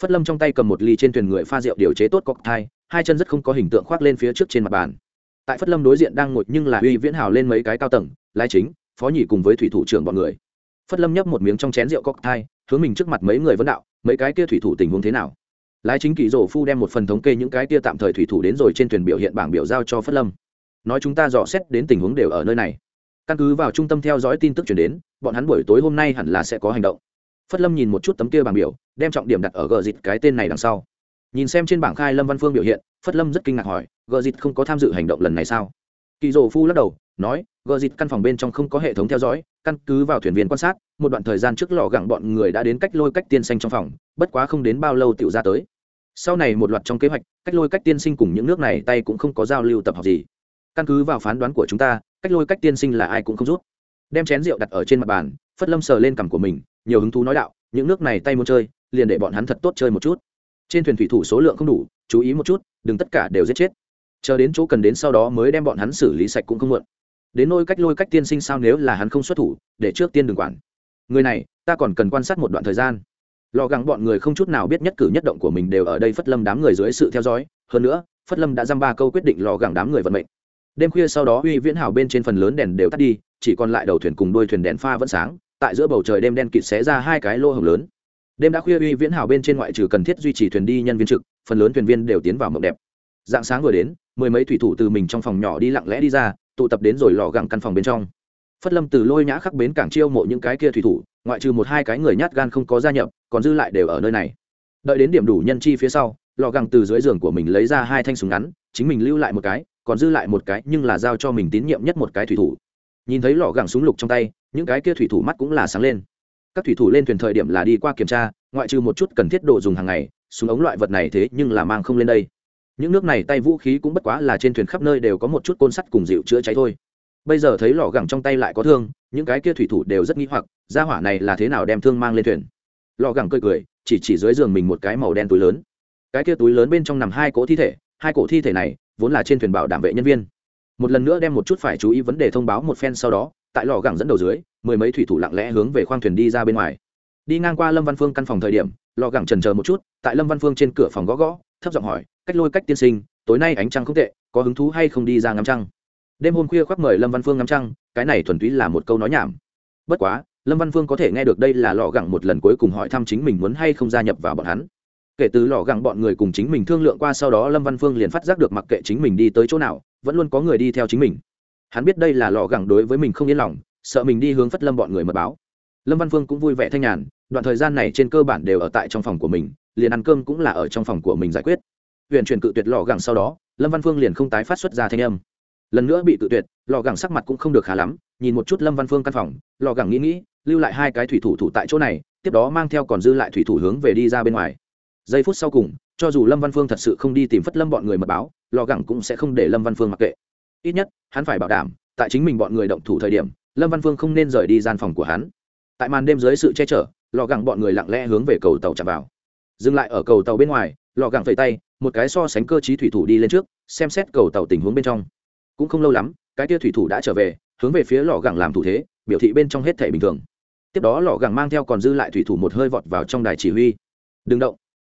Phất lâm trong tay cầm một ly trên thuyền người pha rượu điều chế tốt cocktail, hai chân rất không có hình tượng khoác lên phía trước trên mặt bàn. Tại phất lâm đối diện đang ngồi nhưng là uy viễn hào lên mấy cái cao tầng, lái chính, phó nhị cùng với thủy thủ trưởng bọn người. Phất lâm nhấp một miếng trong chén rượu cocktail, hướng mình trước mặt mấy người vấn đạo, mấy cái kia thủy thủ tình huống thế nào? Lái chính kỳ rổ phu đem một phần thống kê những cái kia tạm thời thủy thủ đến rồi trên thuyền biểu hiện bảng biểu giao cho phất lâm. Nói chúng ta dò xét đến tình huống đều ở nơi này. Căn cứ vào trung tâm theo dõi tin tức chuyển đến, bọn hắn buổi tối hôm nay hẳn là sẽ có hành động. Phất lâm nhìn một chút tấm kia bảng biểu, đem trọng điểm đặt ở gờ dịt cái tên này đằng sau. Nhìn xem trên bảng khai lâm văn phương biểu hiện, phất lâm rất kinh ngạc hỏi, gờ dịt không có tham dự hành động lần này sao? Kỳ rổ phu lắc đầu, nói, gờ dịt căn phòng bên trong không có hệ thống theo dõi, căn cứ vào thuyền viên quan sát, một đoạn thời gian trước lò gẳng bọn người đã đến cách lôi cách tiên xanh trong phòng, bất quá không đến bao lâu tiểu ra tới sau này một loạt trong kế hoạch, cách lôi cách tiên sinh cùng những nước này tay cũng không có giao lưu tập học gì. Căn cứ vào phán đoán của chúng ta, cách lôi cách tiên sinh là ai cũng không rút. Đem chén rượu đặt ở trên mặt bàn, phất lâm sờ lên cằm của mình, nhiều hứng thú nói đạo, những nước này tay muốn chơi, liền để bọn hắn thật tốt chơi một chút. Trên thuyền thủy thủ số lượng không đủ, chú ý một chút, đừng tất cả đều giết chết. Chờ đến chỗ cần đến sau đó mới đem bọn hắn xử lý sạch cũng không muộn. Đến nôi cách lôi cách tiên sinh sao nếu là hắn không xuất thủ, để trước tiên đừng quản. Người này, ta còn cần quan sát một đoạn thời gian lò gắng bọn người không chút nào biết nhất cử nhất động của mình đều ở đây phất lâm đám người dưới sự theo dõi. Hơn nữa, phất lâm đã dăm ba câu quyết định lò gắng đám người vận mệnh. Đêm khuya sau đó, uy viễn hào bên trên phần lớn đèn đều tắt đi, chỉ còn lại đầu thuyền cùng đuôi thuyền đèn pha vẫn sáng. Tại giữa bầu trời đêm đen kịt xé ra hai cái lô hồng lớn. Đêm đã khuya, uy viễn hào bên trên ngoại trừ cần thiết duy trì thuyền đi nhân viên trực, phần lớn thuyền viên đều tiến vào mộng đẹp. Dạng sáng vừa đến, mười mấy thủy thủ từ mình trong phòng nhỏ đi lặng lẽ đi ra, tụ tập đến rồi lò gẳng căn phòng bên trong phất lâm từ lôi nhã khắc bến cảng chiêu mộ những cái kia thủy thủ, ngoại trừ một hai cái người nhát gan không có gia nhập, còn dư lại đều ở nơi này. Đợi đến điểm đủ nhân chi phía sau, lò găng từ dưới giường của mình lấy ra hai thanh súng ngắn, chính mình lưu lại một cái, còn dư lại một cái nhưng là giao cho mình tín nhiệm nhất một cái thủy thủ. Nhìn thấy lò găng súng lục trong tay, những cái kia thủy thủ mắt cũng là sáng lên. Các thủy thủ lên thuyền thời điểm là đi qua kiểm tra, ngoại trừ một chút cần thiết đồ dùng hàng ngày, súng ống loại vật này thế nhưng là mang không lên đây. Những nước này tay vũ khí cũng bất quá là trên thuyền khắp nơi đều có một chút côn sắt cùng dịu chữa cháy thôi bây giờ thấy lò gẳng trong tay lại có thương, những cái kia thủy thủ đều rất nghĩ hoặc ra hỏa này là thế nào đem thương mang lên thuyền? Lò gẳng cười cười, chỉ chỉ dưới giường mình một cái màu đen túi lớn. Cái kia túi lớn bên trong nằm hai cỗ thi thể, hai cỗ thi thể này vốn là trên thuyền bảo đảm vệ nhân viên. Một lần nữa đem một chút phải chú ý vấn đề thông báo một phen sau đó, tại lò gẳng dẫn đầu dưới, mười mấy thủy thủ lặng lẽ hướng về khoang thuyền đi ra bên ngoài. Đi ngang qua lâm văn phương căn phòng thời điểm, lò gẳng trần chờ một chút, tại lâm văn phương trên cửa phòng gõ gõ, thấp giọng hỏi, cách lôi cách tiên sinh, tối nay ánh trăng không tệ, có hứng thú hay không đi ra ngắm trăng? Đêm hôm khuya khoác mời lâm văn phương ngắm trăng, cái này thuần túy là một câu nói nhảm. Bất quá, lâm văn phương có thể nghe được đây là lò gẳng một lần cuối cùng hỏi thăm chính mình muốn hay không gia nhập vào bọn hắn. Kể từ lò gẳng bọn người cùng chính mình thương lượng qua sau đó lâm văn phương liền phát giác được mặc kệ chính mình đi tới chỗ nào, vẫn luôn có người đi theo chính mình. Hắn biết đây là lò gẳng đối với mình không yên lòng, sợ mình đi hướng phất lâm bọn người mật báo. Lâm văn phương cũng vui vẻ thanh nhàn, đoạn thời gian này trên cơ bản đều ở tại trong phòng của mình, liền ăn cơm cũng là ở trong phòng của mình giải quyết. Huyện chuyển cự tuyệt lò gẳng sau đó, lâm văn phương liền không tái phát xuất ra thanh âm lần nữa bị tự tuyệt, lò gẳng sắc mặt cũng không được khá lắm, nhìn một chút lâm văn phương căn phòng, lò gẳng nghĩ nghĩ, lưu lại hai cái thủy thủ thủ tại chỗ này, tiếp đó mang theo còn dư lại thủy thủ hướng về đi ra bên ngoài. Giây phút sau cùng, cho dù lâm văn phương thật sự không đi tìm phất lâm bọn người mật báo, lò gẳng cũng sẽ không để lâm văn phương mặc kệ. Ít nhất, hắn phải bảo đảm, tại chính mình bọn người động thủ thời điểm, lâm văn phương không nên rời đi gian phòng của hắn. Tại màn đêm dưới sự che chở, lò gẳng bọn người lặng lẽ hướng về cầu tàu chạm vào. Dừng lại ở cầu tàu bên ngoài, lò gẳng vẫy tay, một cái so sánh cơ chí thủy thủ đi lên trước, xem xét cầu tàu tình huống bên trong cũng không lâu lắm, cái tia thủy thủ đã trở về, hướng về phía lò gẳng làm thủ thế, biểu thị bên trong hết thể bình thường. Tiếp đó lò gẳng mang theo còn dư lại thủy thủ một hơi vọt vào trong đài chỉ huy. Đừng động.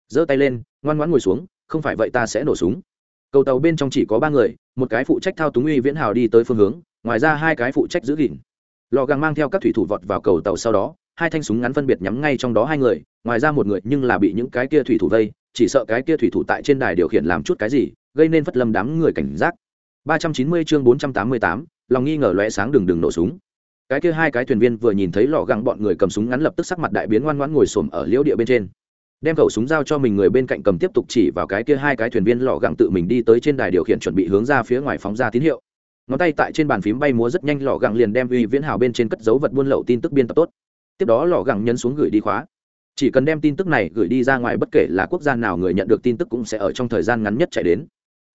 Giơ tay lên, ngoan ngoãn ngồi xuống, không phải vậy ta sẽ nổ súng. Cầu tàu bên trong chỉ có ba người, một cái phụ trách thao túng uy viễn hào đi tới phương hướng, ngoài ra hai cái phụ trách giữ gìn. Lò gàng mang theo các thủy thủ vọt vào cầu tàu sau đó, hai thanh súng ngắn phân biệt nhắm ngay trong đó hai người, ngoài ra một người nhưng là bị những cái kia thủy thủ vây, chỉ sợ cái kia thủy thủ tại trên đài điều khiển làm chút cái gì, gây nên phất lâm đám người cảnh giác. 390 chương 488, lòng nghi ngờ lóe sáng đừng đừng nổ súng. Cái kia hai cái thuyền viên vừa nhìn thấy lọ găng bọn người cầm súng ngắn lập tức sắc mặt đại biến ngoan ngoãn ngồi xổm ở liễu địa bên trên. Đem khẩu súng giao cho mình người bên cạnh cầm tiếp tục chỉ vào cái kia hai cái thuyền viên lọ găng tự mình đi tới trên đài điều khiển chuẩn bị hướng ra phía ngoài phóng ra tín hiệu. Ngón tay tại trên bàn phím bay múa rất nhanh lọ găng liền đem uy viễn hào bên trên cất dấu vật buôn lậu tin tức biên tập tốt. Tiếp đó lọ găng nhấn xuống gửi đi khóa. Chỉ cần đem tin tức này gửi đi ra ngoài bất kể là quốc gia nào người nhận được tin tức cũng sẽ ở trong thời gian ngắn nhất chạy đến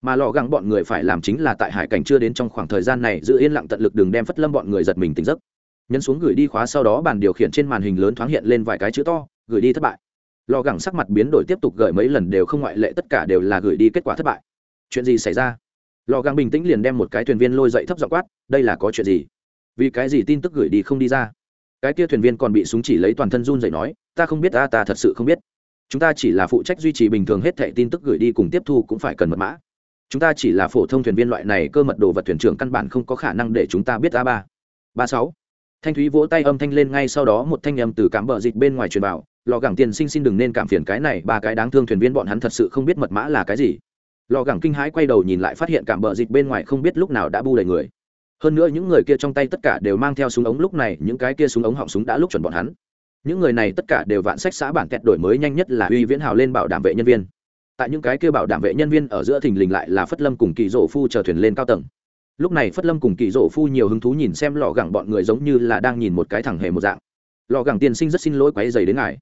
mà lò gắng bọn người phải làm chính là tại hải cảnh chưa đến trong khoảng thời gian này giữ yên lặng tận lực đừng đem phất lâm bọn người giật mình tỉnh giấc. Nhấn xuống gửi đi khóa sau đó bàn điều khiển trên màn hình lớn thoáng hiện lên vài cái chữ to, gửi đi thất bại. Lò gẳng sắc mặt biến đổi tiếp tục gửi mấy lần đều không ngoại lệ, tất cả đều là gửi đi kết quả thất bại. Chuyện gì xảy ra? Lò gẳng bình tĩnh liền đem một cái thuyền viên lôi dậy thấp dọ quát, đây là có chuyện gì? Vì cái gì tin tức gửi đi không đi ra? Cái kia thuyền viên còn bị súng chỉ lấy toàn thân run dậy nói, ta không biết, ta ta thật sự không biết. Chúng ta chỉ là phụ trách duy trì bình thường hết thệ tin tức gửi đi cùng tiếp thu cũng phải cần mật mã chúng ta chỉ là phổ thông thuyền viên loại này cơ mật đồ vật thuyền trưởng căn bản không có khả năng để chúng ta biết a ba. Ba sáu. Thanh thúy vỗ tay âm thanh lên ngay sau đó một thanh âm từ cám bờ dịch bên ngoài truyền vào, lò gẳng tiền sinh xin đừng nên cảm phiền cái này, ba cái đáng thương thuyền viên bọn hắn thật sự không biết mật mã là cái gì. Lò gẳng kinh hãi quay đầu nhìn lại phát hiện cảm bờ dịch bên ngoài không biết lúc nào đã bu đầy người. Hơn nữa những người kia trong tay tất cả đều mang theo súng ống lúc này, những cái kia súng ống họng súng đã lúc chuẩn bọn hắn. Những người này tất cả đều vạn sách xã bản kẹt đổi mới nhanh nhất là uy viễn hào lên bảo đảm vệ nhân viên tại những cái kia bảo đảm vệ nhân viên ở giữa thình lình lại là phất lâm cùng kỳ rổ phu chờ thuyền lên cao tầng. Lúc này phất lâm cùng kỳ rổ phu nhiều hứng thú nhìn xem lò gẳng bọn người giống như là đang nhìn một cái thẳng hề một dạng. Lò gẳng tiên sinh rất xin lỗi quáy dày đến ngài.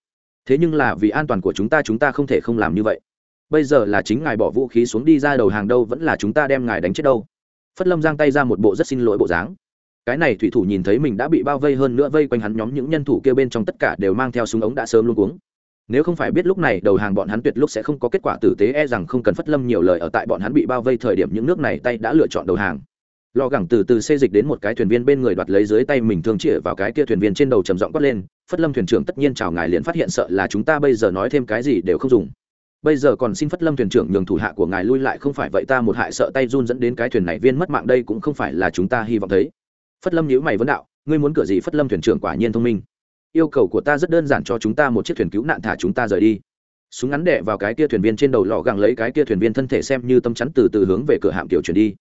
Thế nhưng là vì an toàn của chúng ta chúng ta không thể không làm như vậy. Bây giờ là chính ngài bỏ vũ khí xuống đi ra đầu hàng đâu vẫn là chúng ta đem ngài đánh chết đâu. Phất lâm giang tay ra một bộ rất xin lỗi bộ dáng. Cái này thủy thủ nhìn thấy mình đã bị bao vây hơn nữa vây quanh hắn nhóm những nhân thủ kia bên trong tất cả đều mang theo súng ống đã sớm luôn cuống nếu không phải biết lúc này đầu hàng bọn hắn tuyệt lúc sẽ không có kết quả tử tế e rằng không cần phất lâm nhiều lời ở tại bọn hắn bị bao vây thời điểm những nước này tay đã lựa chọn đầu hàng. Lò gẳng từ từ xê dịch đến một cái thuyền viên bên người đoạt lấy dưới tay mình thường chĩa vào cái kia thuyền viên trên đầu trầm giọng quát lên, phất lâm thuyền trưởng, tất nhiên chào ngài liền phát hiện sợ là chúng ta bây giờ nói thêm cái gì đều không dùng. Bây giờ còn xin phất lâm thuyền trưởng nhường thủ hạ của ngài lui lại, không phải vậy ta một hại sợ tay run dẫn đến cái thuyền này viên mất mạng đây cũng không phải là chúng ta hy vọng thấy. Phất lâm nhữ mày vấn đạo, ngươi muốn cửa gì? Phất lâm thuyền trưởng quả nhiên thông minh yêu cầu của ta rất đơn giản cho chúng ta một chiếc thuyền cứu nạn thả chúng ta rời đi. Súng ngắn đẻ vào cái kia thuyền viên trên đầu lò gẳng lấy cái kia thuyền viên thân thể xem như tâm chắn từ từ hướng về cửa hạm tiểu chuyển đi.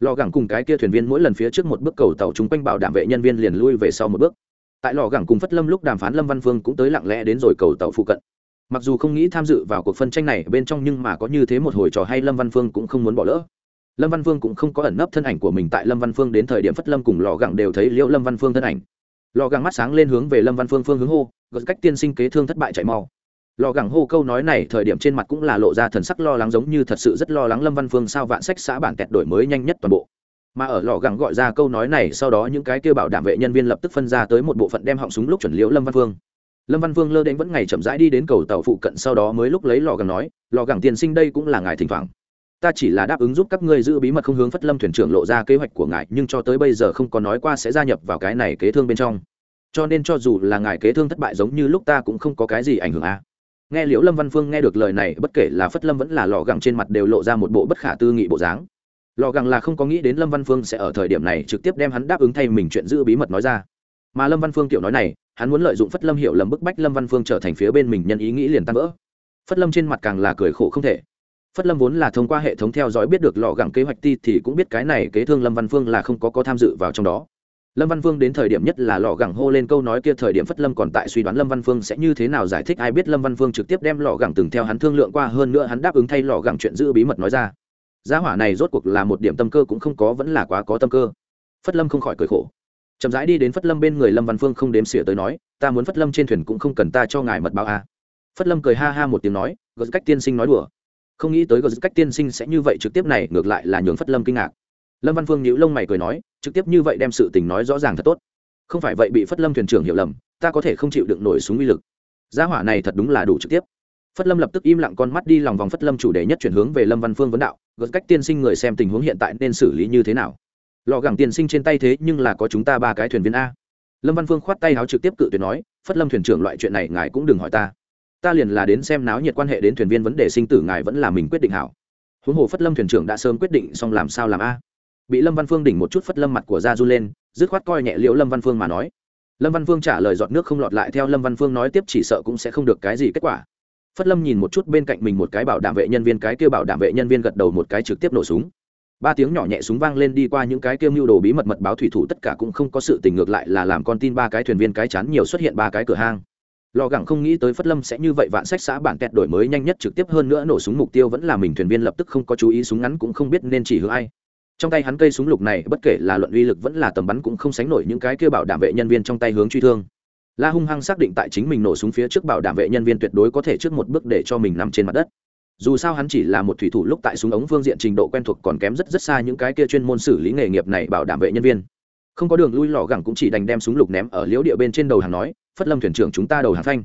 Lò gẳng cùng cái kia thuyền viên mỗi lần phía trước một bước cầu tàu chúng quanh bảo đảm vệ nhân viên liền lui về sau một bước. Tại lò gẳng cùng phất lâm lúc đàm phán lâm văn phương cũng tới lặng lẽ đến rồi cầu tàu phụ cận. Mặc dù không nghĩ tham dự vào cuộc phân tranh này bên trong nhưng mà có như thế một hồi trò hay lâm văn phương cũng không muốn bỏ lỡ. Lâm văn phương cũng không có ẩn nấp thân ảnh của mình tại lâm văn phương đến thời điểm phất lâm cùng lò gẳng đều thấy liệu lâm văn phương thân ảnh lò gẳng mắt sáng lên hướng về lâm văn phương phương hướng hô, gật cách tiên sinh kế thương thất bại chạy mau. Lò gẳng hô câu nói này thời điểm trên mặt cũng là lộ ra thần sắc lo lắng giống như thật sự rất lo lắng lâm văn phương sao vạn sách xã bản kẹt đổi mới nhanh nhất toàn bộ. Mà ở lò gẳng gọi ra câu nói này sau đó những cái kêu bảo đảm vệ nhân viên lập tức phân ra tới một bộ phận đem họng súng lúc chuẩn liễu lâm văn phương. Lâm văn Phương lơ đến vẫn ngày chậm rãi đi đến cầu tàu phụ cận sau đó mới lúc lấy lò gẳng nói, lò gẳng tiên sinh đây cũng là ngài thỉnh thoảng ta chỉ là đáp ứng giúp các ngươi giữ bí mật không hướng phất lâm thuyền trưởng lộ ra kế hoạch của ngài, nhưng cho tới bây giờ không có nói qua sẽ gia nhập vào cái này kế thương bên trong. Cho nên cho dù là ngài kế thương thất bại giống như lúc ta cũng không có cái gì ảnh hưởng à. nghe liễu lâm văn phương nghe được lời này, bất kể là phất lâm vẫn là lò gẳng trên mặt đều lộ ra một bộ bất khả tư nghị bộ dáng. Lò gẳng là không có nghĩ đến lâm văn phương sẽ ở thời điểm này trực tiếp đem hắn đáp ứng thay mình chuyện giữ bí mật nói ra. Mà lâm văn phương tiểu nói này, hắn muốn lợi dụng phất lâm hiểu lầm bức bách lâm văn phương trở thành phía bên mình nhân ý nghĩ liền tan vỡ. Phất lâm trên mặt càng là cười khổ không thể phất lâm vốn là thông qua hệ thống theo dõi biết được lò gẳng kế hoạch ti thì cũng biết cái này kế thương lâm văn phương là không có có tham dự vào trong đó. Lâm văn phương đến thời điểm nhất là lò gẳng hô lên câu nói kia thời điểm phất lâm còn tại suy đoán lâm văn phương sẽ như thế nào giải thích ai biết lâm văn phương trực tiếp đem lò gẳng từng theo hắn thương lượng qua, hơn nữa hắn đáp ứng thay lò gẳng chuyện giữ bí mật nói ra. Giá hỏa này rốt cuộc là một điểm tâm cơ cũng không có, vẫn là quá có tâm cơ. Phất lâm không khỏi cười khổ. Chậm rãi đi đến phất lâm bên người lâm văn phương không đếm xỉa tới nói, ta muốn phất lâm trên thuyền cũng không cần ta cho ngài mật báo a. À. phất lâm cười ha ha một tiếng nói gợt cách tiên sinh nói đùa không nghĩ tới gật cách tiên sinh sẽ như vậy trực tiếp này, ngược lại là nhường phất lâm kinh ngạc. Lâm văn phương nhíu lông mày cười nói, trực tiếp như vậy đem sự tình nói rõ ràng thật tốt. Không phải vậy bị phất lâm thuyền trưởng hiểu lầm, ta có thể không chịu đựng nổi súng uy lực. Gia hỏa này thật đúng là đủ trực tiếp. Phất lâm lập tức im lặng con mắt đi lòng vòng phất lâm chủ đề nhất chuyển hướng về lâm văn phương vấn đạo gật cách tiên sinh người xem tình huống hiện tại nên xử lý như thế nào? Lò gẳng tiên sinh trên tay thế nhưng là có chúng ta ba cái thuyền viên a. Lâm văn phương khoát tay áo trực tiếp cự tuyệt nói, phất lâm thuyền trưởng loại chuyện này ngài cũng đừng hỏi ta ta liền là đến xem náo nhiệt quan hệ đến thuyền viên vấn đề sinh tử ngài vẫn là mình quyết định hảo. Huống hồ phất lâm thuyền trưởng đã sớm quyết định xong làm sao làm a? Bị lâm văn phương đỉnh một chút phất lâm mặt của ra run lên, dứt khoát coi nhẹ liễu lâm văn phương mà nói. Lâm văn phương trả lời giọt nước không lọt lại theo lâm văn phương nói tiếp chỉ sợ cũng sẽ không được cái gì kết quả. Phất lâm nhìn một chút bên cạnh mình một cái bảo đảm vệ nhân viên, cái kêu bảo đảm vệ nhân viên gật đầu một cái trực tiếp nổ súng. Ba tiếng nhỏ nhẹ súng vang lên đi qua những cái kêu mưu đồ bí mật mật báo thủy thủ tất cả cũng không có sự tình ngược lại là làm con tin ba cái thuyền viên cái chán nhiều xuất hiện ba cái cửa hang lò gẳng không nghĩ tới phất lâm sẽ như vậy vạn sách xã bản kẹt đổi mới nhanh nhất trực tiếp hơn nữa nổ súng mục tiêu vẫn là mình thuyền viên lập tức không có chú ý súng ngắn cũng không biết nên chỉ hướng ai. Trong tay hắn cây súng lục này, bất kể là luận uy lực vẫn là tầm bắn cũng không sánh nổi những cái kia bảo đảm vệ nhân viên trong tay hướng truy thương. La hung hăng xác định tại chính mình nổ súng phía trước bảo đảm vệ nhân viên tuyệt đối có thể trước một bước để cho mình nằm trên mặt đất. Dù sao hắn chỉ là một thủy thủ lúc tại súng ống phương diện trình độ quen thuộc còn kém rất rất xa những cái kia chuyên môn xử lý nghề nghiệp này bảo đảm vệ nhân viên. Không có đường lui, lò gẳng cũng chỉ đành đem súng lục ném ở liễu địa bên trên đầu hàng nói phất lâm thuyền trưởng chúng ta đầu hàng phanh.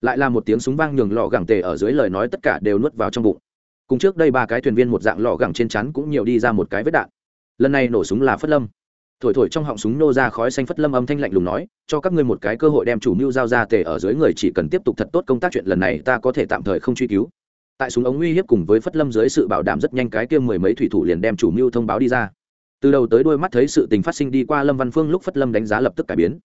Lại là một tiếng súng vang nhường lò gẳng tề ở dưới lời nói tất cả đều nuốt vào trong bụng. Cùng trước đây ba cái thuyền viên một dạng lò gẳng trên chắn cũng nhiều đi ra một cái vết đạn. Lần này nổ súng là phất lâm. Thổi thổi trong họng súng nô ra khói xanh phất lâm âm thanh lạnh lùng nói, cho các ngươi một cái cơ hội đem chủ mưu giao ra tề ở dưới người chỉ cần tiếp tục thật tốt công tác chuyện lần này ta có thể tạm thời không truy cứu. Tại súng ống uy hiếp cùng với phất lâm dưới sự bảo đảm rất nhanh cái kia mười mấy thủy thủ liền đem chủ mưu thông báo đi ra. Từ đầu tới đôi mắt thấy sự tình phát sinh đi qua lâm văn phương lúc phất lâm đánh giá lập tức cải biến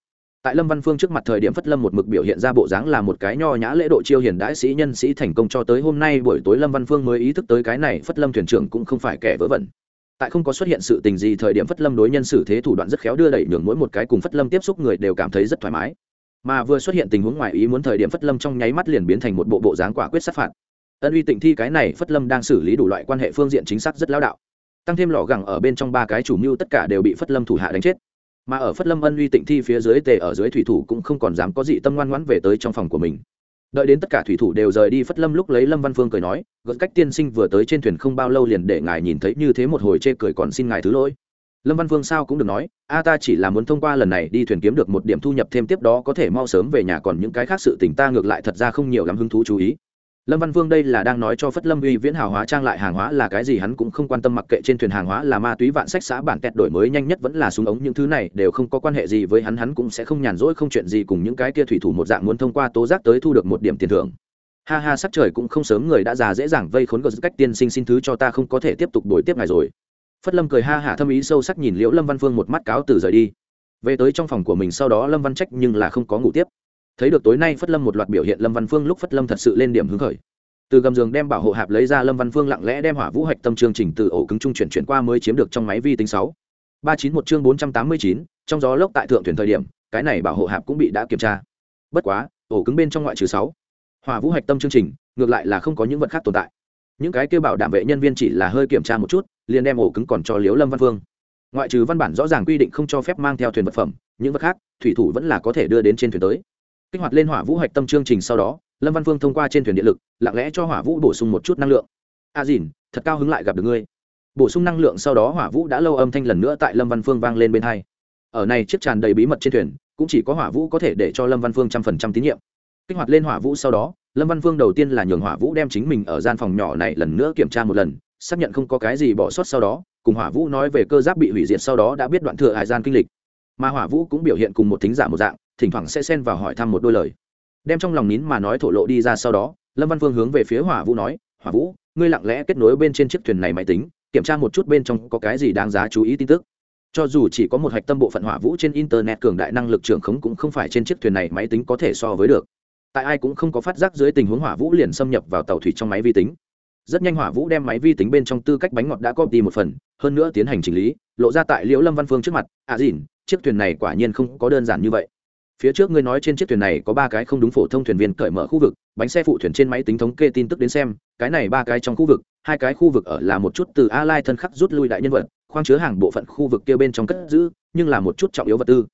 tại lâm văn phương trước mặt thời điểm phất lâm một mực biểu hiện ra bộ dáng là một cái nho nhã lễ độ chiêu hiền đãi sĩ nhân sĩ thành công cho tới hôm nay buổi tối lâm văn phương mới ý thức tới cái này phất lâm thuyền trưởng cũng không phải kẻ vớ vẩn. Tại không có xuất hiện sự tình gì thời điểm phất lâm đối nhân xử thế thủ đoạn rất khéo đưa đẩy nhường mỗi một cái cùng phất lâm tiếp xúc người đều cảm thấy rất thoải mái. Mà vừa xuất hiện tình huống ngoài ý muốn thời điểm phất lâm trong nháy mắt liền biến thành một bộ bộ dáng quả quyết sát phạt. Ân uy tịnh thi cái này phất lâm đang xử lý đủ loại quan hệ phương diện chính xác rất lao đạo. Tăng thêm lò gẳng ở bên trong ba cái chủ mưu tất cả đều bị phất lâm thủ hạ đánh chết mà ở phất lâm ân uy tịnh thi phía dưới tề ở dưới thủy thủ cũng không còn dám có dị tâm ngoan ngoãn về tới trong phòng của mình. Đợi đến tất cả thủy thủ đều rời đi, phất lâm lúc lấy lâm văn phương cười nói, gợt cách tiên sinh vừa tới trên thuyền không bao lâu liền để ngài nhìn thấy như thế một hồi chê cười còn xin ngài thứ lỗi. Lâm văn phương sao cũng được nói, a ta chỉ là muốn thông qua lần này đi thuyền kiếm được một điểm thu nhập thêm tiếp đó có thể mau sớm về nhà, còn những cái khác sự tình ta ngược lại thật ra không nhiều lắm hứng thú chú ý lâm văn vương đây là đang nói cho phất lâm uy viễn hào hóa trang lại hàng hóa là cái gì, hắn cũng không quan tâm mặc kệ trên thuyền hàng hóa là ma túy vạn sách xã bản kẹt đổi mới nhanh nhất vẫn là súng ống, những thứ này đều không có quan hệ gì với hắn hắn cũng sẽ không nhàn rỗi, không chuyện gì cùng những cái kia thủy thủ một dạng muốn thông qua tố giác tới thu được một điểm tiền thưởng. Ha ha, sắc trời cũng không sớm, người đã già dễ dàng vây khốn gờ cách tiên sinh xin thứ cho ta, không có thể tiếp tục đổi tiếp ngày rồi. Phất lâm cười ha hả, thâm ý sâu sắc nhìn liễu lâm văn phương một mắt cáo từ rời đi. Về tới trong phòng của mình, sau đó lâm văn trách nhưng là không có ngủ tiếp thấy được tối nay phất lâm một loạt biểu hiện lâm văn phương lúc phất lâm thật sự lên điểm hứng khởi. Từ gầm giường đem bảo hộ hạp lấy ra, lâm văn phương lặng lẽ đem hỏa vũ hạch tâm chương trình từ ổ cứng trung chuyển chuyển qua mới chiếm được trong máy vi tính sáu. Ba chín một chương bốn trăm tám mươi chín, trong gió lốc tại thượng thuyền thời điểm, cái này bảo hộ hạp cũng bị đã kiểm tra. Bất quá, ổ cứng bên trong ngoại trừ sáu. Hỏa vũ hạch tâm chương trình, ngược lại là không có những vật khác tồn tại. Những cái kêu bảo đảm vệ nhân viên chỉ là hơi kiểm tra một chút, liền đem ổ cứng còn cho liếu lâm văn phương. Ngoại trừ văn bản rõ ràng quy định không cho phép mang theo thuyền vật phẩm, những vật khác, thủy thủ vẫn là có thể đưa đến trên thuyền tới kích hoạt lên hỏa vũ hạch tâm chương trình sau đó, lâm văn phương thông qua trên thuyền điện lực, lặng lẽ cho hỏa vũ bổ sung một chút năng lượng. A à dìn, thật cao hứng lại gặp được ngươi. Bổ sung năng lượng sau đó hỏa vũ đã lâu âm thanh lần nữa tại lâm văn phương vang lên bên hai. Ở này chiếc tràn đầy bí mật trên thuyền, cũng chỉ có hỏa vũ có thể để cho lâm văn phương trăm phần trăm tín nhiệm. Kích hoạt lên hỏa vũ sau đó, lâm văn phương đầu tiên là nhường hỏa vũ đem chính mình ở gian phòng nhỏ này lần nữa kiểm tra một lần, xác nhận không có cái gì bỏ sót sau đó, cùng hỏa vũ nói về cơ giáp bị hủy diệt sau đó đã biết đoạn thừa hải gian kinh lịch mà hỏa vũ cũng biểu hiện cùng một thính giả một dạng, thỉnh thoảng sẽ xen vào hỏi thăm một đôi lời. Đem trong lòng nín mà nói thổ lộ đi ra sau đó, lâm văn phương hướng về phía hỏa vũ nói, hỏa vũ, ngươi lặng lẽ kết nối bên trên chiếc thuyền này máy tính, kiểm tra một chút bên trong có cái gì đáng giá chú ý tin tức. Cho dù chỉ có một hạch tâm bộ phận hỏa vũ trên internet cường đại năng lực trưởng khống cũng không phải trên chiếc thuyền này máy tính có thể so với được. Tại ai cũng không có phát giác dưới tình huống hỏa vũ liền xâm nhập vào tàu thủy trong máy vi tính. Rất nhanh hỏa vũ đem máy vi tính bên trong tư cách bánh ngọt đã copy một phần, hơn nữa tiến hành chỉnh lý, lộ ra tại liễu lâm văn phương trước mặt à dìn chiếc thuyền này quả nhiên không có đơn giản như vậy. Phía trước ngươi nói trên chiếc thuyền này có ba cái không đúng phổ thông thuyền viên cởi mở khu vực, bánh xe phụ thuyền trên máy tính thống kê tin tức đến xem, cái này ba cái trong khu vực, hai cái khu vực ở là một chút từ a lai thân khắc rút lui đại nhân vật, khoang chứa hàng bộ phận khu vực kia bên trong cất giữ, nhưng là một chút trọng yếu vật tư.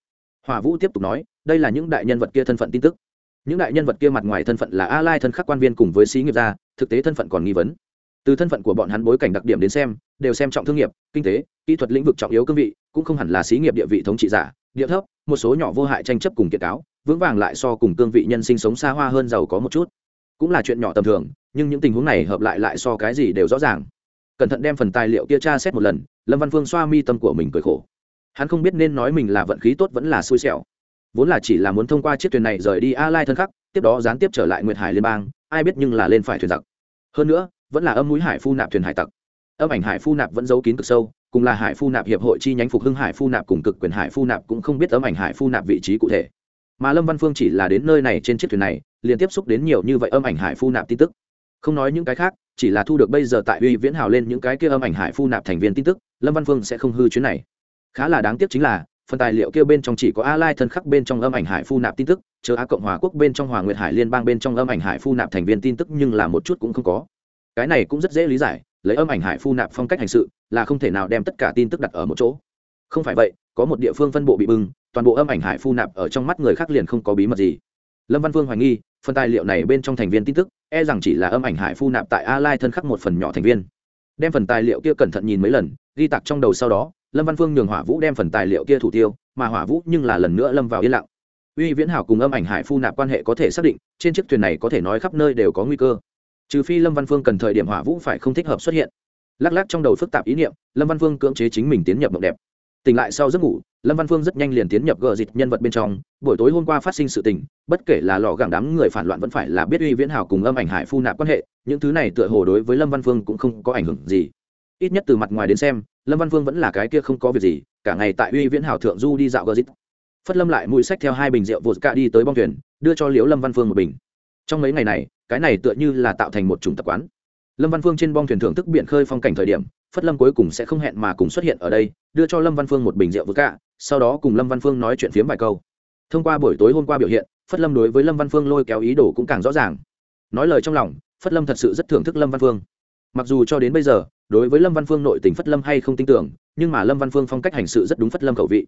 Hỏa vũ tiếp tục nói, đây là những đại nhân vật kia thân phận tin tức. Những đại nhân vật kia mặt ngoài thân phận là a lai thân khắc quan viên cùng với sĩ nghiệp gia, thực tế thân phận còn nghi vấn. Từ thân phận của bọn hắn bối cảnh đặc điểm đến xem, đều xem trọng thương nghiệp, kinh tế, kỹ thuật lĩnh vực trọng yếu cương vị cũng không hẳn là xí nghiệp địa vị thống trị giả, địa thấp, một số nhỏ vô hại tranh chấp cùng kiệt cáo, vững vàng lại so cùng cương vị nhân sinh sống xa hoa hơn giàu có một chút. Cũng là chuyện nhỏ tầm thường, nhưng những tình huống này hợp lại lại so cái gì đều rõ ràng. Cẩn thận đem phần tài liệu kia tra xét một lần, lâm văn phương xoa mi tâm của mình cười khổ. Hắn không biết nên nói mình là vận khí tốt vẫn là xui xẻo. Vốn là chỉ là muốn thông qua chiếc thuyền này rời đi a lai thân khắc, tiếp đó gián tiếp trở lại nguyệt hải liên bang, ai biết nhưng là lên phải thuyền giặc. Hơn nữa, vẫn là âm mũi hải phu nạp thuyền hải tặc. Âm ảnh hải phu nạp vẫn giấu kín cực sâu cùng là hải phu nạp hiệp hội chi nhánh phục hưng hải phu nạp cùng cực quyền hải phu nạp cũng không biết ấm ảnh hải phu nạp vị trí cụ thể. Mà lâm văn phương chỉ là đến nơi này trên chiếc thuyền này, liền tiếp xúc đến nhiều như vậy âm ảnh hải phu nạp tin tức. Không nói những cái khác, chỉ là thu được bây giờ tại uy viễn hào lên những cái kia âm ảnh hải phu nạp thành viên tin tức, lâm văn phương sẽ không hư chuyến này. Khá là đáng tiếc chính là, phần tài liệu kia bên trong chỉ có a lai thân khắc bên trong âm ảnh hải phu nạp tin tức, chờ a cộng hòa quốc bên trong hòa nguyệt hải liên bang bên trong âm ảnh hải phu nạp thành viên tin tức nhưng là một chút cũng không có. Cái này cũng rất dễ lý giải, lấy âm ảnh hải phu nạp phong cách hành sự là không thể nào đem tất cả tin tức đặt ở một chỗ. Không phải vậy, có một địa phương phân bộ bị bưng, toàn bộ âm ảnh hải phu nạp ở trong mắt người khác liền không có bí mật gì. Lâm văn vương hoài nghi, phần tài liệu này bên trong thành viên tin tức e rằng chỉ là âm ảnh hải phu nạp tại a lai thân khắc một phần nhỏ thành viên. Đem phần tài liệu kia cẩn thận nhìn mấy lần, ghi tặc trong đầu sau đó, lâm văn phương nhường hỏa vũ đem phần tài liệu kia thủ tiêu, mà hỏa vũ nhưng là lần nữa lâm vào yên lặng. Uy viễn hảo cùng âm ảnh hải phu nạp quan hệ có thể xác định, trên chiếc thuyền này có thể nói khắp nơi đều có nguy cơ. Trừ phi lâm văn phương cần thời điểm hỏa vũ phải không thích hợp xuất hiện lắc lắc trong đầu phức tạp ý niệm, lâm văn phương cưỡng chế chính mình tiến nhập mộng đẹp. Tỉnh lại sau giấc ngủ, lâm văn phương rất nhanh liền tiến nhập gờ dịch nhân vật bên trong. Buổi tối hôm qua phát sinh sự tình, bất kể là lò gẳng đám người phản loạn vẫn phải là biết uy viễn hảo cùng âm ảnh hải phu nạp quan hệ, những thứ này tựa hồ đối với lâm văn phương cũng không có ảnh hưởng gì. Ít nhất từ mặt ngoài đến xem, lâm văn phương vẫn là cái kia không có việc gì, cả ngày tại uy viễn hảo thượng du đi dạo gờ dịch phất lâm lại mũi sách theo hai bình rượu vột cạ đi tới bong thuyền, đưa cho liễu lâm văn phương một bình. Trong mấy ngày này, cái này tựa như là tạo thành một chủng tập quán lâm văn phương trên bong thuyền thưởng thức biển khơi phong cảnh thời điểm phất lâm cuối cùng sẽ không hẹn mà cùng xuất hiện ở đây đưa cho lâm văn phương một bình rượu vừa cạ sau đó cùng lâm văn phương nói chuyện phiếm vài câu thông qua buổi tối hôm qua biểu hiện phất lâm đối với lâm văn phương lôi kéo ý đồ cũng càng rõ ràng nói lời trong lòng phất lâm thật sự rất thưởng thức lâm văn phương mặc dù cho đến bây giờ đối với lâm văn phương nội tình phất lâm hay không tin tưởng nhưng mà lâm văn phương phong cách hành sự rất đúng phất lâm khẩu vị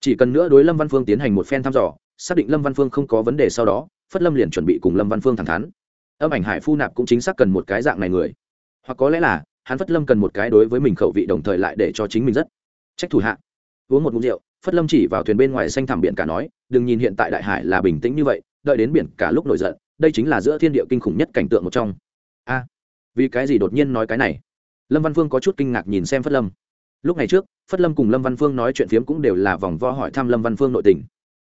chỉ cần nữa đối lâm văn phương tiến hành một phen thăm dò xác định lâm văn phương không có vấn đề sau đó phất lâm liền chuẩn bị cùng lâm văn phương thẳng thắn âm ảnh hải phu nạp cũng chính xác cần một cái dạng này người. Hoặc có lẽ là, hắn phất lâm cần một cái đối với mình khẩu vị đồng thời lại để cho chính mình rất trách thủ hạ. Uống một mục rượu, phất lâm chỉ vào thuyền bên ngoài xanh thẳm biển cả nói, đừng nhìn hiện tại đại hải là bình tĩnh như vậy, đợi đến biển cả lúc nổi giận, đây chính là giữa thiên địa kinh khủng nhất cảnh tượng một trong. A, vì cái gì đột nhiên nói cái này? Lâm văn phương có chút kinh ngạc nhìn xem phất lâm. Lúc này trước, phất lâm cùng lâm văn phương nói chuyện phiếm cũng đều là vòng vo hỏi thăm lâm văn phương nội tình.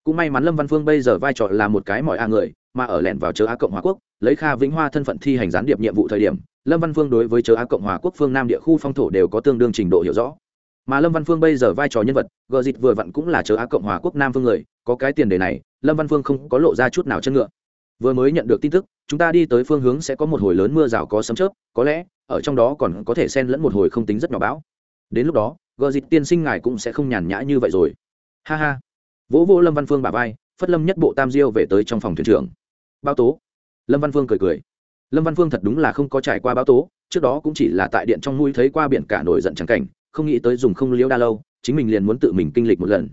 Cũng may mắn lâm văn phương bây giờ vai trò là một cái mọi a người mà ở lẻn vào chớ á cộng hòa quốc, lấy kha vĩnh hoa thân phận thi hành gián điệp nhiệm vụ thời điểm, lâm văn phương đối với chớ á cộng hòa quốc phương nam địa khu phong thổ đều có tương đương trình độ hiểu rõ. Mà lâm văn phương bây giờ vai trò nhân vật, gờ dịt vừa vặn cũng là chớ á cộng hòa quốc nam phương người, có cái tiền đề này, lâm văn phương không có lộ ra chút nào chân ngựa. Vừa mới nhận được tin tức, chúng ta đi tới phương hướng sẽ có một hồi lớn mưa rào có sấm chớp, có lẽ, ở trong đó còn có thể xen lẫn một hồi không tính rất nhỏ bão. Đến lúc đó, gờ dịt tiên sinh ngài cũng sẽ không nhàn nhã như vậy rồi. Ha ha. Vỗ vỗ lâm văn phương bà vai, phất lâm nhất bộ tam diêu về tới trong phòng thuyền trưởng báo tố. Lâm văn phương cười cười. Lâm văn phương thật đúng là không có trải qua báo tố, trước đó cũng chỉ là tại điện trong mũi thấy qua biển cả nổi giận trắng cảnh, không nghĩ tới dùng không liễu đa lâu, chính mình liền muốn tự mình kinh lịch một lần.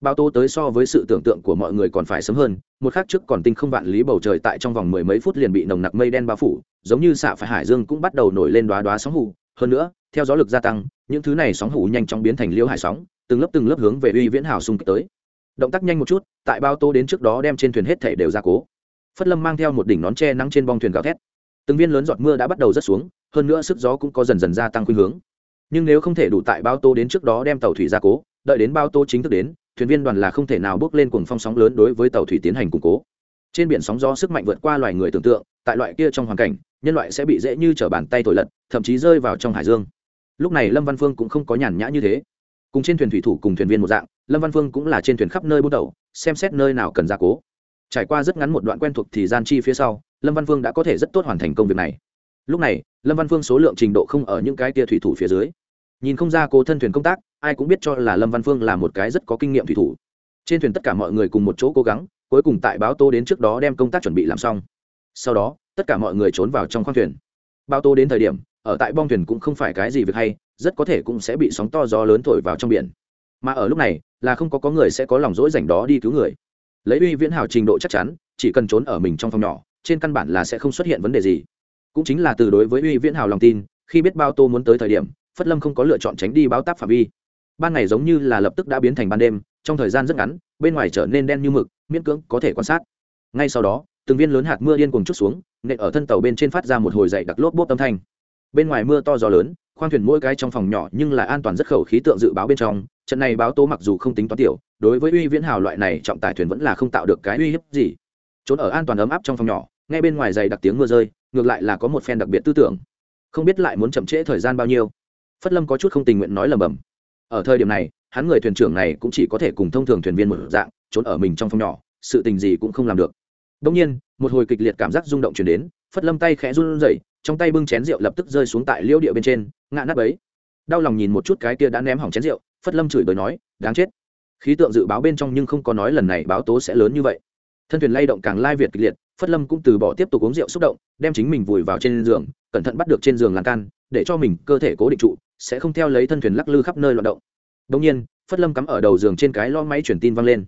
Báo tố tới so với sự tưởng tượng của mọi người còn phải sớm hơn, một khắc trước còn tinh không vạn lý bầu trời tại trong vòng mười mấy phút liền bị nồng nặc mây đen bao phủ, giống như xạ phải hải dương cũng bắt đầu nổi lên đoá đoá sóng hù. Hơn nữa, theo gió lực gia tăng, những thứ này sóng hù nhanh chóng biến thành liễu hải sóng, từng lớp từng lớp hướng về uy viễn hào xung kích tới. Động tác nhanh một chút, tại bao tô đến trước đó đem trên thuyền hết thể đều ra cố phất lâm mang theo một đỉnh nón tre nắng trên bong thuyền gào thét. Từng viên lớn giọt mưa đã bắt đầu rớt xuống, hơn nữa sức gió cũng có dần dần gia tăng khuynh hướng. Nhưng nếu không thể đủ tại bao tô đến trước đó đem tàu thủy ra cố, đợi đến bao tô chính thức đến, thuyền viên đoàn là không thể nào bước lên cuồng phong sóng lớn đối với tàu thủy tiến hành củng cố. Trên biển sóng gió sức mạnh vượt qua loài người tưởng tượng, tại loại kia trong hoàn cảnh, nhân loại sẽ bị dễ như t bàn tay thổi lật, thậm chí rơi vào trong hải dương. Lúc này lâm văn phương cũng không có nhàn nhã như thế. Cùng trên thuyền thủy thủ cùng thuyền viên một dạng, lâm văn phương cũng là trên thuyền khắp nơi bút đầu xem xét nơi nào cần gia cố trải qua rất ngắn một đoạn quen thuộc thì gian chi phía sau, lâm văn phương đã có thể rất tốt hoàn thành công việc này. Lúc này, lâm văn phương số lượng trình độ không ở những cái tia thủy thủ phía dưới. Nhìn không ra cố thân thuyền công tác, ai cũng biết cho là lâm văn phương là một cái rất có kinh nghiệm thủy thủ. Trên thuyền tất cả mọi người cùng một chỗ cố gắng, cuối cùng tại báo tô đến trước đó đem công tác chuẩn bị làm xong. Sau đó, tất cả mọi người trốn vào trong khoang thuyền. Báo tô đến thời điểm, ở tại bong thuyền cũng không phải cái gì việc hay, rất có thể cũng sẽ bị sóng to gió lớn thổi vào trong biển. Mà ở lúc này, là không có có người sẽ có lòng dỗi dành đó đi cứu người lấy uy viễn hào trình độ chắc chắn, chỉ cần trốn ở mình trong phòng nhỏ, trên căn bản là sẽ không xuất hiện vấn đề gì. Cũng chính là từ đối với uy viễn hào lòng tin, khi biết bao tô muốn tới thời điểm, phất lâm không có lựa chọn tránh đi báo táp phạm vi. Ban ngày giống như là lập tức đã biến thành ban đêm, trong thời gian rất ngắn, bên ngoài trở nên đen như mực, miễn cưỡng có thể quan sát. Ngay sau đó, từng viên lớn hạt mưa điên cùng chút xuống, nện ở thân tàu bên trên phát ra một hồi dậy đặc lốp bốp âm thanh. Bên ngoài mưa to gió lớn, khoang thuyền mỗi cái trong phòng nhỏ nhưng là an toàn rất khẩu khí tượng dự báo bên trong trận này báo tố mặc dù không tính toán tiểu, đối với uy viễn hào loại này, trọng tài thuyền vẫn là không tạo được cái uy hiếp gì. Trốn ở an toàn ấm áp trong phòng nhỏ, ngay bên ngoài dày đặc tiếng mưa rơi, ngược lại là có một phen đặc biệt tư tưởng. Không biết lại muốn chậm trễ thời gian bao nhiêu. Phất lâm có chút không tình nguyện nói lầm bầm. Ở thời điểm này, hắn người thuyền trưởng này cũng chỉ có thể cùng thông thường thuyền viên một dạng, trốn ở mình trong phòng nhỏ, sự tình gì cũng không làm được. Đông nhiên, một hồi kịch liệt cảm giác rung động chuyển đến, phất lâm tay khẽ run rẩy, trong tay bưng chén rượu lập tức rơi xuống tại liêu địa bên trên, ngã nắp ấy. Đau lòng nhìn một chút cái kia đã ném hỏng chén rượu phất lâm chửi bới nói, đáng chết. Khí tượng dự báo bên trong nhưng không có nói lần này báo tố sẽ lớn như vậy. Thân thuyền lay động càng lai việt kịch liệt, phất lâm cũng từ bỏ tiếp tục uống rượu xúc động, đem chính mình vùi vào trên giường, cẩn thận bắt được trên giường lan can, để cho mình cơ thể cố định trụ, sẽ không theo lấy thân thuyền lắc lư khắp nơi loạt động. Đông nhiên, phất lâm cắm ở đầu giường trên cái lo máy truyền tin văng lên.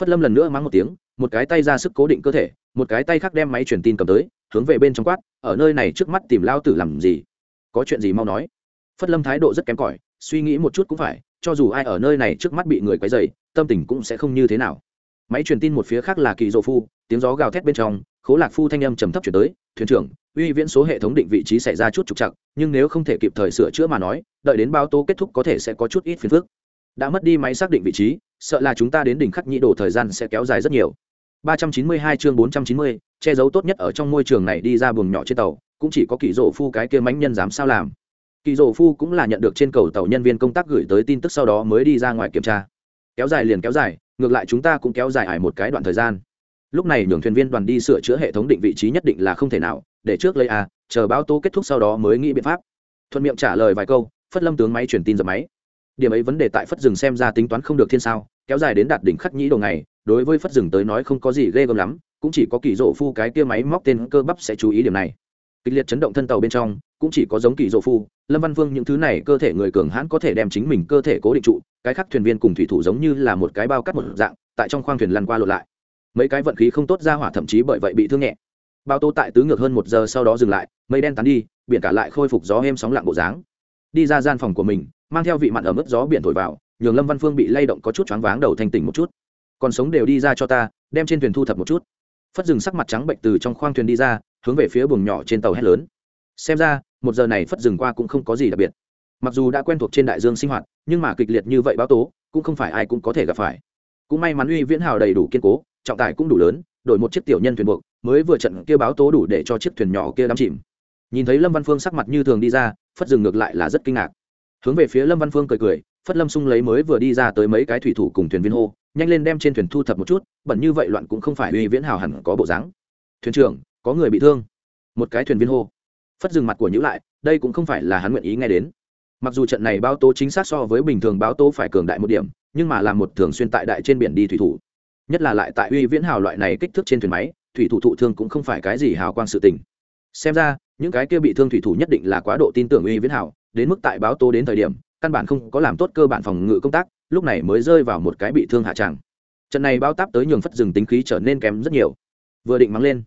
Phất lâm lần nữa mắng một tiếng, một cái tay ra sức cố định cơ thể, một cái tay khác đem máy truyền tin cầm tới, hướng về bên trong quát, ở nơi này trước mắt tìm lao tử làm gì? Có chuyện gì mau nói. Phất lâm thái độ rất kém cỏi, suy nghĩ một chút cũng phải cho dù ai ở nơi này trước mắt bị người quấy dày tâm tình cũng sẽ không như thế nào. Máy truyền tin một phía khác là kỳ dỗ phu tiếng gió gào thét bên trong khố lạc phu thanh âm trầm thấp chuyển tới thuyền trưởng uy viễn số hệ thống định vị trí xảy ra chút trục chặt nhưng nếu không thể kịp thời sửa chữa mà nói đợi đến bao tố kết thúc có thể sẽ có chút ít phiền phức. Đã mất đi máy xác định vị trí sợ là chúng ta đến đỉnh khắc nhị đồ thời gian sẽ kéo dài rất nhiều. 392 chương 490, che giấu tốt nhất ở trong môi trường này đi ra buồng nhỏ trên tàu cũng chỉ có kỳ dỗ phu cái kia mánh nhân dám sao làm kỳ Dỗ phu cũng là nhận được trên cầu tàu nhân viên công tác gửi tới tin tức sau đó mới đi ra ngoài kiểm tra. Kéo dài liền kéo dài, ngược lại chúng ta cũng kéo dài ải một cái đoạn thời gian. Lúc này nhường thuyền viên đoàn đi sửa chữa hệ thống định vị trí nhất định là không thể nào, để trước lấy a, chờ báo tố kết thúc sau đó mới nghĩ biện pháp. Thuận miệng trả lời vài câu, phất lâm tướng máy truyền tin dập máy. Điểm ấy vấn đề tại phất rừng xem ra tính toán không được thiên sao, kéo dài đến đạt đỉnh khắc nhĩ đồ ngày, đối với phất rừng tới nói không có gì ghê gớm lắm, cũng chỉ có kỳ rộ phu cái kia máy móc tên cơ bắp sẽ chú ý điểm này. Kịch liệt chấn động thân tàu bên trong, cũng chỉ có giống kỳ rộ phu lâm văn vương những thứ này cơ thể người cường hãn có thể đem chính mình cơ thể cố định trụ, cái khác thuyền viên cùng thủy thủ giống như là một cái bao cắt một dạng, tại trong khoang thuyền lăn qua lộn lại. Mấy cái vận khí không tốt ra hỏa thậm chí bởi vậy bị thương nhẹ. Bao tô tại tứ ngược hơn một giờ sau đó dừng lại, mây đen tán đi, biển cả lại khôi phục gió êm sóng lặng bộ dáng. Đi ra gian phòng của mình, mang theo vị mặn ở mức gió biển thổi vào, nhường lâm văn phương bị lay động có chút choáng váng đầu thanh tỉnh một chút. Còn sống đều đi ra cho ta, đem trên thuyền thu thập một chút. Phất rừng sắc mặt trắng bệnh từ trong khoang thuyền đi ra, hướng về phía buồng nhỏ trên tàu hét lớn. Xem ra một giờ này phất dừng qua cũng không có gì đặc biệt. Mặc dù đã quen thuộc trên đại dương sinh hoạt, nhưng mà kịch liệt như vậy báo tố, cũng không phải ai cũng có thể gặp phải. Cũng may mắn uy viễn hào đầy đủ kiên cố, trọng tải cũng đủ lớn, đổi một chiếc tiểu nhân thuyền buộc, mới vừa trận kia báo tố đủ để cho chiếc thuyền nhỏ kia đắm chìm. Nhìn thấy lâm văn phương sắc mặt như thường đi ra, phất dừng ngược lại là rất kinh ngạc. Hướng về phía lâm văn phương cười cười, phất lâm sung lấy mới vừa đi ra tới mấy cái thủy thủ cùng thuyền viên hô, nhanh lên đem trên thuyền thu thập một chút, bẩn như vậy loạn cũng không phải uy viễn hào hẳn có bộ dáng. Thuyền trưởng, có người bị thương. Một cái thuyền viên hô phất dừng mặt của nhữ lại, đây cũng không phải là hắn nguyện ý nghe đến. Mặc dù trận này báo tố chính xác so với bình thường báo tố phải cường đại một điểm, nhưng mà là một thường xuyên tại đại trên biển đi thủy thủ. Nhất là lại tại uy viễn hào loại này kích thước trên thuyền máy, thủy thủ thụ thương cũng không phải cái gì hào quang sự tình. Xem ra, những cái kia bị thương thủy thủ nhất định là quá độ tin tưởng uy viễn hào, đến mức tại báo tố đến thời điểm, căn bản không có làm tốt cơ bản phòng ngự công tác, lúc này mới rơi vào một cái bị thương hạ tràng trận này bao táp tới nhường phất rừng tính khí trở nên kém rất nhiều. Vừa định mắng lên,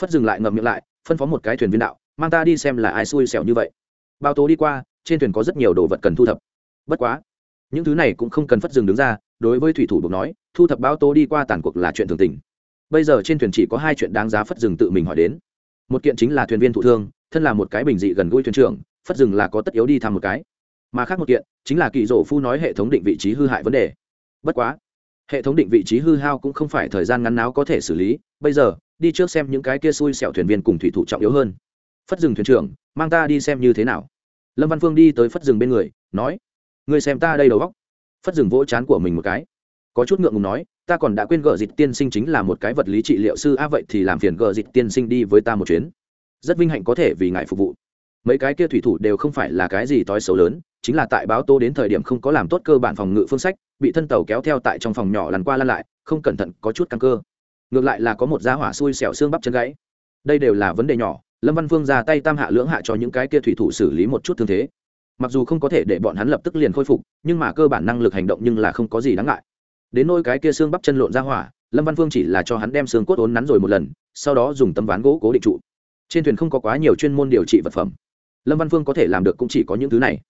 phất rừng lại ngậm miệng lại, phân phó một cái thuyền viên đạo mang ta đi xem là ai xui xẻo như vậy. Bao tố đi qua, trên thuyền có rất nhiều đồ vật cần thu thập. Bất quá, những thứ này cũng không cần phất rừng đứng ra, đối với thủy thủ buộc nói, thu thập bao tố đi qua tàn cuộc là chuyện thường tình. Bây giờ trên thuyền chỉ có hai chuyện đáng giá phất rừng tự mình hỏi đến. Một kiện chính là thuyền viên thụ thương, thân là một cái bình dị gần gũi thuyền trưởng, phất rừng là có tất yếu đi thăm một cái. Mà khác một kiện, chính là kỳ rổ phu nói hệ thống định vị trí hư hại vấn đề. Bất quá, hệ thống định vị trí hư hao cũng không phải thời gian ngắn náo có thể xử lý, bây giờ, đi trước xem những cái kia xui xẻo thuyền viên cùng thủy thủ trọng yếu hơn phất rừng thuyền trưởng, mang ta đi xem như thế nào. Lâm văn phương đi tới phất rừng bên người, nói người xem ta đây đầu góc phất rừng vỗ chán của mình một cái. Có chút ngượng ngùng nói, ta còn đã quên gờ dịch tiên sinh chính là một cái vật lý trị liệu sư, a, vậy thì làm phiền gờ dịch tiên sinh đi với ta một chuyến. Rất vinh hạnh có thể vì ngài phục vụ. Mấy cái kia thủy thủ đều không phải là cái gì tối xấu lớn, chính là tại báo tô đến thời điểm không có làm tốt cơ bản phòng ngự phương sách, bị thân tàu kéo theo tại trong phòng nhỏ lăn qua lăn lại, không cẩn thận có chút căng cơ. Ngược lại là có một gia hỏa xui xẻo xương bắp chân gãy. Đây đều là vấn đề nhỏ lâm văn phương ra tay tam hạ lưỡng hạ cho những cái kia thủy thủ xử lý một chút thương thế. Mặc dù không có thể để bọn hắn lập tức liền khôi phục, nhưng mà cơ bản năng lực hành động nhưng là không có gì đáng ngại. Đến nôi cái kia xương bắp chân lộn ra hỏa, lâm văn phương chỉ là cho hắn đem xương cốt ốn nắn rồi một lần, sau đó dùng tấm ván gỗ cố định trụ. Trên thuyền không có quá nhiều chuyên môn điều trị vật phẩm. Lâm văn phương có thể làm được cũng chỉ có những thứ này.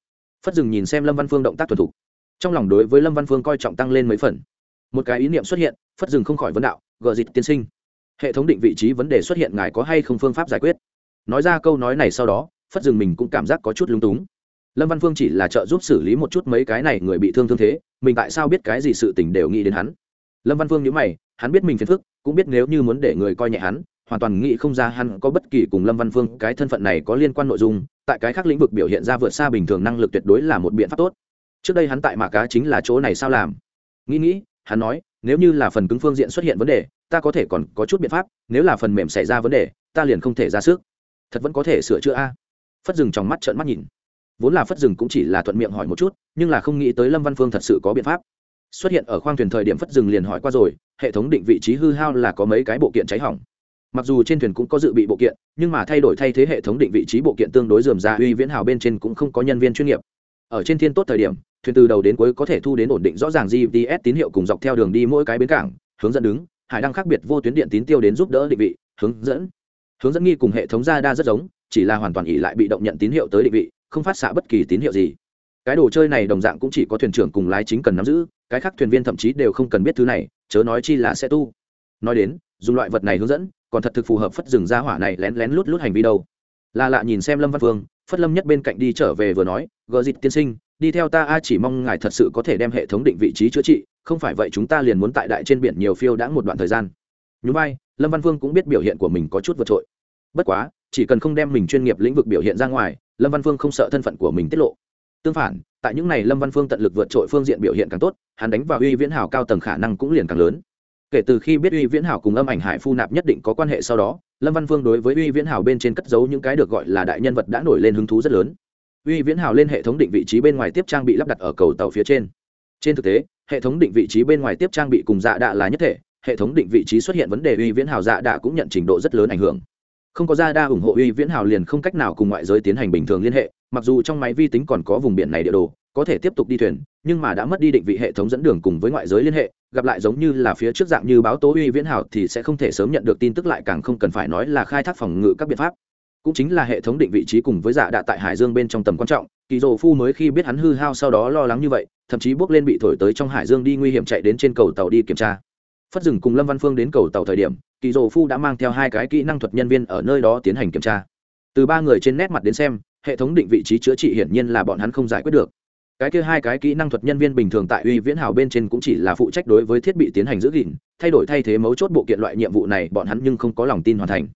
Phất dừng nhìn xem lâm văn phương động tác thuần thục. Trong lòng đối với lâm văn phương coi trọng tăng lên mấy phần. Một cái ý niệm xuất hiện, phất dừng không khỏi vấn đạo, gờ dịch tiên sinh, hệ thống định vị trí vấn đề xuất hiện ngài có hay không phương pháp giải quyết? Nói ra câu nói này sau đó, phất dừng mình cũng cảm giác có chút lúng túng. Lâm văn phương chỉ là trợ giúp xử lý một chút mấy cái này người bị thương thương thế, mình tại sao biết cái gì sự tình đều nghĩ đến hắn? Lâm văn phương nhớ mày, hắn biết mình phiền phức, cũng biết nếu như muốn để người coi nhẹ hắn, hoàn toàn nghĩ không ra hắn có bất kỳ cùng lâm văn phương cái thân phận này có liên quan nội dung, tại cái khác lĩnh vực biểu hiện ra vượt xa bình thường năng lực tuyệt đối là một biện pháp tốt. Trước đây hắn tại mạ cá chính là chỗ này sao làm? Nghĩ nghĩ, hắn nói, nếu như là phần cứng phương diện xuất hiện vấn đề, ta có thể còn có chút biện pháp, nếu là phần mềm xảy ra vấn đề, ta liền không thể ra sức thật vẫn có thể sửa chữa a. Phất rừng trong mắt trợn mắt nhìn. Vốn là phất rừng cũng chỉ là thuận miệng hỏi một chút, nhưng là không nghĩ tới lâm văn phương thật sự có biện pháp. Xuất hiện ở khoang thuyền thời điểm phất rừng liền hỏi qua rồi, hệ thống định vị trí hư hao là có mấy cái bộ kiện cháy hỏng. Mặc dù trên thuyền cũng có dự bị bộ kiện, nhưng mà thay đổi thay thế hệ thống định vị trí bộ kiện tương đối dườm ra uy viễn hào bên trên cũng không có nhân viên chuyên nghiệp. Ở trên thiên tốt thời điểm, thuyền từ đầu đến cuối có thể thu đến ổn định rõ ràng gps tín hiệu cùng dọc theo đường đi mỗi cái bến cảng, hướng dẫn đứng, hải đăng khác biệt vô tuyến điện tín tiêu đến giúp đỡ định vị, hướng dẫn hướng dẫn nghi cùng hệ thống radar rất giống, chỉ là hoàn toàn ỉ lại bị động nhận tín hiệu tới định vị, không phát xạ bất kỳ tín hiệu gì. Cái đồ chơi này đồng dạng cũng chỉ có thuyền trưởng cùng lái chính cần nắm giữ, cái khác thuyền viên thậm chí đều không cần biết thứ này, chớ nói chi là sẽ tu. Nói đến, dùng loại vật này hướng dẫn, còn thật thực phù hợp phất rừng ra hỏa này lén lén lút lút hành vi đâu. Là lạ nhìn xem lâm văn phương phất lâm nhất bên cạnh đi trở về vừa nói, gờ dịch tiên sinh, đi theo ta, a, chỉ mong ngài thật sự có thể đem hệ thống định vị trí chữa trị, không phải vậy chúng ta liền muốn tại đại trên biển nhiều phiêu đã một đoạn thời gian. Nhún vai, lâm văn phương cũng biết biểu hiện của mình có chút vượt trội bất quá, chỉ cần không đem mình chuyên nghiệp lĩnh vực biểu hiện ra ngoài, lâm văn phương không sợ thân phận của mình tiết lộ. Tương phản, tại những n à y lâm văn phương tận lực vượt trội phương diện biểu hiện càng tốt, hắn đánh vào uy viễn Hảo cao tầng khả năng cũng liền càng lớn. Kể từ khi biết uy viễn hảo cùng âm ảnh hải phu nạp nhất định có quan hệ sau đó, lâm văn phương đối với uy viễn hảo bên trên cất giấu những cái được gọi là đại nhân vật đã nổi lên hứng thú rất lớn. Uy viễn hảo lên hệ thống định vị trí bên ngoài tiếp trang bị lắp đặt ở cầu tàu phía trên. Trên thực tế, hệ thống định vị trí bên ngoài tiếp trang bị cùng dạ đạ là nhất thể, hệ thống định vị trí xuất hiện vấn đề uy viễn hảo dạ đạ cũng nhận trình độ rất lớn ảnh hưởng không có ra đa ủng hộ uy viễn hảo liền không cách nào cùng ngoại giới tiến hành bình thường liên hệ, mặc dù trong máy vi tính còn có vùng biển này địa đồ, có thể tiếp tục đi thuyền, nhưng mà đã mất đi định vị hệ thống dẫn đường cùng với ngoại giới liên hệ, gặp lại giống như là phía trước dạng như báo tố uy viễn hảo thì sẽ không thể sớm nhận được tin tức lại càng không cần phải nói là khai thác phòng ngự các biện pháp. Cũng chính là hệ thống định vị trí cùng với giả đạ tại hải dương bên trong tầm quan trọng, kỳ dồ phu mới khi biết hắn hư hao sau đó lo lắng như vậy, thậm chí bước lên bị thổi tới trong hải dương đi nguy hiểm chạy đến trên cầu tàu đi kiểm tra phất rừng cùng lâm văn phương đến cầu tàu thời điểm kỳ dồ phu đã mang theo hai cái kỹ năng thuật nhân viên ở nơi đó tiến hành kiểm tra từ ba người trên nét mặt đến xem hệ thống định vị trí chữa trị hiển nhiên là bọn hắn không giải quyết được cái kia hai cái kỹ năng thuật nhân viên bình thường tại uy viễn hào bên trên cũng chỉ là phụ trách đối với thiết bị tiến hành giữ gìn thay đổi thay thế mấu chốt bộ kiện loại nhiệm vụ này bọn hắn nhưng không có lòng tin hoàn thành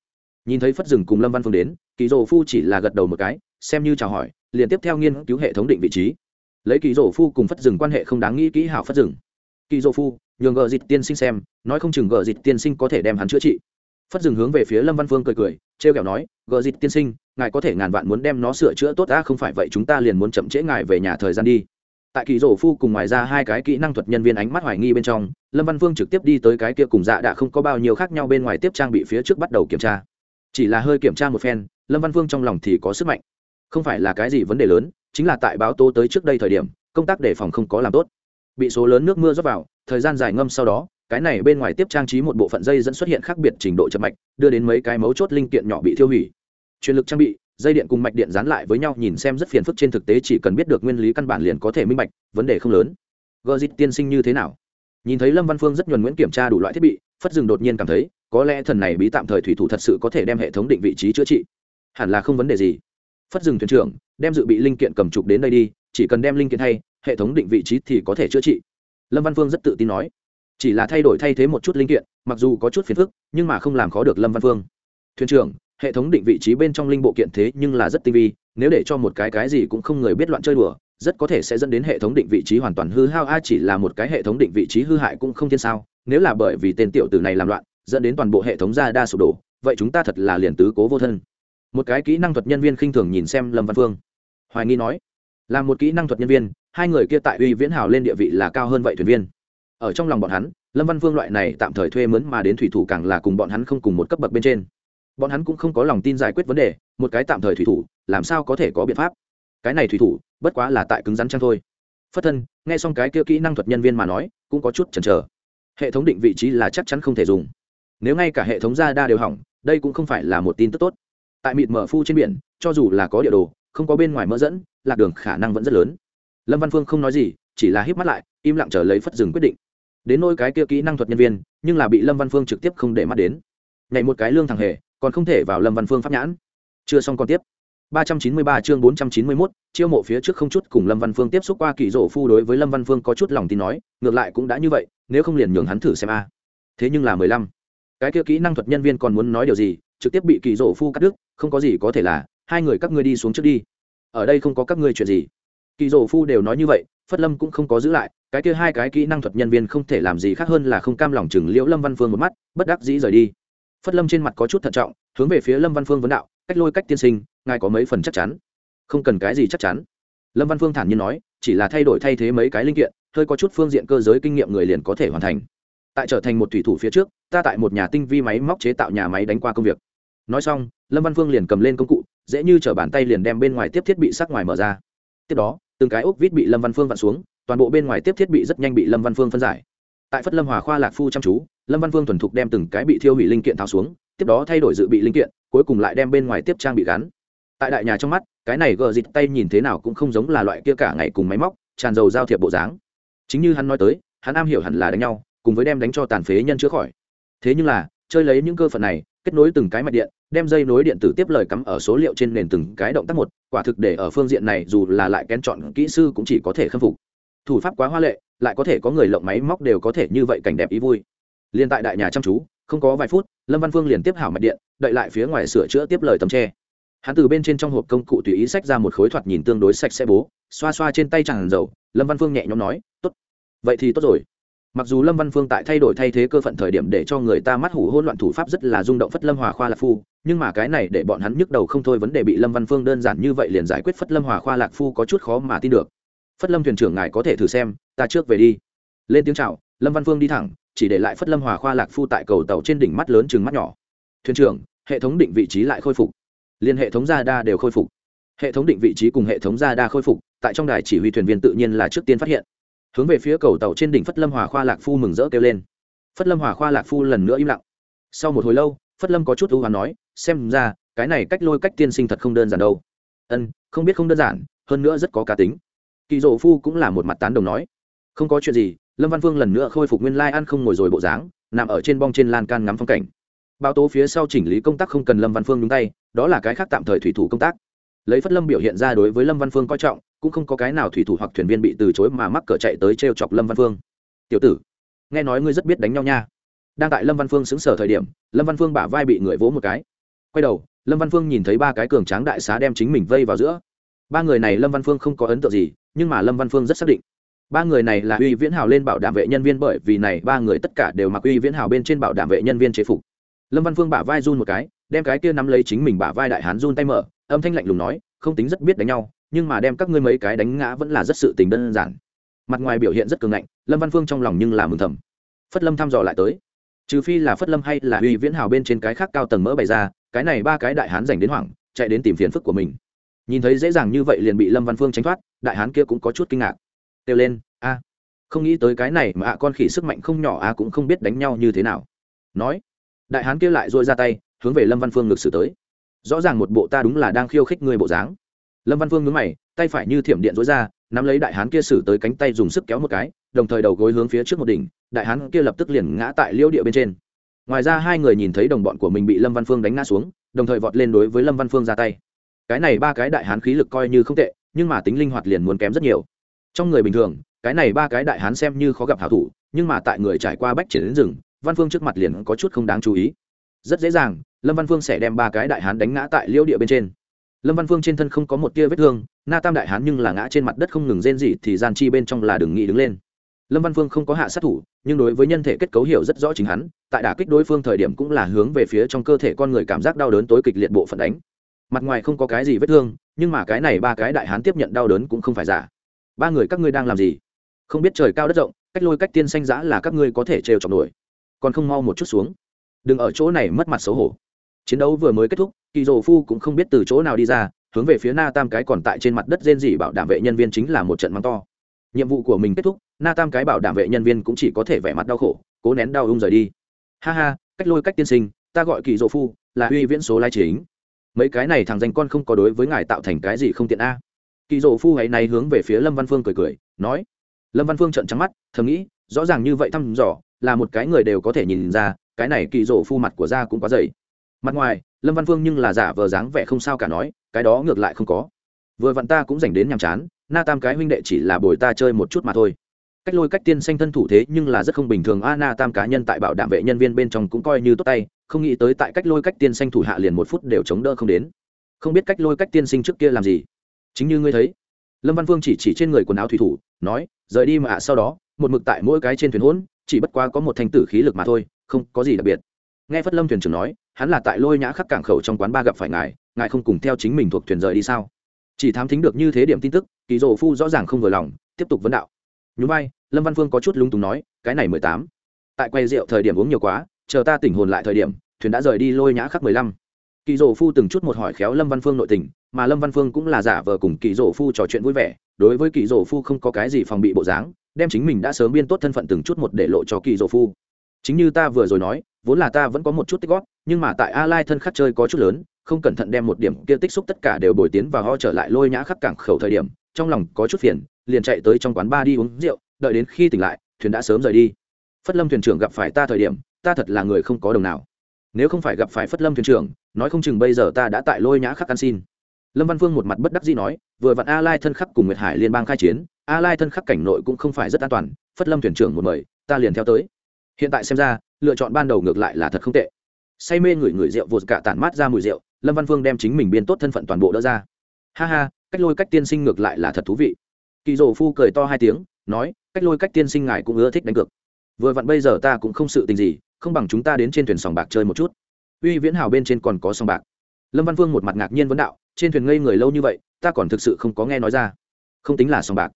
nhìn thấy phất rừng cùng lâm văn phương đến kỳ dồ phu chỉ là gật đầu một cái xem như chào hỏi liền tiếp theo nghiên cứu hệ thống định vị trí lấy kỳ dồ phu cùng phất rừng quan hệ không đáng nghĩ kỹ hảo phất rừng kỳ dồ phu nhường gờ dịch tiên sinh xem, nói không chừng gờ dịch tiên sinh có thể đem hắn chữa trị. Phất dừng hướng về phía lâm văn phương cười cười, trêu kẹo nói, gờ dịch tiên sinh, ngài có thể ngàn vạn muốn đem nó sửa chữa tốt đã không phải vậy chúng ta liền muốn chậm trễ ngài về nhà thời gian đi. Tại kỳ rổ phu cùng ngoài ra hai cái kỹ năng thuật nhân viên ánh mắt hoài nghi bên trong, lâm văn phương trực tiếp đi tới cái kia cùng dạ đã không có bao nhiêu khác nhau bên ngoài tiếp trang bị phía trước bắt đầu kiểm tra. Chỉ là hơi kiểm tra một phen, lâm văn phương trong lòng thì có sức mạnh. Không phải là cái gì vấn đề lớn, chính là tại báo tố tới trước đây thời điểm, công tác đề phòng không có làm tốt bị số lớn nước mưa rót vào, thời gian dài ngâm sau đó, cái này bên ngoài tiếp trang trí một bộ phận dây dẫn xuất hiện khác biệt trình độ chậm mạch, đưa đến mấy cái mấu chốt linh kiện nhỏ bị thiêu hủy. Truyền lực trang bị, dây điện cùng mạch điện dán lại với nhau, nhìn xem rất phiền phức trên thực tế, chỉ cần biết được nguyên lý căn bản liền có thể minh bạch, vấn đề không lớn. Gờ dịt tiên sinh như thế nào? Nhìn thấy lâm văn phương rất nhuần nguyễn kiểm tra đủ loại thiết bị, phất dừng đột nhiên cảm thấy, có lẽ thần này bí tạm thời thủy thủ thật sự có thể đem hệ thống định vị trí chữa trị. Hẳn là không vấn đề gì. Phất dừng thuyền trưởng, đem dự bị linh kiện cầm trục đến đây đi, chỉ cần đem linh kiện hay hệ thống định vị trí thì có thể chữa trị. Lâm văn phương rất tự tin nói. Chỉ là thay đổi thay thế một chút linh kiện, mặc dù có chút phiền phức, nhưng mà không làm khó được lâm văn phương. Thuyền trưởng, hệ thống định vị trí bên trong linh bộ kiện thế nhưng là rất tinh vi, nếu để cho một cái cái gì cũng không người biết loạn chơi đùa, rất có thể sẽ dẫn đến hệ thống định vị trí hoàn toàn hư hao. A, chỉ là một cái hệ thống định vị trí hư hại cũng không thiên sao, nếu là bởi vì tên tiểu tử này làm loạn, dẫn đến toàn bộ hệ thống ra đa sụp đổ, vậy chúng ta thật là liền tứ cố vô thân. Một cái kỹ năng thuật nhân viên khinh thường nhìn xem lâm văn phương. Hoài nghi nói, là một kỹ năng thuật nhân viên hai người kia tại uy viễn hào lên địa vị là cao hơn vậy thuyền viên. Ở trong lòng bọn hắn, lâm văn Vương loại này tạm thời thuê mướn mà đến thủy thủ càng là cùng bọn hắn không cùng một cấp bậc bên trên. Bọn hắn cũng không có lòng tin giải quyết vấn đề, một cái tạm thời thủy thủ, làm sao có thể có biện pháp? Cái này thủy thủ, bất quá là tại cứng rắn chăng thôi. Phất thân, nghe xong cái kia kỹ năng thuật nhân viên mà nói, cũng có chút chần chờ. Hệ thống định vị trí là chắc chắn không thể dùng. Nếu ngay cả hệ thống ra đa đều hỏng, đây cũng không phải là một tin tức tốt. Tại mịt mở phu trên biển, cho dù là có địa đồ, không có bên ngoài mỡ dẫn, lạc đường khả năng vẫn rất lớn lâm văn phương không nói gì chỉ là híp mắt lại im lặng chờ lấy phất dừng quyết định đến nôi cái kia kỹ năng thuật nhân viên nhưng là bị lâm văn phương trực tiếp không để mắt đến nhảy một cái lương thằng hề còn không thể vào lâm văn phương pháp nhãn chưa xong còn tiếp 393 chương 491, chiêu mộ phía trước không chút cùng Lâm Văn Phương tiếp xúc qua kỳ rổ phu đối với Lâm Văn Phương có chút lòng tin nói, ngược lại cũng đã như vậy, nếu không liền nhường hắn thử xem a. Thế nhưng là 15. Cái kia kỹ năng thuật nhân viên còn muốn nói điều gì, trực tiếp bị kỳ rổ phu cắt đứt, không có gì có thể là, hai người các ngươi đi xuống trước đi. Ở đây không có các ngươi chuyện gì. Kỳ rổ phu đều nói như vậy, Phất Lâm cũng không có giữ lại, cái kia hai cái kỹ năng thuật nhân viên không thể làm gì khác hơn là không cam lòng chừng Liễu Lâm Văn Phương một mắt, bất đắc dĩ rời đi. Phất Lâm trên mặt có chút thận trọng, hướng về phía Lâm Văn Phương vấn đạo, cách lôi cách tiên sinh, ngài có mấy phần chắc chắn? Không cần cái gì chắc chắn. Lâm văn phương thản nhiên nói chỉ là thay đổi thay thế mấy cái linh kiện hơi có chút phương diện cơ giới kinh nghiệm người liền có thể hoàn thành. Tại trở thành một thủy thủ phía trước ta tại một nhà tinh vi máy móc chế tạo nhà máy đánh qua công việc. Nói xong lâm văn phương liền cầm lên công cụ dễ như t bàn tay liền đem bên ngoài tiếp thiết bị sắc ngoài mở ra tiếp đó, từng cái ốc vít bị lâm văn phương vặn xuống, toàn bộ bên ngoài tiếp thiết bị rất nhanh bị lâm văn phương phân giải. Tại phất lâm hòa khoa lạc phu chăm chú, lâm văn phương thuần thục đem từng cái bị thiêu hủy linh kiện tháo xuống, tiếp đó thay đổi dự bị linh kiện, cuối cùng lại đem bên ngoài tiếp trang bị gắn. Tại đại nhà trong mắt, cái này gờ dịt tay nhìn thế nào cũng không giống là loại kia cả ngày cùng máy móc, tràn dầu giao thiệp bộ dáng. Chính như hắn nói tới, hắn am hiểu hẳn là đánh nhau, cùng với đem đánh cho tàn phế nhân chữa khỏi. Thế nhưng là, chơi lấy những cơ phận này, kết nối từng cái mạch điện, đem dây nối điện tử tiếp lời cắm ở số liệu trên nền từng cái động tác một quả thực để ở phương diện này dù là lại kén chọn kỹ sư cũng chỉ có thể khâm phục. Thủ pháp quá hoa lệ, lại có thể có người lộng máy móc đều có thể như vậy cảnh đẹp ý vui. Liên tại đại nhà chăm chú, không có vài phút, lâm văn phương liền tiếp hảo mạch điện, đợi lại phía ngoài sửa chữa tiếp lời tấm tre. Hắn từ bên trên trong hộp công cụ tùy ý xách ra một khối thoạt nhìn tương đối sạch sẽ bố, xoa xoa trên tay tràn dầu, lâm văn phương nhẹ nhõm nói, tốt. Vậy thì tốt rồi mặc dù lâm văn phương tại thay đổi thay thế cơ phận thời điểm để cho người ta mắt hủ hôn loạn thủ pháp rất là rung động phất lâm hòa khoa lạc phu, nhưng mà cái này để bọn hắn nhức đầu không thôi, vấn đề bị lâm văn phương đơn giản như vậy liền giải quyết phất lâm hòa khoa lạc phu có chút khó mà tin được. Phất lâm thuyền trưởng ngài có thể thử xem, ta trước về đi. Lên tiếng chào, lâm văn phương đi thẳng, chỉ để lại phất lâm hòa khoa lạc phu tại cầu tàu trên đỉnh mắt lớn chừng mắt nhỏ. Thuyền trưởng, hệ thống định vị trí lại khôi phục. Liên hệ thống radar đều khôi phục. Hệ thống định vị trí cùng hệ thống radar khôi phục, tại trong đài chỉ huy thuyền viên tự nhiên là trước tiên phát hiện hướng về phía cầu tàu trên đỉnh phất lâm hòa khoa lạc phu mừng rỡ kêu lên. Phất lâm hòa khoa lạc phu lần nữa im lặng. Sau một hồi lâu, phất lâm có chút ưu hoán nói, xem ra, cái này cách lôi cách tiên sinh thật không đơn giản đâu. Ân không biết không đơn giản, hơn nữa rất có cá tính. Kỳ dỗ phu cũng là một mặt tán đồng nói. Không có chuyện gì, lâm văn phương lần nữa khôi phục nguyên lai ăn không ngồi rồi bộ dáng, nằm ở trên bong trên lan can ngắm phong cảnh. Bao tố phía sau chỉnh lý công tác không cần lâm văn phương nhúng tay, đó là cái khác tạm thời thủy thủ công tác. Lấy phất lâm biểu hiện ra đối với lâm văn phương coi trọng cũng không có cái nào thủy thủ hoặc thuyền viên bị từ chối mà mắc cỡ chạy tới t r e o chọc lâm văn phương. Tiểu tử, nghe nói ngươi rất biết đánh nhau nha. Đang tại lâm văn phương xứng sở thời điểm, lâm văn phương bả vai bị người vỗ một cái. Quay đầu, lâm văn phương nhìn thấy ba cái cường tráng đại xá đem chính mình vây vào giữa. Ba người này lâm văn phương không có ấn tượng gì, nhưng mà lâm văn phương rất xác định. Ba người này là uy viễn hào lên bảo đảm vệ nhân viên bởi vì này ba người tất cả đều mặc uy viễn hào bên trên bảo đảm vệ nhân viên chế phục. Lâm văn phương bả vai run một cái, đem cái kia nắm lấy chính mình bả vai đại hán run tay mở, âm thanh lạnh lùng nói, không tính rất biết đánh nhau nhưng mà đem các ngươi mấy cái đánh ngã vẫn là rất sự tình đơn giản. Mặt ngoài biểu hiện rất cường ngạnh, lâm văn phương trong lòng nhưng là mừng thầm. Phất lâm thăm dò lại tới. Trừ phi là phất lâm hay là uy viễn hào bên trên cái khác cao tầng mỡ bày ra, cái này ba cái đại hán dành đến hoảng, chạy đến tìm phiền phức của mình. Nhìn thấy dễ dàng như vậy liền bị lâm văn phương tránh thoát, đại hán kia cũng có chút kinh ngạc. Kêu lên, a, không nghĩ tới cái này mà ạ, con khỉ sức mạnh không nhỏ a cũng không biết đánh nhau như thế nào. Nói, đại hán kia lại dội ra tay, hướng về lâm văn phương ngược xử tới. Rõ ràng một bộ ta đúng là đang khiêu khích người bộ dáng lâm văn Vương nhướng mày, tay phải như thiểm điện dối ra, nắm lấy đại hán kia xử tới cánh tay dùng sức kéo một cái, đồng thời đầu gối hướng phía trước một đỉnh, đại hán kia lập tức liền ngã tại liêu địa bên trên. Ngoài ra hai người nhìn thấy đồng bọn của mình bị lâm văn phương đánh ngã xuống, đồng thời vọt lên đối với lâm văn phương ra tay. Cái này ba cái đại hán khí lực coi như không tệ, nhưng mà tính linh hoạt liền muốn kém rất nhiều. Trong người bình thường, cái này ba cái đại hán xem như khó gặp hảo thủ, nhưng mà tại người trải qua bách triển đến rừng, văn phương trước mặt liền có chút không đáng chú ý. Rất dễ dàng, lâm văn phương sẽ đem ba cái đại hán đánh ngã tại liễu địa bên trên lâm văn phương trên thân không có một tia vết thương, na tam đại hán nhưng là ngã trên mặt đất không ngừng rên gì thì gian chi bên trong là đừng nghĩ đứng lên. Lâm văn phương không có hạ sát thủ, nhưng đối với nhân thể kết cấu hiểu rất rõ chính hắn, tại đả kích đối phương thời điểm cũng là hướng về phía trong cơ thể con người cảm giác đau đớn tối kịch liệt bộ phận đánh. Mặt ngoài không có cái gì vết thương, nhưng mà cái này ba cái đại hán tiếp nhận đau đớn cũng không phải giả. Ba người các ngươi đang làm gì? Không biết trời cao đất rộng, cách lôi cách tiên xanh giã là các ngươi có thể trêu chọc nổi. Còn không mau một chút xuống. Đừng ở chỗ này mất mặt xấu hổ. Chiến đấu vừa mới kết thúc kỳ dồ phu cũng không biết từ chỗ nào đi ra, hướng về phía na tam cái còn tại trên mặt đất rên rỉ bảo đảm vệ nhân viên chính là một trận mắng to. Nhiệm vụ của mình kết thúc na tam cái bảo đảm vệ nhân viên cũng chỉ có thể vẻ mặt đau khổ, cố nén đau ung rời đi. Ha ha, cách lôi cách tiên sinh, ta gọi kỳ dỗ phu, là uy viễn số lai chính. Mấy cái này thằng danh con không có đối với ngài tạo thành cái gì không tiện a. Kỳ dỗ phu ấy này hướng về phía lâm văn phương cười cười, nói. Lâm văn phương trợn trắng mắt, thầm nghĩ, rõ ràng như vậy thăm dò, là một cái người đều có thể nhìn ra, cái này kỳ dỗ phu mặt của da cũng quá dày. Mặt ngoài lâm văn phương nhưng là giả vờ dáng vẻ không sao cả nói, cái đó ngược lại không có. Vừa vặn ta cũng dành đến nhàm chán, na tam cái huynh đệ chỉ là bồi ta chơi một chút mà thôi. Cách lôi cách tiên sanh thân thủ thế nhưng là rất không bình thường, a, na tam cá nhân tại bảo đảm vệ nhân viên bên trong cũng coi như tốt tay, không nghĩ tới tại cách lôi cách tiên sanh thủ hạ liền một phút đều chống đỡ không đến. Không biết cách lôi cách tiên sinh trước kia làm gì? Chính như ngươi thấy. Lâm văn vương chỉ chỉ trên người quần áo thủy thủ, nói, rời đi mà sau đó, một mực tại mỗi cái trên thuyền hỗn, chỉ bất quá có một thanh tử khí lực mà thôi, không có gì đặc biệt nghe phất lâm thuyền trưởng nói, hắn là tại lôi nhã khắc cảng khẩu trong quán ba gặp phải ngài ngài không cùng theo chính mình thuộc thuyền rời đi sao? Chỉ thám thính được như thế điểm tin tức, kỳ dỗ phu rõ ràng không vừa lòng, tiếp tục vấn đạo. Nhún vai, lâm văn phương có chút lúng túng nói, cái này mười tám. Tại quay rượu thời điểm uống nhiều quá, chờ ta tỉnh hồn lại thời điểm, thuyền đã rời đi lôi nhã khắc mười lăm. Kỳ dỗ phu từng chút một hỏi khéo lâm văn phương nội tình, mà lâm văn phương cũng là giả vờ cùng kỳ dỗ phu trò chuyện vui vẻ, đối với kỳ dỗ phu không có cái gì phòng bị bộ dáng, đem chính mình đã sớm biên tốt thân phận từng chút một để lộ cho kỳ dỗ phu. Chính như ta vừa rồi nói vốn là ta vẫn có một chút tích góp, nhưng mà tại a lai thân khắc chơi có chút lớn, không cẩn thận đem một điểm kia tích xúc tất cả đều bồi tiến và ho trở lại lôi nhã khắc cảng khẩu thời điểm, trong lòng có chút phiền, liền chạy tới trong quán ba đi uống rượu, đợi đến khi tỉnh lại, thuyền đã sớm rời đi. Phất lâm thuyền trưởng gặp phải ta thời điểm, ta thật là người không có đồng nào. Nếu không phải gặp phải phất lâm thuyền trưởng, nói không chừng bây giờ ta đã tại lôi nhã khắc ăn xin. Lâm văn phương một mặt bất đắc dĩ nói, vừa vặn a lai thân khắc cùng nguyệt hải liên bang khai chiến, a lai thân khắc cảnh nội cũng không phải rất an toàn, phất lâm thuyền trưởng một mời, ta liền theo tới hiện tại xem ra, lựa chọn ban đầu ngược lại là thật không tệ. Say mê người người rượu vột cả tản mát ra mùi rượu, lâm văn phương đem chính mình biên tốt thân phận toàn bộ đỡ ra. Ha ha, cách lôi cách tiên sinh ngược lại là thật thú vị. Kỳ rổ phu cười to hai tiếng, nói, cách lôi cách tiên sinh ngài cũng ưa thích đánh cược. Vừa vặn bây giờ ta cũng không sự tình gì, không bằng chúng ta đến trên thuyền sòng bạc chơi một chút. Uy viễn hào bên trên còn có sòng bạc. Lâm văn phương một mặt ngạc nhiên vấn đạo, trên thuyền ngây người lâu như vậy, ta còn thực sự không có nghe nói ra. Không tính là sòng bạc.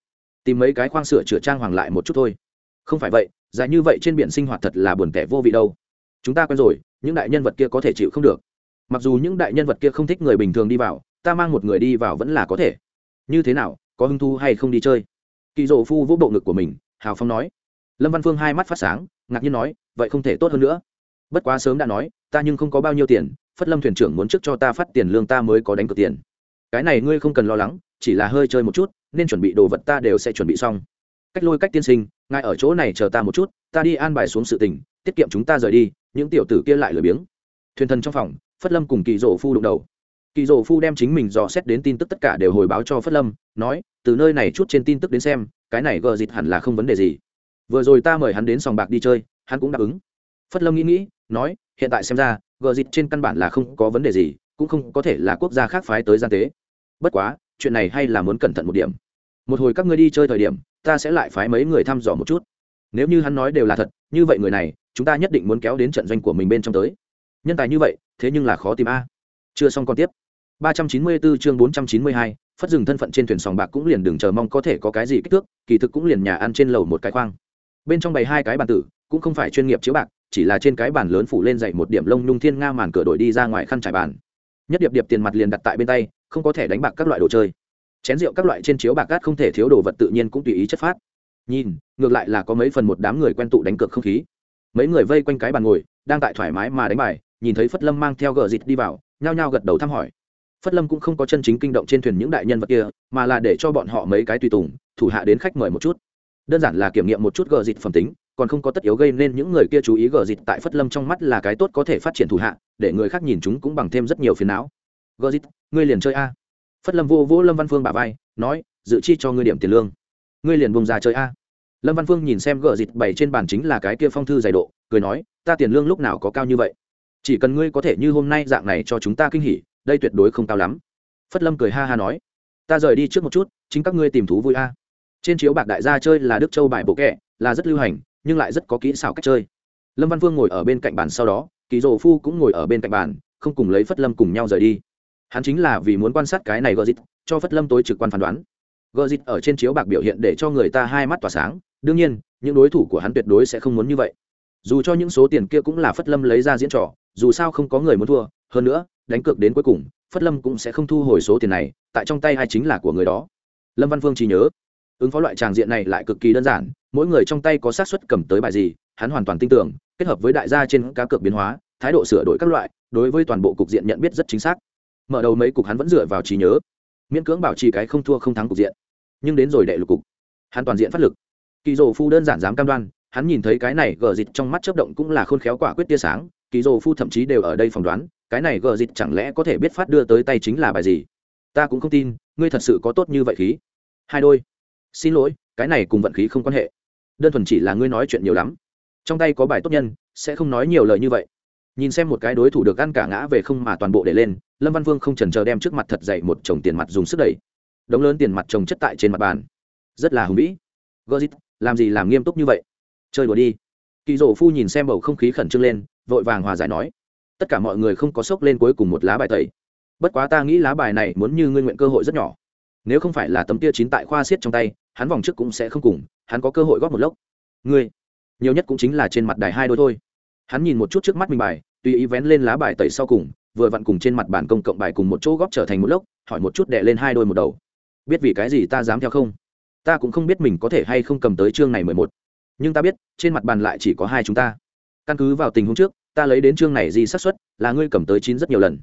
Tìm mấy cái khoang sửa chữa trang hoàng lại một chút thôi. Không phải vậy dài như vậy trên biển sinh hoạt thật là buồn tẻ vô vị đâu. Chúng ta quen rồi, những đại nhân vật kia có thể chịu không được. Mặc dù những đại nhân vật kia không thích người bình thường đi vào, ta mang một người đi vào vẫn là có thể. Như thế nào, có hứng thu hay không đi chơi? Kỳ dỗ phu vỗ bộ ngực của mình, hào phong nói. Lâm văn phương hai mắt phát sáng, ngạc nhiên nói, vậy không thể tốt hơn nữa. Bất quá sớm đã nói, ta nhưng không có bao nhiêu tiền, phất lâm thuyền trưởng muốn trước cho ta phát tiền lương ta mới có đánh cược tiền. Cái này ngươi không cần lo lắng, chỉ là hơi chơi một chút, nên chuẩn bị đồ vật ta đều sẽ chuẩn bị xong. Cách lôi cách tiên sinh ngài ở chỗ này chờ ta một chút, ta đi an bài xuống sự tình, tiết kiệm chúng ta rời đi. Những tiểu tử kia lại lười biếng. Thuyền thần trong phòng, phất lâm cùng kỳ rổ phu đụng đầu. Kỳ rổ phu đem chính mình dò xét đến tin tức tất cả đều hồi báo cho phất lâm, nói, từ nơi này chút trên tin tức đến xem, cái này gờ dịt hẳn là không vấn đề gì. Vừa rồi ta mời hắn đến sòng bạc đi chơi, hắn cũng đáp ứng. Phất lâm nghĩ nghĩ, nói, hiện tại xem ra, gờ dịt trên căn bản là không có vấn đề gì, cũng không có thể là quốc gia khác phái tới gian tế. Bất quá, chuyện này hay là muốn cẩn thận một điểm. Một hồi các ngươi đi chơi thời điểm ta sẽ lại phái mấy người thăm dò một chút. Nếu như hắn nói đều là thật như vậy người này chúng ta nhất định muốn kéo đến trận doanh của mình bên trong tới. Nhân tài như vậy thế nhưng là khó tìm a. Chưa xong còn tiếp. 394 chương 492, phất dừng thân phận trên thuyền sòng bạc cũng liền đừng chờ mong có thể có cái gì kích thước kỳ thực cũng liền nhà ăn trên lầu một cái khoang. Bên trong bày hai cái bàn tử cũng không phải chuyên nghiệp chiếu bạc chỉ là trên cái bàn lớn phủ lên dậy một điểm lông nhung thiên nga màn cửa đổi đi ra ngoài khăn trải bàn. Nhất điệp điệp tiền mặt liền đặt tại bên tay không có thể đánh bạc các loại đồ chơi chén rượu các loại trên chiếu bạc cát không thể thiếu đồ vật tự nhiên cũng tùy ý chất phát. Nhìn, ngược lại là có mấy phần một đám người quen tụ đánh cược không khí. Mấy người vây quanh cái bàn ngồi, đang tại thoải mái mà đánh bài, nhìn thấy phất lâm mang theo gờ dịt đi vào, nhao nhao gật đầu thăm hỏi. Phất lâm cũng không có chân chính kinh động trên thuyền những đại nhân vật kia, mà là để cho bọn họ mấy cái tùy tùng, thủ hạ đến khách mời một chút. Đơn giản là kiểm nghiệm một chút gờ dịt phẩm tính, còn không có tất yếu gây nên những người kia chú ý gờ dịt tại phất lâm trong mắt là cái tốt có thể phát triển thủ hạ, để người khác nhìn chúng cũng bằng thêm rất nhiều phiền não. Gờ dịt, ngươi liền chơi a phất lâm vô vô lâm văn phương bà vai, nói, dự chi cho ngươi điểm tiền lương. Ngươi liền bông ra chơi a. Lâm văn phương nhìn xem gờ dịt bày trên bàn chính là cái kia phong thư dày độ, cười nói, ta tiền lương lúc nào có cao như vậy? Chỉ cần ngươi có thể như hôm nay dạng này cho chúng ta kinh hỉ, đây tuyệt đối không cao lắm. Phất lâm cười ha ha nói, ta rời đi trước một chút, chính các ngươi tìm thú vui a. Trên chiếu bạc đại gia chơi là đức châu bài bộ kẹ là rất lưu hành, nhưng lại rất có kỹ xảo cách chơi. Lâm văn vương ngồi ở bên cạnh bàn sau đó, kỳ rồ phu cũng ngồi ở bên cạnh bàn, không cùng lấy phất lâm cùng nhau rời đi hắn chính là vì muốn quan sát cái này gợ dịt cho phất lâm tối trực quan phán đoán. Gợ dịt ở trên chiếu bạc biểu hiện để cho người ta hai mắt tỏa sáng, đương nhiên, những đối thủ của hắn tuyệt đối sẽ không muốn như vậy. Dù cho những số tiền kia cũng là phất lâm lấy ra diễn trò, dù sao không có người muốn thua, hơn nữa, đánh cược đến cuối cùng, phất lâm cũng sẽ không thu hồi số tiền này, tại trong tay hay chính là của người đó. Lâm văn phương chỉ nhớ, ứng phó loại tràng diện này lại cực kỳ đơn giản, mỗi người trong tay có xác suất cầm tới bài gì, hắn hoàn toàn tin tưởng, kết hợp với đại gia trên cá cược biến hóa, thái độ sửa đổi các loại, đối với toàn bộ cục diện nhận biết rất chính xác mở đầu mấy cục hắn vẫn dựa vào trí nhớ. Miễn cưỡng bảo trì cái không thua không thắng cục diện. Nhưng đến rồi đệ lục cục. Hắn toàn diện phát lực. Kỳ dồ phu đơn giản dám cam đoan, hắn nhìn thấy cái này gờ dịt trong mắt chấp động cũng là khôn khéo quả quyết tia sáng, kỳ dồ phu thậm chí đều ở đây phỏng đoán, cái này gờ dịt chẳng lẽ có thể biết phát đưa tới tay chính là bài gì? Ta cũng không tin, ngươi thật sự có tốt như vậy khí. Hai đôi. Xin lỗi, cái này cùng vận khí không quan hệ. Đơn thuần chỉ là ngươi nói chuyện nhiều lắm. Trong tay có bài tốt nhân, sẽ không nói nhiều lời như vậy nhìn xem một cái đối thủ được ăn cả ngã về không mà toàn bộ để lên, lâm văn vương không trần chờ đem trước mặt thật dậy một chồng tiền mặt dùng sức đẩy. Đống lớn tiền mặt trồng chất tại trên mặt bàn. Rất là hùng vĩ. Gỡ dít làm gì làm nghiêm túc như vậy? Chơi đùa đi. Kỳ rổ phu nhìn xem bầu không khí khẩn trương lên, vội vàng hòa giải nói, tất cả mọi người không có sốc lên cuối cùng một lá bài tẩy. Bất quá ta nghĩ lá bài này muốn như ngươi nguyện cơ hội rất nhỏ. Nếu không phải là tấm tia chín tại khoa siết trong tay, hắn vòng trước cũng sẽ không cùng, hắn có cơ hội góp một lốc. Ngươi, nhiều nhất cũng chính là trên mặt đài hai đôi thôi. Hắn nhìn một chút trước mắt mình bài tùy ý vén lên lá bài tẩy sau cùng, vừa vặn cùng trên mặt bàn công cộng bài cùng một chỗ góp trở thành một lốc, hỏi một chút đệ lên hai đôi một đầu. Biết vì cái gì ta dám theo không? Ta cũng không biết mình có thể hay không cầm tới chương này mười một. Nhưng ta biết, trên mặt bàn lại chỉ có hai chúng ta. Căn cứ vào tình huống trước, ta lấy đến chương này gì xác suất, là ngươi cầm tới chín rất nhiều lần.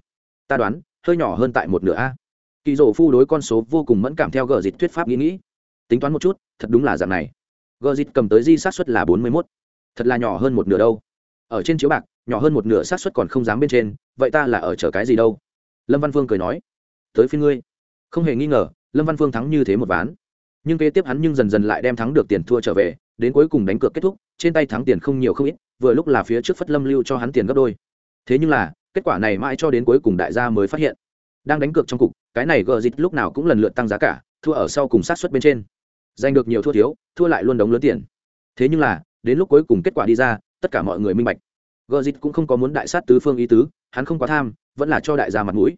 Ta đoán, hơi nhỏ hơn tại một nửa a. Kỳ rổ phu đối con số vô cùng mẫn cảm theo gờ dịch thuyết pháp nghĩ nghĩ. Tính toán một chút, thật đúng là dạng này. Gờ dịch cầm tới di xác suất là bốn mươi mốt. Thật là nhỏ hơn một nửa đâu. Ở trên chiếu bạc nhỏ hơn một nửa xác suất còn không dám bên trên, vậy ta là ở chờ cái gì đâu? Lâm văn phương cười nói, tới phía ngươi. Không hề nghi ngờ, lâm văn phương thắng như thế một ván. Nhưng kế tiếp hắn nhưng dần dần lại đem thắng được tiền thua trở về, đến cuối cùng đánh cược kết thúc, trên tay thắng tiền không nhiều không ít, vừa lúc là phía trước phất lâm lưu cho hắn tiền gấp đôi. Thế nhưng là, kết quả này mãi cho đến cuối cùng đại gia mới phát hiện. Đang đánh cược trong cục, cái này gờ dịch lúc nào cũng lần lượt tăng giá cả, thua ở sau cùng sát xuất bên trên. Giành được nhiều thua thiếu, thua lại luôn đóng lớn tiền. Thế nhưng là, đến lúc cuối cùng kết quả đi ra, tất cả mọi người minh bạch gờ dịch cũng không có muốn đại sát tứ phương ý tứ, hắn không quá tham, vẫn là cho đại gia mặt mũi.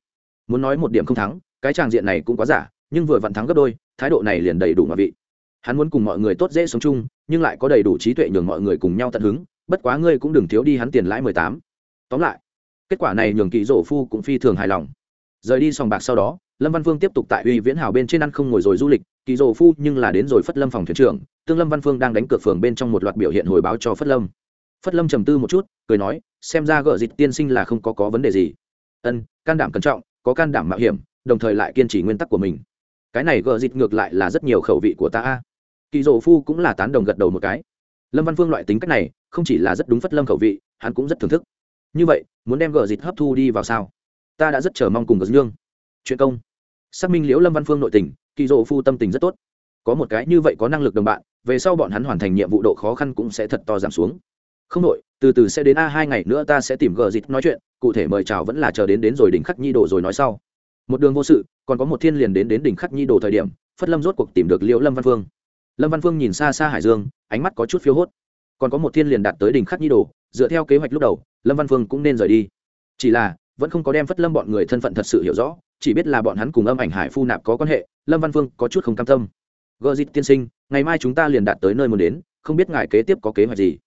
Muốn nói một điểm không thắng, cái tràng diện này cũng quá giả, nhưng vừa vặn thắng gấp đôi, thái độ này liền đầy đủ mà vị. Hắn muốn cùng mọi người tốt dễ sống chung, nhưng lại có đầy đủ trí tuệ nhường mọi người cùng nhau tận hứng, bất quá ngươi cũng đừng thiếu đi hắn tiền lãi mười tám. Tóm lại, kết quả này nhường kỳ rổ phu cũng phi thường hài lòng. Rời đi sòng bạc sau đó, lâm văn phương tiếp tục tại uy viễn hào bên trên ăn không ngồi rồi du lịch kỳ rổ phu nhưng là đến rồi phất lâm phòng thuyền trưởng, tương lâm văn phương đang đánh cược phường bên trong một loạt biểu hiện hồi báo cho phất lâm phất lâm trầm tư một chút, cười nói, xem ra gợ dịch tiên sinh là không có có vấn đề gì. Ân, can đảm cẩn trọng, có can đảm mạo hiểm, đồng thời lại kiên trì nguyên tắc của mình. Cái này gợ dịch ngược lại là rất nhiều khẩu vị của ta kỳ Dỗ phu cũng là tán đồng gật đầu một cái. Lâm văn phương loại tính cách này, không chỉ là rất đúng phất lâm khẩu vị, hắn cũng rất thưởng thức. Như vậy, muốn đem gợ dịch hấp thu đi vào sao? Ta đã rất chờ mong cùng gợ dương chuyện công. Xác minh liễu lâm văn phương nội tình, kỳ Dỗ phu tâm tình rất tốt. Có một cái như vậy có năng lực đồng bạn, về sau bọn hắn hoàn thành nhiệm vụ độ khó khăn cũng sẽ thật to giảm xuống không đội từ từ sẽ đến a hai ngày nữa ta sẽ tìm gờ dịt nói chuyện, cụ thể mời chào vẫn là chờ đến đến rồi đỉnh khắc nhi đồ rồi nói sau. Một đường vô sự, còn có một thiên liền đến đến đỉnh khắc nhi đồ thời điểm, phất lâm rốt cuộc tìm được liễu lâm văn phương. Lâm văn phương nhìn xa xa hải dương, ánh mắt có chút phiếu hốt. Còn có một thiên liền đạt tới đỉnh khắc nhi đồ, dựa theo kế hoạch lúc đầu, lâm văn phương cũng nên rời đi. Chỉ là, vẫn không có đem phất lâm bọn người thân phận thật sự hiểu rõ, chỉ biết là bọn hắn cùng âm ảnh hải phu nạp có quan hệ, lâm văn phương có chút không cam tâm. Gợ dịt tiên sinh, ngày mai chúng ta liền đạt tới nơi muốn đến, không biết ngài kế tiếp có kế hoạch gì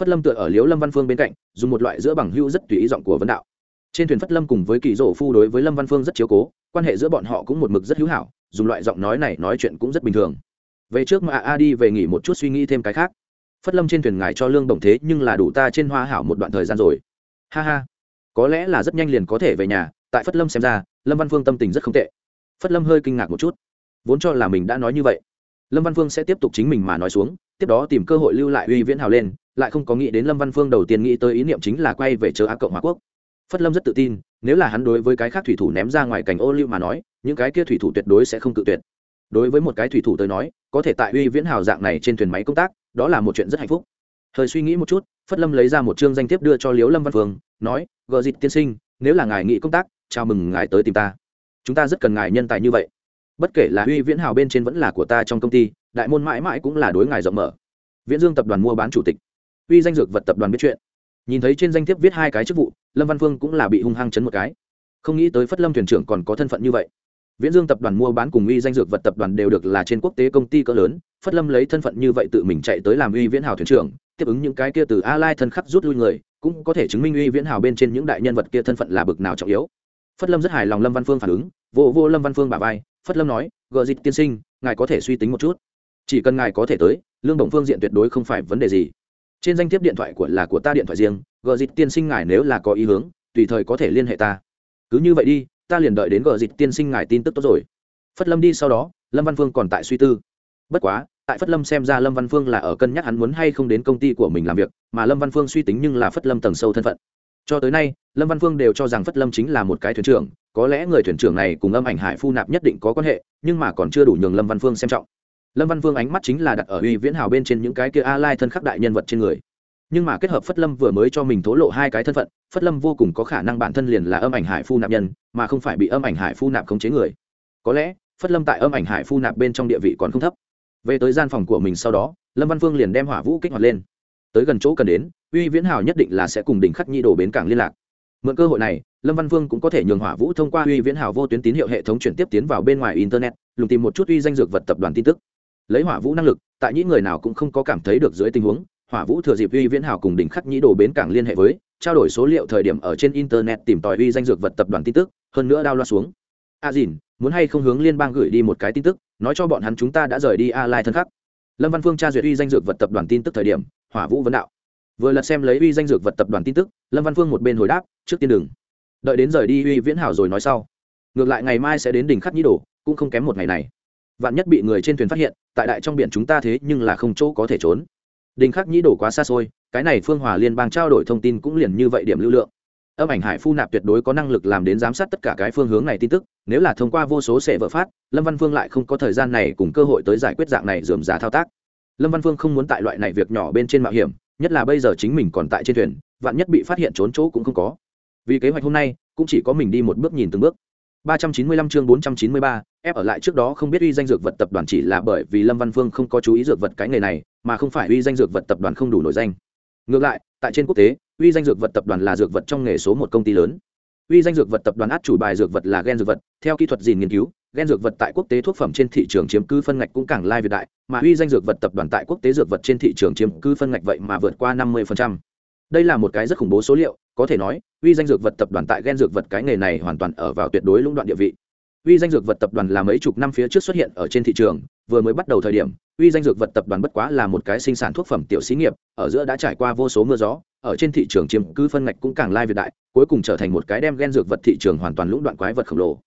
phất lâm tựa ở liếu lâm văn phương bên cạnh, dùng một loại giữa bằng hữu rất tùy ý giọng của vấn đạo. Trên thuyền phất lâm cùng với kỳ rổ phu đối với lâm văn phương rất chiếu cố, quan hệ giữa bọn họ cũng một mực rất hữu hảo, dùng loại giọng nói này nói chuyện cũng rất bình thường. Về trước mà a đi về nghỉ một chút suy nghĩ thêm cái khác. Phất lâm trên thuyền ngài cho lương bổng thế nhưng là đủ ta trên hoa hảo một đoạn thời gian rồi. Ha ha. Có lẽ là rất nhanh liền có thể về nhà, tại phất lâm xem ra, lâm văn phương tâm tình rất không tệ. Phất lâm hơi kinh ngạc một chút. Vốn cho là mình đã nói như vậy lâm văn phương sẽ tiếp tục chính mình mà nói xuống, tiếp đó tìm cơ hội lưu lại uy viễn hào lên, lại không có nghĩ đến lâm văn phương đầu tiên nghĩ tới ý niệm chính là quay về chờ á cộng hòa quốc. Phất lâm rất tự tin, nếu là hắn đối với cái khác thủy thủ ném ra ngoài cảnh ô lưu mà nói, những cái kia thủy thủ tuyệt đối sẽ không tự tuyệt. Đối với một cái thủy thủ tới nói, có thể tại uy viễn hào dạng này trên thuyền máy công tác, đó là một chuyện rất hạnh phúc. Thời suy nghĩ một chút, phất lâm lấy ra một chương danh thiếp đưa cho liếu lâm văn phương, nói gợ dịt tiên sinh, nếu là ngài nghị công tác, chào mừng ngài tới tìm ta. Chúng ta rất cần ngài nhân tài như vậy bất kể là uy viễn hào bên trên vẫn là của ta trong công ty, đại môn mãi mãi cũng là đối ngài rộng mở. Viễn dương tập đoàn mua bán chủ tịch. Uy danh dược vật tập đoàn biết chuyện. Nhìn thấy trên danh thiếp viết hai cái chức vụ, lâm văn phương cũng là bị hung hăng chấn một cái. Không nghĩ tới phất lâm thuyền trưởng còn có thân phận như vậy. Viễn dương tập đoàn mua bán cùng uy danh dược vật tập đoàn đều được là trên quốc tế công ty cỡ lớn, phất lâm lấy thân phận như vậy tự mình chạy tới làm uy viễn hào thuyền trưởng, tiếp ứng những cái kia từ a lai thân khắc rút lui người, cũng có thể chứng minh uy viễn hào bên trên những đại nhân vật kia thân phận là bực nào trọng yếu. Phất lâm rất hài lòng lâm văn phương phản ứng vô vô lâm văn phương bà vai phất lâm nói, gờ dịch tiên sinh, ngài có thể suy tính một chút. Chỉ cần ngài có thể tới, lương đồng phương diện tuyệt đối không phải vấn đề gì. Trên danh thiếp điện thoại của là của ta điện thoại riêng, gờ dịch tiên sinh ngài nếu là có ý hướng, tùy thời có thể liên hệ ta. Cứ như vậy đi, ta liền đợi đến gờ dịch tiên sinh ngài tin tức tốt rồi. Phất lâm đi sau đó, lâm văn phương còn tại suy tư. Bất quá, tại phất lâm xem ra lâm văn phương là ở cân nhắc hắn muốn hay không đến công ty của mình làm việc, mà lâm văn phương suy tính nhưng là phất lâm tầng sâu thân phận. Cho tới nay, lâm văn phương đều cho rằng phất lâm chính là một cái thuyền trưởng có lẽ người thuyền trưởng này cùng âm ảnh hải phu nạp nhất định có quan hệ, nhưng mà còn chưa đủ nhường lâm văn phương xem trọng. Lâm văn phương ánh mắt chính là đặt ở uy viễn hào bên trên những cái kia a lai thân khắc đại nhân vật trên người. Nhưng mà kết hợp phất lâm vừa mới cho mình thố lộ hai cái thân phận, phất lâm vô cùng có khả năng bản thân liền là âm ảnh hải phu nạp nhân, mà không phải bị âm ảnh hải phu nạp khống chế người. Có lẽ, phất lâm tại âm ảnh hải phu nạp bên trong địa vị còn không thấp. Về tới gian phòng của mình sau đó, lâm văn phương liền đem hỏa vũ kích hoạt lên. Tới gần chỗ cần đến, uy viễn hào nhất định là sẽ cùng đỉnh khắc nhi đổ bến cảng liên lạc mượn cơ hội này, lâm văn Vương cũng có thể nhường hỏa vũ thông qua uy viễn hào vô tuyến tín hiệu hệ thống chuyển tiếp tiến vào bên ngoài internet, lùng tìm một chút uy danh dược vật tập đoàn tin tức. Lấy hỏa vũ năng lực, tại những người nào cũng không có cảm thấy được dưới tình huống, hỏa vũ thừa dịp uy viễn hào cùng đỉnh khắc nhĩ đồ bến cảng liên hệ với, trao đổi số liệu thời điểm ở trên internet tìm tòi uy danh dược vật tập đoàn tin tức, hơn nữa đao loa xuống. A dìn, muốn hay không hướng liên bang gửi đi một cái tin tức, nói cho bọn hắn chúng ta đã rời đi a lai thân khắc. Lâm văn phương tra duyệt uy danh dược vật tập đoàn tin tức thời điểm, hỏa vũ vấn đạo vừa lật xem lấy uy danh dược vật tập đoàn tin tức, lâm văn phương một bên hồi đáp, trước tiên đừng. Đợi đến rời đi uy viễn hảo rồi nói sau. Ngược lại ngày mai sẽ đến đỉnh khắc nhĩ đồ, cũng không kém một ngày này. Vạn nhất bị người trên thuyền phát hiện, tại đại trong biển chúng ta thế nhưng là không chỗ có thể trốn. Đình khắc nhĩ đổ quá xa xôi, cái này phương hòa liên bang trao đổi thông tin cũng liền như vậy điểm lưu lượng. Âm ảnh hải phu nạp tuyệt đối có năng lực làm đến giám sát tất cả cái phương hướng này tin tức, nếu là thông qua vô số sệ vợ phát, lâm văn phương lại không có thời gian này cùng cơ hội tới giải quyết dạng này dườm giá thao tác. Lâm văn phương không muốn tại loại này việc nhỏ bên trên mạo hiểm nhất là bây giờ chính mình còn tại trên thuyền vạn nhất bị phát hiện trốn chỗ cũng không có vì kế hoạch hôm nay cũng chỉ có mình đi một bước nhìn từng bước 395 chương 493, ép ở lại trước đó không biết uy danh dược vật tập đoàn chỉ là bởi vì Lâm Văn Phương không có chú ý dược vật cái nghề này, mà không phải uy danh dược vật tập đoàn không đủ nổi danh. Ngược lại, tại trên quốc tế, uy danh dược vật tập đoàn là dược vật trong nghề số một công ty lớn. Uy danh dược vật tập đoàn át chủ bài dược vật là gen dược vật, theo kỹ thuật gìn nghiên cứu, gen dược vật tại quốc tế thuốc phẩm trên thị trường chiếm cứ phân ngạch cũng càng lai việt đại, mà uy danh dược vật tập đoàn tại quốc tế dược vật trên thị trường chiếm cứ phân ngạch vậy mà vượt qua 50%. Đây là một cái rất khủng bố số liệu, có thể nói, uy danh dược vật tập đoàn tại gen dược vật cái nghề này hoàn toàn ở vào tuyệt đối lũng đoạn địa vị uy danh dược vật tập đoàn là mấy chục năm phía trước xuất hiện ở trên thị trường vừa mới bắt đầu thời điểm uy danh dược vật tập đoàn bất quá là một cái sinh sản thuốc phẩm tiểu xí nghiệp, ở giữa đã trải qua vô số mưa gió, ở trên thị trường chiếm cứ phân ngạch cũng càng lai việt đại, cuối cùng trở thành một cái đem gen dược vật thị trường hoàn toàn lũng đoạn quái vật khổng lồ.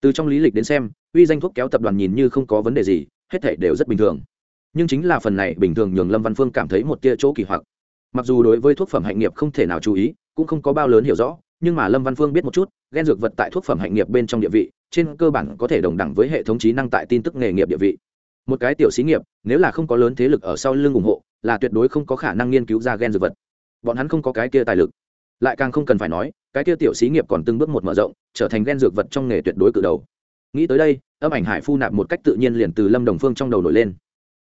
Từ trong lý lịch đến xem, uy danh thuốc kéo tập đoàn nhìn như không có vấn đề gì, hết thể đều rất bình thường. Nhưng chính là phần này bình thường nhường lâm văn phương cảm thấy một tia chỗ kỳ hoặc. Mặc dù đối với thuốc phẩm hạnh nghiệp không thể nào chú ý, cũng không có bao lớn hiểu rõ, nhưng mà lâm văn phương biết một chút, gen dược vật tại thuốc phẩm hạnh nghiệp bên trong địa vị, trên cơ bản có thể đồng đẳng với hệ thống trí năng tại tin tức nghề nghiệp địa vị một cái tiểu xí nghiệp, nếu là không có lớn thế lực ở sau lưng ủng hộ, là tuyệt đối không có khả năng nghiên cứu ra gen dược vật. Bọn hắn không có cái kia tài lực. Lại càng không cần phải nói, cái kia tiểu xí nghiệp còn từng bước một mở rộng, trở thành gen dược vật trong nghề tuyệt đối cự đầu. Nghĩ tới đây, âm ảnh hải phu nạp một cách tự nhiên liền từ lâm đồng phương trong đầu nổi lên.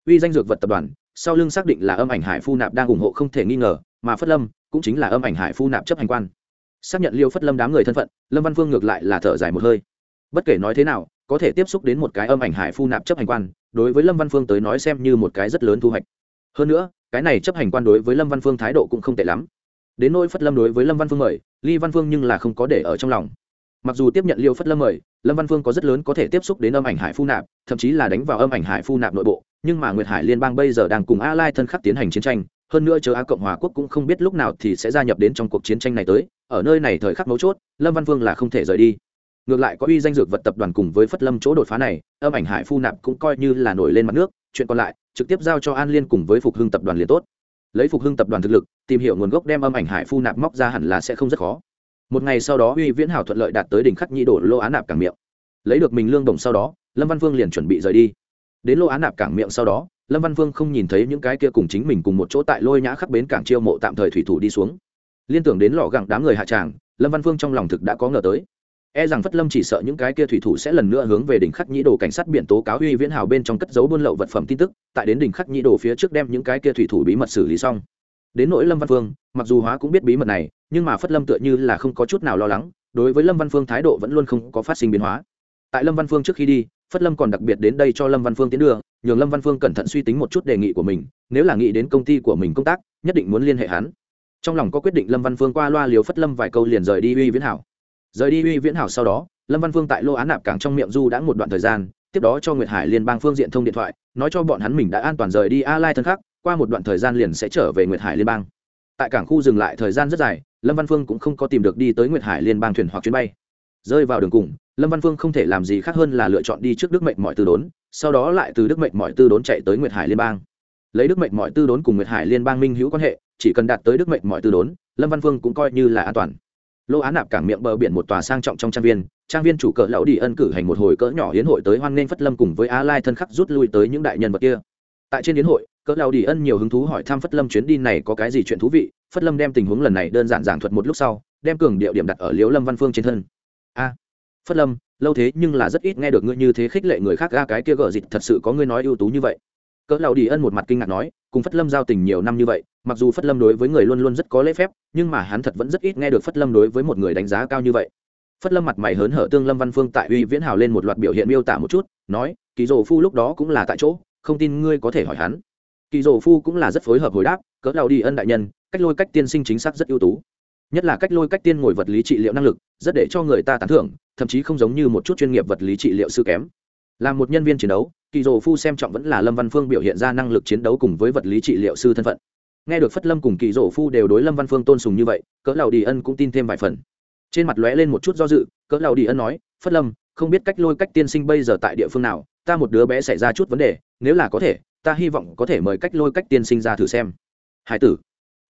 Uy danh dược vật tập đoàn, sau lưng xác định là âm ảnh hải phu nạp đang ủng hộ không thể nghi ngờ, mà phất lâm cũng chính là âm ảnh hải phu nạp chấp hành quan. Xác nhận liêu phất lâm đám người thân phận, lâm văn phương ngược lại là thở dài một hơi. Bất kể nói thế nào, có thể tiếp xúc đến một cái âm ảnh hải phu nạp chấp hành quan đối với lâm văn phương tới nói xem như một cái rất lớn thu hoạch. Hơn nữa, cái này chấp hành quan đối với lâm văn phương thái độ cũng không tệ lắm. Đến nỗi phất lâm đối với lâm văn phương mời ly văn phương nhưng là không có để ở trong lòng. Mặc dù tiếp nhận liêu phất lâm mời, lâm văn phương có rất lớn có thể tiếp xúc đến âm ảnh hải phu nạp, thậm chí là đánh vào âm ảnh hải phu nạp nội bộ, nhưng mà nguyệt hải liên bang bây giờ đang cùng a lai thân khắc tiến hành chiến tranh, hơn nữa chờ a cộng hòa quốc cũng không biết lúc nào thì sẽ gia nhập đến trong cuộc chiến tranh này tới, ở nơi này thời khắc mấu chốt, lâm văn Phương là không thể rời đi ngược lại có uy danh dược vật tập đoàn cùng với phất lâm chỗ đột phá này, âm ảnh hải phu nạp cũng coi như là nổi lên mặt nước, chuyện còn lại, trực tiếp giao cho an liên cùng với phục hưng tập đoàn liền tốt. Lấy phục hưng tập đoàn thực lực, tìm hiểu nguồn gốc đem âm ảnh hải phu nạp móc ra hẳn là sẽ không rất khó. Một ngày sau đó, uy viễn hảo thuận lợi đạt tới đỉnh khắc nhị đổ lô án nạp cảng miệng. Lấy được mình lương đồng sau đó, lâm văn vương liền chuẩn bị rời đi. Đến lô án nạp cảng miệng sau đó, lâm văn vương không nhìn thấy những cái kia cùng chính mình cùng một chỗ tại lôi nhã khắc bến cảng chiêu mộ tạm thời thủy thủ đi xuống. Liên tưởng đến lò gặng đám người hạ tràng, lâm văn vương trong lòng thực đã có ngờ tới e rằng phất lâm chỉ sợ những cái kia thủy thủ sẽ lần nữa hướng về đỉnh khắc nhĩ đồ cảnh sát biển tố cáo uy viễn hào bên trong cất dấu buôn lậu vật phẩm tin tức, tại đến đỉnh khắc nhĩ đồ phía trước đem những cái kia thủy thủ bí mật xử lý xong. Đến nỗi lâm văn phương, mặc dù hóa cũng biết bí mật này, nhưng mà phất lâm tựa như là không có chút nào lo lắng, đối với lâm văn phương thái độ vẫn luôn không có phát sinh biến hóa. Tại lâm văn phương trước khi đi, phất lâm còn đặc biệt đến đây cho lâm văn phương tiến đưa nhường lâm văn phương cẩn thận suy tính một chút đề nghị của mình, nếu là nghĩ đến công ty của mình công tác, nhất định muốn liên hệ hắn. Trong lòng có quyết định lâm văn phương qua loa liều phất lâm vài câu liền rời đi uy viễn hảo rời đi uy viễn hảo sau đó, lâm văn phương tại lô án nạp cảng trong miệng du đã một đoạn thời gian, tiếp đó cho nguyệt hải liên bang phương diện thông điện thoại, nói cho bọn hắn mình đã an toàn rời đi a lai thân Khắc. qua một đoạn thời gian liền sẽ trở về nguyệt hải liên bang. Tại cảng khu dừng lại thời gian rất dài, lâm văn phương cũng không có tìm được đi tới nguyệt hải liên bang thuyền hoặc chuyến bay. Rơi vào đường cùng, lâm văn phương không thể làm gì khác hơn là lựa chọn đi trước đức mệnh mọi tư đốn, sau đó lại từ đức mệnh mọi tư đốn chạy tới nguyệt hải liên bang. Lấy đức mệnh mọi tư đốn cùng nguyệt hải liên bang minh hữu quan hệ, chỉ cần đạt tới đức mệnh mọi tư đốn, lâm văn phương cũng coi như là an toàn lô án nạp cảng miệng bờ biển một tòa sang trọng trong trang viên trang viên chủ cỡ lão đi ân cử hành một hồi cỡ nhỏ hiến hội tới hoan nghênh phất lâm cùng với á lai thân khắc rút lui tới những đại nhân vật kia. Tại trên hiến hội, cỡ lão đi ân nhiều hứng thú hỏi thăm phất lâm chuyến đi này có cái gì chuyện thú vị, phất lâm đem tình huống lần này đơn giản giảng thuật một lúc sau, đem cường điệu điểm đặt ở liễu lâm văn phương trên thân. A, phất lâm, lâu thế nhưng là rất ít nghe được ngươi như thế khích lệ người khác ga cái kia gở dịch thật sự có ngươi nói ưu tú như vậy cỡ lão đi ân một mặt kinh ngạc nói, cùng phất lâm giao tình nhiều năm như vậy, mặc dù phất lâm đối với người luôn luôn rất có lễ phép, nhưng mà hắn thật vẫn rất ít nghe được phất lâm đối với một người đánh giá cao như vậy. Phất lâm mặt mày hớn hở tương lâm văn phương tại uy viễn hào lên một loạt biểu hiện miêu tả một chút, nói, kỳ rồ phu lúc đó cũng là tại chỗ, không tin ngươi có thể hỏi hắn. Kỳ rồ phu cũng là rất phối hợp hồi đáp, cỡ lão đi ân đại nhân, cách lôi cách tiên sinh chính xác rất ưu tú. Nhất là cách lôi cách tiên ngồi vật lý trị liệu năng lực, rất để cho người ta tán thưởng, thậm chí không giống như một chút chuyên nghiệp vật lý trị liệu sư kém. Là một nhân viên chiến đấu kỳ dồ phu xem trọng vẫn là lâm văn phương biểu hiện ra năng lực chiến đấu cùng với vật lý trị liệu sư thân phận. Nghe được phất lâm cùng kỳ dồ phu đều đối lâm văn phương tôn sùng như vậy, cỡ lào đi ân cũng tin thêm vài phần. Trên mặt lóe lên một chút do dự, cỡ lào đi ân nói, phất lâm, không biết cách lôi cách tiên sinh bây giờ tại địa phương nào, ta một đứa bé xảy ra chút vấn đề, nếu là có thể, ta hy vọng có thể mời cách lôi cách tiên sinh ra thử xem. Hải tử.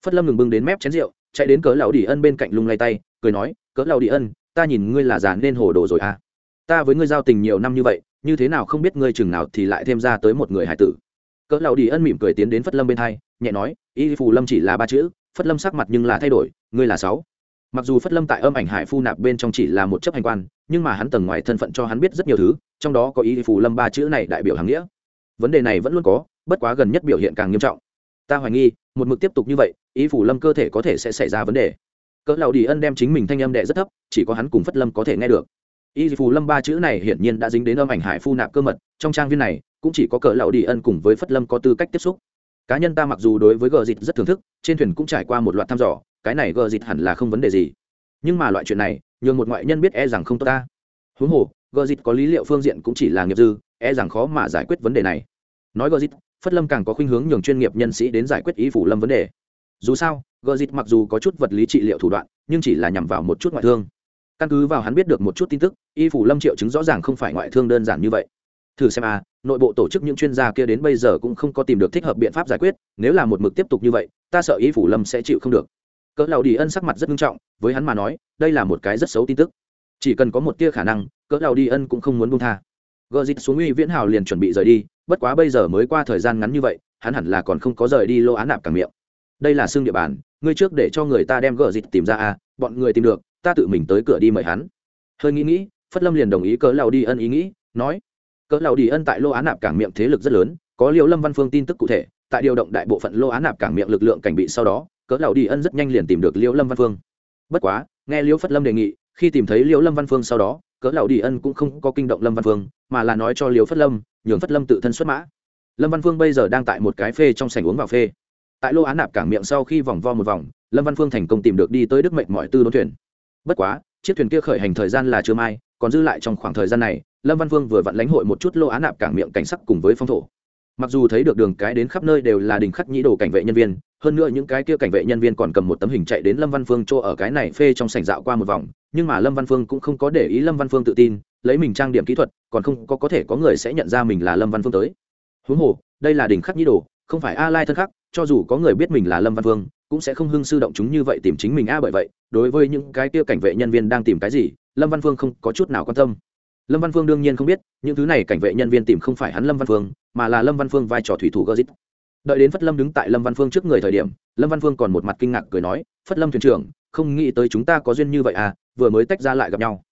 Phất lâm ngừng bưng đến mép chén rượu, chạy đến cỡ lão đi ân bên cạnh lung lay tay, cười nói, cỡ lão đi ân, ta nhìn ngươi là già nên hồ đồ rồi à? Ta với ngươi giao tình nhiều năm như vậy như thế nào không biết ngươi chừng nào thì lại thêm ra tới một người hải tử. Cỡ lão đi ân mỉm cười tiến đến phất lâm bên hai, nhẹ nói, y phù lâm chỉ là ba chữ, phất lâm sắc mặt nhưng là thay đổi, ngươi là sáu. Mặc dù phất lâm tại âm ảnh hải phu nạp bên trong chỉ là một chấp hành quan, nhưng mà hắn tầng ngoài thân phận cho hắn biết rất nhiều thứ, trong đó có y phù lâm ba chữ này đại biểu hàng nghĩa. Vấn đề này vẫn luôn có, bất quá gần nhất biểu hiện càng nghiêm trọng. Ta hoài nghi, một mực tiếp tục như vậy, y phù lâm cơ thể có thể sẽ xảy ra vấn đề. Cỡ lão đi ân đem chính mình thanh âm đệ rất thấp, chỉ có hắn cùng phất lâm có thể nghe được y phù lâm ba chữ này hiển nhiên đã dính đến âm ảnh hải phu nạp cơ mật, trong trang viên này cũng chỉ có cỡ lão đi ân cùng với phất lâm có tư cách tiếp xúc. Cá nhân ta mặc dù đối với gờ dịch rất thưởng thức, trên thuyền cũng trải qua một loạt thăm dò, cái này gờ dịch hẳn là không vấn đề gì. Nhưng mà loại chuyện này, nhường một ngoại nhân biết e rằng không tốt ta. Huống hồ, gờ dịch có lý liệu phương diện cũng chỉ là nghiệp dư e rằng khó mà giải quyết vấn đề này. Nói gờ dịch phất lâm càng có khuynh hướng nhường chuyên nghiệp nhân sĩ đến giải quyết ý phủ lâm vấn đề. Dù sao, gờ dịch mặc dù có chút vật lý trị liệu thủ đoạn, nhưng chỉ là nhằm vào một chút ngoại thương căn cứ vào hắn biết được một chút tin tức, y phủ lâm triệu chứng rõ ràng không phải ngoại thương đơn giản như vậy. Thử xem à nội bộ tổ chức những chuyên gia kia đến bây giờ cũng không có tìm được thích hợp biện pháp giải quyết, nếu là một mực tiếp tục như vậy, ta sợ y phủ lâm sẽ chịu không được. Cỡ lào đi ân sắc mặt rất nghiêm trọng, với hắn mà nói, đây là một cái rất xấu tin tức. Chỉ cần có một tia khả năng, cỡ lào đi ân cũng không muốn buông tha. Gợ dịch xuống uy viễn hào liền chuẩn bị rời đi, bất quá bây giờ mới qua thời gian ngắn như vậy, hắn hẳn là còn không có rời đi lô án nạp càng miệng. Đây là xương địa bàn, ngươi trước để cho người ta đem gợ dịch tìm ra à bọn người tìm được ta tự mình tới cửa đi mời hắn. Hơi nghĩ nghĩ, phất lâm liền đồng ý cỡ lao đi ân ý nghĩ, nói cỡ lao đi ân tại lô án nạp cảng miệng thế lực rất lớn, có liệu lâm văn phương tin tức cụ thể, tại điều động đại bộ phận lô án nạp cảng miệng lực lượng cảnh bị sau đó cỡ lao đi ân rất nhanh liền tìm được liệu lâm văn phương. Bất quá, nghe liễu phất lâm đề nghị, khi tìm thấy liễu lâm văn phương sau đó cỡ lão đi ân cũng không có kinh động lâm văn phương, mà là nói cho liễu phất lâm, nhường phất lâm tự thân xuất mã. Lâm văn phương bây giờ đang tại một cái phê trong sảnh uống vào phê. Tại lô án nạp cảng miệng sau khi vòng vo một vòng, lâm văn phương thành công tìm được đi tới đức mệnh mọi tư đốn thuyền bất quá, chiếc thuyền kia khởi hành thời gian là chưa mai, còn dư lại trong khoảng thời gian này, lâm văn vương vừa vặn lãnh hội một chút lô án nạp cảng miệng cảnh sắc cùng với phong thổ. Mặc dù thấy được đường cái đến khắp nơi đều là đình khắc nhĩ đồ cảnh vệ nhân viên, hơn nữa những cái kia cảnh vệ nhân viên còn cầm một tấm hình chạy đến lâm văn phương chỗ ở cái này phê trong sảnh dạo qua một vòng, nhưng mà lâm văn phương cũng không có để ý lâm văn phương tự tin, lấy mình trang điểm kỹ thuật, còn không có có thể có người sẽ nhận ra mình là lâm văn phương tới. Huống hồ, đây là đình khắc nhĩ đồ, không phải a lai thân khắc, cho dù có người biết mình là lâm văn phương cũng sẽ không hưng sư động chúng như vậy tìm chính mình a bởi vậy, đối với những cái kia cảnh vệ nhân viên đang tìm cái gì, lâm văn phương không có chút nào quan tâm. Lâm văn phương đương nhiên không biết, những thứ này cảnh vệ nhân viên tìm không phải hắn lâm văn phương, mà là lâm văn phương vai trò thủy thủ gơ dít đợi đến phất lâm đứng tại lâm văn phương trước người thời điểm, lâm văn phương còn một mặt kinh ngạc cười nói, phất lâm thuyền trưởng, không nghĩ tới chúng ta có duyên như vậy à vừa mới tách ra lại gặp nhau.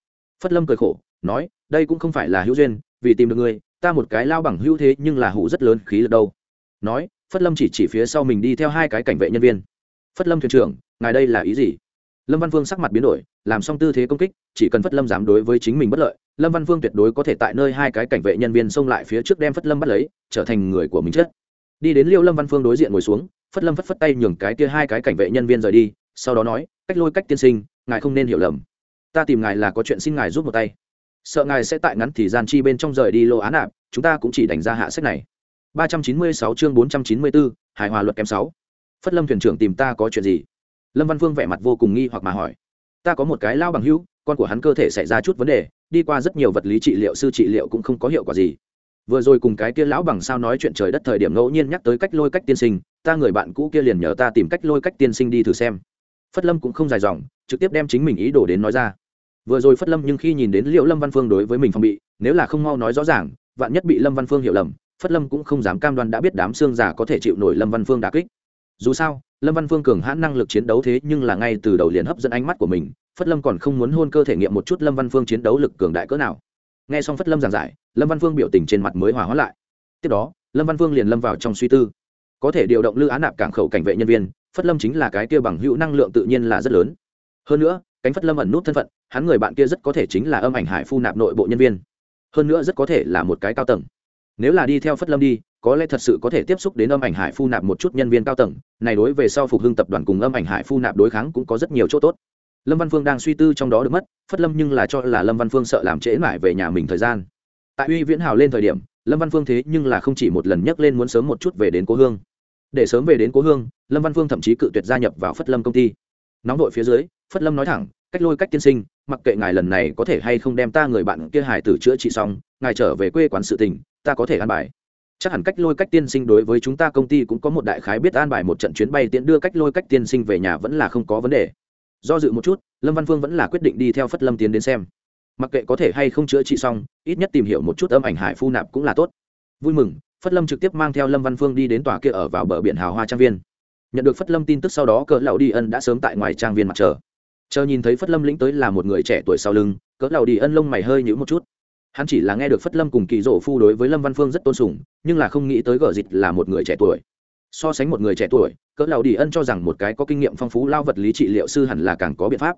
Phất lâm cười khổ, nói, đây cũng không phải là hữu duyên, vì tìm được ngươi ta một cái lao bằng hữu thế nhưng là hữu rất lớn khí lực đâu. Nói, phất lâm chỉ chỉ phía sau mình đi theo hai cái cảnh vệ nhân viên phất lâm thuyền trưởng ngài đây là ý gì? Lâm văn phương sắc mặt biến đổi làm xong tư thế công kích chỉ cần phất lâm dám đối với chính mình bất lợi lâm văn phương tuyệt đối có thể tại nơi hai cái cảnh vệ nhân viên xông lại phía trước đem phất lâm bắt lấy trở thành người của mình chết. Đi đến liêu lâm văn phương đối diện ngồi xuống phất lâm phất phất tay nhường cái kia hai cái cảnh vệ nhân viên rời đi sau đó nói cách lôi cách tiên sinh ngài không nên hiểu lầm. Ta tìm ngài là có chuyện xin ngài giúp một tay. Sợ ngài sẽ tại ngắn thì gian chi bên trong rời đi lô án nạp chúng ta cũng chỉ đánh ra hạ sách này. 396 chương 494, hài hòa luật kém 6 phất lâm thuyền trưởng tìm ta có chuyện gì? Lâm văn phương vẻ mặt vô cùng nghi hoặc mà hỏi. Ta có một cái lao bằng hữu, con của hắn cơ thể xảy ra chút vấn đề, đi qua rất nhiều vật lý trị liệu, sư trị liệu cũng không có hiệu quả gì. Vừa rồi cùng cái kia lão bằng sao nói chuyện trời đất thời điểm ngẫu nhiên nhắc tới cách lôi cách tiên sinh, ta người bạn cũ kia liền nhờ ta tìm cách lôi cách tiên sinh đi thử xem. Phất lâm cũng không dài dòng, trực tiếp đem chính mình ý đồ đến nói ra. Vừa rồi phất lâm nhưng khi nhìn đến liệu lâm văn phương đối với mình phòng bị, nếu là không mau nói rõ ràng, vạn nhất bị lâm văn phương hiểu lầm, phất lâm cũng không dám cam đoan đã biết đám xương giả có thể chịu nổi lâm văn phương đà kích dù sao, lâm văn phương cường hãn năng lực chiến đấu thế nhưng là ngay từ đầu liền hấp dẫn ánh mắt của mình, phất lâm còn không muốn hôn cơ thể nghiệm một chút lâm văn phương chiến đấu lực cường đại cỡ nào. Nghe xong phất lâm giảng giải, lâm văn phương biểu tình trên mặt mới hòa hóa lại. Tiếp đó, lâm văn phương liền lâm vào trong suy tư. Có thể điều động lư án nạp cảng khẩu cảnh vệ nhân viên, phất lâm chính là cái kia bằng hữu năng lượng tự nhiên là rất lớn. Hơn nữa, cánh phất lâm ẩn nút thân phận, hắn người bạn kia rất có thể chính là âm ảnh hải phu nạp nội bộ nhân viên. Hơn nữa rất có thể là một cái cao tầng. Nếu là đi theo phất lâm đi có lẽ thật sự có thể tiếp xúc đến âm ảnh hải phu nạp một chút nhân viên cao tầng, này đối về sau phục hưng tập đoàn cùng âm ảnh hải phu nạp đối kháng cũng có rất nhiều chỗ tốt. Lâm văn phương đang suy tư trong đó được mất, phất lâm nhưng là cho là lâm văn phương sợ làm trễ mãi về nhà mình thời gian. Tại uy viễn hào lên thời điểm, lâm văn phương thế nhưng là không chỉ một lần nhắc lên muốn sớm một chút về đến cố hương. Để sớm về đến cố hương, lâm văn phương thậm chí cự tuyệt gia nhập vào phất lâm công ty. Nóng đội phía dưới, phất lâm nói thẳng, cách lôi cách tiên sinh, mặc kệ ngài lần này có thể hay không đem ta người bạn kia hải tử chữa trị xong, ngài trở về quê quán sự tình, ta có thể ăn bài chắc hẳn cách lôi cách tiên sinh đối với chúng ta công ty cũng có một đại khái biết an bài một trận chuyến bay tiễn đưa cách lôi cách tiên sinh về nhà vẫn là không có vấn đề. Do dự một chút, lâm văn phương vẫn là quyết định đi theo phất lâm tiến đến xem. Mặc kệ có thể hay không chữa trị xong, ít nhất tìm hiểu một chút âm ảnh hải phu nạp cũng là tốt. Vui mừng, phất lâm trực tiếp mang theo lâm văn phương đi đến tòa kia ở vào bờ biển hào hoa trang viên. Nhận được phất lâm tin tức sau đó, cỡ lão đi ân đã sớm tại ngoài trang viên mặt chờ chờ nhìn thấy phất lâm lĩnh tới là một người trẻ tuổi sau lưng, cỡ lão đi ân lông mày hơi nhữ một chút. Hắn chỉ là nghe được phất lâm cùng kỳ rỗ phu đối với lâm văn phương rất tôn sùng nhưng là không nghĩ tới gở dịch là một người trẻ tuổi. So sánh một người trẻ tuổi, cỡ lão đi ân cho rằng một cái có kinh nghiệm phong phú lao vật lý trị liệu sư hẳn là càng có biện pháp.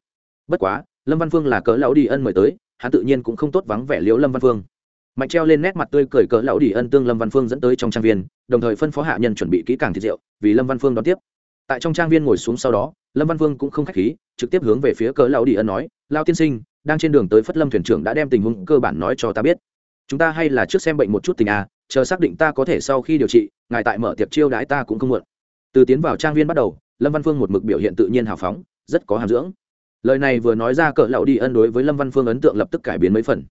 Bất quá, lâm văn phương là cỡ lão đi ân mời tới, hắn tự nhiên cũng không tốt vắng vẻ liễu lâm văn phương. Mạnh treo lên nét mặt tươi cười cỡ lão đi ân tương lâm văn phương dẫn tới trong trang viên, đồng thời phân phó hạ nhân chuẩn bị kỹ càng thịt rượu, vì lâm văn phương đón tiếp. Tại trong trang viên ngồi xuống sau đó, lâm văn phương cũng không khách khí, trực tiếp hướng về phía cỡ lão đi ân nói, lao tiên sinh, đang trên đường tới phất lâm thuyền trưởng đã đem tình huống cơ bản nói cho ta biết chúng ta hay là trước xem bệnh một chút tình à chờ xác định ta có thể sau khi điều trị, ngài tại mở tiệp chiêu đãi ta cũng không muộn từ tiến vào trang viên bắt đầu, lâm văn phương một mực biểu hiện tự nhiên hào phóng, rất có hàm dưỡng. Lời này vừa nói ra cỡ lão đi ân đối với lâm văn phương ấn tượng lập tức cải biến mấy phần.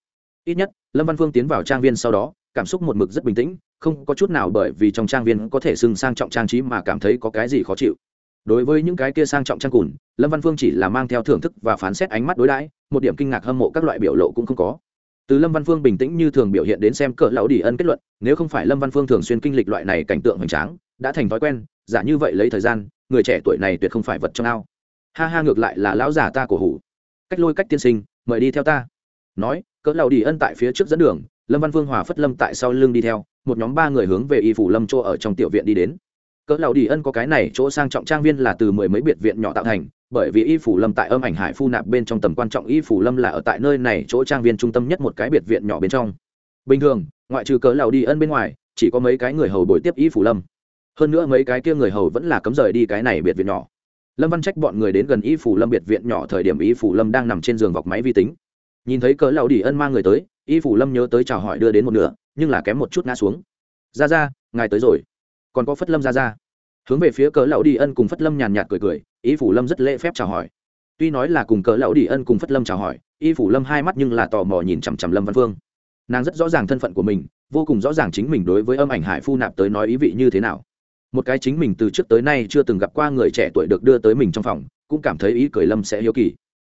Ít nhất, lâm văn phương tiến vào trang viên sau đó, cảm xúc một mực rất bình tĩnh, không có chút nào bởi vì trong trang viên có thể sưng sang trọng trang trí mà cảm thấy có cái gì khó chịu. Đối với những cái kia sang trọng trang cùn, lâm văn phương chỉ là mang theo thưởng thức và phán xét ánh mắt đối đãi, một điểm kinh ngạc hâm mộ các loại biểu lộ cũng không có từ lâm văn phương bình tĩnh như thường biểu hiện đến xem cỡ lão đi ân kết luận, nếu không phải lâm văn phương thường xuyên kinh lịch loại này cảnh tượng hoành tráng, đã thành thói quen, giả như vậy lấy thời gian, người trẻ tuổi này tuyệt không phải vật trong ao. Ha ha, ngược lại là lão già ta cổ hủ. Cách lôi cách tiên sinh, mời đi theo ta. Nói, cỡ lão đi ân tại phía trước dẫn đường, lâm văn phương hòa phất lâm tại sau lưng đi theo, một nhóm ba người hướng về y phủ lâm chỗ ở trong tiểu viện đi đến. Cỡ lão đi ân có cái này, chỗ sang trọng trang viên là từ mười mấy biệt viện nhỏ tạo thành bởi vì y phủ lâm tại âm ảnh hải phu nạp bên trong tầm quan trọng y phủ lâm là ở tại nơi này chỗ trang viên trung tâm nhất một cái biệt viện nhỏ bên trong. Bình thường, ngoại trừ cớ lão đi ân bên ngoài, chỉ có mấy cái người hầu bồi tiếp y phủ lâm. Hơn nữa mấy cái kia người hầu vẫn là cấm rời đi cái này biệt viện nhỏ. Lâm văn trách bọn người đến gần y phủ lâm biệt viện nhỏ thời điểm y phủ lâm đang nằm trên giường vọc máy vi tính. Nhìn thấy cớ lão đi ân mang người tới, y phủ lâm nhớ tới chào hỏi đưa đến một nửa, nhưng là kém một chút ngã xuống. Ra ra ngài tới rồi. Còn có phất lâm ra ra hướng về phía cỡ lão đi ân cùng phất lâm nhàn nhạt cười cười y phủ lâm rất lễ phép chào hỏi. Tuy nói là cùng cỡ lão đi ân cùng phất lâm chào hỏi y phủ lâm hai mắt nhưng là tò mò nhìn chằm chằm lâm văn phương nàng rất rõ ràng thân phận của mình, vô cùng rõ ràng chính mình đối với âm ảnh hải phu nạp tới nói ý vị như thế nào. Một cái chính mình từ trước tới nay chưa từng gặp qua người trẻ tuổi được đưa tới mình trong phòng, cũng cảm thấy ý cười lâm sẽ hiếu kỳ.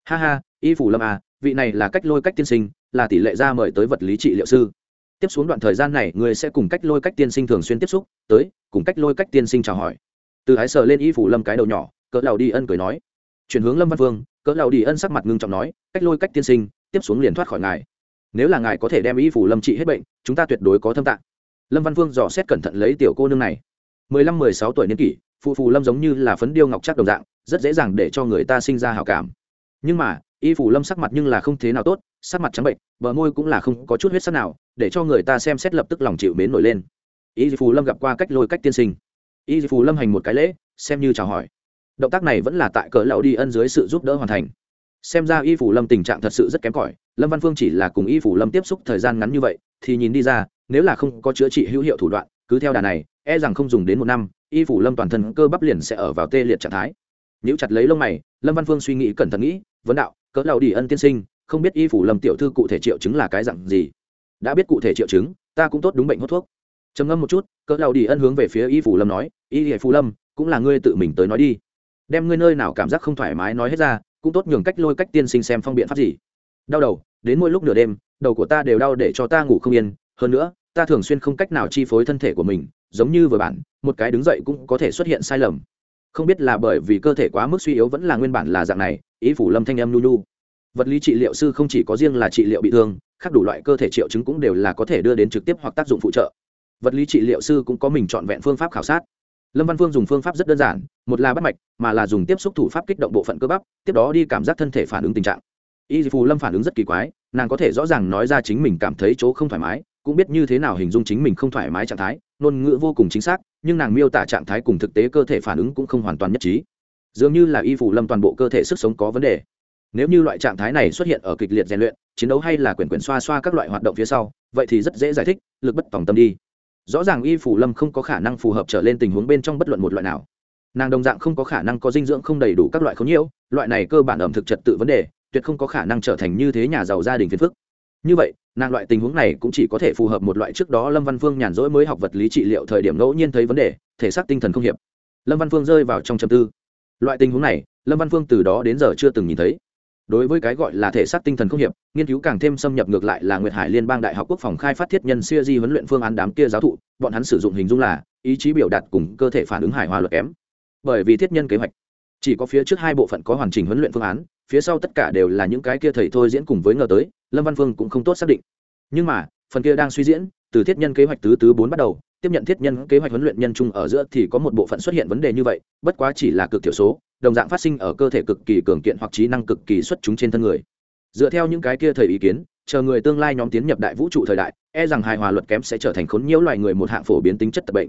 Ha ha y phủ lâm à vị này là cách lôi cách tiên sinh, là tỷ lệ ra mời tới vật lý trị liệu sư tiếp xuống đoạn thời gian này người sẽ cùng cách lôi cách tiên sinh thường xuyên tiếp xúc, tới, cùng cách lôi cách tiên sinh chào hỏi. Từ ái sờ lên y phủ lâm cái đầu nhỏ, cỡ lào đi ân cười nói. Chuyển hướng lâm văn vương, cỡ lào đi ân sắc mặt ngưng trọng nói, cách lôi cách tiên sinh, tiếp xuống liền thoát khỏi ngài. Nếu là ngài có thể đem y phủ lâm trị hết bệnh, chúng ta tuyệt đối có thâm tạng. Lâm văn vương dò xét cẩn thận lấy tiểu cô nương này. Mười lăm, mười sáu tuổi niên kỷ, phụ phù lâm giống như là phấn điêu ngọc chắc đồng dạng, rất dễ dàng để cho người ta sinh ra hào cảm. Nhưng mà y phủ lâm sắc mặt nhưng là không thế nào tốt, sắc mặt trắng bệnh, bờ môi cũng là không có chút huyết sắc nào, để cho người ta xem xét lập tức lòng chịu mến nổi lên. Y Phủ lâm gặp qua cách lôi cách tiên sinh. Y Phủ lâm hành một cái lễ, xem như chào hỏi. Động tác này vẫn là tại cỡ lậu đi ân dưới sự giúp đỡ hoàn thành. Xem ra y phủ lâm tình trạng thật sự rất kém cỏi, lâm văn phương chỉ là cùng y phủ lâm tiếp xúc thời gian ngắn như vậy, thì nhìn đi ra, nếu là không có chữa trị hữu hiệu thủ đoạn, cứ theo đà này e rằng không dùng đến một năm, y phủ lâm toàn thân cơ bắp liền sẽ ở vào tê liệt trạng thái. Nếu chặt lấy lông mày, lâm văn phương suy nghĩ cẩn thận nghĩ, vấn đạo cỡ lầu đi ân tiên sinh, không biết y phủ lâm tiểu thư cụ thể triệu chứng là cái dặn gì. Đã biết cụ thể triệu chứng, ta cũng tốt đúng bệnh hốt thuốc. Trầm ngâm một chút, cỡ lầu đi ân hướng về phía y phủ lâm nói, y hệ phủ lâm cũng là ngươi tự mình tới nói đi. Đem ngươi nơi nào cảm giác không thoải mái nói hết ra, cũng tốt nhường cách lôi cách tiên sinh xem phong biện pháp gì. Đau đầu, đến mỗi lúc nửa đêm, đầu của ta đều đau để cho ta ngủ không yên. Hơn nữa, ta thường xuyên không cách nào chi phối thân thể của mình, giống như vừa bản, một cái đứng dậy cũng có thể xuất hiện sai lầm. Không biết là bởi vì cơ thể quá mức suy yếu vẫn là nguyên bản là dạng này ý phủ lâm thanh em nhu nhu. Vật lý trị liệu sư không chỉ có riêng là trị liệu bị thương, khác đủ loại cơ thể triệu chứng cũng đều là có thể đưa đến trực tiếp hoặc tác dụng phụ trợ. Vật lý trị liệu sư cũng có mình chọn vẹn phương pháp khảo sát. Lâm văn phương dùng phương pháp rất đơn giản, một là bắt mạch, mà là dùng tiếp xúc thủ pháp kích động bộ phận cơ bắp, tiếp đó đi cảm giác thân thể phản ứng tình trạng. Y phù lâm phản ứng rất kỳ quái, nàng có thể rõ ràng nói ra chính mình cảm thấy chỗ không thoải mái, cũng biết như thế nào hình dung chính mình không thoải mái trạng thái, ngôn ngữ vô cùng chính xác, nhưng nàng miêu tả trạng thái cùng thực tế cơ thể phản ứng cũng không hoàn toàn nhất trí dường như là y Phủ lâm toàn bộ cơ thể sức sống có vấn đề. Nếu như loại trạng thái này xuất hiện ở kịch liệt rèn luyện, chiến đấu hay là quyền quyền xoa xoa các loại hoạt động phía sau, vậy thì rất dễ giải thích, lực bất tòng tâm đi. Rõ ràng y phủ lâm không có khả năng phù hợp trở lên tình huống bên trong bất luận một loại nào. Nàng đồng dạng không có khả năng có dinh dưỡng không đầy đủ các loại khống nhiễu, loại này cơ bản ẩm thực trật tự vấn đề, tuyệt không có khả năng trở thành như thế nhà giàu gia đình phiền phức. Như vậy, nàng loại tình huống này cũng chỉ có thể phù hợp một loại trước đó lâm văn phương nhàn rỗi mới học vật lý trị liệu thời điểm ngẫu nhiên thấy vấn đề, thể xác tinh thần không hiệp. Lâm văn phương rơi vào trong châm tư loại tình huống này, lâm văn phương từ đó đến giờ chưa từng nhìn thấy. Đối với cái gọi là thể xác tinh thần không hiệp, nghiên cứu càng thêm xâm nhập ngược lại là nguyệt hải liên bang đại học quốc phòng khai phát thiết nhân siêu di huấn luyện phương án đám kia giáo thụ, bọn hắn sử dụng hình dung là, ý chí biểu đạt cùng cơ thể phản ứng hài hòa luật kém. Bởi vì thiết nhân kế hoạch, chỉ có phía trước hai bộ phận có hoàn chỉnh huấn luyện phương án, phía sau tất cả đều là những cái kia thầy thôi diễn cùng với ngờ tới, lâm văn phương cũng không tốt xác định. Nhưng mà, phần kia đang suy diễn, từ thiết nhân kế hoạch tứ tứ bốn bắt đầu tiếp nhận thiết nhân kế hoạch huấn luyện nhân trung ở giữa thì có một bộ phận xuất hiện vấn đề như vậy, bất quá chỉ là cực thiểu số, đồng dạng phát sinh ở cơ thể cực kỳ cường kiện hoặc trí năng cực kỳ xuất chúng trên thân người. Dựa theo những cái kia thầy ý kiến, chờ người tương lai nhóm tiến nhập đại vũ trụ thời đại e rằng hài hòa luật kém sẽ trở thành khốn nhiễu loài người một hạng phổ biến tính chất tập bệnh.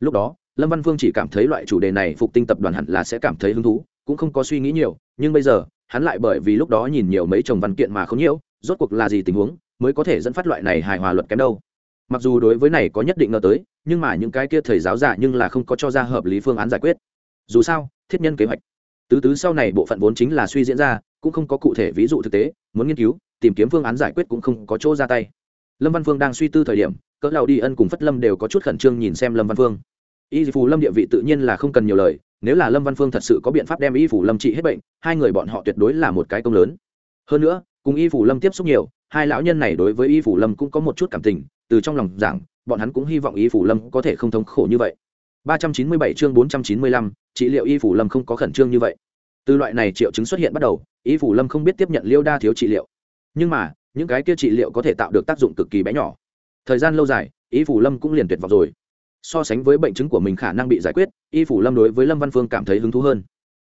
Lúc đó, lâm văn phương chỉ cảm thấy loại chủ đề này phục tinh tập đoàn hẳn là sẽ cảm thấy hứng thú, cũng không có suy nghĩ nhiều, nhưng bây giờ, hắn lại bởi vì lúc đó nhìn nhiều mấy chồng văn kiện mà không nhiễu, rốt cuộc là gì tình huống mới có thể dẫn phát loại này hài hòa luật kém đâu? Mặc dù đối với này có nhất định ngờ tới, nhưng mà những cái kia thầy giáo giả nhưng là không có cho ra hợp lý phương án giải quyết. Dù sao, thiết nhân kế hoạch. Tứ tứ sau này bộ phận vốn chính là suy diễn ra, cũng không có cụ thể ví dụ thực tế, muốn nghiên cứu, tìm kiếm phương án giải quyết cũng không có chỗ ra tay. Lâm văn phương đang suy tư thời điểm, cỡ lào đi ân cùng phất lâm đều có chút khẩn trương nhìn xem lâm văn phương. Y phù lâm địa vị tự nhiên là không cần nhiều lời, nếu là lâm văn phương thật sự có biện pháp đem y phủ lâm trị hết bệnh, hai người bọn họ tuyệt đối là một cái công lớn. Hơn nữa, cùng y phủ lâm tiếp xúc nhiều, hai lão nhân này đối với y phủ lâm cũng có một chút cảm tình từ trong lòng giảng bọn hắn cũng hy vọng y phủ lâm có thể không thống khổ như vậy. 397 chương 495, trị liệu y phủ lâm không có khẩn trương như vậy. Từ loại này triệu chứng xuất hiện bắt đầu y phủ lâm không biết tiếp nhận liêu đa thiếu trị liệu. Nhưng mà những cái kia trị liệu có thể tạo được tác dụng cực kỳ bé nhỏ. Thời gian lâu dài y phủ lâm cũng liền tuyệt vọng rồi. So sánh với bệnh chứng của mình khả năng bị giải quyết y phủ lâm đối với lâm văn phương cảm thấy hứng thú hơn.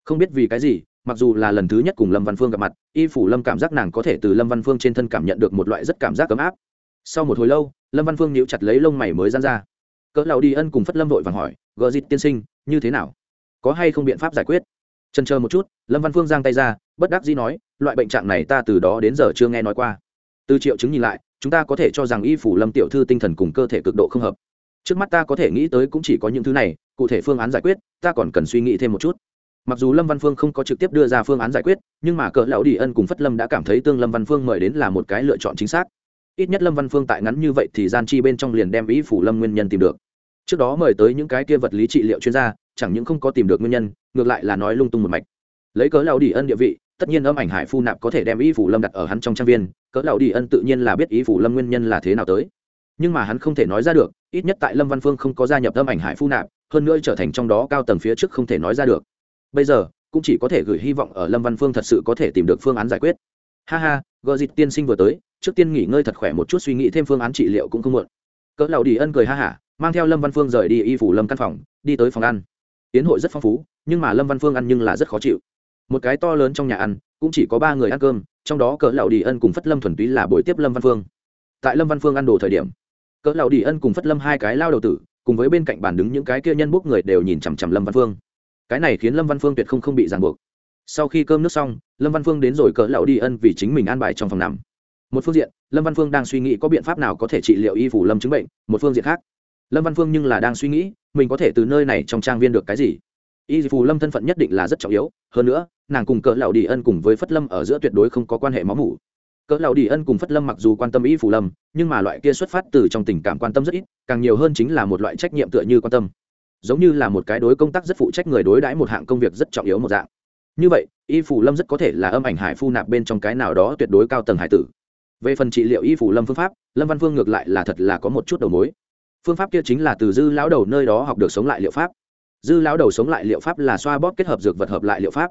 Không biết vì cái gì mặc dù là lần thứ nhất cùng lâm văn phương gặp mặt y phủ lâm cảm giác nàng có thể từ lâm văn phương trên thân cảm nhận được một loại rất cảm giác ấm áp sau một hồi lâu, lâm văn phương nhíu chặt lấy lông mày mới dán ra. Cỡ lão đi ân cùng phất lâm vội vàng hỏi, gờ dịt tiên sinh, như thế nào? Có hay không biện pháp giải quyết? Trần chờ một chút, lâm văn phương giang tay ra, bất đắc dĩ nói, loại bệnh trạng này ta từ đó đến giờ chưa nghe nói qua. Từ triệu chứng nhìn lại, chúng ta có thể cho rằng y phủ lâm tiểu thư tinh thần cùng cơ thể cực độ không hợp. Trước mắt ta có thể nghĩ tới cũng chỉ có những thứ này, cụ thể phương án giải quyết, ta còn cần suy nghĩ thêm một chút. Mặc dù lâm văn phương không có trực tiếp đưa ra phương án giải quyết, nhưng mà cỡ lão đi ân cùng phất lâm đã cảm thấy tương lâm văn phương mời đến là một cái lựa chọn chính xác ít nhất lâm văn phương tại ngắn như vậy thì gian chi bên trong liền đem ý phủ lâm nguyên nhân tìm được. Trước đó mời tới những cái kia vật lý trị liệu chuyên gia, chẳng những không có tìm được nguyên nhân, ngược lại là nói lung tung một mạch. Lấy cớ lao đi ân địa vị, tất nhiên âm ảnh hải phu nạp có thể đem ý phủ lâm đặt ở hắn trong trang viên, cớ lão đi ân tự nhiên là biết ý phủ lâm nguyên nhân là thế nào tới. Nhưng mà hắn không thể nói ra được, ít nhất tại lâm văn phương không có gia nhập âm ảnh hải phu nạp, hơn nữa trở thành trong đó cao tầng phía trước không thể nói ra được. Bây giờ, cũng chỉ có thể gửi hy vọng ở lâm văn phương thật sự có thể tìm được phương án giải quyết. Ha ha, gờ dịch tiên sinh vừa tới trước tiên nghỉ ngơi thật khỏe một chút, suy nghĩ thêm phương án trị liệu cũng không muộn. Cỡ lão đi ân cười ha hả, mang theo lâm văn phương rời đi y phủ lâm căn phòng, đi tới phòng ăn. Tiến hội rất phong phú, nhưng mà lâm văn phương ăn nhưng là rất khó chịu. Một cái to lớn trong nhà ăn, cũng chỉ có ba người ăn cơm, trong đó cỡ lão đi ân cùng phất lâm thuần túy là buổi tiếp lâm văn phương. Tại lâm văn phương ăn đồ thời điểm, cỡ lão đi ân cùng phất lâm hai cái lao đầu tử, cùng với bên cạnh bàn đứng những cái kia nhân bốc người đều nhìn chằm chằm lâm văn phương. Cái này khiến lâm văn phương tuyệt không không bị ràng buộc. Sau khi cơm nước xong, lâm văn phương đến rồi cỡ lão đi ân vì chính mình an bài trong phòng nằm một phương diện, lâm văn phương đang suy nghĩ có biện pháp nào có thể trị liệu y phủ lâm chứng bệnh, một phương diện khác, lâm văn phương nhưng là đang suy nghĩ, mình có thể từ nơi này trong trang viên được cái gì? Y phủ lâm thân phận nhất định là rất trọng yếu, hơn nữa, nàng cùng cỡ lão đi ân cùng với phất lâm ở giữa tuyệt đối không có quan hệ máu mủ. Cỡ lão đi ân cùng phất lâm mặc dù quan tâm y phủ lâm, nhưng mà loại kia xuất phát từ trong tình cảm quan tâm rất ít, càng nhiều hơn chính là một loại trách nhiệm tựa như quan tâm. Giống như là một cái đối công tác rất phụ trách người đối đãi một hạng công việc rất trọng yếu một dạng. Như vậy, y phủ lâm rất có thể là âm ảnh hải phu nạp bên trong cái nào đó tuyệt đối cao tầng hải tử về phần trị liệu y phủ lâm phương pháp, lâm văn phương ngược lại là thật là có một chút đầu mối. Phương pháp kia chính là từ dư lão đầu nơi đó học được sống lại liệu pháp. Dư lão đầu sống lại liệu pháp là xoa bóp kết hợp dược vật hợp lại liệu pháp.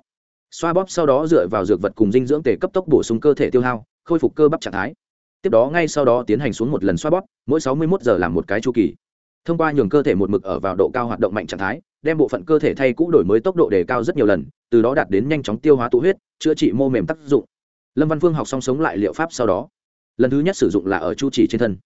Xoa bóp sau đó dựa vào dược vật cùng dinh dưỡng tề cấp tốc bổ sung cơ thể tiêu hao, khôi phục cơ bắp trạng thái. Tiếp đó ngay sau đó tiến hành xuống một lần xoa bóp, mỗi sáu mươi một giờ làm một cái chu kỳ. Thông qua nhường cơ thể một mực ở vào độ cao hoạt động mạnh trạng thái, đem bộ phận cơ thể thay cũ đổi mới tốc độ đề cao rất nhiều lần, từ đó đạt đến nhanh chóng tiêu hóa tụ huyết, chữa trị mô mềm tác dụng. Lâm văn phương học song sống lại liệu pháp sau đó lần thứ nhất sử dụng là ở chu chỉ trên thân.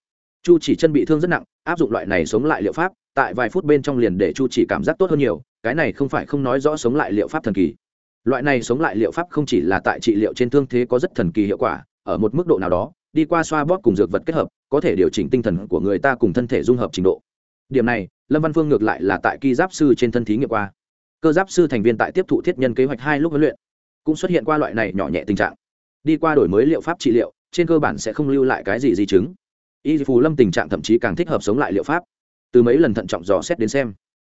Chu chỉ chân bị thương rất nặng, áp dụng loại này sống lại liệu pháp, tại vài phút bên trong liền để chu chỉ cảm giác tốt hơn nhiều, cái này không phải không nói rõ sống lại liệu pháp thần kỳ. Loại này sống lại liệu pháp không chỉ là tại trị liệu trên thương thế có rất thần kỳ hiệu quả, ở một mức độ nào đó, đi qua xoa bóp cùng dược vật kết hợp, có thể điều chỉnh tinh thần của người ta cùng thân thể dung hợp trình độ. Điểm này, lâm văn phương ngược lại là tại kỳ giáp sư trên thân thí nghiệm qua. Cơ giáp sư thành viên tại tiếp thụ thiết nhân kế hoạch hai lúc huấn luyện, cũng xuất hiện qua loại này nhỏ nhẹ tình trạng. Đi qua đổi mới liệu pháp trị liệu trên cơ bản sẽ không lưu lại cái gì di chứng. Y phù lâm tình trạng thậm chí càng thích hợp sống lại liệu pháp. Từ mấy lần thận trọng dò xét đến xem,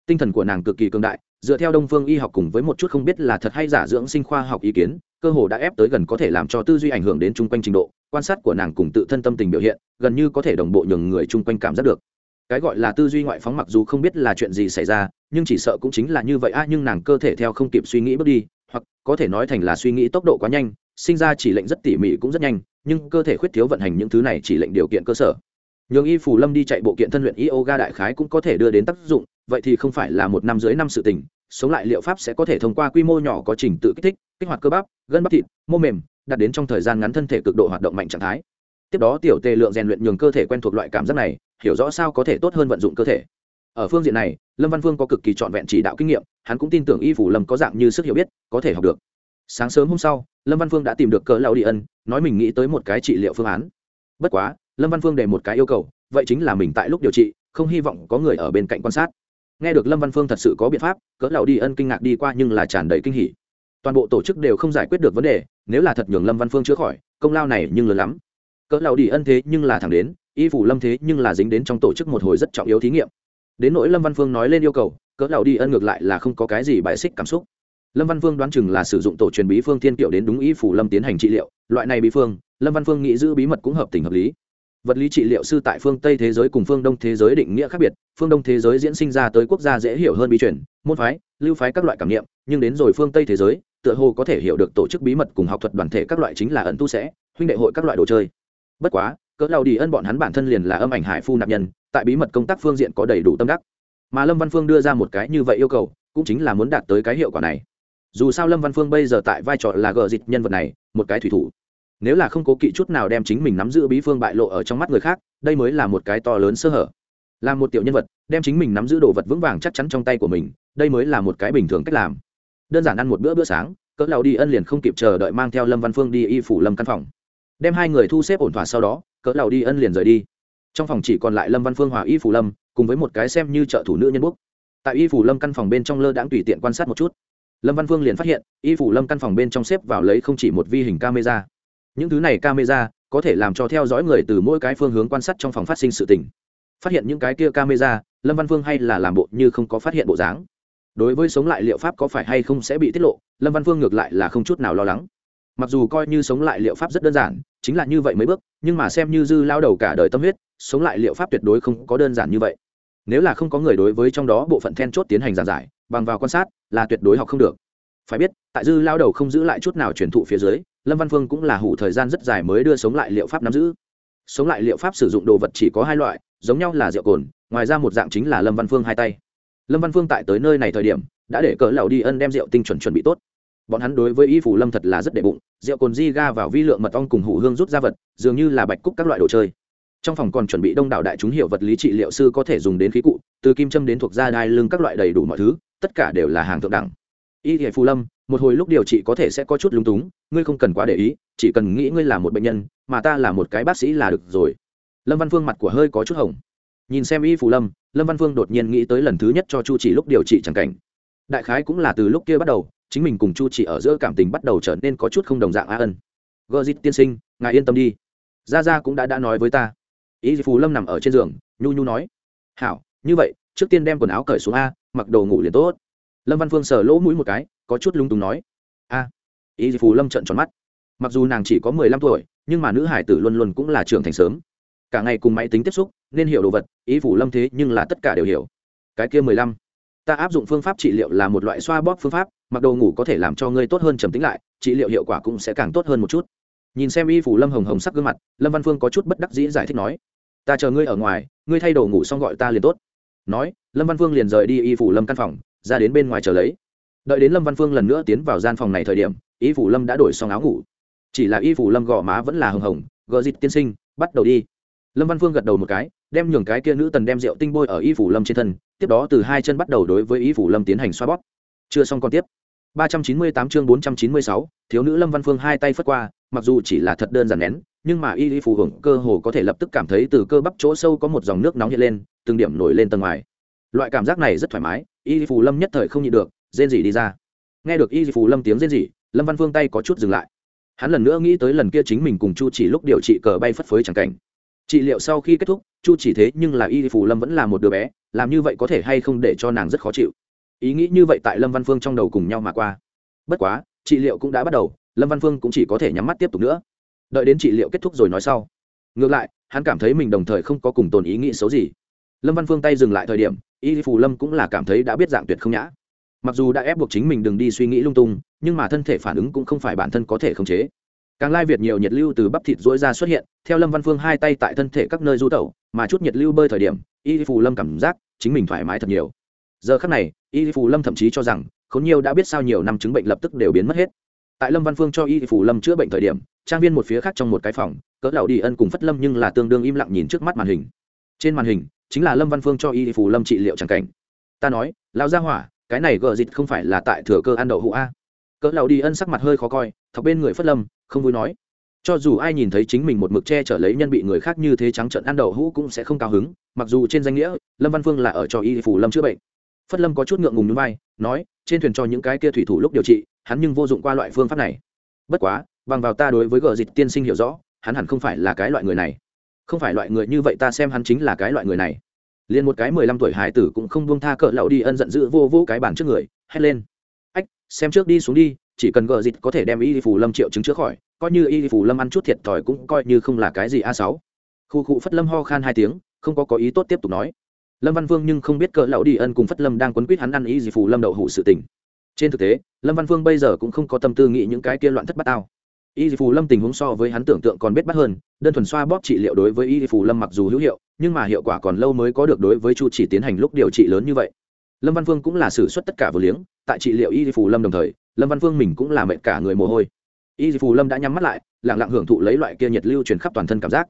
tinh thần của nàng cực kỳ cường đại, dựa theo đông phương y học cùng với một chút không biết là thật hay giả dưỡng sinh khoa học ý kiến, cơ hồ đã ép tới gần có thể làm cho tư duy ảnh hưởng đến chung quanh trình độ, quan sát của nàng cùng tự thân tâm tình biểu hiện, gần như có thể đồng bộ nhường người chung quanh cảm giác được. Cái gọi là tư duy ngoại phóng mặc dù không biết là chuyện gì xảy ra, nhưng chỉ sợ cũng chính là như vậy a nhưng nàng cơ thể theo không kịp suy nghĩ bước đi, hoặc có thể nói thành là suy nghĩ tốc độ quá nhanh, sinh ra chỉ lệnh rất tỉ mỉ cũng rất nhanh nhưng cơ thể khuyết thiếu vận hành những thứ này chỉ lệnh điều kiện cơ sở. Nhường y phủ lâm đi chạy bộ kiện thân luyện yoga đại khái cũng có thể đưa đến tác dụng, vậy thì không phải là một năm dưới năm sự tình, sống lại liệu pháp sẽ có thể thông qua quy mô nhỏ có trình tự kích thích, kích hoạt cơ bắp, gân bắp thịt, mô mềm, đạt đến trong thời gian ngắn thân thể cực độ hoạt động mạnh trạng thái. Tiếp đó tiểu tề lượng rèn luyện nhường cơ thể quen thuộc loại cảm giác này, hiểu rõ sao có thể tốt hơn vận dụng cơ thể. Ở phương diện này, lâm văn vương có cực kỳ trọn vẹn chỉ đạo kinh nghiệm, hắn cũng tin tưởng y phủ lâm có dạng như sức hiểu biết, có thể học được. Sáng sớm hôm sau, lâm văn vương đã tìm được cỡ lão đi ân nói mình nghĩ tới một cái trị liệu phương án. Bất quá, lâm văn phương đề một cái yêu cầu, vậy chính là mình tại lúc điều trị, không hy vọng có người ở bên cạnh quan sát. Nghe được lâm văn phương thật sự có biện pháp, cỡ lão đi ân kinh ngạc đi qua nhưng là tràn đầy kinh hỉ. Toàn bộ tổ chức đều không giải quyết được vấn đề, nếu là thật nhường lâm văn phương chữa khỏi, công lao này nhưng lớn lắm. Cỡ lão đi ân thế nhưng là thẳng đến, y phủ lâm thế nhưng là dính đến trong tổ chức một hồi rất trọng yếu thí nghiệm. Đến nỗi lâm văn phương nói lên yêu cầu, cỡ lão đi ân ngược lại là không có cái gì bài xích cảm xúc lâm văn phương đoán chừng là sử dụng tổ truyền bí phương thiên kiệu đến đúng ý phủ lâm tiến hành trị liệu, loại này bí phương, lâm văn phương nghĩ giữ bí mật cũng hợp tình hợp lý. Vật lý trị liệu sư tại phương tây thế giới cùng phương đông thế giới định nghĩa khác biệt, phương đông thế giới diễn sinh ra tới quốc gia dễ hiểu hơn bí truyền, môn phái, lưu phái các loại cảm nghiệm nhưng đến rồi phương tây thế giới, tựa hồ có thể hiểu được tổ chức bí mật cùng học thuật đoàn thể các loại chính là ẩn tu sẽ, huynh đệ hội các loại đồ chơi. Bất quá, cỡ lao đi ân bọn hắn bản thân liền là âm ảnh hải phu nạp nhân, tại bí mật công tác phương diện có đầy đủ tâm đắc. Mà lâm văn phương đưa ra một cái như vậy yêu cầu, cũng chính là muốn đạt tới cái hiệu quả này dù sao lâm văn phương bây giờ tại vai trò là gờ dịch nhân vật này, một cái thủy thủ. Nếu là không cố kỵ chút nào đem chính mình nắm giữ bí phương bại lộ ở trong mắt người khác, đây mới là một cái to lớn sơ hở. Là một tiểu nhân vật, đem chính mình nắm giữ đồ vật vững vàng chắc chắn trong tay của mình, đây mới là một cái bình thường cách làm. Đơn giản ăn một bữa bữa sáng, cỡ lão đi ân liền không kịp chờ đợi mang theo lâm văn phương đi y phủ lâm căn phòng. Đem hai người thu xếp ổn thỏa sau đó, cỡ lão đi ân liền rời đi. Trong phòng chỉ còn lại lâm văn phương hòa y phủ lâm, cùng với một cái xem như trợ thủ nữ nhân quốc tại y phủ lâm căn phòng bên trong lơ đãng tùy tiện quan sát một chút lâm văn phương liền phát hiện y phủ lâm căn phòng bên trong xếp vào lấy không chỉ một vi hình camera những thứ này camera có thể làm cho theo dõi người từ mỗi cái phương hướng quan sát trong phòng phát sinh sự tình phát hiện những cái kia camera lâm văn phương hay là làm bộ như không có phát hiện bộ dáng đối với sống lại liệu pháp có phải hay không sẽ bị tiết lộ lâm văn phương ngược lại là không chút nào lo lắng mặc dù coi như sống lại liệu pháp rất đơn giản chính là như vậy mấy bước nhưng mà xem như dư lao đầu cả đời tâm huyết sống lại liệu pháp tuyệt đối không có đơn giản như vậy nếu là không có người đối với trong đó bộ phận then chốt tiến hành giảng giải, bằng vào quan sát, là tuyệt đối học không được. Phải biết, tại dư lao đầu không giữ lại chút nào truyền thụ phía dưới, lâm văn phương cũng là hủ thời gian rất dài mới đưa sống lại liệu pháp nắm giữ. Sống lại liệu pháp sử dụng đồ vật chỉ có hai loại, giống nhau là rượu cồn, ngoài ra một dạng chính là lâm văn phương hai tay. Lâm văn phương tại tới nơi này thời điểm, đã để cỡ lầu đi ân đem rượu tinh chuẩn chuẩn bị tốt. Bọn hắn đối với y phủ lâm thật là rất đệ bụng, rượu cồn di ga vào vi lượng mật ong cùng hủ hương rút ra vật, dường như là bạch cúc các loại đồ chơi trong phòng còn chuẩn bị đông đảo đại chúng hiệu vật lý trị liệu sư có thể dùng đến khí cụ, từ kim châm đến thuộc da đai lưng các loại đầy đủ mọi thứ, tất cả đều là hàng thượng đẳng. Y thể phù lâm, một hồi lúc điều trị có thể sẽ có chút lúng túng, ngươi không cần quá để ý, chỉ cần nghĩ ngươi là một bệnh nhân, mà ta là một cái bác sĩ là được rồi. Lâm văn phương mặt của hơi có chút hồng. Nhìn xem y phù lâm lâm văn phương đột nhiên nghĩ tới lần thứ nhất cho chu chỉ lúc điều trị c cảnh. Đại khái cũng là từ lúc kia bắt đầu, chính mình cùng chu chỉ ở giữa cảm tình bắt đầu trở nên có chút không đồng dạng a ân. Gợ dít tiên sinh, ngài yên tâm đi. Gia gia cũng đã đã nói với ta ý phù lâm nằm ở trên giường, nhu nhu nói. Hảo, như vậy, trước tiên đem quần áo cởi xuống a, mặc đồ ngủ liền tốt. Lâm văn phương sờ lỗ mũi một cái, có chút lung túng nói. A, ý phù lâm trợn tròn mắt. Mặc dù nàng chỉ có mười lăm tuổi, nhưng mà nữ hải tử luôn luôn cũng là trưởng thành sớm. Cả ngày cùng máy tính tiếp xúc, nên hiểu đồ vật, ý phủ lâm thế nhưng là tất cả đều hiểu. Cái kia mười lăm. Ta áp dụng phương pháp trị liệu là một loại xoa bóp phương pháp, mặc đồ ngủ có thể làm cho ngươi tốt hơn trầm tính lại, trị liệu hiệu quả cũng sẽ càng tốt hơn một chút. Nhìn xem y phủ lâm hồng hồng sắc gương mặt, lâm văn phương có chút bất đắc dĩ giải thích nói ta chờ ngươi ở ngoài ngươi thay đồ ngủ xong gọi ta liền tốt. Nói lâm văn phương liền rời đi y phủ lâm căn phòng ra đến bên ngoài chờ lấy. Đợi đến lâm văn phương lần nữa tiến vào gian phòng này thời điểm y phủ lâm đã đổi xong áo ngủ. Chỉ là y phủ lâm gò má vẫn là hồng hồng gờ dịt tiên sinh bắt đầu đi. Lâm văn phương gật đầu một cái đem nhường cái kia nữ tần đem rượu tinh bôi ở y phủ lâm trên thân tiếp đó từ hai chân bắt đầu đối với y phủ lâm tiến hành xoa bóp. Chưa xong còn tiếp. 398 chương 496, thiếu nữ lâm văn phương hai tay phất qua mặc dù chỉ là thật đơn giản nén, nhưng mà y lý phù hưởng cơ hồ có thể lập tức cảm thấy từ cơ bắp chỗ sâu có một dòng nước nóng hiện lên, từng điểm nổi lên tầng ngoài. Loại cảm giác này rất thoải mái, y phù lâm nhất thời không nhịn được, rên rỉ đi ra. Nghe được y phù lâm tiếng rên rỉ, lâm văn phương tay có chút dừng lại. Hắn lần nữa nghĩ tới lần kia chính mình cùng chu chỉ lúc điều trị cờ bay phất phới chẳng cảnh. Trị liệu sau khi kết thúc, chu chỉ thế nhưng là y phù lâm vẫn là một đứa bé, làm như vậy có thể hay không để cho nàng rất khó chịu. Ý nghĩ như vậy tại lâm văn phương trong đầu cùng nhau mà qua. Bất quá, trị liệu cũng đã bắt đầu lâm văn phương cũng chỉ có thể nhắm mắt tiếp tục nữa đợi đến trị liệu kết thúc rồi nói sau ngược lại hắn cảm thấy mình đồng thời không có cùng tồn ý nghĩ xấu gì lâm văn phương tay dừng lại thời điểm y phù lâm cũng là cảm thấy đã biết dạng tuyệt không nhã mặc dù đã ép buộc chính mình đừng đi suy nghĩ lung tung nhưng mà thân thể phản ứng cũng không phải bản thân có thể khống chế càng lai việt nhiều nhiệt lưu từ bắp thịt rỗi ra xuất hiện theo lâm văn phương hai tay tại thân thể các nơi du tẩu mà chút nhiệt lưu bơi thời điểm y phù lâm cảm giác chính mình thoải mái thật nhiều giờ khắc này y phù lâm thậm chí cho rằng khốn nhiều đã biết sao nhiều năm chứng bệnh lập tức đều biến mất hết tại lâm văn phương cho y phủ lâm chữa bệnh thời điểm, trang viên một phía khác trong một cái phòng, cỡ lão đi ân cùng phất lâm nhưng là tương đương im lặng nhìn trước mắt màn hình. Trên màn hình, chính là lâm văn phương cho y phủ lâm trị liệu tràng cảnh. Ta nói, lão gia hỏa, cái này gờ dịch không phải là tại thừa cơ ăn đậu hũ a? Cỡ lão đi ân sắc mặt hơi khó coi, thọc bên người phất lâm, không vui nói, cho dù ai nhìn thấy chính mình một mực che chở lấy nhân bị người khác như thế trắng trợn ăn đậu hũ cũng sẽ không cao hứng, mặc dù trên danh nghĩa, lâm văn phương là ở cho y phủ lâm chữa bệnh. Phất lâm có chút ngượng ngùng núi vai, nói trên thuyền cho những cái kia thủy thủ lúc điều trị, hắn nhưng vô dụng qua loại phương pháp này. Bất quá, bằng vào ta đối với gờ dịch tiên sinh hiểu rõ, hắn hẳn không phải là cái loại người này. Không phải loại người như vậy ta xem hắn chính là cái loại người này. Liền một cái mười lăm tuổi hải tử cũng không buông tha cỡ lậu đi ân giận dữ vô vô cái bàn trước người, hét lên. Ách, xem trước đi xuống đi, chỉ cần gờ dịch có thể đem y phủ lâm triệu chứng chữa khỏi, coi như y phủ lâm ăn chút thiệt thòi cũng coi như không là cái gì a sáu. Khu cụ phất lâm ho khan hai tiếng, không có có ý tốt tiếp tục nói lâm văn vương nhưng không biết cỡ lão đi ân cùng phất lâm đang quấn quýt hắn ăn ý gì phù lâm đậu hủ sự tình. Trên thực tế, lâm văn vương bây giờ cũng không có tâm tư nghĩ những cái kia loạn thất bát tao. Y phù lâm tình huống so với hắn tưởng tượng còn biết bắt hơn, đơn thuần xoa bóp trị liệu đối với y phù lâm mặc dù hữu hiệu, nhưng mà hiệu quả còn lâu mới có được đối với chu chỉ tiến hành lúc điều trị lớn như vậy. Lâm văn Vương cũng là xử suất tất cả vừa liếng, tại trị liệu y phù lâm đồng thời, lâm văn Vương mình cũng là mệt cả người mồ hôi. Y phù lâm đã nhắm mắt lại, lặng lặng hưởng thụ lấy loại kia nhiệt lưu truyền khắp toàn thân cảm giác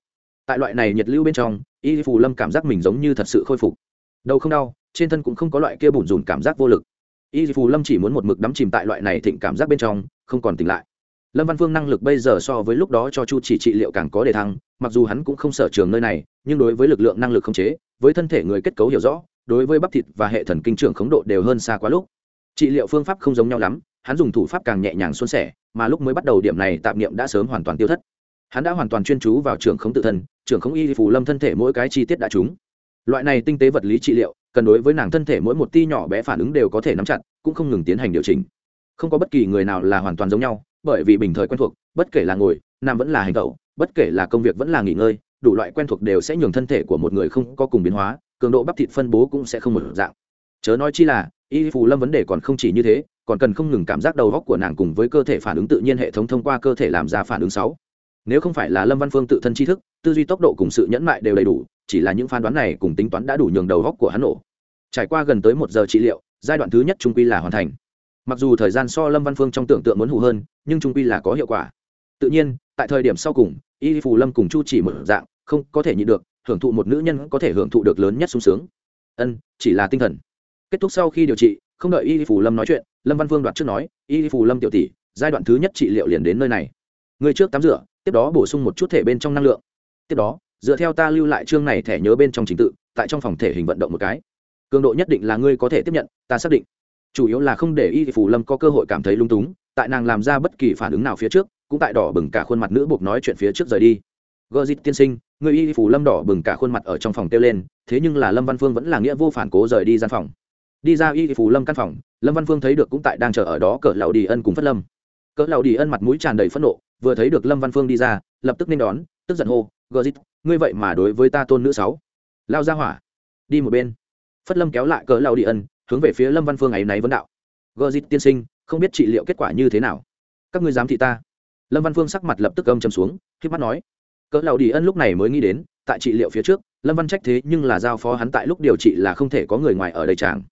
tại loại này nhiệt lưu bên trong, y phù lâm cảm giác mình giống như thật sự khôi phục. Đầu không đau, trên thân cũng không có loại kia bủn rủn cảm giác vô lực. Y phù lâm chỉ muốn một mực đắm chìm tại loại này thịnh cảm giác bên trong, không còn tỉnh lại. Lâm văn phương năng lực bây giờ so với lúc đó cho chu chỉ trị liệu càng có đề thăng, mặc dù hắn cũng không sở trường nơi này, nhưng đối với lực lượng năng lực không chế, với thân thể người kết cấu hiểu rõ, đối với bắp thịt và hệ thần kinh trưởng khống độ đều hơn xa quá lúc. Trị liệu phương pháp không giống nhau lắm, hắn dùng thủ pháp càng nhẹ nhàng xuân sẻ, mà lúc mới bắt đầu điểm này tạp niệm đã sớm hoàn toàn tiêu thất hắn đã hoàn toàn chuyên chú vào trường khống tự thân trường khống y phủ lâm thân thể mỗi cái chi tiết đã trúng. Loại này tinh tế vật lý trị liệu, cần đối với nàng thân thể mỗi một ti nhỏ bé phản ứng đều có thể nắm chặt, cũng không ngừng tiến hành điều chỉnh. Không có bất kỳ người nào là hoàn toàn giống nhau, bởi vì bình thời quen thuộc, bất kể là ngồi nam vẫn là hành tẩu, bất kể là công việc vẫn là nghỉ ngơi, đủ loại quen thuộc đều sẽ nhường thân thể của một người không có cùng biến hóa, cường độ bắp thịt phân bố cũng sẽ không một dạng. Chớ nói chi là, y phù lâm vấn đề còn không chỉ như thế, còn cần không ngừng cảm giác đầu góc của nàng cùng với cơ thể phản ứng tự nhiên hệ thống thông qua cơ thể làm ra phản ứng sáu nếu không phải là lâm văn phương tự thân tri thức, tư duy tốc độ cùng sự nhẫn mại đều đầy đủ, chỉ là những phán đoán này cùng tính toán đã đủ nhường đầu góc của hắn nổ. Trải qua gần tới một giờ trị liệu, giai đoạn thứ nhất trung quy là hoàn thành. Mặc dù thời gian so lâm văn phương trong tưởng tượng muốn hụ hơn, nhưng trung quy là có hiệu quả. Tự nhiên, tại thời điểm sau cùng, y phù lâm cùng chu chỉ một dạng, không có thể nhịn được, hưởng thụ một nữ nhân có thể hưởng thụ được lớn nhất sung sướng. Ân, chỉ là tinh thần. Kết thúc sau khi điều trị, không đợi y phù lâm nói chuyện, lâm văn phương đoạt trước nói, y phù lâm tiểu tỷ, giai đoạn thứ nhất trị liệu liền đến nơi này. Người trước tắm rửa tiếp đó bổ sung một chút thể bên trong năng lượng. Tiếp đó, dựa theo ta lưu lại chương này thẻ nhớ bên trong trình tự, tại trong phòng thể hình vận động một cái. Cường độ nhất định là ngươi có thể tiếp nhận, ta xác định. Chủ yếu là không để y phù lâm có cơ hội cảm thấy lung túng, tại nàng làm ra bất kỳ phản ứng nào phía trước, cũng tại đỏ bừng cả khuôn mặt nữ buộc nói chuyện phía trước rời đi. Gờ dịt tiên sinh người y phủ lâm đỏ bừng cả khuôn mặt ở trong phòng kêu lên, thế nhưng là lâm văn phương vẫn là nghĩa vô phản cố rời đi gian phòng. Đi ra y phủ lâm căn phòng, lâm văn phương thấy được cũng tại đang chờ ở đó, cỡ lão đi ân cùng phất lâm. Cỡ lão đi ân mặt mũi tràn đầy phẫn nộ vừa thấy được lâm văn phương đi ra, lập tức nên đón, tức giận hô gợ ngươi vậy mà đối với ta tôn nữ sáu. Lao ra hỏa. Đi một bên. Phất lâm kéo lại cỡ lão đi ân, hướng về phía lâm văn phương ấy náy vấn đạo. Gợ tiên sinh, không biết trị liệu kết quả như thế nào? Các ngươi dám thị ta? Lâm văn phương sắc mặt lập tức âm trầm xuống khi mắt nói. Cỡ lão đi ân lúc này mới nghĩ đến, tại trị liệu phía trước, lâm văn trách thế nhưng là giao phó hắn tại lúc điều trị là không thể có người ngoài ở đây chàng.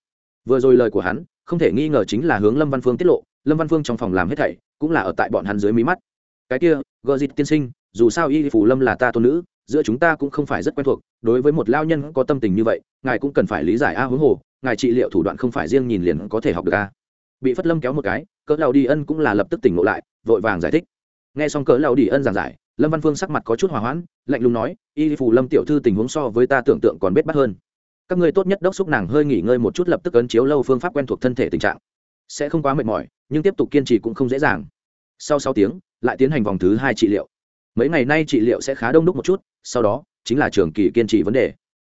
Vừa rồi lời của hắn, không thể nghi ngờ chính là hướng lâm văn phương tiết lộ, lâm văn phương trong phòng làm hết thảy, cũng là ở tại bọn hắn dưới mí mắt cái kia gợ dịt tiên sinh, dù sao y phủ lâm là ta tôn nữ, giữa chúng ta cũng không phải rất quen thuộc, đối với một lao nhân có tâm tình như vậy, ngài cũng cần phải lý giải a huống hồ, ngài trị liệu thủ đoạn không phải riêng nhìn liền có thể học được a. Bị phất lâm kéo một cái, cỡ lao đi ân cũng là lập tức tỉnh ngộ lại, vội vàng giải thích. Nghe xong cỡ lao đi ân giảng giải, lâm văn phương sắc mặt có chút hòa hoãn, lạnh lùng nói, y phủ lâm tiểu thư tình huống so với ta tưởng tượng còn bết bắt hơn. Các ngươi tốt nhất đốc xúc nàng hơi nghỉ ngơi một chút lập tức ấn chiếu lâu phương pháp quen thuộc thân thể tình trạng. Sẽ không quá mệt mỏi, nhưng tiếp tục kiên trì cũng không dễ dàng. Sau sáu tiếng lại tiến hành vòng thứ hai trị liệu. Mấy ngày nay trị liệu sẽ khá đông đúc một chút, sau đó, chính là trường kỳ kiên trì vấn đề.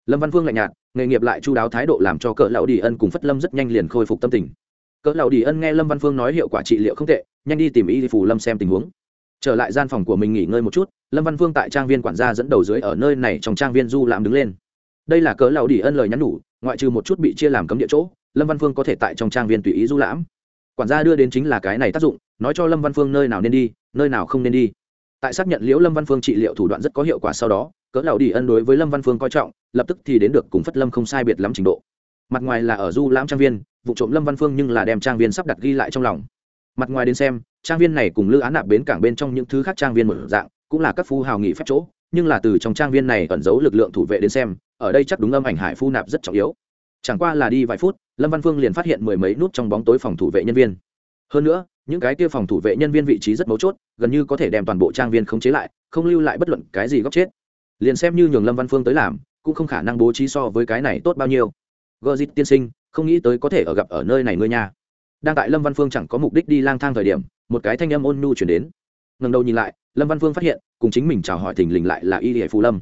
Lâm văn phương lạnh nhạt, nghề nghiệp lại chu đáo thái độ làm cho cỡ lão đi ân cùng phất lâm rất nhanh liền khôi phục tâm tình. Cỡ lão đi ân nghe lâm văn phương nói hiệu quả trị liệu không tệ, nhanh đi tìm y phủ lâm xem tình huống. Trở lại gian phòng của mình nghỉ ngơi một chút, lâm văn phương tại trang viên quản gia dẫn đầu dưới ở nơi này trong trang viên du làm đứng lên. Đây là cỡ lão đi ân lời nhắn nhủ, ngoại trừ một chút bị chia làm cấm địa chỗ, lâm văn phương có thể tại trong trang viên tùy ý du lãm. Quản gia đưa đến chính là cái này tác dụng nói cho lâm văn phương nơi nào nên đi, nơi nào không nên đi. Tại xác nhận liễu lâm văn phương trị liệu thủ đoạn rất có hiệu quả sau đó, cỡ lão đi ân đối với lâm văn phương coi trọng, lập tức thì đến được cùng phất lâm không sai biệt lắm trình độ. Mặt ngoài là ở du lãm trang viên, vụ trộm lâm văn phương nhưng là đem trang viên sắp đặt ghi lại trong lòng. Mặt ngoài đến xem, trang viên này cùng lữ án nạp bến cảng bên trong những thứ khác trang viên một dạng, cũng là các phu hào nghị phép chỗ, nhưng là từ trong trang viên này ẩn giấu lực lượng thủ vệ đến xem, ở đây chắc đúng âm ảnh hải phu nạp rất trọng yếu. Chẳng qua là đi vài phút, lâm văn phương liền phát hiện mười mấy nút trong bóng tối phòng thủ vệ nhân viên. Hơn nữa những cái kia phòng thủ vệ nhân viên vị trí rất mấu chốt, gần như có thể đem toàn bộ trang viên khống chế lại, không lưu lại bất luận cái gì góc chết. Liền xem như nhường lâm văn phương tới làm, cũng không khả năng bố trí so với cái này tốt bao nhiêu. Gờ dịt tiên sinh, không nghĩ tới có thể ở gặp ở nơi này ngươi nha. Đang tại lâm văn phương chẳng có mục đích đi lang thang thời điểm, một cái thanh âm ôn nhu chuyển đến. Ngần đầu nhìn lại, lâm văn phương phát hiện, cùng chính mình chào hỏi thình lình lại là y hệ phù lâm.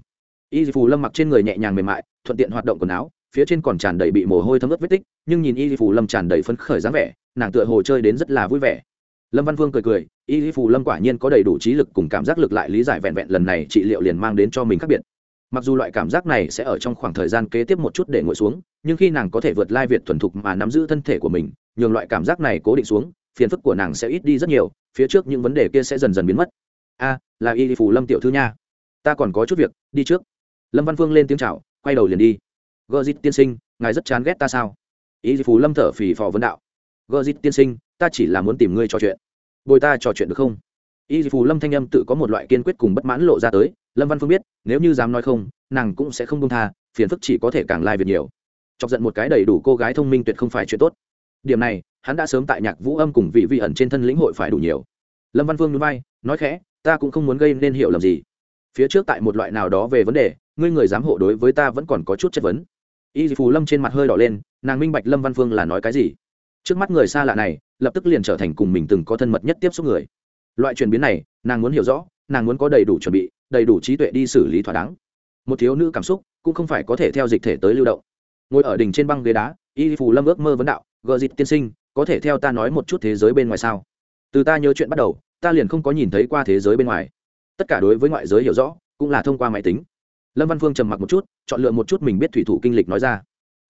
Y phù lâm mặc trên người nhẹ nhàng mềm mại, thuận tiện hoạt động quần áo, phía trên còn tràn đầy bị mồ hôi thấm ướt vết tích, nhưng nhìn y phù lâm tràn đầy phấn khởi dáng vẻ, nàng tựa hồ chơi đến rất là vui vẻ lâm văn vương cười cười, y phù lâm quả nhiên có đầy đủ trí lực cùng cảm giác lực lại lý giải vẹn vẹn lần này trị liệu liền mang đến cho mình khác biệt. Mặc dù loại cảm giác này sẽ ở trong khoảng thời gian kế tiếp một chút để ngồi xuống, nhưng khi nàng có thể vượt lai việt thuần thục mà nắm giữ thân thể của mình, nhường loại cảm giác này cố định xuống, phiền phức của nàng sẽ ít đi rất nhiều, phía trước những vấn đề kia sẽ dần dần biến mất. A, là y phù lâm tiểu thư nha. Ta còn có chút việc, đi trước. Lâm văn phương lên tiếng c h à o quay đầu liền đi. Gờ dít tiên sinh, ngài rất chán ghét ta sao? Y phù lâm thở phì phò vấn đạo. Gờ dít tiên sinh ta chỉ là muốn tìm ngươi trò chuyện. Bồi ta trò chuyện được không? Y phù lâm thanh âm tự có một loại kiên quyết cùng bất mãn lộ ra tới. Lâm văn phương biết, nếu như dám nói không, nàng cũng sẽ không công tha, phiền phức chỉ có thể càng lai nhiều. Chọc giận một cái đầy đủ cô gái thông minh tuyệt không phải chuyện tốt. Điểm này, hắn đã sớm tại nhạc vũ âm cùng vị vị ẩn trên thân lĩnh hội phải đủ nhiều. Lâm văn phương núi bay nói khẽ, ta cũng không muốn gây nên hiểu lầm gì. Phía trước tại một loại nào đó về vấn đề, ngươi người giám hộ đối với ta vẫn còn có chút chất vấn. Y phù lâm trên mặt hơi đỏ lên, nàng minh bạch lâm văn phương là nói cái gì trước mắt người xa lạ này, lập tức liền trở thành cùng mình từng có thân mật nhất tiếp xúc người. Loại chuyển biến này, nàng muốn hiểu rõ, nàng muốn có đầy đủ chuẩn bị, đầy đủ trí tuệ đi xử lý thỏa đáng. Một thiếu nữ cảm xúc cũng không phải có thể theo dịch thể tới lưu động. Ngồi ở đỉnh trên băng ghế đá, y phù lâm ước mơ vấn đạo gợ dịch tiên sinh, có thể theo ta nói một chút thế giới bên ngoài sao? Từ ta nhớ chuyện bắt đầu, ta liền không có nhìn thấy qua thế giới bên ngoài. Tất cả đối với ngoại giới hiểu rõ, cũng là thông qua máy tính. Lâm văn phương trầm mặc một chút, chọn lựa một chút mình biết thủy thủ kinh lịch nói ra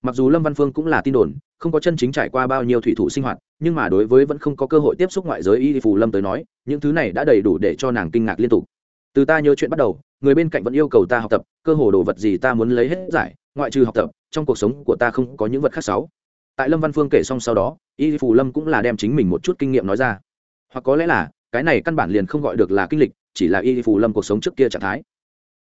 mặc dù lâm văn phương cũng là tin đồn, không có chân chính trải qua bao nhiêu thủy thủ sinh hoạt, nhưng mà đối với vẫn không có cơ hội tiếp xúc ngoại giới y phù lâm tới nói, những thứ này đã đầy đủ để cho nàng kinh ngạc liên tục. Từ ta nhớ chuyện bắt đầu, người bên cạnh vẫn yêu cầu ta học tập, cơ hồ đồ vật gì ta muốn lấy hết giải, ngoại trừ học tập, trong cuộc sống của ta không có những vật khác sáu. Tại lâm văn phương kể xong sau đó, y phù lâm cũng là đem chính mình một chút kinh nghiệm nói ra. Hoặc có lẽ là, cái này căn bản liền không gọi được là kinh lịch, chỉ là y phù lâm cuộc sống trước kia trạng thái.